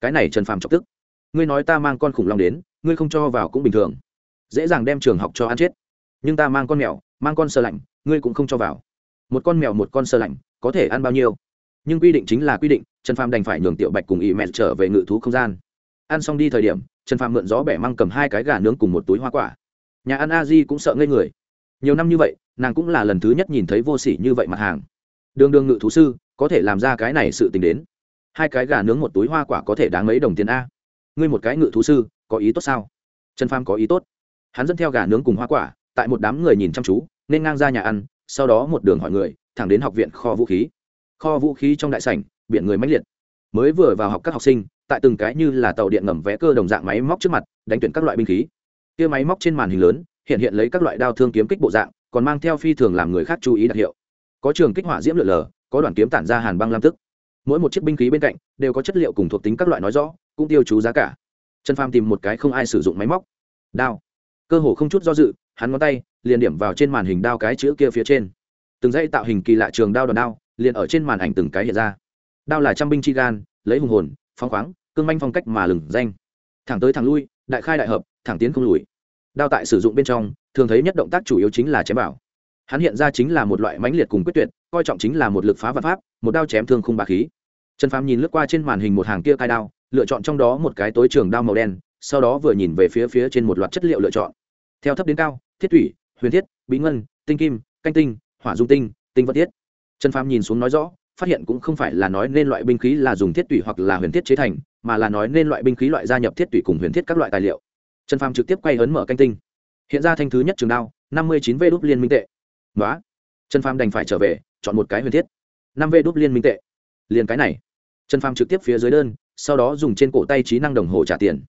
Cái này trần phàm chọc tức. Ngươi nói ta mang con khủng long đến, ngươi không cho vào cũng bình thường. Dễ dàng đem trường học cho ăn chết. Nhưng ta mang con mèo, mang con sơ lạnh, ngươi cũng không cho vào. Một con mèo một con sơ lạnh, có thể ăn bao nhiêu? Nhưng quy định chính là quy định, trần phàm đành phải nhường tiểu bạch cùng ỵ mẹ trở về ngự thú không gian. Ăn xong đi thời điểm, trần phàm mượn gió bẻ măng cầm hai cái gà nướng cùng một túi hoa quả. Nhà ăn a di cũng sợ ngây người nhiều năm như vậy, nàng cũng là lần thứ nhất nhìn thấy vô s ỉ như vậy mặt hàng. Đường đường ngự thú sư, có thể làm ra cái này sự t ì n h đến. Hai cái gà nướng một túi hoa quả có thể đáng mấy đồng tiền a? Ngươi một cái ngự thú sư, có ý tốt sao? Trần pham có ý tốt. Hắn dẫn theo gà nướng cùng hoa quả, tại một đám người nhìn chăm chú, nên ngang ra nhà ăn, sau đó một đường hỏi người, thẳng đến học viện kho vũ khí. Kho vũ khí trong đại sảnh, biển người mãnh liệt. Mới vừa vào học các học sinh, tại từng cái như là tàu điện ngầm vẽ cơ đồng dạng máy móc trước mặt, đánh tuyển các loại binh khí. Kia máy móc trên màn hình lớn hiện hiện lấy các loại đao thương kiếm kích bộ dạng, còn mang theo phi thường làm người khác chú ý đặc hiệu. Có trường kích hỏa diễm lượn lờ, có đoàn kiếm tản ra hàn băng lam tức. Mỗi một chiếc binh khí bên cạnh, đều có chất liệu cùng thuộc tính các loại nói rõ, cũng tiêu chú giá cả. Trần phàm tìm một cái không ai sử dụng máy móc. Đao. Cơ hồ không chút do dự, hắn ngón tay, liền điểm vào trên màn hình đao cái chữ kia phía trên. Từng dãy tạo hình kỳ lạ trường đao đòn đao, liền ở trên màn ảnh từng cái hiện ra. Đao là trăm binh chi gan, lấy hùng hồn, phóng khoáng, cương manh phong cách mà lừng danh. Thẳng tới thẳng lui, đại khai đại hợp, thẳng tiến không lùi đao tại sử dụng bên trong, thường thấy nhất động tác chủ yếu chính là chém bảo hắn hiện ra chính là một loại mãnh liệt cùng quyết tuyệt, coi trọng chính là một lực phá vật pháp, một đao chém thương khung bà khí. Trần phàm nhìn lướt qua trên màn hình một hàng kia cai đao, lựa chọn trong đó một cái tối trường đao màu đen, sau đó vừa nhìn về phía phía trên một loạt chất liệu lựa chọn. Theo thấp đến cao, thiết thủy, huyền thiết, bí ngân, tinh kim, canh tinh, hỏa dung tinh tinh vật thiết. Trần phàm nhìn xuống nói rõ, phát hiện cũng không phải là nói nên loại binh khí là dùng thiết tủy hoặc là huyền thiết chế thành, mà là nói nên loại binh khí loại gia nhập thiết tủy cùng huyền thiết các loại tài liệu trần phàm trực tiếp quay hấn mở canh tinh. Hiện ra thanh thứ nhất trường đao, năm mươi chín vê đốt liên minh tệ. Nói trần phàm đành phải trở về, chọn một cái huyền thiết. năm vê đốt liên minh tệ. Liền cái này. Trần phàm trực tiếp phía dưới đơn, sau đó dùng trên cổ tay trí năng đồng hồ trả tiền.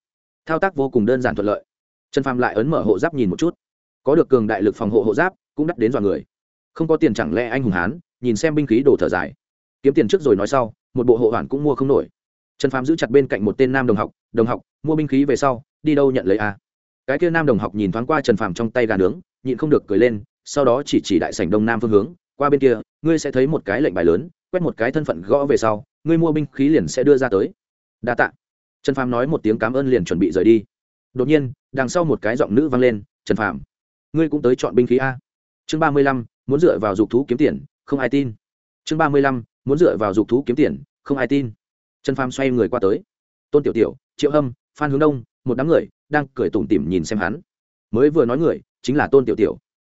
Thao tác vô cùng đơn giản thuận lợi. Trần phàm lại ấn mở hộ giáp nhìn một chút. Có được cường đại lực phòng hộ hộ giáp, cũng đắt đến dọa người. Không có tiền chẳng lẽ anh hùng hán, nhìn xem binh khí đổ thở dài. Kiếm tiền trước rồi nói sau, một bộ hộ hoàn cũng mua không nổi. Trần phàm giữ chặt bên cạnh một tên nam đồng học đồng học, mua binh khí về sau đi đâu nhận lấy a? Cái kia nam đồng học nhìn thoáng qua trần phàm trong tay gà nướng, nhịn không được cười lên, sau đó chỉ chỉ đại sảnh đông nam phương hướng, qua bên kia, ngươi sẽ thấy một cái lệnh bài lớn, quét một cái thân phận gõ về sau, ngươi mua binh khí liền sẽ đưa ra tới. Đa tạ. Trần phàm nói một tiếng cảm ơn liền chuẩn bị rời đi. Đột nhiên, đằng sau một cái giọng nữ vang lên, trần phàm, ngươi cũng tới chọn binh khí a? Chương ba mươi lăm, muốn dựa vào dục thú kiếm tiền, không ai tin. Chương ba mươi lăm, muốn dựa vào dục thú kiếm tiền, không ai tin. Trần phàm xoay người qua tới. Tôn tiểu tiểu, triệu hâm, phan hướng đông một đám người đang cười tủm tỉm nhìn xem hắn. Mới vừa nói người, chính là tôn tiểu tiểu.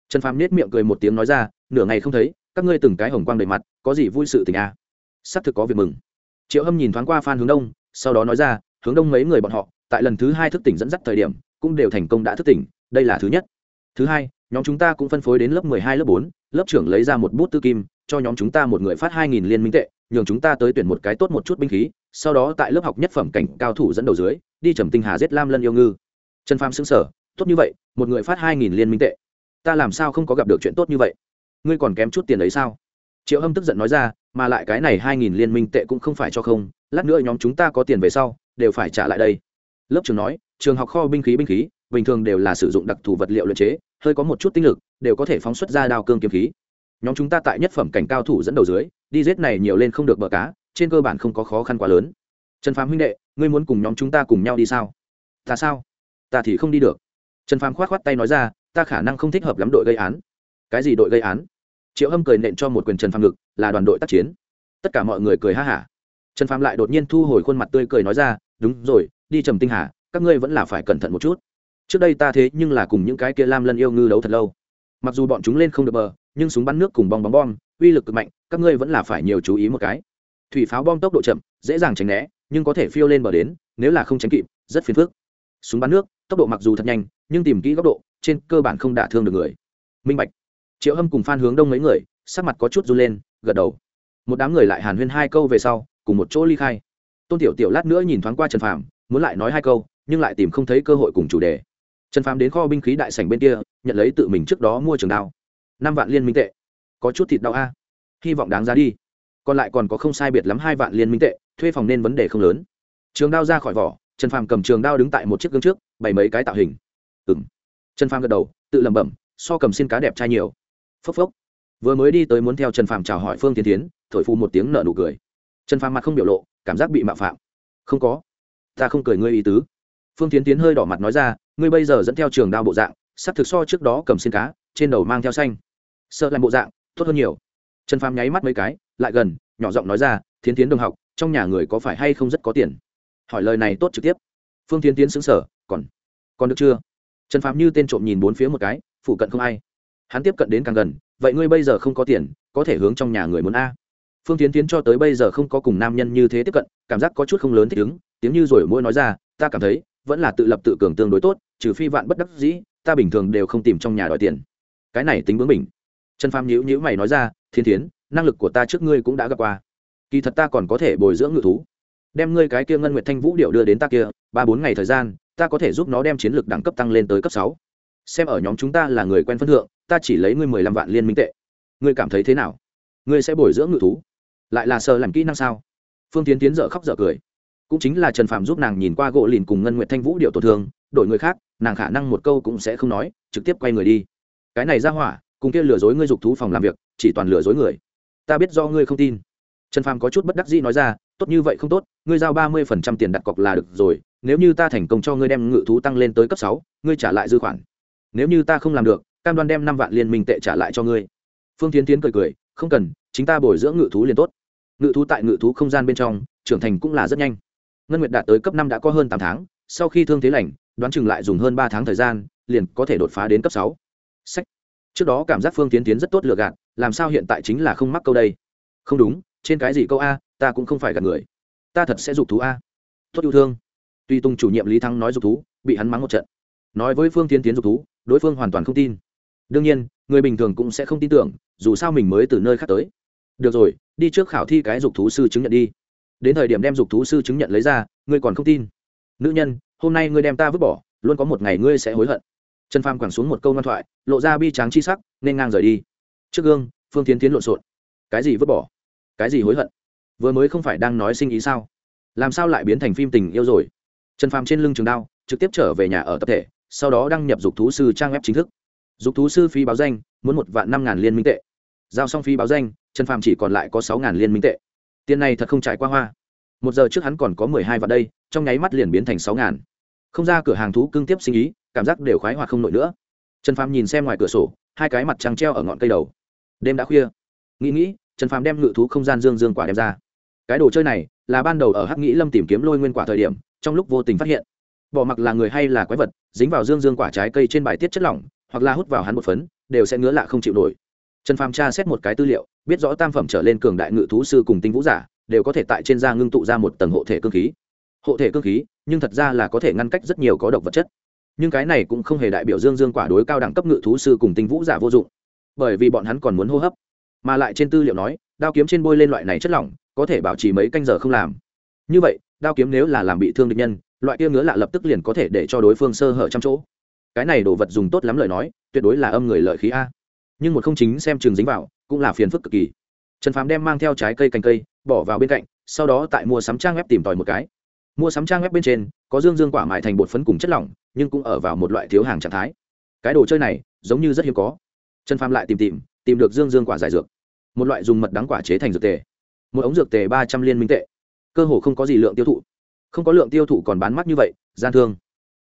Trần phàm nết miệng cười một tiếng nói ra, nửa ngày không thấy, các ngươi từng cái hồng quang đầy mặt, có gì vui sự tình à? sắp thực có việc mừng. Triệu hâm nhìn thoáng qua phan hướng đông, sau đó nói ra, hướng đông mấy người bọn họ, tại lần thứ hai thức tỉnh dẫn dắt thời điểm, cũng đều thành công đã thức tỉnh, đây là thứ nhất. Thứ hai, nhóm chúng ta cũng phân phối đến lớp mười hai, lớp bốn, lớp trưởng lấy ra một bút tư kim cho nhóm chúng ta một người phát hai nghìn liên minh tệ, nhường chúng ta tới tuyển một cái tốt một chút binh khí, sau đó tại lớp học nhất phẩm cảnh cao thủ dẫn đầu dưới, đi trầm tinh hà giết lam lân yêu ngư. Trần phàm xứng sở tốt như vậy, một người phát hai nghìn liên minh tệ. Ta làm sao không có gặp được chuyện tốt như vậy? Ngươi còn kém chút tiền đấy sao? Triệu hâm tức giận nói ra, mà lại cái này hai nghìn liên minh tệ cũng không phải cho không, lát nữa nhóm chúng ta có tiền về sau, đều phải trả lại đây. Lớp trường nói, trường học kho binh khí binh khí, bình thường đều là sử dụng đặc thù vật liệu luyện chế, hơi có một chút tinh lực, đều có thể phóng xuất ra đao cương kiếm khí nhóm chúng ta tại nhất phẩm cảnh cao thủ dẫn đầu dưới, đi rết này nhiều lên không được bờ cá, trên cơ bản không có khó khăn quá lớn. Trần phàm huynh đệ, ngươi muốn cùng nhóm chúng ta cùng nhau đi sao? Ta sao? Ta thì không đi được. Trần phàm khoát khoát tay nói ra, ta khả năng không thích hợp lắm đội gây án. Cái gì đội gây án? Triệu hâm cười nện cho một quyền trần phàm ngực, là đoàn đội tác chiến. Tất cả mọi người cười ha hả. Trần phàm lại đột nhiên thu hồi khuôn mặt tươi cười nói ra, đúng rồi, đi trầm tinh hà, các ngươi vẫn là phải cẩn thận một chút. Trước đây ta thế nhưng là cùng những cái kia lam lân yêu ngư đấu thật lâu. Mặc dù bọn chúng lên không được bờ nhưng súng bắn nước cùng bong bóng bom, uy lực cực mạnh, các ngươi vẫn là phải nhiều chú ý một cái. Thủy pháo bom tốc độ chậm, dễ dàng tránh né, nhưng có thể phiêu lên bờ đến, nếu là không tránh kịp, rất phiền phức. Súng bắn nước, tốc độ mặc dù thật nhanh, nhưng tìm kỹ góc độ, trên cơ bản không đả thương được người. Minh bạch. Triệu hâm cùng phan hướng đông mấy người, sắc mặt có chút run lên, gật đầu. Một đám người lại hàn huyên hai câu về sau, cùng một chỗ ly khai. Tôn tiểu tiểu lát nữa nhìn thoáng qua trần phàm, muốn lại nói hai câu, nhưng lại tìm không thấy cơ hội cùng chủ đề. Trần phàm đến kho binh khí đại sảnh bên kia, nhận lấy tự mình trước đó mua trường đao năm vạn liên minh tệ. Có chút thịt đau a. Hy vọng đáng giá đi. Còn lại còn có không sai biệt lắm hai vạn liên minh tệ, thuê phòng nên vấn đề không lớn. Trường đao ra khỏi vỏ, trần phàm cầm trường đao đứng tại một chiếc gương trước, bày mấy cái tạo hình. Ừng trần phàm gật đầu, tự lẩm bẩm, so cầm xin cá đẹp trai nhiều. Phốc phốc. Vừa mới đi tới muốn theo trần phàm chào hỏi phương tiến tiến thổi phu một tiếng nợ nụ cười. Trần phàm mặt không biểu lộ, cảm giác bị mạo phạm. Không có. Ta không cười ngươi ý tứ. Phương tiến tiến hơi đỏ mặt nói ra, ngươi bây giờ dẫn theo trường đao bộ dạng, sắp thực so trước đó cầm xin cá, trên đầu mang theo xanh sợ làm bộ dạng, tốt hơn nhiều. Trần phàm nháy mắt mấy cái, lại gần, nhỏ giọng nói ra, thiến tiến đồng học, trong nhà người có phải hay không rất có tiền? Hỏi lời này tốt trực tiếp. Phương tiến tiến xứng sở còn còn được chưa? Trần phàm như tên trộm nhìn bốn phía một cái phụ cận không ai. Hắn tiếp cận đến càng gần, vậy ngươi bây giờ không có tiền, có thể hướng trong nhà người muốn a. Phương tiến tiến cho tới bây giờ không có cùng nam nhân như thế tiếp cận, cảm giác có chút không lớn thích ứng, tiếng như rồi mỗi nói ra, ta cảm thấy, vẫn là tự lập tự cường tương đối tốt, trừ phi vạn bất đắc dĩ, ta bình thường đều không tìm trong nhà đòi tiền. Cái này tính bướng mình trần phàm nhữ nhữ mày nói ra, thiên tiến năng lực của ta trước ngươi cũng đã gặp qua. Kỳ thật ta còn có thể bồi dưỡng ngự thú. Đem ngươi cái kia ngân nguyệt thanh vũ điệu đưa đến ta kia, ba bốn ngày thời gian, ta có thể giúp nó đem chiến lược đẳng cấp tăng lên tới cấp sáu. Xem ở nhóm chúng ta là người quen phân thượng, ta chỉ lấy ngươi mười lăm vạn liên minh tệ. Ngươi cảm thấy thế nào? Ngươi sẽ bồi dưỡng ngự thú? Lại là sờ làm kỹ năng sao? Phương tiến tiến dở khóc dở cười. Cũng chính là trần phạm giúp nàng nhìn qua gỗ lìn cùng ngân nguyệt thanh vũ điệu tổn thương, đổi người khác, nàng khả năng một câu cũng sẽ không nói, trực tiếp quay người đi. Cái này ra hỏa cùng kia lừa dối ngươi dục thú phòng làm việc, chỉ toàn lừa dối người. Ta biết do ngươi không tin. Trần phàm có chút bất đắc dĩ nói ra, tốt như vậy không tốt, ngươi giao ba mươi phần trăm tiền đặt cọc là được rồi, nếu như ta thành công cho ngươi đem ngự thú tăng lên tới cấp sáu, ngươi trả lại dư khoản. Nếu như ta không làm được, cam đoan đem năm vạn liên minh tệ trả lại cho ngươi. Phương tiến tiến cười cười, không cần, chính ta bồi dưỡng ngự thú liền tốt. Ngự thú tại ngự thú không gian bên trong, trưởng thành cũng là rất nhanh. Ngân nguyệt đạt tới cấp năm đã có hơn tám tháng, sau khi thương thế lành, đoán chừng lại dùng hơn ba tháng thời gian, liền có thể đột phá đến cấp sáu. Sách trước đó cảm giác phương tiến tiến rất tốt lựa gạt, làm sao hiện tại chính là không mắc câu đây? Không đúng, trên cái gì câu a, ta cũng không phải gạt người. Ta thật sẽ dục thú a. Tốt yêu thương. Tuy tùng chủ nhiệm lý thắng nói dục thú, bị hắn mắng một trận. Nói với phương tiến tiến dục thú, đối phương hoàn toàn không tin. Đương nhiên, người bình thường cũng sẽ không tin tưởng, dù sao mình mới từ nơi khác tới. Được rồi, đi trước khảo thi cái dục thú sư chứng nhận đi. Đến thời điểm đem dục thú sư chứng nhận lấy ra, ngươi còn không tin. Nữ nhân, hôm nay ngươi đem ta vứt bỏ, luôn có một ngày ngươi sẽ hối hận trần phàm quẳng xuống một câu ngoan thoại, lộ ra bi tráng chi sắc, nên ngang rời đi. Trước gương, phương tiến tiến lộn xộn. Cái gì vứt bỏ? Cái gì hối hận? Vừa mới không phải đang nói sinh ý sao? Làm sao lại biến thành phim tình yêu rồi? Trần phàm trên lưng trường đao, trực tiếp trở về nhà ở tập thể, sau đó đăng nhập dục thú sư trang web chính thức. Dục thú sư phí báo danh, muốn một vạn năm ngàn liên minh tệ. Giao xong phí báo danh, trần phàm chỉ còn lại có sáu ngàn liên minh tệ. Tiền này thật không trải qua hoa. Một giờ trước hắn còn có mười hai vạn đây, trong nháy mắt liền biến thành sáu ngàn không ra cửa hàng thú cưng tiếp sinh ý, cảm giác đều khoái hoạt không nổi nữa. Trần phàm nhìn xem ngoài cửa sổ, hai cái mặt trăng treo ở ngọn cây đầu. Đêm đã khuya. Nghĩ nghĩ, trần phàm đem ngự thú không gian dương dương quả đem ra. Cái đồ chơi này là ban đầu ở hắc nghĩ lâm tìm kiếm lôi nguyên quả thời điểm, trong lúc vô tình phát hiện. Bỏ mặc là người hay là quái vật, dính vào dương dương quả trái cây trên bài tiết chất lỏng, hoặc là hút vào hắn một phấn, đều sẽ ngứa lạ không chịu nổi. Trần phàm tra xét một cái tư liệu, biết rõ tam phẩm trở lên cường đại ngự thú sư cùng tinh vũ giả, đều có thể tại trên da ngưng tụ ra một tầng hộ thể cơ khí. Hộ thể cơ khí nhưng thật ra là có thể ngăn cách rất nhiều có độc vật chất. Nhưng cái này cũng không hề đại biểu dương dương quả đối cao đẳng cấp ngự thú sư cùng tinh vũ giả vô dụng. Bởi vì bọn hắn còn muốn hô hấp. Mà lại trên tư liệu nói, đao kiếm trên bôi lên loại này chất lỏng, có thể bảo trì mấy canh giờ không làm. Như vậy, đao kiếm nếu là làm bị thương địch nhân, loại kia ngứa lạ lập tức liền có thể để cho đối phương sơ hở trăm chỗ. Cái này đồ vật dùng tốt lắm lời nói, tuyệt đối là âm người lợi khí a. Nhưng một không chính xem trường dính vào, cũng là phiền phức cực kỳ. Trần phàm đem mang theo trái cây cành cây, bỏ vào bên cạnh, sau đó tại mua sắm trang web tìm tòi một cái mua sắm trang web bên trên, có dương dương quả mại thành bột phấn cùng chất lỏng, nhưng cũng ở vào một loại thiếu hàng trạng thái. Cái đồ chơi này, giống như rất hiếm có. Trần phàm lại tìm tìm tìm được dương dương quả giải dược. Một loại dùng mật đắng quả chế thành dược tề. Một ống dược tề ba trăm liên minh tệ. Cơ hồ không có gì lượng tiêu thụ. Không có lượng tiêu thụ còn bán mắc như vậy, gian thương.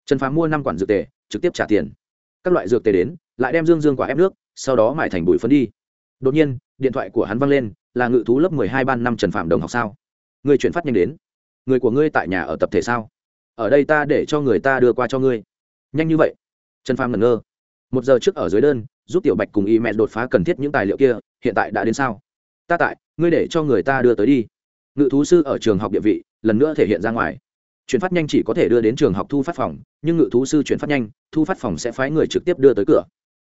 Trần phàm mua năm quản dược tề, trực tiếp trả tiền. Các loại dược tề đến, lại đem dương dương quả ép nước, sau đó mải thành bụi phấn đi. Đột nhiên, điện thoại của hắn văng lên, là ngự thú lớp mười hai ban năm trần phạm đồng học sao? Người chuyển phát nhanh đến người của ngươi tại nhà ở tập thể sao? Ở đây ta để cho người ta đưa qua cho ngươi. Nhanh như vậy. Trần phàm ngẩn ngơ. Một giờ trước ở dưới đơn, giúp tiểu bạch cùng y mẹ đột phá cần thiết những tài liệu kia, hiện tại đã đến sao? Ta tại, ngươi để cho người ta đưa tới đi. Ngự thú sư ở trường học địa vị, lần nữa thể hiện ra ngoài. Chuyển phát nhanh chỉ có thể đưa đến trường học thu phát phòng, nhưng ngự thú sư chuyển phát nhanh, thu phát phòng sẽ phái người trực tiếp đưa tới cửa.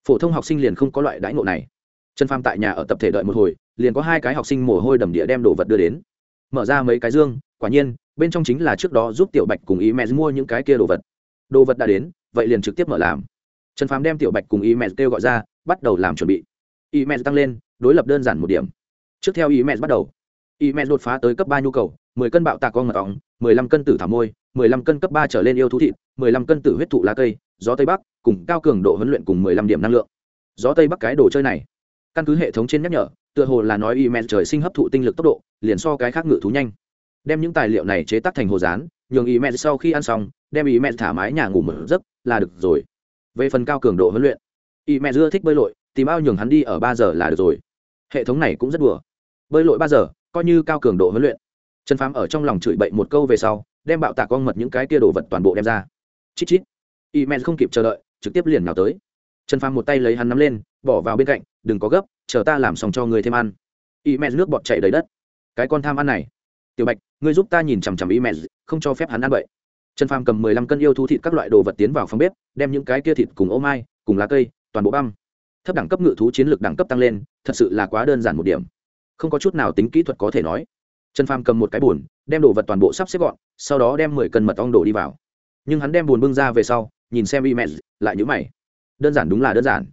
Phổ thông học sinh liền không có loại đãi ngộ này. Trần pham tại nhà ở tập thể đợi một hồi, liền có hai cái học sinh mồ hôi đầm địa đem đồ vật đưa đến. Mở ra mấy cái dương quả nhiên, bên trong chính là trước đó giúp tiểu bạch cùng ý mẹ mua những cái kia đồ vật. Đồ vật đã đến, vậy liền trực tiếp mở làm. Trần phàm đem tiểu bạch cùng ý mẹ kêu gọi ra, bắt đầu làm chuẩn bị. Ý mẹ tăng lên, đối lập đơn giản một điểm. Trước theo ý mẹ bắt đầu. Ý mẹ đột phá tới cấp ba nhu cầu, mười cân bạo tạc con mật ong, mười lăm cân tử thảo môi, mười lăm cân cấp ba trở lên yêu thú thịt, mười lăm cân tử huyết thụ lá cây, gió tây bắc, cùng cao cường độ huấn luyện cùng mười lăm điểm năng lượng. Gió tây bắc cái đồ chơi này, căn cứ hệ thống trên nhắc nhở, tựa hồ là nói y men trời sinh hấp thụ tinh lực tốc độ, liền so cái khác ngự thú nhanh đem những tài liệu này chế tác thành hồ dán nhường y mẹ sau khi ăn xong, đem y mẹ thả mái nhà ngủ mở giấc là được rồi. Về phần cao cường độ huấn luyện y mẹ dưa thích bơi lội, tìm ao nhường hắn đi ở ba giờ là được rồi. Hệ thống này cũng rất đùa. Bơi lội ba giờ, coi như cao cường độ huấn luyện. Trần phám ở trong lòng chửi bậy một câu về sau, đem bạo tạc con mật những cái tia đồ vật toàn bộ đem ra. Chít chít. Y men không kịp chờ đợi, trực tiếp liền nào tới. Trần phám một tay lấy hắn nắm lên, bỏ vào bên cạnh, đừng có gấp, chờ ta làm xong cho người thêm ăn. Y men nước bọt chảy đầy đất. Cái con tham ăn này tiểu bạch ngươi giúp ta nhìn chằm chằm y mẹ, không cho phép hắn ăn vậy trần phàm cầm mười lăm cân yêu thú thịt các loại đồ vật tiến vào phòng bếp đem những cái kia thịt cùng ô mai cùng lá cây toàn bộ băm. Thấp đẳng cấp ngự thú chiến lược đẳng cấp tăng lên thật sự là quá đơn giản một điểm. Không có chút nào tính kỹ thuật có thể nói. Trần phàm cầm một cái bùn đem đồ vật toàn bộ sắp xếp gọn sau đó đem mười cân mật ong đổ đi vào. Nhưng hắn đem bùn bưng ra về sau nhìn xem y mẹ lại nhữ mày. Đơn giản đúng là đơn giản.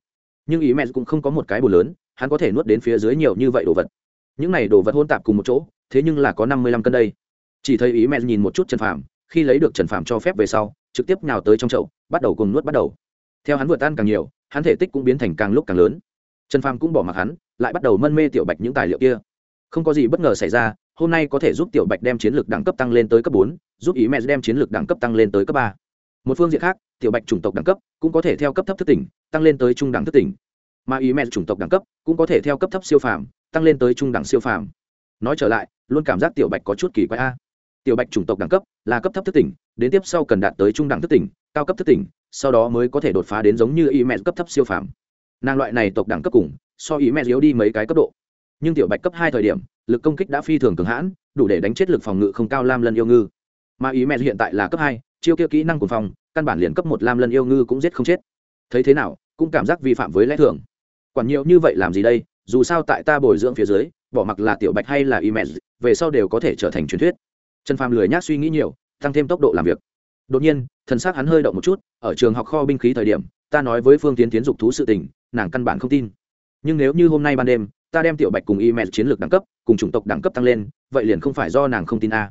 Nhưng y mẹ cũng không có một cái bùn lớn hắn có thể nuốt đến phía dưới nhiều như vậy đồ vật. Những này đồ vật hôn tạp cùng một chỗ thế nhưng là có năm mươi lăm cân đây. Chỉ thấy ý mẹ nhìn một chút trần phàm, khi lấy được trần phàm cho phép về sau, trực tiếp nào tới trong chậu, bắt đầu cùng nuốt bắt đầu. Theo hắn vượt tan càng nhiều, hắn thể tích cũng biến thành càng lúc càng lớn. Trần phàm cũng bỏ mặc hắn, lại bắt đầu mân mê tiểu bạch những tài liệu kia. Không có gì bất ngờ xảy ra, hôm nay có thể giúp tiểu bạch đem chiến lược đẳng cấp tăng lên tới cấp bốn, giúp ý mẹ đem chiến lược đẳng cấp tăng lên tới cấp ba. Một phương diện khác, tiểu bạch chủng tộc đẳng cấp cũng có thể theo cấp thấp thức tỉnh, tăng lên tới trung đẳng thức tỉnh. Mà ý mẹ chủng tộc đẳng cấp cũng có thể theo cấp thấp siêu phàm, tăng lên tới trung đẳng siêu phàm. Nói trở lại luôn cảm giác tiểu bạch có chút kỳ quái a. Tiểu bạch chủng tộc đẳng cấp là cấp thấp thức tỉnh, đến tiếp sau cần đạt tới trung đẳng thức tỉnh, cao cấp thức tỉnh, sau đó mới có thể đột phá đến giống như ý mẹ cấp thấp siêu phàm. Nàng loại này tộc đẳng cấp cùng, so ý mẹ yếu đi mấy cái cấp độ. Nhưng tiểu bạch cấp hai thời điểm, lực công kích đã phi thường cường hãn, đủ để đánh chết lực phòng ngự không cao lam lân yêu ngư. Mà ý mẹ hiện tại là cấp hai, chiêu kia kỹ năng của phòng, căn bản liền cấp một lam lân yêu ngư cũng giết không chết. Thấy thế nào, cũng cảm giác vi phạm với lẽ thường. Quản nhiều như vậy làm gì đây, dù sao tại ta bồi dưỡng phía dưới, bỏ mặc là tiểu bạch hay là y mẹ về sau đều có thể trở thành truyền thuyết. Trần phàm lười nhác suy nghĩ nhiều, tăng thêm tốc độ làm việc. Đột nhiên, thần xác hắn hơi động một chút, ở trường học kho binh khí thời điểm, ta nói với phương tiến tiến dục thú sự tình, nàng căn bản không tin. Nhưng nếu như hôm nay ban đêm, ta đem tiểu bạch cùng y mẹ chiến lược đẳng cấp, cùng chủng tộc đẳng cấp tăng lên, vậy liền không phải do nàng không tin a.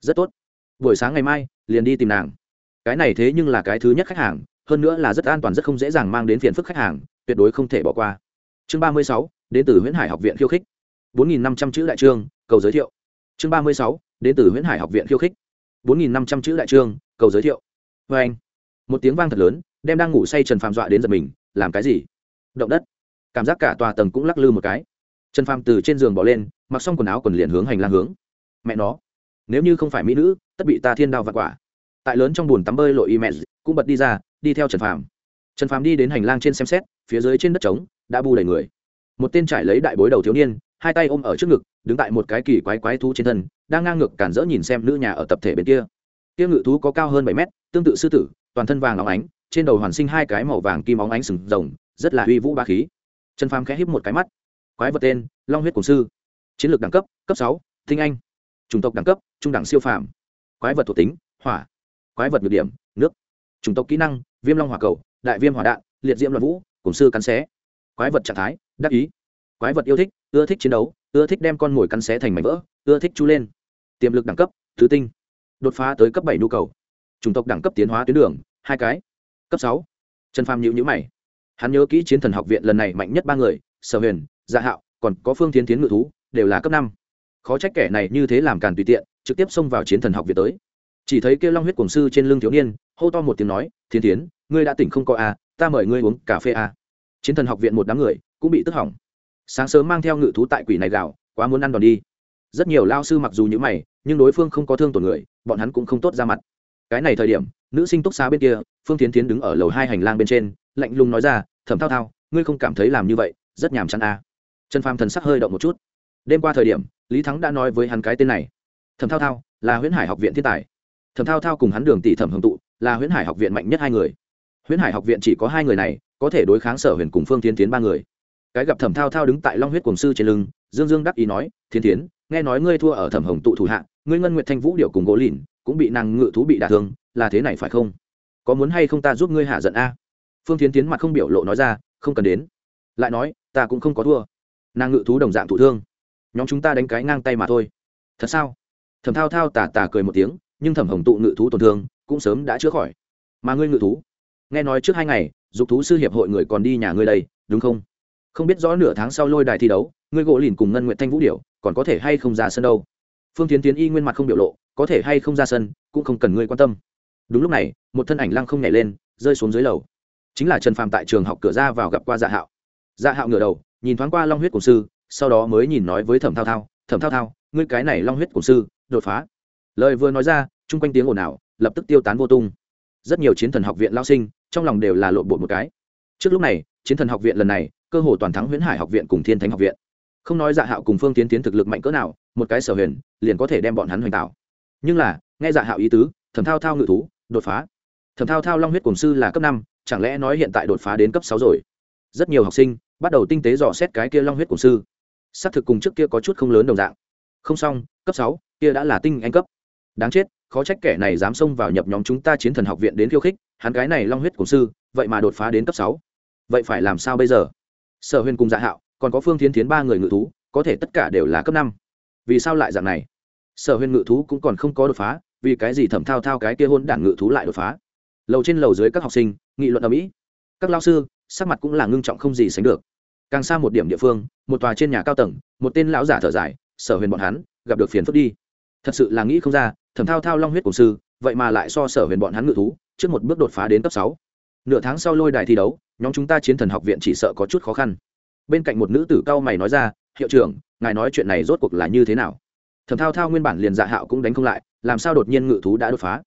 Rất tốt. Buổi sáng ngày mai, liền đi tìm nàng. Cái này thế nhưng là cái thứ nhất khách hàng, hơn nữa là rất an toàn, rất không dễ dàng mang đến phiền phức khách hàng, tuyệt đối không thể bỏ qua. Chương ba mươi sáu, đến từ huyễn hải học viện khiêu khích. Bốn nghìn năm trăm chữ đại trương cầu giới thiệu. Chương ba mươi sáu, đến từ huyễn hải học viện khiêu khích. Bốn nghìn năm trăm chữ đại trương, cầu giới thiệu. Vê anh, một tiếng vang thật lớn, đem đang ngủ say trần phàm dọa đến giật mình, làm cái gì? Động đất. Cảm giác cả tòa tầng cũng lắc lư một cái. Trần phàm từ trên giường bỏ lên, mặc xong quần áo quần liền hướng hành lang hướng. Mẹ nó, nếu như không phải mỹ nữ, tất bị ta thiên đao vặt quả. Tại lớn trong bùn tắm bơi lội y mẹ cũng bật đi ra, đi theo trần phàm. Trần phàm đi đến hành lang trên xem xét, phía dưới trên đất trống, đã bu đầy người. Một tên trải lấy đại bối đầu thiếu niên hai tay ôm ở trước ngực, đứng tại một cái kỳ quái quái thú trên thân, đang ngang ngược cản rỡ nhìn xem nữ nhà ở tập thể bên kia. Kia ngự thú có cao hơn bảy mét, tương tự sư tử, toàn thân vàng óng ánh, trên đầu hoàn sinh hai cái màu vàng kim óng ánh sừng rồng, rất là uy vũ ba khí. Trần phàm khẽ híp một cái mắt. Quái vật tên, long huyết cổng sư. Chiến lược đẳng cấp cấp sáu, tinh anh. Chủng tộc đẳng cấp, trung đẳng siêu phàm. Quái vật thuộc tính, hỏa. Quái vật nhược điểm, nước. Chủng tộc kỹ năng, viêm long hỏa cầu, đại viêm hỏa đạn, liệt diễm loạn vũ cùng sư cắn xé. Quái vật trạng thái, đắc ý quái vật yêu thích ưa thích chiến đấu ưa thích đem con mồi cắn xé thành mảnh vỡ ưa thích chú lên. Tiềm lực đẳng cấp thứ tinh. Đột phá tới cấp bảy nhu cầu. Chủng tộc đẳng cấp tiến hóa tuyến đường hai cái. Cấp sáu. Trần phàm nhịu nhữ mày. Hắn nhớ kỹ chiến thần học viện lần này mạnh nhất ba người sở huyền dạ hạo còn có phương tiến tiến ngự thú đều là cấp năm. Khó trách kẻ này như thế làm càn tùy tiện trực tiếp xông vào chiến thần học viện tới. Chỉ thấy kêu long huyết cổng sư trên lưng thiếu niên hô to một tiếng nói thiên tiến ngươi đã tỉnh không có a à, ta mời ngươi uống cà phê a à. chiến thần học viện một đám người cũng bị tức hỏng sáng sớm mang theo ngự thú tại quỷ này gạo, quá muốn ăn đòn đi. Rất nhiều lao sư mặc dù như mày, nhưng đối phương không có thương tổn người, bọn hắn cũng không tốt ra mặt. Cái này thời điểm, nữ sinh túc xá bên kia, phương tiến tiến đứng ở lầu hai hành lang bên trên, lạnh lùng nói ra, thẩm thao thao, ngươi không cảm thấy làm như vậy, rất nhàm chán à. trần phàm thần sắc hơi động một chút. Đêm qua thời điểm, lý thắng đã nói với hắn cái tên này. Thẩm thao thao, là huyễn hải học viện thiên tài. Thẩm thao thao cùng hắn đường tỷ thẩm hồng tụ, là huyễn hải học viện mạnh nhất hai người. Huyễn hải học viện chỉ có hai người này, có thể đối kháng sở huyền cùng phương tiến tiến ba người cái gặp thẩm thao thao đứng tại long huyết cổng sư trên lưng, dương dương đắc ý nói, thiên tiến nghe nói ngươi thua ở thẩm hồng tụ thủ hạ, ngươi ngân nguyệt thanh vũ điệu cùng gỗ lìn, cũng bị nàng ngự thú bị đả thương, là thế này phải không? Có muốn hay không ta giúp ngươi hạ giận a? Phương tiến tiến mặt không biểu lộ nói ra, không cần đến. Lại nói, ta cũng không có thua. Nàng ngự thú đồng dạng thụ thương. Nhóm chúng ta đánh cái ngang tay mà thôi. Thật sao? Thẩm thao thao tà tà cười một tiếng, nhưng thẩm hồng tụ ngự thú tổn thương, cũng sớm đã chữa khỏi. Mà ngươi ngự thú? Nghe nói trước hai ngày, dục thú sư hiệp hội người còn đi nhà ngươi đây, đúng không? Không biết rõ nửa tháng sau lôi đài thi đấu ngươi gỗ lìn cùng ngân nguyện thanh vũ điệu còn có thể hay không ra sân đâu. Phương tiến tiến y nguyên mặt không biểu lộ, có thể hay không ra sân, cũng không cần ngươi quan tâm. Đúng lúc này, một thân ảnh lăng không nhảy lên, rơi xuống dưới lầu. Chính là trần phàm tại trường học cửa ra vào gặp qua dạ hạo. Dạ hạo ngửa đầu, nhìn thoáng qua long huyết cổ sư, sau đó mới nhìn nói với thẩm thao thao, thẩm thao thao, ngươi cái này long huyết cổ sư, đột phá. Lời vừa nói ra, chung quanh tiếng ồn ào, lập tức tiêu tán vô tung. Rất nhiều chiến thần học viện lao sinh, trong lòng đều là lộn bộ một cái. Trước lúc này, chiến thần học viện lần này cơ hồ toàn thắng huyễn hải học viện cùng thiên thánh học viện. Không nói dạ hạo cùng phương tiến tiến thực lực mạnh cỡ nào, một cái sở huyền, liền có thể đem bọn hắn hoành tạo. Nhưng là, nghe dạ hạo ý tứ, thẩm thao thao ngự thú, đột phá. Thẩm thao thao long huyết cổng sư là cấp năm, chẳng lẽ nói hiện tại đột phá đến cấp sáu rồi? Rất nhiều học sinh bắt đầu tinh tế dò xét cái kia long huyết cổng sư. Xác thực cùng trước kia có chút không lớn đồng dạng. Không xong, cấp sáu, kia đã là tinh anh cấp. Đáng chết, khó trách kẻ này dám xông vào nhập nhóm chúng ta chiến thần học viện đến khiêu khích, hắn cái này long huyết cổng sư, vậy mà đột phá đến cấp sáu. Vậy phải làm sao bây giờ? Sở huyền cùng dạ hạo, còn có phương tiến tiến ba người ngự thú, có thể tất cả đều là cấp năm. Vì sao lại dạng này? Sở huyền ngự thú cũng còn không có đột phá, vì cái gì thẩm thao thao cái kia hôn đản ngự thú lại đột phá? Lầu trên lầu dưới các học sinh, nghị luận ở mỹ các lao sư, sắc mặt cũng là ngưng trọng không gì sánh được. Càng xa một điểm địa phương, một tòa trên nhà cao tầng, một tên lão giả thở dài, sở huyền bọn hắn, gặp được phiền phức đi. Thật sự là nghĩ không ra, thẩm thao thao long huyết cổ sư, vậy mà lại so sở huyền bọn hắn ngự thú, trước một bước đột phá đến cấp sáu. Nửa tháng sau lôi đài thi đấu nhóm chúng ta chiến thần học viện chỉ sợ có chút khó khăn. Bên cạnh một nữ tử cao mày nói ra, hiệu trưởng, ngài nói chuyện này rốt cuộc là như thế nào? Thẩm thao thao nguyên bản liền dạ hạo cũng đánh không lại, làm sao đột nhiên ngự thú đã đột phá?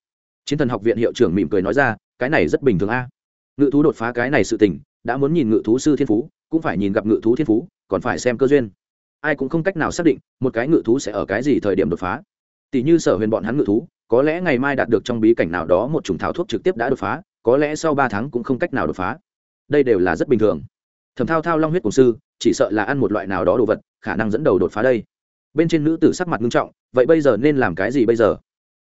Chiến thần học viện hiệu trưởng mỉm cười nói ra, cái này rất bình thường a. Ngự thú đột phá cái này sự tình, đã muốn nhìn ngự thú sư thiên phú, cũng phải nhìn gặp ngự thú thiên phú, còn phải xem cơ duyên. Ai cũng không cách nào xác định, một cái ngự thú sẽ ở cái gì thời điểm đột phá. Tỷ như sở huyền bọn hắn ngự thú, có lẽ ngày mai đạt được trong bí cảnh nào đó một chủng thảo thuốc trực tiếp đã đột phá, có lẽ sau ba tháng cũng không cách nào đột phá đây đều là rất bình thường. Thẩm thao thao long huyết cổng sư, chỉ sợ là ăn một loại nào đó đồ vật, khả năng dẫn đầu đột phá đây. Bên trên nữ tử sắc mặt nghiêm trọng, vậy bây giờ nên làm cái gì bây giờ?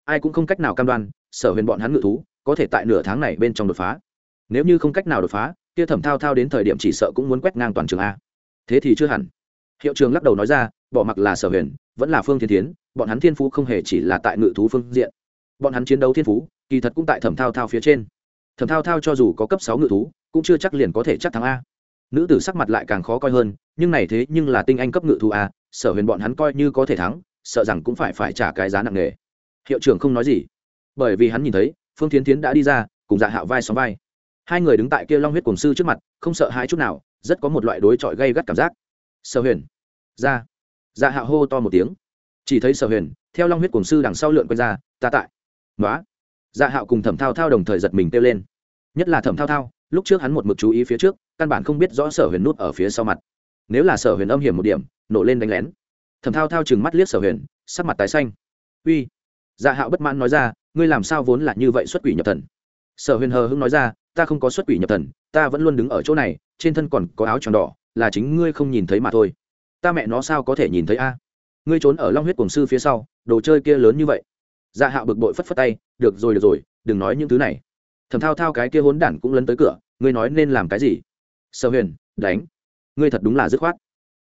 Ai cũng không cách nào cam đoan, sở huyền bọn hắn ngự thú, có thể tại nửa tháng này bên trong đột phá. Nếu như không cách nào đột phá, kia thẩm thao thao đến thời điểm chỉ sợ cũng muốn quét ngang toàn trường a. Thế thì chưa hẳn. Hiệu trường lắc đầu nói ra, bỏ mặc là sở huyền, vẫn là phương thiên tiến bọn hắn thiên phú không hề chỉ là tại ngự thú phương diện. Bọn hắn chiến đấu thiên phú, kỳ thật cũng tại thẩm thao thao phía trên. Thẩm thao thao cho dù có cấp sáu ngự thú cũng chưa chắc liền có thể chắc thắng a. Nữ tử sắc mặt lại càng khó coi hơn, nhưng này thế nhưng là tinh anh cấp ngự thú a, sở huyền bọn hắn coi như có thể thắng, sợ rằng cũng phải phải trả cái giá nặng nề. Hiệu trưởng không nói gì, bởi vì hắn nhìn thấy, phương tiến tiến đã đi ra, cùng dạ hạo vai xóm vai. Hai người đứng tại kia long huyết cổng sư trước mặt, không sợ hãi chút nào, rất có một loại đối chọi gây gắt cảm giác. Sở huyền, ra. Dạ hạo hô to một tiếng. Chỉ thấy sở huyền, theo long huyết cổng sư đằng sau lượn quanh ra, ta tại. Nói dạ hạo cùng thẩm thao thao đồng thời giật mình kêu lên. Nhất là thẩm thao thao lúc trước hắn một mực chú ý phía trước, căn bản không biết rõ sở huyền nút ở phía sau mặt. Nếu là sở huyền âm hiểm một điểm, nổ lên đánh lén. Thẩm thao thao chừng mắt liếc sở huyền, sắc mặt tái xanh. Uy. Dạ hạo bất mãn nói ra, ngươi làm sao vốn là như vậy xuất quỷ nhập thần? Sở huyền hờ hưng nói ra, ta không có xuất quỷ nhập thần, ta vẫn luôn đứng ở chỗ này, trên thân còn có áo tròn đỏ, là chính ngươi không nhìn thấy mà thôi. Ta mẹ nó sao có thể nhìn thấy a? Ngươi trốn ở long huyết cổng sư phía sau, đồ chơi kia lớn như vậy. Dạ hạo bực bội phất phất tay, được rồi được rồi, đừng nói những thứ này thầm thao thao cái kia hốn đản cũng lấn tới cửa, ngươi nói nên làm cái gì? Sở huyền, đánh. Ngươi thật đúng là dứt khoát.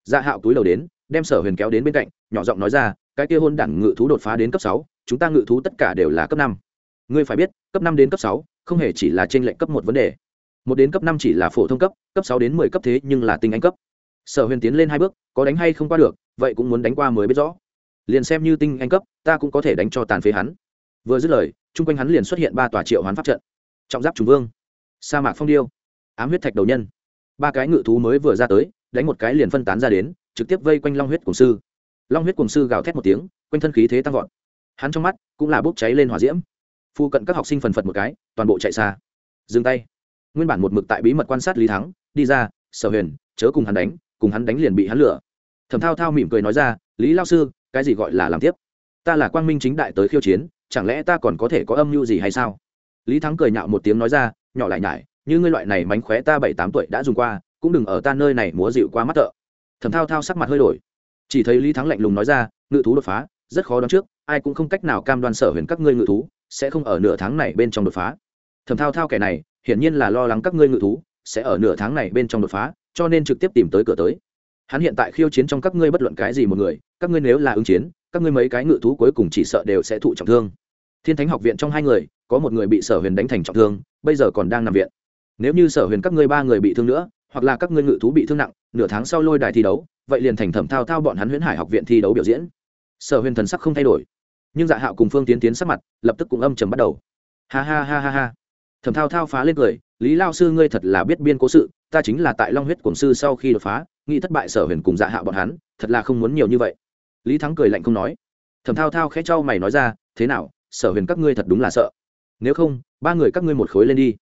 Dạ hạo túi đầu đến, đem sở huyền kéo đến bên cạnh, nhỏ giọng nói ra, cái kia hôn đản ngự thú đột phá đến cấp sáu, chúng ta ngự thú tất cả đều là cấp năm. Ngươi phải biết, cấp năm đến cấp sáu, không hề chỉ là trên lệnh cấp một vấn đề. Một đến cấp năm chỉ là phổ thông cấp cấp sáu đến mười cấp thế nhưng là tinh anh cấp. Sở huyền tiến lên hai bước, có đánh hay không qua được, vậy cũng muốn đánh qua mới biết rõ. Liền xem như tinh anh cấp, ta cũng có thể đánh cho tàn phế hắn. Vừa dứt lời, chung quanh hắn liền xuất hiện ba tòa triệu hoán pháp trận trọng giáp trùng vương. Sa mạc phong điêu. Ám huyết thạch đầu nhân. Ba cái ngự thú mới vừa ra tới, đánh một cái liền phân tán ra đến, trực tiếp vây quanh long huyết cùng sư. Long huyết cùng sư gào thét một tiếng, quanh thân khí thế tăng vọt. Hắn trong mắt cũng là bốc cháy lên hỏa diễm. Phu cận các học sinh phần phật một cái, toàn bộ chạy xa. Dừng tay. Nguyên bản một mực tại bí mật quan sát lý thắng, đi ra, sở huyền, chớ cùng hắn đánh, cùng hắn đánh liền bị hắn lửa thẩm thao thao mỉm cười nói ra, lý lao sư, cái gì gọi là làm tiếp? Ta là quang minh chính đại tới khiêu chiến, chẳng lẽ ta còn có thể có âm mưu gì hay sao? Lý thắng cười nhạo một tiếng nói ra, nhỏ lại nhải, như ngươi loại này mánh khóe ta bảy tám tuổi đã dùng qua, cũng đừng ở ta nơi này múa dịu qua mắt thợ. Thẩm thao thao sắc mặt hơi đổi. Chỉ thấy lý thắng lạnh lùng nói ra, ngự thú đột phá, rất khó đoán trước, ai cũng không cách nào cam đoan sở huyền các ngươi ngự thú, sẽ không ở nửa tháng này bên trong đột phá. Thẩm thao thao kẻ này, hiển nhiên là lo lắng các ngươi ngự thú, sẽ ở nửa tháng này bên trong đột phá, cho nên trực tiếp tìm tới cửa tới. Hắn hiện tại khiêu chiến trong các ngươi bất luận cái gì một người, các ngươi nếu là ứng chiến, các ngươi mấy cái ngự thú cuối cùng chỉ sợ đều sẽ thụ trọng thương. Thiên thánh học viện trong hai người có một người bị sở huyền đánh thành trọng thương, bây giờ còn đang nằm viện. Nếu như sở huyền các ngươi ba người bị thương nữa, hoặc là các ngươi ngự thú bị thương nặng, nửa tháng sau lôi đài thi đấu, vậy liền thành thẩm thao thao bọn hắn huyễn hải học viện thi đấu biểu diễn. Sở huyền thần sắc không thay đổi, nhưng dạ hạo cùng phương tiến tiến sắc mặt lập tức cũng âm trầm bắt đầu. Ha ha ha ha ha. Thẩm thao thao phá lên cười, lý lao sư ngươi thật là biết biên cố sự, ta chính là tại long huyết cổng sư sau khi đột phá, nghĩ thất bại sở huyền cùng dạ hạo bọn hắn, thật là không muốn nhiều như vậy. Lý thắng cười lạnh không nói. Thẩm thao thao khẽ cho mày nói ra, thế nào, sở huyền các ngươi thật đúng là sợ nếu không, ba người các ngươi một khối lên đi.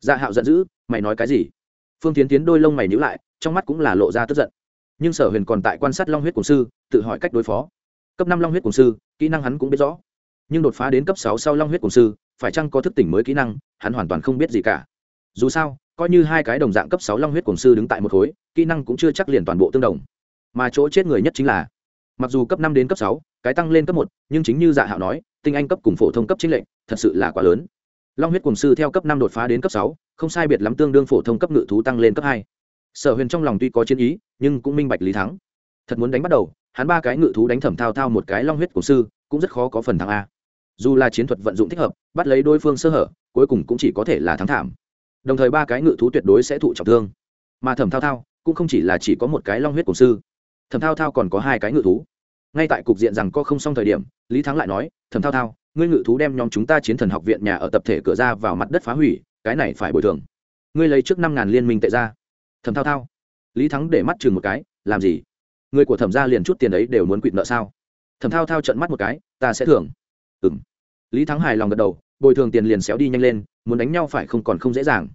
Dạ hạo giận dữ, mày nói cái gì? Phương tiến tiến đôi lông mày nhữ lại, trong mắt cũng là lộ ra tức giận. Nhưng sở huyền còn tại quan sát long huyết cổng sư, tự hỏi cách đối phó. Cấp năm long huyết cổng sư, kỹ năng hắn cũng biết rõ. Nhưng đột phá đến cấp sáu sau long huyết cổng sư, phải chăng có thức tỉnh mới kỹ năng, hắn hoàn toàn không biết gì cả. Dù sao, coi như hai cái đồng dạng cấp sáu long huyết cổng sư đứng tại một khối, kỹ năng cũng chưa chắc liền toàn bộ tương đồng. Mà chỗ chết người nhất chính là mặc dù cấp năm đến cấp sáu, cái tăng lên cấp một, nhưng chính như dạ hạo nói, tinh anh cấp cùng phổ thông cấp chính lệnh thật sự là quá lớn. Long huyết cùng sư theo cấp năm đột phá đến cấp sáu, không sai biệt lắm tương đương phổ thông cấp ngự thú tăng lên cấp hai. Sở huyền trong lòng tuy có chiến ý, nhưng cũng minh bạch lý thắng. Thật muốn đánh bắt đầu, hắn ba cái ngự thú đánh thẩm thao thao một cái long huyết cùng sư, cũng rất khó có phần thắng a. Dù là chiến thuật vận dụng thích hợp, bắt lấy đối phương sơ hở, cuối cùng cũng chỉ có thể là thắng thảm. Đồng thời ba cái ngự thú tuyệt đối sẽ thụ trọng thương. Mà thẩm thao thao cũng không chỉ là chỉ có một cái long huyết cùng sư. Thẩm thao thao còn có hai cái ngự thú ngay tại cục diện rằng có không xong thời điểm, lý thắng lại nói thầm thao thao, ngươi ngự thú đem nhóm chúng ta chiến thần học viện nhà ở tập thể cửa ra vào mặt đất phá hủy, cái này phải bồi thường. Ngươi lấy trước năm ngàn liên minh tệ ra. Thầm thao thao. Lý thắng để mắt chừng một cái, làm gì? Người của thẩm gia liền chút tiền ấy đều muốn quỵt nợ sao? Thẩm thao thao trận mắt một cái, ta sẽ thưởng. Ừng lý thắng hài lòng gật đầu, bồi thường tiền liền xéo đi nhanh lên, muốn đánh nhau phải không còn không dễ dàng.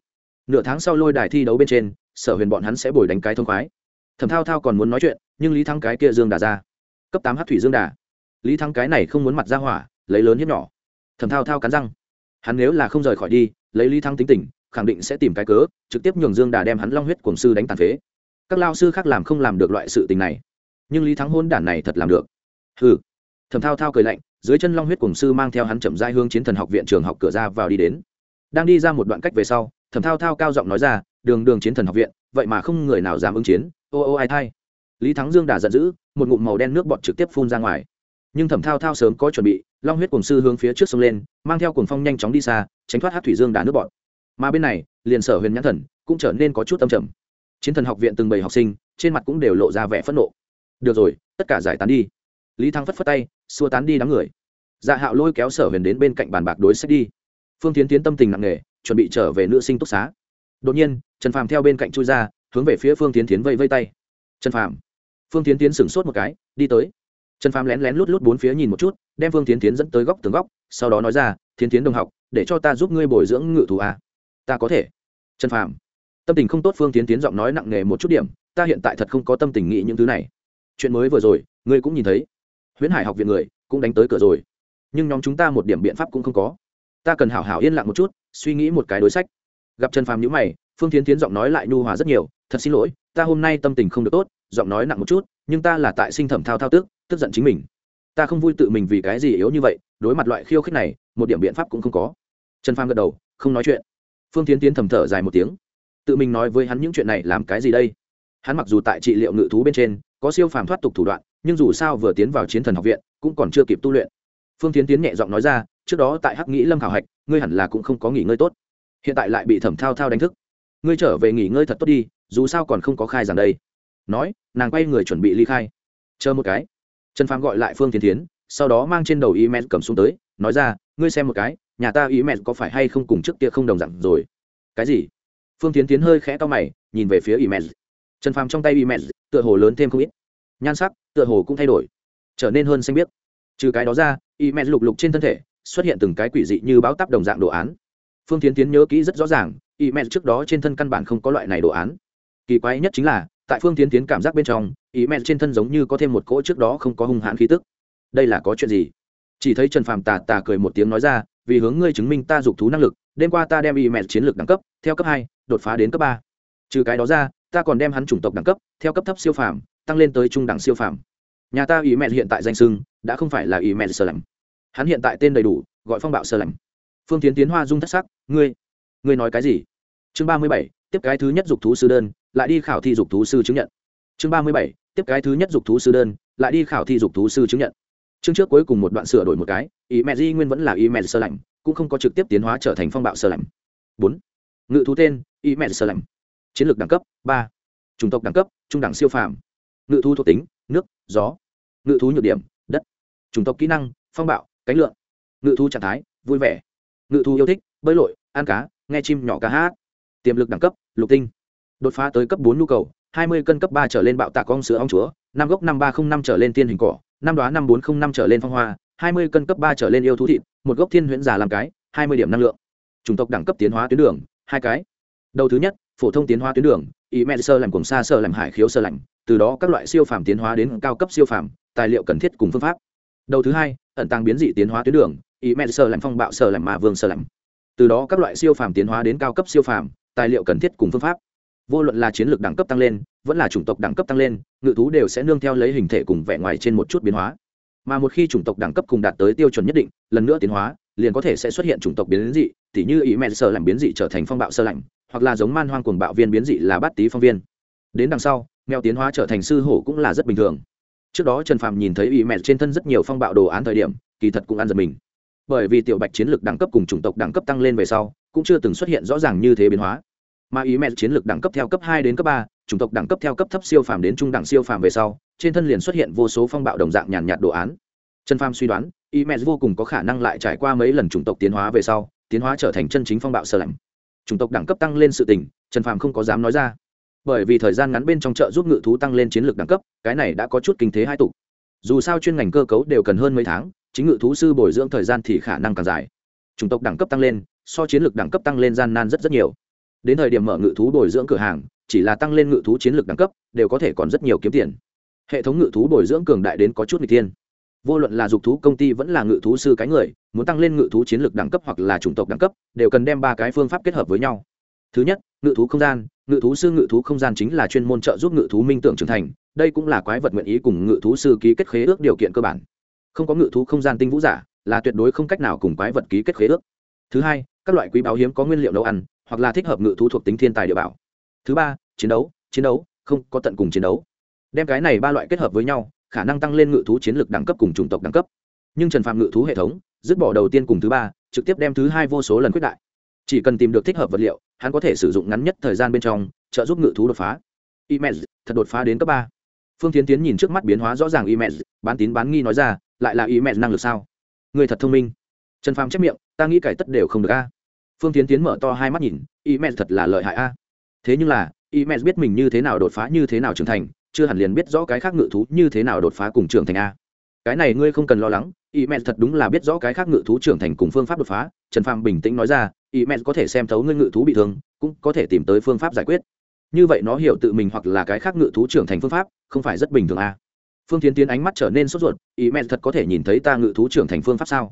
Nửa tháng sau lôi đài thi đấu bên trên, sở huyền bọn hắn sẽ bồi đánh cái thông khoái. Thẩm thao thao còn muốn nói chuyện, nhưng lý thắng cái kia dương đà ra cấp tám hát thủy dương đà. Lý thắng cái này không muốn mặt ra hỏa, lấy lớn hiếp nhỏ. Thầm thao thao cắn răng. Hắn nếu là không rời khỏi đi, lấy lý thắng tính tình, khẳng định sẽ tìm cái cớ, trực tiếp nhường dương đà đem hắn long huyết cuồng sư đánh tàn phế. Các lao sư khác làm không làm được loại sự tình này. Nhưng lý thắng hôn đản này thật làm được. Hừ. Thầm thao thao cười lạnh, dưới chân long huyết cuồng sư mang theo hắn chậm dai hương chiến thần học viện trường học cửa ra vào đi đến. Đang đi ra một đoạn cách về sau, thầm thao thao cao giọng nói ra, đường đường chiến thần học viện, vậy mà không người nào dám ứng chiến. Ô ô, ai thay lý thắng dương đà giận dữ, một ngụm màu đen nước bọt trực tiếp phun ra ngoài. Nhưng thẩm thao thao sớm có chuẩn bị, long huyết cuồng sư hướng phía trước sông lên, mang theo cuồng phong nhanh chóng đi xa, tránh thoát hát thủy dương đà nước bọt. Mà bên này, liền sở huyền nhãn thần cũng trở nên có chút tâm trầm. Chiến thần học viện từng bầy học sinh, trên mặt cũng đều lộ ra vẻ phẫn nộ. Được rồi, tất cả giải tán đi. Lý thắng phất phất tay, xua tán đi đám người. Dạ hạo lôi kéo sở huyền đến bên cạnh bàn bạc đối sách đi. Phương tiến tiến tâm tình nặng nề, chuẩn bị trở về nữ sinh túc xá. Đột nhiên, trần phàm theo bên cạnh chui ra, hướng về phía phương tiến tiến vây vây tay. Trần phàm phương tiến tiến sửng sốt một cái, đi tới. Trần phàm lén lén lút lút bốn phía nhìn một chút, đem phương tiến tiến dẫn tới góc tường góc, sau đó nói ra tiến tiến đồng học, để cho ta giúp ngươi bồi dưỡng ngự thù à. ta có thể. Trần phàm, tâm tình không tốt phương tiến tiến giọng nói nặng nề một chút điểm, ta hiện tại thật không có tâm tình nghĩ những thứ này. Chuyện mới vừa rồi, ngươi cũng nhìn thấy. Huyễn hải học viện người, cũng đánh tới cửa rồi. Nhưng nhóm chúng ta một điểm biện pháp cũng không có. Ta cần hảo hảo yên lặng một chút, suy nghĩ một cái đối sách. Gặp trần phàm nhữ mày, phương tiến tiến giọng nói lại nhu hòa rất nhiều, thật xin lỗi, ta hôm nay tâm tình không được tốt giọng nói nặng một chút, nhưng ta là tại sinh thẩm thao thao tức tức giận chính mình. Ta không vui tự mình vì cái gì yếu như vậy, đối mặt loại khiêu khích này, một điểm biện pháp cũng không có. Trần phàm gật đầu, không nói chuyện. Phương tiến tiến thầm thở dài một tiếng. Tự mình nói với hắn những chuyện này làm cái gì đây? Hắn mặc dù tại trị liệu ngự thú bên trên, có siêu phàm thoát tục thủ đoạn, nhưng dù sao vừa tiến vào chiến thần học viện, cũng còn chưa kịp tu luyện. Phương tiến tiến nhẹ giọng nói ra, trước đó tại hắc nghĩ lâm khảo hạch, ngươi hẳn là cũng không có nghỉ ngơi tốt. Hiện tại lại bị thẩm thao thao đánh thức. Ngươi trở về nghỉ ngơi thật tốt đi, dù sao còn không có khai rằng đây nói, nàng quay người chuẩn bị ly khai. Chờ một cái. Trần phàm gọi lại phương tiến tiến sau đó mang trên đầu y mẹ cầm xuống tới, nói ra, ngươi xem một cái, nhà ta Y mẹ có phải hay không cùng trước kia không đồng dạng rồi? Cái gì? Phương tiến tiến hơi khẽ to mày, nhìn về phía Y mẹ trần phàm trong tay Y mẹ tựa hồ lớn thêm không ít. Nhan sắc tựa hồ cũng thay đổi, trở nên hơn xanh biếc. Trừ cái đó ra Y mẹ lục lục trên thân thể, xuất hiện từng cái quỷ dị như báo tắp đồng dạng đồ án. Phương tiến tiến nhớ kỹ rất rõ ràng Y mẹ trước đó trên thân căn bản không có loại này đồ án. Kỳ quái nhất chính là tại phương tiến tiến cảm giác bên trong, ý mẹ trên thân giống như có thêm một cỗ trước đó không có hung hãn khí tức. Đây là có chuyện gì? Chỉ thấy trần phàm tà tà cười một tiếng nói ra, vì hướng ngươi chứng minh ta dục thú năng lực, đêm qua ta đem ý mẹ chiến lược đẳng cấp, theo cấp hai, đột phá đến cấp ba. Trừ cái đó ra, ta còn đem hắn chủng tộc đẳng cấp, theo cấp thấp siêu phàm, tăng lên tới trung đẳng siêu phàm. Nhà ta ý mẹ hiện tại danh sưng đã không phải là ý mẹ sơ lạnh. Hắn hiện tại tên đầy đủ, gọi phong bạo sơ lạnh. Phương tiến tiến hoa dung thất sắc, ngươi ngươi nói cái gì? Chương ba mươi bảy, tiếp cái thứ nhất dục thú sư đơn lại đi khảo thi dục thú sư chứng nhận. Chương ba mươi bảy, tiếp cái thứ nhất dục thú sư đơn, lại đi khảo thi dục thú sư chứng nhận. Chương trước cuối cùng một đoạn sửa đổi một cái, ý mẹ di nguyên vẫn là ý mẹ sơ lạnh, cũng không có trực tiếp tiến hóa trở thành phong bạo sơ lạnh. Bốn, ngự thú tên, ý mẹ sơ lạnh. Chiến lược đẳng cấp, ba, chủng tộc đẳng cấp, trung đẳng siêu phàm. Ngự thú thuộc tính, nước, gió. Ngự thú nhược điểm, đất. Chủng tộc kỹ năng, phong bạo, cánh lượn. Ngự thú trạng thái, vui vẻ. Ngự thú yêu thích, bơi lội, ăn cá, nghe chim nhỏ cá hát. Tiềm lực đẳng cấp, lục tinh đột phá tới cấp bốn nhu cầu, hai mươi cân cấp ba trở lên bạo tạc con sữa ong chúa, năm gốc năm ba không năm trở lên tiên hình cỏ, năm đoá năm bốn không năm trở lên phong hoa, hai mươi cân cấp ba trở lên yêu thú thịt, một gốc thiên huyễn giả làm cái, hai mươi điểm năng lượng. Chủng tộc đẳng cấp tiến hóa tuyến đường, hai cái. Đầu thứ nhất, phổ thông tiến hóa tuyến đường, ý mẹ sơ làm cùng xa sơ làm hải khiếu sơ lạnh, từ đó các loại siêu phàm tiến hóa đến cao cấp siêu phàm, tài liệu cần thiết cùng phương pháp. Đầu thứ hai, ẩn tăng biến dị tiến hóa tuyến đường, ý mẹ sơ làm phong bạo sơ làm mà vương sơ làm từ đó các loại siêu phàm tiến hóa đến cao cấp siêu phàm, tài liệu cần thiết cùng phương pháp vô luận là chiến lược đẳng cấp tăng lên, vẫn là chủng tộc đẳng cấp tăng lên, ngự thú đều sẽ nương theo lấy hình thể cùng vẻ ngoài trên một chút biến hóa. Mà một khi chủng tộc đẳng cấp cùng đạt tới tiêu chuẩn nhất định, lần nữa tiến hóa, liền có thể sẽ xuất hiện chủng tộc biến dị, tỉ như ý mẹ sơ lạnh biến dị trở thành phong bạo sơ lạnh, hoặc là giống man hoang cuồng bạo viên biến dị là bát tý phong viên. Đến đằng sau, mèo tiến hóa trở thành sư hổ cũng là rất bình thường. Trước đó trần phạm nhìn thấy ý mẹ trên thân rất nhiều phong bạo đồ án thời điểm, kỳ thật cũng ăn giật mình. Bởi vì tiểu bạch chiến lược đẳng cấp cùng chủng tộc đẳng cấp tăng lên về sau, cũng chưa từng xuất hiện rõ ràng như thế biến hóa mà ý mẹ chiến lược đẳng cấp theo cấp hai đến cấp ba, chủng tộc đẳng cấp theo cấp thấp siêu phàm đến trung đẳng siêu phàm về sau, trên thân liền xuất hiện vô số phong bạo đồng dạng nhàn nhạt đồ án. Trần phàm suy đoán, ý mẹ vô cùng có khả năng lại trải qua mấy lần chủng tộc tiến hóa về sau, tiến hóa trở thành chân chính phong bạo sơ lạnh. Chủng tộc đẳng cấp tăng lên sự tình, trần phàm không có dám nói ra. Bởi vì thời gian ngắn bên trong chợ giúp ngự thú tăng lên chiến lược đẳng cấp, cái này đã có chút kinh thế hai tục dù sao chuyên ngành cơ cấu đều cần hơn mấy tháng, chính ngự thú sư bồi dưỡng thời gian thì khả năng càng dài. Chủng tộc đẳng cấp tăng lên, so chiến lược đẳng cấp tăng lên gian nan rất rất nhiều đến thời điểm mở ngự thú bồi dưỡng cửa hàng chỉ là tăng lên ngự thú chiến lược đẳng cấp đều có thể còn rất nhiều kiếm tiền hệ thống ngự thú bồi dưỡng cường đại đến có chút người tiên vô luận là dục thú công ty vẫn là ngự thú sư cái người muốn tăng lên ngự thú chiến lược đẳng cấp hoặc là chủng tộc đẳng cấp đều cần đem ba cái phương pháp kết hợp với nhau thứ nhất ngự thú không gian ngự thú sư ngự thú không gian chính là chuyên môn trợ giúp ngự thú minh tưởng trưởng thành đây cũng là quái vật nguyện ý cùng ngự thú sư ký kết khế ước điều kiện cơ bản không có ngự thú không gian tinh vũ giả là tuyệt đối không cách nào cùng quái vật ký kết khế ước thứ hai các loại quý báo hiếm có nguyên liệu nấu ăn hoặc là thích hợp ngự thú thuộc tính thiên tài địa bảo. Thứ ba, chiến đấu chiến đấu, không có tận cùng chiến đấu. Đem cái này ba loại kết hợp với nhau, khả năng tăng lên ngự thú chiến lược đẳng cấp cùng chủng tộc đẳng cấp. Nhưng trần phạm ngự thú hệ thống, dứt bỏ đầu tiên cùng thứ ba, trực tiếp đem thứ hai vô số lần quyết đại. Chỉ cần tìm được thích hợp vật liệu, hắn có thể sử dụng ngắn nhất thời gian bên trong, trợ giúp ngự thú đột phá. Imez thật đột phá đến cấp ba. Phương tiến tiến nhìn trước mắt biến hóa rõ ràng imez bán tín bán nghi nói ra, lại là imez năng lực sao? Người thật thông minh. Trần phàm chép miệng, ta nghĩ cải tất đều không được a phương tiến tiến mở to hai mắt nhìn imez thật là lợi hại a. Thế nhưng là imez biết mình như thế nào đột phá, như thế nào trưởng thành, chưa hẳn liền biết rõ cái khác ngự thú như thế nào đột phá cùng trưởng thành a. Cái này ngươi không cần lo lắng imez thật đúng là biết rõ cái khác ngự thú trưởng thành cùng phương pháp đột phá. Trần phàm bình tĩnh nói ra imez có thể xem thấu ngươi ngự thú bị thương, cũng có thể tìm tới phương pháp giải quyết. Như vậy nó hiểu tự mình hoặc là cái khác ngự thú trưởng thành phương pháp, không phải rất bình thường a. Phương tiến tiến ánh mắt trở nên sốt ruột imez thật có thể nhìn thấy ta ngự thú trưởng thành phương pháp sao?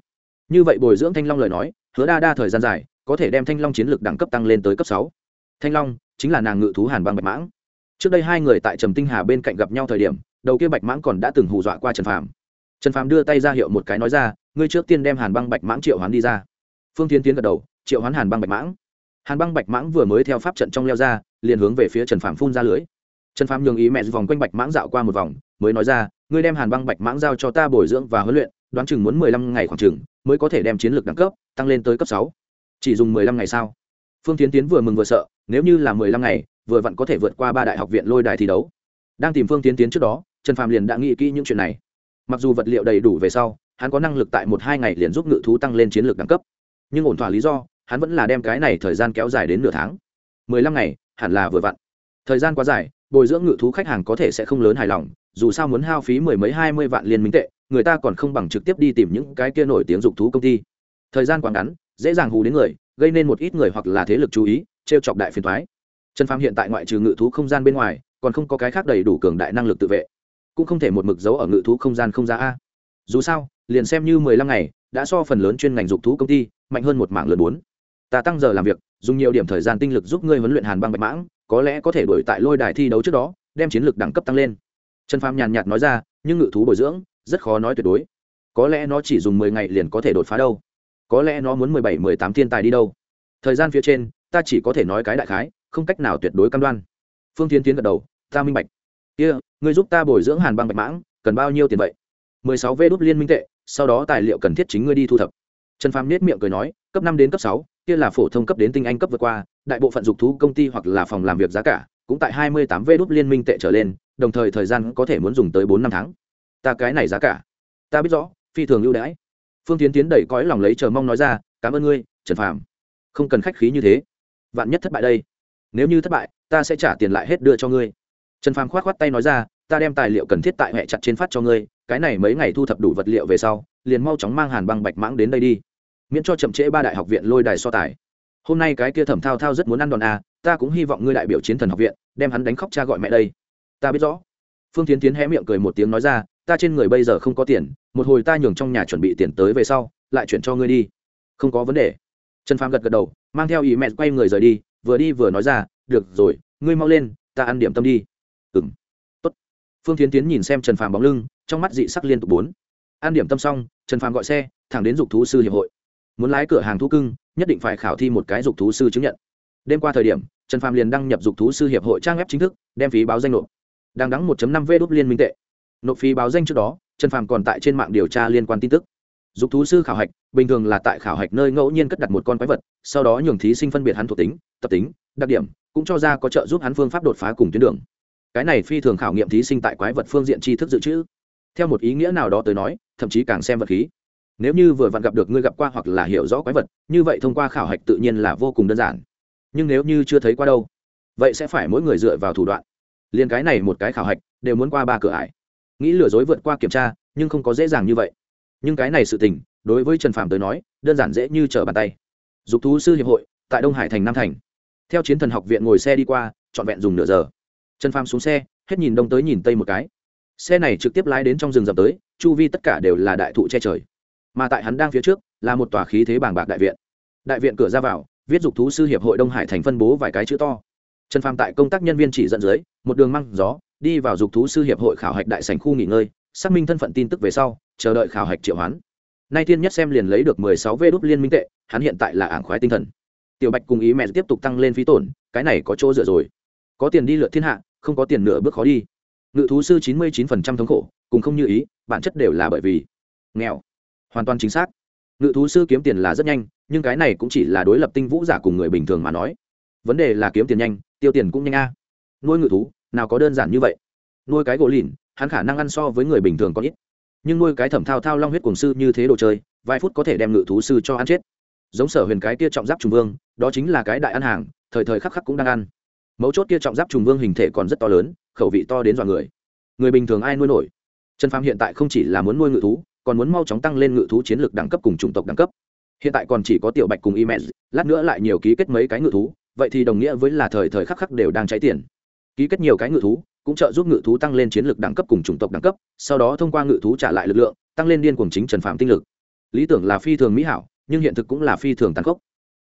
Như vậy bồi dưỡng thanh long lời nói, hứa đa đa thời gian dài có thể đem thanh long chiến lược đẳng cấp tăng lên tới cấp sáu. Thanh long chính là nàng ngự thú hàn băng bạch mãng. Trước đây hai người tại trầm tinh hà bên cạnh gặp nhau thời điểm, đầu kia bạch mãng còn đã từng hù dọa qua trần phàm. Trần phàm đưa tay ra hiệu một cái nói ra, ngươi trước tiên đem hàn băng bạch mãng triệu hoán đi ra. Phương tiến tiến gật đầu, triệu hoán hàn băng bạch mãng. Hàn băng bạch mãng vừa mới theo pháp trận trong leo ra, liền hướng về phía trần phạm phun ra lưới. Trần phạm nhường ý mẹ vòng quanh bạch mãng dạo qua một vòng, mới nói ra, ngươi đem hàn băng bạch mãng giao cho ta bồi dưỡng và huấn luyện, đoán chừng muốn mười lăm ngày khoảng chừng mới có thể đem chiến lược đẳng cấp tăng lên tới cấp sáu chỉ dùng mười lăm ngày sao? Phương tiến tiến vừa mừng vừa sợ, nếu như là mười lăm ngày, vừa vặn có thể vượt qua ba đại học viện lôi đài thi đấu. Đang tìm phương tiến tiến trước đó, trần phạm liền đã nghĩ kỹ những chuyện này. Mặc dù vật liệu đầy đủ về sau, hắn có năng lực tại một hai ngày liền giúp ngự thú tăng lên chiến lược đẳng cấp. Nhưng ổn thỏa lý do, hắn vẫn là đem cái này thời gian kéo dài đến nửa tháng. Mười lăm ngày, hẳn là vừa vặn. Thời gian quá dài, bồi dưỡng ngự thú khách hàng có thể sẽ không lớn hài lòng, dù sao muốn hao phí mười mấy hai mươi vạn liên minh tệ, người ta còn không bằng trực tiếp đi tìm những cái kia nổi tiếng dục thú công ty. Thời gian quá ngắn dễ dàng hù đến người, gây nên một ít người hoặc là thế lực chú ý t r e o chọc đại phiền thoái. Trần phàm hiện tại ngoại trừ ngự thú không gian bên ngoài, còn không có cái khác đầy đủ cường đại năng lực tự vệ. Cũng không thể một mực dấu ở ngự thú không gian không ra a. Dù sao, liền xem như mười lăm ngày, đã so phần lớn chuyên ngành dục thú công ty, mạnh hơn một mạng lớn bốn. Ta tăng giờ làm việc, dùng nhiều điểm thời gian tinh lực giúp ngươi huấn luyện hàn băng bạch mãng, có lẽ có thể đổi tại lôi đài thi đấu trước đó, đem chiến lược đẳng cấp tăng lên. Trần phàm nhàn nhạt nói ra, nhưng ngự thú bồi dưỡng, rất khó nói tuyệt đối. Có lẽ nó chỉ dùng mười ngày liền có thể đột phá đâu có lẽ nó muốn mười bảy mười tám thiên tài đi đâu. Thời gian phía trên ta chỉ có thể nói cái đại khái không cách nào tuyệt đối cam đoan. Phương tiến tiến gật đầu ta minh bạch. Kia、yeah, ngươi giúp ta bồi dưỡng hàn băng bạch mãng cần bao nhiêu tiền vậy? mười sáu vê đốt liên minh tệ sau đó tài liệu cần thiết chính ngươi đi thu thập. Trần phàm nết miệng cười nói cấp năm đến cấp sáu kia là phổ thông cấp đến tinh anh cấp vượt qua đại bộ phận dục thú công ty hoặc là phòng làm việc giá cả cũng tại hai mươi tám vê đốt liên minh tệ trở lên đồng thời thời gian có thể muốn dùng tới bốn năm tháng. Ta cái này giá cả. Ta biết rõ phi thường ưu đãi phương tiến tiến đẩy cõi lòng lấy chờ mong nói ra cảm ơn ngươi trần phàm. Không cần khách khí như thế. Vạn nhất thất bại đây. Nếu như thất bại ta sẽ trả tiền lại hết đưa cho ngươi. Trần phàm k h o á t k h o á t tay nói ra ta đem tài liệu cần thiết tại hệ chặt trên phát cho ngươi cái này mấy ngày thu thập đủ vật liệu về sau liền mau chóng mang hàn băng bạch mãng đến đây đi. Miễn cho chậm trễ ba đại học viện lôi đài so tài. Hôm nay cái kia thẩm thao thao rất muốn ăn đòn à, ta cũng hy vọng ngươi đại biểu chiến thần học viện đem hắn đánh khóc cha gọi mẹ đây. Ta biết rõ. Phương tiến tiến hé miệng cười một tiếng nói ra ta trên người bây giờ không có tiền, một hồi ta nhường trong nhà chuẩn bị tiền tới về sau, lại chuyển cho ngươi đi. Không có vấn đề. Trần phàm gật gật đầu, mang theo ý mẹ quay người rời đi, vừa đi vừa nói ra, được rồi, ngươi mau lên, ta ăn điểm tâm đi. Ừng tốt. Phương tiến tiến nhìn xem trần phàm bóng lưng, trong mắt dị sắc liên tục bốn. Ăn điểm tâm xong, trần phàm gọi xe, thẳng đến dục thú sư hiệp hội. Muốn lái cửa hàng thú cưng, nhất định phải khảo thi một cái dục thú sư chứng nhận. Đêm qua thời điểm, trần phàm liền đăng nhập dục thú sư hiệp hội trang web chính thức, đem phí báo danh nộp. Đang đắng 1 năm v đốt liên minh tệ nộp phí báo danh trước đó, trần phàm còn tại trên mạng điều tra liên quan tin tức. Dục thú sư khảo hạch, bình thường là tại khảo hạch nơi ngẫu nhiên cất đặt một con quái vật, sau đó nhường thí sinh phân biệt hắn thuộc tính, tập tính, đặc điểm, cũng cho ra có trợ giúp hắn phương pháp đột phá cùng tuyến đường. Cái này phi thường khảo nghiệm thí sinh tại quái vật phương diện tri thức dự trữ. Theo một ý nghĩa nào đó tới nói, thậm chí càng xem vật khí. Nếu như vừa vặn gặp được ngươi gặp qua hoặc là hiểu rõ quái vật, như vậy thông qua khảo hạch tự nhiên là vô cùng đơn giản. Nhưng nếu như chưa thấy qua đâu, vậy sẽ phải mỗi người dựa vào thủ đoạn. Liền cái này một cái khảo hạch, đều muốn qua ba cửa ải nghĩ lừa dối vượt qua kiểm tra, nhưng không có dễ dàng như vậy. Nhưng cái này sự tình, đối với trần phạm tới nói, đơn giản dễ như trở bàn tay. Dục thú sư hiệp hội, tại đông hải thành nam thành. Theo chiến thần học viện ngồi xe đi qua, trọn vẹn dùng nửa giờ. Trần phạm xuống xe, hết nhìn đông tới nhìn tây một cái. Xe này trực tiếp lái đến trong rừng rậm tới, chu vi tất cả đều là đại thụ che trời. Mà tại hắn đang phía trước, là một tòa khí thế bàng bạc đại viện. Đại viện cửa ra vào, viết dục thú sư hiệp hội đông hải thành phân bố vài cái chữ to. Trần phàm tại công tác nhân viên chỉ dẫn dưới, một đường măng gió đi vào dục thú sư hiệp hội khảo hạch đại sành khu nghỉ ngơi, xác minh thân phận tin tức về sau, chờ đợi khảo hạch triệu hoán. Nay thiên nhất xem liền lấy được mười sáu vê đốt liên minh tệ, hắn hiện tại là ảng khoái tinh thần. Tiểu bạch cùng ý mẹ tiếp tục tăng lên phí tổn, cái này có chỗ dựa rồi. Có tiền đi lượt thiên hạ, không có tiền nửa bước khó đi. Ngự thú sư chín mươi chín phần trăm thống khổ, cùng không như ý, bản chất đều là bởi vì nghèo. Hoàn toàn chính xác. Ngự thú sư kiếm tiền là rất nhanh, nhưng cái này cũng chỉ là đối lập tinh vũ giả cùng người bình thường mà nói. Vấn đề là kiếm tiền nhanh, tiêu tiền cũng nhanh a. Nuôi ngự thú nào có đơn giản như vậy. Nuôi cái gỗ lìn, hắn khả năng ăn so với người bình thường có ít. Nhưng nuôi cái thẩm thao thao long huyết cùng sư như thế đồ chơi, vài phút có thể đem ngự thú sư cho ăn chết. Giống sở huyền cái kia trọng giáp trùng vương, đó chính là cái đại ăn hàng, thời thời khắc khắc cũng đang ăn. Mấu chốt kia trọng giáp trùng vương hình thể còn rất to lớn, khẩu vị to đến dọa người. Người bình thường ai nuôi nổi? Trần phàm hiện tại không chỉ là muốn nuôi ngự thú, còn muốn mau chóng tăng lên ngự thú chiến lược đẳng cấp cùng chủng tộc đẳng cấp. Hiện tại còn chỉ có tiểu bạch cùng y mẹ lát nữa lại nhiều ký kết mấy cái ngự thú, vậy thì đồng nghĩa với là thời thời khắc khắc đều đang cháy tiền ký kết nhiều cái ngự thú, cũng trợ giúp ngự thú tăng lên chiến lược đẳng cấp cùng chủng tộc đẳng cấp, sau đó thông qua ngự thú trả lại lực lượng, tăng lên điên cùng chính trần phạm tinh lực. Lý tưởng là phi thường mỹ hảo, nhưng hiện thực cũng là phi thường tàn khốc.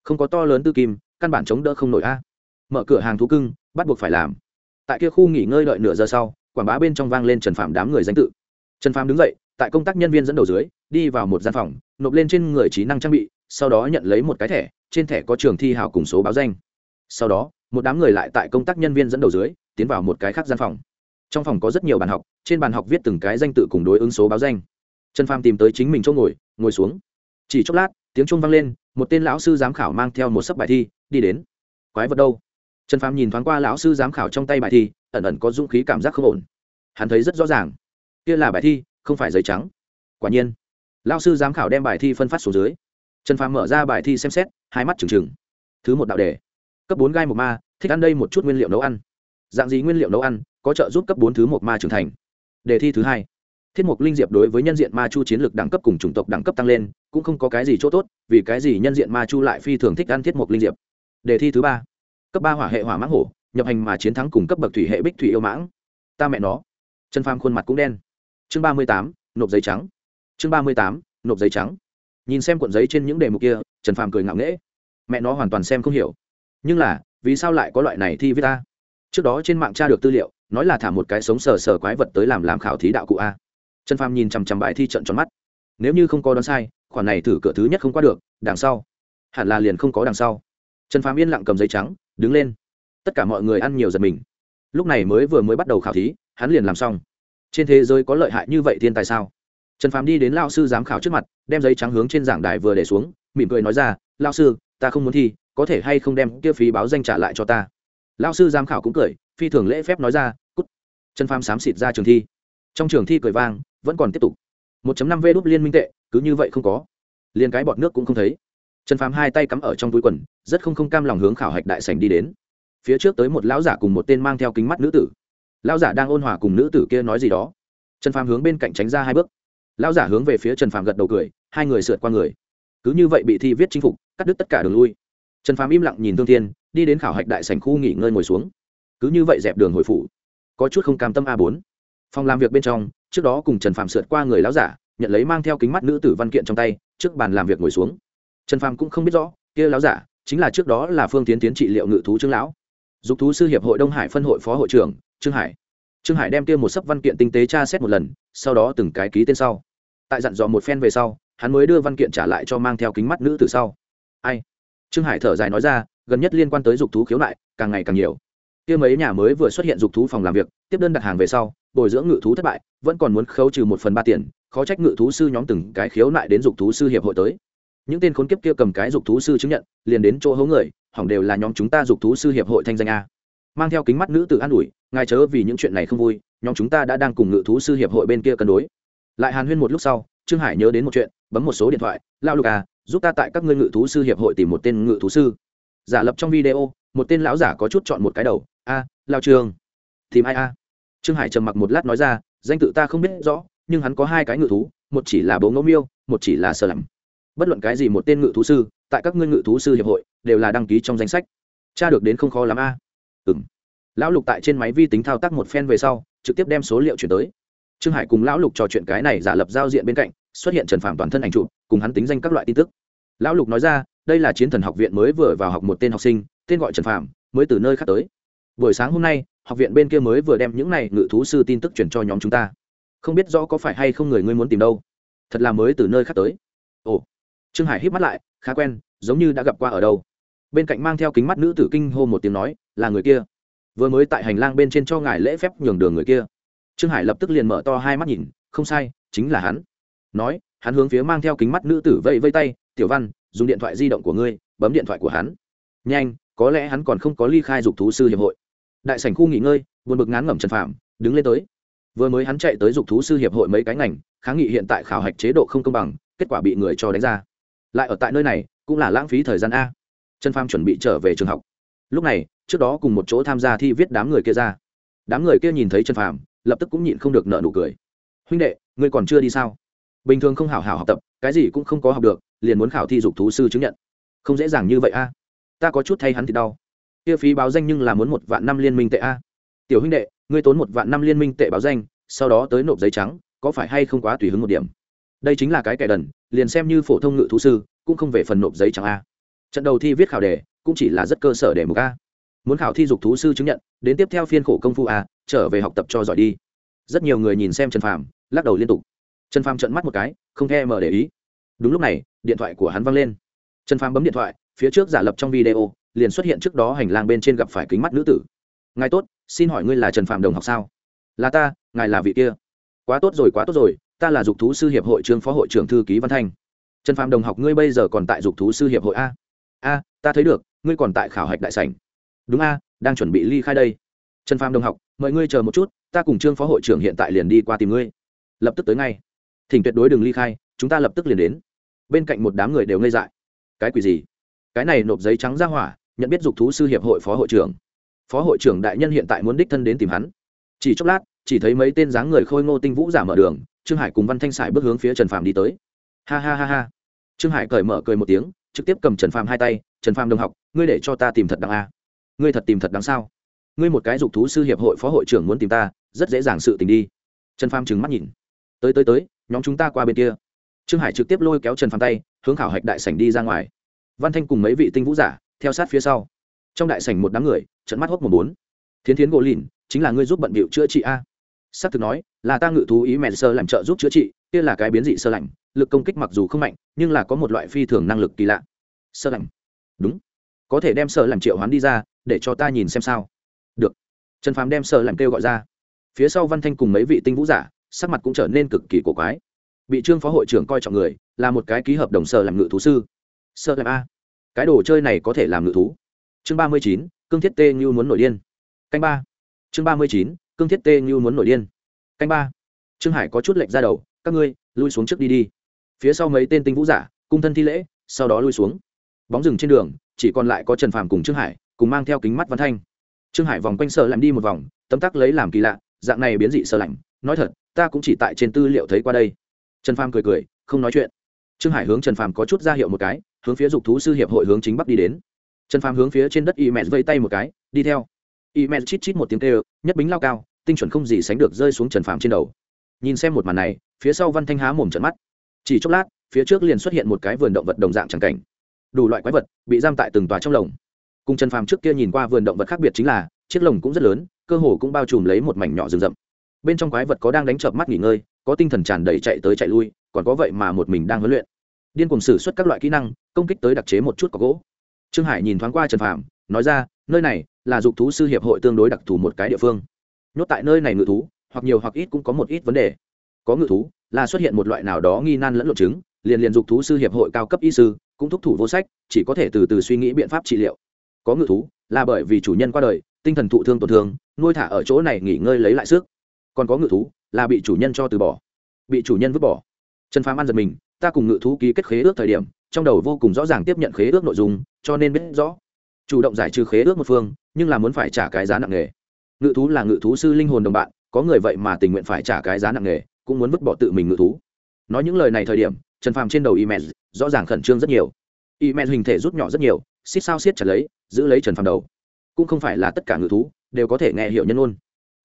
Không có to lớn tư kim, căn bản chống đỡ không nổi a. Mở cửa hàng thú cưng, bắt buộc phải làm. Tại kia khu nghỉ ngơi đợi nửa giờ sau, quảng bá bên trong vang lên trần phạm đám người danh tự. Trần phạm đứng dậy, tại công tác nhân viên dẫn đầu dưới, đi vào một gian phòng, nộp lên trên người trí năng trang bị, sau đó nhận lấy một cái thẻ, trên thẻ có trường thi hào cùng số báo danh. Sau đó một đám người lại tại công tác nhân viên dẫn đầu dưới, tiến vào một cái khác gian phòng. Trong phòng có rất nhiều bàn học, trên bàn học viết từng cái danh tự cùng đối ứng số báo danh. Trần phàm tìm tới chính mình chỗ ngồi ngồi xuống. Chỉ chốc lát, tiếng chuông vang lên, một tên lão sư giám khảo mang theo một sấp bài thi, đi đến. Quái vật đâu? Trần phàm nhìn thoáng qua lão sư giám khảo trong tay bài thi, ẩn ẩn có dũng khí cảm giác không ổn. Hắn thấy rất rõ ràng. Kia là bài thi, không phải giấy trắng. Quả nhiên, lão sư giám khảo đem bài thi phân phát xuống dưới. Trần phàm mở ra bài thi xem xét, hai mắt trừng trừng. Thứ một đạo đề cấp bốn gai một ma, thích ăn đây một chút nguyên liệu nấu ăn. Dạng gì nguyên liệu nấu ăn, có trợ giúp cấp bốn thứ một ma trưởng thành. Đề thi thứ hai. Thiết mục linh diệp đối với nhân diện ma chu chiến lược đẳng cấp cùng chủng tộc đẳng cấp tăng lên, cũng không có cái gì chỗ tốt, vì cái gì nhân diện ma chu lại phi thường thích ăn thiết mục linh diệp. Đề thi thứ ba. Cấp ba hỏa hệ hỏa mãng hổ, nhập hành mà chiến thắng cùng cấp bậc thủy hệ bích thủy yêu mãng. Ta mẹ nó. Chân pham khuôn mặt cũng đen. Chương ba mươi tám, nộp giấy trắng. Chương ba mươi tám, nộp giấy trắng. Nhìn xem cuộn giấy trên những đề mục kia, trần phàm cười ngạo nghễ. Mẹ nó hoàn toàn xem không hiểu nhưng là, vì sao lại có loại này thi viết ta? Trước đó trên mạng tra được tư liệu, nói là thả một cái sống sờ sờ quái vật tới làm làm khảo thí đạo cụ a. Trần phàm nhìn chằm chằm bài thi trận tròn mắt. Nếu như không có đoán sai, khoản này thử cửa thứ nhất không qua được, đằng sau. Hẳn là liền không có đằng sau. Trần phàm yên lặng cầm giấy trắng, đứng lên. Tất cả mọi người ăn nhiều giật mình. Lúc này mới vừa mới bắt đầu khảo thí, hắn liền làm xong. Trên thế giới có lợi hại như vậy thiên tài sao? Trần phàm đi đến lao sư giám khảo trước mặt, đem giấy trắng hướng trên giảng đài vừa để xuống, mỉm cười nói ra lao sư ta không muốn thi, có thể hay không đem kia phí báo danh trả lại cho ta? Lao sư giám khảo cũng cười, phi thường lễ phép nói ra, cút. Trần phàm xám xịt ra trường thi. Trong trường thi cười vang, vẫn còn tiếp tục. 1 năm v đúc liên minh tệ, cứ như vậy không có. Liền cái bọt nước cũng không thấy. Trần phàm hai tay cắm ở trong túi quần, rất không không cam lòng hướng khảo hạch đại sảnh đi đến. Phía trước tới một lão giả cùng một tên mang theo kính mắt nữ tử. Lão giả đang ôn hòa cùng nữ tử kia nói gì đó. Trần phàm hướng bên cạnh tránh ra hai bước. Lão giả hướng về phía trần phàm gật đầu cười, hai người sượt qua người. Cứ như vậy bị thi viết chinh phục cắt đứt tất cả đường lui. Trần phàm im lặng nhìn thương thiên, đi đến khảo hạch đại sảnh khu nghỉ ngơi ngồi xuống. Cứ như vậy dẹp đường hồi phủ. Có chút không cam tâm a bốn. Phòng làm việc bên trong, trước đó cùng trần phàm sượt qua người lão giả, nhận lấy mang theo kính mắt nữ tử văn kiện trong tay, trước bàn làm việc ngồi xuống. Trần phàm cũng không biết rõ, kia lão giả chính là trước đó là phương tiến tiến trị liệu ngự thú trương lão. Dục thú sư hiệp hội đông hải phân hội phó hội trưởng, trương hải. Trương hải đem kia một sấp văn kiện tinh tế tra xét một lần, sau đó từng cái ký tên sau. Tại dặn dò một phen về sau, hắn mới đưa văn kiện trả lại cho mang theo kính mắt nữ từ sau ai? Trương hải thở dài nói ra, gần nhất liên quan tới dục thú khiếu nại, càng ngày càng nhiều. Kia mấy nhà mới vừa xuất hiện dục thú phòng làm việc, tiếp đơn đặt hàng về sau, bồi dưỡng ngự thú thất bại, vẫn còn muốn khấu trừ một phần ba tiền, khó trách ngự thú sư nhóm từng cái khiếu nại đến dục thú sư hiệp hội tới. Những tên khốn kiếp kia cầm cái dục thú sư chứng nhận, liền đến chỗ hố người, hỏng đều là nhóm chúng ta dục thú sư hiệp hội thanh danh a. Mang theo kính mắt nữ tự an ủi, ngài chớ vì những chuyện này không vui, nhóm chúng ta đã đang cùng ngự thú sư hiệp hội bên kia cân đối. Lại hàn huyên một lúc sau, trương hải nhớ đến một chuyện, bấm một số điện thoại lao lục à giúp ta tại các ngươi ngự thú sư hiệp hội tìm một tên ngự thú sư. Giả lập trong video, một tên lão giả có chút chọn một cái đầu. A, lao trường. Tìm ai a? Trương hải trầm mặc một lát nói ra, danh tự ta không biết rõ, nhưng hắn có hai cái ngự thú, một chỉ là bố ngẫu miêu, một chỉ là sơ lắm bất luận cái gì một tên ngự thú sư, tại các ngươi ngự thú sư hiệp hội, đều là đăng ký trong danh sách. Cha được đến không khó lắm a. À? ừ lão lục tại trên máy vi tính thao tác một phen về sau, trực tiếp đem số liệu chuyển tới. Trương hải cùng lão lục trò chuyện cái này giả lập giao diện bên cạnh xuất hiện trần phạm toàn thân ảnh trụ cùng hắn tính danh các loại tin tức. Lão lục nói ra, đây là chiến thần học viện mới vừa vào học một tên học sinh, tên gọi trần phạm mới từ nơi khác tới. Buổi sáng hôm nay, học viện bên kia mới vừa đem những này ngự thú sư tin tức chuyển cho nhóm chúng ta. Không biết rõ có phải hay không người ngươi muốn tìm đâu. Thật là mới từ nơi khác tới. Ồ. Trương hải hít mắt lại, khá quen, giống như đã gặp qua ở đâu. Bên cạnh mang theo kính mắt nữ tử kinh hô một tiếng nói, là người kia. Vừa mới tại hành lang bên trên cho ngài lễ phép nhường đường người kia. Trương hải lập tức liền mở to hai mắt nhìn, không sai, chính là hắn nói, hắn hướng phía mang theo kính mắt nữ tử vây vây tay, tiểu văn, dùng điện thoại di động của ngươi, bấm điện thoại của hắn. Nhanh, có lẽ hắn còn không có ly khai dục thú sư hiệp hội. Đại sảnh khu nghỉ ngơi, buồn bực ngán ngẩm trần phạm đứng lên tới. Vừa mới hắn chạy tới dục thú sư hiệp hội mấy cái ngành, kháng nghị hiện tại khảo hạch chế độ không công bằng, kết quả bị người cho đánh ra. Lại ở tại nơi này, cũng là lãng phí thời gian a. Trần pham chuẩn bị trở về trường học. Lúc này, trước đó cùng một chỗ tham gia thi viết đám người kia ra. Đám người kia nhìn thấy trần phàm, lập tức cũng nhịn không được nợ nụ cười. Huynh đệ, ngươi còn chưa đi sao? Bình thường không hảo hảo học tập, cái gì cũng không có học được, liền muốn khảo thi dục thú sư chứng nhận. Không dễ dàng như vậy a. Ta có chút thay hắn thì đau. Kia phí báo danh nhưng là muốn một vạn năm liên minh tệ a. Tiểu huynh đệ, ngươi tốn một vạn năm liên minh tệ báo danh, sau đó tới nộp giấy trắng, có phải hay không quá tùy hứng một điểm? Đây chính là cái kẻ đần, liền xem như phổ thông ngự thú sư, cũng không về phần nộp giấy trắng a. Trận đầu thi viết khảo đề, cũng chỉ là rất cơ sở để mục a. Muốn khảo thi dục thú sư chứng nhận, đến tiếp theo phiên khổ công phu a, trở về học tập cho giỏi đi. Rất nhiều người nhìn xem trần phàm, lắc đầu liên tục trần phàm trợn mắt một cái, không thèm mở để ý. Đúng lúc này, điện thoại của hắn văng lên. Trần phàm bấm điện thoại, phía trước giả lập trong video, liền xuất hiện trước đó hành lang bên trên gặp phải kính mắt nữ tử. Ngài tốt, xin hỏi ngươi là trần phàm đồng học sao? Là ta, ngài là vị kia. Quá tốt rồi, quá tốt rồi, ta là dục thú sư hiệp hội trương phó hội trưởng thư ký văn thanh. Trần phàm đồng học ngươi bây giờ còn tại dục thú sư hiệp hội a? A, ta thấy được, ngươi còn tại khảo hạch đại sảnh. Đúng a, đang chuẩn bị ly khai đây. Trần phàm đồng học, mời ngươi chờ một chút, ta cùng trương phó hội trưởng hiện tại liền đi qua tìm ngươi. Lập tức tới ngay thỉnh tuyệt đối đừng ly khai, chúng ta lập tức liền đến. Bên cạnh một đám người đều ngây dại. Cái quỷ gì? Cái này nộp giấy trắng ra hỏa, nhận biết dục thú sư hiệp hội phó hội trưởng. Phó hội trưởng đại nhân hiện tại muốn đích thân đến tìm hắn. Chỉ chốc lát, chỉ thấy mấy tên dáng người khôi ngô tinh vũ giả mở đường, trương hải cùng văn thanh sải bước hướng phía trần phàm đi tới. Ha ha ha ha. Trương hải cởi mở cười một tiếng, trực tiếp cầm trần phàm hai tay, trần phàm đồng học, ngươi để cho ta tìm thật đằng a. Ngươi thật tìm thật đằng sao? Ngươi một cái dục thú sư hiệp hội phó hội trưởng muốn tìm ta, rất dễ dàng sự tình đi. Trần phàm trừng mắt nhìn. Tới tới tới nhóm chúng ta qua bên kia. Trương hải trực tiếp lôi kéo trần phàm tay, hướng khảo hạch đại sảnh đi ra ngoài. Văn thanh cùng mấy vị tinh vũ giả, theo sát phía sau. Trong đại sảnh một đám người trận mắt hốc một bốn. Thiến thiến gỗ lìn, chính là ngươi giúp bận bịu chữa trị a? S á c thực nói, là ta ngự thú ý mèn sơ làm trợ giúp chữa trị, kia là cái biến dị sơ lạnh, lực công kích mặc dù không mạnh, nhưng là có một loại phi thường năng lực kỳ lạ. Sơ lạnh. Đúng. Có thể đem sơ làm triệu hoán đi ra, để cho ta nhìn xem sao. Được. Trần phàm đem sơ làm kêu gọi ra. Phía sau văn thanh cùng mấy vị tinh vũ giả sắc mặt cũng trở nên cực kỳ cổ quái. Bị trương phó hội trưởng coi trọng người, là một cái ký hợp đồng sơ làm ngự thú sư. Sơ làm a. Cái đồ chơi này có thể làm ngự thú. Chương ba mươi chín, cương thiết tê như muốn nổi điên. Canh ba. Chương ba mươi chín, cương thiết tê như muốn nổi điên. Canh ba. Trương hải có chút lệnh ra đầu, các ngươi, lui xuống trước đi đi. Phía sau mấy tên tinh vũ giả, cung thân thi lễ, sau đó lui xuống. Bóng rừng trên đường, chỉ còn lại có trần phàm cùng trương hải, cùng mang theo kính mắt văn thanh. Trương hải vòng quanh sợ lạnh đi một vòng, tấm tắc lấy làm kỳ lạ, dạng này biến dị sợ lạnh nói thật ta cũng chỉ tại trên tư liệu thấy qua đây. Trần phàm cười cười, không nói chuyện. Trương hải hướng trần phàm có chút ra hiệu một cái, hướng phía dục thú sư hiệp hội hướng chính bắc đi đến. Trần phàm hướng phía trên đất y mẹ vây tay một cái, đi theo. Y mẹ chít chít một tiếng kêu, nhất bính lao cao, tinh chuẩn không gì sánh được rơi xuống trần phàm trên đầu. Nhìn xem một màn này, phía sau văn thanh há mồm trận mắt. Chỉ chốc lát, phía trước liền xuất hiện một cái vườn động vật đồng dạng tràng cảnh. Đủ loại quái vật, bị giam tại từng tòa trong lồng. Cùng trần phàm trước kia nhìn qua vườn động vật khác biệt chính là, chiếc lồng cũng rất lớn, cơ hồ cũng bao trùm lấy một mảnh nhỏ rừng rậm bên trong quái vật có đang đánh chợp mắt nghỉ ngơi có tinh thần tràn đầy chạy tới chạy lui còn có vậy mà một mình đang huấn luyện. Điên cùng xử suất các loại kỹ năng công kích tới đặc chế một chút có gỗ. Trương hải nhìn thoáng qua trần Phạm, nói ra nơi này là dục thú sư hiệp hội tương đối đặc thù một cái địa phương. Nhốt tại nơi này ngự thú hoặc nhiều hoặc ít cũng có một ít vấn đề. Có ngự thú là xuất hiện một loại nào đó nghi nan lẫn lộn chứng liền liền dục thú sư hiệp hội cao cấp y sư cũng thúc thủ vô sách chỉ có thể từ từ suy nghĩ biện pháp trị liệu. Có ngự thú là bởi vì chủ nhân qua đời tinh thần thụ thương tổn thương nuôi thả ở chỗ này nghỉ ngơi lấy lại sức còn có ngự thú là bị chủ nhân cho từ bỏ, bị chủ nhân vứt bỏ. Trần phàm ăn giật mình, ta cùng ngự thú ký kết khế ước thời điểm, trong đầu vô cùng rõ ràng tiếp nhận khế ước nội dung, cho nên biết rõ. Chủ động giải trừ khế ước một phương, nhưng là muốn phải trả cái giá nặng nề. Ngự thú là ngự thú sư linh hồn đồng bạn, có người vậy mà tình nguyện phải trả cái giá nặng nề, cũng muốn vứt bỏ tự mình ngự thú. Nói những lời này thời điểm, trần phàm trên đầu email rõ ràng khẩn trương rất nhiều. Email hình thể rút nhỏ rất nhiều xích sao siết chặt lấy, giữ lấy trần phàm đầu. Cũng không phải là tất cả ngự thú đều có thể nghe hiểu nhân ôn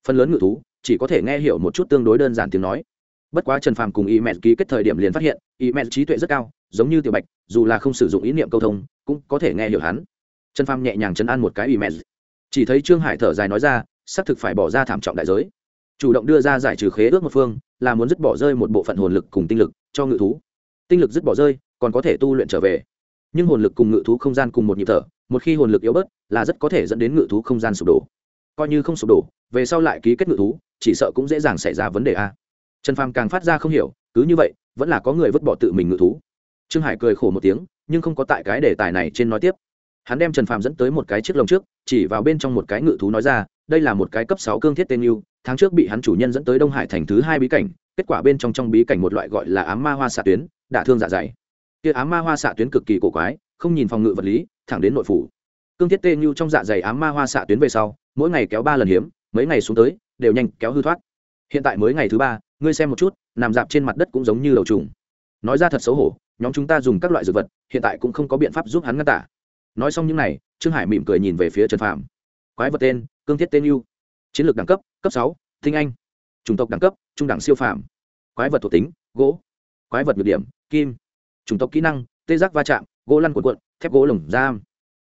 phần lớn ngự thú chỉ có thể nghe hiểu một chút tương đối đơn giản tiếng nói. Bất quá trần phàm cùng Y email ký kết thời điểm liền phát hiện, Y email trí tuệ rất cao, giống như tiểu bạch, dù là không sử dụng ý niệm câu thông, cũng có thể nghe hiểu hắn. Trần phàm nhẹ nhàng chấn an một cái Y email chỉ thấy trương hải thở dài nói ra, xác thực phải bỏ ra thảm trọng đại giới. Chủ động đưa ra giải trừ khế ước một phương, là muốn dứt bỏ rơi một bộ phận hồn lực cùng tinh lực cho ngự thú. Tinh lực dứt bỏ rơi, còn có thể tu luyện trở về. Nhưng hồn lực cùng ngự thú không gian cùng một nhịp thở, một khi hồn lực yếu bớt, là rất có thể dẫn đến ngự thú không gian sụp đổ coi như không sụp đổ, về sau lại ký kết ngự thú, chỉ sợ cũng dễ dàng xảy ra vấn đề a. Trần phàm càng phát ra không hiểu, cứ như vậy, vẫn là có người vứt bỏ tự mình ngự thú. Trương hải cười khổ một tiếng, nhưng không có tại cái đề tài này trên nói tiếp. Hắn đem trần phàm dẫn tới một cái chiếc lồng trước, chỉ vào bên trong một cái ngự thú nói ra, đây là một cái cấp sáu cương thiết tên yêu, tháng trước bị hắn chủ nhân dẫn tới đông hải thành thứ hai bí cảnh, kết quả bên trong trong bí cảnh một loại gọi là ám ma hoa xạ tuyến, đả thương dạ dày. Kia ám ma hoa xạ tuyến cực kỳ cổ quái, không nhìn phòng ngự vật lý, thẳng đến nội phủ cương thiết tên yêu trong dạ dày ám ma hoa xạ tuyến về sau, mỗi ngày kéo ba lần hiếm, mấy ngày xuống tới, đều nhanh kéo hư thoát. Hiện tại mới ngày thứ ba, ngươi xem một chút, nằm dạp trên mặt đất cũng giống như đầu trùng. Nói ra thật xấu hổ, nhóm chúng ta dùng các loại dược vật, hiện tại cũng không có biện pháp giúp hắn ngăn tả. Nói xong những n à y trương hải mỉm cười nhìn về phía trần phạm quái vật tên, cương thiết tên yêu chiến lược đẳng cấp cấp sáu thinh anh. Chủng tộc đẳng cấp, trung đẳng siêu phạm quái vật thuộc tính, gỗ. Quái vật nhược điểm, kim. Chủng tộc kỹ năng, tê giác va chạm, gỗ lăn cuộn cuộn, thép gỗ lồng giam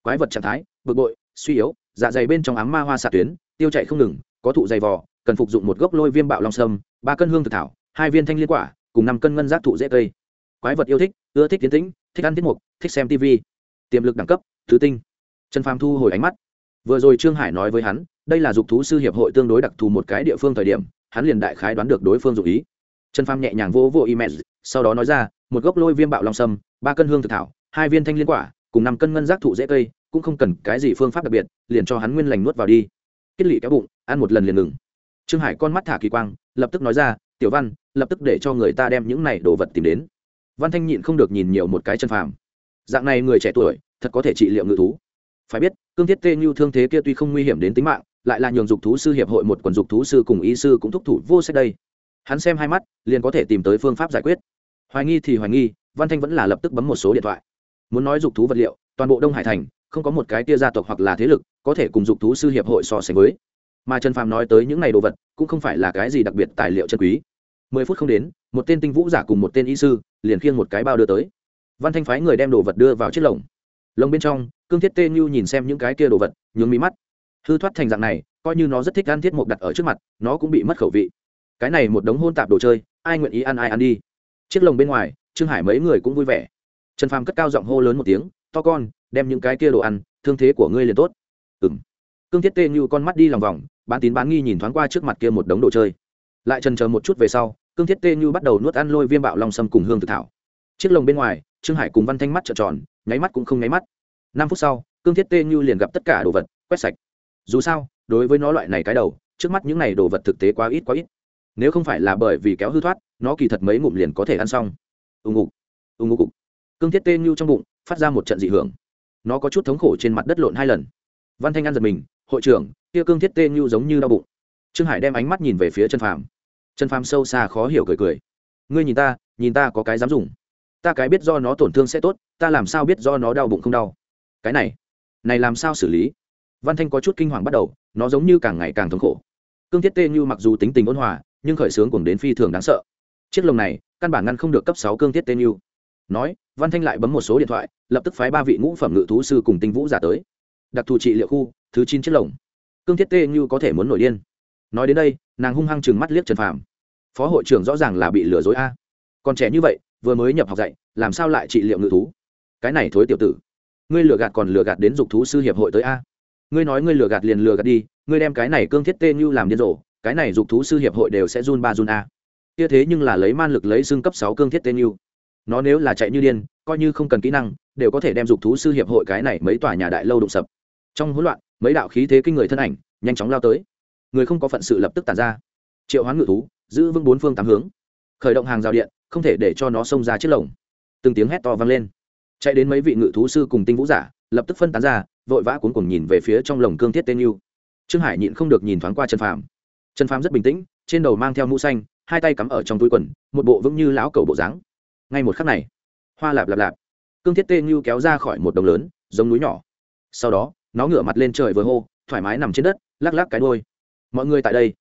quái vật trạng thái, bực bội, suy yếu dạ dày bên trong ám ma hoa xạ tuyến, tiêu chạy không ngừng, có thụ dày vò, cần phục dụng một gốc lôi viêm bạo long sâm, ba cân hương thực thảo, hai viên thanh liên quả, cùng năm cân ngân giác thụ dễ cây. Quái vật yêu thích, ưa thích tiến tĩnh, thích ăn tiết mục, thích xem tv tiềm lực đẳng cấp thứ tinh. Trần phàm thu hồi ánh mắt. Vừa rồi trương hải nói với hắn, đây là dục thú sư hiệp hội tương đối đặc thù một cái địa phương thời điểm, hắn liền đại khái đoán được đối phương dụ ý. Trần phàm nhẹ nhàng vô vô email, sau đó nói ra, một gốc lôi viêm bạo long sâm, ba cân hương thực thảo, hai viên thanh liên quả cùng năm cân ngân giác thụ dễ cây, cũng không cần cái gì phương pháp đặc biệt, liền cho hắn nguyên lành nuốt vào đi. Kết lị kéo bụng, ăn một lần liền ngừng. Trương hải con mắt thả kỳ quang, lập tức nói ra, tiểu văn, lập tức để cho người ta đem những này đồ vật tìm đến. Văn thanh nhịn không được nhìn nhiều một cái chân phàm. Dạng này người trẻ tuổi, thật có thể trị liệu ngự thú. Phải biết, cương thiết tê như thương thế kia tuy không nguy hiểm đến tính mạng, lại là nhường dục thú sư hiệp hội một quần dục thú sư cùng y sư cũng thúc thủ vô sách đây. Hắn xem hai mắt, liền có thể tìm tới phương pháp giải quyết. Hoài nghi thì hoài nghi, văn thanh vẫn là lập tức bấm một số điện thoại muốn nói dục thú vật liệu, toàn bộ đông hải thành, không có một cái tia gia tộc hoặc là thế lực có thể cùng dục thú sư hiệp hội so sánh với. Mà trần phàm nói tới những n à y đồ vật, cũng không phải là cái gì đặc biệt tài liệu chân quý. Mười phút không đến, một tên tinh vũ giả cùng một tên y sư, liền khiêng một cái bao đưa tới. Văn thanh phái người đem đồ vật đưa vào chiếc lồng. Lồng bên trong, cương thiết tê như nhìn xem những cái kia đồ vật, nhướng mí mắt. Hư thoát thành dạng này, coi như nó rất thích ăn thiết mục đặt ở trước mặt, nó cũng bị mất khẩu vị. Cái này một đống hôn tạp đồ chơi, ai nguyện ý ăn ai ăn đi. Chiếc lồng bên ngoài, trương hải mấy người cũng vui vẻ trần phàm cất cao giọng hô lớn một tiếng, to con, đem những cái kia đồ ăn, thương thế của ngươi liền tốt. Ừ m cương thiết tê như con mắt đi lòng vòng, bán tín bán nghi nhìn thoáng qua trước mặt kia một đống đồ chơi. Lại trần chờ một chút về sau, cương thiết tê như bắt đầu nuốt ăn lôi viêm bạo long sâm cùng hương thực thảo. Chiếc lồng bên ngoài, trương hải cùng văn thanh mắt trợn tròn, nháy mắt cũng không nháy mắt. Năm phút sau, cương thiết tê như liền gặp tất cả đồ vật, quét sạch. Dù sao, đối với nó loại này cái đầu, trước mắt những này đồ vật thực tế quá ít quá ít. Nếu không phải là bởi vì kéo hư thoát, nó kỳ thật mấy ngụm liền có thể ăn xong. Ù ngục ù ngục cương thiết tê nhu trong bụng, phát ra một trận dị hưởng. Nó có chút thống khổ trên mặt đất lộn hai lần. Văn thanh ăn giật mình, hội trưởng, kia cương thiết tê nhu giống như đau bụng. Trương hải đem ánh mắt nhìn về phía chân phàm. Chân phàm sâu xa khó hiểu cười cười. Ngươi nhìn ta nhìn ta có cái dám dùng. Ta cái biết do nó tổn thương sẽ tốt, ta làm sao biết do nó đau bụng không đau? Cái này này làm sao xử lý? Văn thanh có chút kinh hoàng bắt đầu, nó giống như càng ngày càng thống khổ. Cương thiết tê như mặc dù tính tình ôn hòa, nhưng khởi sướng cùng đến phi thường đáng sợ. Chiếc lồng này, căn bản ngăn không được cấp sáu cương thiết tê như nói, văn thanh lại bấm một số điện thoại, lập tức phái ba vị ngũ phẩm ngự thú sư cùng tinh vũ giả tới. Đặc thù trị liệu khu, thứ chín chiếc lồng. Cương thiết tê như có thể muốn nổi điên. Nói đến đây, nàng hung hăng chừng mắt liếc trần phàm. Phó hội trưởng rõ ràng là bị lừa dối a. Còn trẻ như vậy, vừa mới nhập học dạy, làm sao lại trị liệu ngự thú? Cái này thối tiểu tử. Ngươi lừa gạt còn lừa gạt đến dục thú sư hiệp hội tới a. Ngươi nói ngươi lừa gạt liền lừa gạt đi, ngươi đem cái này cương thiết tê như làm điên rồ, cái này dục thú sư hiệp hội đều sẽ run ba run a. Kia thế nhưng là lấy man lực lấy xương cấp sáu cương thiết tê như nó nếu là chạy như điên, coi như không cần kỹ năng, đều có thể đem dục thú sư hiệp hội cái này mấy tòa nhà đại lâu đụng sập. Trong hỗn loạn, mấy đạo khí thế kinh người thân ảnh, nhanh chóng lao tới. Người không có phận sự lập tức tàn ra. Triệu hoán ngự thú, giữ vững bốn phương tám hướng. Khởi động hàng rào điện, không thể để cho nó xông ra chiếc lồng. Từng tiếng hét to vang lên. Chạy đến mấy vị ngự thú sư cùng tinh vũ giả, lập tức phân tán ra, vội vã cuốn cùng nhìn về phía trong lồng cương thiết tên yêu. Trương hải nhịn không được nhìn thoáng qua trần phàm. Trần phàm rất bình tĩnh, trên đầu mang theo mũ xanh, hai tay cắm ở trong túi quần, một bộ vững như lão cầu bộ dáng ngay một khắc này, hoa lạp lạp lạp, cương thiết tê như kéo ra khỏi một đồng lớn, giống núi nhỏ. Sau đó, nó ngửa mặt lên trời vừa hô, thoải mái nằm trên đất, lắc lắc cái đôi mọi người tại đây